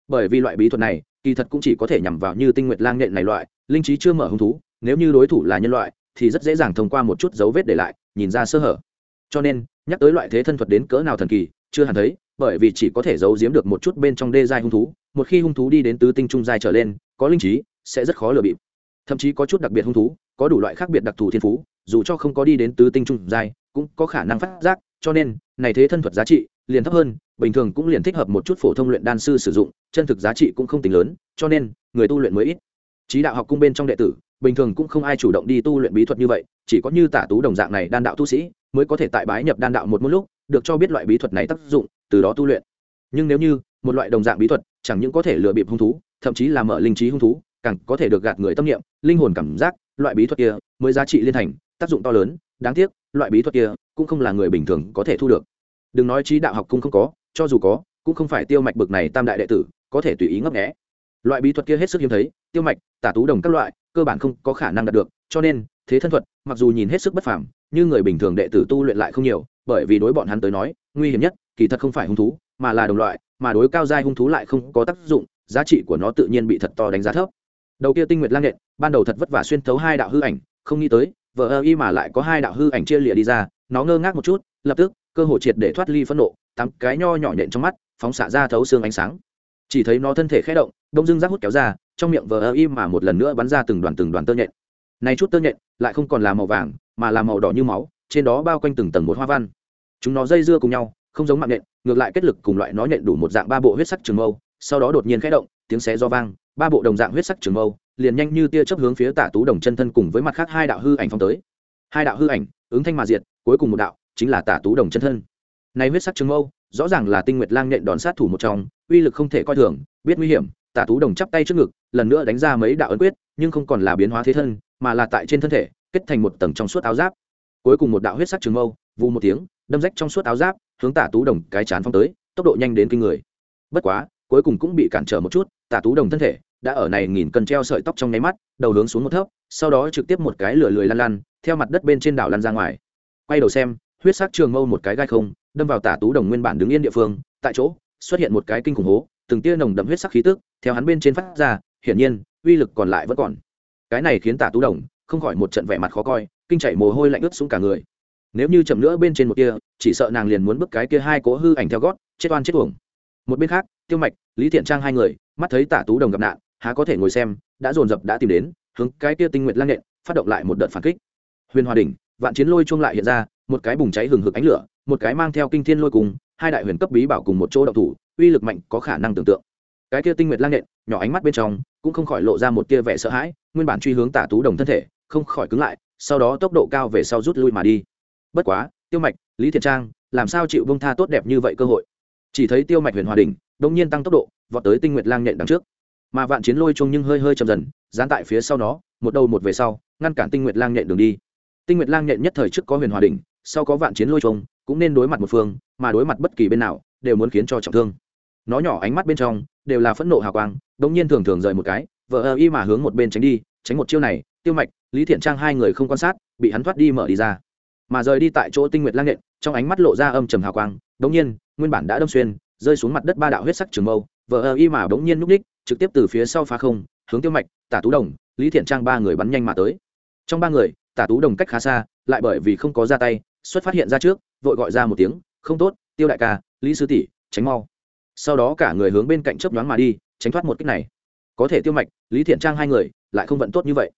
Bởi vì loại bí thuật này kỳ thật cũng chỉ có thể nhằm vào như tinh nguyệt lang nện này loại, linh trí chưa mở hứng thú, nếu như đối thủ là nhân loại, thì rất dễ dàng thông qua một chút dấu vết để lại, nhìn ra sơ hở. Cho nên, nhắc tới loại thế thân thuật đến cỡ nào thần kỳ, chưa hẳn thấy, bởi vì chỉ có thể giấu giếm được một chút bên trong đê giai hung thú, một khi hung thú đi đến tứ tinh trung giai trở lên, có linh trí, sẽ rất khó lừa bịp. Thậm chí có chút đặc biệt hung thú, có đủ loại khác biệt đặc thù thiên phú, dù cho không có đi đến tứ tinh trung giai, cũng có khả năng phát giác, cho nên, này thế thân thuật giá trị liền thấp hơn bình thường cũng liền thích hợp một chút phổ thông luyện đan sư sử dụng, chân thực giá trị cũng không tính lớn, cho nên, người tu luyện mới ít. Trí đạo học cung bên trong đệ tử, bình thường cũng không ai chủ động đi tu luyện bí thuật như vậy, chỉ có như tả tú đồng dạng này đan đạo tu sĩ, mới có thể tại bái nhập đan đạo một một lúc, được cho biết loại bí thuật này tác dụng, từ đó tu luyện. Nhưng nếu như, một loại đồng dạng bí thuật, chẳng những có thể lừa bịp hung thú, thậm chí là mở linh trí hung thú, càng có thể được gạt người tâm niệm, linh hồn cảm giác, loại bí thuật kia mới giá trị liên thành, tác dụng to lớn. Đáng tiếc, loại bí thuật kia cũng không là người bình thường có thể thu được. Đừng nói trí đạo học cung không có cho dù có, cũng không phải tiêu mạch bực này tam đại đệ tử, có thể tùy ý ngấp nghẽ loại bí thuật kia hết sức hiếm thấy, tiêu mạch, tả tú đồng các loại, cơ bản không có khả năng đạt được, cho nên, thế thân thuật, mặc dù nhìn hết sức bất phàm, nhưng người bình thường đệ tử tu luyện lại không nhiều, bởi vì đối bọn hắn tới nói, nguy hiểm nhất, kỳ thật không phải hung thú, mà là đồng loại, mà đối cao giai hung thú lại không có tác dụng, giá trị của nó tự nhiên bị thật to đánh giá thấp. Đầu kia tinh nguyệt lang nhện, ban đầu thật vất vả xuyên thấu hai đạo hư ảnh, không nghĩ tới vợ ơ y mà lại có hai đạo hư ảnh chia lịa đi ra, nó ngơ ngác một chút, lập tức, cơ hội triệt để thoát ly phẫn nộ tám cái nho nhỏ nhện trong mắt, phóng xạ ra thấu xương ánh sáng. Chỉ thấy nó thân thể khẽ động, đông dưng rác hút kéo ra, trong miệng vờ ơ im mà một lần nữa bắn ra từng đoàn từng đoàn tơ nhện. Này chút tơ nhện, lại không còn là màu vàng, mà là màu đỏ như máu, trên đó bao quanh từng tầng một hoa văn. Chúng nó dây dưa cùng nhau, không giống mạng nhện, ngược lại kết lực cùng loại nó nhện đủ một dạng ba bộ huyết sắc trường mâu, sau đó đột nhiên khẽ động, tiếng xé do vang, ba bộ đồng dạng huyết sắc trường mâu, liền nhanh như tia chớp hướng phía tả tú đồng chân thân cùng với mặt khác hai đạo hư ảnh phong tới. Hai đạo hư ảnh, ứng thanh mà diệt, cuối cùng một đạo, chính là tả tú đồng chân thân này huyết sắc trường mâu, rõ ràng là tinh nguyệt lang nhện đòn sát thủ một trong, uy lực không thể coi thường, biết nguy hiểm, tả tú đồng chắp tay trước ngực, lần nữa đánh ra mấy đạo ấn quyết, nhưng không còn là biến hóa thế thân, mà là tại trên thân thể, kết thành một tầng trong suốt áo giáp. Cuối cùng một đạo huyết sắc trường mâu, vù một tiếng, đâm rách trong suốt áo giáp, hướng tả tú đồng cái chán phong tới, tốc độ nhanh đến kinh người. Bất quá, cuối cùng cũng bị cản trở một chút, tả tú đồng thân thể đã ở này nghìn cân treo sợi tóc trong nháy mắt, đầu hướng xuống một thấp, sau đó trực tiếp một cái lửa lười lăn lăn, theo mặt đất bên trên đảo lăn ra ngoài. Quay đầu xem huyết sắc trường mâu một cái gai không, đâm vào tả tú đồng nguyên bản đứng yên địa phương, tại chỗ, xuất hiện một cái kinh khủng hố, từng tia nồng đậm huyết sắc khí tức, theo hắn bên trên phát ra, hiển nhiên, uy lực còn lại vẫn còn. Cái này khiến tả tú đồng, không khỏi một trận vẻ mặt khó coi, kinh chảy mồ hôi lạnh ướt xuống cả người. Nếu như chậm nữa bên trên một kia, chỉ sợ nàng liền muốn bước cái kia hai cố hư ảnh theo gót, chết oan chết uổng. Một bên khác, tiêu mạch, lý thiện trang hai người, mắt thấy tả tú đồng gặp nạn, há có thể ngồi xem, đã dồn dập đã tìm đến, hướng cái kia tinh nguyện lang nện, phát động lại một đợt phản kích. Huyền hòa đỉnh vạn chiến lôi chuông lại hiện ra, một cái bùng cháy hừng hực ánh lửa, một cái mang theo kinh thiên lôi cùng, hai đại huyền cấp bí bảo cùng một chỗ đậu thủ, uy lực mạnh có khả năng tưởng tượng. Cái kia tinh nguyệt lang nện, nhỏ ánh mắt bên trong, cũng không khỏi lộ ra một tia vẻ sợ hãi, nguyên bản truy hướng tả tú đồng thân thể, không khỏi cứng lại, sau đó tốc độ cao về sau rút lui mà đi. Bất quá, tiêu mạch, lý thiện trang, làm sao chịu bông tha tốt đẹp như vậy cơ hội? Chỉ thấy tiêu mạch huyền hòa đình đông nhiên tăng tốc độ, vọt tới tinh nguyệt lang nhện đằng trước. Mà vạn chiến lôi chung nhưng hơi hơi chậm dần, dán tại phía sau nó, một đầu một về sau, ngăn cản tinh nguyệt lang nhện đường đi tinh nguyệt lang nhện nhất thời trước có huyền hòa đình sau có vạn chiến lôi chung cũng nên đối mặt một phương, mà đối mặt bất kỳ bên nào, đều muốn khiến cho trọng thương. Nó nhỏ ánh mắt bên trong, đều là phẫn nộ hào quang, đống nhiên thường thường rời một cái vợ ơ y mà hướng một bên tránh đi, tránh một chiêu này, tiêu mạch, lý thiện trang hai người không quan sát, bị hắn thoát đi mở đi ra. Mà rời đi tại chỗ tinh nguyệt lang nện trong ánh mắt lộ ra âm trầm hào quang, đống nhiên, nguyên bản đã đâm xuyên, rơi xuống mặt đất ba đạo huyết sắc trường mâu vợ ơ y mà đống nhiên núp ních, trực tiếp từ phía sau phá không, hướng tiêu mạch, tả tú đồng, lý thiện trang ba người bắn nhanh mà tới. Trong ba người tả tú đồng cách khá xa, lại bởi vì không có ra tay, xuất phát hiện ra trước, vội gọi ra một tiếng, không tốt, tiêu đại ca, lý sư tỷ, tránh mau. Sau đó cả người hướng bên cạnh chớp nhoáng mà đi, tránh thoát một cách này. Có thể tiêu mạch, lý thiện trang hai người, lại không vận tốt như vậy.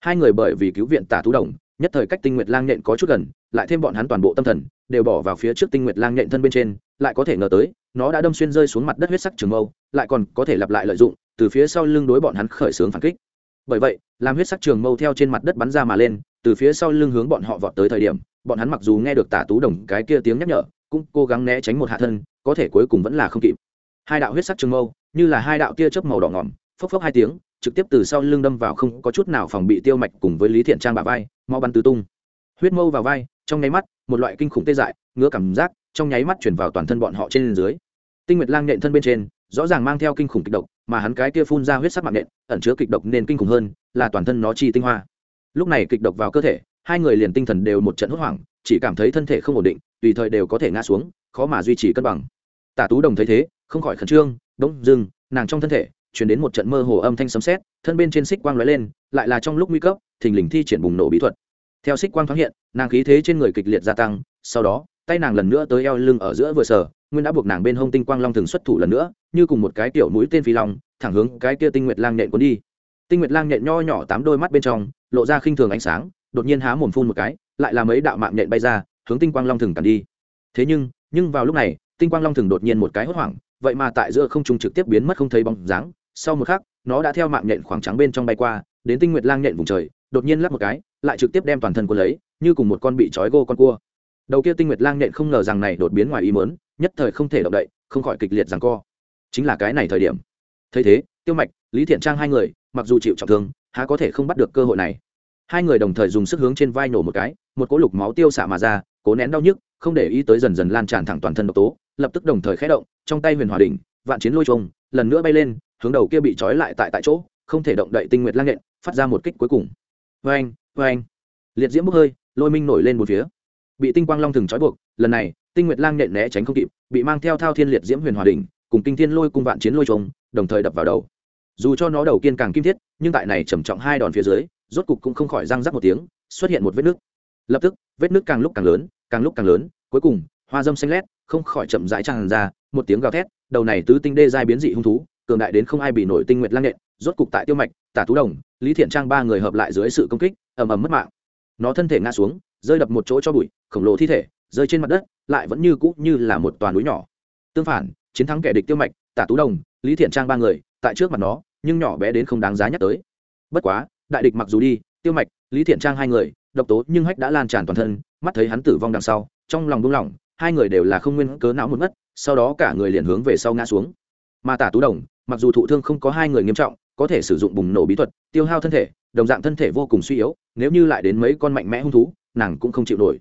Hai người bởi vì cứu viện tả tú đồng, nhất thời cách tinh nguyệt lang nhện có chút gần, lại thêm bọn hắn toàn bộ tâm thần, đều bỏ vào phía trước tinh nguyệt lang nhện thân bên trên, lại có thể ngờ tới, nó đã đâm xuyên rơi xuống mặt đất huyết sắc trường mâu, lại còn có thể lặp lại lợi dụng, từ phía sau lưng đối bọn hắn khởi xướng phản kích. Bởi vậy, làm huyết sắc trường mâu theo trên mặt đất bắn ra mà lên từ phía sau lưng hướng bọn họ vọt tới thời điểm, bọn hắn mặc dù nghe được tả tú đồng cái kia tiếng nhắc nhở, cũng cố gắng né tránh một hạ thân, có thể cuối cùng vẫn là không kịp. Hai đạo huyết sắc trường mâu, như là hai đạo tia chớp màu đỏ ngỏm, phốc phốc hai tiếng, trực tiếp từ sau lưng đâm vào không có chút nào phòng bị tiêu mạch cùng với lý thiện trang bà vai, mau bắn tứ tung. Huyết mâu vào vai, trong nháy mắt, một loại kinh khủng tê dại, ngứa cảm giác, trong nháy mắt chuyển vào toàn thân bọn họ trên dưới. Tinh nguyệt lang nhện thân bên trên, rõ ràng mang theo kinh khủng kịch độc, mà hắn cái kia phun ra huyết sắc mạng nện, ẩn chứa kịch độc nên kinh khủng hơn, là toàn thân nó chi tinh hoa lúc này kịch độc vào cơ thể, hai người liền tinh thần đều một trận hốt hoảng, chỉ cảm thấy thân thể không ổn định, tùy thời đều có thể ngã xuống, khó mà duy trì cân bằng. Tả tú đồng thấy thế, không khỏi khẩn trương, đông dưng nàng trong thân thể chuyển đến một trận mơ hồ âm thanh sấm sét, thân bên trên xích quang lóe lên, lại là trong lúc nguy cấp, thình lình thi triển bùng nổ bí thuật. Theo xích quang thoáng hiện, nàng khí thế trên người kịch liệt gia tăng, sau đó, tay nàng lần nữa tới eo lưng ở giữa vừa sở nguyên đã buộc nàng bên hông tinh quang long thường xuất thủ lần nữa, như cùng một cái tiểu mũi tên phi long, thẳng hướng cái kia tinh nguyệt lang nhện cuốn đi. Tinh nguyệt lang nhện nho nhỏ tám đôi mắt bên trong lộ ra khinh thường ánh sáng, đột nhiên há mồm phun một cái, lại là mấy đạo mạng nhện bay ra, hướng tinh quang long Thừng cản đi. Thế nhưng nhưng vào lúc này, tinh quang long Thừng đột nhiên một cái hốt hoảng, vậy mà tại giữa không trung trực tiếp biến mất không thấy bóng dáng. Sau một khắc, nó đã theo mạng nhện khoảng trắng bên trong bay qua, đến tinh nguyệt lang nhện vùng trời, đột nhiên lắp một cái, lại trực tiếp đem toàn thân quân lấy, như cùng một con bị trói gô con cua. Đầu kia tinh nguyệt lang nhện không ngờ rằng này đột biến ngoài ý mớn nhất thời không thể động đậy, không khỏi kịch liệt rằng co. Chính là cái này thời điểm. Thấy thế, tiêu mạch, lý thiện trang hai người, mặc dù chịu trọng thương há có thể không bắt được cơ hội này. Hai người đồng thời dùng sức hướng trên vai nổ một cái, một cỗ lục máu tiêu xạ mà ra, cố nén đau nhức, không để ý tới dần dần lan tràn thẳng toàn thân độc tố, lập tức đồng thời khé động, trong tay huyền hòa đỉnh, vạn chiến lôi trông lần nữa bay lên, hướng đầu kia bị trói lại tại tại chỗ, không thể động đậy tinh nguyệt lang nhện, phát ra một kích cuối cùng. Vê anh vê anh liệt diễm bốc hơi, lôi minh nổi lên một phía. Bị tinh quang long thừng trói buộc, lần này, tinh nguyệt lang nhện né tránh không kịp, bị mang theo thao thiên liệt diễm huyền hòa đỉnh, cùng kinh thiên lôi cùng vạn chiến lôi trông đồng thời đập vào đầu. Dù cho nó đầu kiên càng kim thiết nhưng tại này trầm trọng hai đòn phía dưới, rốt cục cũng không khỏi răng rắc một tiếng, xuất hiện một vết nước lập tức, vết nước càng lúc càng lớn, càng lúc càng lớn, cuối cùng, hoa dâm xanh lét, không khỏi chậm rãi tràn ra, một tiếng gào thét, đầu này tứ tinh đê giai biến dị hung thú, cường đại đến không ai bị nổi tinh nguyệt lang nện, rốt cục tại tiêu mạch, tả tú đồng, lý thiện trang ba người hợp lại dưới sự công kích, ầm ầm mất mạng. Nó thân thể ngã xuống, rơi đập một chỗ cho bụi, khổng lồ thi thể, rơi trên mặt đất, lại vẫn như cũ như là một toàn núi nhỏ. Tương phản, chiến thắng kẻ địch tiêu mạch, tả tú đồng, lý thiện trang ba người, tại trước mặt nó nhưng nhỏ bé đến không đáng giá nhắc tới. Bất quá, đại địch mặc dù đi, tiêu mạch, lý thiện trang hai người, độc tố nhưng hách đã lan tràn toàn thân, mắt thấy hắn tử vong đằng sau, trong lòng buông lỏng, hai người đều là không nguyên cớ não một mất, sau đó cả người liền hướng về sau ngã xuống. Mà tả tú đồng, mặc dù thụ thương không có hai người nghiêm trọng, có thể sử dụng bùng nổ bí thuật, tiêu hao thân thể, đồng dạng thân thể vô cùng suy yếu, nếu như lại đến mấy con mạnh mẽ hung thú, nàng cũng không chịu nổi.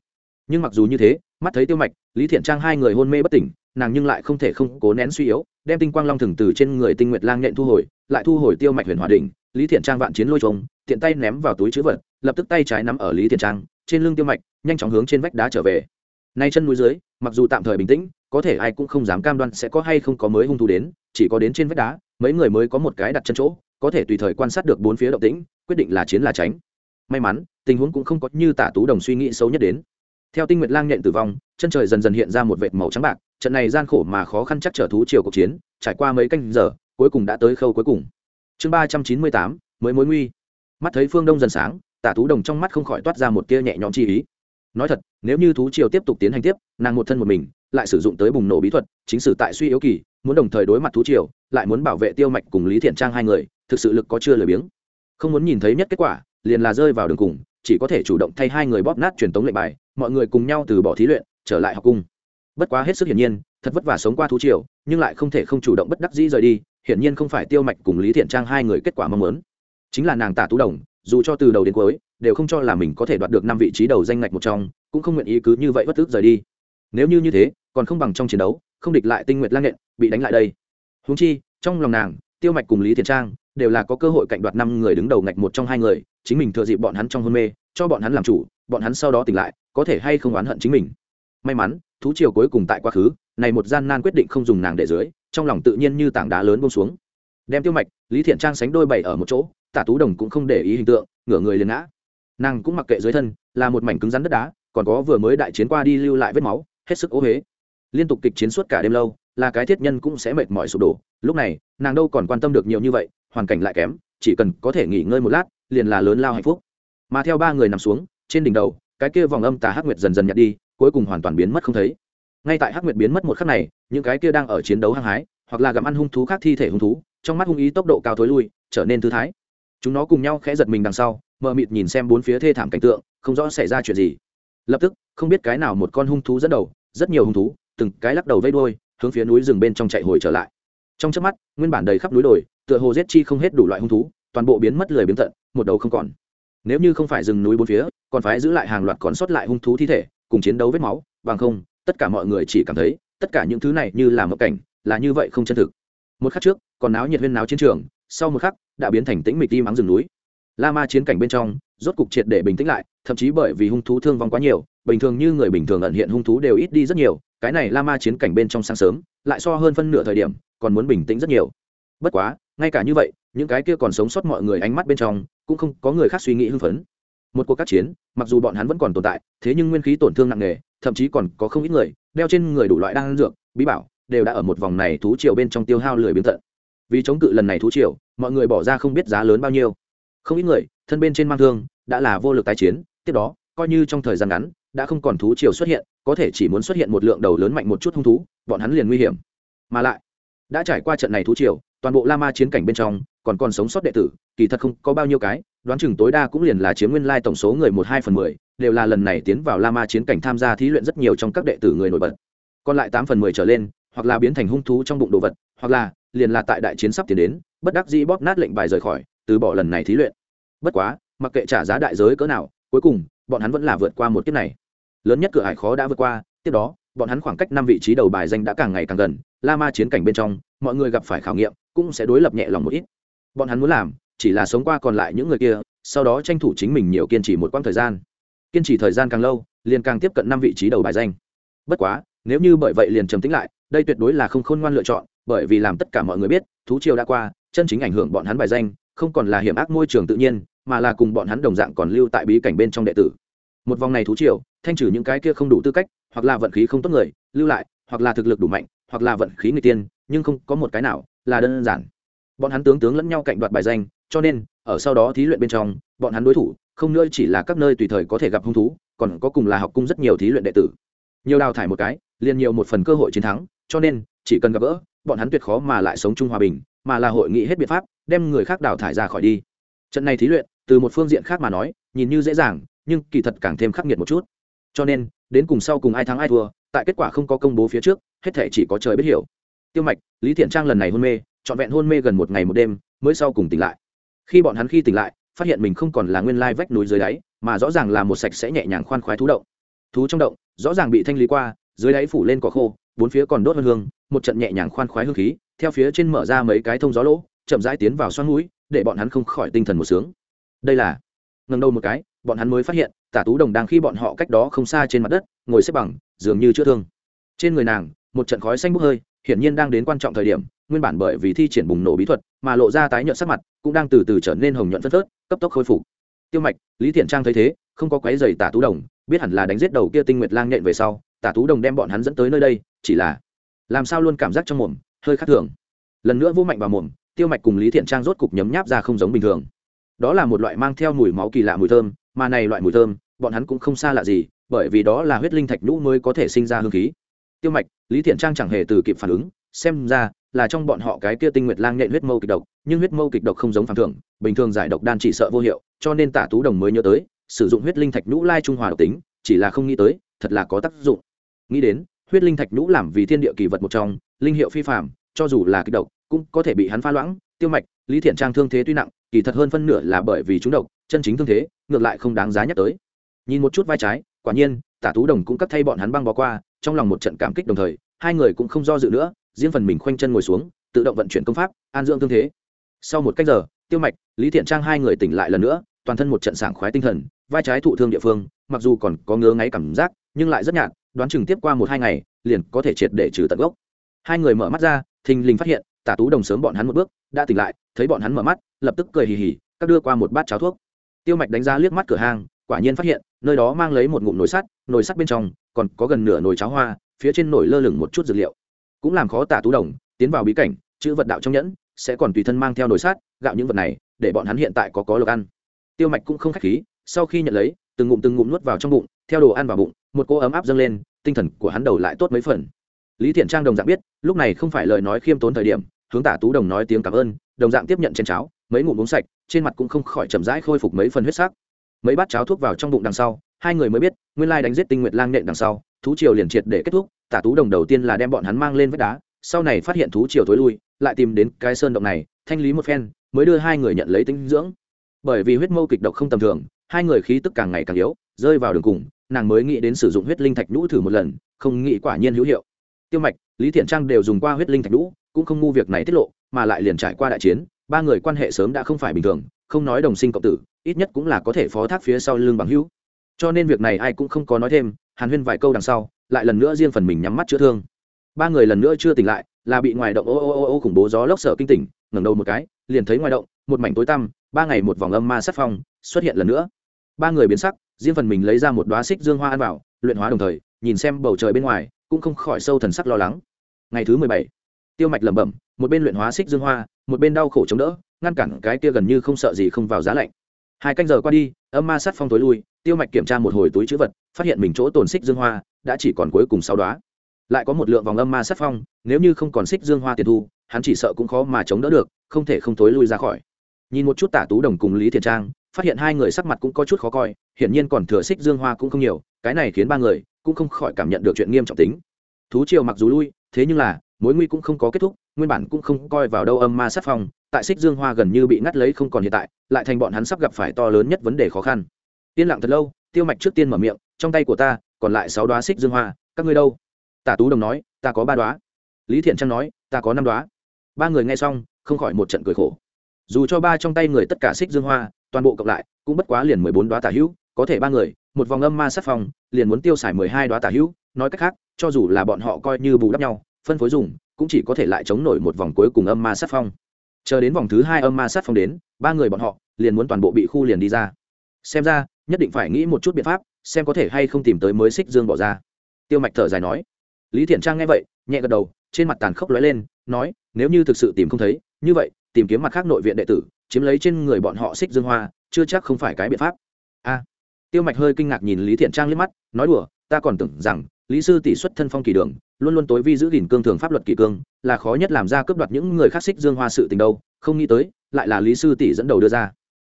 Nhưng mặc dù như thế, mắt thấy tiêu mạch, lý thiện trang hai người hôn mê bất tỉnh, nàng nhưng lại không thể không cố nén suy yếu, đem tinh quang long thừng từ trên người tinh nguyệt lang nhện thu hồi lại thu hồi tiêu mạch huyền hòa đình lý thiện trang vạn chiến lôi trống tiện tay ném vào túi chữ vật, lập tức tay trái nắm ở lý thiện trang, trên lưng tiêu mạch, nhanh chóng hướng trên vách đá trở về. Nay chân núi dưới, mặc dù tạm thời bình tĩnh, có thể ai cũng không dám cam đoan sẽ có hay không có mới hung thủ đến, chỉ có đến trên vách đá, mấy người mới có một cái đặt chân chỗ, có thể tùy thời quan sát được bốn phía động tĩnh, quyết định là chiến là tránh. May mắn, tình huống cũng không có như tả tú đồng suy nghĩ xấu nhất đến. Theo tinh nguyệt lang nhện tử vong, chân trời dần dần hiện ra một vệt màu trắng bạc, trận này gian khổ mà khó khăn chắc trở thú chiều cuộc chiến, trải qua mấy canh giờ cuối cùng đã tới khâu cuối cùng. Chương ba trăm chín mươi tám, mới mối nguy. Mắt thấy phương đông dần sáng, tả tú đồng trong mắt không khỏi toát ra một tia nhẹ nhõm chi ý. Nói thật, nếu như thú triều tiếp tục tiến hành tiếp, nàng một thân một mình, lại sử dụng tới bùng nổ bí thuật, chính sử tại suy yếu kỳ, muốn đồng thời đối mặt thú triều, lại muốn bảo vệ tiêu mạch cùng lý thiện trang hai người, thực sự lực có chưa lười biếng. Không muốn nhìn thấy nhất kết quả, liền là rơi vào đường cùng, chỉ có thể chủ động thay hai người bóp nát truyền tống lệnh bài, mọi người cùng nhau từ bỏ thí luyện, trở lại học cung. Bất quá hết sức hiển nhiên, thật vất vả sống qua thú triều, nhưng lại không thể không chủ động bất đắc dĩ rời đi hiển nhiên không phải tiêu mạch cùng lý thiện trang hai người kết quả mong muốn. Chính là nàng tả tú đồng, dù cho từ đầu đến cuối, đều không cho là mình có thể đoạt được năm vị trí đầu danh ngạch một trong, cũng không nguyện ý cứ như vậy bất tức rời đi. Nếu như như thế, còn không bằng trong chiến đấu, không địch lại tinh nguyệt lang nện, bị đánh lại đây. Húng chi, trong lòng nàng, tiêu mạch cùng lý thiện trang đều là có cơ hội cạnh đoạt năm người đứng đầu ngạch một trong hai người, chính mình thừa dịp bọn hắn trong hôn mê, cho bọn hắn làm chủ, bọn hắn sau đó tỉnh lại, có thể hay không oán hận chính mình. May mắn, thú triều cuối cùng tại quá khứ, này một gian nan quyết định không dùng nàng để dưới trong lòng tự nhiên như tảng đá lớn bông xuống. Đem tiêu mạch, lý thiện trang sánh đôi bày ở một chỗ, tả tú đồng cũng không để ý hình tượng, ngửa người liền ngã. Nàng cũng mặc kệ dưới thân, là một mảnh cứng rắn đất đá, còn có vừa mới đại chiến qua đi lưu lại vết máu, hết sức ố huế liên tục kịch chiến suốt cả đêm lâu, là cái thiết nhân cũng sẽ mệt mỏi sụp đổ. Lúc này, nàng đâu còn quan tâm được nhiều như vậy, hoàn cảnh lại kém, chỉ cần có thể nghỉ ngơi một lát, liền là lớn lao hạnh phúc. Mà theo ba người nằm xuống, trên đỉnh đầu, cái kia vòng âm tà hắc nguyệt dần dần nhạt đi, cuối cùng hoàn toàn biến mất không thấy. Ngay tại hắc nguyệt biến mất một khắc này những cái kia đang ở chiến đấu hăng hái, hoặc là gặm ăn hung thú khác thi thể hung thú, trong mắt hung ý tốc độ cao thối lui, trở nên thư thái. Chúng nó cùng nhau khẽ giật mình đằng sau, mờ mịt nhìn xem bốn phía thê thảm cảnh tượng, không rõ xảy ra chuyện gì. Lập tức, không biết cái nào một con hung thú dẫn đầu, rất nhiều hung thú, từng cái lắc đầu vây đôi hướng phía núi rừng bên trong chạy hồi trở lại. Trong chớp mắt, nguyên bản đầy khắp núi đồi, tựa hồ giết chi không hết đủ loại hung thú, toàn bộ biến mất lười biến tận, một đầu không còn. Nếu như không phải rừng núi bốn phía, còn phải giữ lại hàng loạt còn sót lại hung thú thi thể, cùng chiến đấu vết máu, bằng không, tất cả mọi người chỉ cảm thấy tất cả những thứ này như là một cảnh, là như vậy không chân thực. Một khắc trước, còn náo nhiệt huyên náo chiến trường, sau một khắc, đã biến thành tĩnh mịch đi mắng rừng núi. La ma chiến cảnh bên trong, rốt cục triệt để bình tĩnh lại, thậm chí bởi vì hung thú thương vong quá nhiều, bình thường như người bình thường ẩn hiện hung thú đều ít đi rất nhiều, cái này la ma chiến cảnh bên trong sáng sớm, lại so hơn phân nửa thời điểm, còn muốn bình tĩnh rất nhiều. Bất quá, ngay cả như vậy, những cái kia còn sống sót mọi người ánh mắt bên trong, cũng không có người khác suy nghĩ hưng phấn một cuộc các chiến, mặc dù bọn hắn vẫn còn tồn tại, thế nhưng nguyên khí tổn thương nặng nề, thậm chí còn có không ít người, đeo trên người đủ loại đan dược, bí bảo, đều đã ở một vòng này thú triều bên trong tiêu hao lười biến tận. Vì chống cự lần này thú triều, mọi người bỏ ra không biết giá lớn bao nhiêu. Không ít người, thân bên trên mang thương, đã là vô lực tái chiến, tiếp đó, coi như trong thời gian ngắn, đã không còn thú triều xuất hiện, có thể chỉ muốn xuất hiện một lượng đầu lớn mạnh một chút hung thú, bọn hắn liền nguy hiểm. Mà lại, đã trải qua trận này thú triều toàn bộ la ma chiến cảnh bên trong, còn còn sống sót đệ tử, kỳ thật không có bao nhiêu cái, đoán chừng tối đa cũng liền là chiếm nguyên lai tổng số người một hai phần mười, đều là lần này tiến vào la ma chiến cảnh tham gia thí luyện rất nhiều trong các đệ tử người nổi bật. Còn lại tám phần mười trở lên, hoặc là biến thành hung thú trong bụng đồ vật, hoặc là liền là tại đại chiến sắp tiến đến, bất đắc dĩ bóp nát lệnh bài rời khỏi, từ bỏ lần này thí luyện. Bất quá, mặc kệ trả giá đại giới cỡ nào, cuối cùng, bọn hắn vẫn là vượt qua một kiếp này. Lớn nhất cửa hải khó đã vượt qua, tiếp đó bọn hắn khoảng cách năm vị trí đầu bài danh đã càng ngày càng gần, la ma chiến cảnh bên trong, mọi người gặp phải khảo nghiệm, cũng sẽ đối lập nhẹ lòng một ít. Bọn hắn muốn làm, chỉ là sống qua còn lại những người kia, sau đó tranh thủ chính mình nhiều kiên trì một quãng thời gian. Kiên trì thời gian càng lâu, liền càng tiếp cận năm vị trí đầu bài danh. Bất quá, nếu như bởi vậy liền trầm tính lại, đây tuyệt đối là không khôn ngoan lựa chọn, bởi vì làm tất cả mọi người biết, thú triều đã qua, chân chính ảnh hưởng bọn hắn bài danh, không còn là hiểm ác môi trường tự nhiên, mà là cùng bọn hắn đồng dạng còn lưu tại bí cảnh bên trong đệ tử. Một vòng này thú triều, thanh trừ những cái kia không đủ tư cách hoặc là vận khí không tốt người, lưu lại, hoặc là thực lực đủ mạnh, hoặc là vận khí người tiên, nhưng không có một cái nào là đơn giản. Bọn hắn tướng tướng lẫn nhau cạnh đoạt bài danh, cho nên, ở sau đó thí luyện bên trong, bọn hắn đối thủ, không nữa chỉ là các nơi tùy thời có thể gặp hung thú, còn có cùng là học cung rất nhiều thí luyện đệ tử. Nhiều đào thải một cái, liền nhiều một phần cơ hội chiến thắng, cho nên, chỉ cần gặp gỡ, bọn hắn tuyệt khó mà lại sống chung hòa bình, mà là hội nghị hết biện pháp, đem người khác đào thải ra khỏi đi. Trận này thí luyện, từ một phương diện khác mà nói, nhìn như dễ dàng, nhưng kỳ thật càng thêm khắc nghiệt một chút. Cho nên đến cùng sau cùng ai thắng ai thua, tại kết quả không có công bố phía trước, hết thể chỉ có trời biết hiểu. Tiêu mạch, lý thiện trang lần này hôn mê, trọn vẹn hôn mê gần một ngày một đêm, mới sau cùng tỉnh lại. Khi bọn hắn khi tỉnh lại, phát hiện mình không còn là nguyên lai vách núi dưới đáy, mà rõ ràng là một sạch sẽ nhẹ nhàng khoan khoái thú động. Thú trong động, rõ ràng bị thanh lý qua, dưới đáy phủ lên cỏ khô, bốn phía còn đốt hơn hương, một trận nhẹ nhàng khoan khoái hương khí, theo phía trên mở ra mấy cái thông gió lỗ, chậm rãi tiến vào xoắn núi, để bọn hắn không khỏi tinh thần một sướng. Đây là ngần đầu một cái, bọn hắn mới phát hiện tả tú đồng đang khi bọn họ cách đó không xa trên mặt đất, ngồi xếp bằng, dường như chữa thương. Trên người nàng, một trận khói xanh bốc hơi, hiển nhiên đang đến quan trọng thời điểm, nguyên bản bởi vì thi triển bùng nổ bí thuật mà lộ ra tái nhợt sắc mặt, cũng đang từ từ trở nên hồng nhuận phân phớt, cấp tốc khôi phục. Tiêu mạch, lý thiện trang thấy thế, không có quái dày tả tú đồng, biết hẳn là đánh giết đầu kia tinh nguyệt lang nhện về sau, tả tú đồng đem bọn hắn dẫn tới nơi đây, chỉ là làm sao luôn cảm giác trong mồm hơi khác thường. Lần nữa vô mạnh vào mồm, tiêu mạch cùng lý thiện trang rốt cục nhấm nháp ra không giống bình thường. Đó là một loại mang theo mùi máu kỳ lạ mùi thơm mà này loại mùi thơm, bọn hắn cũng không xa lạ gì, bởi vì đó là huyết linh thạch nhũ mới có thể sinh ra hương khí. Tiêu mạch, lý thiện trang chẳng hề từ kịp phản ứng, xem ra là trong bọn họ cái kia tinh nguyệt lang nhện huyết mâu kịch độc, nhưng huyết mâu kịch độc không giống phản thường bình thường giải độc đan chỉ sợ vô hiệu, cho nên tả tú đồng mới nhớ tới, sử dụng huyết linh thạch nhũ lai trung hòa độc tính, chỉ là không nghĩ tới, thật là có tác dụng. Nghĩ đến, huyết linh thạch nhũ làm vì thiên địa kỳ vật một trong, linh hiệu phi phạm cho dù là kịch độc, cũng có thể bị hắn pha loãng. Tiêu mạch, lý thiện trang thương thế tuy nặng kỳ thật hơn phân nửa là bởi vì chúng độc, chân chính thương thế, ngược lại không đáng giá nhắc tới. Nhìn một chút vai trái, quả nhiên, tả tú đồng cũng cắt thay bọn hắn băng bó qua, trong lòng một trận cảm kích đồng thời, hai người cũng không do dự nữa, riêng phần mình khoanh chân ngồi xuống, tự động vận chuyển công pháp, an dưỡng thương thế. Sau một cách giờ, tiêu mạch, lý thiện trang hai người tỉnh lại lần nữa, toàn thân một trận sảng khoái tinh thần, vai trái thụ thương địa phương, mặc dù còn có ngứa ngáy cảm giác, nhưng lại rất nhạt, đoán chừng tiếp qua một hai ngày, liền có thể triệt để trừ tận gốc. Hai người mở mắt ra, thình lình phát hiện, tả tú đồng sớm bọn hắn một bước, đã tỉnh lại thấy bọn hắn mở mắt, lập tức cười hì hì, các đưa qua một bát cháo thuốc. Tiêu mạch đánh giá liếc mắt cửa hàng, quả nhiên phát hiện, nơi đó mang lấy một ngụm nồi sắt nồi sắt bên trong còn có gần nửa nồi cháo hoa, phía trên nồi lơ lửng một chút dược liệu. Cũng làm khó tả tú đồng, tiến vào bí cảnh, chữ vật đạo trong nhẫn, sẽ còn tùy thân mang theo nồi sắt, gạo những vật này, để bọn hắn hiện tại có có lộc ăn. Tiêu mạch cũng không khách khí, sau khi nhận lấy, từng ngụm từng ngụm nuốt vào trong bụng, theo đồ ăn vào bụng, một cô ấm áp dâng lên, tinh thần của hắn đầu lại tốt mấy phần. Lý thiện trang đồng dạng biết, lúc này không phải lời nói khiêm tốn thời điểm hướng tả tú đồng nói tiếng cảm ơn, đồng dạng tiếp nhận chén cháo, mấy ngụm uống sạch, trên mặt cũng không khỏi chậm rãi khôi phục mấy phần huyết sắc. Mấy bát cháo thuốc vào trong bụng đằng sau, hai người mới biết, nguyên lai đánh giết tinh nguyệt lang nện đằng sau, thú triều liền triệt để kết thúc, tả tú đồng đầu tiên là đem bọn hắn mang lên vách đá, sau này phát hiện thú triều thối lui, lại tìm đến cái sơn động này, thanh lý một phen, mới đưa hai người nhận lấy tinh dưỡng. Bởi vì huyết mâu kịch độc không tầm thường, hai người khí tức càng ngày càng yếu, rơi vào đường cùng, nàng mới nghĩ đến sử dụng huyết linh thạch nhũ thử một lần, không nghĩ quả nhiên hữu hiệu. Tiêu mạch, lý thiện trang đều dùng qua huyết linh thạch nhũ cũng không ngu việc này tiết lộ, mà lại liền trải qua đại chiến, ba người quan hệ sớm đã không phải bình thường, không nói đồng sinh cộng tử, ít nhất cũng là có thể phó thác phía sau lưng bằng hữu. Cho nên việc này ai cũng không có nói thêm, hàn huyên vài câu đằng sau, lại lần nữa riêng phần mình nhắm mắt chữa thương. Ba người lần nữa chưa tỉnh lại, là bị ngoài động ô ô ô ô khủng bố gió lốc sở kinh tỉnh, ngẩng đầu một cái, liền thấy ngoài động, một mảnh tối tăm, ba ngày một vòng âm ma sát phong xuất hiện lần nữa. Ba người biến sắc, riêng phần mình lấy ra một đoá xích dương hoa ăn vào, luyện hóa đồng thời, nhìn xem bầu trời bên ngoài, cũng không khỏi sâu thần sắc lo lắng. Ngày thứ mười bảy tiêu mạch lẩm bẩm, một bên luyện hóa xích dương hoa, một bên đau khổ chống đỡ, ngăn cản cái kia gần như không sợ gì không vào giá lạnh. Hai canh giờ qua đi, âm ma sát phong tối lui, tiêu mạch kiểm tra một hồi túi chữ vật, phát hiện mình chỗ tồn xích dương hoa đã chỉ còn cuối cùng sáu đoá lại có một lượng vòng âm ma sát phong, nếu như không còn xích dương hoa tiền thu, hắn chỉ sợ cũng khó mà chống đỡ được, không thể không tối lui ra khỏi. Nhìn một chút tả tú đồng cùng lý thiền trang, phát hiện hai người sắc mặt cũng có chút khó coi, hiển nhiên còn thừa xích dương hoa cũng không nhiều, cái này khiến ba người cũng không khỏi cảm nhận được chuyện nghiêm trọng tính. Thú triều mặc dù lui, thế nhưng là mối nguy cũng không có kết thúc, nguyên bản cũng không coi vào đâu âm ma sát phong, tại xích dương hoa gần như bị ngắt lấy không còn hiện tại, lại thành bọn hắn sắp gặp phải to lớn nhất vấn đề khó khăn. Yên lặng thật lâu, tiêu mạch trước tiên mở miệng, trong tay của ta, còn lại sáu đoá xích dương hoa, các ngươi đâu? Tả tú đồng nói, ta có ba đoá lý thiện trang nói, ta có năm đoá ba người nghe xong, không khỏi một trận cười khổ. Dù cho ba trong tay người tất cả xích dương hoa, toàn bộ cộng lại, cũng bất quá liền mười bốn đoá tả hữu, có thể ba người, một vòng âm ma sát phong, liền muốn tiêu xài mười hai đoá tả hữu, nói cách khác, cho dù là bọn họ coi như bù đắp nhau phân phối dùng, cũng chỉ có thể lại chống nổi một vòng cuối cùng âm ma sát phong. Chờ đến vòng thứ hai âm ma sát phong đến, ba người bọn họ liền muốn toàn bộ bị khu liền đi ra. Xem ra, nhất định phải nghĩ một chút biện pháp, xem có thể hay không tìm tới mới xích dương bỏ ra. Tiêu mạch thở dài nói. Lý thiện trang nghe vậy, nhẹ gật đầu, trên mặt tàn khốc lóe lên, nói, nếu như thực sự tìm không thấy, như vậy, tìm kiếm mặt khác nội viện đệ tử, chiếm lấy trên người bọn họ xích dương hoa, chưa chắc không phải cái biện pháp. A. Tiêu mạch hơi kinh ngạc nhìn lý thiện trang liếc mắt, nói đùa, ta còn tưởng rằng lý sư tỷ xuất thân phong kỳ đường, luôn luôn tối vi giữ gìn cương thường pháp luật kỳ cương, là khó nhất làm ra cướp đoạt những người khác xích dương hoa sự tình đâu, không nghĩ tới, lại là lý sư tỷ dẫn đầu đưa ra.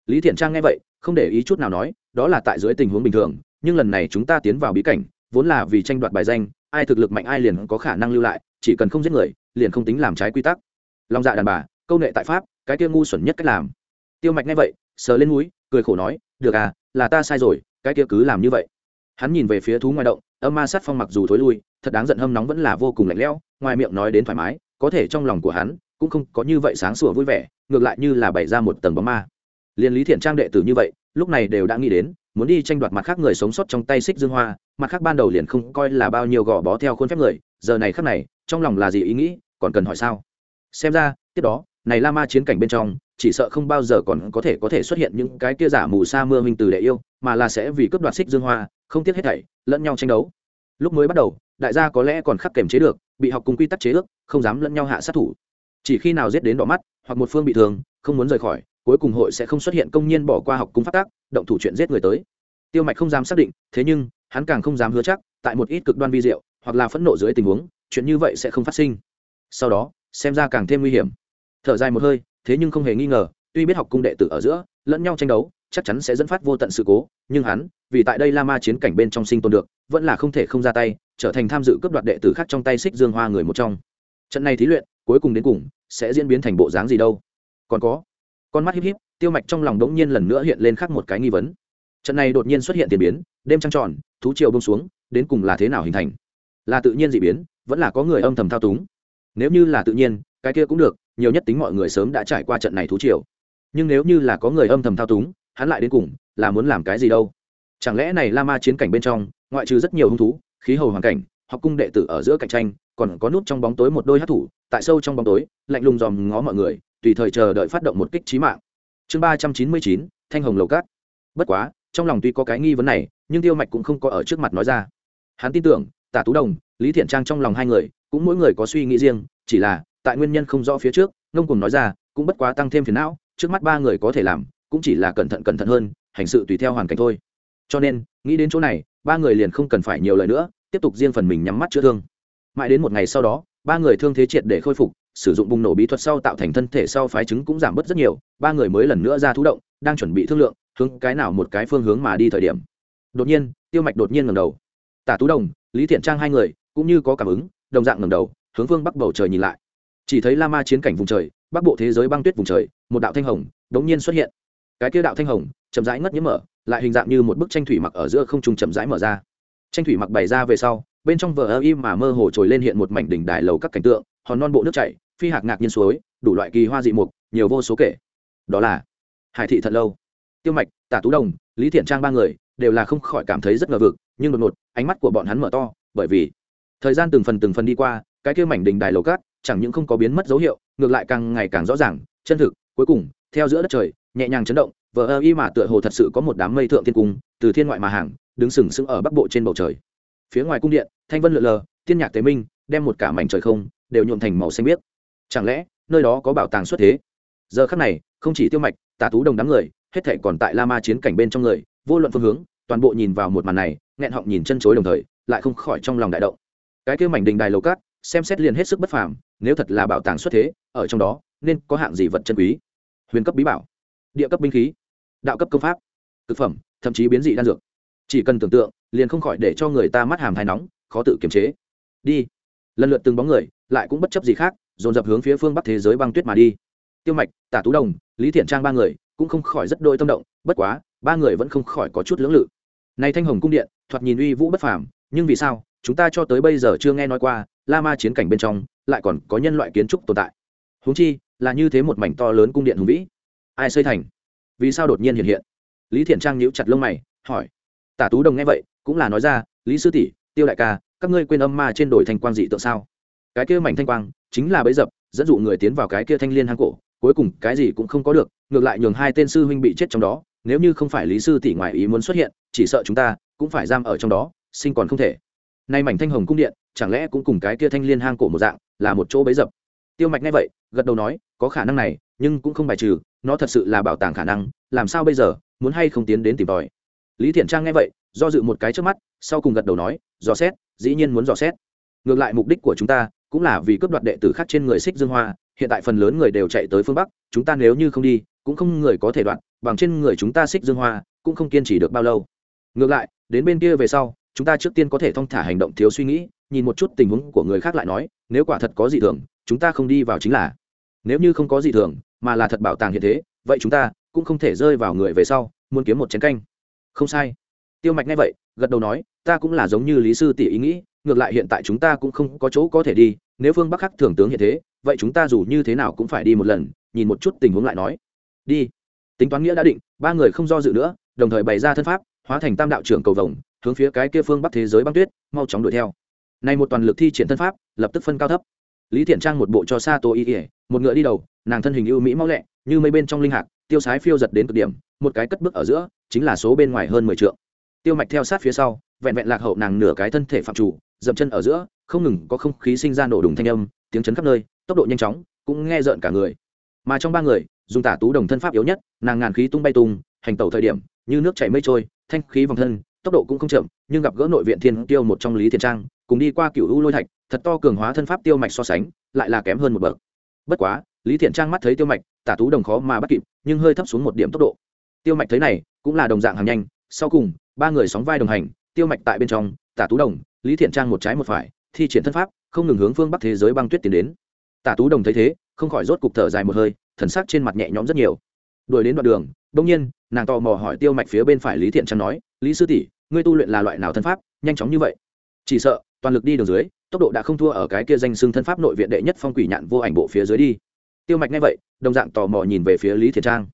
Lý thiện trang nghe vậy, không để ý chút nào nói, đó là tại dưới tình huống bình thường, nhưng lần này chúng ta tiến vào bí cảnh, vốn là vì tranh đoạt bài danh, ai thực lực mạnh ai liền có khả năng lưu lại, chỉ cần không giết người, liền không tính làm trái quy tắc. Long dạ đàn bà, câu nghệ tại pháp, cái kia ngu xuẩn nhất cách làm. Tiêu mạch nghe vậy, sờ lên núi cười khổ nói, được à là ta sai rồi, cái kia cứ làm như vậy. Hắn nhìn về phía thú ngoài động âm ma sát phong mặc dù thối lui, thật đáng giận hâm nóng vẫn là vô cùng lạnh lẽo, ngoài miệng nói đến thoải mái, có thể trong lòng của hắn cũng không có như vậy sáng sủa vui vẻ, ngược lại như là bày ra một tầng bóng ma. Liên lý thiện trang đệ tử như vậy, lúc này đều đã nghĩ đến, muốn đi tranh đoạt mặt khác người sống sót trong tay xích dương hoa, mặt khác ban đầu liền không coi là bao nhiêu gò bó theo khuôn phép người, giờ này khác này, trong lòng là gì ý nghĩ, còn cần hỏi sao? Xem ra, tiếp đó, này la ma chiến cảnh bên trong, chỉ sợ không bao giờ còn có thể có thể xuất hiện những cái kia giả mù sa mưa minh từ đệ yêu, mà là sẽ vì cướp đoạt xích dương hoa không tiếc hết thảy, lẫn nhau tranh đấu. Lúc mới bắt đầu, đại gia có lẽ còn khắc kềm chế được, bị học cùng quy tắc chế ước, không dám lẫn nhau hạ sát thủ. Chỉ khi nào giết đến đỏ mắt, hoặc một phương bị thương, không muốn rời khỏi, cuối cùng hội sẽ không xuất hiện công nhiên bỏ qua học cung phát tác động thủ chuyện giết người tới. Tiêu mạch không dám xác định, thế nhưng, hắn càng không dám hứa chắc, tại một ít cực đoan vi diệu, hoặc là phẫn nộ dưới tình huống, chuyện như vậy sẽ không phát sinh. Sau đó, xem ra càng thêm nguy hiểm. Thở dài một hơi, thế nhưng không hề nghi ngờ, tuy biết học cung đệ tử ở giữa, lẫn nhau tranh đấu chắc chắn sẽ dẫn phát vô tận sự cố, nhưng hắn, vì tại đây la ma chiến cảnh bên trong sinh tồn được, vẫn là không thể không ra tay, trở thành tham dự cướp đoạt đệ tử khác trong tay xích dương hoa người một trong. Trận này thí luyện, cuối cùng đến cùng, sẽ diễn biến thành bộ dáng gì đâu? Còn có, con mắt híp híp, tiêu mạch trong lòng đống nhiên lần nữa hiện lên khác một cái nghi vấn. Trận này đột nhiên xuất hiện tiền biến, đêm trăng tròn, thú triều bông xuống, đến cùng là thế nào hình thành? Là tự nhiên d ị biến, vẫn là có người âm thầm thao túng? Nếu như là tự nhiên, cái kia cũng được, nhiều nhất tính mọi người sớm đã trải qua trận này thú triều. Nhưng nếu như là có người âm thầm thao túng hắn lại đến cùng là muốn làm cái gì đâu? Chẳng lẽ này la ma chiến cảnh bên trong, ngoại trừ rất nhiều hung thú, khí hầu hoàn cảnh học cung đệ tử ở giữa cạnh tranh, còn có nút trong bóng tối một đôi hát thủ, tại sâu trong bóng tối, lạnh lùng dòm ngó mọi người, tùy thời chờ đợi phát động một kích trí mạng. Chương ba trăm chín mươi chín, thanh hồng lầu cát. Bất quá, trong lòng tuy có cái nghi vấn này, nhưng tiêu mạch cũng không có ở trước mặt nói ra. Hắn tin tưởng, tả tú đồng, lý thiện trang trong lòng hai người, cũng mỗi người có suy nghĩ riêng, chỉ là, tại nguyên nhân không rõ phía trước, ngông cùng nói ra, cũng bất quá tăng thêm phiền não, trước mắt ba người có thể làm cũng chỉ là cẩn thận cẩn thận hơn, hành sự tùy theo hoàn cảnh thôi. Cho nên, nghĩ đến chỗ này, ba người liền không cần phải nhiều lời nữa, tiếp tục riêng phần mình nhắm mắt chữa thương. Mãi đến một ngày sau đó, ba người thương thế triệt để khôi phục, sử dụng bùng nổ bí thuật sau tạo thành thân thể sau phái chứng cũng giảm bớt rất nhiều, ba người mới lần nữa ra thú động, đang chuẩn bị thương lượng, hướng cái nào một cái phương hướng mà đi thời điểm. Đột nhiên, tiêu mạch đột nhiên ngầm đầu. Tả tú đồng, lý thiện trang hai người, cũng như có cảm ứng, đồng dạng ngầm đầu, hướng phương bắc bầu trời nhìn lại. Chỉ thấy la ma chiến cảnh vùng trời, bắc bộ thế giới băng tuyết vùng trời, một đạo thanh hồng đống nhiên xuất hiện cái kia đạo thanh hồng, chậm rãi ngất nhiễm mở, lại hình dạng như một bức tranh thủy mặc ở giữa không trung chậm rãi mở ra. Tranh thủy mặc bày ra về sau, bên trong vở ơ im mà mơ hồ trồi lên hiện một mảnh đỉnh đài lầu các cảnh tượng, hòn non bộ nước chảy, phi hạc ngạc nhiên suối, đủ loại kỳ hoa dị mục, nhiều vô số kể. Đó là hải thị thật lâu. Tiêu mạch, tả tú đồng, lý thiện trang ba người đều là không khỏi cảm thấy rất ngờ vực, nhưng đột ngột, ánh mắt của bọn hắn mở to, bởi vì thời gian từng phần từng phần đi qua, cái kia mảnh đình đài lầu cát chẳng những không có biến mất dấu hiệu, ngược lại càng ngày càng rõ ràng, chân thực, cuối cùng, theo giữa đất trời nhẹ nhàng chấn động, vờ ơ y mà tựa hồ thật sự có một đám mây thượng thiên cung, từ thiên ngoại mà hàng, đứng sừng sững ở bắc bộ trên bầu trời. Phía ngoài cung điện, thanh vân lượn lờ, tiên nhạc tế minh, đem một cả mảnh trời không đều nhuộm thành màu xanh biếc. Chẳng lẽ, nơi đó có bảo tàng xuất thế? Giờ khắc này, không chỉ tiêu mạch, tà tú đồng đám người, hết thảy còn tại la ma chiến cảnh bên trong người, vô luận phương hướng, toàn bộ nhìn vào một màn này, nghẹn họng nhìn chân chối đồng thời, lại không khỏi trong lòng đại động. Cái kia mảnh đình đài lầu cát, xem xét liền hết sức bất phàm, nếu thật là bảo tàng xuất thế, ở trong đó, nên có hạng gì vật chân quý? Huyền cấp bí bảo địa cấp binh khí. Đạo cấp công pháp. Thực phẩm, thậm chí biến dị đan dược. Chỉ cần tưởng tượng, liền không khỏi để cho người ta mắt hàm thai nóng, khó tự kiềm chế. Đi. Lần lượt từng bóng người, lại cũng bất chấp gì khác, dồn dập hướng phía phương bắc thế giới băng tuyết mà đi. Tiêu mạch, tả tú đồng, lý thiện trang ba người, cũng không khỏi rất đôi tâm động, bất quá, ba người vẫn không khỏi có chút lưỡng lự. Này thanh hồng cung điện, thoạt nhìn uy vũ bất phàm, nhưng vì sao, chúng ta cho tới bây giờ chưa nghe nói qua, la ma chiến cảnh bên trong, lại còn có nhân loại kiến trúc tồn tại. Húng chi, là như thế một mảnh to lớn cung điện hùng vĩ ai xây thành? Vì sao đột nhiên hiện hiện? Lý thiện trang nhíu chặt lông mày, hỏi. Tả tú đồng nghe vậy, cũng là nói ra, lý sư tỷ, tiêu đại ca, các ngươi quên âm ma trên đồi thanh quang dị tượng sao? Cái kia mảnh thanh quang chính là bấy dập, dẫn dụ người tiến vào cái kia thanh liên hang cổ, cuối cùng cái gì cũng không có được, ngược lại nhường hai tên sư huynh bị chết trong đó, nếu như không phải lý sư tỷ ngoại ý muốn xuất hiện, chỉ sợ chúng ta cũng phải giam ở trong đó, sinh còn không thể. Nay mảnh thanh hồng cung điện, chẳng lẽ cũng cùng cái kia thanh liên hang cổ một dạng, là một chỗ bấy dập? Tiêu mạch nghe vậy, gật đầu nói, có khả năng này, nhưng cũng không bài trừ nó thật sự là bảo tàng khả năng, làm sao bây giờ, muốn hay không tiến đến tìm tòi. Lý thiện trang nghe vậy, do dự một cái trước mắt, sau cùng gật đầu nói, dò xét, dĩ nhiên muốn dò xét. Ngược lại mục đích của chúng ta, cũng là vì cướp đoạt đệ tử khác trên người xích dương hoa, hiện tại phần lớn người đều chạy tới phương bắc, chúng ta nếu như không đi, cũng không người có thể đoạt, bằng trên người chúng ta xích dương hoa, cũng không kiên trì được bao lâu. Ngược lại, đến bên kia về sau, chúng ta trước tiên có thể thong thả hành động thiếu suy nghĩ, nhìn một chút tình huống của người khác lại nói, nếu quả thật có gì thường, chúng ta không đi vào chính là. Nếu như không có gì thường mà là thật bảo tàng hiện thế, vậy chúng ta cũng không thể rơi vào người về sau, muốn kiếm một chén canh. Không sai. Tiêu mạch nghe vậy, gật đầu nói, ta cũng là giống như lý sư tỷ ý nghĩ, ngược lại hiện tại chúng ta cũng không có chỗ có thể đi, nếu phương bắc khắc thường tướng hiện thế, vậy chúng ta dù như thế nào cũng phải đi một lần, nhìn một chút tình huống lại nói. Đi. Tính toán nghĩa đã định, ba người không do dự nữa, đồng thời bày ra thân pháp, hóa thành tam đạo trưởng cầu vồng, hướng phía cái kia phương bắc thế giới băng tuyết, mau chóng đuổi theo. Nay một toàn lực thi triển thân pháp, lập tức phân cao thấp. Lý thiện trang một bộ cho sa tô y ỉa một ngựa đi đầu nàng thân hình ưu mỹ mau lẹ, như mây bên trong linh hạc, tiêu sái phiêu giật đến cực điểm, một cái cất bước ở giữa, chính là số bên ngoài hơn mười t tiêu mạch theo sát phía sau, vẹn vẹn lạc hậu nàng nửa cái thân thể phạm chủ, dậm chân ở giữa, không ngừng có không khí sinh ra nổ đùng thanh âm, tiếng chấn khắp nơi, tốc độ nhanh chóng, cũng nghe rợn cả người. Mà trong ba người, dùng tả tú đồng thân pháp yếu nhất, nàng ngàn khí tung bay tung, hành tẩu thời điểm, như nước chảy mây trôi, thanh khí vòng thân, tốc độ cũng không chậm, nhưng gặp gỡ nội viện thiên tiêu một trong lý thiền trang, cùng đi qua cựu u lôi thạch, thật to cường hóa thân pháp tiêu mạch so sánh, lại là kém hơn một bậc. Bất quá lý thiện trang mắt thấy tiêu mạch, tả tú đồng khó mà bắt kịp, nhưng hơi thấp xuống một điểm tốc độ. Tiêu mạch thấy này, cũng là đồng dạng hàng nhanh. Sau cùng, ba người sóng vai đồng hành, tiêu mạch tại bên trong, tả tú đồng, lý thiện trang một trái một phải, thi triển thân pháp, không ngừng hướng phương bắc thế giới băng tuyết tiến đến. Tả tú đồng thấy thế, không khỏi rốt cục thở dài một hơi, thần sắc trên mặt nhẹ nhõm rất nhiều. Đuổi đến đoạn đường, đông nhiên, nàng tò mò hỏi tiêu mạch phía bên phải lý thiện trang nói, lý sư tỷ, ngươi tu luyện là loại nào thân pháp, nhanh chóng như vậy? Chỉ sợ, toàn lực đi đường dưới, tốc độ đã không thua ở cái kia danh xưng thân pháp nội viện đệ nhất phong quỷ nhạn vô ảnh bộ phía dưới đi tiêu mạch nghe vậy, đồng dạng tò mò nhìn về phía lý thiện trang.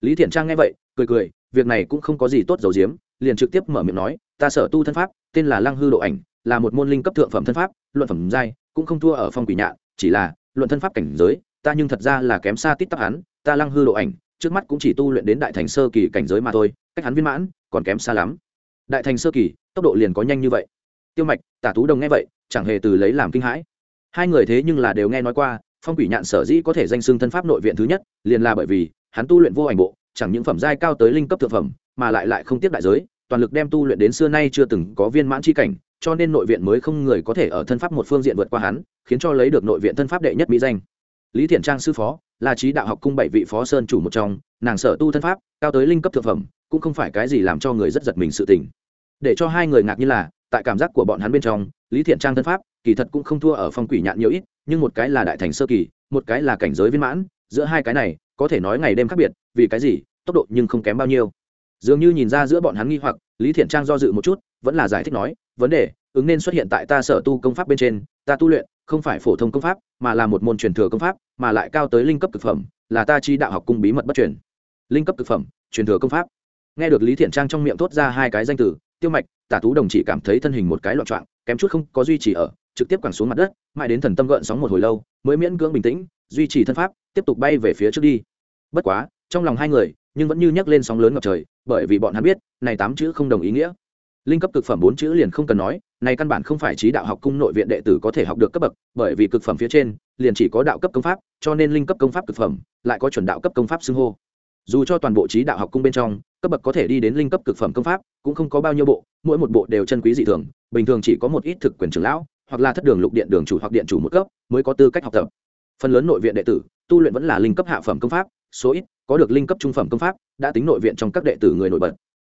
Lý thiện trang nghe vậy, cười cười, việc này cũng không có gì tốt dầu diếm, liền trực tiếp mở miệng nói, ta sở tu thân pháp, tên là lăng hư độ ảnh, là một môn linh cấp thượng phẩm thân pháp, luận phẩm giai, cũng không thua ở phong quỷ nhạn, chỉ là, luận thân pháp cảnh giới, ta nhưng thật ra là kém xa tít tắc hắn, ta lăng hư độ ảnh, trước mắt cũng chỉ tu luyện đến đại thành sơ kỳ cảnh giới mà thôi, cách hắn viên mãn, còn kém xa lắm. Đại thành sơ kỳ, tốc độ liền có nhanh như vậy. Tiêu mạch, tả tú đồng nghe vậy, chẳng hề từ lấy làm kinh hãi. Hai người thế nhưng là đều nghe nói qua phong quỷ nhạn sở dĩ có thể danh xưng thân pháp nội viện thứ nhất, liền là bởi vì, hắn tu luyện vô ảnh bộ, chẳng những phẩm giai cao tới linh cấp thượng phẩm, mà lại lại không tiếp đại giới, toàn lực đem tu luyện đến xưa nay chưa từng có viên mãn chi cảnh, cho nên nội viện mới không người có thể ở thân pháp một phương diện vượt qua hắn, khiến cho lấy được nội viện thân pháp đệ nhất mỹ danh. Lý thiện trang sư phó, là trí đạo học cung bảy vị phó sơn chủ một trong, nàng sở tu thân pháp, cao tới linh cấp thượng phẩm, cũng không phải cái gì làm cho người rất giật mình sự tình. Để cho hai người ngạc như là, tại cảm giác của bọn hắn bên trong, lý thiện trang thân pháp, kỳ thật cũng không thua ở phong quỷ nhạn nhiều ít nhưng một cái là đại thành sơ kỳ, một cái là cảnh giới viên mãn, giữa hai cái này, có thể nói ngày đêm khác biệt, vì cái gì, tốc độ nhưng không kém bao nhiêu. Dường như nhìn ra giữa bọn hắn nghi hoặc, lý thiện trang do dự một chút, vẫn là giải thích nói, vấn đề, ứng nên xuất hiện tại ta sở tu công pháp bên trên, ta tu luyện, không phải phổ thông công pháp, mà là một môn truyền thừa công pháp, mà lại cao tới linh cấp thực phẩm, là ta chi đạo học cung bí mật bất truyền. Linh cấp thực phẩm, truyền thừa công pháp. Nghe được lý thiện trang trong miệng thốt ra hai cái danh từ, tiêu mạch, tả tú đồng chỉ cảm thấy thân hình một cái loạn trọng kém chút không có duy trì ở trực tiếp quẳng xuống mặt đất, mãi đến thần tâm gợn sóng một hồi lâu, mới miễn cưỡng bình tĩnh, duy trì thân pháp, tiếp tục bay về phía trước đi. Bất quá, trong lòng hai người, nhưng vẫn như nhắc lên sóng lớn ngập trời, bởi vì bọn hắn biết, này tám chữ không đồng ý nghĩa. Linh cấp cực phẩm bốn chữ liền không cần nói, này căn bản không phải trí đạo học cung nội viện đệ tử có thể học được cấp bậc, bởi vì cực phẩm phía trên, liền chỉ có đạo cấp công pháp, cho nên linh cấp công pháp cực phẩm, lại có chuẩn đạo cấp công pháp xưng hô. Dù cho toàn bộ trí đạo học cung bên trong, cấp bậc có thể đi đến linh cấp cực phẩm công pháp, cũng không có bao nhiêu bộ, mỗi một bộ đều chân quý dị thường, bình thường chỉ có một ít thực quyền trưởng lão hoặc là thất đường lục điện đường chủ hoặc điện chủ một cấp, mới có tư cách học tập. Phần lớn nội viện đệ tử, tu luyện vẫn là linh cấp hạ phẩm công pháp, số ít, có được linh cấp trung phẩm công pháp, đã tính nội viện trong các đệ tử người nổi bật.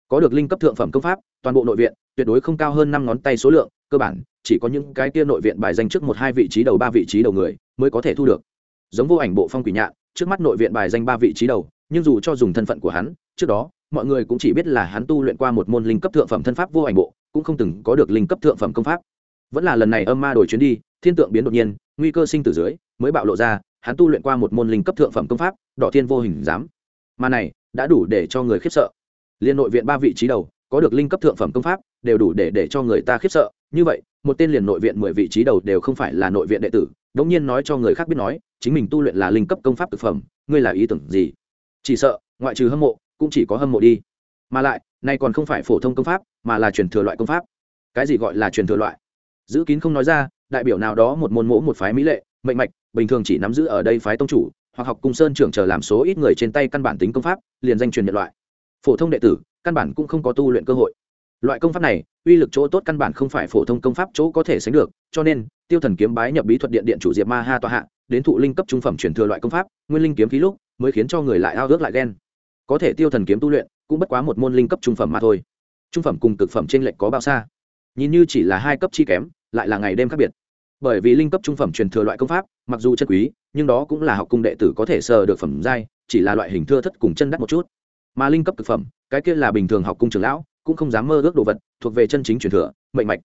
Có được linh cấp thượng phẩm công pháp, toàn bộ nội viện, tuyệt đối không cao hơn năm ngón tay số lượng, cơ bản, chỉ có những cái kia nội viện bài danh trước một hai vị trí đầu, ba vị trí đầu người, mới có thể thu được. Giống vô ảnh bộ phong quỷ nhạn, trước mắt nội viện bài danh ba vị trí đầu, nhưng dù cho dùng thân phận của hắn, trước đó, mọi người cũng chỉ biết là hắn tu luyện qua một môn linh cấp thượng phẩm thân pháp vô ảnh bộ, cũng không từng có được linh cấp thượng phẩm công pháp vẫn là lần này âm ma đổi chuyến đi, thiên tượng biến đột nhiên, nguy cơ sinh từ dưới, mới bạo lộ ra, hắn tu luyện qua một môn linh cấp thượng phẩm công pháp, đỏ thiên vô hình giám. Mà này, đã đủ để cho người khiếp sợ. Liên nội viện ba vị trí đầu, có được linh cấp thượng phẩm công pháp, đều đủ để để cho người ta khiếp sợ. Như vậy, một tên liền nội viện mười vị trí đầu đều không phải là nội viện đệ tử, đống nhiên nói cho người khác biết nói, chính mình tu luyện là linh cấp công pháp thực phẩm, ngươi là ý tưởng gì? Chỉ sợ, ngoại trừ hâm mộ, cũng chỉ có hâm mộ đi. Mà lại, nay còn không phải phổ thông công pháp, mà là truyền thừa loại công pháp. Cái gì gọi là truyền thừa loại? Giữ kín không nói ra, đại biểu nào đó một môn mỗ một phái mỹ lệ, mệnh mạch, bình thường chỉ nắm giữ ở đây phái tông chủ, hoặc học cung sơn trưởng chờ làm số ít người trên tay căn bản tính công pháp, liền danh truyền nhận loại. Phổ thông đệ tử, căn bản cũng không có tu luyện cơ hội. Loại công pháp này, uy lực chỗ tốt căn bản không phải phổ thông công pháp chỗ có thể sánh được, cho nên, tiêu thần kiếm bái nhập bí thuật điện điện chủ diệp ma ha tọa hạ, đến thụ linh cấp trung phẩm truyền thừa loại công pháp, nguyên linh kiếm khí lúc, mới khiến cho người lại ao ước lại ghen. Có thể tiêu thần kiếm tu luyện, cũng bất quá một môn linh cấp trung phẩm mà thôi. Trung phẩm cùng cực phẩm trên lệch có bao xa? Nhìn như chỉ là hai cấp chi kém lại là ngày đêm khác biệt. Bởi vì linh cấp trung phẩm truyền thừa loại công pháp, mặc dù chân quý, nhưng đó cũng là học cung đệ tử có thể sờ được phẩm giai, chỉ là loại hình thưa thất cùng chân đắt một chút. Mà linh cấp cực phẩm, cái kia là bình thường học cung trường lão, cũng không dám mơ ước đồ vật, thuộc về chân chính truyền thừa, mệnh mạch.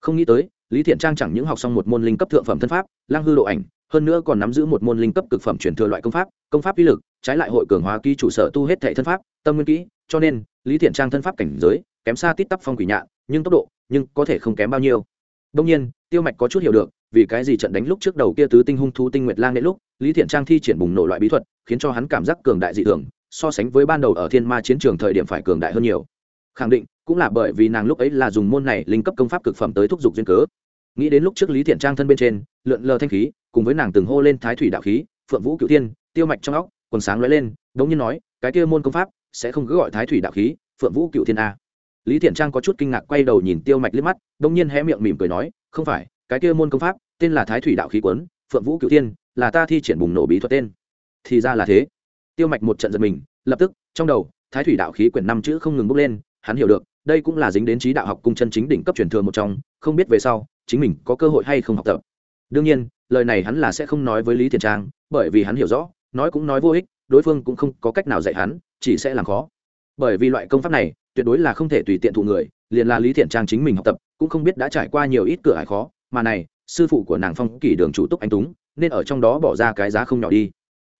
Không nghĩ tới, lý thiện trang chẳng những học xong một môn linh cấp thượng phẩm thân pháp, lang hư độ ảnh, hơn nữa còn nắm giữ một môn linh cấp cực phẩm truyền thừa loại công pháp công pháp uy lực, trái lại hội cường hóa ký chủ sở tu hết thể thân pháp, tâm nguyên kỹ, cho nên, lý thiện trang thân pháp cảnh giới, kém xa tít tắp phong quỷ nhạn, nhưng tốc độ, nhưng có thể không kém bao nhiêu đông nhiên, tiêu mạch có chút hiểu được, vì cái gì trận đánh lúc trước đầu kia tứ tinh hung thú tinh nguyệt lang đến lúc, lý thiện trang thi triển bùng nổ loại bí thuật, khiến cho hắn cảm giác cường đại dị thường, so sánh với ban đầu ở thiên ma chiến trường thời điểm phải cường đại hơn nhiều. Khẳng định, cũng là bởi vì nàng lúc ấy là dùng môn này linh cấp công pháp cực phẩm tới thúc giục duyên cớ. Nghĩ đến lúc trước lý thiện trang thân bên trên, lượn lờ thanh khí, cùng với nàng từng hô lên thái thủy đạo khí, phượng vũ cựu tiên tiêu mạch trong óc, quần sáng lóe lên, đống nhiên nói, cái kia môn công pháp sẽ không cứ gọi thái thủy đạo khí, phượng vũ cựu thiên a lý thiện trang có chút kinh ngạc quay đầu nhìn tiêu mạch liếc mắt đống nhiên hé miệng mỉm cười nói không phải cái kia môn công pháp tên là thái thủy đạo khí quấn phượng vũ cựu tiên, là ta thi triển bùng nổ bí thuật tên. Thì ra là thế. Tiêu mạch một trận giật mình lập tức trong đầu thái thủy đạo khí quyển năm chữ không ngừng bốc lên hắn hiểu được đây cũng là dính đến trí đạo học cung chân chính đỉnh cấp truyền thừa một trong không biết về sau chính mình có cơ hội hay không học tập. Đương nhiên lời này hắn là sẽ không nói với lý thiền trang bởi vì hắn hiểu rõ nói cũng nói vô ích đối phương cũng không có cách nào dạy hắn chỉ sẽ làm khó. Bởi vì loại công pháp này tuyệt đối là không thể tùy tiện thụ người, liền là lý thiện trang chính mình học tập, cũng không biết đã trải qua nhiều ít cửa hải khó, mà này, sư phụ của nàng phong kỷ đường chủ túc anh túng, nên ở trong đó bỏ ra cái giá không nhỏ đi.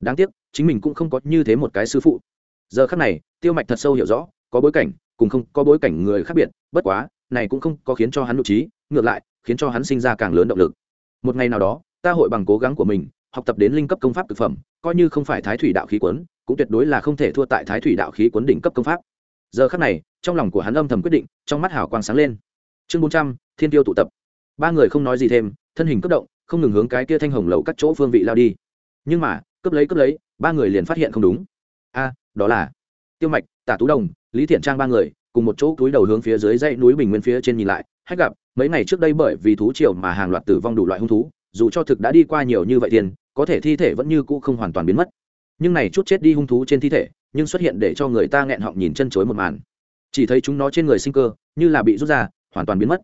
Đáng tiếc, chính mình cũng không có như thế một cái sư phụ. Giờ khác này, tiêu mạch thật sâu hiểu rõ, có bối cảnh, cùng không, có bối cảnh người khác biệt, bất quá, này cũng không có khiến cho hắn nội trí, ngược lại, khiến cho hắn sinh ra càng lớn động lực. Một ngày nào đó, ta hội bằng cố gắng của mình, học tập đến linh cấp công pháp thực phẩm, coi như không phải thái thủy đạo khí quấn, cũng tuyệt đối là không thể thua tại thái thủy đạo khí quấn đỉnh cấp công pháp. Giờ khắc này trong lòng của hắn âm thầm quyết định, trong mắt hào quang sáng lên. Chương bốn trăm, thiên tiêu tụ tập. Ba người không nói gì thêm, thân hình cấp động, không ngừng hướng cái kia thanh hồng lầu các chỗ phương vị lao đi. Nhưng mà cướp lấy cướp lấy, ba người liền phát hiện không đúng. A, đó là tiêu mạch, tả tú đồng, lý thiện trang ba người, cùng một chỗ túi đầu hướng phía dưới dãy núi bình nguyên phía trên nhìn lại, hách gặp, mấy ngày trước đây bởi vì thú triều mà hàng loạt tử vong đủ loại hung thú, dù cho thực đã đi qua nhiều như vậy tiền, có thể thi thể vẫn như cũ không hoàn toàn biến mất. Nhưng này chút chết đi hung thú trên thi thể, nhưng xuất hiện để cho người ta nghẹn họng nhìn chân chối một màn chỉ thấy chúng nó trên người sinh cơ, như là bị rút ra, hoàn toàn biến mất.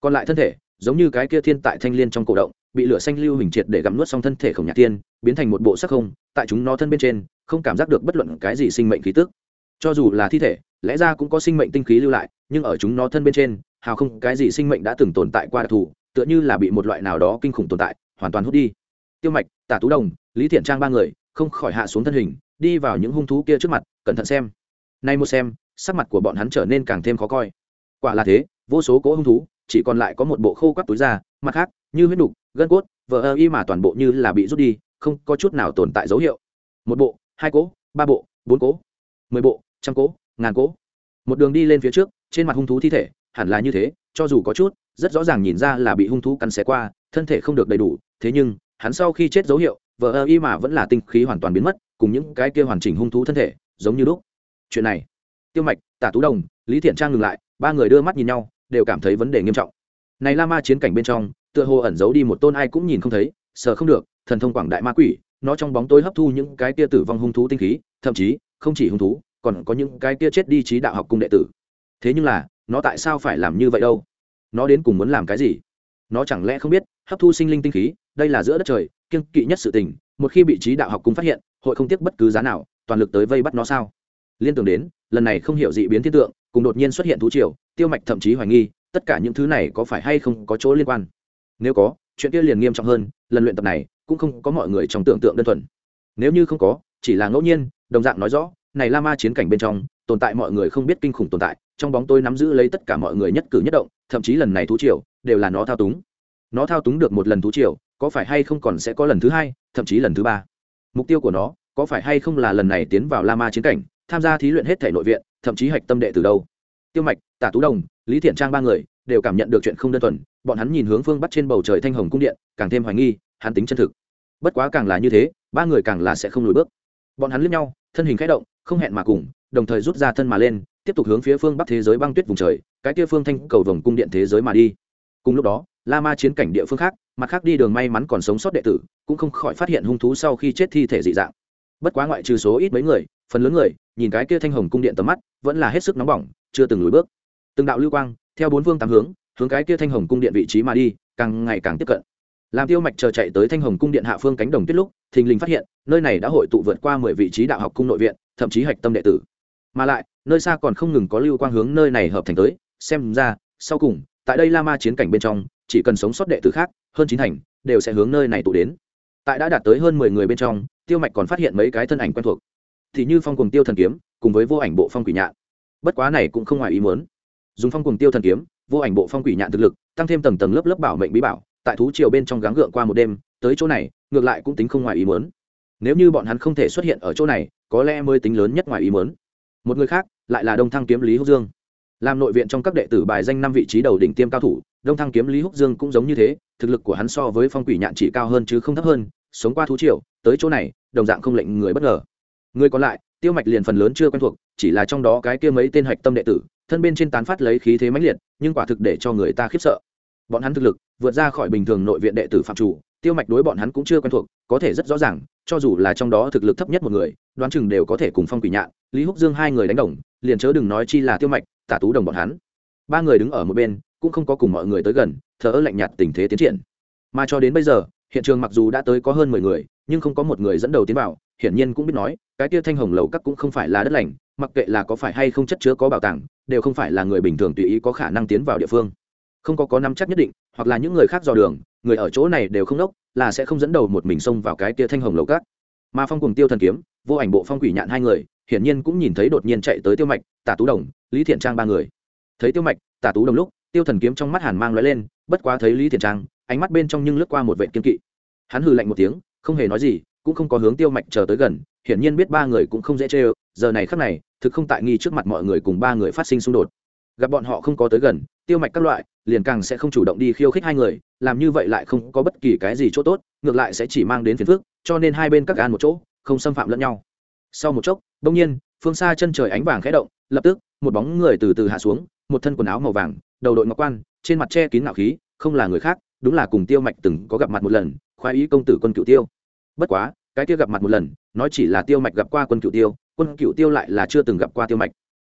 Còn lại thân thể, giống như cái kia thiên tại thanh liên trong cổ động, bị lửa xanh lưu hình triệt để gặm nuốt xong thân thể khổng nhạc tiên, biến thành một bộ sắc không, tại chúng nó thân bên trên, không cảm giác được bất luận cái gì sinh mệnh khí tức. Cho dù là thi thể, lẽ ra cũng có sinh mệnh tinh khí lưu lại, nhưng ở chúng nó thân bên trên, hào không cái gì sinh mệnh đã từng tồn tại qua đặc thù, tựa như là bị một loại nào đó kinh khủng tồn tại, hoàn toàn hút đi. Tiêu mạch, tả tú đồng, lý thiện trang ba người, không khỏi hạ xuống thân hình, đi vào những hung thú kia trước mặt, cẩn thận xem. Nay một xem sắc mặt của bọn hắn trở nên càng thêm khó coi. Quả là thế, vô số cỗ hung thú, chỉ còn lại có một bộ khô quắp túi da, mặt khác, như huyết đục gân cốt, vờ ơ y mà toàn bộ như là bị rút đi, không có chút nào tồn tại dấu hiệu. Một bộ, hai cỗ, ba bộ, bốn cỗ, mười bộ, trăm cỗ, ngàn cỗ. Một đường đi lên phía trước, trên mặt hung thú thi thể, hẳn là như thế, cho dù có chút, rất rõ ràng nhìn ra là bị hung thú cắn xé qua, thân thể không được đầy đủ, thế nhưng, hắn sau khi chết dấu hiệu, vờ ơ y mà vẫn là tinh khí hoàn toàn biến mất, cùng những cái kia hoàn chỉnh hung thú thân thể, giống như lúc. Chuyện này tiêu mạch, tả tú đồng, lý thiện trang ngừng lại, ba người đưa mắt nhìn nhau, đều cảm thấy vấn đề nghiêm trọng. Này la ma chiến cảnh bên trong, tựa hồ ẩn giấu đi một tôn ai cũng nhìn không thấy, sợ không được, thần thông quảng đại ma quỷ, nó trong bóng tối hấp thu những cái tia tử vong hung thú tinh khí, thậm chí, không chỉ hung thú, còn có những cái tia chết đi trí đạo học cung đệ tử. Thế nhưng là, nó tại sao phải làm như vậy đâu? Nó đến cùng muốn làm cái gì? Nó chẳng lẽ không biết, hấp thu sinh linh tinh khí, đây là giữa đất trời, kiêng kỵ nhất sự tình, một khi bị trí đạo học cung phát hiện, hội không tiếc bất cứ giá nào, toàn lực tới vây bắt nó sao? Liên tưởng đến, lần này không hiểu dị biến thiên tượng, cùng đột nhiên xuất hiện thú triều, tiêu mạch thậm chí hoài nghi, tất cả những thứ này có phải hay không có chỗ liên quan. Nếu có, chuyện kia liền nghiêm trọng hơn, lần luyện tập này cũng không có mọi người trong tưởng tượng đơn thuần. Nếu như không có, chỉ là ngẫu nhiên, đồng dạng nói rõ, này la ma chiến cảnh bên trong, tồn tại mọi người không biết kinh khủng tồn tại, trong bóng tôi nắm giữ lấy tất cả mọi người nhất cử nhất động, thậm chí lần này thú triều, đều là nó thao túng. Nó thao túng được một lần thú triều, có phải hay không còn sẽ có lần thứ hai, thậm chí lần thứ ba. Mục tiêu của nó, có phải hay không là lần này tiến vào la ma chiến cảnh tham gia thí luyện hết thể nội viện, thậm chí hạch tâm đệ từ đâu. Tiêu mạch, tả tú đồng, lý thiện trang ba người đều cảm nhận được chuyện không đơn thuần, bọn hắn nhìn hướng phương bắt trên bầu trời thanh hồng cung điện, càng thêm hoài nghi, hắn tính chân thực. Bất quá càng là như thế, ba người càng là sẽ không lùi bước. Bọn hắn liếc nhau, thân hình khẽ động, không hẹn mà cùng, đồng thời rút ra thân mà lên, tiếp tục hướng phía phương bắc thế giới băng tuyết vùng trời, cái kia phương thanh cầu vồng cung điện thế giới mà đi. Cùng lúc đó, la ma chiến cảnh địa phương khác, mặt khác đi đường may mắn còn sống sót đệ tử, cũng không khỏi phát hiện hung thú sau khi chết thi thể dị dạng. Bất quá ngoại trừ số ít mấy người phần lớn người nhìn cái kia thanh hồng cung điện tầm mắt vẫn là hết sức nóng bỏng, chưa từng lùi bước. Từng đạo lưu quang, theo bốn phương tám hướng hướng cái kia thanh hồng cung điện vị trí mà đi, càng ngày càng tiếp cận. Làm tiêu mạch chờ chạy tới thanh hồng cung điện hạ phương cánh đồng tuyết lúc, thình lình phát hiện, nơi này đã hội tụ vượt qua mười vị trí đạo học cung nội viện, thậm chí hạch tâm đệ tử. Mà lại, nơi xa còn không ngừng có lưu quang hướng nơi này hợp thành tới, xem ra, sau cùng, tại đây la ma chiến cảnh bên trong, chỉ cần sống sót đệ tử khác, hơn chín thành, đều sẽ hướng nơi này tụ đến. Tại đã đạt tới hơn mười người bên trong, tiêu mạch còn phát hiện mấy cái thân ảnh quen thuộc thì như phong cùng tiêu thần kiếm, cùng với vô ảnh bộ phong quỷ nhạn. Bất quá này cũng không ngoài ý muốn. Dùng phong cùng tiêu thần kiếm, vô ảnh bộ phong quỷ nhạn thực lực, tăng thêm tầng tầng lớp lớp bảo mệnh bí bảo, tại thú triều bên trong gắng gượng qua một đêm, tới chỗ này, ngược lại cũng tính không ngoài ý muốn. Nếu như bọn hắn không thể xuất hiện ở chỗ này, có lẽ mới tính lớn nhất ngoài ý muốn. Một người khác, lại là đông thăng kiếm lý húc dương. Làm nội viện trong các đệ tử bài danh năm vị trí đầu đỉnh tiêm cao thủ, đông thăng kiếm lý húc dương cũng giống như thế, thực lực của hắn so với phong quỷ nhạn chỉ cao hơn chứ không thấp hơn, sống qua thú triều, tới chỗ này, đồng dạng không lệnh người bất ngờ người còn lại, tiêu mạch liền phần lớn chưa quen thuộc, chỉ là trong đó cái kia mấy tên hạch tâm đệ tử, thân bên trên tán phát lấy khí thế mãnh liệt, nhưng quả thực để cho người ta khiếp sợ. Bọn hắn thực lực, vượt ra khỏi bình thường nội viện đệ tử phạm chủ, tiêu mạch đối bọn hắn cũng chưa quen thuộc, có thể rất rõ ràng, cho dù là trong đó thực lực thấp nhất một người, đoán chừng đều có thể cùng phong quỷ nhạn, lý húc dương hai người đánh đồng, liền chớ đừng nói chi là tiêu mạch, tả tú đồng bọn hắn. Ba người đứng ở một bên, cũng không có cùng mọi người tới gần thở lạnh nhạt tình thế tiến triển. Mà cho đến bây giờ, hiện trường mặc dù đã tới có hơn mười người nhưng không có một người dẫn đầu tiến vào, hiển nhiên cũng biết nói, cái kia thanh hồng lầu các cũng không phải là đất lành, mặc kệ là có phải hay không chất chứa có bảo tàng, đều không phải là người bình thường tùy ý có khả năng tiến vào địa phương. Không có có nắm chắc nhất định, hoặc là những người khác dò đường, người ở chỗ này đều không đốc, là sẽ không dẫn đầu một mình xông vào cái kia thanh hồng lầu các. Mà phong cùng tiêu thần kiếm, vô ảnh bộ phong quỷ nhạn hai người, hiển nhiên cũng nhìn thấy đột nhiên chạy tới tiêu mạch, tả tú đồng, lý thiện trang ba người. Thấy tiêu mạch, tả tú đồng lúc, tiêu thần kiếm trong mắt hàn mang lóe lên, bất quá thấy lý thiện trang, ánh mắt bên trong nhưng lướt qua một vệ kiên kỵ. Hắn hừ lạnh một tiếng không hề nói gì, cũng không có hướng tiêu mạch chờ tới gần, hiển nhiên biết ba người cũng không dễ chê ơ, giờ này khắc này, thực không tại nghi trước mặt mọi người cùng ba người phát sinh xung đột. Gặp bọn họ không có tới gần, tiêu mạch các loại, liền càng sẽ không chủ động đi khiêu khích hai người, làm như vậy lại không có bất kỳ cái gì chỗ tốt, ngược lại sẽ chỉ mang đến phiền phức, cho nên hai bên các gan một chỗ, không xâm phạm lẫn nhau. Sau một chốc bỗng nhiên, phương xa chân trời ánh vàng khẽ động, lập tức, một bóng người từ từ hạ xuống, một thân quần áo màu vàng, đầu đội ngọc quan, trên mặt che kín ngạo khí, không là người khác, đúng là cùng tiêu mạch từng có gặp mặt một lần khoái ý công tử quân cựu tiêu. Bất quá, cái kia gặp mặt một lần, nói chỉ là tiêu mạch gặp qua quân cựu tiêu, quân cựu tiêu lại là chưa từng gặp qua tiêu mạch.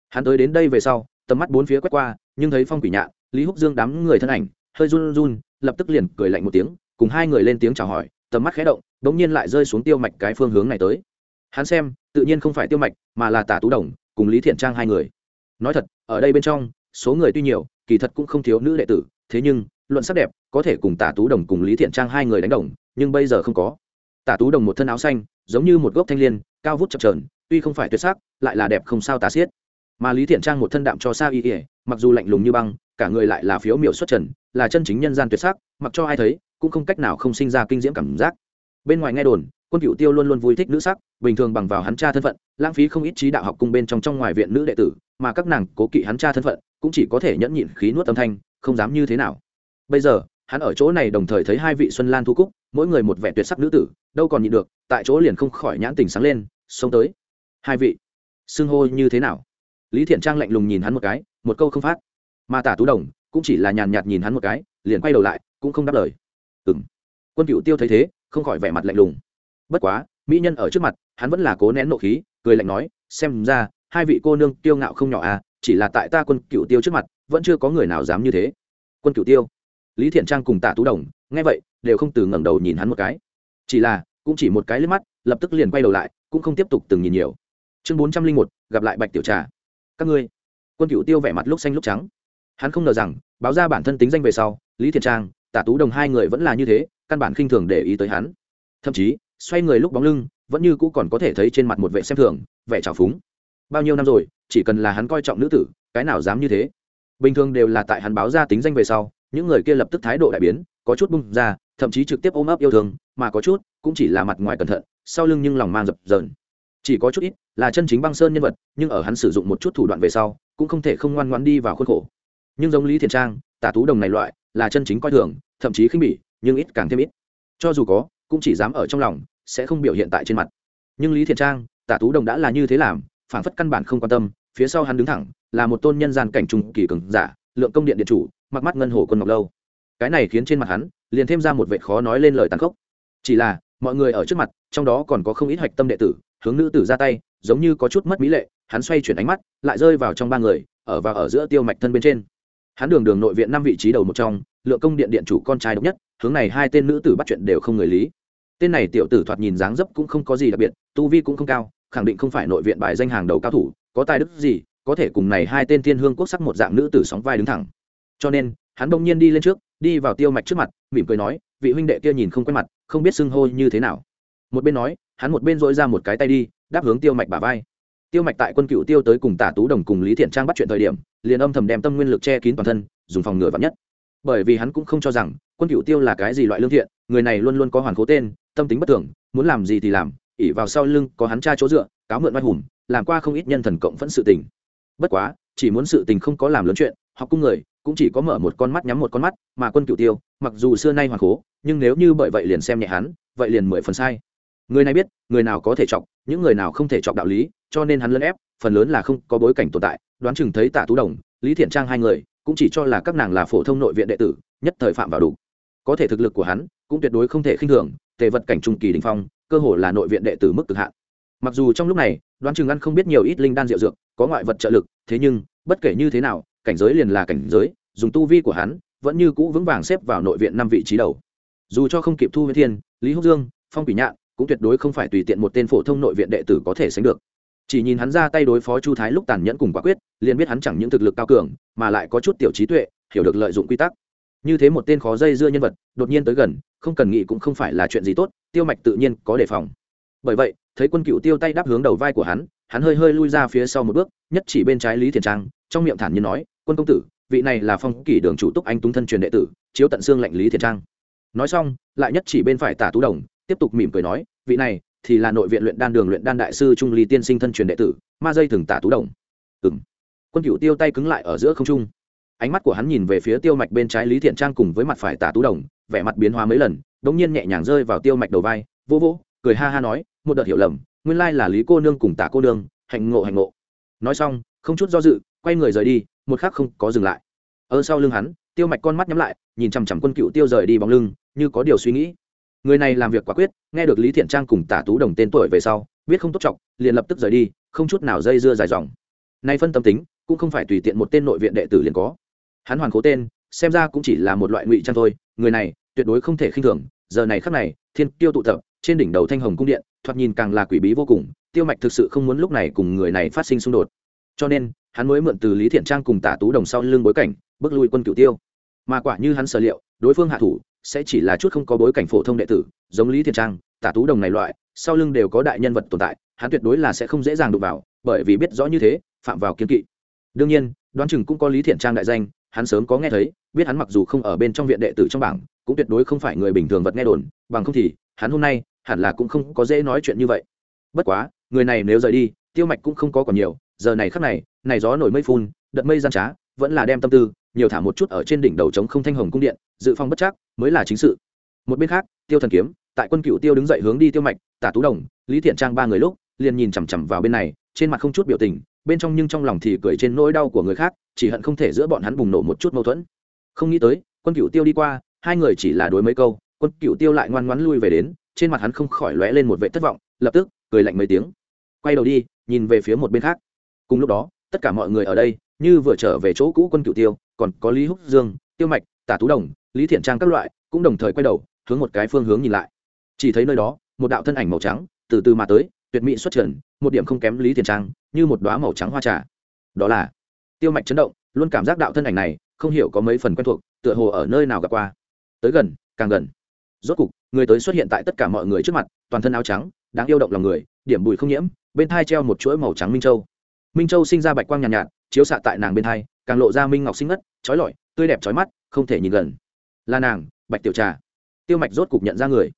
Hắn tới đến đây về sau, tầm mắt bốn phía quét qua, nhưng thấy phong quỷ nhạn, lý húc dương đám người thân ảnh, hơi run run, lập tức liền cười lạnh một tiếng, cùng hai người lên tiếng chào hỏi, tầm mắt khé động đ ỗ n g nhiên lại rơi xuống tiêu mạch cái phương hướng này tới. Hắn xem, tự nhiên không phải tiêu mạch, mà là tả tú đồng, cùng lý thiện trang hai người. Nói thật, ở đây bên trong, số người tuy nhiều, kỳ thật cũng không thiếu nữ đệ tử, thế nhưng luận sắc đẹp, có thể cùng tả tú đồng cùng lý thiện trang hai người đánh đồng, nhưng bây giờ không có. Tả tú đồng một thân áo xanh, giống như một gốc thanh l i ê n cao vút chập trờn tuy không phải tuyệt sắc, lại là đẹp không sao tà xiết. Mà lý thiện trang một thân đạm cho sa y ỉa mặc dù lạnh lùng như băng, cả người lại là phiếu miểu xuất trần, là chân chính nhân gian tuyệt sắc, mặc cho ai thấy, cũng không cách nào không sinh ra kinh diễm cảm giác. Bên ngoài nghe đồn, quân cựu tiêu luôn luôn vui thích nữ sắc, bình thường bằng vào hắn cha thân phận, lãng phí không ít trí đạo học cung bên trong trong ngoài viện nữ đệ tử, mà các nàng cố kỵ hắn cha thân phận, cũng chỉ có thể nhẫn nhịn khí nuốt âm thanh, không dám như thế nào bây giờ, hắn ở chỗ này đồng thời thấy hai vị xuân lan thu cúc, mỗi người một vẻ tuyệt sắc nữ tử, đâu còn nhịn được, tại chỗ liền không khỏi nhãn tình sáng lên, xông tới. Hai vị, xưng hô như thế nào? Lý thiện trang lạnh lùng nhìn hắn một cái, một câu không phát. Mà tả tú đồng, cũng chỉ là nhàn nhạt nhìn hắn một cái, liền quay đầu lại, cũng không đáp lời. Ừ m quân cựu tiêu thấy thế, không khỏi vẻ mặt lạnh lùng. Bất quá, mỹ nhân ở trước mặt, hắn vẫn là cố nén nộ khí, cười lạnh nói, xem ra, hai vị cô nương tiêu ngạo không nhỏ à chỉ là tại ta quân cựu tiêu trước mặt, vẫn chưa có người nào dám như thế. Quân cựu tiêu lý thiện trang cùng tả tú đồng, nghe vậy, đều không từ ngẩng đầu nhìn hắn một cái. Chỉ là, cũng chỉ một cái liếc mắt, lập tức liền quay đầu lại, cũng không tiếp tục từng nhìn nhiều. Chương bốn trăm linh một, gặp lại bạch tiểu trà. Các ngươi, quân cựu tiêu vẻ mặt lúc xanh lúc trắng. Hắn không ngờ rằng, báo ra bản thân tính danh về sau, lý thiện trang tả tú đồng hai người vẫn là như thế, căn bản khinh thường để ý tới hắn. Thậm chí, xoay người lúc bóng lưng, vẫn như cũ còn có thể thấy trên mặt một vệ xem thường, vẻ trào phúng. Bao nhiêu năm rồi, chỉ cần là hắn coi trọng nữ tử, cái nào dám như thế? Bình thường đều là tại hắn báo ra tính danh về sau những người kia lập tức thái độ đại biến, có chút bung ra, thậm chí trực tiếp ôm ấp yêu thương, mà có chút cũng chỉ là mặt ngoài cẩn thận, sau lưng nhưng lòng mang dập dờn. Chỉ có chút ít là chân chính băng sơn nhân vật, nhưng ở hắn sử dụng một chút thủ đoạn về sau, cũng không thể không ngoan ngoan đi vào khuôn khổ. Nhưng giống lý thiền trang, tả tú đồng này loại, là chân chính coi thường, thậm chí khinh bỉ, nhưng ít càng thêm ít. Cho dù có, cũng chỉ dám ở trong lòng, sẽ không biểu hiện tại trên mặt. Nhưng lý thiền trang, tả tú đồng đã là như thế làm phản phất căn bản không quan tâm, phía sau hắn đứng thẳng, là một tôn nhân gian cảnh trùng kỳ cường giả, lượng công điện điện chủ mặc mắt ngân hồ quân ngọc lâu. Cái này khiến trên mặt hắn, liền thêm ra một vệ khó nói lên lời tàn khốc. Chỉ là, mọi người ở trước mặt, trong đó còn có không ít hạch tâm đệ tử, hướng nữ tử ra tay, giống như có chút mất mỹ lệ, hắn xoay chuyển ánh mắt, lại rơi vào trong ba người, ở và ở giữa tiêu mạch thân bên trên. Hắn đường đường nội viện năm vị trí đầu một trong, lượng công điện điện chủ con trai độc nhất, hướng này hai tên nữ tử bắt chuyện đều không người lý. Tên này tiểu tử thoạt nhìn dáng dấp cũng không có gì đặc biệt, tu vi cũng không cao, khẳng định không phải nội viện bài danh hàng đầu cao thủ, có tài đức gì, có thể cùng này hai tên thiên hương quốc sắc một dạng nữ tử sóng vai đứng thẳng cho nên, hắn bỗng nhiên đi lên trước, đi vào tiêu mạch trước mặt, mỉm cười nói, vị huynh đệ kia nhìn không quen mặt, không biết xưng hô như thế nào. Một bên nói, hắn một bên dội ra một cái tay đi, đáp hướng tiêu mạch bả vai. Tiêu mạch tại quân cựu tiêu tới cùng tả tú đồng cùng lý thiện trang bắt chuyện thời điểm, liền âm thầm đem tâm nguyên lực che kín toàn thân, dùng phòng ngừa vắn nhất. Bởi vì hắn cũng không cho rằng, quân cựu tiêu là cái gì loại lương thiện, người này luôn luôn có hoàn cố tên, tâm tính bất thường, muốn làm gì thì làm ỉ vào sau lưng có hắn cha chỗ dựa, cáo mượn oai hùng, làm qua không ít nhân thần cộng vẫn sự tình. Bất quá, chỉ muốn sự tình không có làm lớn chuyện, học cung người cũng chỉ có mở một con mắt nhắm một con mắt, mà quân cựu tiêu, mặc dù xưa nay hoàn cố nhưng nếu như bởi vậy liền xem nhẹ hắn, vậy liền mười phần sai. Người này biết, người nào có thể chọc, những người nào không thể chọc đạo lý, cho nên hắn lấn ép, phần lớn là không có bối cảnh tồn tại, đoán chừng thấy tạ tú đồng, lý thiện trang hai người, cũng chỉ cho là các nàng là phổ thông nội viện đệ tử, nhất thời phạm vào đủ. Có thể thực lực của hắn, cũng tuyệt đối không thể khinh thường, tề vật cảnh trung kỳ đình phong, cơ hồ là nội viện đệ tử mức cực hạn. Mặc dù trong lúc này, đoán chừng ăn không biết nhiều ít linh đan rượu dược, có ngoại vật trợ lực, thế nhưng, bất kể như thế nào cảnh giới liền là cảnh giới, dùng tu vi của hắn, vẫn như cũ vững vàng xếp vào nội viện năm vị trí đầu. Dù cho không kịp thu với thiên, lý húc dương, phong quỷ nhạn, cũng tuyệt đối không phải tùy tiện một tên phổ thông nội viện đệ tử có thể sánh được. Chỉ nhìn hắn ra tay đối phó chu thái lúc tàn nhẫn cùng quả quyết, liền biết hắn chẳng những thực lực cao cường, mà lại có chút tiểu trí tuệ, hiểu được lợi dụng quy tắc. Như thế một tên khó dây dưa nhân vật, đột nhiên tới gần, không cần nghĩ cũng không phải là chuyện gì tốt, tiêu mạch tự nhiên có đề phòng. Bởi vậy, thấy quân cựu tiêu tay đáp hướng đầu vai của hắn hắn hơi hơi lui ra phía sau một bước, nhất chỉ bên trái lý thiền trang, trong miệng thản nhiên nói quân công tử, vị này là phong kỷ đường chủ túc anh túng thân truyền đệ tử, chiếu tận xương lệnh lý Thiện trang. Nói xong, lại nhất chỉ bên phải tả tú đồng, tiếp tục mỉm cười nói, vị này thì là nội viện luyện đan đường luyện đan đại sư trung ly tiên sinh thân truyền đệ tử, ma dây thường tả tú đồng. Ừ m quân cựu tiêu tay cứng lại ở giữa không trung. Ánh mắt của hắn nhìn về phía tiêu mạch bên trái lý thiện trang cùng với mặt phải tả tú đồng, vẻ mặt biến hóa mấy lần đ ỗ n g nhiên nhẹ nhàng rơi vào tiêu mạch đầu vai vô vô cười ha ha nói, một đợt hiểu lầm, nguyên lai là lý cô nương cùng tả cô nương, hạnh ngộ hạnh ngộ. Nói xong, không chút do dự, quay người rời đi một khắc không có dừng lại. Ở sau lưng hắn, tiêu mạch con mắt nhắm lại, nhìn chằm chằm quân cựu tiêu rời đi bóng lưng, như có điều suy nghĩ. Người này làm việc quả quyết, nghe được lý thiện trang cùng tả tú đồng tên tuổi về sau, biết không tốt trọng, liền lập tức rời đi, không chút nào dây dưa dài dòng. Nay phân tâm tính, cũng không phải tùy tiện một tên nội viện đệ tử liền có. Hắn hoàn cố tên, xem ra cũng chỉ là một loại ngụy trang thôi, người này, tuyệt đối không thể khinh thường, giờ này khắc này, thiên tiêu tụ tập, trên đỉnh đầu thanh hồng cung điện, thoạt nhìn càng là quỷ bí vô cùng, tiêu mạch thực sự không muốn lúc này cùng người này phát sinh xung đột. Cho nên hắn mới mượn từ lý thiện trang cùng tả tú đồng sau lưng bối cảnh, bước lui quân cửu tiêu. Mà quả như hắn sở liệu, đối phương hạ thủ, sẽ chỉ là chút không có bối cảnh phổ thông đệ tử, giống lý thiện trang, tả tú đồng này loại, sau lưng đều có đại nhân vật tồn tại, hắn tuyệt đối là sẽ không dễ dàng đụng vào, bởi vì biết rõ như thế, phạm vào kiên kỵ. Đương nhiên, đoán chừng cũng có lý thiện trang đại danh, hắn sớm có nghe thấy, biết hắn mặc dù không ở bên trong viện đệ tử trong bảng, cũng tuyệt đối không phải người bình thường vật nghe đồn, bằng không thì, hắn hôm nay, hẳn là cũng không có dễ nói chuyện như vậy. Bất quá, người này nếu rời đi, tiêu mạch cũng không có còn nhiều giờ này khắc này này gió nổi mây phun, đợt mây gian trá, vẫn là đem tâm tư, nhiều thả một chút ở trên đỉnh đầu trống không thanh hồng cung điện, dự phong bất chắc, mới là chính sự. Một bên khác, tiêu thần kiếm, tại quân cựu tiêu đứng dậy hướng đi tiêu mạch, tả tú đồng, lý thiện trang ba người lúc, liền nhìn chằm chằm vào bên này, trên mặt không chút biểu tình, bên trong nhưng trong lòng thì cười trên nỗi đau của người khác, chỉ hận không thể giữa bọn hắn bùng nổ một chút mâu thuẫn. Không nghĩ tới, quân cựu tiêu đi qua, hai người chỉ là đối mấy câu, quân cựu tiêu lại ngoan ngoãn lui về đến, trên mặt hắn không khỏi lóe lên một vệ thất vọng, lập tức, cười lạnh mấy tiếng. Quay đầu đi, nhìn về phía một bên khác cùng lúc đó, tất cả mọi người ở đây, như vừa trở về chỗ cũ quân cựu tiêu, còn có lý húc dương, tiêu mạch, tả tú đồng, lý thiện trang các loại, cũng đồng thời quay đầu, hướng một cái phương hướng nhìn lại. Chỉ thấy nơi đó, một đạo thân ảnh màu trắng, từ từ mà tới, tuyệt mỹ xuất trần, một điểm không kém lý thiện trang, như một đoá màu trắng hoa trà. Đó là tiêu mạch chấn động, luôn cảm giác đạo thân ảnh này, không hiểu có mấy phần quen thuộc, tựa hồ ở nơi nào gặp qua. Tới gần, càng gần. Rốt cục, người tới xuất hiện tại tất cả mọi người trước mặt, toàn thân áo trắng, đáng yêu động lòng người, điểm bụi không nhiễm, bên thai treo một chuỗi màu trắng minh châu minh châu sinh ra bạch quang nhàn nhạt, nhạt chiếu xạ tại nàng bên hai càng lộ ra minh ngọc sinh ngất trói lọi tươi đẹp trói mắt không thể nhìn gần. Là nàng bạch tiểu trà. Tiêu mạch rốt cục nhận ra người.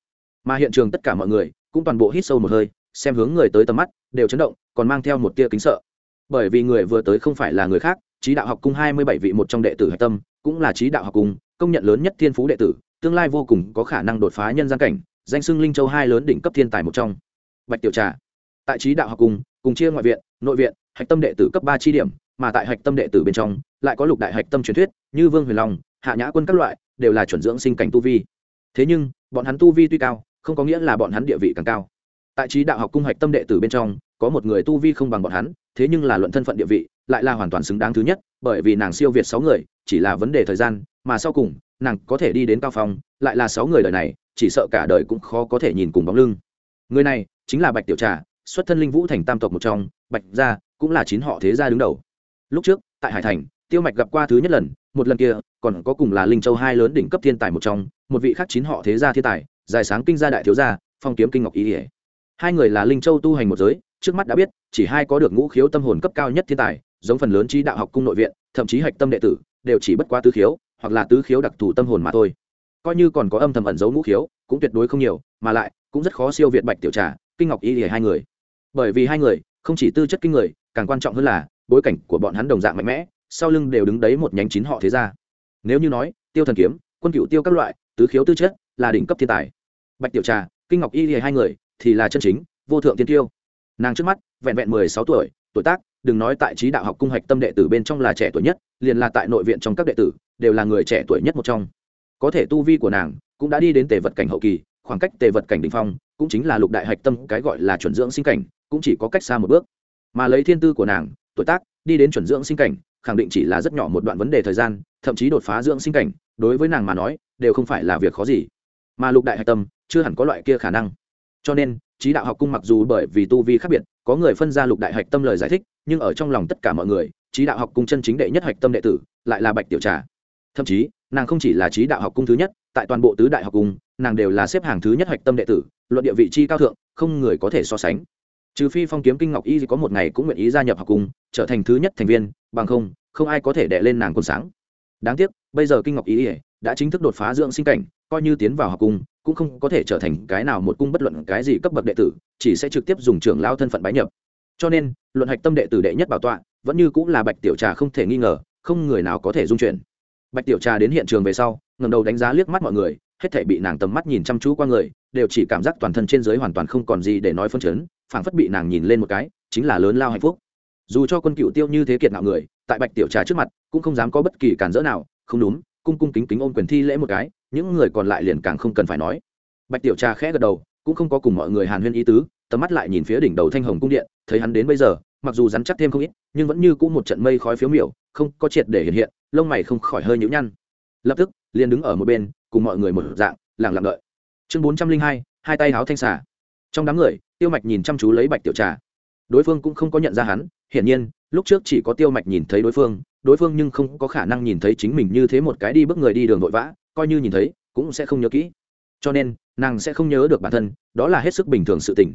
Mà hiện trường tất cả mọi người cũng toàn bộ hít sâu một hơi xem hướng người tới tầm mắt đều chấn động còn mang theo một tia kính sợ. Bởi vì người vừa tới không phải là người khác trí đạo học cung hai mươi bảy vị một trong đệ tử hạch tâm cũng là trí đạo học cung công nhận lớn nhất thiên phú đệ tử tương lai vô cùng có khả năng đột phá nhân gian cảnh danh xưng linh châu hai lớn đỉnh cấp thiên tài một trong. Bạch tiểu trà. Tại trí đạo học cung cùng chia ngoại viện nội viện hạch tâm đệ tử cấp ba chi điểm, mà tại hạch tâm đệ tử bên trong, lại có lục đại hạch tâm truyền thuyết, như vương huyền long, hạ nhã quân các loại, đều là chuẩn dưỡng sinh cảnh tu vi. Thế nhưng, bọn hắn tu vi tuy cao, không có nghĩa là bọn hắn địa vị càng cao. Tại trí đạo học cung hạch tâm đệ tử bên trong, có một người tu vi không bằng bọn hắn, thế nhưng là luận thân phận địa vị, lại là hoàn toàn xứng đáng thứ nhất, bởi vì nàng siêu việt sáu người, chỉ là vấn đề thời gian, mà sau cùng, nàng có thể đi đến cao phong, lại là sáu người đời này, chỉ sợ cả đời cũng khó có thể nhìn cùng bóng lưng. Người này chính là bạch tiểu trà, xuất thân linh vũ thành tam tộc một trong, bạch gia cũng là chín họ thế gia đứng đầu. Lúc trước, tại hải thành, tiêu mạch gặp qua thứ nhất lần, một lần kia, còn có cùng là linh châu hai lớn đỉnh cấp thiên tài một trong, một vị khác chín họ thế gia thiên tài, giải sáng kinh gia đại thiếu gia, phong kiếm kinh ngọc ý ỉa hai người là linh châu tu hành một giới, trước mắt đã biết, chỉ hai có được ngũ khiếu tâm hồn cấp cao nhất thiên tài, giống phần lớn trí đạo học cung nội viện, thậm chí hạch tâm đệ tử, đều chỉ bất quá tứ khiếu, hoặc là tứ khiếu đặc thù tâm hồn mà thôi. Coi như còn có âm thầm ẩn giấu ngũ khiếu, cũng tuyệt đối không nhiều, mà lại, cũng rất khó siêu việt bạch tiểu trà, kinh ngọc y lìa hai người. Bởi vì hai người không chỉ tư chất kinh người, càng quan trọng hơn là, bối cảnh của bọn hắn đồng dạng mạnh mẽ, sau lưng đều đứng đấy một nhánh chín họ thế gia. Nếu như nói, tiêu thần kiếm, quân cựu tiêu các loại, tứ khiếu tư chất, là đỉnh cấp thiên tài. Bạch tiểu trà, kinh ngọc y thì hai người, thì là chân chính, vô thượng tiên tiêu. Nàng trước mắt, vẹn vẹn mười sáu tuổi tuổi tác, đừng nói tại trí đạo học cung hạch tâm đệ tử bên trong là trẻ tuổi nhất, liền là tại nội viện trong các đệ tử, đều là người trẻ tuổi nhất một trong. Có thể tu vi của nàng, cũng đã đi đến tề vật cảnh hậu kỳ, khoảng cách tề vật cảnh đình phong, cũng chính là lục đại hạch tâm, cái gọi là chuẩn dưỡng sinh cảnh cũng chỉ có cách xa một bước. Mà lấy thiên tư của nàng, tuổi tác, đi đến chuẩn dưỡng sinh cảnh, khẳng định chỉ là rất nhỏ một đoạn vấn đề thời gian, thậm chí đột phá dưỡng sinh cảnh, đối với nàng mà nói, đều không phải là việc khó gì. Mà lục đại hạch tâm, chưa hẳn có loại kia khả năng. Cho nên, trí đạo học cung mặc dù bởi vì tu vi khác biệt, có người phân ra lục đại hạch tâm lời giải thích, nhưng ở trong lòng tất cả mọi người, trí đạo học cung chân chính đệ nhất hạch tâm đệ tử, lại là bạch tiểu trà. Thậm chí, nàng không chỉ là trí đạo học cung thứ nhất, tại toàn bộ tứ đại học cung, nàng đều là xếp hàng thứ nhất hạch tâm đệ tử, luận địa vị chi cao thượng, không người có thể so sánh trừ phi phong kiếm kinh ngọc y có một ngày cũng nguyện ý gia nhập học cung trở thành thứ nhất thành viên, bằng không không ai có thể đệ lên nàng quân sáng. Đáng tiếc, bây giờ kinh ngọc y đã chính thức đột phá dưỡng sinh cảnh, coi như tiến vào học cung cũng không có thể trở thành cái nào một cung bất luận cái gì cấp bậc đệ tử, chỉ sẽ trực tiếp dùng trưởng lao thân phận bái nhập. Cho nên, luận hạch tâm đệ tử đệ nhất bảo tọa, vẫn như cũng là bạch tiểu trà không thể nghi ngờ, không người nào có thể dung chuyển. Bạch tiểu trà đến hiện trường về sau ngầm đầu đánh giá liếc mắt mọi người hết thể bị nàng tầm mắt nhìn chăm chú qua người, đều chỉ cảm giác toàn thân trên dưới hoàn toàn không còn gì để nói phân chấn, phảng phất bị nàng nhìn lên một cái, chính là lớn lao hạnh phúc. Dù cho quân cựu tiêu như thế kiệt ngạo người, tại bạch tiểu trà trước mặt, cũng không dám có bất kỳ cản trở nào, không đúng, cung cung kính kính ôm quyền thi lễ một cái, những người còn lại liền càng không cần phải nói. Bạch tiểu trà khẽ gật đầu, cũng không có cùng mọi người hàn huyên ý tứ, tầm mắt lại nhìn phía đỉnh đầu thanh hồng cung điện, thấy hắn đến bây giờ, mặc dù rắn chắc thêm không ít, nhưng vẫn như cũng một trận mây khói phiếu miểu, không có triệt để hiện hiện, lông mày không khỏi hơi nhũ nhăn lập tức, liền đứng ở một bên, cùng mọi người một dạng lẳng lặng đợi. Chương bốn trăm linh hai hai tay háo thanh xả trong đám người, tiêu mạch nhìn chăm chú lấy bạch tiểu trà. Đối phương cũng không có nhận ra hắn, hiển nhiên, lúc trước chỉ có tiêu mạch nhìn thấy đối phương đối phương nhưng không có khả năng nhìn thấy chính mình như thế một cái đi bước người đi đường vội vã, coi như nhìn thấy, cũng sẽ không nhớ kỹ. Cho nên, nàng sẽ không nhớ được bản thân, đó là hết sức bình thường sự tình.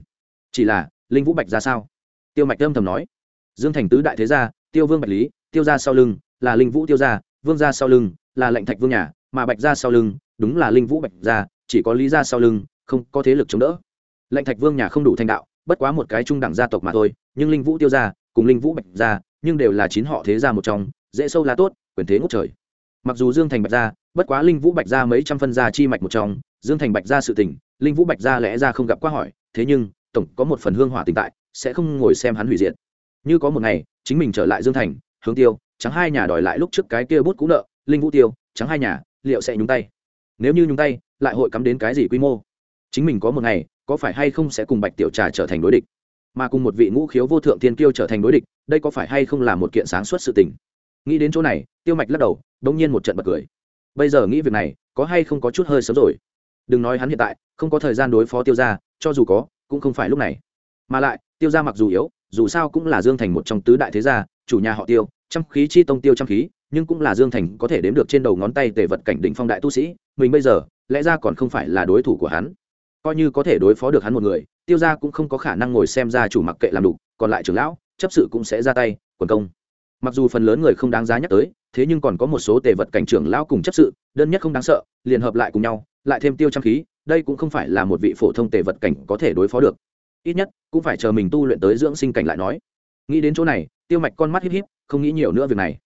Chỉ là, linh vũ bạch ra sao? Tiêu mạch âm thầm nói. Dương thành tứ đại thế gia, tiêu vương bạch lý, tiêu ra sau lưng, là linh vũ tiêu gia, vương gia sau lưng là lệnh thạch vương nhà, mà bạch ra sau lưng, đúng là linh vũ bạch gia, chỉ có lý gia sau lưng, không có thế lực chống đỡ. Lệnh thạch vương nhà không đủ thanh đạo, bất quá một cái trung đẳng gia tộc mà thôi, nhưng linh vũ tiêu gia cùng linh vũ bạch gia, nhưng đều là chín họ thế gia một trong, dễ sâu lá tốt, quyền thế ngút trời. Mặc dù dương thành bạch gia, bất quá linh vũ bạch gia mấy trăm phân gia chi mạch một trong, dương thành bạch gia sự tình, linh vũ bạch gia lẽ ra không gặp qua hỏi, thế nhưng, tổng có một phần hương hỏa tình tại, sẽ không ngồi xem hắn hủy diệt. Như có một ngày, chính mình trở lại dương thành, hướng tiêu trắng hai nhà đòi lại lúc trước cái kia bút cũ nợ linh vũ tiêu, trắng hai nhà, liệu sẽ nhúng tay? Nếu như nhúng tay, lại hội cắm đến cái gì quy mô? Chính mình có một ngày, có phải hay không sẽ cùng bạch tiểu trà trở thành đối địch? Mà cùng một vị ngũ khiếu vô thượng thiên kiêu trở thành đối địch, đây có phải hay không là một kiện sáng suốt sự tình? Nghĩ đến chỗ này, tiêu mạch lắc đầu đông nhiên một trận bật cười. Bây giờ nghĩ việc này, có hay không có chút hơi sớm rồi? Đừng nói hắn hiện tại, không có thời gian đối phó tiêu ra cho dù có, cũng không phải lúc này. Mà lại, tiêu ra mặc dù yếu, dù sao cũng là dương thành một trong tứ đại thế gia, chủ nhà họ tiêu, trăm khí chi tông tiêu trăm khí nhưng cũng là dương thành có thể đếm được trên đầu ngón tay tề vật cảnh đỉnh phong đại tu sĩ, mình bây giờ, lẽ ra còn không phải là đối thủ của hắn. Coi như có thể đối phó được hắn một người, tiêu ra cũng không có khả năng ngồi xem ra chủ mặc kệ làm đủ, còn lại trưởng lão, chấp sự cũng sẽ ra tay, quần công. Mặc dù phần lớn người không đáng giá nhắc tới, thế nhưng còn có một số tề vật cảnh trưởng lão cùng chấp sự, đơn nhất không đáng sợ, liền hợp lại cùng nhau, lại thêm tiêu trang khí, đây cũng không phải là một vị phổ thông tề vật cảnh có thể đối phó được. Ít nhất, cũng phải chờ mình tu luyện tới dưỡng sinh cảnh lại nói. Nghĩ đến chỗ này, tiêu mạch con mắt híp híp, không nghĩ nhiều nữa việc này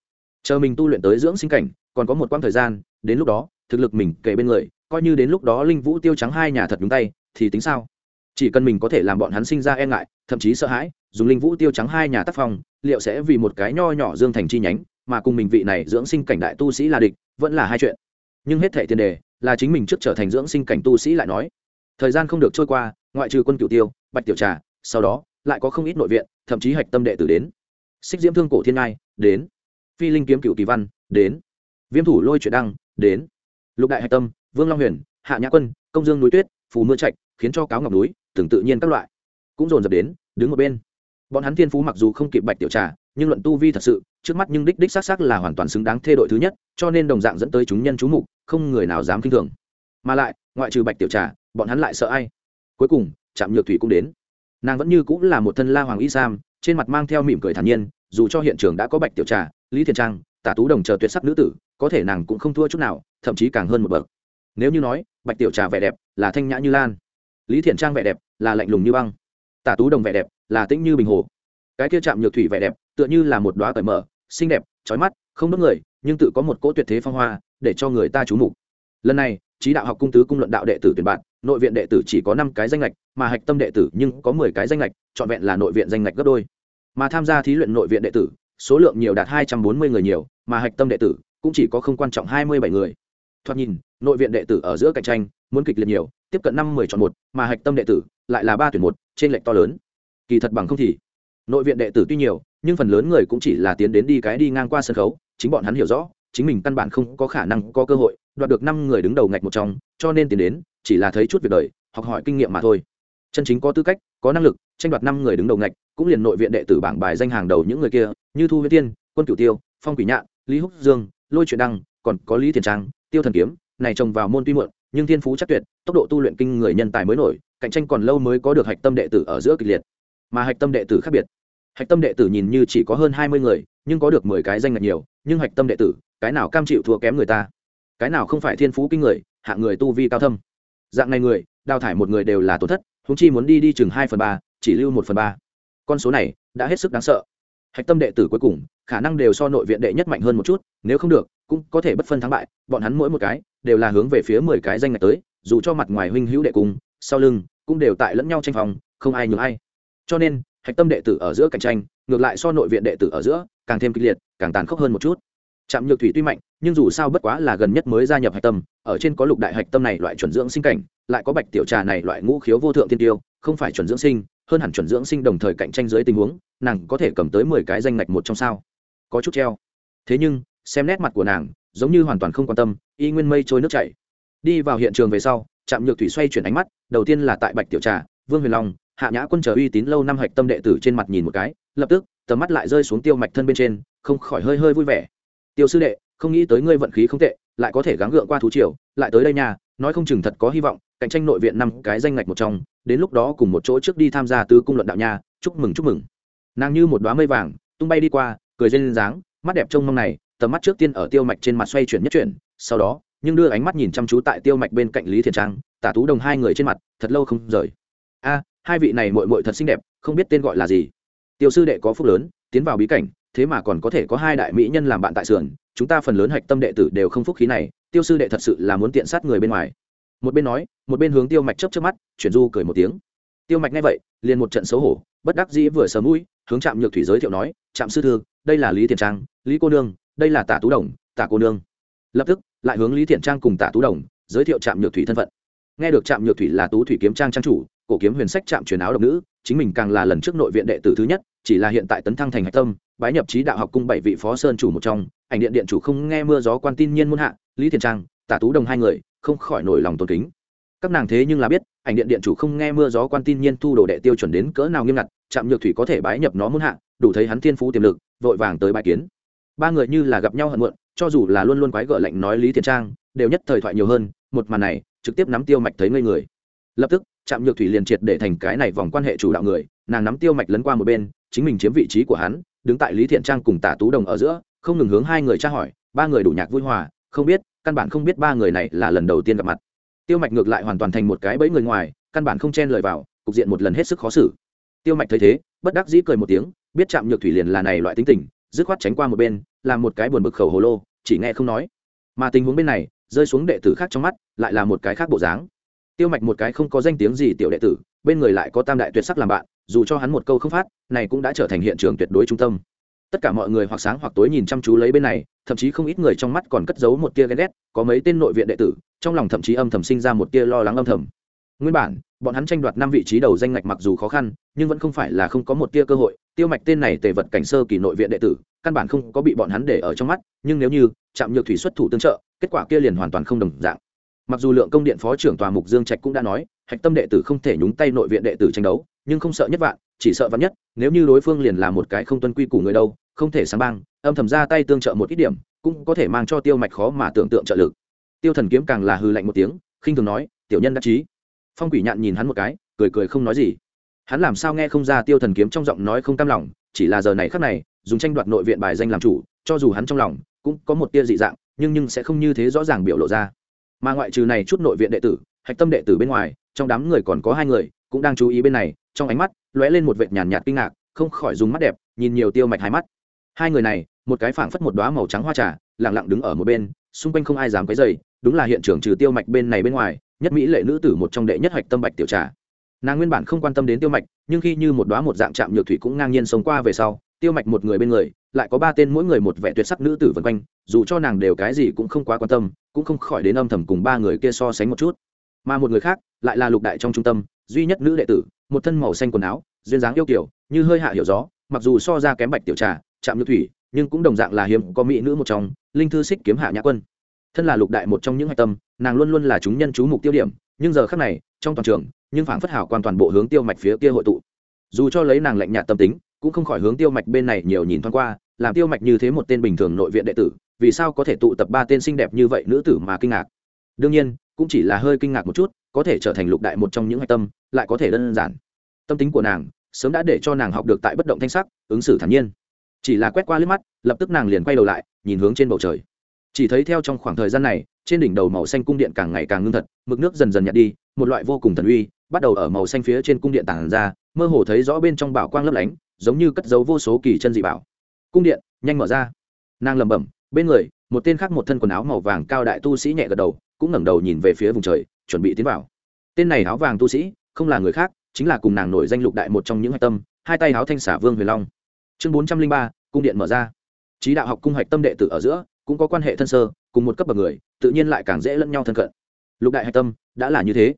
chờ mình tu luyện tới dưỡng sinh cảnh, còn có một quãng thời gian, đến lúc đó, thực lực mình kể bên người, coi như đến lúc đó linh vũ tiêu trắng hai nhà thật đúng tay, thì tính sao? Chỉ cần mình có thể làm bọn hắn sinh ra e ngại, thậm chí sợ hãi, dùng linh vũ tiêu trắng hai nhà tác phong, liệu sẽ vì một cái nho nhỏ dương thành chi nhánh, mà cùng mình vị này dưỡng sinh cảnh đại tu sĩ là địch, vẫn là hai chuyện. Nhưng hết thệ tiền đề, là chính mình trước trở thành dưỡng sinh cảnh tu sĩ lại nói. Thời gian không được trôi qua, ngoại trừ quân cựu tiêu, bạch tiểu trà, sau đó, lại có không ít nội viện, thậm chí hạch tâm đệ tử đến. Xích diễm thương cổ thiên ngai, đến phi linh kiếm cựu kỳ văn, đến. Viêm thủ lôi chuyện đăng, đến. Lục đại hạch tâm, vương long huyền, hạ nhã quân, công dương núi tuyết, phù mưa trạch, khiến cho cáo ngọc núi, tưởng tự nhiên các loại. Cũng dồn dập đến, đứng một bên. Bọn hắn thiên phú mặc dù không kịp bạch tiểu trà, nhưng luận tu vi thật sự, trước mắt nhưng đích đích xác xác là hoàn toàn xứng đáng thê đội thứ nhất, cho nên đồng dạng dẫn tới chúng nhân chú mục, không người nào dám kinh thường. Mà lại, ngoại trừ bạch tiểu trà, bọn hắn lại sợ ai? Cuối cùng, trạm nhược thủy cũng đến. Nàng vẫn như cũng là một thân la hoàng y sam, trên mặt mang theo mỉm cười thản nhiên, dù cho hiện trường đã có bạch tiểu trà lý thiền trang, tả tú đồng chờ tuyệt sắc nữ tử, có thể nàng cũng không thua chút nào, thậm chí càng hơn một bậc. Nếu như nói, bạch tiểu trà vẻ đẹp là thanh nhã như lan. Lý thiện trang vẻ đẹp là lạnh lùng như băng. Tả tú đồng vẻ đẹp là tĩnh như bình hồ. Cái kia chạm nhược thủy vẻ đẹp tựa như là một đoá cởi mở, xinh đẹp trói mắt, không đốt người, nhưng tự có một cỗ tuyệt thế phong hoa, để cho người ta trú mục. Lần này trí đạo học cung tứ cung luận đạo đệ tử tuyển bạn, nội viện đệ tử chỉ có năm cái danh lệch mà hạch tâm đệ tử nhưng có mười cái danh lệch trọn vẹn là nội viện danh lệch gấp đôi. Mà tham gia thí luyện nội viện đệ tử số lượng nhiều đạt hai trăm bốn mươi người nhiều, mà hạch tâm đệ tử cũng chỉ có không quan trọng hai mươi bảy người. Thoạt nhìn, nội viện đệ tử ở giữa cạnh tranh muốn kịch liệt nhiều, tiếp cận năm mười chọn một, mà hạch tâm đệ tử lại là ba tuyển một, trên lệch to lớn. Kỳ thật bằng không thì, nội viện đệ tử tuy nhiều, nhưng phần lớn người cũng chỉ là tiến đến đi cái đi ngang qua sân khấu, chính bọn hắn hiểu rõ, chính mình căn bản không có khả năng có cơ hội đoạt được năm người đứng đầu ngạch một trong, cho nên tiến đến chỉ là thấy chút việc đời, học hỏi kinh nghiệm mà thôi. Chân chính có tư cách có năng lực, tranh đoạt năm người đứng đầu ngạch, cũng liền nội viện đệ tử bảng bài danh hàng đầu những người kia, như thu huyết tiên, quân cửu tiêu, phong quỷ nhạn, lý húc dương, lôi truyện đăng, còn có lý thiền trang, tiêu thần kiếm, này trồng vào môn tuy muộn, nhưng thiên phú chắc tuyệt, tốc độ tu luyện kinh người nhân tài mới nổi, cạnh tranh còn lâu mới có được hạch tâm đệ tử ở giữa kịch liệt. Mà hạch tâm đệ tử khác biệt. Hạch tâm đệ tử nhìn như chỉ có hơn hai mươi người, nhưng có được mười cái danh ngạch nhiều, nhưng hạch tâm đệ tử, cái nào cam chịu thua kém người ta? Cái nào không phải thiên phú kinh người, hạng người tu vi cao thâm? Dạng này người, đào thải một người đều là tổn thất húng chi muốn đi đi chừng hai phần ba, chỉ lưu một phần ba. Con số này đã hết sức đáng sợ. Hạch tâm đệ tử cuối cùng, khả năng đều so nội viện đệ nhất mạnh hơn một chút, nếu không được, cũng có thể bất phân thắng bại, bọn hắn mỗi một cái đều là hướng về phía mười cái danh ngạch tới, dù cho mặt ngoài huynh hữu đệ cùng, sau lưng cũng đều tại lẫn nhau tranh phòng, không ai nhường ai. Cho nên, hạch tâm đệ tử ở giữa cạnh tranh, ngược lại so nội viện đệ tử ở giữa càng thêm kịch liệt, càng tàn khốc hơn một chút. Trạm nhược thủy tuy mạnh nhưng dù sao bất quá là gần nhất mới gia nhập hạch tâm, ở trên có lục đại hạch tâm này loại chuẩn dưỡng sinh cảnh, lại có bạch tiểu trà này loại ngũ khiếu vô thượng tiên tiêu, không phải chuẩn dưỡng sinh, hơn hẳn chuẩn dưỡng sinh đồng thời cạnh tranh dưới tình huống, nàng có thể cầm tới mười cái danh ngạch một trong sao. Có chút treo. Thế nhưng, xem nét mặt của nàng, giống như hoàn toàn không quan tâm, y nguyên mây trôi nước chảy. Đi vào hiện trường về sau, trạm nhược thủy xoay chuyển ánh mắt, đầu tiên là tại bạch tiểu trà, vương huyền long, hạ nhã quân chờ uy tín lâu năm hạch tâm đệ tử trên mặt nhìn một cái, lập tức, tầm mắt lại rơi xuống tiêu mạch thân bên trên, không khỏi hơi hơi vui vẻ. Tiêu sư đệ không nghĩ tới ngươi vận khí không tệ, lại có thể gắng gượng qua thú triều, lại tới đây nhà, nói không chừng thật có hy vọng, cạnh tranh nội viện năm cái danh ngạch một trong, đến lúc đó cùng một chỗ trước đi tham gia tứ cung luận đạo nha chúc mừng chúc mừng. Nàng như một đoá mây vàng, tung bay đi qua, cười lên dáng, mắt đẹp trông mong này, tầm mắt trước tiên ở tiêu mạch trên mặt xoay chuyển nhất chuyển, sau đó, nhưng đưa ánh mắt nhìn chăm chú tại tiêu mạch bên cạnh lý thiền trang, tả tú đồng hai người trên mặt, thật lâu không rời. A, hai vị này mội mội thật xinh đẹp, không biết tên gọi là gì. Tiêu sư đệ có phúc lớn, tiến vào bí cảnh, thế mà còn có thể có hai đại mỹ nhân làm bạn tại sườn chúng ta phần lớn hạch tâm đệ tử đều không phúc khí này, tiêu sư đệ thật sự là muốn tiện sát người bên ngoài. Một bên nói, một bên hướng tiêu mạch chấp trước mắt, chuyển du cười một tiếng. Tiêu mạch nghe vậy, liền một trận xấu hổ, bất đắc dĩ vừa sớm mũi, hướng trạm nhược thủy giới thiệu nói, trạm sư thư, đây là lý thiện trang, lý cô nương, đây là tả tú đồng, tả cô nương. Lập tức, lại hướng lý thiện trang cùng tả tú đồng giới thiệu trạm nhược thủy thân phận. Nghe được trạm nhược thủy là tú thủy kiếm trang trang chủ, cổ kiếm huyền sách trạm truyền áo độc nữ, chính mình càng là lần trước nội viện đệ tử thứ nhất, chỉ là hiện tại tấn thăng thành hạch tâm bái nhập trí đạo học cung bảy vị phó sơn chủ một trong, ảnh điện điện chủ không nghe mưa gió quan tin nhiên muôn hạ, lý thiền trang, tả tú đồng hai người, không khỏi nổi lòng tôn kính. Các nàng thế nhưng là biết, ảnh điện điện chủ không nghe mưa gió quan tin nhiên thu đồ đệ tiêu chuẩn đến cỡ nào nghiêm ngặt, trạm nhược thủy có thể bái nhập nó muôn hạ, đủ thấy hắn thiên phú tiềm lực, vội vàng tới bài kiến. Ba người như là gặp nhau hận muộn, cho dù là luôn luôn quái gợ lạnh nói lý thiền trang, đều nhất thời thoại nhiều hơn, một màn này, trực tiếp nắm tiêu mạch thấy ngây người. Lập tức, trạm nhược thủy liền triệt để thành cái này vòng quan hệ chủ đạo người, nàng nắm tiêu mạch lấn qua một bên, chính mình chiếm vị trí của hắn đứng tại lý thiện trang cùng tả tú đồng ở giữa, không ngừng hướng hai người tra hỏi, ba người đủ nhạc vui hòa, không biết, căn bản không biết ba người này là lần đầu tiên gặp mặt. Tiêu mạch ngược lại hoàn toàn thành một cái bẫy người ngoài, căn bản không chen lời vào, cục diện một lần hết sức khó xử. Tiêu mạch thấy thế, bất đắc dĩ cười một tiếng, biết chạm nhược thủy liền là này loại tính tình, dứt khoát tránh qua một bên, làm một cái buồn bực khẩu hồ lô, chỉ nghe không nói. Mà tình huống bên này, rơi xuống đệ tử khác trong mắt, lại là một cái khác bộ dáng tiêu mạch một cái không có danh tiếng gì tiểu đệ tử, bên người lại có tam đại tuyệt sắc làm bạn, dù cho hắn một câu không phát, này cũng đã trở thành hiện trường tuyệt đối trung tâm. Tất cả mọi người hoặc sáng hoặc tối nhìn chăm chú lấy bên này, thậm chí không ít người trong mắt còn cất giấu một tia ghen ghét, có mấy tên nội viện đệ tử, trong lòng thậm chí âm thầm sinh ra một tia lo lắng âm thầm. Nguyên bản, bọn hắn tranh đoạt năm vị trí đầu danh ngạch mặc dù khó khăn, nhưng vẫn không phải là không có một tia cơ hội. Tiêu mạch tên này tề vật cảnh sơ kỳ nội viện đệ tử, căn bản không có bị bọn hắn để ở trong mắt, nhưng nếu như chạm nhược thủy xuất thủ tương trợ, kết quả kia liền hoàn toàn không đồng dạng mặc dù lượng công điện phó trưởng tòa mục dương trạch cũng đã nói, hạch tâm đệ tử không thể nhúng tay nội viện đệ tử tranh đấu, nhưng không sợ nhất vạn, chỉ sợ vạn nhất, nếu như đối phương liền là một cái không tuân quy củ người đâu, không thể sáng băng âm thầm ra tay tương trợ một ít điểm, cũng có thể mang cho tiêu mạch khó mà tưởng tượng trợ lực. Tiêu thần kiếm càng là hư lạnh một tiếng, khinh thường nói, tiểu nhân đắc chí. Phong quỷ nhạn nhìn hắn một cái, cười cười không nói gì. Hắn làm sao nghe không ra tiêu thần kiếm trong giọng nói không cam lòng, chỉ là giờ này khắc này, dùng tranh đoạt nội viện bài danh làm chủ, cho dù hắn trong lòng cũng có một tia dị dạng, nhưng nhưng sẽ không như thế rõ ràng biểu lộ ra mà ngoại trừ này chút nội viện đệ tử, hạch tâm đệ tử bên ngoài, trong đám người còn có hai người, cũng đang chú ý bên này, trong ánh mắt lóe lên một vệt nhàn nhạt kinh ngạc, không khỏi dùng mắt đẹp, nhìn nhiều tiêu mạch hai mắt. Hai người này, một cái phảng phất một đóa màu trắng hoa trà, lặng lặng đứng ở một bên, xung quanh không ai dám quấy dày đúng là hiện trường trừ tiêu mạch bên này bên ngoài, nhất mỹ lệ nữ tử một trong đệ nhất hạch tâm bạch tiểu trà. Nàng nguyên bản không quan tâm đến tiêu mạch, nhưng khi như một đóa một dạng chạm nhược thủy cũng ngang nhiên sống qua về sau tiêu mạch một người bên người, lại có ba tên mỗi người một vẻ tuyệt sắc nữ tử vân quanh, dù cho nàng đều cái gì cũng không quá quan tâm, cũng không khỏi đến âm thầm cùng ba người kia so sánh một chút. Mà một người khác, lại là lục đại trong trung tâm, duy nhất nữ đệ tử, một thân màu xanh quần áo, duyên dáng yêu kiểu như hơi hạ hiểu gió, mặc dù so ra kém bạch tiểu trà chạm như thủy, nhưng cũng đồng dạng là hiếm có mỹ nữ một trong, linh thư xích kiếm hạ nhã quân. Thân là lục đại một trong những hạch tâm, nàng luôn luôn là chúng nhân chú mục tiêu điểm, nhưng giờ khác này, trong toàn trường, nhưng phảng phất hảo quan toàn bộ hướng tiêu mạch phía kia hội tụ. Dù cho lấy nàng lạnh nhạt tâm tính cũng không khỏi hướng tiêu mạch bên này nhiều nhìn thoáng qua, làm tiêu mạch như thế một tên bình thường nội viện đệ tử, vì sao có thể tụ tập ba tên xinh đẹp như vậy nữ tử mà kinh ngạc? Đương nhiên, cũng chỉ là hơi kinh ngạc một chút, có thể trở thành lục đại một trong những hạch tâm, lại có thể đơn giản. Tâm tính của nàng, sớm đã để cho nàng học được tại bất động thanh sắc, ứng xử thản nhiên. Chỉ là quét qua liếc mắt, lập tức nàng liền quay đầu lại, nhìn hướng trên bầu trời. Chỉ thấy theo trong khoảng thời gian này, trên đỉnh đầu màu xanh cung điện càng ngày càng ngưng thật, mực nước dần dần nhạt đi, một loại vô cùng thần uy, bắt đầu ở màu xanh phía trên cung điện tản ra mơ hồ thấy rõ bên trong bảo quang lấp lánh, giống như cất giấu vô số kỳ chân dị bảo. Cung điện, nhanh mở ra. Nàng lẩm bẩm, bên người, một tên khác một thân quần áo màu vàng cao đại tu sĩ nhẹ gật đầu, cũng ngẩng đầu nhìn về phía vùng trời, chuẩn bị tiến vào. Tên này áo vàng tu sĩ, không là người khác, chính là cùng nàng nổi danh lục đại một trong những hạch tâm, hai tay áo thanh xả vương huyền long. Chương bốn trăm linh ba, cung điện mở ra. Trí đạo học cung hạch tâm đệ tử ở giữa, cũng có quan hệ thân sơ, cùng một cấp bậc người, tự nhiên lại càng dễ lẫn nhau thân cận. Lục đại hạch tâm, đã là như thế.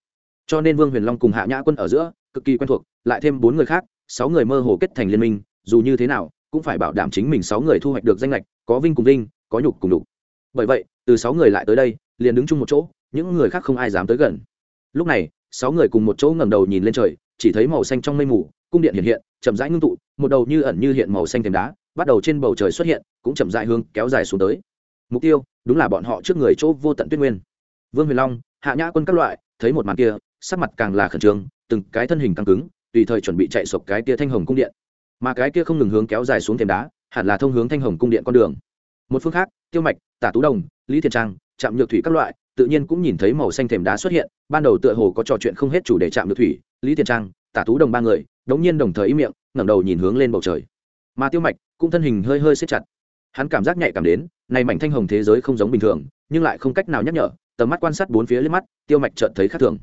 Cho nên vương huyền long cùng hạ nhã quân ở giữa, cực kỳ quen thuộc lại thêm bốn người khác, sáu người mơ hồ kết thành liên minh, dù như thế nào, cũng phải bảo đảm chính mình sáu người thu hoạch được danh lệch, có vinh cùng vinh, có nhục cùng đục bởi vậy, từ sáu người lại tới đây, liền đứng chung một chỗ, những người khác không ai dám tới gần. Lúc này, sáu người cùng một chỗ ngẩng đầu nhìn lên trời, chỉ thấy màu xanh trong mây mù, cung điện hiện hiện, chậm rãi ngưng tụ, một đầu như ẩn như hiện màu xanh thềm đá, bắt đầu trên bầu trời xuất hiện, cũng chậm rãi hướng kéo dài xuống tới. Mục tiêu, đúng là bọn họ trước người chỗ vô tận tuyết nguyên. Vương huyền long, hạ nhã quân các loại, thấy một màn kia, sắc mặt càng là khẩn trương, từng cái thân hình căng cứng tùy thời chuẩn bị chạy sộc cái kia thanh hồng cung điện. Mà cái kia không ngừng hướng kéo dài xuống thềm đá, hẳn là thông hướng thanh hồng cung điện con đường. Một phương khác, tiêu mạch, tả tú đồng, lý thiền trang, trạm nhược thủy các loại, tự nhiên cũng nhìn thấy màu xanh thềm đá xuất hiện, ban đầu tựa hồ có trò chuyện không hết chủ đề trạm nhược thủy, lý thiền trang, tả tú đồng ba người, đống nhiên đồng thời im miệng, ngẩng đầu nhìn hướng lên bầu trời. Mà tiêu mạch cũng thân hình hơi hơi xếp chặt. Hắn cảm giác nhạy cảm đến, này mảnh thanh hồng thế giới không giống bình thường, nhưng lại không cách nào nhắc nhở, tầm mắt quan sát bốn phía lên mắt, tiêu mạch chợt thấy khác thường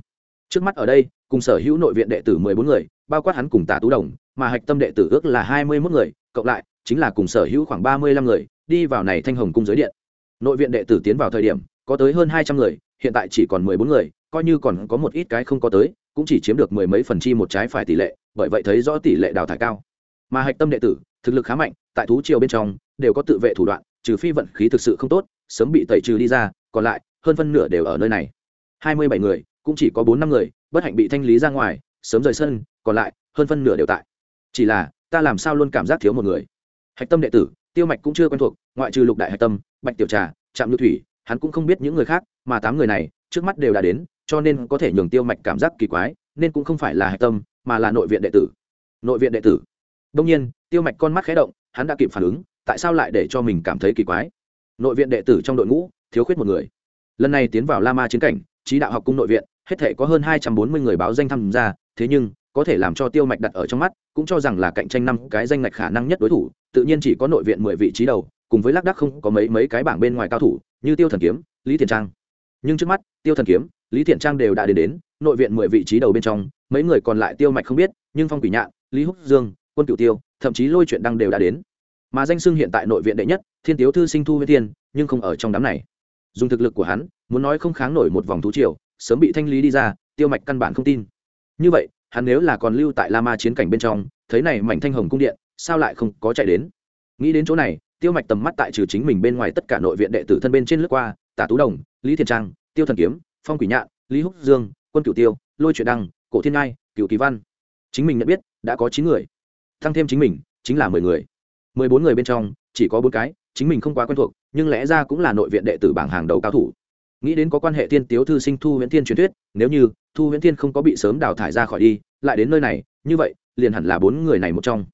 trước mắt ở đây, cùng sở hữu nội viện đệ tử mười bốn người, bao quát hắn cùng tả tú đồng, mà hạch tâm đệ tử ước là hai mươi mốt người, cộng lại, chính là cùng sở hữu khoảng ba mươi lăm người, đi vào này thanh hồng cung giới điện. Nội viện đệ tử tiến vào thời điểm, có tới hơn hai trăm người, hiện tại chỉ còn mười bốn người, coi như còn có một ít cái không có tới, cũng chỉ chiếm được mười mấy phần chi một trái phải tỷ lệ, bởi vậy thấy rõ tỷ lệ đào thải cao. Mà hạch tâm đệ tử, thực lực khá mạnh, tại thú triều bên trong, đều có tự vệ thủ đoạn, trừ phi vận khí thực sự không tốt, sớm bị tẩy trừ đi ra, còn lại, hơn phân nửa đều ở nơi này. Hai mươi bảy người cũng chỉ có bốn năm người, bất hạnh bị thanh lý ra ngoài, sớm rời sân, còn lại, hơn phân nửa đều tại. Chỉ là, ta làm sao luôn cảm giác thiếu một người. Hạch tâm đệ tử, tiêu mạch cũng chưa quen thuộc, ngoại trừ lục đại hạch tâm, bạch tiểu trà, trạm lưu thủy, hắn cũng không biết những người khác, mà tám người này, trước mắt đều đã đến, cho nên có thể nhường tiêu mạch cảm giác kỳ quái, nên cũng không phải là hạch tâm, mà là nội viện đệ tử. Nội viện đệ tử. Đông nhiên, tiêu mạch con mắt khé động, hắn đã kịp phản ứng, tại sao lại để cho mình cảm thấy kỳ quái? Nội viện đệ tử trong đội ngũ, thiếu khuyết một người. Lần này tiến vào la ma chiến cảnh trí đạo học cung nội viện, hết thể có hơn hai trăm bốn mươi người báo danh tham gia, thế nhưng, có thể làm cho tiêu mạch đặt ở trong mắt, cũng cho rằng là cạnh tranh năm cái danh ngạch khả năng nhất đối thủ, tự nhiên chỉ có nội viện mười vị trí đầu, cùng với lác đác không có mấy mấy cái bảng bên ngoài cao thủ, như tiêu thần kiếm, lý thiện trang. Nhưng trước mắt, tiêu thần kiếm, lý thiện trang đều đã đến đến, nội viện mười vị trí đầu bên trong, mấy người còn lại tiêu mạch không biết, nhưng phong quỷ nhạn, lý húc dương, quân cửu tiêu, thậm chí lôi chuyện đăng đều đã đến. Mà danh xưng hiện tại nội viện đệ nhất, thiên tiếu thư sinh thu huyết thiên, nhưng không ở trong đám này. Dùng thực lực của hắn muốn nói không kháng nổi một vòng thú triều, sớm bị thanh lý đi ra, tiêu mạch căn bản không tin. Như vậy, hắn nếu là còn lưu tại la ma chiến cảnh bên trong, thấy này mảnh thanh hồng cung điện, sao lại không có chạy đến? Nghĩ đến chỗ này, tiêu mạch tầm mắt tại trừ chính mình bên ngoài tất cả nội viện đệ tử thân bên trên lướt qua, tả tú đồng, lý thiền trang, tiêu thần kiếm, phong quỷ nhạn, lý húc dương, quân cửu tiêu, lôi truyện đăng, cổ thiên ngai, cửu kỳ văn. Chính mình nhận biết, đã có chín người. Tăng thêm chính mình, chính là mười người. Mười bốn người bên trong, chỉ có bốn cái, chính mình không quá quen thuộc, nhưng lẽ ra cũng là nội viện đệ tử bảng hàng đầu cao thủ nghĩ đến có quan hệ tiên tiếu thư sinh thu huyễn thiên truyền thuyết, nếu như thu huyễn thiên không có bị sớm đào thải ra khỏi đi, lại đến nơi này, như vậy, liền hẳn là bốn người này một trong.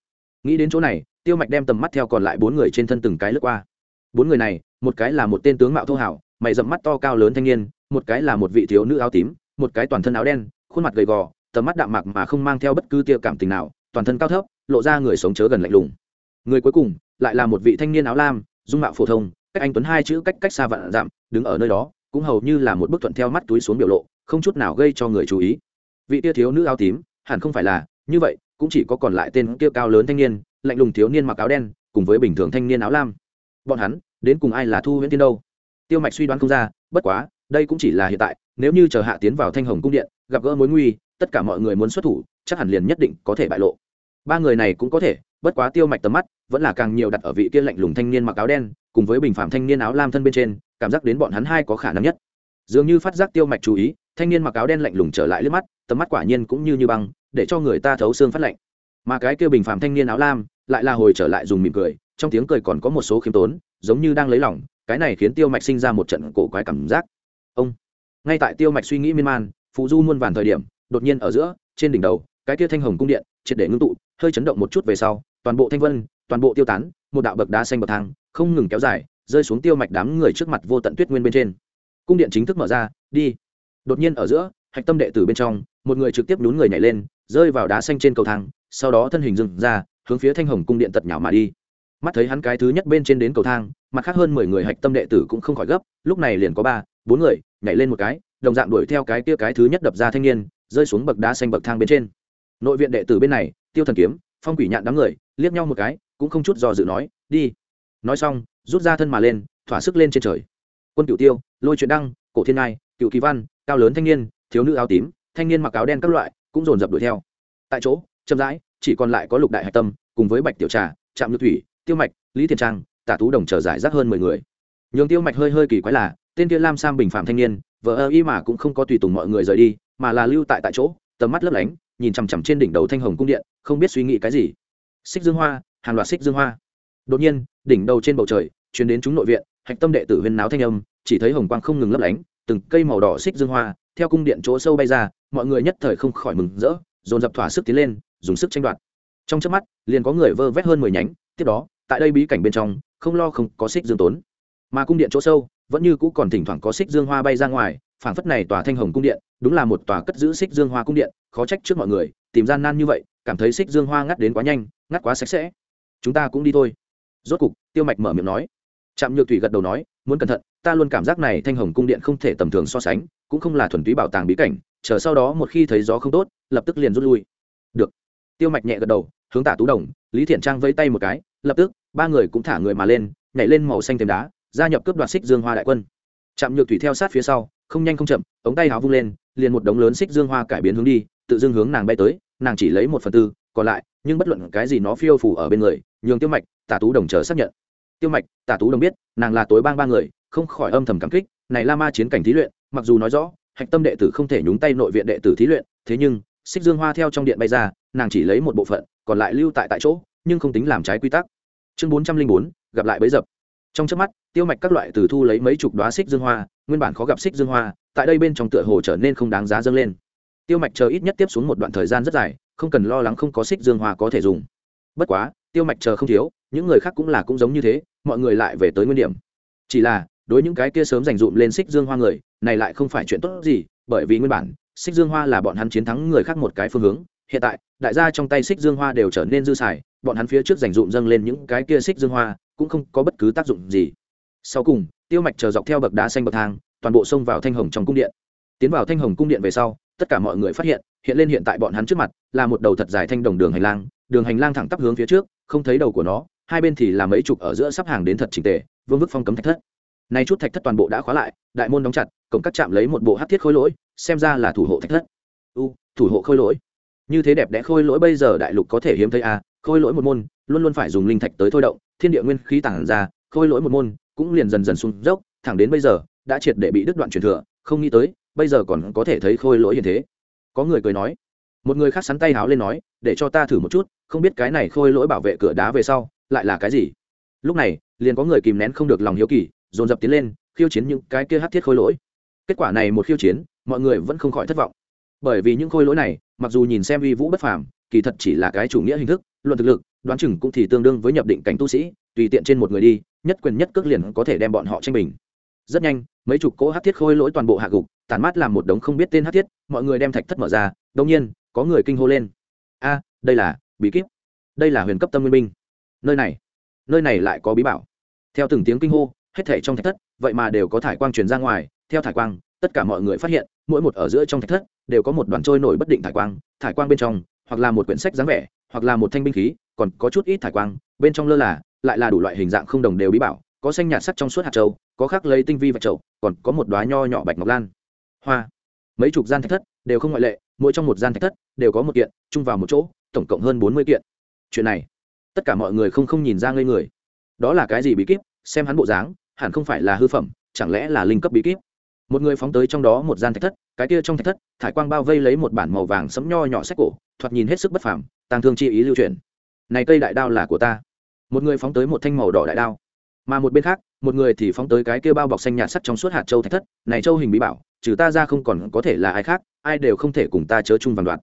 Nghĩ đến chỗ này, tiêu mạch đem tầm mắt theo còn lại bốn người trên thân từng cái lướt qua. Bốn người này, một cái là một tên tướng mạo thô hảo, mày dậm mắt to cao lớn thanh niên, một cái là một vị thiếu nữ áo tím, một cái toàn thân áo đen, khuôn mặt gầy gò, tầm mắt đạm mạc mà không mang theo bất cứ tia cảm tình nào, toàn thân cao thấp, lộ ra người sống chớ gần lạnh lùng. Người cuối cùng, lại là một vị thanh niên áo lam, dung mạo phổ thông, cách anh tuấn hai chữ cách cách xa vạn dặm, đứng ở nơi đó cũng hầu như là một bức thuận theo mắt túi xuống biểu lộ, không chút nào gây cho người chú ý. Vị tia thiếu nữ áo tím, hẳn không phải là, như vậy, cũng chỉ có còn lại tên kia cao lớn thanh niên, lạnh lùng thiếu niên mặc áo đen, cùng với bình thường thanh niên áo lam. Bọn hắn, đến cùng ai là thu huyễn tiên đâu? Tiêu mạch suy đoán không ra, bất quá, đây cũng chỉ là hiện tại, nếu như chờ hạ tiến vào thanh hồng cung điện, gặp gỡ mối nguy, tất cả mọi người muốn xuất thủ, chắc hẳn liền nhất định có thể bại lộ. Ba người này cũng có thể, bất quá tiêu mạch tầm mắt, vẫn là càng nhiều đặt ở vị kia lạnh lùng thanh niên mặc áo đen cùng với bình phạm thanh niên áo lam thân bên trên, cảm giác đến bọn hắn hai có khả năng nhất. Dường như phát giác tiêu mạch chú ý, thanh niên mặc áo đen lạnh lùng trở lại liếc mắt, tầm mắt quả nhiên cũng như như băng, để cho người ta thấu xương phát lạnh. Mà cái kia bình phạm thanh niên áo lam, lại là hồi trở lại dùng mỉm cười, trong tiếng cười còn có một số khiêm tốn, giống như đang lấy lòng, cái này khiến tiêu mạch sinh ra một trận cổ quái cảm giác. Ông, ngay tại tiêu mạch suy nghĩ miên man phụ du muôn vàn thời điểm, đột nhiên ở giữa, trên đỉnh đầu, cái kia thanh hồng cung điện, triệt để ngưng tụ, hơi chấn động một chút về sau, toàn bộ thanh vân, toàn bộ tiêu tán một đạo bậc đá xanh bậc thang, không ngừng kéo dài, rơi xuống tiêu mạch đám người trước mặt vô tận tuyết nguyên bên trên. Cung điện chính thức mở ra, đi. Đột nhiên ở giữa, hạch tâm đệ tử bên trong, một người trực tiếp nhún người nhảy lên, rơi vào đá xanh trên cầu thang, sau đó thân hình dừng ra, hướng phía thanh hồng cung điện tật nhảo mà đi. Mắt thấy hắn cái thứ nhất bên trên đến cầu thang, mặt khác hơn mười người hạch tâm đệ tử cũng không khỏi gấp, lúc này liền có ba, bốn người, nhảy lên một cái, đồng dạng đuổi theo cái kia cái thứ nhất đập ra thanh niên, rơi xuống bậc đá xanh bậc thang bên trên. Nội viện đệ tử bên này, tiêu thần kiếm, phong quỷ nhạn đám người, liếc nhau một cái cũng không chút do dự nói, đi. Nói xong, rút ra thân mà lên, thỏa sức lên trên trời. Quân cựu tiêu, lôi chuyện đăng, cổ thiên ngai cựu kỳ văn, cao lớn thanh niên, thiếu nữ áo tím, thanh niên mặc áo đen các loại cũng dồn dập đuổi theo. Tại chỗ, chậm rãi, chỉ còn lại có lục đại hạch tâm cùng với bạch tiểu trà, trạm nhược thủy, tiêu mạch, lý thiền trang, tả tú đồng chờ giải rác hơn mười người. Nhường tiêu mạch hơi hơi kỳ quái là, tên kia lam sam bình phạm thanh niên vợ ơ y mà cũng không có tùy tùng mọi người rời đi, mà là lưu tại tại chỗ, tầm mắt lấp lánh, nhìn chằm chằm trên đỉnh đầu thanh hồng cung điện, không biết suy nghĩ cái gì. Xích dương hoa hàng loạt xích dương hoa. Đột nhiên, đỉnh đầu trên bầu trời chuyển đến chúng nội viện, hạch tâm đệ tử huyên náo thanh âm, chỉ thấy hồng quang không ngừng lấp lánh, từng cây màu đỏ xích dương hoa, theo cung điện chỗ sâu bay ra, mọi người nhất thời không khỏi mừng rỡ, dồn dập thỏa sức tiến lên, dùng sức tranh đoạt. Trong trước mắt, liền có người vơ vét hơn mười nhánh, tiếp đó, tại đây bí cảnh bên trong, không lo không có xích dương tốn. Mà cung điện chỗ sâu, vẫn như cũ còn thỉnh thoảng có xích dương hoa bay ra ngoài, phảng phất này tòa thanh hồng cung điện, đúng là một tòa cất giữ xích dương hoa cung điện, khó trách trước mọi người, tìm gian nan như vậy, cảm thấy xích dương hoa ngắt đến quá nhanh, ngắt quá sạch sẽ chúng ta cũng đi thôi. Rốt cục, tiêu mạch mở miệng nói. Trạm nhược thủy gật đầu nói, muốn cẩn thận, ta luôn cảm giác này thanh hồng cung điện không thể tầm thường so sánh, cũng không là thuần túy bảo tàng bí cảnh, chờ sau đó một khi thấy gió không tốt, lập tức liền rút lui. Được. Tiêu mạch nhẹ gật đầu, hướng tả tú đồng, lý thiện trang vẫy tay một cái, lập tức, ba người cũng thả người mà lên, nhảy lên màu xanh thềm đá, gia nhập cướp đoạt xích dương hoa đại quân. Trạm nhược thủy theo sát phía sau, không nhanh không chậm, ống tay háo vung lên, liền một đống lớn xích dương hoa cải biến hướng đi, tự dưng hướng nàng bay tới, nàng chỉ lấy một phần tư, còn lại, nhưng bất luận cái gì nó phiêu phủ ở bên người nhường tiêu mạch, tả tú đồng chờ xác nhận. Tiêu mạch, tả tú đồng biết, nàng là tối bang ba người, không khỏi âm thầm cảm kích, này la ma chiến cảnh thí luyện, mặc dù nói rõ, hạch tâm đệ tử không thể nhúng tay nội viện đệ tử thí luyện, thế nhưng, xích dương hoa theo trong điện bay ra, nàng chỉ lấy một bộ phận, còn lại lưu tại tại chỗ, nhưng không tính làm trái quy tắc. Chương bốn trăm linh bốn, gặp lại bấy dập. Trong trước mắt, tiêu mạch các loại từ thu lấy mấy chục đoá xích dương hoa, nguyên bản khó gặp xích dương hoa, tại đây bên trong tựa hồ trở nên không đáng giá dâng lên. Tiêu mạch chờ ít nhất tiếp xuống một đoạn thời gian rất dài, không cần lo lắng không có xích dương hoa có thể dùng. Bất quá tiêu mạch chờ không thiếu, những người khác cũng là cũng giống như thế, mọi người lại về tới nguyên điểm. Chỉ là, đối những cái kia sớm dành dụm lên xích dương hoa người, này lại không phải chuyện tốt gì, bởi vì nguyên bản xích dương hoa là bọn hắn chiến thắng người khác một cái phương hướng. Hiện tại, đại gia trong tay xích dương hoa đều trở nên dư xài, bọn hắn phía trước dành dụm dâng lên những cái kia xích dương hoa, cũng không có bất cứ tác dụng gì. Sau cùng, tiêu mạch chờ dọc theo bậc đá xanh bậc thang, toàn bộ xông vào thanh hồng trong cung điện. Tiến vào thanh hồng cung điện về sau, tất cả mọi người phát hiện hiện lên hiện tại bọn hắn trước mặt, là một đầu thật dài thanh đồng đường hành lang, đường hành lang thẳng tắp hướng phía trước không thấy đầu của nó, hai bên thì là mấy chục ở giữa sắp hàng đến thật trình tề, vương vức phong cấm thạch thất. Nay chút thạch thất toàn bộ đã khóa lại, đại môn đóng chặt, cổng các chạm lấy một bộ hát thiết khôi lỗi, xem ra là thủ hộ thạch thất. U, thủ hộ khôi lỗi. Như thế đẹp đẽ khôi lỗi bây giờ đại lục có thể hiếm thấy à khôi lỗi một môn, luôn luôn phải dùng linh thạch tới thôi động, thiên địa nguyên khí tản ra, khôi lỗi một môn, cũng liền dần dần xuống dốc, thẳng đến bây giờ, đã triệt để bị đứt đoạn truyền thừa, không nghĩ tới, bây giờ còn có thể thấy khôi lỗi như thế. Có người cười nói một người khác sắn tay háo lên nói, để cho ta thử một chút, không biết cái này khôi lỗi bảo vệ cửa đá về sau, lại là cái gì? Lúc này, liền có người kìm nén không được lòng hiếu kỳ, dồn dập tiến lên, khiêu chiến những cái kia hát thiết khôi lỗi. Kết quả này một khiêu chiến, mọi người vẫn không khỏi thất vọng. Bởi vì những khôi lỗi này, mặc dù nhìn xem uy vũ bất phàm, kỳ thật chỉ là cái chủ nghĩa hình thức, luận thực lực, đoán chừng cũng thì tương đương với nhập định cảnh tu sĩ, tùy tiện trên một người đi, nhất quyền nhất cước liền có thể đem bọn họ tranh bình. Rất nhanh, mấy chục cỗ hát thiết khôi lỗi toàn bộ hạ gục, tản mát làm một đống không biết tên hát thiết, mọi người đem thạch thất mở ra đông nhiên có người kinh hô lên. A, đây là bí kíp. Đây là huyền cấp tâm nguyên binh. Nơi này nơi này lại có bí bảo. Theo từng tiếng kinh hô, hết thể trong thạch thất, vậy mà đều có thải quang truyền ra ngoài. Theo thải quang, tất cả mọi người phát hiện, mỗi một ở giữa trong thạch thất đều có một đoàn trôi nổi bất định thải quang. Thải quang bên trong, hoặc là một quyển sách dáng vẻ, hoặc là một thanh binh khí, còn có chút ít thải quang. Bên trong lơ là, lại là đủ loại hình dạng không đồng đều bí bảo. Có xanh nhạt sắc trong suốt hạt châu, có khác lấy tinh vi và trậu, còn có một đoá nho nhỏ bạch ngọc lan. Hoa mấy chục gian thạch thất đều không ngoại lệ, mỗi trong một gian thạch thất đều có một kiện, chung vào một chỗ, tổng cộng hơn bốn mươi kiện. Chuyện này, tất cả mọi người không không nhìn ra ngây người. Đó là cái gì bí kíp? Xem hắn bộ dáng, hẳn không phải là hư phẩm, chẳng lẽ là linh cấp bí kíp? Một người phóng tới trong đó một gian thạch thất, cái kia trong thạch thất, thải quang bao vây lấy một bản màu vàng sấm nho nhỏ sách cổ, thoạt nhìn hết sức bất phàm tàng thương chi ý lưu truyền. Này cây đại đao là của ta. Một người phóng tới một thanh màu đỏ đại đao mà một bên khác, một người thì phóng tới cái kia bao bọc xanh nhạt sắt trong suốt hạt châu thạch thất, này châu hình bí bảo, trừ ta ra không còn có thể là ai khác, ai đều không thể cùng ta chớ chung vàng đoạn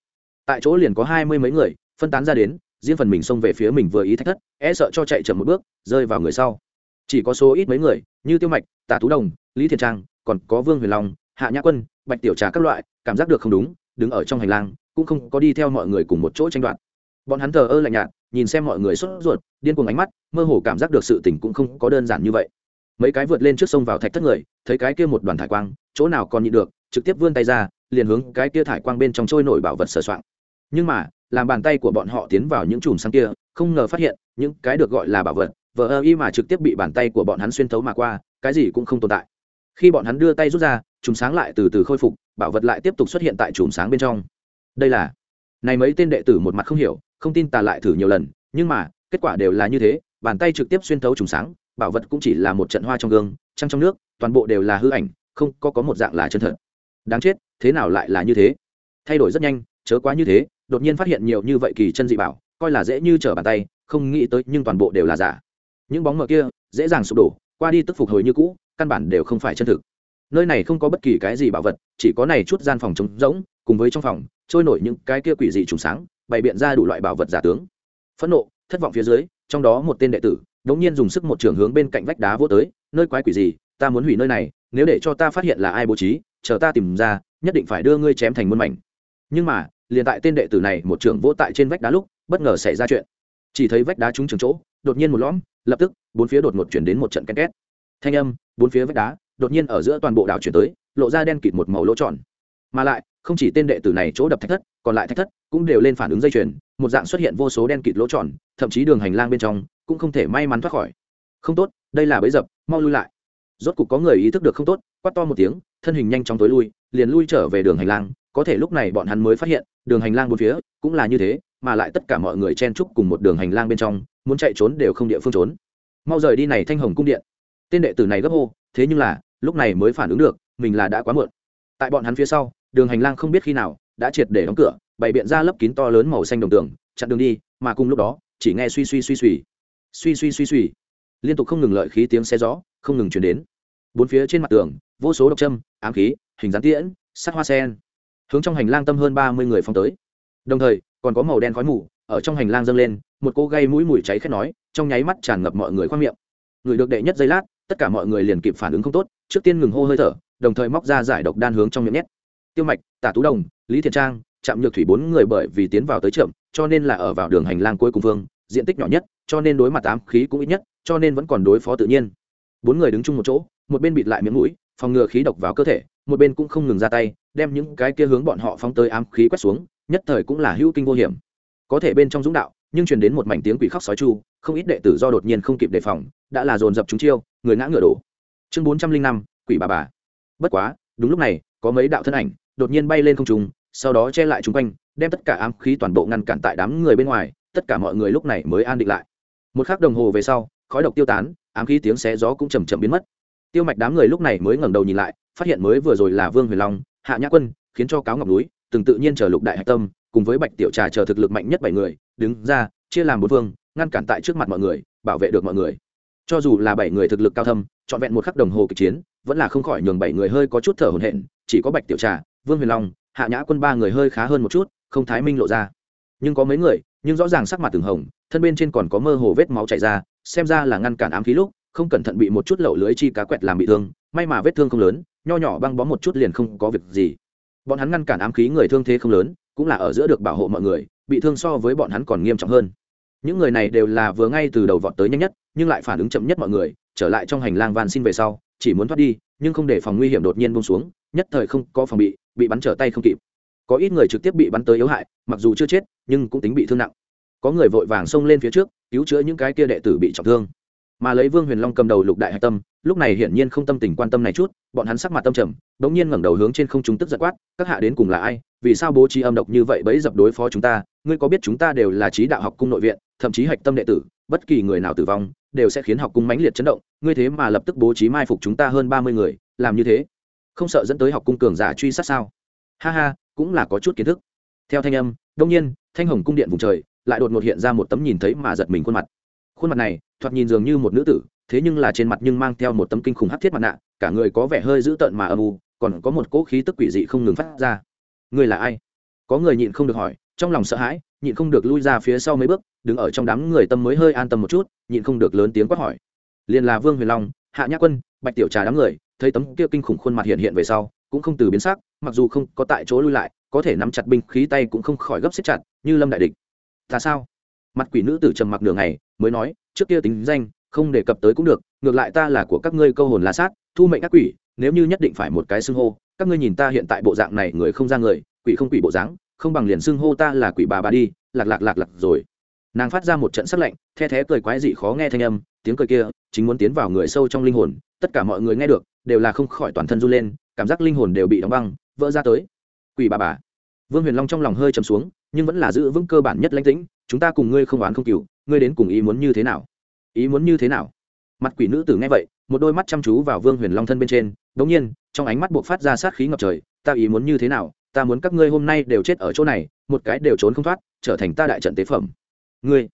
tại chỗ liền có hai mươi mấy người, phân tán ra đến, riêng phần mình xông về phía mình vừa ý thách thất e sợ cho chạy chậm một bước, rơi vào người sau. Chỉ có số ít mấy người, như tiêu mạch, tả tú đồng, lý thiền trang, còn có vương huyền long, hạ nhã quân, bạch tiểu trà các loại, cảm giác được không đúng, đứng ở trong hành lang, cũng không có đi theo mọi người cùng một chỗ tranh đoạt bọn hắn thờ ơ lạnh nhạt, nhìn xem mọi người sốt ruột, điên cuồng ánh mắt, mơ hồ cảm giác được sự tình cũng không có đơn giản như vậy. Mấy cái vượt lên trước sông vào thạch thất người, thấy cái kia một đoàn thải quang, chỗ nào còn nhịn được, trực tiếp vươn tay ra, liền hướng cái kia thải quang bên trong trôi nổi bảo vật sờ soạn nhưng mà, làm bàn tay của bọn họ tiến vào những chùm sáng kia, không ngờ phát hiện, những cái được gọi là bảo vật, vờ ơ y mà trực tiếp bị bàn tay của bọn hắn xuyên thấu mà qua, cái gì cũng không tồn tại. Khi bọn hắn đưa tay rút ra, chùm sáng lại từ từ khôi phục, bảo vật lại tiếp tục xuất hiện tại chùm sáng bên trong. Đây là, này mấy tên đệ tử một mặt không hiểu không tin tà lại thử nhiều lần, nhưng mà, kết quả đều là như thế, bàn tay trực tiếp xuyên thấu trùng sáng, bảo vật cũng chỉ là một trận hoa trong gương, trăng trong nước, toàn bộ đều là hư ảnh, không có có một dạng là chân thật. Đáng chết, thế nào lại là như thế? Thay đổi rất nhanh, chớ quá như thế, đột nhiên phát hiện nhiều như vậy kỳ chân dị bảo, coi là dễ như trở bàn tay, không nghĩ tới nhưng toàn bộ đều là giả. Những bóng mờ kia, dễ dàng sụp đổ, qua đi tức phục hồi như cũ, căn bản đều không phải chân thực. Nơi này không có bất kỳ cái gì bảo vật, chỉ có này chút gian phòng trống rỗng, cùng với trong phòng, trôi nổi những cái kia quỷ dị trùng sáng bày biện ra đủ loại bảo vật giả tướng. Phẫn nộ, thất vọng phía dưới, trong đó một tên đệ tử, đống nhiên dùng sức một trường hướng bên cạnh vách đá vô tới, nơi quái quỷ gì? Ta muốn hủy nơi này, nếu để cho ta phát hiện là ai bố trí, chờ ta tìm ra, nhất định phải đưa ngươi chém thành muôn mảnh. Nhưng mà, liền tại tên đệ tử này một trường vỗ tại trên vách đá lúc, bất ngờ xảy ra chuyện. Chỉ thấy vách đá trúng trường chỗ, đột nhiên một lõm, lập tức, bốn phía đột ngột chuyển đến một trận ken két. Thanh âm, bốn phía vách đá, đột nhiên ở giữa toàn bộ đảo chuyển tới, lộ ra đen kịt một màu lỗ tròn. Mà lại không chỉ tên đệ tử này chỗ đập thạch thất, còn lại thạch thất cũng đều lên phản ứng dây chuyền, một dạng xuất hiện vô số đen kịt lỗ tròn, thậm chí đường hành lang bên trong cũng không thể may mắn thoát khỏi. Không tốt, đây là bẫy dập, mau lui lại. Rốt cục có người ý thức được không tốt, quát to một tiếng, thân hình nhanh chóng tối lui, liền lui trở về đường hành lang, có thể lúc này bọn hắn mới phát hiện, đường hành lang bốn phía cũng là như thế, mà lại tất cả mọi người chen chúc cùng một đường hành lang bên trong, muốn chạy trốn đều không địa phương trốn. Mau rời đi này thanh hồng cung điện. Tên đệ tử này gấp hô, thế nhưng là, lúc này mới phản ứng được, mình là đã quá muộn. Tại bọn hắn phía sau đường hành lang không biết khi nào đã triệt để đóng cửa, bày biện ra lớp kín to lớn màu xanh đồng tường, chặn đường đi, mà cùng lúc đó, chỉ nghe suy suy suy suy. Suy suy suy suy. Liên tục không ngừng lợi khí tiếng xe gió, không ngừng chuyển đến. Bốn phía trên mặt tường, vô số độc châm, ám khí, hình dán tiễn, sắc hoa sen. Hướng trong hành lang tâm hơn ba mươi người phong tới. Đồng thời, còn có màu đen khói mù, ở trong hành lang dâng lên, một cô gây mũi mùi cháy khét nói, trong nháy mắt tràn ngập mọi người khoang miệng. Người được đệ nhất giây lát, tất cả mọi người liền kịp phản ứng không tốt, trước tiên ngừng hô hơi thở, đồng thời móc ra giải độc đan hướng trong miệng nhét tiêu mạch, tả tú đồng, lý thiện trang chạm nhược thủy bốn người bởi vì tiến vào tới chậm, cho nên là ở vào đường hành lang cuối cùng vương diện tích nhỏ nhất, cho nên đối mặt ám khí cũng ít nhất, cho nên vẫn còn đối phó tự nhiên. Bốn người đứng chung một chỗ, một bên bịt lại miệng mũi, phòng ngừa khí độc vào cơ thể, một bên cũng không ngừng ra tay, đem những cái kia hướng bọn họ phóng tới ám khí quét xuống, nhất thời cũng là hữu kinh vô hiểm. Có thể bên trong dũng đạo, nhưng truyền đến một mảnh tiếng quỷ khóc sói chu, không ít đệ tử do đột nhiên không kịp đề phòng, đã là dồn dập chúng chiêu, người ngã ngựa đổ. Chương bốn trăm linh năm, quỷ bà bà. Bất quá, đúng lúc này, có mấy đạo thân ảnh đột nhiên bay lên không trung, sau đó che lại chung quanh, đem tất cả ám khí toàn bộ ngăn cản tại đám người bên ngoài, tất cả mọi người lúc này mới an định lại. Một khắc đồng hồ về sau, khói độc tiêu tán, ám khí tiếng xé gió cũng chầm chậm biến mất. Tiêu mạch đám người lúc này mới ngẩng đầu nhìn lại, phát hiện mới vừa rồi là vương huyền long, hạ nhã quân, khiến cho cáo ngọc núi, từng tự nhiên chờ lục đại hạch tâm, cùng với bạch tiểu trà chờ thực lực mạnh nhất bảy người, đứng ra, chia làm bốn vương, ngăn cản tại trước mặt mọi người, bảo vệ được mọi người. Cho dù là bảy người thực lực cao thâm, trọn vẹn một khắc đồng hồ kịch chiến, vẫn là không khỏi nhường bảy người hơi có chút thở hổn hển, chỉ có bạch tiểu trà vương huyền long, hạ nhã quân ba người hơi khá hơn một chút, không thái minh lộ ra. Nhưng có mấy người, nhưng rõ ràng sắc mặt từng hồng, thân bên trên còn có mơ hồ vết máu chảy ra, xem ra là ngăn cản ám khí lúc, không cẩn thận bị một chút lậu lưới chi cá quẹt làm bị thương, may mà vết thương không lớn, nho nhỏ băng bó một chút liền không có việc gì. Bọn hắn ngăn cản ám khí người thương thế không lớn, cũng là ở giữa được bảo hộ mọi người, bị thương so với bọn hắn còn nghiêm trọng hơn. Những người này đều là vừa ngay từ đầu vọt tới nhanh nhất, nhưng lại phản ứng chậm nhất mọi người, trở lại trong hành lang van xin về sau, chỉ muốn thoát đi, nhưng không để phòng nguy hiểm đột nhiên bông xuống nhất thời không có phòng bị bị bắn trở tay không kịp. Có ít người trực tiếp bị bắn tới yếu hại, mặc dù chưa chết, nhưng cũng tính bị thương nặng. Có người vội vàng xông lên phía trước, cứu chữa những cái kia đệ tử bị trọng thương. Mà lấy vương huyền long cầm đầu lục đại hạch tâm, lúc này hiển nhiên không tâm tình quan tâm này chút, bọn hắn sắc mặt tâm trầm đ ỗ n g nhiên ngẩng đầu hướng trên không chúng tức giật quát, các hạ đến cùng là ai? Vì sao bố trí âm độc như vậy bẫy dập đối phó chúng ta? Ngươi có biết chúng ta đều là trí đạo học cung nội viện, thậm chí hạch tâm đệ tử, bất kỳ người nào tử vong, đều sẽ khiến học cung mãnh liệt chấn động, ngươi thế mà lập tức bố trí mai phục chúng ta hơn ba mươi người, làm như thế? Không sợ dẫn tới học cung cường giả truy sát sao? Ha ha, cũng là có chút kiến thức. Theo thanh âm đông nhiên, thanh hồng cung điện vùng trời lại đột ngột hiện ra một tấm nhìn thấy mà giật mình khuôn mặt. Khuôn mặt này, thoạt nhìn dường như một nữ tử, thế nhưng là trên mặt nhưng mang theo một tấm kinh khủng hắc thiết mặt nạ, cả người có vẻ hơi dữ tợn mà âm u, còn có một cỗ khí tức quỷ dị không ngừng phát ra. Người là ai? Có người nhịn không được hỏi, trong lòng sợ hãi, nhịn không được lui ra phía sau mấy bước, đứng ở trong đám người tâm mới hơi an tâm một chút, nhịn không được lớn tiếng quát hỏi. Liền là vương huyền long, hạ nhã quân, bạch tiểu trà đám người thấy tấm kia kinh khủng khuôn mặt hiện hiện về sau, cũng không từ biến sắc, mặc dù không có tại chỗ lui lại, có thể nắm chặt binh khí tay cũng không khỏi gấp xếp chặt, như lâm đại địch. Ta sao? Mặt quỷ nữ tử trầm mặc nửa ngày, mới nói, trước kia tính danh, không đề cập tới cũng được, ngược lại ta là của các ngươi câu hồn la sát, thu mệnh các quỷ, nếu như nhất định phải một cái xưng hô, các ngươi nhìn ta hiện tại bộ dạng này, người không ra người, quỷ không quỷ bộ dáng, không bằng liền xưng hô ta là quỷ bà bà đi, lạc lạc lạc lạc rồi. Nàng phát ra một trận sắc lạnh, the thé cười quái dị khó nghe thanh âm, tiếng cười kia, chính muốn tiến vào người sâu trong linh hồn, tất cả mọi người nghe được đều là không khỏi toàn thân run lên, cảm giác linh hồn đều bị đóng băng, vỡ ra tới. Quỷ bà bà. Vương huyền long trong lòng hơi chầm xuống, nhưng vẫn là giữ vững cơ bản nhất lãnh tĩnh, chúng ta cùng ngươi không oán không cừu, ngươi đến cùng ý muốn như thế nào? Ý muốn như thế nào? Mặt quỷ nữ tử nghe vậy, một đôi mắt chăm chú vào vương huyền long thân bên trên đ ỗ n g nhiên, trong ánh mắt buộc phát ra sát khí ngập trời, ta ý muốn như thế nào? Ta muốn các ngươi hôm nay đều chết ở chỗ này, một cái đều trốn không thoát, trở thành ta đại trận tế phẩm. Ngươi?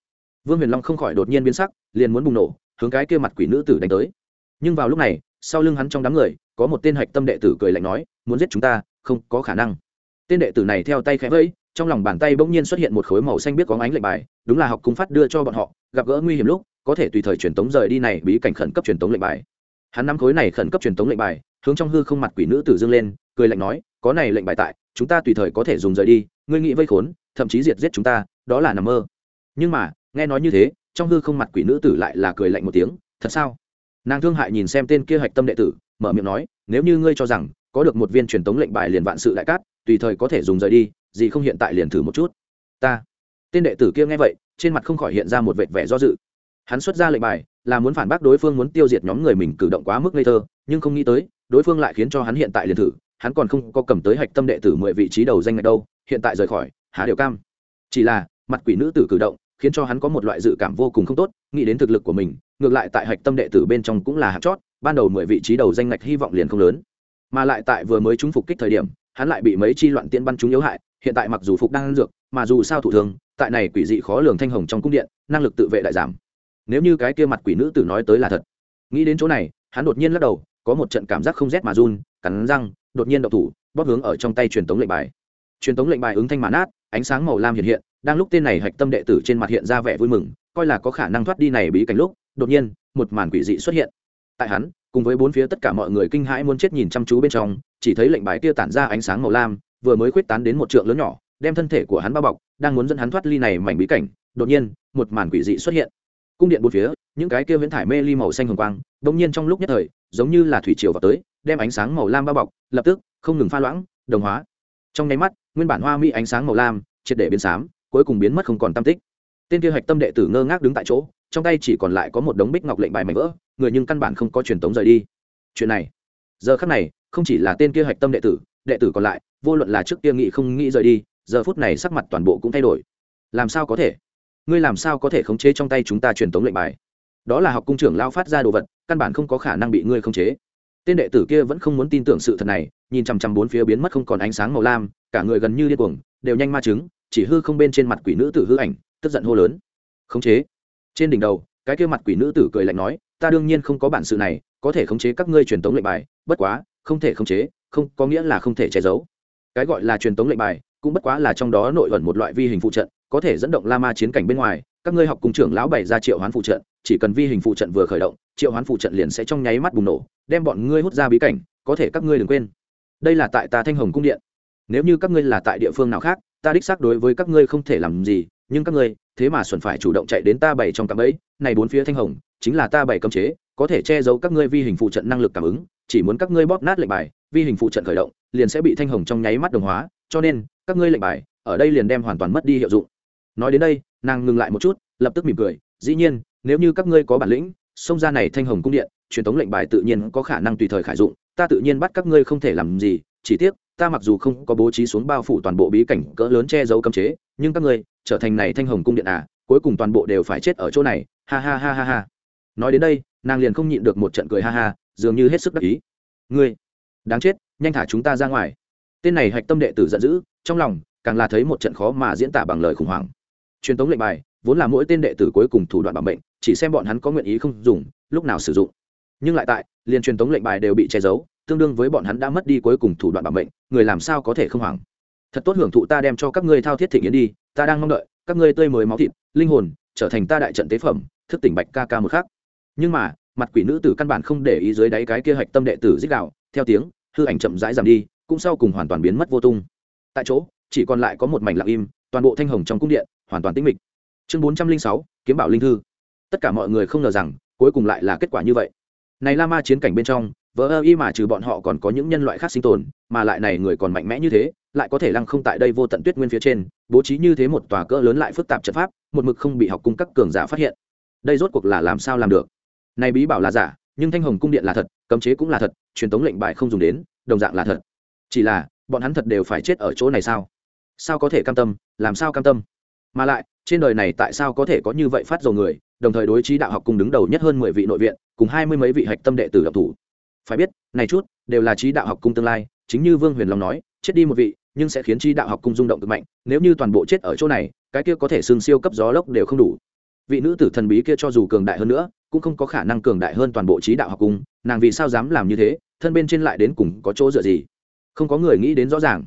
Vương huyền long không khỏi đột nhiên biến sắc, liền muốn bùng nổ, hướng cái kia mặt quỷ nữ tử đánh tới. Nhưng vào lúc này sau lưng hắn trong đám người, có một tên hạch tâm đệ tử cười lạnh nói, muốn giết chúng ta, không có khả năng. Tên đệ tử này theo tay khẽ vẫy, trong lòng bàn tay bỗng nhiên xuất hiện một khối màu xanh biết có ánh lệnh bài, đúng là học cung phát đưa cho bọn họ, gặp gỡ nguy hiểm lúc, có thể tùy thời truyền tống rời đi này bí cảnh khẩn cấp truyền tống lệnh bài. Hắn nắm khối này khẩn cấp truyền tống lệnh bài, hướng trong hư không mặt quỷ nữ tử dương lên, cười lạnh nói, có này lệnh bài tại, chúng ta tùy thời có thể dùng rời đi, ngươi nghĩ vây khốn, thậm chí diệt giết chúng ta, đó là nằm mơ. Nhưng mà, nghe nói như thế, trong hư không mặt quỷ nữ tử lại là cười lạnh một tiếng, thật sao? Nàng thương hại nhìn xem tên kia hạch tâm đệ tử, mở miệng nói, nếu như ngươi cho rằng có được một viên truyền tống lệnh bài liền vạn sự đại cát, tùy thời có thể dùng rời đi, gì không hiện tại liền thử một chút. Ta. Tên đệ tử kia nghe vậy, trên mặt không khỏi hiện ra một vệt vẻ do dự. Hắn xuất ra lệnh bài, là muốn phản bác đối phương muốn tiêu diệt nhóm người mình cử động quá mức ngây thơ, nhưng không nghĩ tới, đối phương lại khiến cho hắn hiện tại liền thử, hắn còn không có cầm tới hạch tâm đệ tử mười vị trí đầu danh ngạch đâu, hiện tại rời khỏi, há điều cam. Chỉ là, mặt quỷ nữ tử cử động, khiến cho hắn có một loại dự cảm vô cùng không tốt, nghĩ đến thực lực của mình ngược lại tại hạch tâm đệ tử bên trong cũng là hạt chót, ban đầu mười vị trí đầu danh ngạch hy vọng liền không lớn. Mà lại tại vừa mới trúng phục kích thời điểm, hắn lại bị mấy chi loạn tiên bắn chúng yếu hại, hiện tại mặc dù phục đang dược, mà dù sao thủ thường, tại này quỷ dị khó lường thanh hồng trong cung điện, năng lực tự vệ đại giảm. Nếu như cái kia mặt quỷ nữ tử nói tới là thật. Nghĩ đến chỗ này, hắn đột nhiên lắc đầu, có một trận cảm giác không rét mà run, cắn răng, đột nhiên đậu thủ, bóp hướng ở trong tay truyền tống lệnh bài. Truyền tống lệnh bài ứng thanh mãn át ánh sáng màu lam hiện hiện, đang lúc tên này hạch tâm đệ tử trên mặt hiện ra vẻ vui mừng, coi là có khả năng thoát đi này bí cảnh lúc đột nhiên, một màn quỷ dị xuất hiện. Tại hắn, cùng với bốn phía tất cả mọi người kinh hãi muốn chết nhìn chăm chú bên trong, chỉ thấy lệnh bài kia tản ra ánh sáng màu lam, vừa mới khuếch tán đến một trượng lớn nhỏ, đem thân thể của hắn bao bọc, đang muốn dẫn hắn thoát ly này mảnh bí cảnh, đột nhiên, một màn quỷ dị xuất hiện. Cung điện bốn phía, những cái kia viễn thải mê ly màu xanh hồng quang đ nhiên trong lúc nhất thời, giống như là thủy triều vào tới, đem ánh sáng màu lam bao bọc, lập tức, không ngừng pha loãng, đồng hóa. Trong nháy mắt, nguyên bản hoa mỹ ánh sáng màu lam, triệt để biến xám, cuối cùng biến mất không còn tam tích. Tên kia hạch tâm đệ tử ngơ ngác đứng tại chỗ trong tay chỉ còn lại có một đống bích ngọc lệnh bài mảnh vỡ, người nhưng căn bản không có truyền tống rời đi. Chuyện này, giờ khắc này, không chỉ là tên kia hạch tâm đệ tử đệ tử còn lại, vô luận là trước kia nghị không nghĩ rời đi, giờ phút này sắc mặt toàn bộ cũng thay đổi. Làm sao có thể? Ngươi làm sao có thể khống chế trong tay chúng ta truyền tống lệnh bài? Đó là học cung trưởng lao phát ra đồ vật, căn bản không có khả năng bị ngươi khống chế. Tên đệ tử kia vẫn không muốn tin tưởng sự thật này, nhìn chằm chằm bốn phía biến mất không còn ánh sáng màu lam, cả người gần như điên cuồng, đều nhanh ma chứng chỉ hư không bên trên mặt quỷ nữ tử hư ảnh, tức giận hô lớn. Khống chế? Trên đỉnh đầu, cái kia mặt quỷ nữ tử cười lạnh nói, ta đương nhiên không có bản sự này, có thể khống chế các ngươi truyền tống lệnh bài, bất quá, không thể khống chế, không, có nghĩa là không thể che giấu. Cái gọi là truyền tống lệnh bài, cũng bất quá là trong đó nội ẩn một loại vi hình phụ trận, có thể dẫn động la ma chiến cảnh bên ngoài, các ngươi học cùng trưởng lão bày ra triệu hoán phụ trận, chỉ cần vi hình phụ trận vừa khởi động, triệu hoán phụ trận liền sẽ trong nháy mắt bùng nổ, đem bọn ngươi hút ra bí cảnh, có thể các ngươi đừng quên. Đây là tại ta thanh hồng cung điện. Nếu như các ngươi là tại địa phương nào khác, ta đích xác đối với các ngươi không thể làm gì, nhưng các ngươi thế mà xuẩn phải chủ động chạy đến ta bảy trong cạm ấy này bốn phía thanh hồng, chính là ta bảy cấm chế, có thể che giấu các ngươi vi hình phụ trận năng lực cảm ứng, chỉ muốn các ngươi bóp nát lệnh bài, vi hình phụ trận khởi động, liền sẽ bị thanh hồng trong nháy mắt đồng hóa, cho nên, các ngươi lệnh bài, ở đây liền đem hoàn toàn mất đi hiệu dụng. Nói đến đây, nàng ngừng lại một chút, lập tức mỉm cười, dĩ nhiên, nếu như các ngươi có bản lĩnh, xông ra này thanh hồng cung điện, truyền thống lệnh bài tự nhiên có khả năng tùy thời khải dụng, ta tự nhiên bắt các ngươi không thể làm gì, chỉ tiếc ta mặc dù không có bố trí xuống bao phủ toàn bộ bí cảnh cỡ lớn che giấu cấm chế, nhưng các ngươi trở thành này thanh hồng cung điện à cuối cùng toàn bộ đều phải chết ở chỗ này. Ha ha ha ha ha. Nói đến đây, nàng liền không nhịn được một trận cười ha ha, dường như hết sức đắc ý. Ngươi, đáng chết, nhanh thả chúng ta ra ngoài. Tên này hạch tâm đệ tử giận dữ, trong lòng càng là thấy một trận khó mà diễn tả bằng lời khủng hoảng. Truyền tống lệnh bài, vốn là mỗi tên đệ tử cuối cùng thủ đoạn bảo mệnh, chỉ xem bọn hắn có nguyện ý không dùng, lúc nào sử dụng. Nhưng lại tại, liền truyền tống lệnh bài đều bị che giấu tương đương với bọn hắn đã mất đi cuối cùng thủ đoạn bảo mệnh, người làm sao có thể không hoảng? Thật tốt hưởng thụ ta đem cho các ngươi thao thiết thị nghiến đi, ta đang mong đợi, các ngươi tươi mới máu thịt, linh hồn, trở thành ta đại trận tế phẩm, thức tỉnh bạch ca ca một khác nhưng mà, mặt quỷ nữ tử căn bản không để ý dưới đáy cái kia hạch tâm đệ tử dích đạo, theo tiếng, hư ảnh chậm rãi giảm đi, cũng sau cùng hoàn toàn biến mất vô tung. Tại chỗ, chỉ còn lại có một mảnh lặng im, toàn bộ thanh hồng trong cung điện, hoàn toàn tĩnh mịch. Chương bốn trăm linh sáu, kiếm bảo linh thư. Tất cả mọi người không ngờ rằng, cuối cùng lại là kết quả như vậy. Này la ma chiến cảnh bên trong vờ ơ y mà trừ bọn họ còn có những nhân loại khác sinh tồn, mà lại này người còn mạnh mẽ như thế, lại có thể lăng không tại đây vô tận tuyết nguyên phía trên, bố trí như thế một tòa cỡ lớn lại phức tạp trận pháp, một mực không bị học cung các cường giả phát hiện. Đây rốt cuộc là làm sao làm được? Này bí bảo là giả, nhưng thanh hồng cung điện là thật, cấm chế cũng là thật, truyền tống lệnh bài không dùng đến, đồng dạng là thật. Chỉ là, bọn hắn thật đều phải chết ở chỗ này sao? Sao có thể cam tâm, làm sao cam tâm? Mà lại, trên đời này tại sao có thể có như vậy phát dầu người, đồng thời đối trí đạo học cung đứng đầu nhất hơn mười vị nội viện, cùng hai mươi mấy vị hạch tâm đệ tử độc thủ phải biết, này chút, đều là trí đạo học cung tương lai, chính như vương huyền long nói, chết đi một vị, nhưng sẽ khiến trí đạo học cung rung động cực mạnh, nếu như toàn bộ chết ở chỗ này, cái kia có thể xương siêu cấp gió lốc đều không đủ. Vị nữ tử thần bí kia cho dù cường đại hơn nữa, cũng không có khả năng cường đại hơn toàn bộ trí đạo học cung, nàng vì sao dám làm như thế, thân bên trên lại đến cùng có chỗ dựa gì? Không có người nghĩ đến rõ ràng.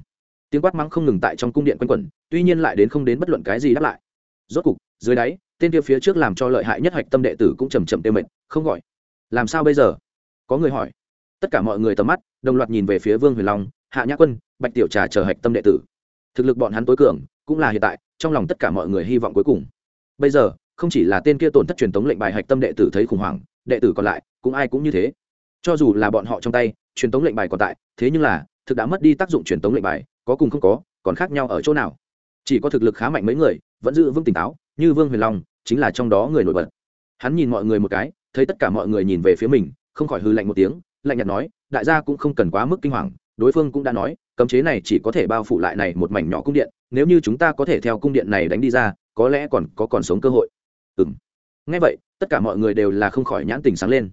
Tiếng quát mắng không ngừng tại trong cung điện quanh quẩn, tuy nhiên lại đến không đến bất luận cái gì đáp lại. Rốt cục, dưới đáy, tên kia phía trước làm cho lợi hại nhất hạch tâm đệ tử cũng chầm chậm tiêu mệt, không gọi. Làm sao bây giờ? Có người hỏi tất cả mọi người tầm mắt, đồng loạt nhìn về phía vương huyền long, hạ nhã quân, bạch tiểu trà chờ hạch tâm đệ tử. Thực lực bọn hắn tối cường, cũng là hiện tại, trong lòng tất cả mọi người hy vọng cuối cùng. Bây giờ, không chỉ là tên kia tổn thất truyền thống lệnh bài hạch tâm đệ tử thấy khủng hoảng, đệ tử còn lại, cũng ai cũng như thế. Cho dù là bọn họ trong tay, truyền thống lệnh bài còn tại, thế nhưng là, thực đã mất đi tác dụng truyền thống lệnh bài, có cùng không có, còn khác nhau ở chỗ nào? Chỉ có thực lực khá mạnh mấy người, vẫn giữ vững tỉnh táo, như vương huyền long, chính là trong đó người nổi bật. Hắn nhìn mọi người một cái, thấy tất cả mọi người nhìn về phía mình, không khỏi hư lạnh một tiếng lạnh nhạt nói, đại gia cũng không cần quá mức kinh hoàng, đối phương cũng đã nói, cấm chế này chỉ có thể bao phủ lại này một mảnh nhỏ cung điện, nếu như chúng ta có thể theo cung điện này đánh đi ra, có lẽ còn có còn sống cơ hội. Ừ m ngay vậy, tất cả mọi người đều là không khỏi nhãn tình sáng lên.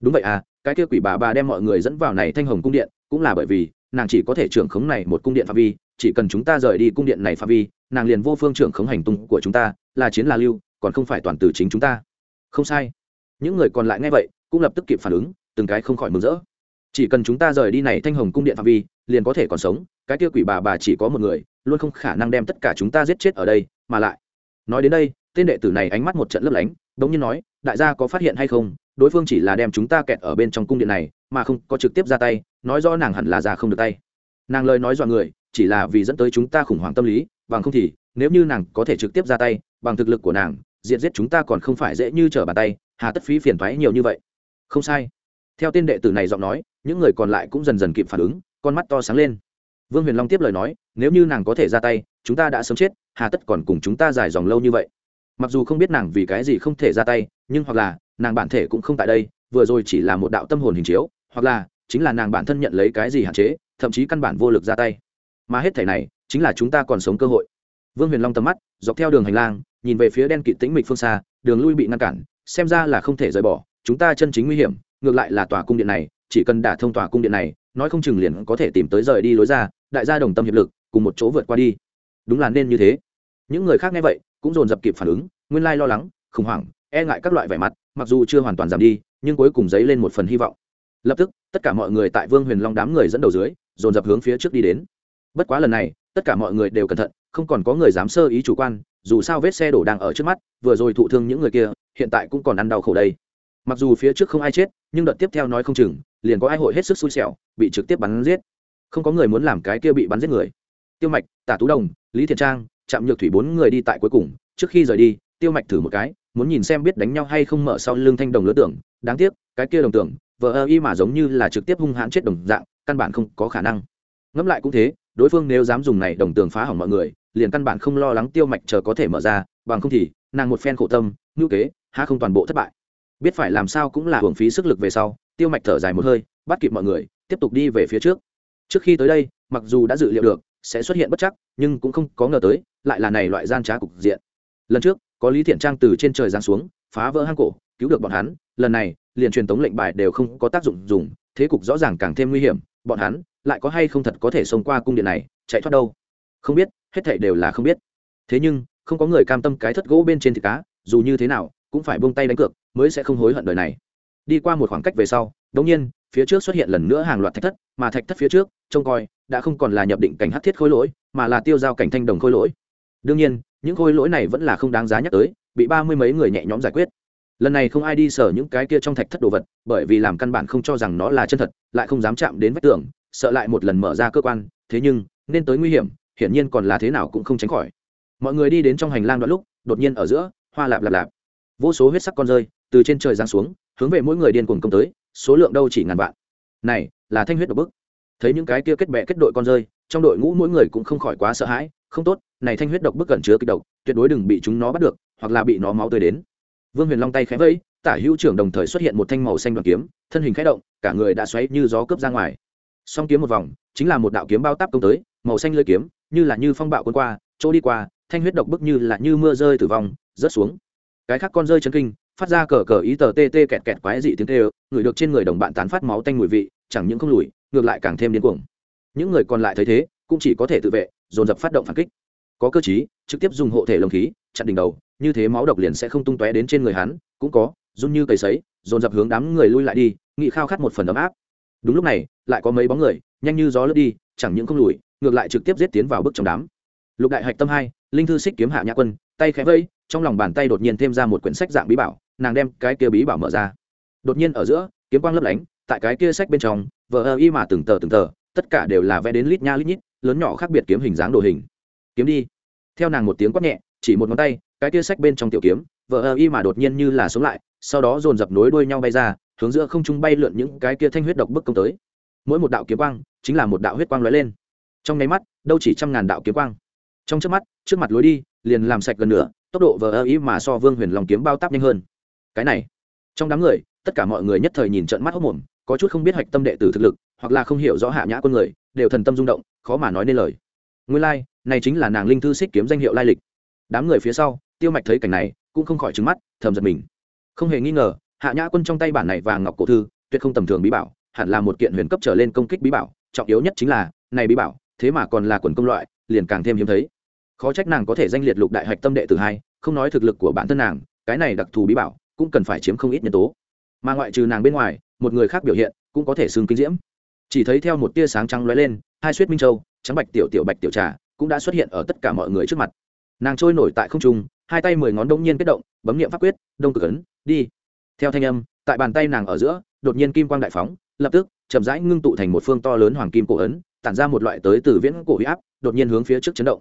Đúng vậy à cái kia quỷ bà bà đem mọi người dẫn vào này thanh hồng cung điện, cũng là bởi vì, nàng chỉ có thể trưởng khống này một cung điện phạm vi, chỉ cần chúng ta rời đi cung điện này phạm vi, nàng liền vô phương trưởng khống hành tung của chúng ta, là chiến là lưu, còn không phải toàn từ chính chúng ta. Không sai. Những người còn lại nghe vậy, cũng lập tức kịp phản ứng từng cái không khỏi mừng rỡ. Chỉ cần chúng ta rời đi này thanh hồng cung điện phạm vi, liền có thể còn sống, cái kia quỷ bà bà chỉ có một người, luôn không khả năng đem tất cả chúng ta giết chết ở đây, mà lại. Nói đến đây, tên đệ tử này ánh mắt một trận lấp lánh đống nhiên nói, đại gia có phát hiện hay không? Đối phương chỉ là đem chúng ta kẹt ở bên trong cung điện này, mà không có trực tiếp ra tay, nói rõ nàng hẳn là ra không được tay. Nàng lời nói dọa người, chỉ là vì dẫn tới chúng ta khủng hoảng tâm lý, bằng không thì, nếu như nàng có thể trực tiếp ra tay, bằng thực lực của nàng, diệt giết chúng ta còn không phải dễ như trở bàn tay, hà tất phí phiền thoái nhiều như vậy. Không sai theo tên đệ tử này giọng nói, những người còn lại cũng dần dần kịp phản ứng, con mắt to sáng lên. Vương huyền long tiếp lời nói, nếu như nàng có thể ra tay, chúng ta đã sớm chết, hà tất còn cùng chúng ta dài dòng lâu như vậy. Mặc dù không biết nàng vì cái gì không thể ra tay, nhưng hoặc là, nàng bản thể cũng không tại đây, vừa rồi chỉ là một đạo tâm hồn hình chiếu, hoặc là, chính là nàng bản thân nhận lấy cái gì hạn chế, thậm chí căn bản vô lực ra tay. Mà hết thể này, chính là chúng ta còn sống cơ hội. Vương huyền long tầm mắt, dọc theo đường hành lang, nhìn về phía đen kịt tĩnh mịch phương xa, đường lui bị ngăn cản, xem ra là không thể rời bỏ, chúng ta chân chính nguy hiểm ngược lại là tòa cung điện này, chỉ cần đả thông tòa cung điện này, nói không chừng liền có thể tìm tới rời đi lối ra, đại gia đồng tâm hiệp lực, cùng một chỗ vượt qua đi. Đúng là nên như thế. Những người khác nghe vậy, cũng dồn dập kịp phản ứng, nguyên lai lo lắng, khủng hoảng e ngại các loại vẻ mặt, mặc dù chưa hoàn toàn giảm đi, nhưng cuối cùng dấy lên một phần hy vọng. Lập tức, tất cả mọi người tại vương huyền long đám người dẫn đầu dưới, dồn dập hướng phía trước đi đến. Bất quá lần này, tất cả mọi người đều cẩn thận, không còn có người dám sơ ý chủ quan, dù sao vết xe đổ đang ở trước mắt, vừa rồi thụ thương những người kia, hiện tại cũng còn ăn đau khổ đây. Mặc dù phía trước không ai chết nhưng đợt tiếp theo nói không chừng, liền có ai hội hết sức xui xẻo, bị trực tiếp bắn giết. Không có người muốn làm cái kia bị bắn giết người. Tiêu mạch, tả tú đồng, lý thiện trang chạm nhược thủy bốn người đi tại cuối cùng. Trước khi rời đi, tiêu mạch thử một cái, muốn nhìn xem biết đánh nhau hay không mở sau lưng thanh đồng lứa tưởng. Đáng tiếc, cái kia đồng tưởng, vờ ơ y mà giống như là trực tiếp hung hãn chết đồng dạng, căn bản không có khả năng. Ngẫm lại cũng thế, đối phương nếu dám dùng này đồng tường phá hỏng mọi người, liền căn bản không lo lắng tiêu mạch chờ có thể mở ra, bằng không thì, nàng một phen khổ tâm, ngữ kế, há không toàn bộ thất bại biết phải làm sao cũng là hưởng phí sức lực về sau, tiêu mạch thở dài một hơi, bắt kịp mọi người, tiếp tục đi về phía trước. Trước khi tới đây, mặc dù đã dự liệu được sẽ xuất hiện bất chắc, nhưng cũng không có ngờ tới, lại là này loại gian trá cục diện. Lần trước, có lý thiện trang từ trên trời giáng xuống, phá vỡ hang cổ, cứu được bọn hắn, lần này, liền truyền tống lệnh bài đều không có tác dụng dùng, thế cục rõ ràng càng thêm nguy hiểm, bọn hắn lại có hay không thật có thể xông qua cung điện này, chạy thoát đâu? Không biết, hết thảy đều là không biết. Thế nhưng, không có người cam tâm cái thất gỗ bên trên thịt cá, dù như thế nào, cũng phải buông tay đánh cược mới sẽ không hối hận đời này. Đi qua một khoảng cách về sau đống nhiên, phía trước xuất hiện lần nữa hàng loạt thạch thất, mà thạch thất phía trước, trông coi, đã không còn là nhập định cảnh hắc thiết khối lỗi, mà là tiêu giao cảnh thanh đồng khối lỗi. Đương nhiên, những khối lỗi này vẫn là không đáng giá nhắc tới, bị ba mươi mấy người nhẹ nhõm giải quyết. Lần này không ai đi sở những cái kia trong thạch thất đồ vật, bởi vì làm căn bản không cho rằng nó là chân thật, lại không dám chạm đến vách tường, sợ lại một lần mở ra cơ quan, thế nhưng, nên tới nguy hiểm, hiển nhiên còn là thế nào cũng không tránh khỏi. Mọi người đi đến trong hành lang đoạn lúc, đột nhiên ở giữa, hoa lạp lạp lạp. Vô số huyết sắc con rơi từ trên trời giáng xuống, hướng về mỗi người điên cuồng công tới, số lượng đâu chỉ ngàn vạn. Này, là thanh huyết độc bức. Thấy những cái kia kết bè kết đội con rơi, trong đội ngũ mỗi người cũng không khỏi quá sợ hãi, không tốt, này thanh huyết độc bức cẩn chứa kịch độc, tuyệt đối đừng bị chúng nó bắt được, hoặc là bị nó máu tươi đến. Vương huyền long tay khẽ vẫy, tả hữu trưởng đồng thời xuất hiện một thanh màu xanh đoàn kiếm, thân hình khẽ động, cả người đã xoáy như gió cướp ra ngoài. Song kiếm một vòng, chính là một đạo kiếm bao táp công tới, màu xanh lưỡi kiếm, như là như phong bạo quân qua, chỗ đi qua, thanh huyết độc bức như là như mưa rơi tử vong, rớt xuống. Cái khác con rơi chân kinh phát ra cờ cờ ý tờ tê tê kẹt kẹt quái dị tiếng tê người được trên người đồng bạn tán phát máu tanh mùi vị, chẳng những không lùi, ngược lại càng thêm điên cuồng. Những người còn lại thấy thế, cũng chỉ có thể tự vệ, dồn dập phát động phản kích. Có cơ chí trực tiếp dùng hộ thể lồng khí, chặn đỉnh đầu, như thế máu độc liền sẽ không tung tóe đến trên người hắn, cũng có, run như cầy sấy, dồn dập hướng đám người lui lại đi, nghị khao khát một phần ấm áp. Đúng lúc này, lại có mấy bóng người, nhanh như gió lướt đi, chẳng những không lùi, ngược lại trực tiếp giết tiến vào bức trong đám. Lục đại hạch tâm hai, linh thư xích kiếm hạ nhã quân, tay khẽ vây, trong lòng bàn tay đột nhiên thêm ra một quyển sách dạng bí bảo nàng đem cái kia bí bảo mở ra. Đột nhiên ở giữa, kiếm quang lấp lánh, tại cái kia sách bên trong, vờ ơ y mà từng tờ từng tờ, tất cả đều là vẽ đến lít nha lít nhít, lớn nhỏ khác biệt kiếm hình dáng đồ hình. Kiếm đi. Theo nàng một tiếng quát nhẹ, chỉ một ngón tay, cái kia sách bên trong tiểu kiếm, vờ ơ y mà đột nhiên như là sống lại, sau đó dồn dập nối đuôi nhau bay ra, hướng giữa không trung bay lượn những cái kia thanh huyết độc bức công tới. Mỗi một đạo kiếm quang, chính là một đạo huyết quang lóe lên. Trong nháy mắt, đâu chỉ trăm ngàn đạo kiếm quang. Trong trước mắt, trước mặt lối đi, liền làm sạch gần nửa, tốc độ vờ ơ ý mà so vương huyền lòng kiếm bao táp nhanh hơn cái này. Trong đám người tất cả mọi người nhất thời nhìn trận mắt hốc mồm có chút không biết hạch tâm đệ tử thực lực hoặc là không hiểu rõ hạ nhã quân người đều thần tâm rung động khó mà nói nên lời. Nguyên lai、like, này chính là nàng linh thư xích kiếm danh hiệu lai lịch. Đám người phía sau tiêu mạch thấy cảnh này cũng không khỏi trứng mắt thầm giật mình. Không hề nghi ngờ hạ nhã quân trong tay bản này vàng ngọc cổ thư tuyệt không tầm thường bí bảo hẳn là một kiện huyền cấp trở lên công kích bí bảo trọng yếu nhất chính là này bí bảo thế mà còn là quần công loại liền càng thêm hiếm thấy. Khó trách nàng có thể danh liệt lục đại hạch tâm đệ tử hai không nói thực lực của bản thân nàng cái này đặc thù bí bảo cũng cần phải chiếm không ít nhân tố. Mà ngoại trừ nàng bên ngoài, một người khác biểu hiện cũng có thể xương kinh diễm. Chỉ thấy theo một tia sáng trắng lóe lên, hai suýt minh châu, trắng bạch tiểu tiểu bạch tiểu trà cũng đã xuất hiện ở tất cả mọi người trước mặt. Nàng trôi nổi tại không trung, hai tay mười ngón đông nhiên kết động, bấm nghiệm pháp quyết, đông cực ấn, đi. Theo thanh âm, tại bàn tay nàng ở giữa, đột nhiên kim quang đại phóng, lập tức, chậm rãi ngưng tụ thành một phương to lớn hoàng kim cổ ấn, tản ra một loại tới từ viễn cổ huy áp, đột nhiên hướng phía trước chấn động.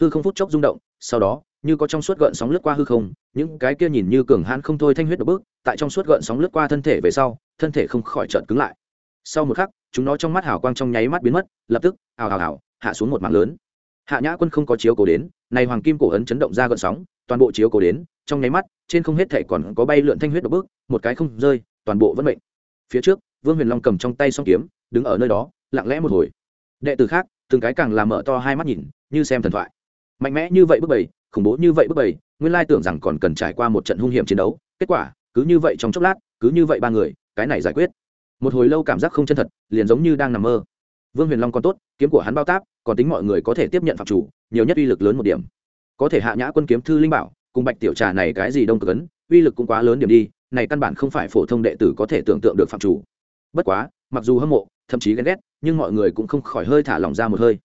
Hư không phút chốc rung động, sau đó như có trong suốt gợn sóng lướt qua hư không, những cái kia nhìn như cường hãn không thôi thanh huyết độc bước tại trong suốt gợn sóng lướt qua thân thể về sau, thân thể không khỏi trợn cứng lại. Sau một khắc, chúng nó trong mắt hào quang trong nháy mắt biến mất, lập tức, ào ào ào, hạ xuống một mạng lớn. Hạ nhã quân không có chiếu cổ đến, này hoàng kim cổ ấn chấn động ra gợn sóng, toàn bộ chiếu cổ đến, trong nháy mắt, trên không hết thể còn có bay lượn thanh huyết độc bước một cái không rơi, toàn bộ vẫn mệnh. Phía trước, vương huyền long cầm trong tay song kiếm, đứng ở nơi đó, lặng lẽ một hồi. Đệ tử khác, từng cái càng làm mở to hai mắt nhìn, như xem thần thoại. Mạnh mẽ như vậy bước bầy khủng bố như vậy bước bầy, nguyên lai tưởng rằng còn cần trải qua một trận hung hiểm chiến đấu. Kết quả, cứ như vậy trong chốc lát, cứ như vậy ba người, cái này giải quyết. Một hồi lâu cảm giác không chân thật, liền giống như đang nằm mơ. Vương huyền long còn tốt, kiếm của hắn bao táp, còn tính mọi người có thể tiếp nhận phạm chủ, nhiều nhất uy lực lớn một điểm. Có thể hạ nhã quân kiếm thư linh bảo, cùng bạch tiểu trà này cái gì đông cực ấn, uy lực cũng quá lớn điểm đi, này căn bản không phải phổ thông đệ tử có thể tưởng tượng được phạm chủ. Bất quá, mặc dù hâm mộ, thậm chí ghen ghét, nhưng mọi người cũng không khỏi hơi thả lỏng ra một hơi.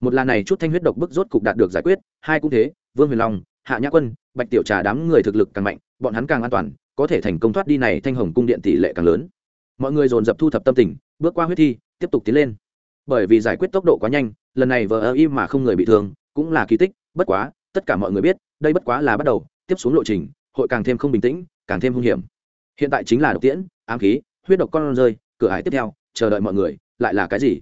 Một là này chút thanh huyết độc bức rốt cục đạt được giải quyết, hai cũng thế vương huyền long, hạ nhã quân, bạch tiểu trà đám người thực lực càng mạnh, bọn hắn càng an toàn, có thể thành công thoát đi này thanh hồng cung điện tỷ lệ càng lớn. Mọi người dồn dập thu thập tâm tình, bước qua huyết thi, tiếp tục tiến lên. Bởi vì giải quyết tốc độ quá nhanh, lần này vờ ơ im mà không người bị thương, cũng là kỳ tích, bất quá, tất cả mọi người biết, đây bất quá là bắt đầu, tiếp xuống lộ trình, hội càng thêm không bình tĩnh, càng thêm hung hiểm. Hiện tại chính là độc tiễn, ám khí, huyết độc con rơi, cửa hải tiếp theo, chờ đợi mọi người, lại là cái gì?